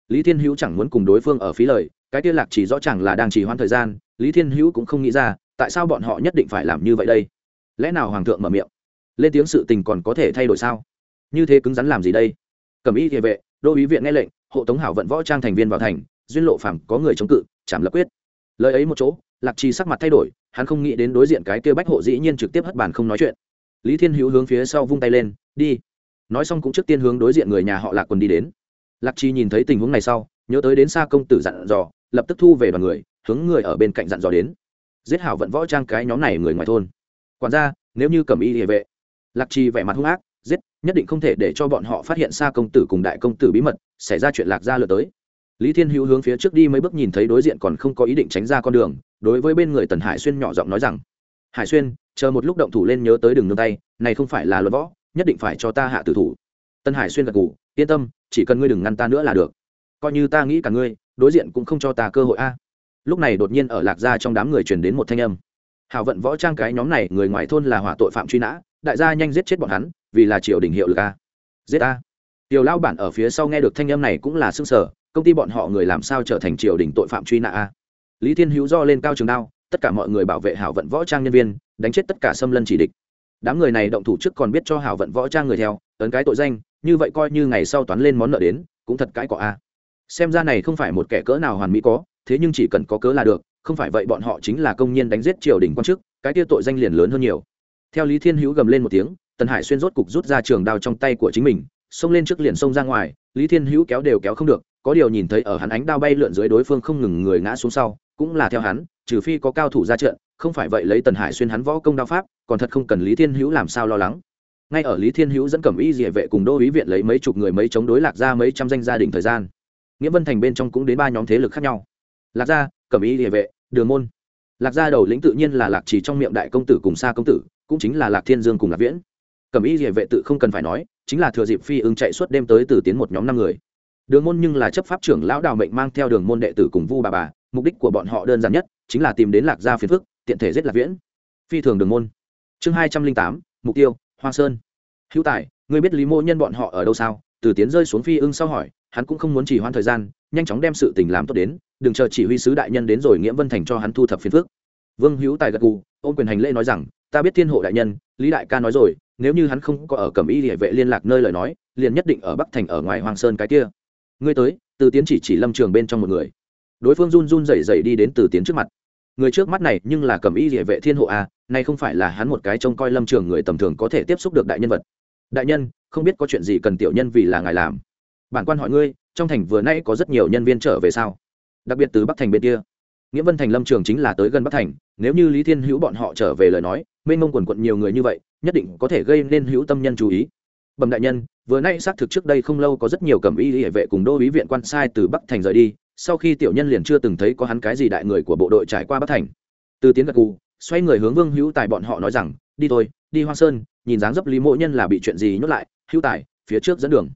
Lý thiên hữu chẳng muốn cùng đối phương ở phí lời, cái tiên lạc chỉ rõ chẳng là đang chỉ hoãn thời gian, lý thiên hữu cũng không nghĩ ra, tại sao bọn họ nhất định phải làm như vậy đây? Lẽ nào hoàng thượng mở miệng? Lên tiếng sự tình còn có thể thay đổi sao? Như thế cứng rắn làm gì đây? Cầm ý địa vệ, đô ý viện nghe lệnh, hộ tống hảo vận võ trang thành viên vào thành, duyên lộ phàm có người chống cự chảm lập quyết. Lời ấy một chỗ, lạc trì sắc mặt thay đổi hắn không nghĩ đến đối diện cái kia bách hộ dĩ nhiên trực tiếp hất bàn không nói chuyện. Lý thiên hữu hướng phía sau vung tay lên, đi. Nói xong cũng trước tiên hướng đối diện người nhà họ lạc quần đi đến. Lạc chi nhìn thấy tình huống này sau, nhớ tới đến xa công tử dặn dò, lập tức thu về đoàn người, hướng người ở bên cạnh dặn dò đến. Giết hảo vận võ trang cái nhóm này người ngoài thôn. Quản ra nếu như cầm y địa vệ. Lạc chi vẻ mặt hung ác, giết, nhất định không thể để cho bọn họ phát hiện xa công tử cùng đại công tử bí mật, xảy ra chuyện lạc ra lừa tới lý thiên hữu hướng phía trước đi mấy bước nhìn thấy đối diện còn không có ý định tránh ra con đường, đối với bên người tần hải xuyên nhỏ giọng nói rằng, hải xuyên, chờ một lúc động thủ lên nhớ tới đường nương tay, này không phải là luật võ, nhất định phải cho ta hạ tử thủ. Tân hải xuyên gật ngủ yên tâm, chỉ cần ngươi đừng ngăn ta nữa là được. Coi như ta nghĩ cả ngươi, đối diện cũng không cho ta cơ hội a. Lúc này đột nhiên ở lạc gia trong đám người truyền đến một thanh âm. Hào vận võ trang cái nhóm này, người ngoài thôn là hỏa tội phạm truy nã, đại gia nhanh giết chết bọn hắn, vì là triều đình hiệu lực a. Giết a tiểu lao bản ở phía sau nghe được thanh âm này cũng là xương sở công ty bọn họ người làm sao trở thành triều đình tội phạm truy nã a? Lý thiên hữu do lên cao trường đao, tất cả mọi người bảo vệ hảo vận võ trang nhân viên, đánh chết tất cả xâm lân chỉ địch. Đám người này động thủ trước còn biết cho hảo vận võ trang người theo ấn cái tội danh, như vậy coi như ngày sau toán lên món nợ đến, cũng thật cãi cọ a. Xem ra này không phải một kẻ cỡ nào hoàn mỹ có, thế nhưng chỉ cần có cớ là được, không phải vậy bọn họ chính là công nhân đánh giết triều đình quan chức, cái tiêu tội danh liền lớn hơn nhiều. Theo lý thiên hữu gầm lên một tiếng, tần hải xuyên rốt cục rút ra trường đao trong tay của chính mình, xông lên trước liền xông ra ngoài, lý thiên hữu kéo đều kéo không được có điều nhìn thấy ở hắn ánh đao bay lượn dưới đối phương không ngừng người ngã xuống sau, cũng là theo hắn, trừ phi có cao thủ ra trận, không phải vậy lấy tần hải xuyên hắn võ công đao pháp, còn thật không cần lý thiên hữu làm sao lo lắng. Ngay ở lý thiên hữu dẫn cẩm y địa vệ cùng đô ý viện lấy mấy chục người mấy chống đối lạc ra mấy trăm danh gia đình thời gian. Nghĩa vân thành bên trong cũng đến ba nhóm thế lực khác nhau. Lạc gia, cẩm y địa vệ, đường môn. Lạc gia đầu lĩnh tự nhiên là lạc chỉ trong miệng đại công tử cùng xa công tử, cũng chính là lạc thiên dương cùng lạc viễn. Cẩm y địa vệ tự không cần phải nói, chính là thừa dịp phi ưng chạy suốt đêm tới từ tiến một nhóm năm người đường môn nhưng là chấp pháp trưởng lão đào mệnh mang theo đường môn đệ tử cùng vu bà bà, mục đích của bọn họ đơn giản nhất, chính là tìm đến lạc gia phiền phức, tiện thể giết lạc viễn. Phi thường đường môn. Chương hai trăm linh tám, mục tiêu, hoa sơn. Hữu tài, ngươi biết lý mô nhân bọn họ ở đâu sao? Từ tiến rơi xuống phi ưng sau hỏi, hắn cũng không muốn chỉ hoãn thời gian, nhanh chóng đem sự tình làm tốt đến, đừng chờ chỉ huy sứ đại nhân đến rồi nghĩa vân thành cho hắn thu thập phiền phức. Vương hữu tài gật gù, ôm quyền hành lễ nói rằng, ta biết thiên hộ đại nhân, lý đại ca nói rồi, nếu như hắn không có ở cẩm y địa vệ liên lạc nơi lời nói, liền nhất định ở bắc thành ở ngoài hoàng sơn cái kia ngươi tới, từ tiến chỉ chỉ lâm trường bên trong một người. Đối phương run run rẩy rẩy đi đến từ tiến trước mặt. Người trước mắt này nhưng là cẩm y địa vệ thiên hộ a, nay không phải là hắn một cái trông coi lâm trường người tầm thường có thể tiếp xúc được đại nhân vật. Đại nhân, không biết có chuyện gì cần tiểu nhân vì là ngài làm. Bản quan hỏi ngươi, trong thành vừa nay có rất nhiều nhân viên trở về sao? Đặc biệt từ bắc thành bên kia. Nghĩa vân thành lâm trường chính là tới gần bắc thành, nếu như lý thiên hữu bọn họ trở về lời nói, mênh mông quần quận nhiều người như vậy, nhất định có thể gây nên hữu tâm nhân chú ý bẩm đại nhân, vừa nay xác thực trước đây không lâu có rất nhiều cẩm y hệ vệ cùng đô ý viện quan sai từ bắc thành rời đi, sau khi tiểu nhân liền chưa từng thấy có hắn cái gì đại người của bộ đội trải qua bắc thành. Từ tiến gật cù xoay người hướng vương hữu tài bọn họ nói rằng, đi thôi, đi hoang sơn, nhìn dáng dấp lý mộ nhân là bị chuyện gì nhốt lại, hữu tài, phía trước dẫn đường.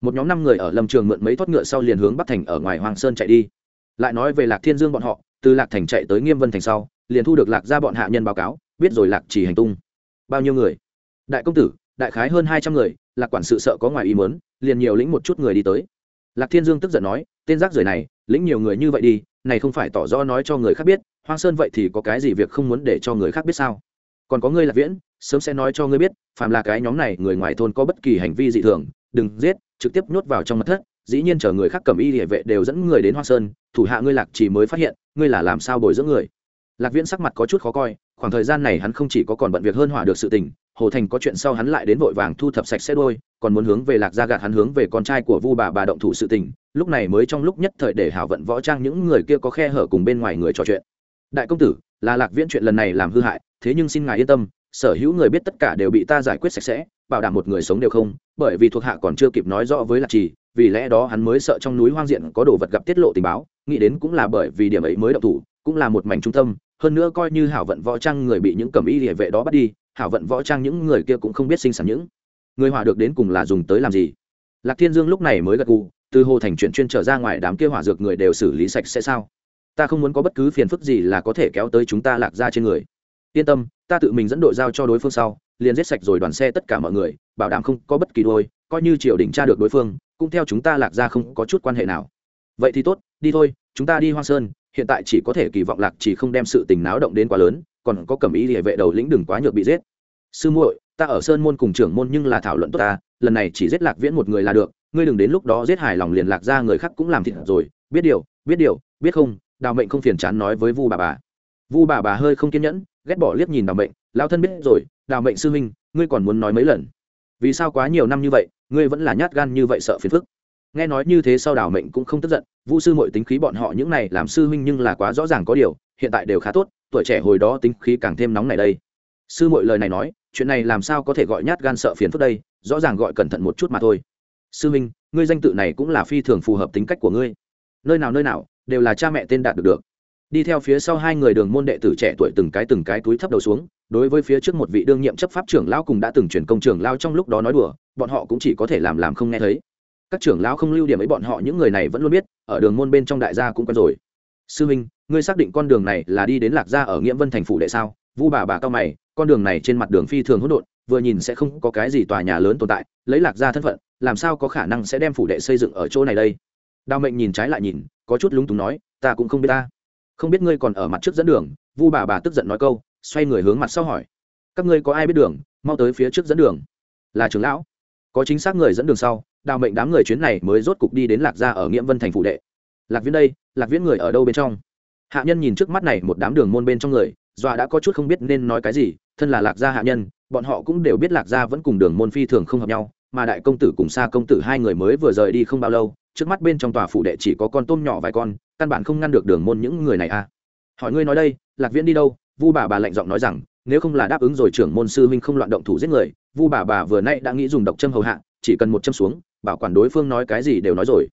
Một nhóm năm người ở lâm trường mượn mấy thoát ngựa sau liền hướng bắc thành ở ngoài hoàng sơn chạy đi. Lại nói về lạc thiên dương bọn họ, từ lạc thành chạy tới nghiêm vân thành sau, liền thu được lạc ra bọn hạ nhân báo cáo, biết rồi lạc chỉ hành tung. Bao nhiêu người? Đại công tử đại khái hơn hai trăm người, lạc quản sự sợ có ngoài ý mớn liền nhiều lĩnh một chút người đi tới. Lạc thiên dương tức giận nói, tên rác rưởi này, lĩnh nhiều người như vậy đi, này không phải tỏ rõ nói cho người khác biết, hoang sơn vậy thì có cái gì việc không muốn để cho người khác biết sao? Còn có ngươi lạc viễn, sớm sẽ nói cho ngươi biết, phàm là cái nhóm này, người ngoài thôn có bất kỳ hành vi dị thường, đừng giết, trực tiếp nhốt vào trong mật thất, dĩ nhiên chờ người khác cầm y địa vệ đều dẫn người đến hoa sơn, thủ hạ ngươi lạc chỉ mới phát hiện, ngươi là làm sao bồi dưỡng người? Lạc viễn sắc mặt có chút khó coi, khoảng thời gian này hắn không chỉ có còn bận việc hơn hỏa được sự tình hồ thành có chuyện sau hắn lại đến vội vàng thu thập sạch sẽ đôi, còn muốn hướng về lạc gia gạt hắn hướng về con trai của vu bà bà động thủ sự tình, lúc này mới trong lúc nhất thời để hảo vận võ trang những người kia có khe hở cùng bên ngoài người trò chuyện. Đại công tử, là lạc viễn chuyện lần này làm hư hại, thế nhưng xin ngài yên tâm, sở hữu người biết tất cả đều bị ta giải quyết sạch sẽ, bảo đảm một người sống đều không, bởi vì thuộc hạ còn chưa kịp nói rõ với lạc trì, vì lẽ đó hắn mới sợ trong núi hoang diện có đồ vật gặp tiết lộ tình báo, nghĩ đến cũng là bởi vì điểm ấy mới động thủ, cũng là một mảnh trung tâm, hơn nữa coi như hảo vận võ trang người bị những cầm y địa vệ đó bắt đi hảo vận võ trang những người kia cũng không biết sinh sản những người hỏa được đến cùng là dùng tới làm gì. Lạc thiên dương lúc này mới gật gù, từ hồ thành chuyện chuyên trở ra ngoài đám kia hỏa dược người đều xử lý sạch sẽ sao? Ta không muốn có bất cứ phiền phức gì là có thể kéo tới chúng ta lạc ra trên người. Yên tâm, ta tự mình dẫn đội giao cho đối phương sau, liền giết sạch rồi đoàn xe tất cả mọi người, bảo đảm không có bất kỳ đôi, coi như triều đình tra được đối phương, cũng theo chúng ta lạc ra không có chút quan hệ nào. Vậy thì tốt, đi thôi, chúng ta đi hoang sơn, hiện tại chỉ có thể kỳ vọng lạc chỉ không đem sự tình náo động đến quá lớn còn có cầm ý địa vệ đầu lĩnh đừng quá nhược bị giết. Sư muội, ta ở sơn môn cùng trưởng môn nhưng là thảo luận tốt ta, lần này chỉ giết lạc viễn một người là được, ngươi đừng đến lúc đó giết hài lòng liền lạc ra người khác cũng làm thịt rồi. Biết điều biết điều, biết không, đào mệnh không phiền chán nói với vu bà bà. Vu bà bà hơi không kiên nhẫn, ghét bỏ liếc nhìn đào mệnh lao thân biết rồi, đào mệnh sư huynh, ngươi còn muốn nói mấy lần? Vì sao quá nhiều năm như vậy, ngươi vẫn là nhát gan như vậy sợ phiền phức. Nghe nói như thế sau đào mệnh cũng không tức giận, vu sư mội tính khí bọn họ những này làm sư huynh nhưng là quá rõ ràng có điều, hiện tại đều khá tốt tuổi trẻ hồi đó tính khí càng thêm nóng này đây. Sư muội lời này nói, chuyện này làm sao có thể gọi nhát gan sợ phiền phức đây, rõ ràng gọi cẩn thận một chút mà thôi. Sư huynh, ngươi danh tự này cũng là phi thường phù hợp tính cách của ngươi. Nơi nào nơi nào, đều là cha mẹ tên đạt được được. Đi theo phía sau hai người đường môn đệ tử trẻ tuổi từng cái từng cái túi thấp đầu xuống, đối với phía trước một vị đương nhiệm chấp pháp trưởng lão cùng đã từng chuyển công trưởng lao trong lúc đó nói đùa, bọn họ cũng chỉ có thể làm làm không nghe thấy. Các trưởng lão không lưu điểm ấy bọn họ, những người này vẫn luôn biết, ở đường môn bên trong đại gia cũng quen rồi. Sư minh ngươi xác định con đường này là đi đến lạc gia ở nghĩa vân thành phủ đệ sao? Vu bà bà cao mày, con đường này trên mặt đường phi thường hỗn độn, vừa nhìn sẽ không có cái gì tòa nhà lớn tồn tại, lấy lạc gia thân phận, làm sao có khả năng sẽ đem phủ đệ xây dựng ở chỗ này đây? Đào mệnh nhìn trái lại nhìn, có chút lúng túng nói, ta cũng không biết ta. Không biết ngươi còn ở mặt trước dẫn đường, vu bà bà tức giận nói câu, xoay người hướng mặt sau hỏi. Các ngươi có ai biết đường, mau tới phía trước dẫn đường. Là trưởng lão. Có chính xác người dẫn đường sau, đào mệnh đám người chuyến này mới rốt cục đi đến lạc gia ở nghĩa vân thành phủ đệ. Lạc viễn đây, lạc viễn người ở đâu bên trong? Hạ nhân nhìn trước mắt này một đám đường môn bên trong người, dọa đã có chút không biết nên nói cái gì, thân là lạc gia hạ nhân, bọn họ cũng đều biết lạc gia vẫn cùng đường môn phi thường không hợp nhau, mà đại công tử cùng xa công tử hai người mới vừa rời đi không bao lâu, trước mắt bên trong tòa phủ đệ chỉ có con tôm nhỏ vài con, căn bản không ngăn được đường môn những người này à. Hỏi ngươi nói đây, lạc viễn đi đâu? Vu bà bà lạnh giọng nói rằng, nếu không là đáp ứng rồi trưởng môn sư huynh không loạn động thủ giết người, vu bà bà vừa nay đã nghĩ dùng độc châm hầu hạ, chỉ cần một châm xuống, bảo quản đối phương nói cái gì đều nói rồi.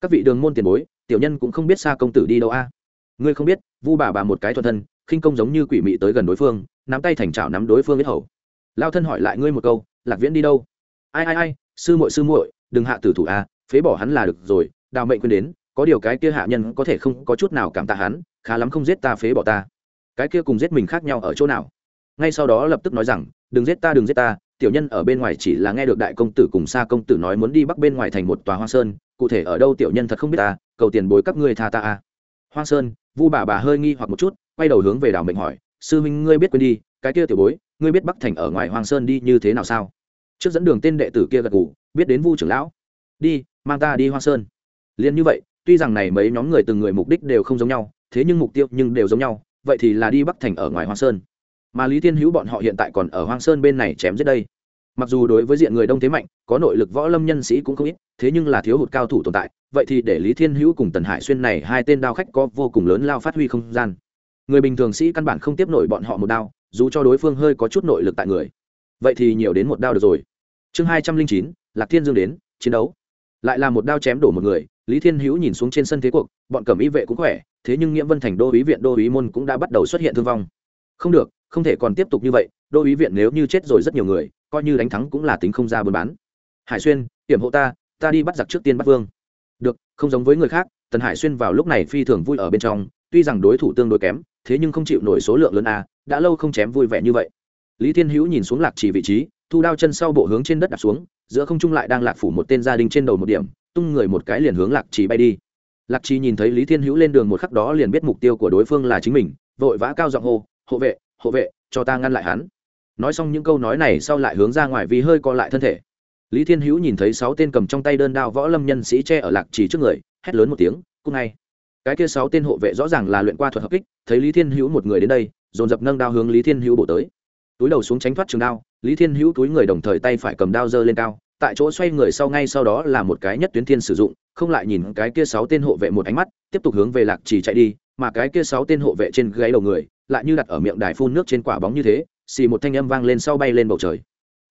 Các vị đường môn tiền bối, tiểu nhân cũng không biết xa công tử đi đâu a ngươi không biết, vu bà bà một cái thuần thân, khinh công giống như quỷ mị tới gần đối phương, nắm tay thành chảo nắm đối phương biết hầu. Lao thân hỏi lại ngươi một câu, lạc viễn đi đâu? Ai ai ai, sư muội sư muội, đừng hạ tử thủ a phế bỏ hắn là được rồi, đào mệnh quên đến, có điều cái kia hạ nhân có thể không có chút nào cảm tạ hắn, khá lắm không giết ta phế bỏ ta. Cái kia cùng giết mình khác nhau ở chỗ nào? Ngay sau đó lập tức nói rằng, đừng giết ta, đừng giết ta, tiểu nhân ở bên ngoài chỉ là nghe được đại công tử cùng xa công tử nói muốn đi bắc bên ngoài thành một tòa hoa sơn, cụ thể ở đâu tiểu nhân thật không biết ta, cầu tiền bối các ngươi tha ta a Hoang sơn, vu bà bà hơi nghi hoặc một chút, quay đầu hướng về đảo mệnh hỏi, sư huynh ngươi biết quên đi, cái kia tiểu bối, ngươi biết bắc thành ở ngoài Hoang sơn đi như thế nào sao? Trước dẫn đường tên đệ tử kia gật ngủ biết đến vu trưởng lão. Đi, mang ta đi Hoang sơn. Liền như vậy, tuy rằng này mấy nhóm người từng người mục đích đều không giống nhau, thế nhưng mục tiêu nhưng đều giống nhau, vậy thì là đi bắc thành ở ngoài Hoang sơn. Mà lý thiên hữu bọn họ hiện tại còn ở hoang sơn bên này chém giết đây mặc dù đối với diện người đông thế mạnh, có nội lực võ lâm nhân sĩ cũng không ít, thế nhưng là thiếu hụt cao thủ tồn tại, vậy thì để lý thiên hữu cùng tần hải xuyên này hai tên đao khách có vô cùng lớn lao phát huy không gian. Người bình thường sĩ căn bản không tiếp nổi bọn họ một đao, dù cho đối phương hơi có chút nội lực tại người. Vậy thì nhiều đến một đao được rồi. Chương hai trăm linh chín, lạc thiên dương đến, chiến đấu. Lại là một đao chém đổ một người, lý thiên hữu nhìn xuống trên sân thế cuộc, bọn cẩm y vệ cũng khỏe, thế nhưng nghĩa vân thành đô ý viện đô ý môn cũng đã bắt đầu xuất hiện thương vong. Không được, không thể còn tiếp tục như vậy, đô ý viện nếu như chết rồi rất nhiều người coi như đánh thắng cũng là tính không ra buôn bán. Hải xuyên, hiểm hộ ta ta đi bắt giặc trước tiên bắt vương. Được, không giống với người khác, tần hải xuyên vào lúc này phi thường vui ở bên trong, tuy rằng đối thủ tương đối kém, thế nhưng không chịu nổi số lượng lớn a, đã lâu không chém vui vẻ như vậy. Lý thiên hữu nhìn xuống lạc chỉ vị trí, thu đao chân sau bộ hướng trên đất đặt xuống, giữa không trung lại đang lạc phủ một tên gia đình trên đầu một điểm, tung người một cái liền hướng lạc chỉ bay đi. Lạc chỉ nhìn thấy lý thiên hữu lên đường một khắc đó liền biết mục tiêu của đối phương là chính mình, vội vã cao giọng hô, hộ vệ hộ vệ, cho ta ngăn lại hắn nói xong những câu nói này sau lại hướng ra ngoài vì hơi co lại thân thể. Lý thiên hữu nhìn thấy sáu tên cầm trong tay đơn đao võ lâm nhân sĩ che ở lạc trì trước người, hét lớn một tiếng cung ngay. Cái kia sáu tên hộ vệ rõ ràng là luyện qua thuật hợp kích, thấy lý thiên hữu một người đến đây, dồn dập nâng đao hướng lý thiên hữu bổ tới. Túi đầu xuống tránh thoát trường đao, lý thiên hữu túi người đồng thời tay phải cầm đao giơ lên cao, tại chỗ xoay người sau ngay sau đó là một cái nhất tuyến thiên sử dụng, không lại nhìn cái kia sáu tên hộ vệ một ánh mắt, tiếp tục hướng về lạc trì chạy đi, mà cái kia sáu tên hộ vệ trên gáy đầu người, lại như đặt ở miệng đài phun nước trên quả bóng như thế xì một thanh âm vang lên sau bay lên bầu trời.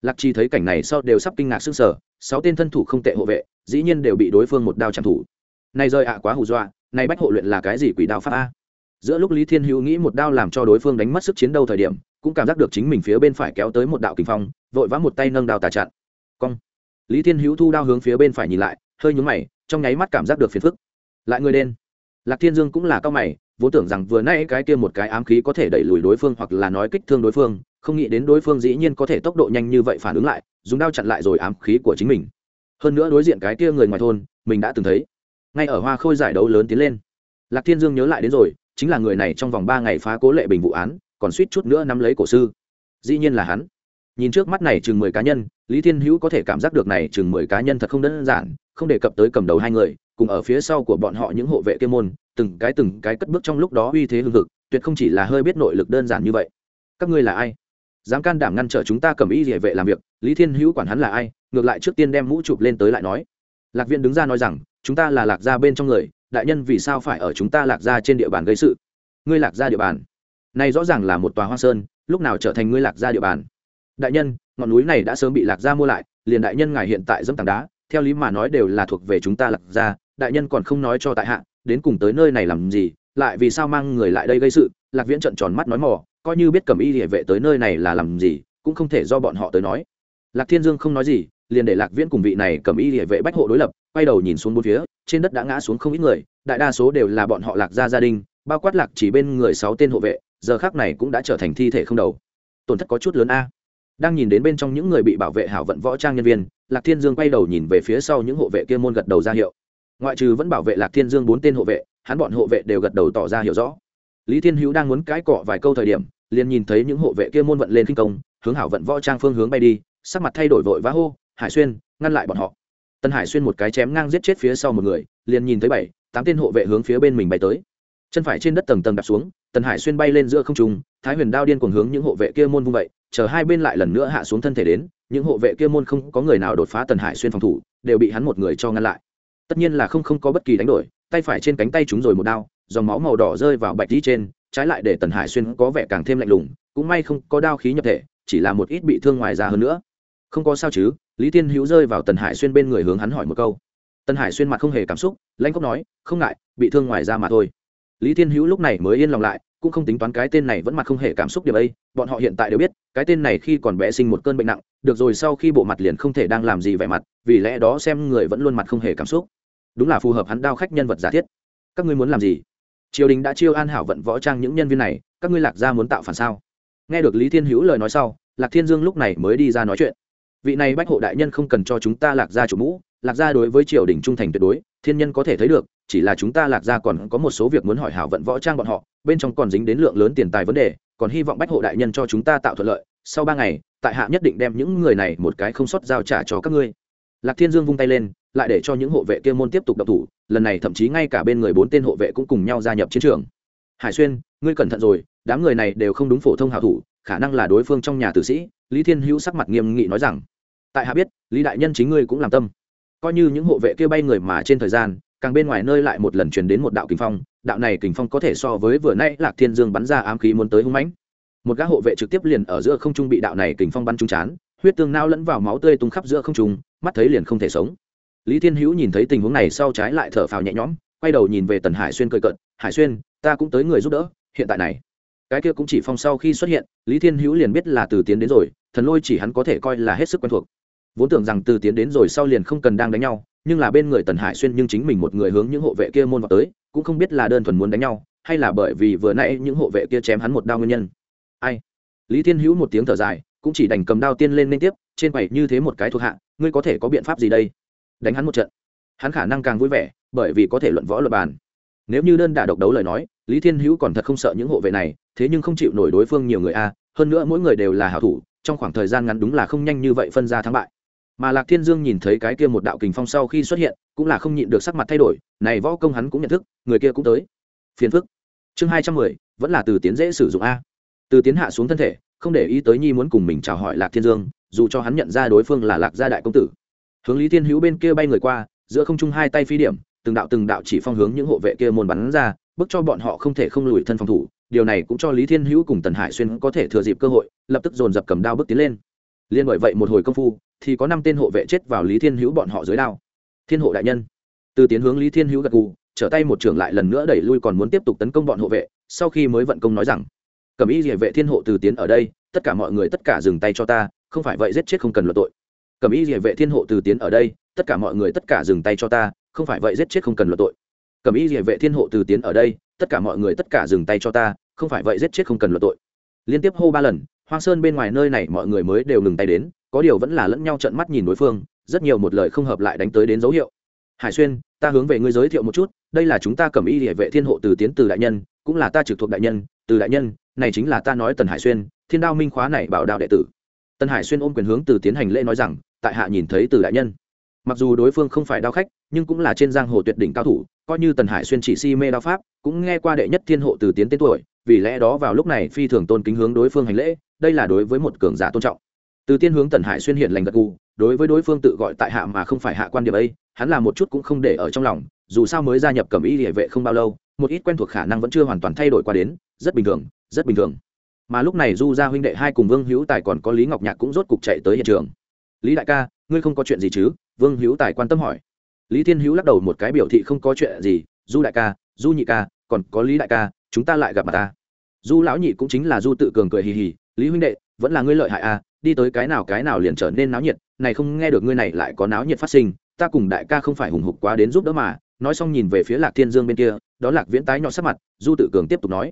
Lạc chi thấy cảnh này sau đều sắp kinh ngạc s ư n g sở sáu tên thân thủ không tệ hộ vệ, dĩ nhiên đều bị đối phương một đao chạm thủ. Này rơi ạ, quá hù dọa, này bách hộ luyện là cái gì quỷ đao pháp a? Giữa lúc lý thiên hữu nghĩ một đao làm cho đối phương đánh mất sức chiến đấu thời điểm, cũng cảm giác được chính mình phía bên phải kéo tới một đạo kinh phong, vội vã một tay nâng đao tà chặn. Cong. Lý thiên hữu thu đao hướng phía bên phải nhìn lại, hơi nhúng mày, trong nháy mắt cảm giác được phiền phức. Lại người đen. Lạc thiên dương cũng là cao mày, vốn tưởng rằng vừa nay cái kia một cái ám khí có thể đẩy lùi đối phương hoặc là nói kích thương đối phương không nghĩ đến đối phương dĩ nhiên có thể tốc độ nhanh như vậy phản ứng lại, dùng đao chặn lại rồi ám khí của chính mình. Hơn nữa đối diện cái kia người ngoài thôn, mình đã từng thấy. Ngay ở hoa khôi giải đấu lớn tiến lên. Lạc thiên dương nhớ lại đến rồi, chính là người này trong vòng ba ngày phá cố lệ bình vụ án, còn suýt chút nữa nắm lấy cổ sư. Dĩ nhiên là hắn. Nhìn trước mắt này chừng mười cá nhân, lý thiên hữu có thể cảm giác được này chừng mười cá nhân thật không đơn giản, không đề cập tới cầm đầu hai người, cùng ở phía sau của bọn họ những hộ vệ kia môn, từng cái từng cái cất bước trong lúc đó uy thế hương hực, tuyệt không chỉ là hơi biết nội lực đơn giản như vậy. Các ngươi là ai? Dám can đảm ngăn trở chúng ta cầm y địa vệ làm việc, lý thiên hữu quản hắn là ai, ngược lại trước tiên đem mũ chụp lên tới lại nói. Lạc viên đứng ra nói rằng, chúng ta là lạc gia bên trong người, đại nhân vì sao phải ở chúng ta lạc gia trên địa bàn gây sự? Ngươi lạc gia địa bàn? Này rõ ràng là một tòa hoa sơn, lúc nào trở thành ngươi lạc gia địa bàn? Đại nhân, ngọn núi này đã sớm bị lạc gia mua lại, liền đại nhân ngài hiện tại dẫm tảng đá, theo lý mà nói đều là thuộc về chúng ta lạc gia, đại nhân còn không nói cho tại hạ, đến cùng tới nơi này làm gì, lại vì sao mang người lại đây gây sự? Lạc viễn trận tròn mắt nói mò coi như biết cầm y địa vệ tới nơi này là làm gì, cũng không thể do bọn họ tới nói. Lạc thiên dương không nói gì, liền để lạc viễn cùng vị này cầm y địa vệ bách hộ đối lập, quay đầu nhìn xuống bốn phía, trên đất đã ngã xuống không ít người, đại đa số đều là bọn họ lạc gia gia đình, bao quát lạc chỉ bên người sáu tên hộ vệ, giờ khác này cũng đã trở thành thi thể không đầu. Tổn thất có chút lớn a. Đang nhìn đến bên trong những người bị bảo vệ hảo vận võ trang nhân viên, lạc thiên dương quay đầu nhìn về phía sau những hộ vệ kia môn gật đầu ra hiệu. Ngoại trừ vẫn bảo vệ lạc thiên dương bốn tên hộ vệ, hắn bọn hộ vệ đều gật đầu tỏ ra hiểu rõ lý thiên hữu đang muốn cãi cọ vài câu thời điểm, liền nhìn thấy những hộ vệ kia môn vận lên kinh công, hướng hảo vận võ trang phương hướng bay đi, sắc mặt thay đổi vội vã hô, hải xuyên, ngăn lại bọn họ. Tân hải xuyên một cái chém ngang giết chết phía sau một người, liền nhìn thấy bảy, tám tên hộ vệ hướng phía bên mình bay tới. Chân phải trên đất tầng tầng đạp xuống, tần hải xuyên bay lên giữa không trung, thái huyền đao điên cuồng hướng những hộ vệ kia môn vung vậy, chờ hai bên lại lần nữa hạ xuống thân thể đến, những hộ vệ kia môn không có người nào đột phá tần hải xuyên phòng thủ, đều bị hắn một người cho ngăn lại. Tất nhiên là không không có bất kỳ đánh đổi, tay phải trên cánh tay chúng rồi một đao dòng máu màu đỏ rơi vào bạch tí trên, trái lại để tần hải xuyên có vẻ càng thêm lạnh lùng, cũng may không có đao khí nhập thể, chỉ là một ít bị thương ngoài ra hơn nữa. Không có sao chứ, lý tiên hữu rơi vào tần hải xuyên bên người hướng hắn hỏi một câu. Tần hải xuyên mặt không hề cảm xúc lãnh cốc nói, không ngại, bị thương ngoài ra mà thôi. Lý tiên hữu lúc này mới yên lòng lại, cũng không tính toán cái tên này vẫn mặt không hề cảm xúc điểm ấy, bọn họ hiện tại đều biết, cái tên này khi còn bé sinh một cơn bệnh nặng, được rồi sau khi bộ mặt liền không thể đang làm gì vẻ mặt, vì lẽ đó xem người vẫn luôn mặt không hề cảm xúc. Đúng là phù hợp hắn đao khách nhân vật giả thiết. Các ngươi muốn làm gì? Triều đình đã chiêu an hảo vận võ trang những nhân viên này, các ngươi lạc gia muốn tạo phản sao? Nghe được lý thiên hữu lời nói sau, lạc thiên dương lúc này mới đi ra nói chuyện. Vị này bách hộ đại nhân không cần cho chúng ta lạc gia chủ mũ, lạc gia đối với triều đình trung thành tuyệt đối, thiên nhân có thể thấy được, chỉ là chúng ta lạc gia còn có một số việc muốn hỏi hảo vận võ trang bọn họ, bên trong còn dính đến lượng lớn tiền tài vấn đề, còn hy vọng bách hộ đại nhân cho chúng ta tạo thuận lợi, sau ba ngày, tại hạ nhất định đem những người này một cái không sót giao trả cho các ngươi. Lạc thiên dương vung tay lên lại để cho những hộ vệ kia môn tiếp tục đập thủ, lần này thậm chí ngay cả bên người bốn tên hộ vệ cũng cùng nhau gia nhập chiến trường. Hải xuyên, ngươi cẩn thận rồi, đám người này đều không đúng phổ thông hảo thủ, khả năng là đối phương trong nhà tử sĩ, lý thiên hữu sắc mặt nghiêm nghị nói rằng, tại hạ biết, lý đại nhân chính ngươi cũng làm tâm. Coi như những hộ vệ kia bay người mà trên thời gian, càng bên ngoài nơi lại một lần truyền đến một đạo kình phong, đạo này kình phong có thể so với vừa nay lạc thiên dương bắn ra ám khí muốn tới hung mãnh. Một gã hộ vệ trực tiếp liền ở giữa không trung bị đạo này kình phong bắn trúng chán, huyết tương nao lẫn vào máu tươi tung khắp giữa không trung, mắt thấy liền không thể sống lý thiên hữu nhìn thấy tình huống này sau trái lại thở phào nhẹ nhõm, quay đầu nhìn về tần hải xuyên cười cận hải xuyên, ta cũng tới người giúp đỡ, hiện tại này. Cái kia cũng chỉ phong sau khi xuất hiện, lý thiên hữu liền biết là từ tiến đến rồi, thần lôi chỉ hắn có thể coi là hết sức quen thuộc. Vốn tưởng rằng từ tiến đến rồi sau liền không cần đang đánh nhau, nhưng là bên người tần hải xuyên nhưng chính mình một người hướng những hộ vệ kia môn vào tới, cũng không biết là đơn thuần muốn đánh nhau, hay là bởi vì vừa nãy những hộ vệ kia chém hắn một đao nguyên nhân. Ai? Lý thiên hữu một tiếng thở dài, cũng chỉ đành cầm đao tiên lên liên tiếp, trên quầy như thế một cái thuộc hạ, ngươi có thể có biện pháp gì đây? Đánh hắn một trận. Hắn khả năng càng vui vẻ, bởi vì có thể luận võ luật bàn. Nếu như đơn đả độc đấu lời nói, lý thiên hữu còn thật không sợ những hộ vệ này, thế nhưng không chịu nổi đối phương nhiều người a, hơn nữa mỗi người đều là hảo thủ, trong khoảng thời gian ngắn đúng là không nhanh như vậy phân ra thắng bại. Mà lạc thiên dương nhìn thấy cái kia một đạo kình phong sau khi xuất hiện, cũng là không nhịn được sắc mặt thay đổi, này võ công hắn cũng nhận thức, người kia cũng tới. Phiền phức. Chương hai trăm mười, vẫn là từ tiến dễ sử dụng a. Từ tiến hạ xuống thân thể, không để ý tới nhi muốn cùng mình chào hỏi lạc thiên dương, dù cho hắn nhận ra đối phương là lạc gia đại công tử hướng lý thiên hữu bên kia bay người qua, giữa không trung hai tay phi điểm, từng đạo từng đạo chỉ phong hướng những hộ vệ kia môn bắn ra, bức cho bọn họ không thể không lùi thân phòng thủ. Điều này cũng cho lý thiên hữu cùng tần hải xuyên có thể thừa dịp cơ hội, lập tức dồn dập cầm đao bước tiến lên. Liên bởi vậy một hồi công phu, thì có năm tên hộ vệ chết vào lý thiên hữu bọn họ dưới đao. Thiên hộ đại nhân. Từ tiến hướng lý thiên hữu gật gù, trở tay một trưởng lại lần nữa đẩy lui còn muốn tiếp tục tấn công bọn hộ vệ, sau khi mới vận công nói rằng, cầm ý địa vệ thiên hộ từ tiến ở đây, tất cả mọi người tất cả dừng tay cho ta, không phải vậy giết chết không cần luận tội cầm Y địa vệ thiên hộ từ tiến ở đây, tất cả mọi người tất cả dừng tay cho ta, không phải vậy giết chết không cần luận tội. Cầm Y địa vệ thiên hộ từ tiến ở đây, tất cả mọi người tất cả dừng tay cho ta, không phải vậy giết chết không cần luận tội. Liên tiếp hô ba lần, hoang sơn bên ngoài nơi này mọi người mới đều ngừng tay đến, có điều vẫn là lẫn nhau trận mắt nhìn đối phương, rất nhiều một lời không hợp lại đánh tới đến dấu hiệu. Hải xuyên, ta hướng về ngươi giới thiệu một chút, đây là chúng ta cầm y địa vệ thiên hộ từ tiến từ đại nhân, cũng là ta trực thuộc đại nhân, từ đại nhân, này chính là ta nói tần hải xuyên, thiên đao minh khóa này bảo đạo đệ tử. Tần hải xuyên ôm quyền hướng từ tiến hành lễ nói rằng tại hạ nhìn thấy từ đại nhân. Mặc dù đối phương không phải đao khách, nhưng cũng là trên giang hồ tuyệt đỉnh cao thủ, coi như tần hải xuyên chỉ si mê đao pháp, cũng nghe qua đệ nhất thiên hộ từ tiến tên tuổi, vì lẽ đó vào lúc này phi thường tôn kính hướng đối phương hành lễ, đây là đối với một cường giả tôn trọng. Từ tiên hướng tần hải xuyên hiện lành gật gù, đối với đối phương tự gọi tại hạ mà không phải hạ quan điểm ấy, hắn là một chút cũng không để ở trong lòng, dù sao mới gia nhập cẩm y địa vệ không bao lâu, một ít quen thuộc khả năng vẫn chưa hoàn toàn thay đổi qua đến, rất bình thường, rất bình thường. Mà lúc này du gia huynh đệ hai cùng vương hữu tài còn có lý ngọc nhạc cũng rốt cục chạy tới hiện trường lý đại ca, ngươi không có chuyện gì chứ? Vương hữu tài quan tâm hỏi. Lý thiên hữu lắc đầu một cái biểu thị không có chuyện gì. Du đại ca, du nhị ca, còn có lý đại ca, chúng ta lại gặp mặt ta. Du lão nhị cũng chính là du tự cường cười hì hì. Lý huynh đệ, vẫn là ngươi lợi hại à? Đi tới cái nào cái nào liền trở nên náo nhiệt. Này không nghe được ngươi này lại có náo nhiệt phát sinh. Ta cùng đại ca không phải hùng hục quá đến giúp đỡ mà. Nói xong nhìn về phía lạc thiên dương bên kia, đó lạc viễn tái nhọn sắc mặt, du tự cường tiếp tục nói.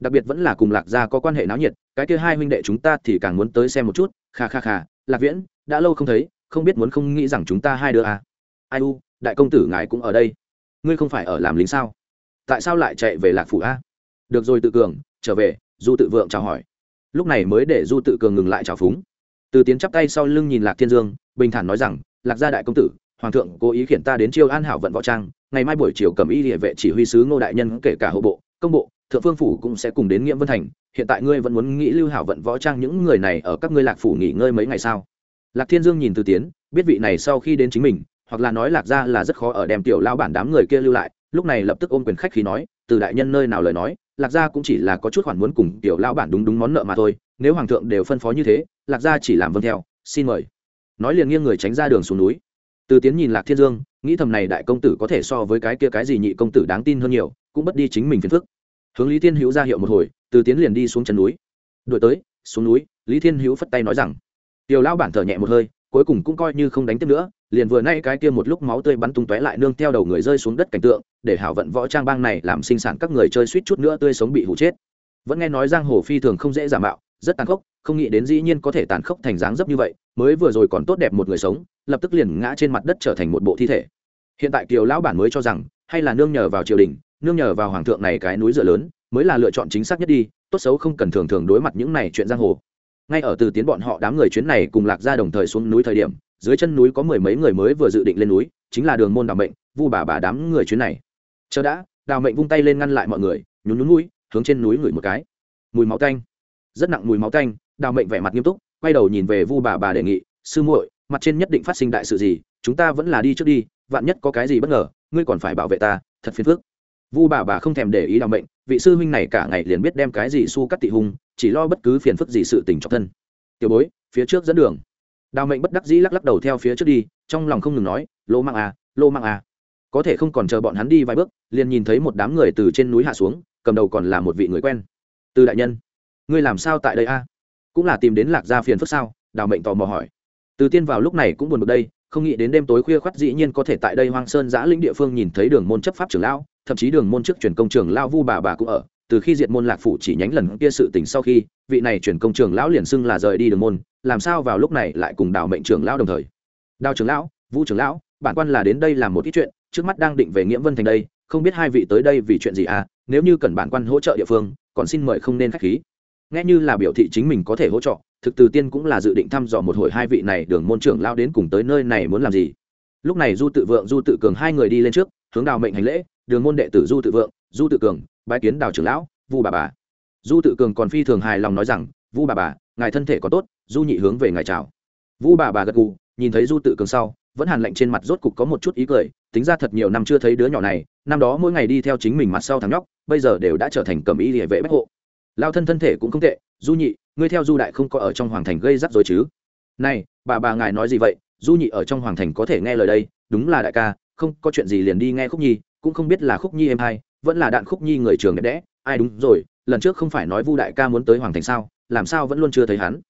Đặc biệt vẫn là cùng lạc gia có quan hệ náo nhiệt, cái kia hai huynh đệ chúng ta thì càng muốn tới xem một chút. Kha kha kha, lạc viễn đã lâu không thấy, không biết muốn không nghĩ rằng chúng ta hai đứa à. ai u, đại công tử ngài cũng ở đây. Ngươi không phải ở làm lính sao? Tại sao lại chạy về lạc phủ a? Được rồi tự cường, trở về, du tự vượng chào hỏi. Lúc này mới để du tự cường ngừng lại chào phúng. Từ tiến chắp tay sau lưng nhìn lạc thiên dương, bình thản nói rằng, lạc gia đại công tử, hoàng thượng cố ý khiển ta đến chiêu an hảo vận võ trang, ngày mai buổi chiều cầm y địa vệ chỉ huy sứ ngô đại nhân kể cả hộ bộ, công bộ, thượng phương phủ cũng sẽ cùng đến nghĩa vân thành. Hiện tại ngươi vẫn muốn nghĩ lưu hảo vận võ trang những người này ở các ngươi lạc phủ nghỉ ngơi mấy ngày sao? Lạc thiên dương nhìn từ tiến, biết vị này sau khi đến chính mình, hoặc là nói lạc ra là rất khó ở đem tiểu lao bản đám người kia lưu lại, lúc này lập tức ôm quyền khách khí nói, từ đại nhân nơi nào lời nói, lạc gia cũng chỉ là có chút khoản muốn cùng tiểu lao bản đúng đúng món nợ mà thôi, nếu hoàng thượng đều phân phó như thế, lạc gia chỉ làm vâng theo, xin mời. Nói liền nghiêng người tránh ra đường xuống núi. Từ tiến nhìn lạc thiên dương, nghĩ thầm này đại công tử có thể so với cái kia cái gì nhị công tử đáng tin hơn nhiều, cũng bất đi chính mình phiền phức. Hướng lý thiên hữu ra hiệu một hồi, từ tiến liền đi xuống chân núi. Đuổi tới, xuống núi, lý thiên hữu phất tay nói rằng tiểu lao bản thở nhẹ một hơi, cuối cùng cũng coi như không đánh tiếp nữa, liền vừa nay cái kia một lúc máu tươi bắn tung tóe lại nương theo đầu người rơi xuống đất cảnh tượng, để hảo vận võ trang bang này làm sinh sản các người chơi suýt chút nữa tươi sống bị hụ chết. Vẫn nghe nói giang hồ phi thường không dễ giả mạo, rất tàn khốc, không nghĩ đến dĩ nhiên có thể tàn khốc thành dáng dấp như vậy, mới vừa rồi còn tốt đẹp một người sống, lập tức liền ngã trên mặt đất trở thành một bộ thi thể. Hiện tại kiều lão bản mới cho rằng, hay là nương nhờ vào triều đình, nương nhờ vào hoàng thượng này cái núi dựa lớn, mới là lựa chọn chính xác nhất đi, tốt xấu không cần thường thường đối mặt những này chuyện giang hồ ngay ở từ tiến bọn họ đám người chuyến này cùng lạc ra đồng thời xuống núi thời điểm, dưới chân núi có mười mấy người mới vừa dự định lên núi, chính là đường môn đào mệnh, vu bà bà đám người chuyến này. Chờ đã, đào mệnh vung tay lên ngăn lại mọi người, nhún nhún mũi hướng trên núi ngửi một cái. Mùi máu tanh. Rất nặng mùi máu tanh, đào mệnh vẻ mặt nghiêm túc, quay đầu nhìn về vu bà bà đề nghị, sư muội, mặt trên nhất định phát sinh đại sự gì, chúng ta vẫn là đi trước đi, vạn nhất có cái gì bất ngờ, ngươi còn phải bảo vệ ta, thật phiền phức. Vu bà bà không thèm để ý đào mệnh, vị sư huynh này cả ngày liền biết đem cái gì su cắt tị hung chỉ lo bất cứ phiền phức gì sự tình trong thân. Tiểu bối, phía trước dẫn đường. Đào mệnh bất đắc dĩ lắc lắc đầu theo phía trước đi, trong lòng không ngừng nói, lô mang à lô mang à. Có thể không còn chờ bọn hắn đi vài bước, liền nhìn thấy một đám người từ trên núi hạ xuống, cầm đầu còn là một vị người quen. Từ đại nhân, ngươi làm sao tại đây a? Cũng là tìm đến lạc gia phiền phức sao? Đào mệnh tò mò hỏi. Từ tiên vào lúc này cũng buồn bực đây, không nghĩ đến đêm tối khuya khoắt dĩ nhiên có thể tại đây hoang sơn giã lĩnh địa phương nhìn thấy đường môn chấp pháp trưởng lão, thậm chí đường môn trước truyền công trưởng lao vu bà bà cũng ở từ khi diệt môn lạc phủ chỉ nhánh lần kia sự tình sau khi, vị này chuyển công trường lão liền xưng là rời đi đường môn, làm sao vào lúc này lại cùng đào mệnh trưởng lão đồng thời? Đào trưởng lão, vũ trưởng lão, bản quan là đến đây làm một ít chuyện, trước mắt đang định về nghĩa vân thành đây, không biết hai vị tới đây vì chuyện gì à? Nếu như cần bản quan hỗ trợ địa phương, còn xin mời không nên khách khí. Nghe như là biểu thị chính mình có thể hỗ trợ, thực từ tiên cũng là dự định thăm dò một hồi hai vị này đường môn trưởng lao đến cùng tới nơi này muốn làm gì. Lúc này du tự vượng, du tự cường hai người đi lên trước, hướng đào mệnh hành lễ, đường môn đệ tử du tự vượng du tự cường, bái kiến đào trưởng lão, vu bà bà. Du tự cường còn phi thường hài lòng nói rằng, vu bà bà, ngài thân thể có tốt, du nhị hướng về ngài chào. Vu bà bà gật gù, nhìn thấy du tự cường sau, vẫn hàn lạnh trên mặt rốt cục có một chút ý cười, tính ra thật nhiều năm chưa thấy đứa nhỏ này, năm đó mỗi ngày đi theo chính mình mặt sau thằng nhóc, bây giờ đều đã trở thành cầm ý địa vệ bách hộ. Lao thân thân thể cũng không tệ, du nhị, ngươi theo du đại không có ở trong hoàng thành gây rắc rối chứ? Này, bà bà ngài nói gì vậy? Du nhị ở trong hoàng thành có thể nghe lời đây, đúng là đại ca, không có chuyện gì liền đi nghe khúc nhi, cũng không biết là khúc nhi em hay vẫn là đạn khúc nhi người trường đẹp đẽ, ai đúng rồi, lần trước không phải nói vu đại ca muốn tới hoàng thành sao, làm sao vẫn luôn chưa thấy hắn.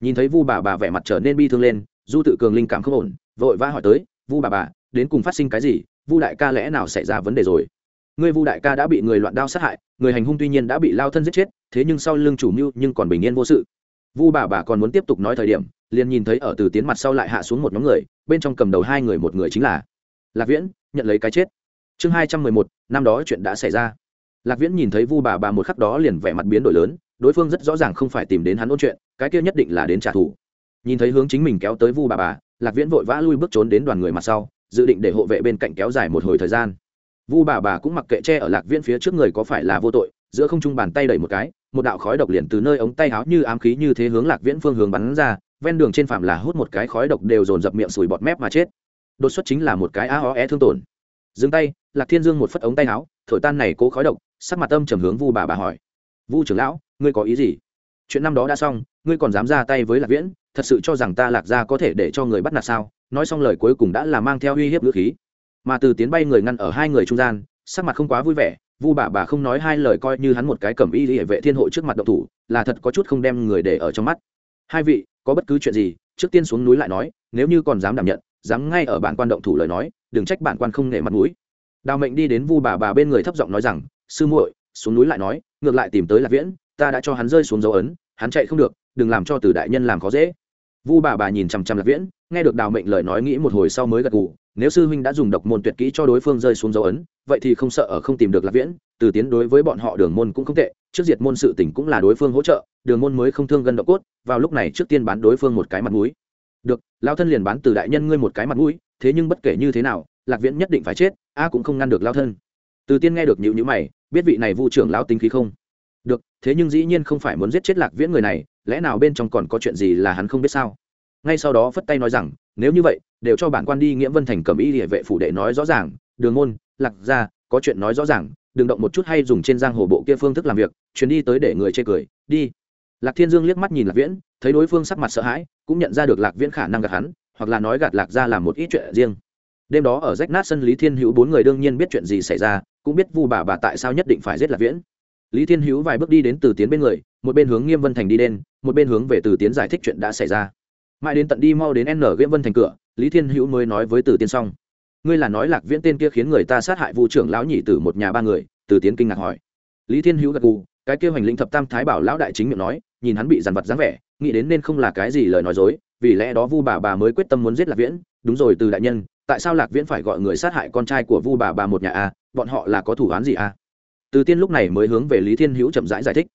Nhìn thấy vu bà bà vẻ mặt trở nên bi thương lên, du tự cường linh cảm không ổn, vội vã hỏi tới, vu bà bà, đến cùng phát sinh cái gì? Vu đại ca lẽ nào xảy ra vấn đề rồi? Ngươi vu đại ca đã bị người loạn đao sát hại, người hành hung tuy nhiên đã bị lao thân giết chết, thế nhưng sau lưng chủ mưu nhưng còn bình yên vô sự. Vu bà bà còn muốn tiếp tục nói thời điểm, liền nhìn thấy ở từ tiến mặt sau lại hạ xuống một nhóm người, bên trong cầm đầu hai người một người chính là lạc viễn, nhận lấy cái chết chương hai trăm mười một, năm đó chuyện đã xảy ra. Lạc viễn nhìn thấy vu bà bà một khắc đó liền vẻ mặt biến đổi lớn, đối phương rất rõ ràng không phải tìm đến hắn ôn chuyện, cái kia nhất định là đến trả thù. Nhìn thấy hướng chính mình kéo tới vu bà bà, lạc viễn vội vã lui bước trốn đến đoàn người mặt sau, dự định để hộ vệ bên cạnh kéo dài một hồi thời gian. Vu bà bà cũng mặc kệ che ở lạc viễn phía trước người có phải là vô tội, giữa không trung bàn tay đẩy một cái, một đạo khói độc liền từ nơi ống tay háo như ám khí như thế hướng lạc viễn phương hướng bắn ra, ven đường trên phạm là hút một cái khói độc đều dồn dập miệng sùi bọt mép mà chết. Đột xuất chính là một cái a ho é e thương tổn. Dừng tay lạc thiên dương một phất ống tay áo, thổi tan này cố khói độc, sắc mặt âm trầm hướng vu bà bà hỏi. Vu trưởng lão, ngươi có ý gì? Chuyện năm đó đã xong, ngươi còn dám ra tay với lạc viễn, thật sự cho rằng ta lạc ra có thể để cho người bắt nạt sao? Nói xong lời cuối cùng đã là mang theo uy hiếp ngữ khí. Mà từ tiến bay người ngăn ở hai người trung gian, sắc mặt không quá vui vẻ, vu bà bà không nói hai lời coi như hắn một cái cầm y hệ vệ thiên hội trước mặt động thủ, là thật có chút không đem người để ở trong mắt. Hai vị, có bất cứ chuyện gì, trước tiên xuống núi lại nói, nếu như còn dám đảm nhận, dám ngay ở bản quan động thủ lời nói, đừng trách bản quan không nể mặt mũi đào mệnh đi đến vu bà bà bên người thấp giọng nói rằng, sư muội, xuống núi lại nói, ngược lại tìm tới lạc viễn, ta đã cho hắn rơi xuống dấu ấn, hắn chạy không được, đừng làm cho từ đại nhân làm khó dễ. Vu bà bà nhìn chằm chằm lạc viễn, nghe được đào mệnh lời nói nghĩ một hồi sau mới gật gù, nếu sư huynh đã dùng độc môn tuyệt kỹ cho đối phương rơi xuống dấu ấn, vậy thì không sợ ở không tìm được lạc viễn, từ tiến đối với bọn họ đường môn cũng không tệ, trước diệt môn sự tỉnh cũng là đối phương hỗ trợ, đường môn mới không thương gân độ cốt, vào lúc này trước tiên bán đối phương một cái mặt mũi. Được lao thân liền bán từ đại nhân ngươi một cái mặt mũi, thế nhưng bất kể như thế nào lạc viễn nhất định phải chết, a cũng không ngăn được lao thân. Từ tiên nghe được nhịu nhữ mày, biết vị này vu trưởng lão tính khí không? Được, thế nhưng dĩ nhiên không phải muốn giết chết lạc viễn người này, lẽ nào bên trong còn có chuyện gì là hắn không biết sao? Ngay sau đó phất tay nói rằng, nếu như vậy, đều cho bản quan đi nghĩa vân thành cầm y địa vệ phủ đệ nói rõ ràng. Đường môn, lạc ra có chuyện nói rõ ràng, đừng động một chút hay dùng trên giang hồ bộ kia phương thức làm việc, chuyến đi tới để người chê cười, đi. Lạc thiên dương liếc mắt nhìn lạc viễn, thấy đối phương sắc mặt sợ hãi, cũng nhận ra được lạc viễn khả năng gạt hắn, hoặc là nói gạt lạc ra làm một ít chuyện riêng đêm đó ở rách nát sân lý thiên hữu bốn người đương nhiên biết chuyện gì xảy ra, cũng biết vu bà bà tại sao nhất định phải giết lạc viễn. Lý thiên hữu vài bước đi đến từ tiến bên người, một bên hướng nghiêm vân thành đi đen một bên hướng về từ tiến giải thích chuyện đã xảy ra. Mãi đến tận đi mau đến n nghiêm vân thành cửa, lý thiên hữu mới nói với từ tiến xong. Ngươi là nói lạc viễn tên kia khiến người ta sát hại vụ trưởng lão nhị tử một nhà ba người? Từ tiến kinh ngạc hỏi. Lý thiên hữu gật gù, cái kia hoành lĩnh thập tam thái bảo lão đại chính miệng nói, nhìn hắn bị dằn vặt dáng vẻ, nghĩ đến nên không là cái gì lời nói dối, vì lẽ đó vu bà bà mới quyết tâm muốn giết lạc viễn. Đúng rồi, từ đại nhân tại sao lạc viễn phải gọi người sát hại con trai của vu bà bà một nhà a? Bọn họ là có thủ án gì a? Từ tiên lúc này mới hướng về lý thiên hữu chậm rãi giải, giải thích.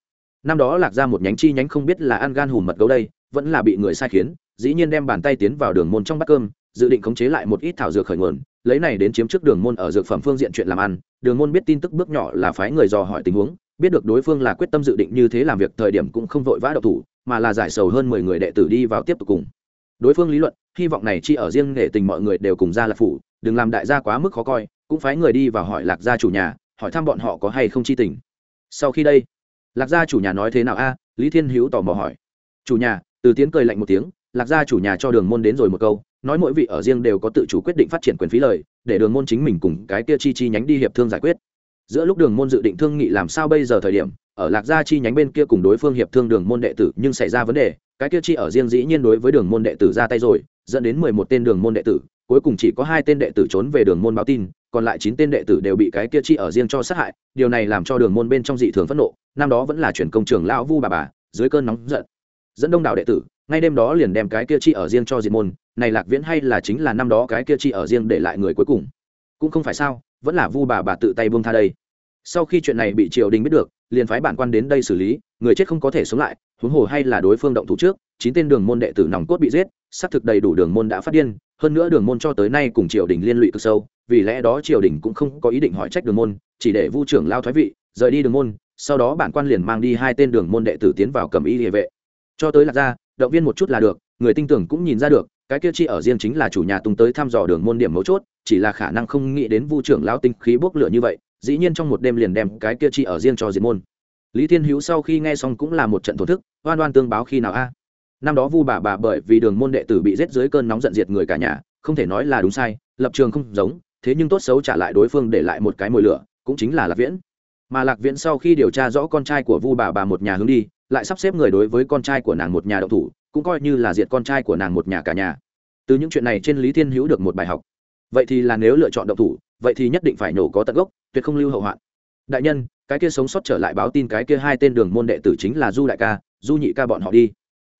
Năm đó lạc ra một nhánh chi nhánh không biết là ăn gan hùm mật gấu đây vẫn là bị người sai khiến dĩ nhiên đem bàn tay tiến vào đường môn trong bát cơm dự định khống chế lại một ít thảo dược khởi nguồn lấy này đến chiếm trước đường môn ở dược phẩm phương diện chuyện làm ăn. Đường môn biết tin tức bước nhỏ là phái người dò hỏi tình huống biết được đối phương là quyết tâm dự định như thế làm việc thời điểm cũng không vội vã độc thủ mà là giải sầu hơn mười người đệ tử đi vào tiếp tục cùng đối phương lý luận, hy vọng này chi ở riêng nghệ tình mọi người đều cùng ra lạc phủ, đừng làm đại gia quá mức khó coi, cũng phái người đi vào hỏi lạc gia chủ nhà, hỏi thăm bọn họ có hay không chi tình. Sau khi đây, lạc gia chủ nhà nói thế nào? A, lý thiên hữu tò mò hỏi. Chủ nhà, từ tiến cười lạnh một tiếng, lạc gia chủ nhà cho đường môn đến rồi một câu, nói mỗi vị ở riêng đều có tự chủ quyết định phát triển quyền phí lời, để đường môn chính mình cùng cái kia chi chi nhánh đi hiệp thương giải quyết. Giữa lúc đường môn dự định thương nghị làm sao bây giờ thời điểm, ở lạc gia chi nhánh bên kia cùng đối phương hiệp thương đường môn đệ tử nhưng xảy ra vấn đề cái kia chi ở riêng dĩ nhiên đối với đường môn đệ tử ra tay rồi, dẫn đến mười một tên đường môn đệ tử, cuối cùng chỉ có hai tên đệ tử trốn về đường môn báo tin, còn lại chín tên đệ tử đều bị cái kia chi ở riêng cho sát hại, điều này làm cho đường môn bên trong dị thường phẫn nộ, năm đó vẫn là chuyển công trường lão vu bà bà, dưới cơn nóng giận. Dẫn đông đảo đệ tử, ngay đêm đó liền đem cái kia chi ở riêng cho diệt môn, này lạc viễn hay là chính là năm đó cái kia chi ở riêng để lại người cuối cùng. Cũng không phải sao, vẫn là vu bà bà tự tay buông tha đây. Sau khi chuyện này bị triều đình biết được, liền phái bản quan đến đây xử lý, người chết không có thể sống lại huống hồ hay là đối phương động thủ trước, chín tên đường môn đệ tử nòng cốt bị giết, xác thực đầy đủ đường môn đã phát điên, hơn nữa đường môn cho tới nay cùng triều đình liên lụy cực sâu, vì lẽ đó triều đình cũng không có ý định hỏi trách đường môn, chỉ để vu trưởng lao thoái vị, rời đi đường môn, sau đó bản quan liền mang đi hai tên đường môn đệ tử tiến vào cầm y địa vệ. Cho tới lạc ra động viên một chút là được, người tin tưởng cũng nhìn ra được, cái kia chi ở riêng chính là chủ nhà tung tới thăm dò đường môn điểm mấu chốt, chỉ là khả năng không nghĩ đến vu trưởng lao tinh khí bốc lửa như vậy, dĩ nhiên trong một đêm liền đem cái kia chi ở riêng cho diệt môn lý thiên hữu sau khi nghe xong cũng là một trận thổ thức, oan oan tương báo khi nào a? Năm đó vu bà bà bởi vì đường môn đệ tử bị giết dưới cơn nóng giận diệt người cả nhà, không thể nói là đúng sai, lập trường không giống, thế nhưng tốt xấu trả lại đối phương để lại một cái mồi lửa, cũng chính là lạc viễn. Mà lạc viễn sau khi điều tra rõ con trai của vu bà bà một nhà hướng đi, lại sắp xếp người đối với con trai của nàng một nhà đậu thủ, cũng coi như là diệt con trai của nàng một nhà cả nhà. Từ những chuyện này trên lý thiên hữu được một bài học. Vậy thì là nếu lựa chọn đậu thủ, vậy thì nhất định phải nổ có tận gốc, tuyệt không lưu hậu hoạn. Đại nhân cái kia sống sót trở lại báo tin cái kia hai tên đường môn đệ tử chính là du đại ca, du nhị ca bọn họ đi.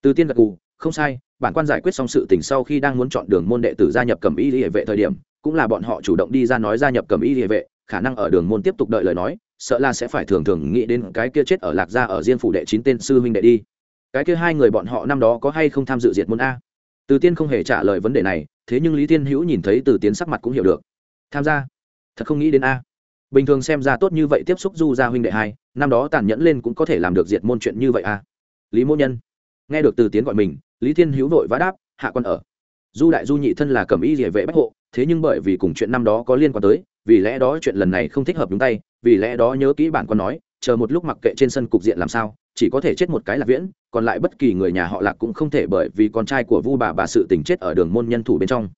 Từ tiên gật cù không sai, bản quan giải quyết xong sự tình sau khi đang muốn chọn đường môn đệ tử gia nhập cầm y địa vệ thời điểm, cũng là bọn họ chủ động đi ra nói gia nhập cầm y địa vệ, khả năng ở đường môn tiếp tục đợi lời nói, sợ là sẽ phải thường thường nghĩ đến cái kia chết ở lạc gia ở diên phủ đệ chín tên sư huynh đệ đi. Cái kia hai người bọn họ năm đó có hay không tham dự diệt môn a? Từ tiên không hề trả lời vấn đề này, thế nhưng lý thiên hữu nhìn thấy từ tiến sắc mặt cũng hiểu được. Tham gia? Thật không nghĩ đến a bình thường xem ra tốt như vậy tiếp xúc du gia huynh đệ hai, năm đó tàn nhẫn lên cũng có thể làm được diệt môn chuyện như vậy à? lý mô nhân, nghe được từ tiến gọi mình, lý thiên hữu vội vã đáp, hạ quan ở. Du đại du nhị thân là cầm y địa vệ bách hộ, thế nhưng bởi vì cùng chuyện năm đó có liên quan tới, vì lẽ đó chuyện lần này không thích hợp đúng tay, vì lẽ đó nhớ kỹ bản con nói, chờ một lúc mặc kệ trên sân cục diện làm sao, chỉ có thể chết một cái là viễn, còn lại bất kỳ người nhà họ lạc cũng không thể bởi vì con trai của vu bà bà sự tình chết ở đường môn nhân thủ bên trong.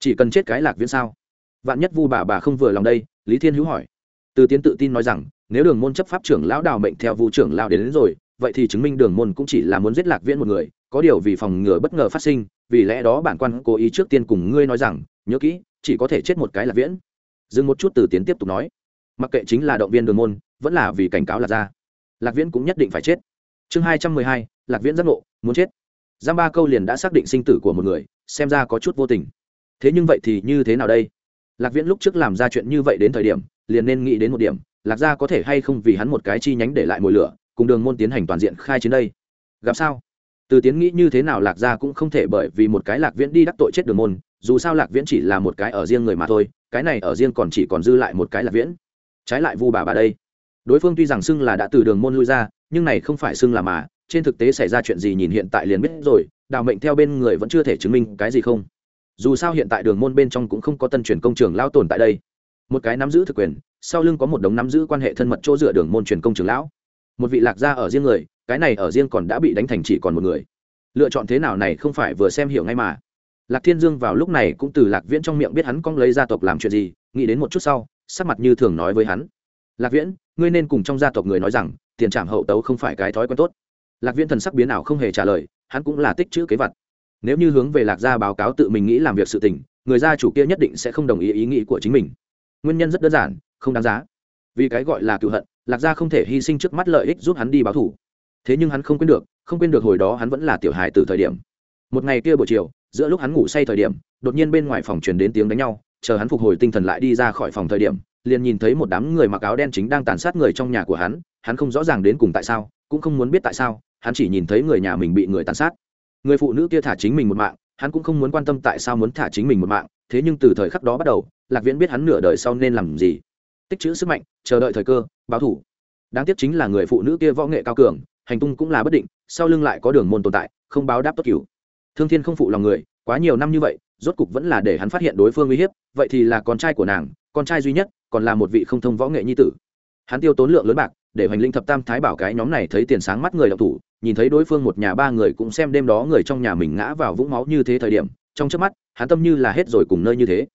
Chỉ cần chết cái lạc viễn sao? Vạn nhất vu bà bà không vừa lòng đây, lý thiên hữu hỏi từ tiến tự tin nói rằng nếu đường môn chấp pháp trưởng lão đào mệnh theo vu trưởng lão đến, đến rồi vậy thì chứng minh đường môn cũng chỉ là muốn giết lạc viễn một người có điều vì phòng ngừa bất ngờ phát sinh vì lẽ đó bản quan cố ý trước tiên cùng ngươi nói rằng nhớ kỹ chỉ có thể chết một cái lạc viễn. Dừng một chút từ tiến tiếp tục nói mặc kệ chính là động viên đường môn vẫn là vì cảnh cáo lạc ra lạc viễn cũng nhất định phải chết. Chương hai trăm mười hai lạc viễn giác ngộ muốn chết. Giam ba câu liền đã xác định sinh tử của một người xem ra có chút vô tình. Thế nhưng vậy thì như thế nào đây? Lạc viễn lúc trước làm ra chuyện như vậy đến thời điểm liền nên nghĩ đến một điểm, lạc gia có thể hay không vì hắn một cái chi nhánh để lại mồi lửa, cùng đường môn tiến hành toàn diện khai chiến đây. Gặp sao? Từ tiến nghĩ như thế nào lạc gia cũng không thể bởi vì một cái lạc viễn đi đắc tội chết đường môn, dù sao lạc viễn chỉ là một cái ở riêng người mà thôi, cái này ở riêng còn chỉ còn dư lại một cái lạc viễn. Trái lại vu bà bà đây. Đối phương tuy rằng xưng là đã từ đường môn lui ra, nhưng này không phải xưng là mà, trên thực tế xảy ra chuyện gì nhìn hiện tại liền biết rồi, đào mệnh theo bên người vẫn chưa thể chứng minh cái gì không. Dù sao hiện tại đường môn bên trong cũng không có tân truyền công trường lao tồn tại đây một cái nắm giữ thực quyền, sau lưng có một đống nắm giữ quan hệ thân mật chỗ dựa đường môn truyền công trường lão. Một vị lạc gia ở riêng người, cái này ở riêng còn đã bị đánh thành chỉ còn một người. Lựa chọn thế nào này không phải vừa xem hiểu ngay mà. Lạc thiên dương vào lúc này cũng từ lạc viễn trong miệng biết hắn cong lấy gia tộc làm chuyện gì, nghĩ đến một chút sau, sắc mặt như thường nói với hắn. Lạc viễn, ngươi nên cùng trong gia tộc người nói rằng, tiền trảm hậu tấu không phải cái thói quen tốt. Lạc viễn thần sắc biến nào không hề trả lời, hắn cũng là tích chữ kế vật. Nếu như hướng về lạc gia báo cáo tự mình nghĩ làm việc sự tình, người gia chủ kia nhất định sẽ không đồng ý ý nghĩ của chính mình nguyên nhân rất đơn giản, không đáng giá. Vì cái gọi là cựu hận, lạc gia không thể hy sinh trước mắt lợi ích giúp hắn đi báo thủ thế nhưng hắn không quên được, không quên được hồi đó hắn vẫn là tiểu hài từ thời điểm. Một ngày kia buổi chiều, giữa lúc hắn ngủ say thời điểm, đột nhiên bên ngoài phòng truyền đến tiếng đánh nhau, chờ hắn phục hồi tinh thần lại đi ra khỏi phòng thời điểm, liền nhìn thấy một đám người mặc áo đen chính đang tàn sát người trong nhà của hắn hắn không rõ ràng đến cùng tại sao, cũng không muốn biết tại sao, hắn chỉ nhìn thấy người nhà mình bị người tàn sát. Người phụ nữ kia thả chính mình một mạng hắn cũng không muốn quan tâm tại sao muốn thả chính mình một mạng, thế nhưng từ thời khắc đó bắt đầu, lạc viễn biết hắn nửa đời sau nên làm gì. Tích chữ sức mạnh, chờ đợi thời cơ, báo thủ. Đáng tiếc chính là người phụ nữ kia võ nghệ cao cường, hành tung cũng là bất định, sau lưng lại có đường môn tồn tại, không báo đáp tốt cứu. Thương thiên không phụ lòng người, quá nhiều năm như vậy, rốt cục vẫn là để hắn phát hiện đối phương uy hiếp, vậy thì là con trai của nàng, con trai duy nhất, còn là một vị không thông võ nghệ nhi tử. Hắn tiêu tốn lượng lớn bạc, để hoành linh thập tam thái bảo cái nhóm này thấy tiền sáng mắt người đọc thủ nhìn thấy đối phương một nhà ba người cũng xem đêm đó người trong nhà mình ngã vào vũng máu như thế thời điểm, trong trước mắt, hắn tâm như là hết rồi cùng nơi như thế.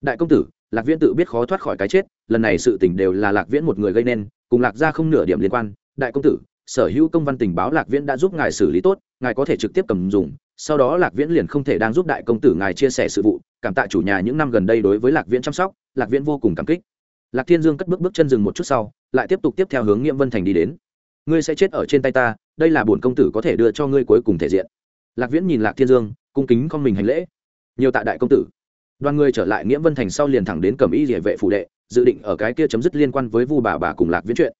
Đại công tử, lạc viễn tự biết khó thoát khỏi cái chết, lần này sự tình đều là lạc viễn một người gây nên, cùng lạc ra không nửa điểm liên quan. Đại công tử, sở hữu công văn tình báo lạc viễn đã giúp ngài xử lý tốt, ngài có thể trực tiếp cầm dùng, sau đó lạc viễn liền không thể đang giúp đại công tử ngài chia sẻ sự vụ. Cảm tạ chủ nhà những năm gần đây đối với lạc viễn chăm sóc, lạc viễn vô cùng cảm kích. Lạc thiên dương cất bước bước chân dừng một chút sau, lại tiếp tục tiếp theo hướng nghiệm vân thành đi đến ngươi sẽ chết ở trên tay ta, đây là bổn công tử có thể đưa cho ngươi cuối cùng thể diện. Lạc viễn nhìn lạc thiên dương, cung kính con mình hành lễ. Nhiều tạ đại công tử. Đoàn người trở lại nghĩa vân thành sau liền thẳng đến cầm y địa vệ phủ đệ, dự định ở cái kia chấm dứt liên quan với vu bà bà cùng lạc viễn chuyện.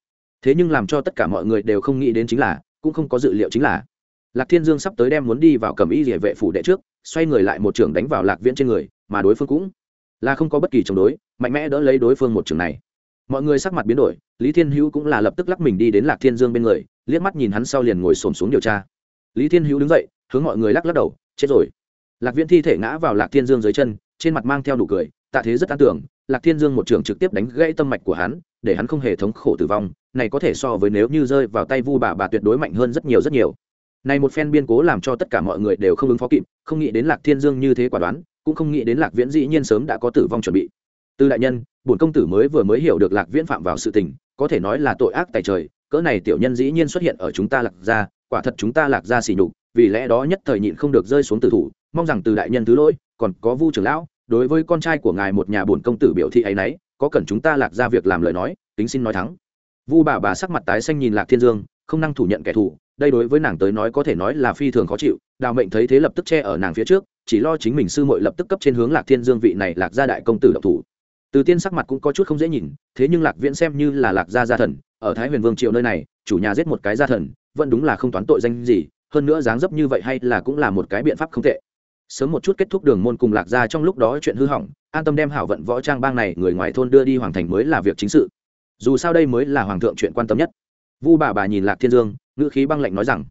Thế nhưng làm cho tất cả mọi người đều không nghĩ đến chính là, cũng không có dự liệu chính là. Lạc thiên dương sắp tới đem muốn đi vào cầm y địa vệ phủ đệ trước, xoay người lại một trường đánh vào lạc viễn trên người, mà đối phương cũng là không có bất kỳ chống đối, mạnh mẽ đỡ lấy đối phương một trường này mọi người sắc mặt biến đổi, lý thiên hữu cũng là lập tức lắc mình đi đến lạc thiên dương bên người, liếc mắt nhìn hắn sau liền ngồi xổm xuống điều tra. Lý thiên hữu đứng dậy, hướng mọi người lắc lắc đầu, chết rồi. Lạc viễn thi thể ngã vào lạc thiên dương dưới chân, trên mặt mang theo nụ cười, tạ thế rất an tưởng, lạc thiên dương một trường trực tiếp đánh gãy tâm mạch của hắn, để hắn không hề thống khổ tử vong, này có thể so với nếu như rơi vào tay vu bà bà tuyệt đối mạnh hơn rất nhiều rất nhiều. Này một phen biên cố làm cho tất cả mọi người đều không ứng phó kịp, không nghĩ đến lạc thiên dương như thế quả đoán, cũng không nghĩ đến lạc viễn dĩ nhiên sớm đã có tử vong chuẩn bị từ đại nhân, bổn công tử mới vừa mới hiểu được lạc viễn phạm vào sự tình, có thể nói là tội ác tại trời, cỡ này tiểu nhân dĩ nhiên xuất hiện ở chúng ta lạc gia, quả thật chúng ta lạc gia xỉ nhục, vì lẽ đó nhất thời nhịn không được rơi xuống tử thủ, mong rằng từ đại nhân thứ lỗi, còn có vu trưởng lão, đối với con trai của ngài một nhà bổn công tử biểu thị ấy nấy, có cần chúng ta lạc ra việc làm lời nói tính xin nói thắng vu bà bà sắc mặt tái xanh nhìn lạc thiên dương, không năng thủ nhận kẻ thù, đây đối với nàng tới nói có thể nói là phi thường khó chịu, đào mệnh thấy thế lập tức che ở nàng phía trước, chỉ lo chính mình sư muội lập tức cấp trên hướng lạc thiên dương vị này lạc gia đại công tử độc thủ từ tiên sắc mặt cũng có chút không dễ nhìn, thế nhưng lạc viễn xem như là lạc gia gia thần, ở thái huyền vương triệu nơi này, chủ nhà giết một cái gia thần, vẫn đúng là không toán tội danh gì, hơn nữa dáng dấp như vậy hay là cũng là một cái biện pháp không tệ. Sớm một chút kết thúc đường môn cùng lạc gia trong lúc đó chuyện hư hỏng, an tâm đem hảo vận võ trang bang này người ngoài thôn đưa đi hoàng thành mới là việc chính sự. Dù sao đây mới là hoàng thượng chuyện quan tâm nhất. Vu bà bà nhìn lạc thiên dương, ngữ khí băng lạnh nói rằng,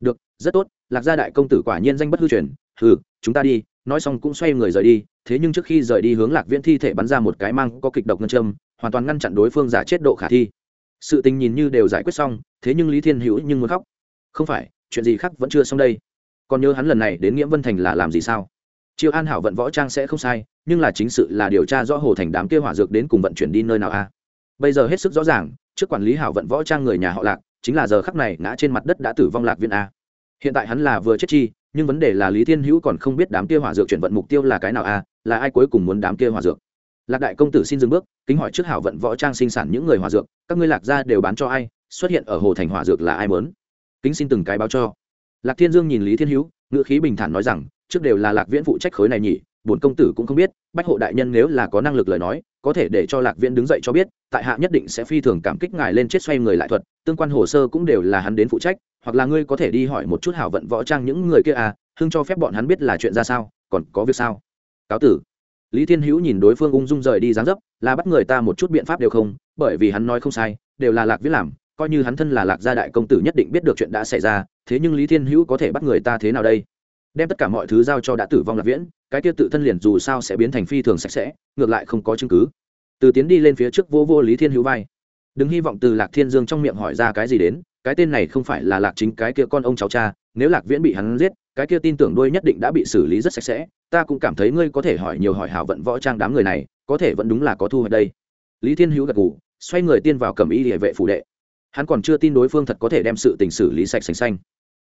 được, rất tốt, lạc gia đại công tử quả nhiên danh bất hư truyền, hừ, chúng ta đi nói xong cũng xoay người rời đi, thế nhưng trước khi rời đi hướng lạc viễn thi thể bắn ra một cái mang có kịch độc ngân châm, hoàn toàn ngăn chặn đối phương giả chết độ khả thi. Sự tình nhìn như đều giải quyết xong, thế nhưng lý thiên hữu nhưng muốn khóc. Không phải, chuyện gì khác vẫn chưa xong đây. Còn nhớ hắn lần này đến nghĩa vân thành là làm gì sao? Triệu an hảo vận võ trang sẽ không sai, nhưng là chính sự là điều tra rõ hồ thành đám kia hỏa dược đến cùng vận chuyển đi nơi nào a? Bây giờ hết sức rõ ràng, trước quản lý hảo vận võ trang người nhà họ lạc, chính là giờ khắc này ngã trên mặt đất đã tử vong lạc viên a. Hiện tại hắn là vừa chết chi nhưng vấn đề là lý thiên hữu còn không biết đám kia hỏa dược chuyển vận mục tiêu là cái nào a là ai cuối cùng muốn đám kia hỏa dược. Lạc đại công tử xin dừng bước, kính hỏi trước hảo vận võ trang sinh sản những người hỏa dược, các ngươi lạc gia đều bán cho ai, xuất hiện ở hồ thành hỏa dược là ai mớn kính xin từng cái báo cho. Lạc thiên dương nhìn lý thiên hữu ngựa khí bình thản nói rằng, trước đều là lạc viễn phụ trách khối này nhỉ bổn công tử cũng không biết, bách hộ đại nhân nếu là có năng lực lời nói, có thể để cho lạc viễn đứng dậy cho biết, tại hạ nhất định sẽ phi thường cảm kích ngài lên chết xoay người lại thuật, tương quan hồ sơ cũng đều là hắn đến phụ trách hoặc là ngươi có thể đi hỏi một chút hảo vận võ trang những người kia à hưng cho phép bọn hắn biết là chuyện ra sao, còn có việc sao? Cáo tử. Lý thiên hữu nhìn đối phương ung dung rời đi dáng dấp, là bắt người ta một chút biện pháp đều không, bởi vì hắn nói không sai, đều là lạc viễn làm, coi như hắn thân là lạc gia đại công tử nhất định biết được chuyện đã xảy ra, thế nhưng lý thiên hữu có thể bắt người ta thế nào đây? Đem tất cả mọi thứ giao cho đã tử vong lạc viễn, cái kia tự thân liền dù sao sẽ biến thành phi thường sạch sẽ, ngược lại không có chứng cứ. Từ tiến đi lên phía trước vô vô lý thiên hữu vai. Đừng hy vọng từ lạc thiên dương trong miệng hỏi ra cái gì đến cái tên này không phải là lạc chính, cái kia con ông cháu cha, nếu lạc viễn bị hắn giết, cái kia tin tưởng đôi nhất định đã bị xử lý rất sạch sẽ. Ta cũng cảm thấy ngươi có thể hỏi nhiều hỏi hảo vận võ trang đám người này, có thể vẫn đúng là có thu hoạch đây. Lý thiên hữu gật g ủ xoay người tiên vào cầm y địa vệ phủ đệ. Hắn còn chưa tin đối phương thật có thể đem sự tình xử lý sạch sành xanh.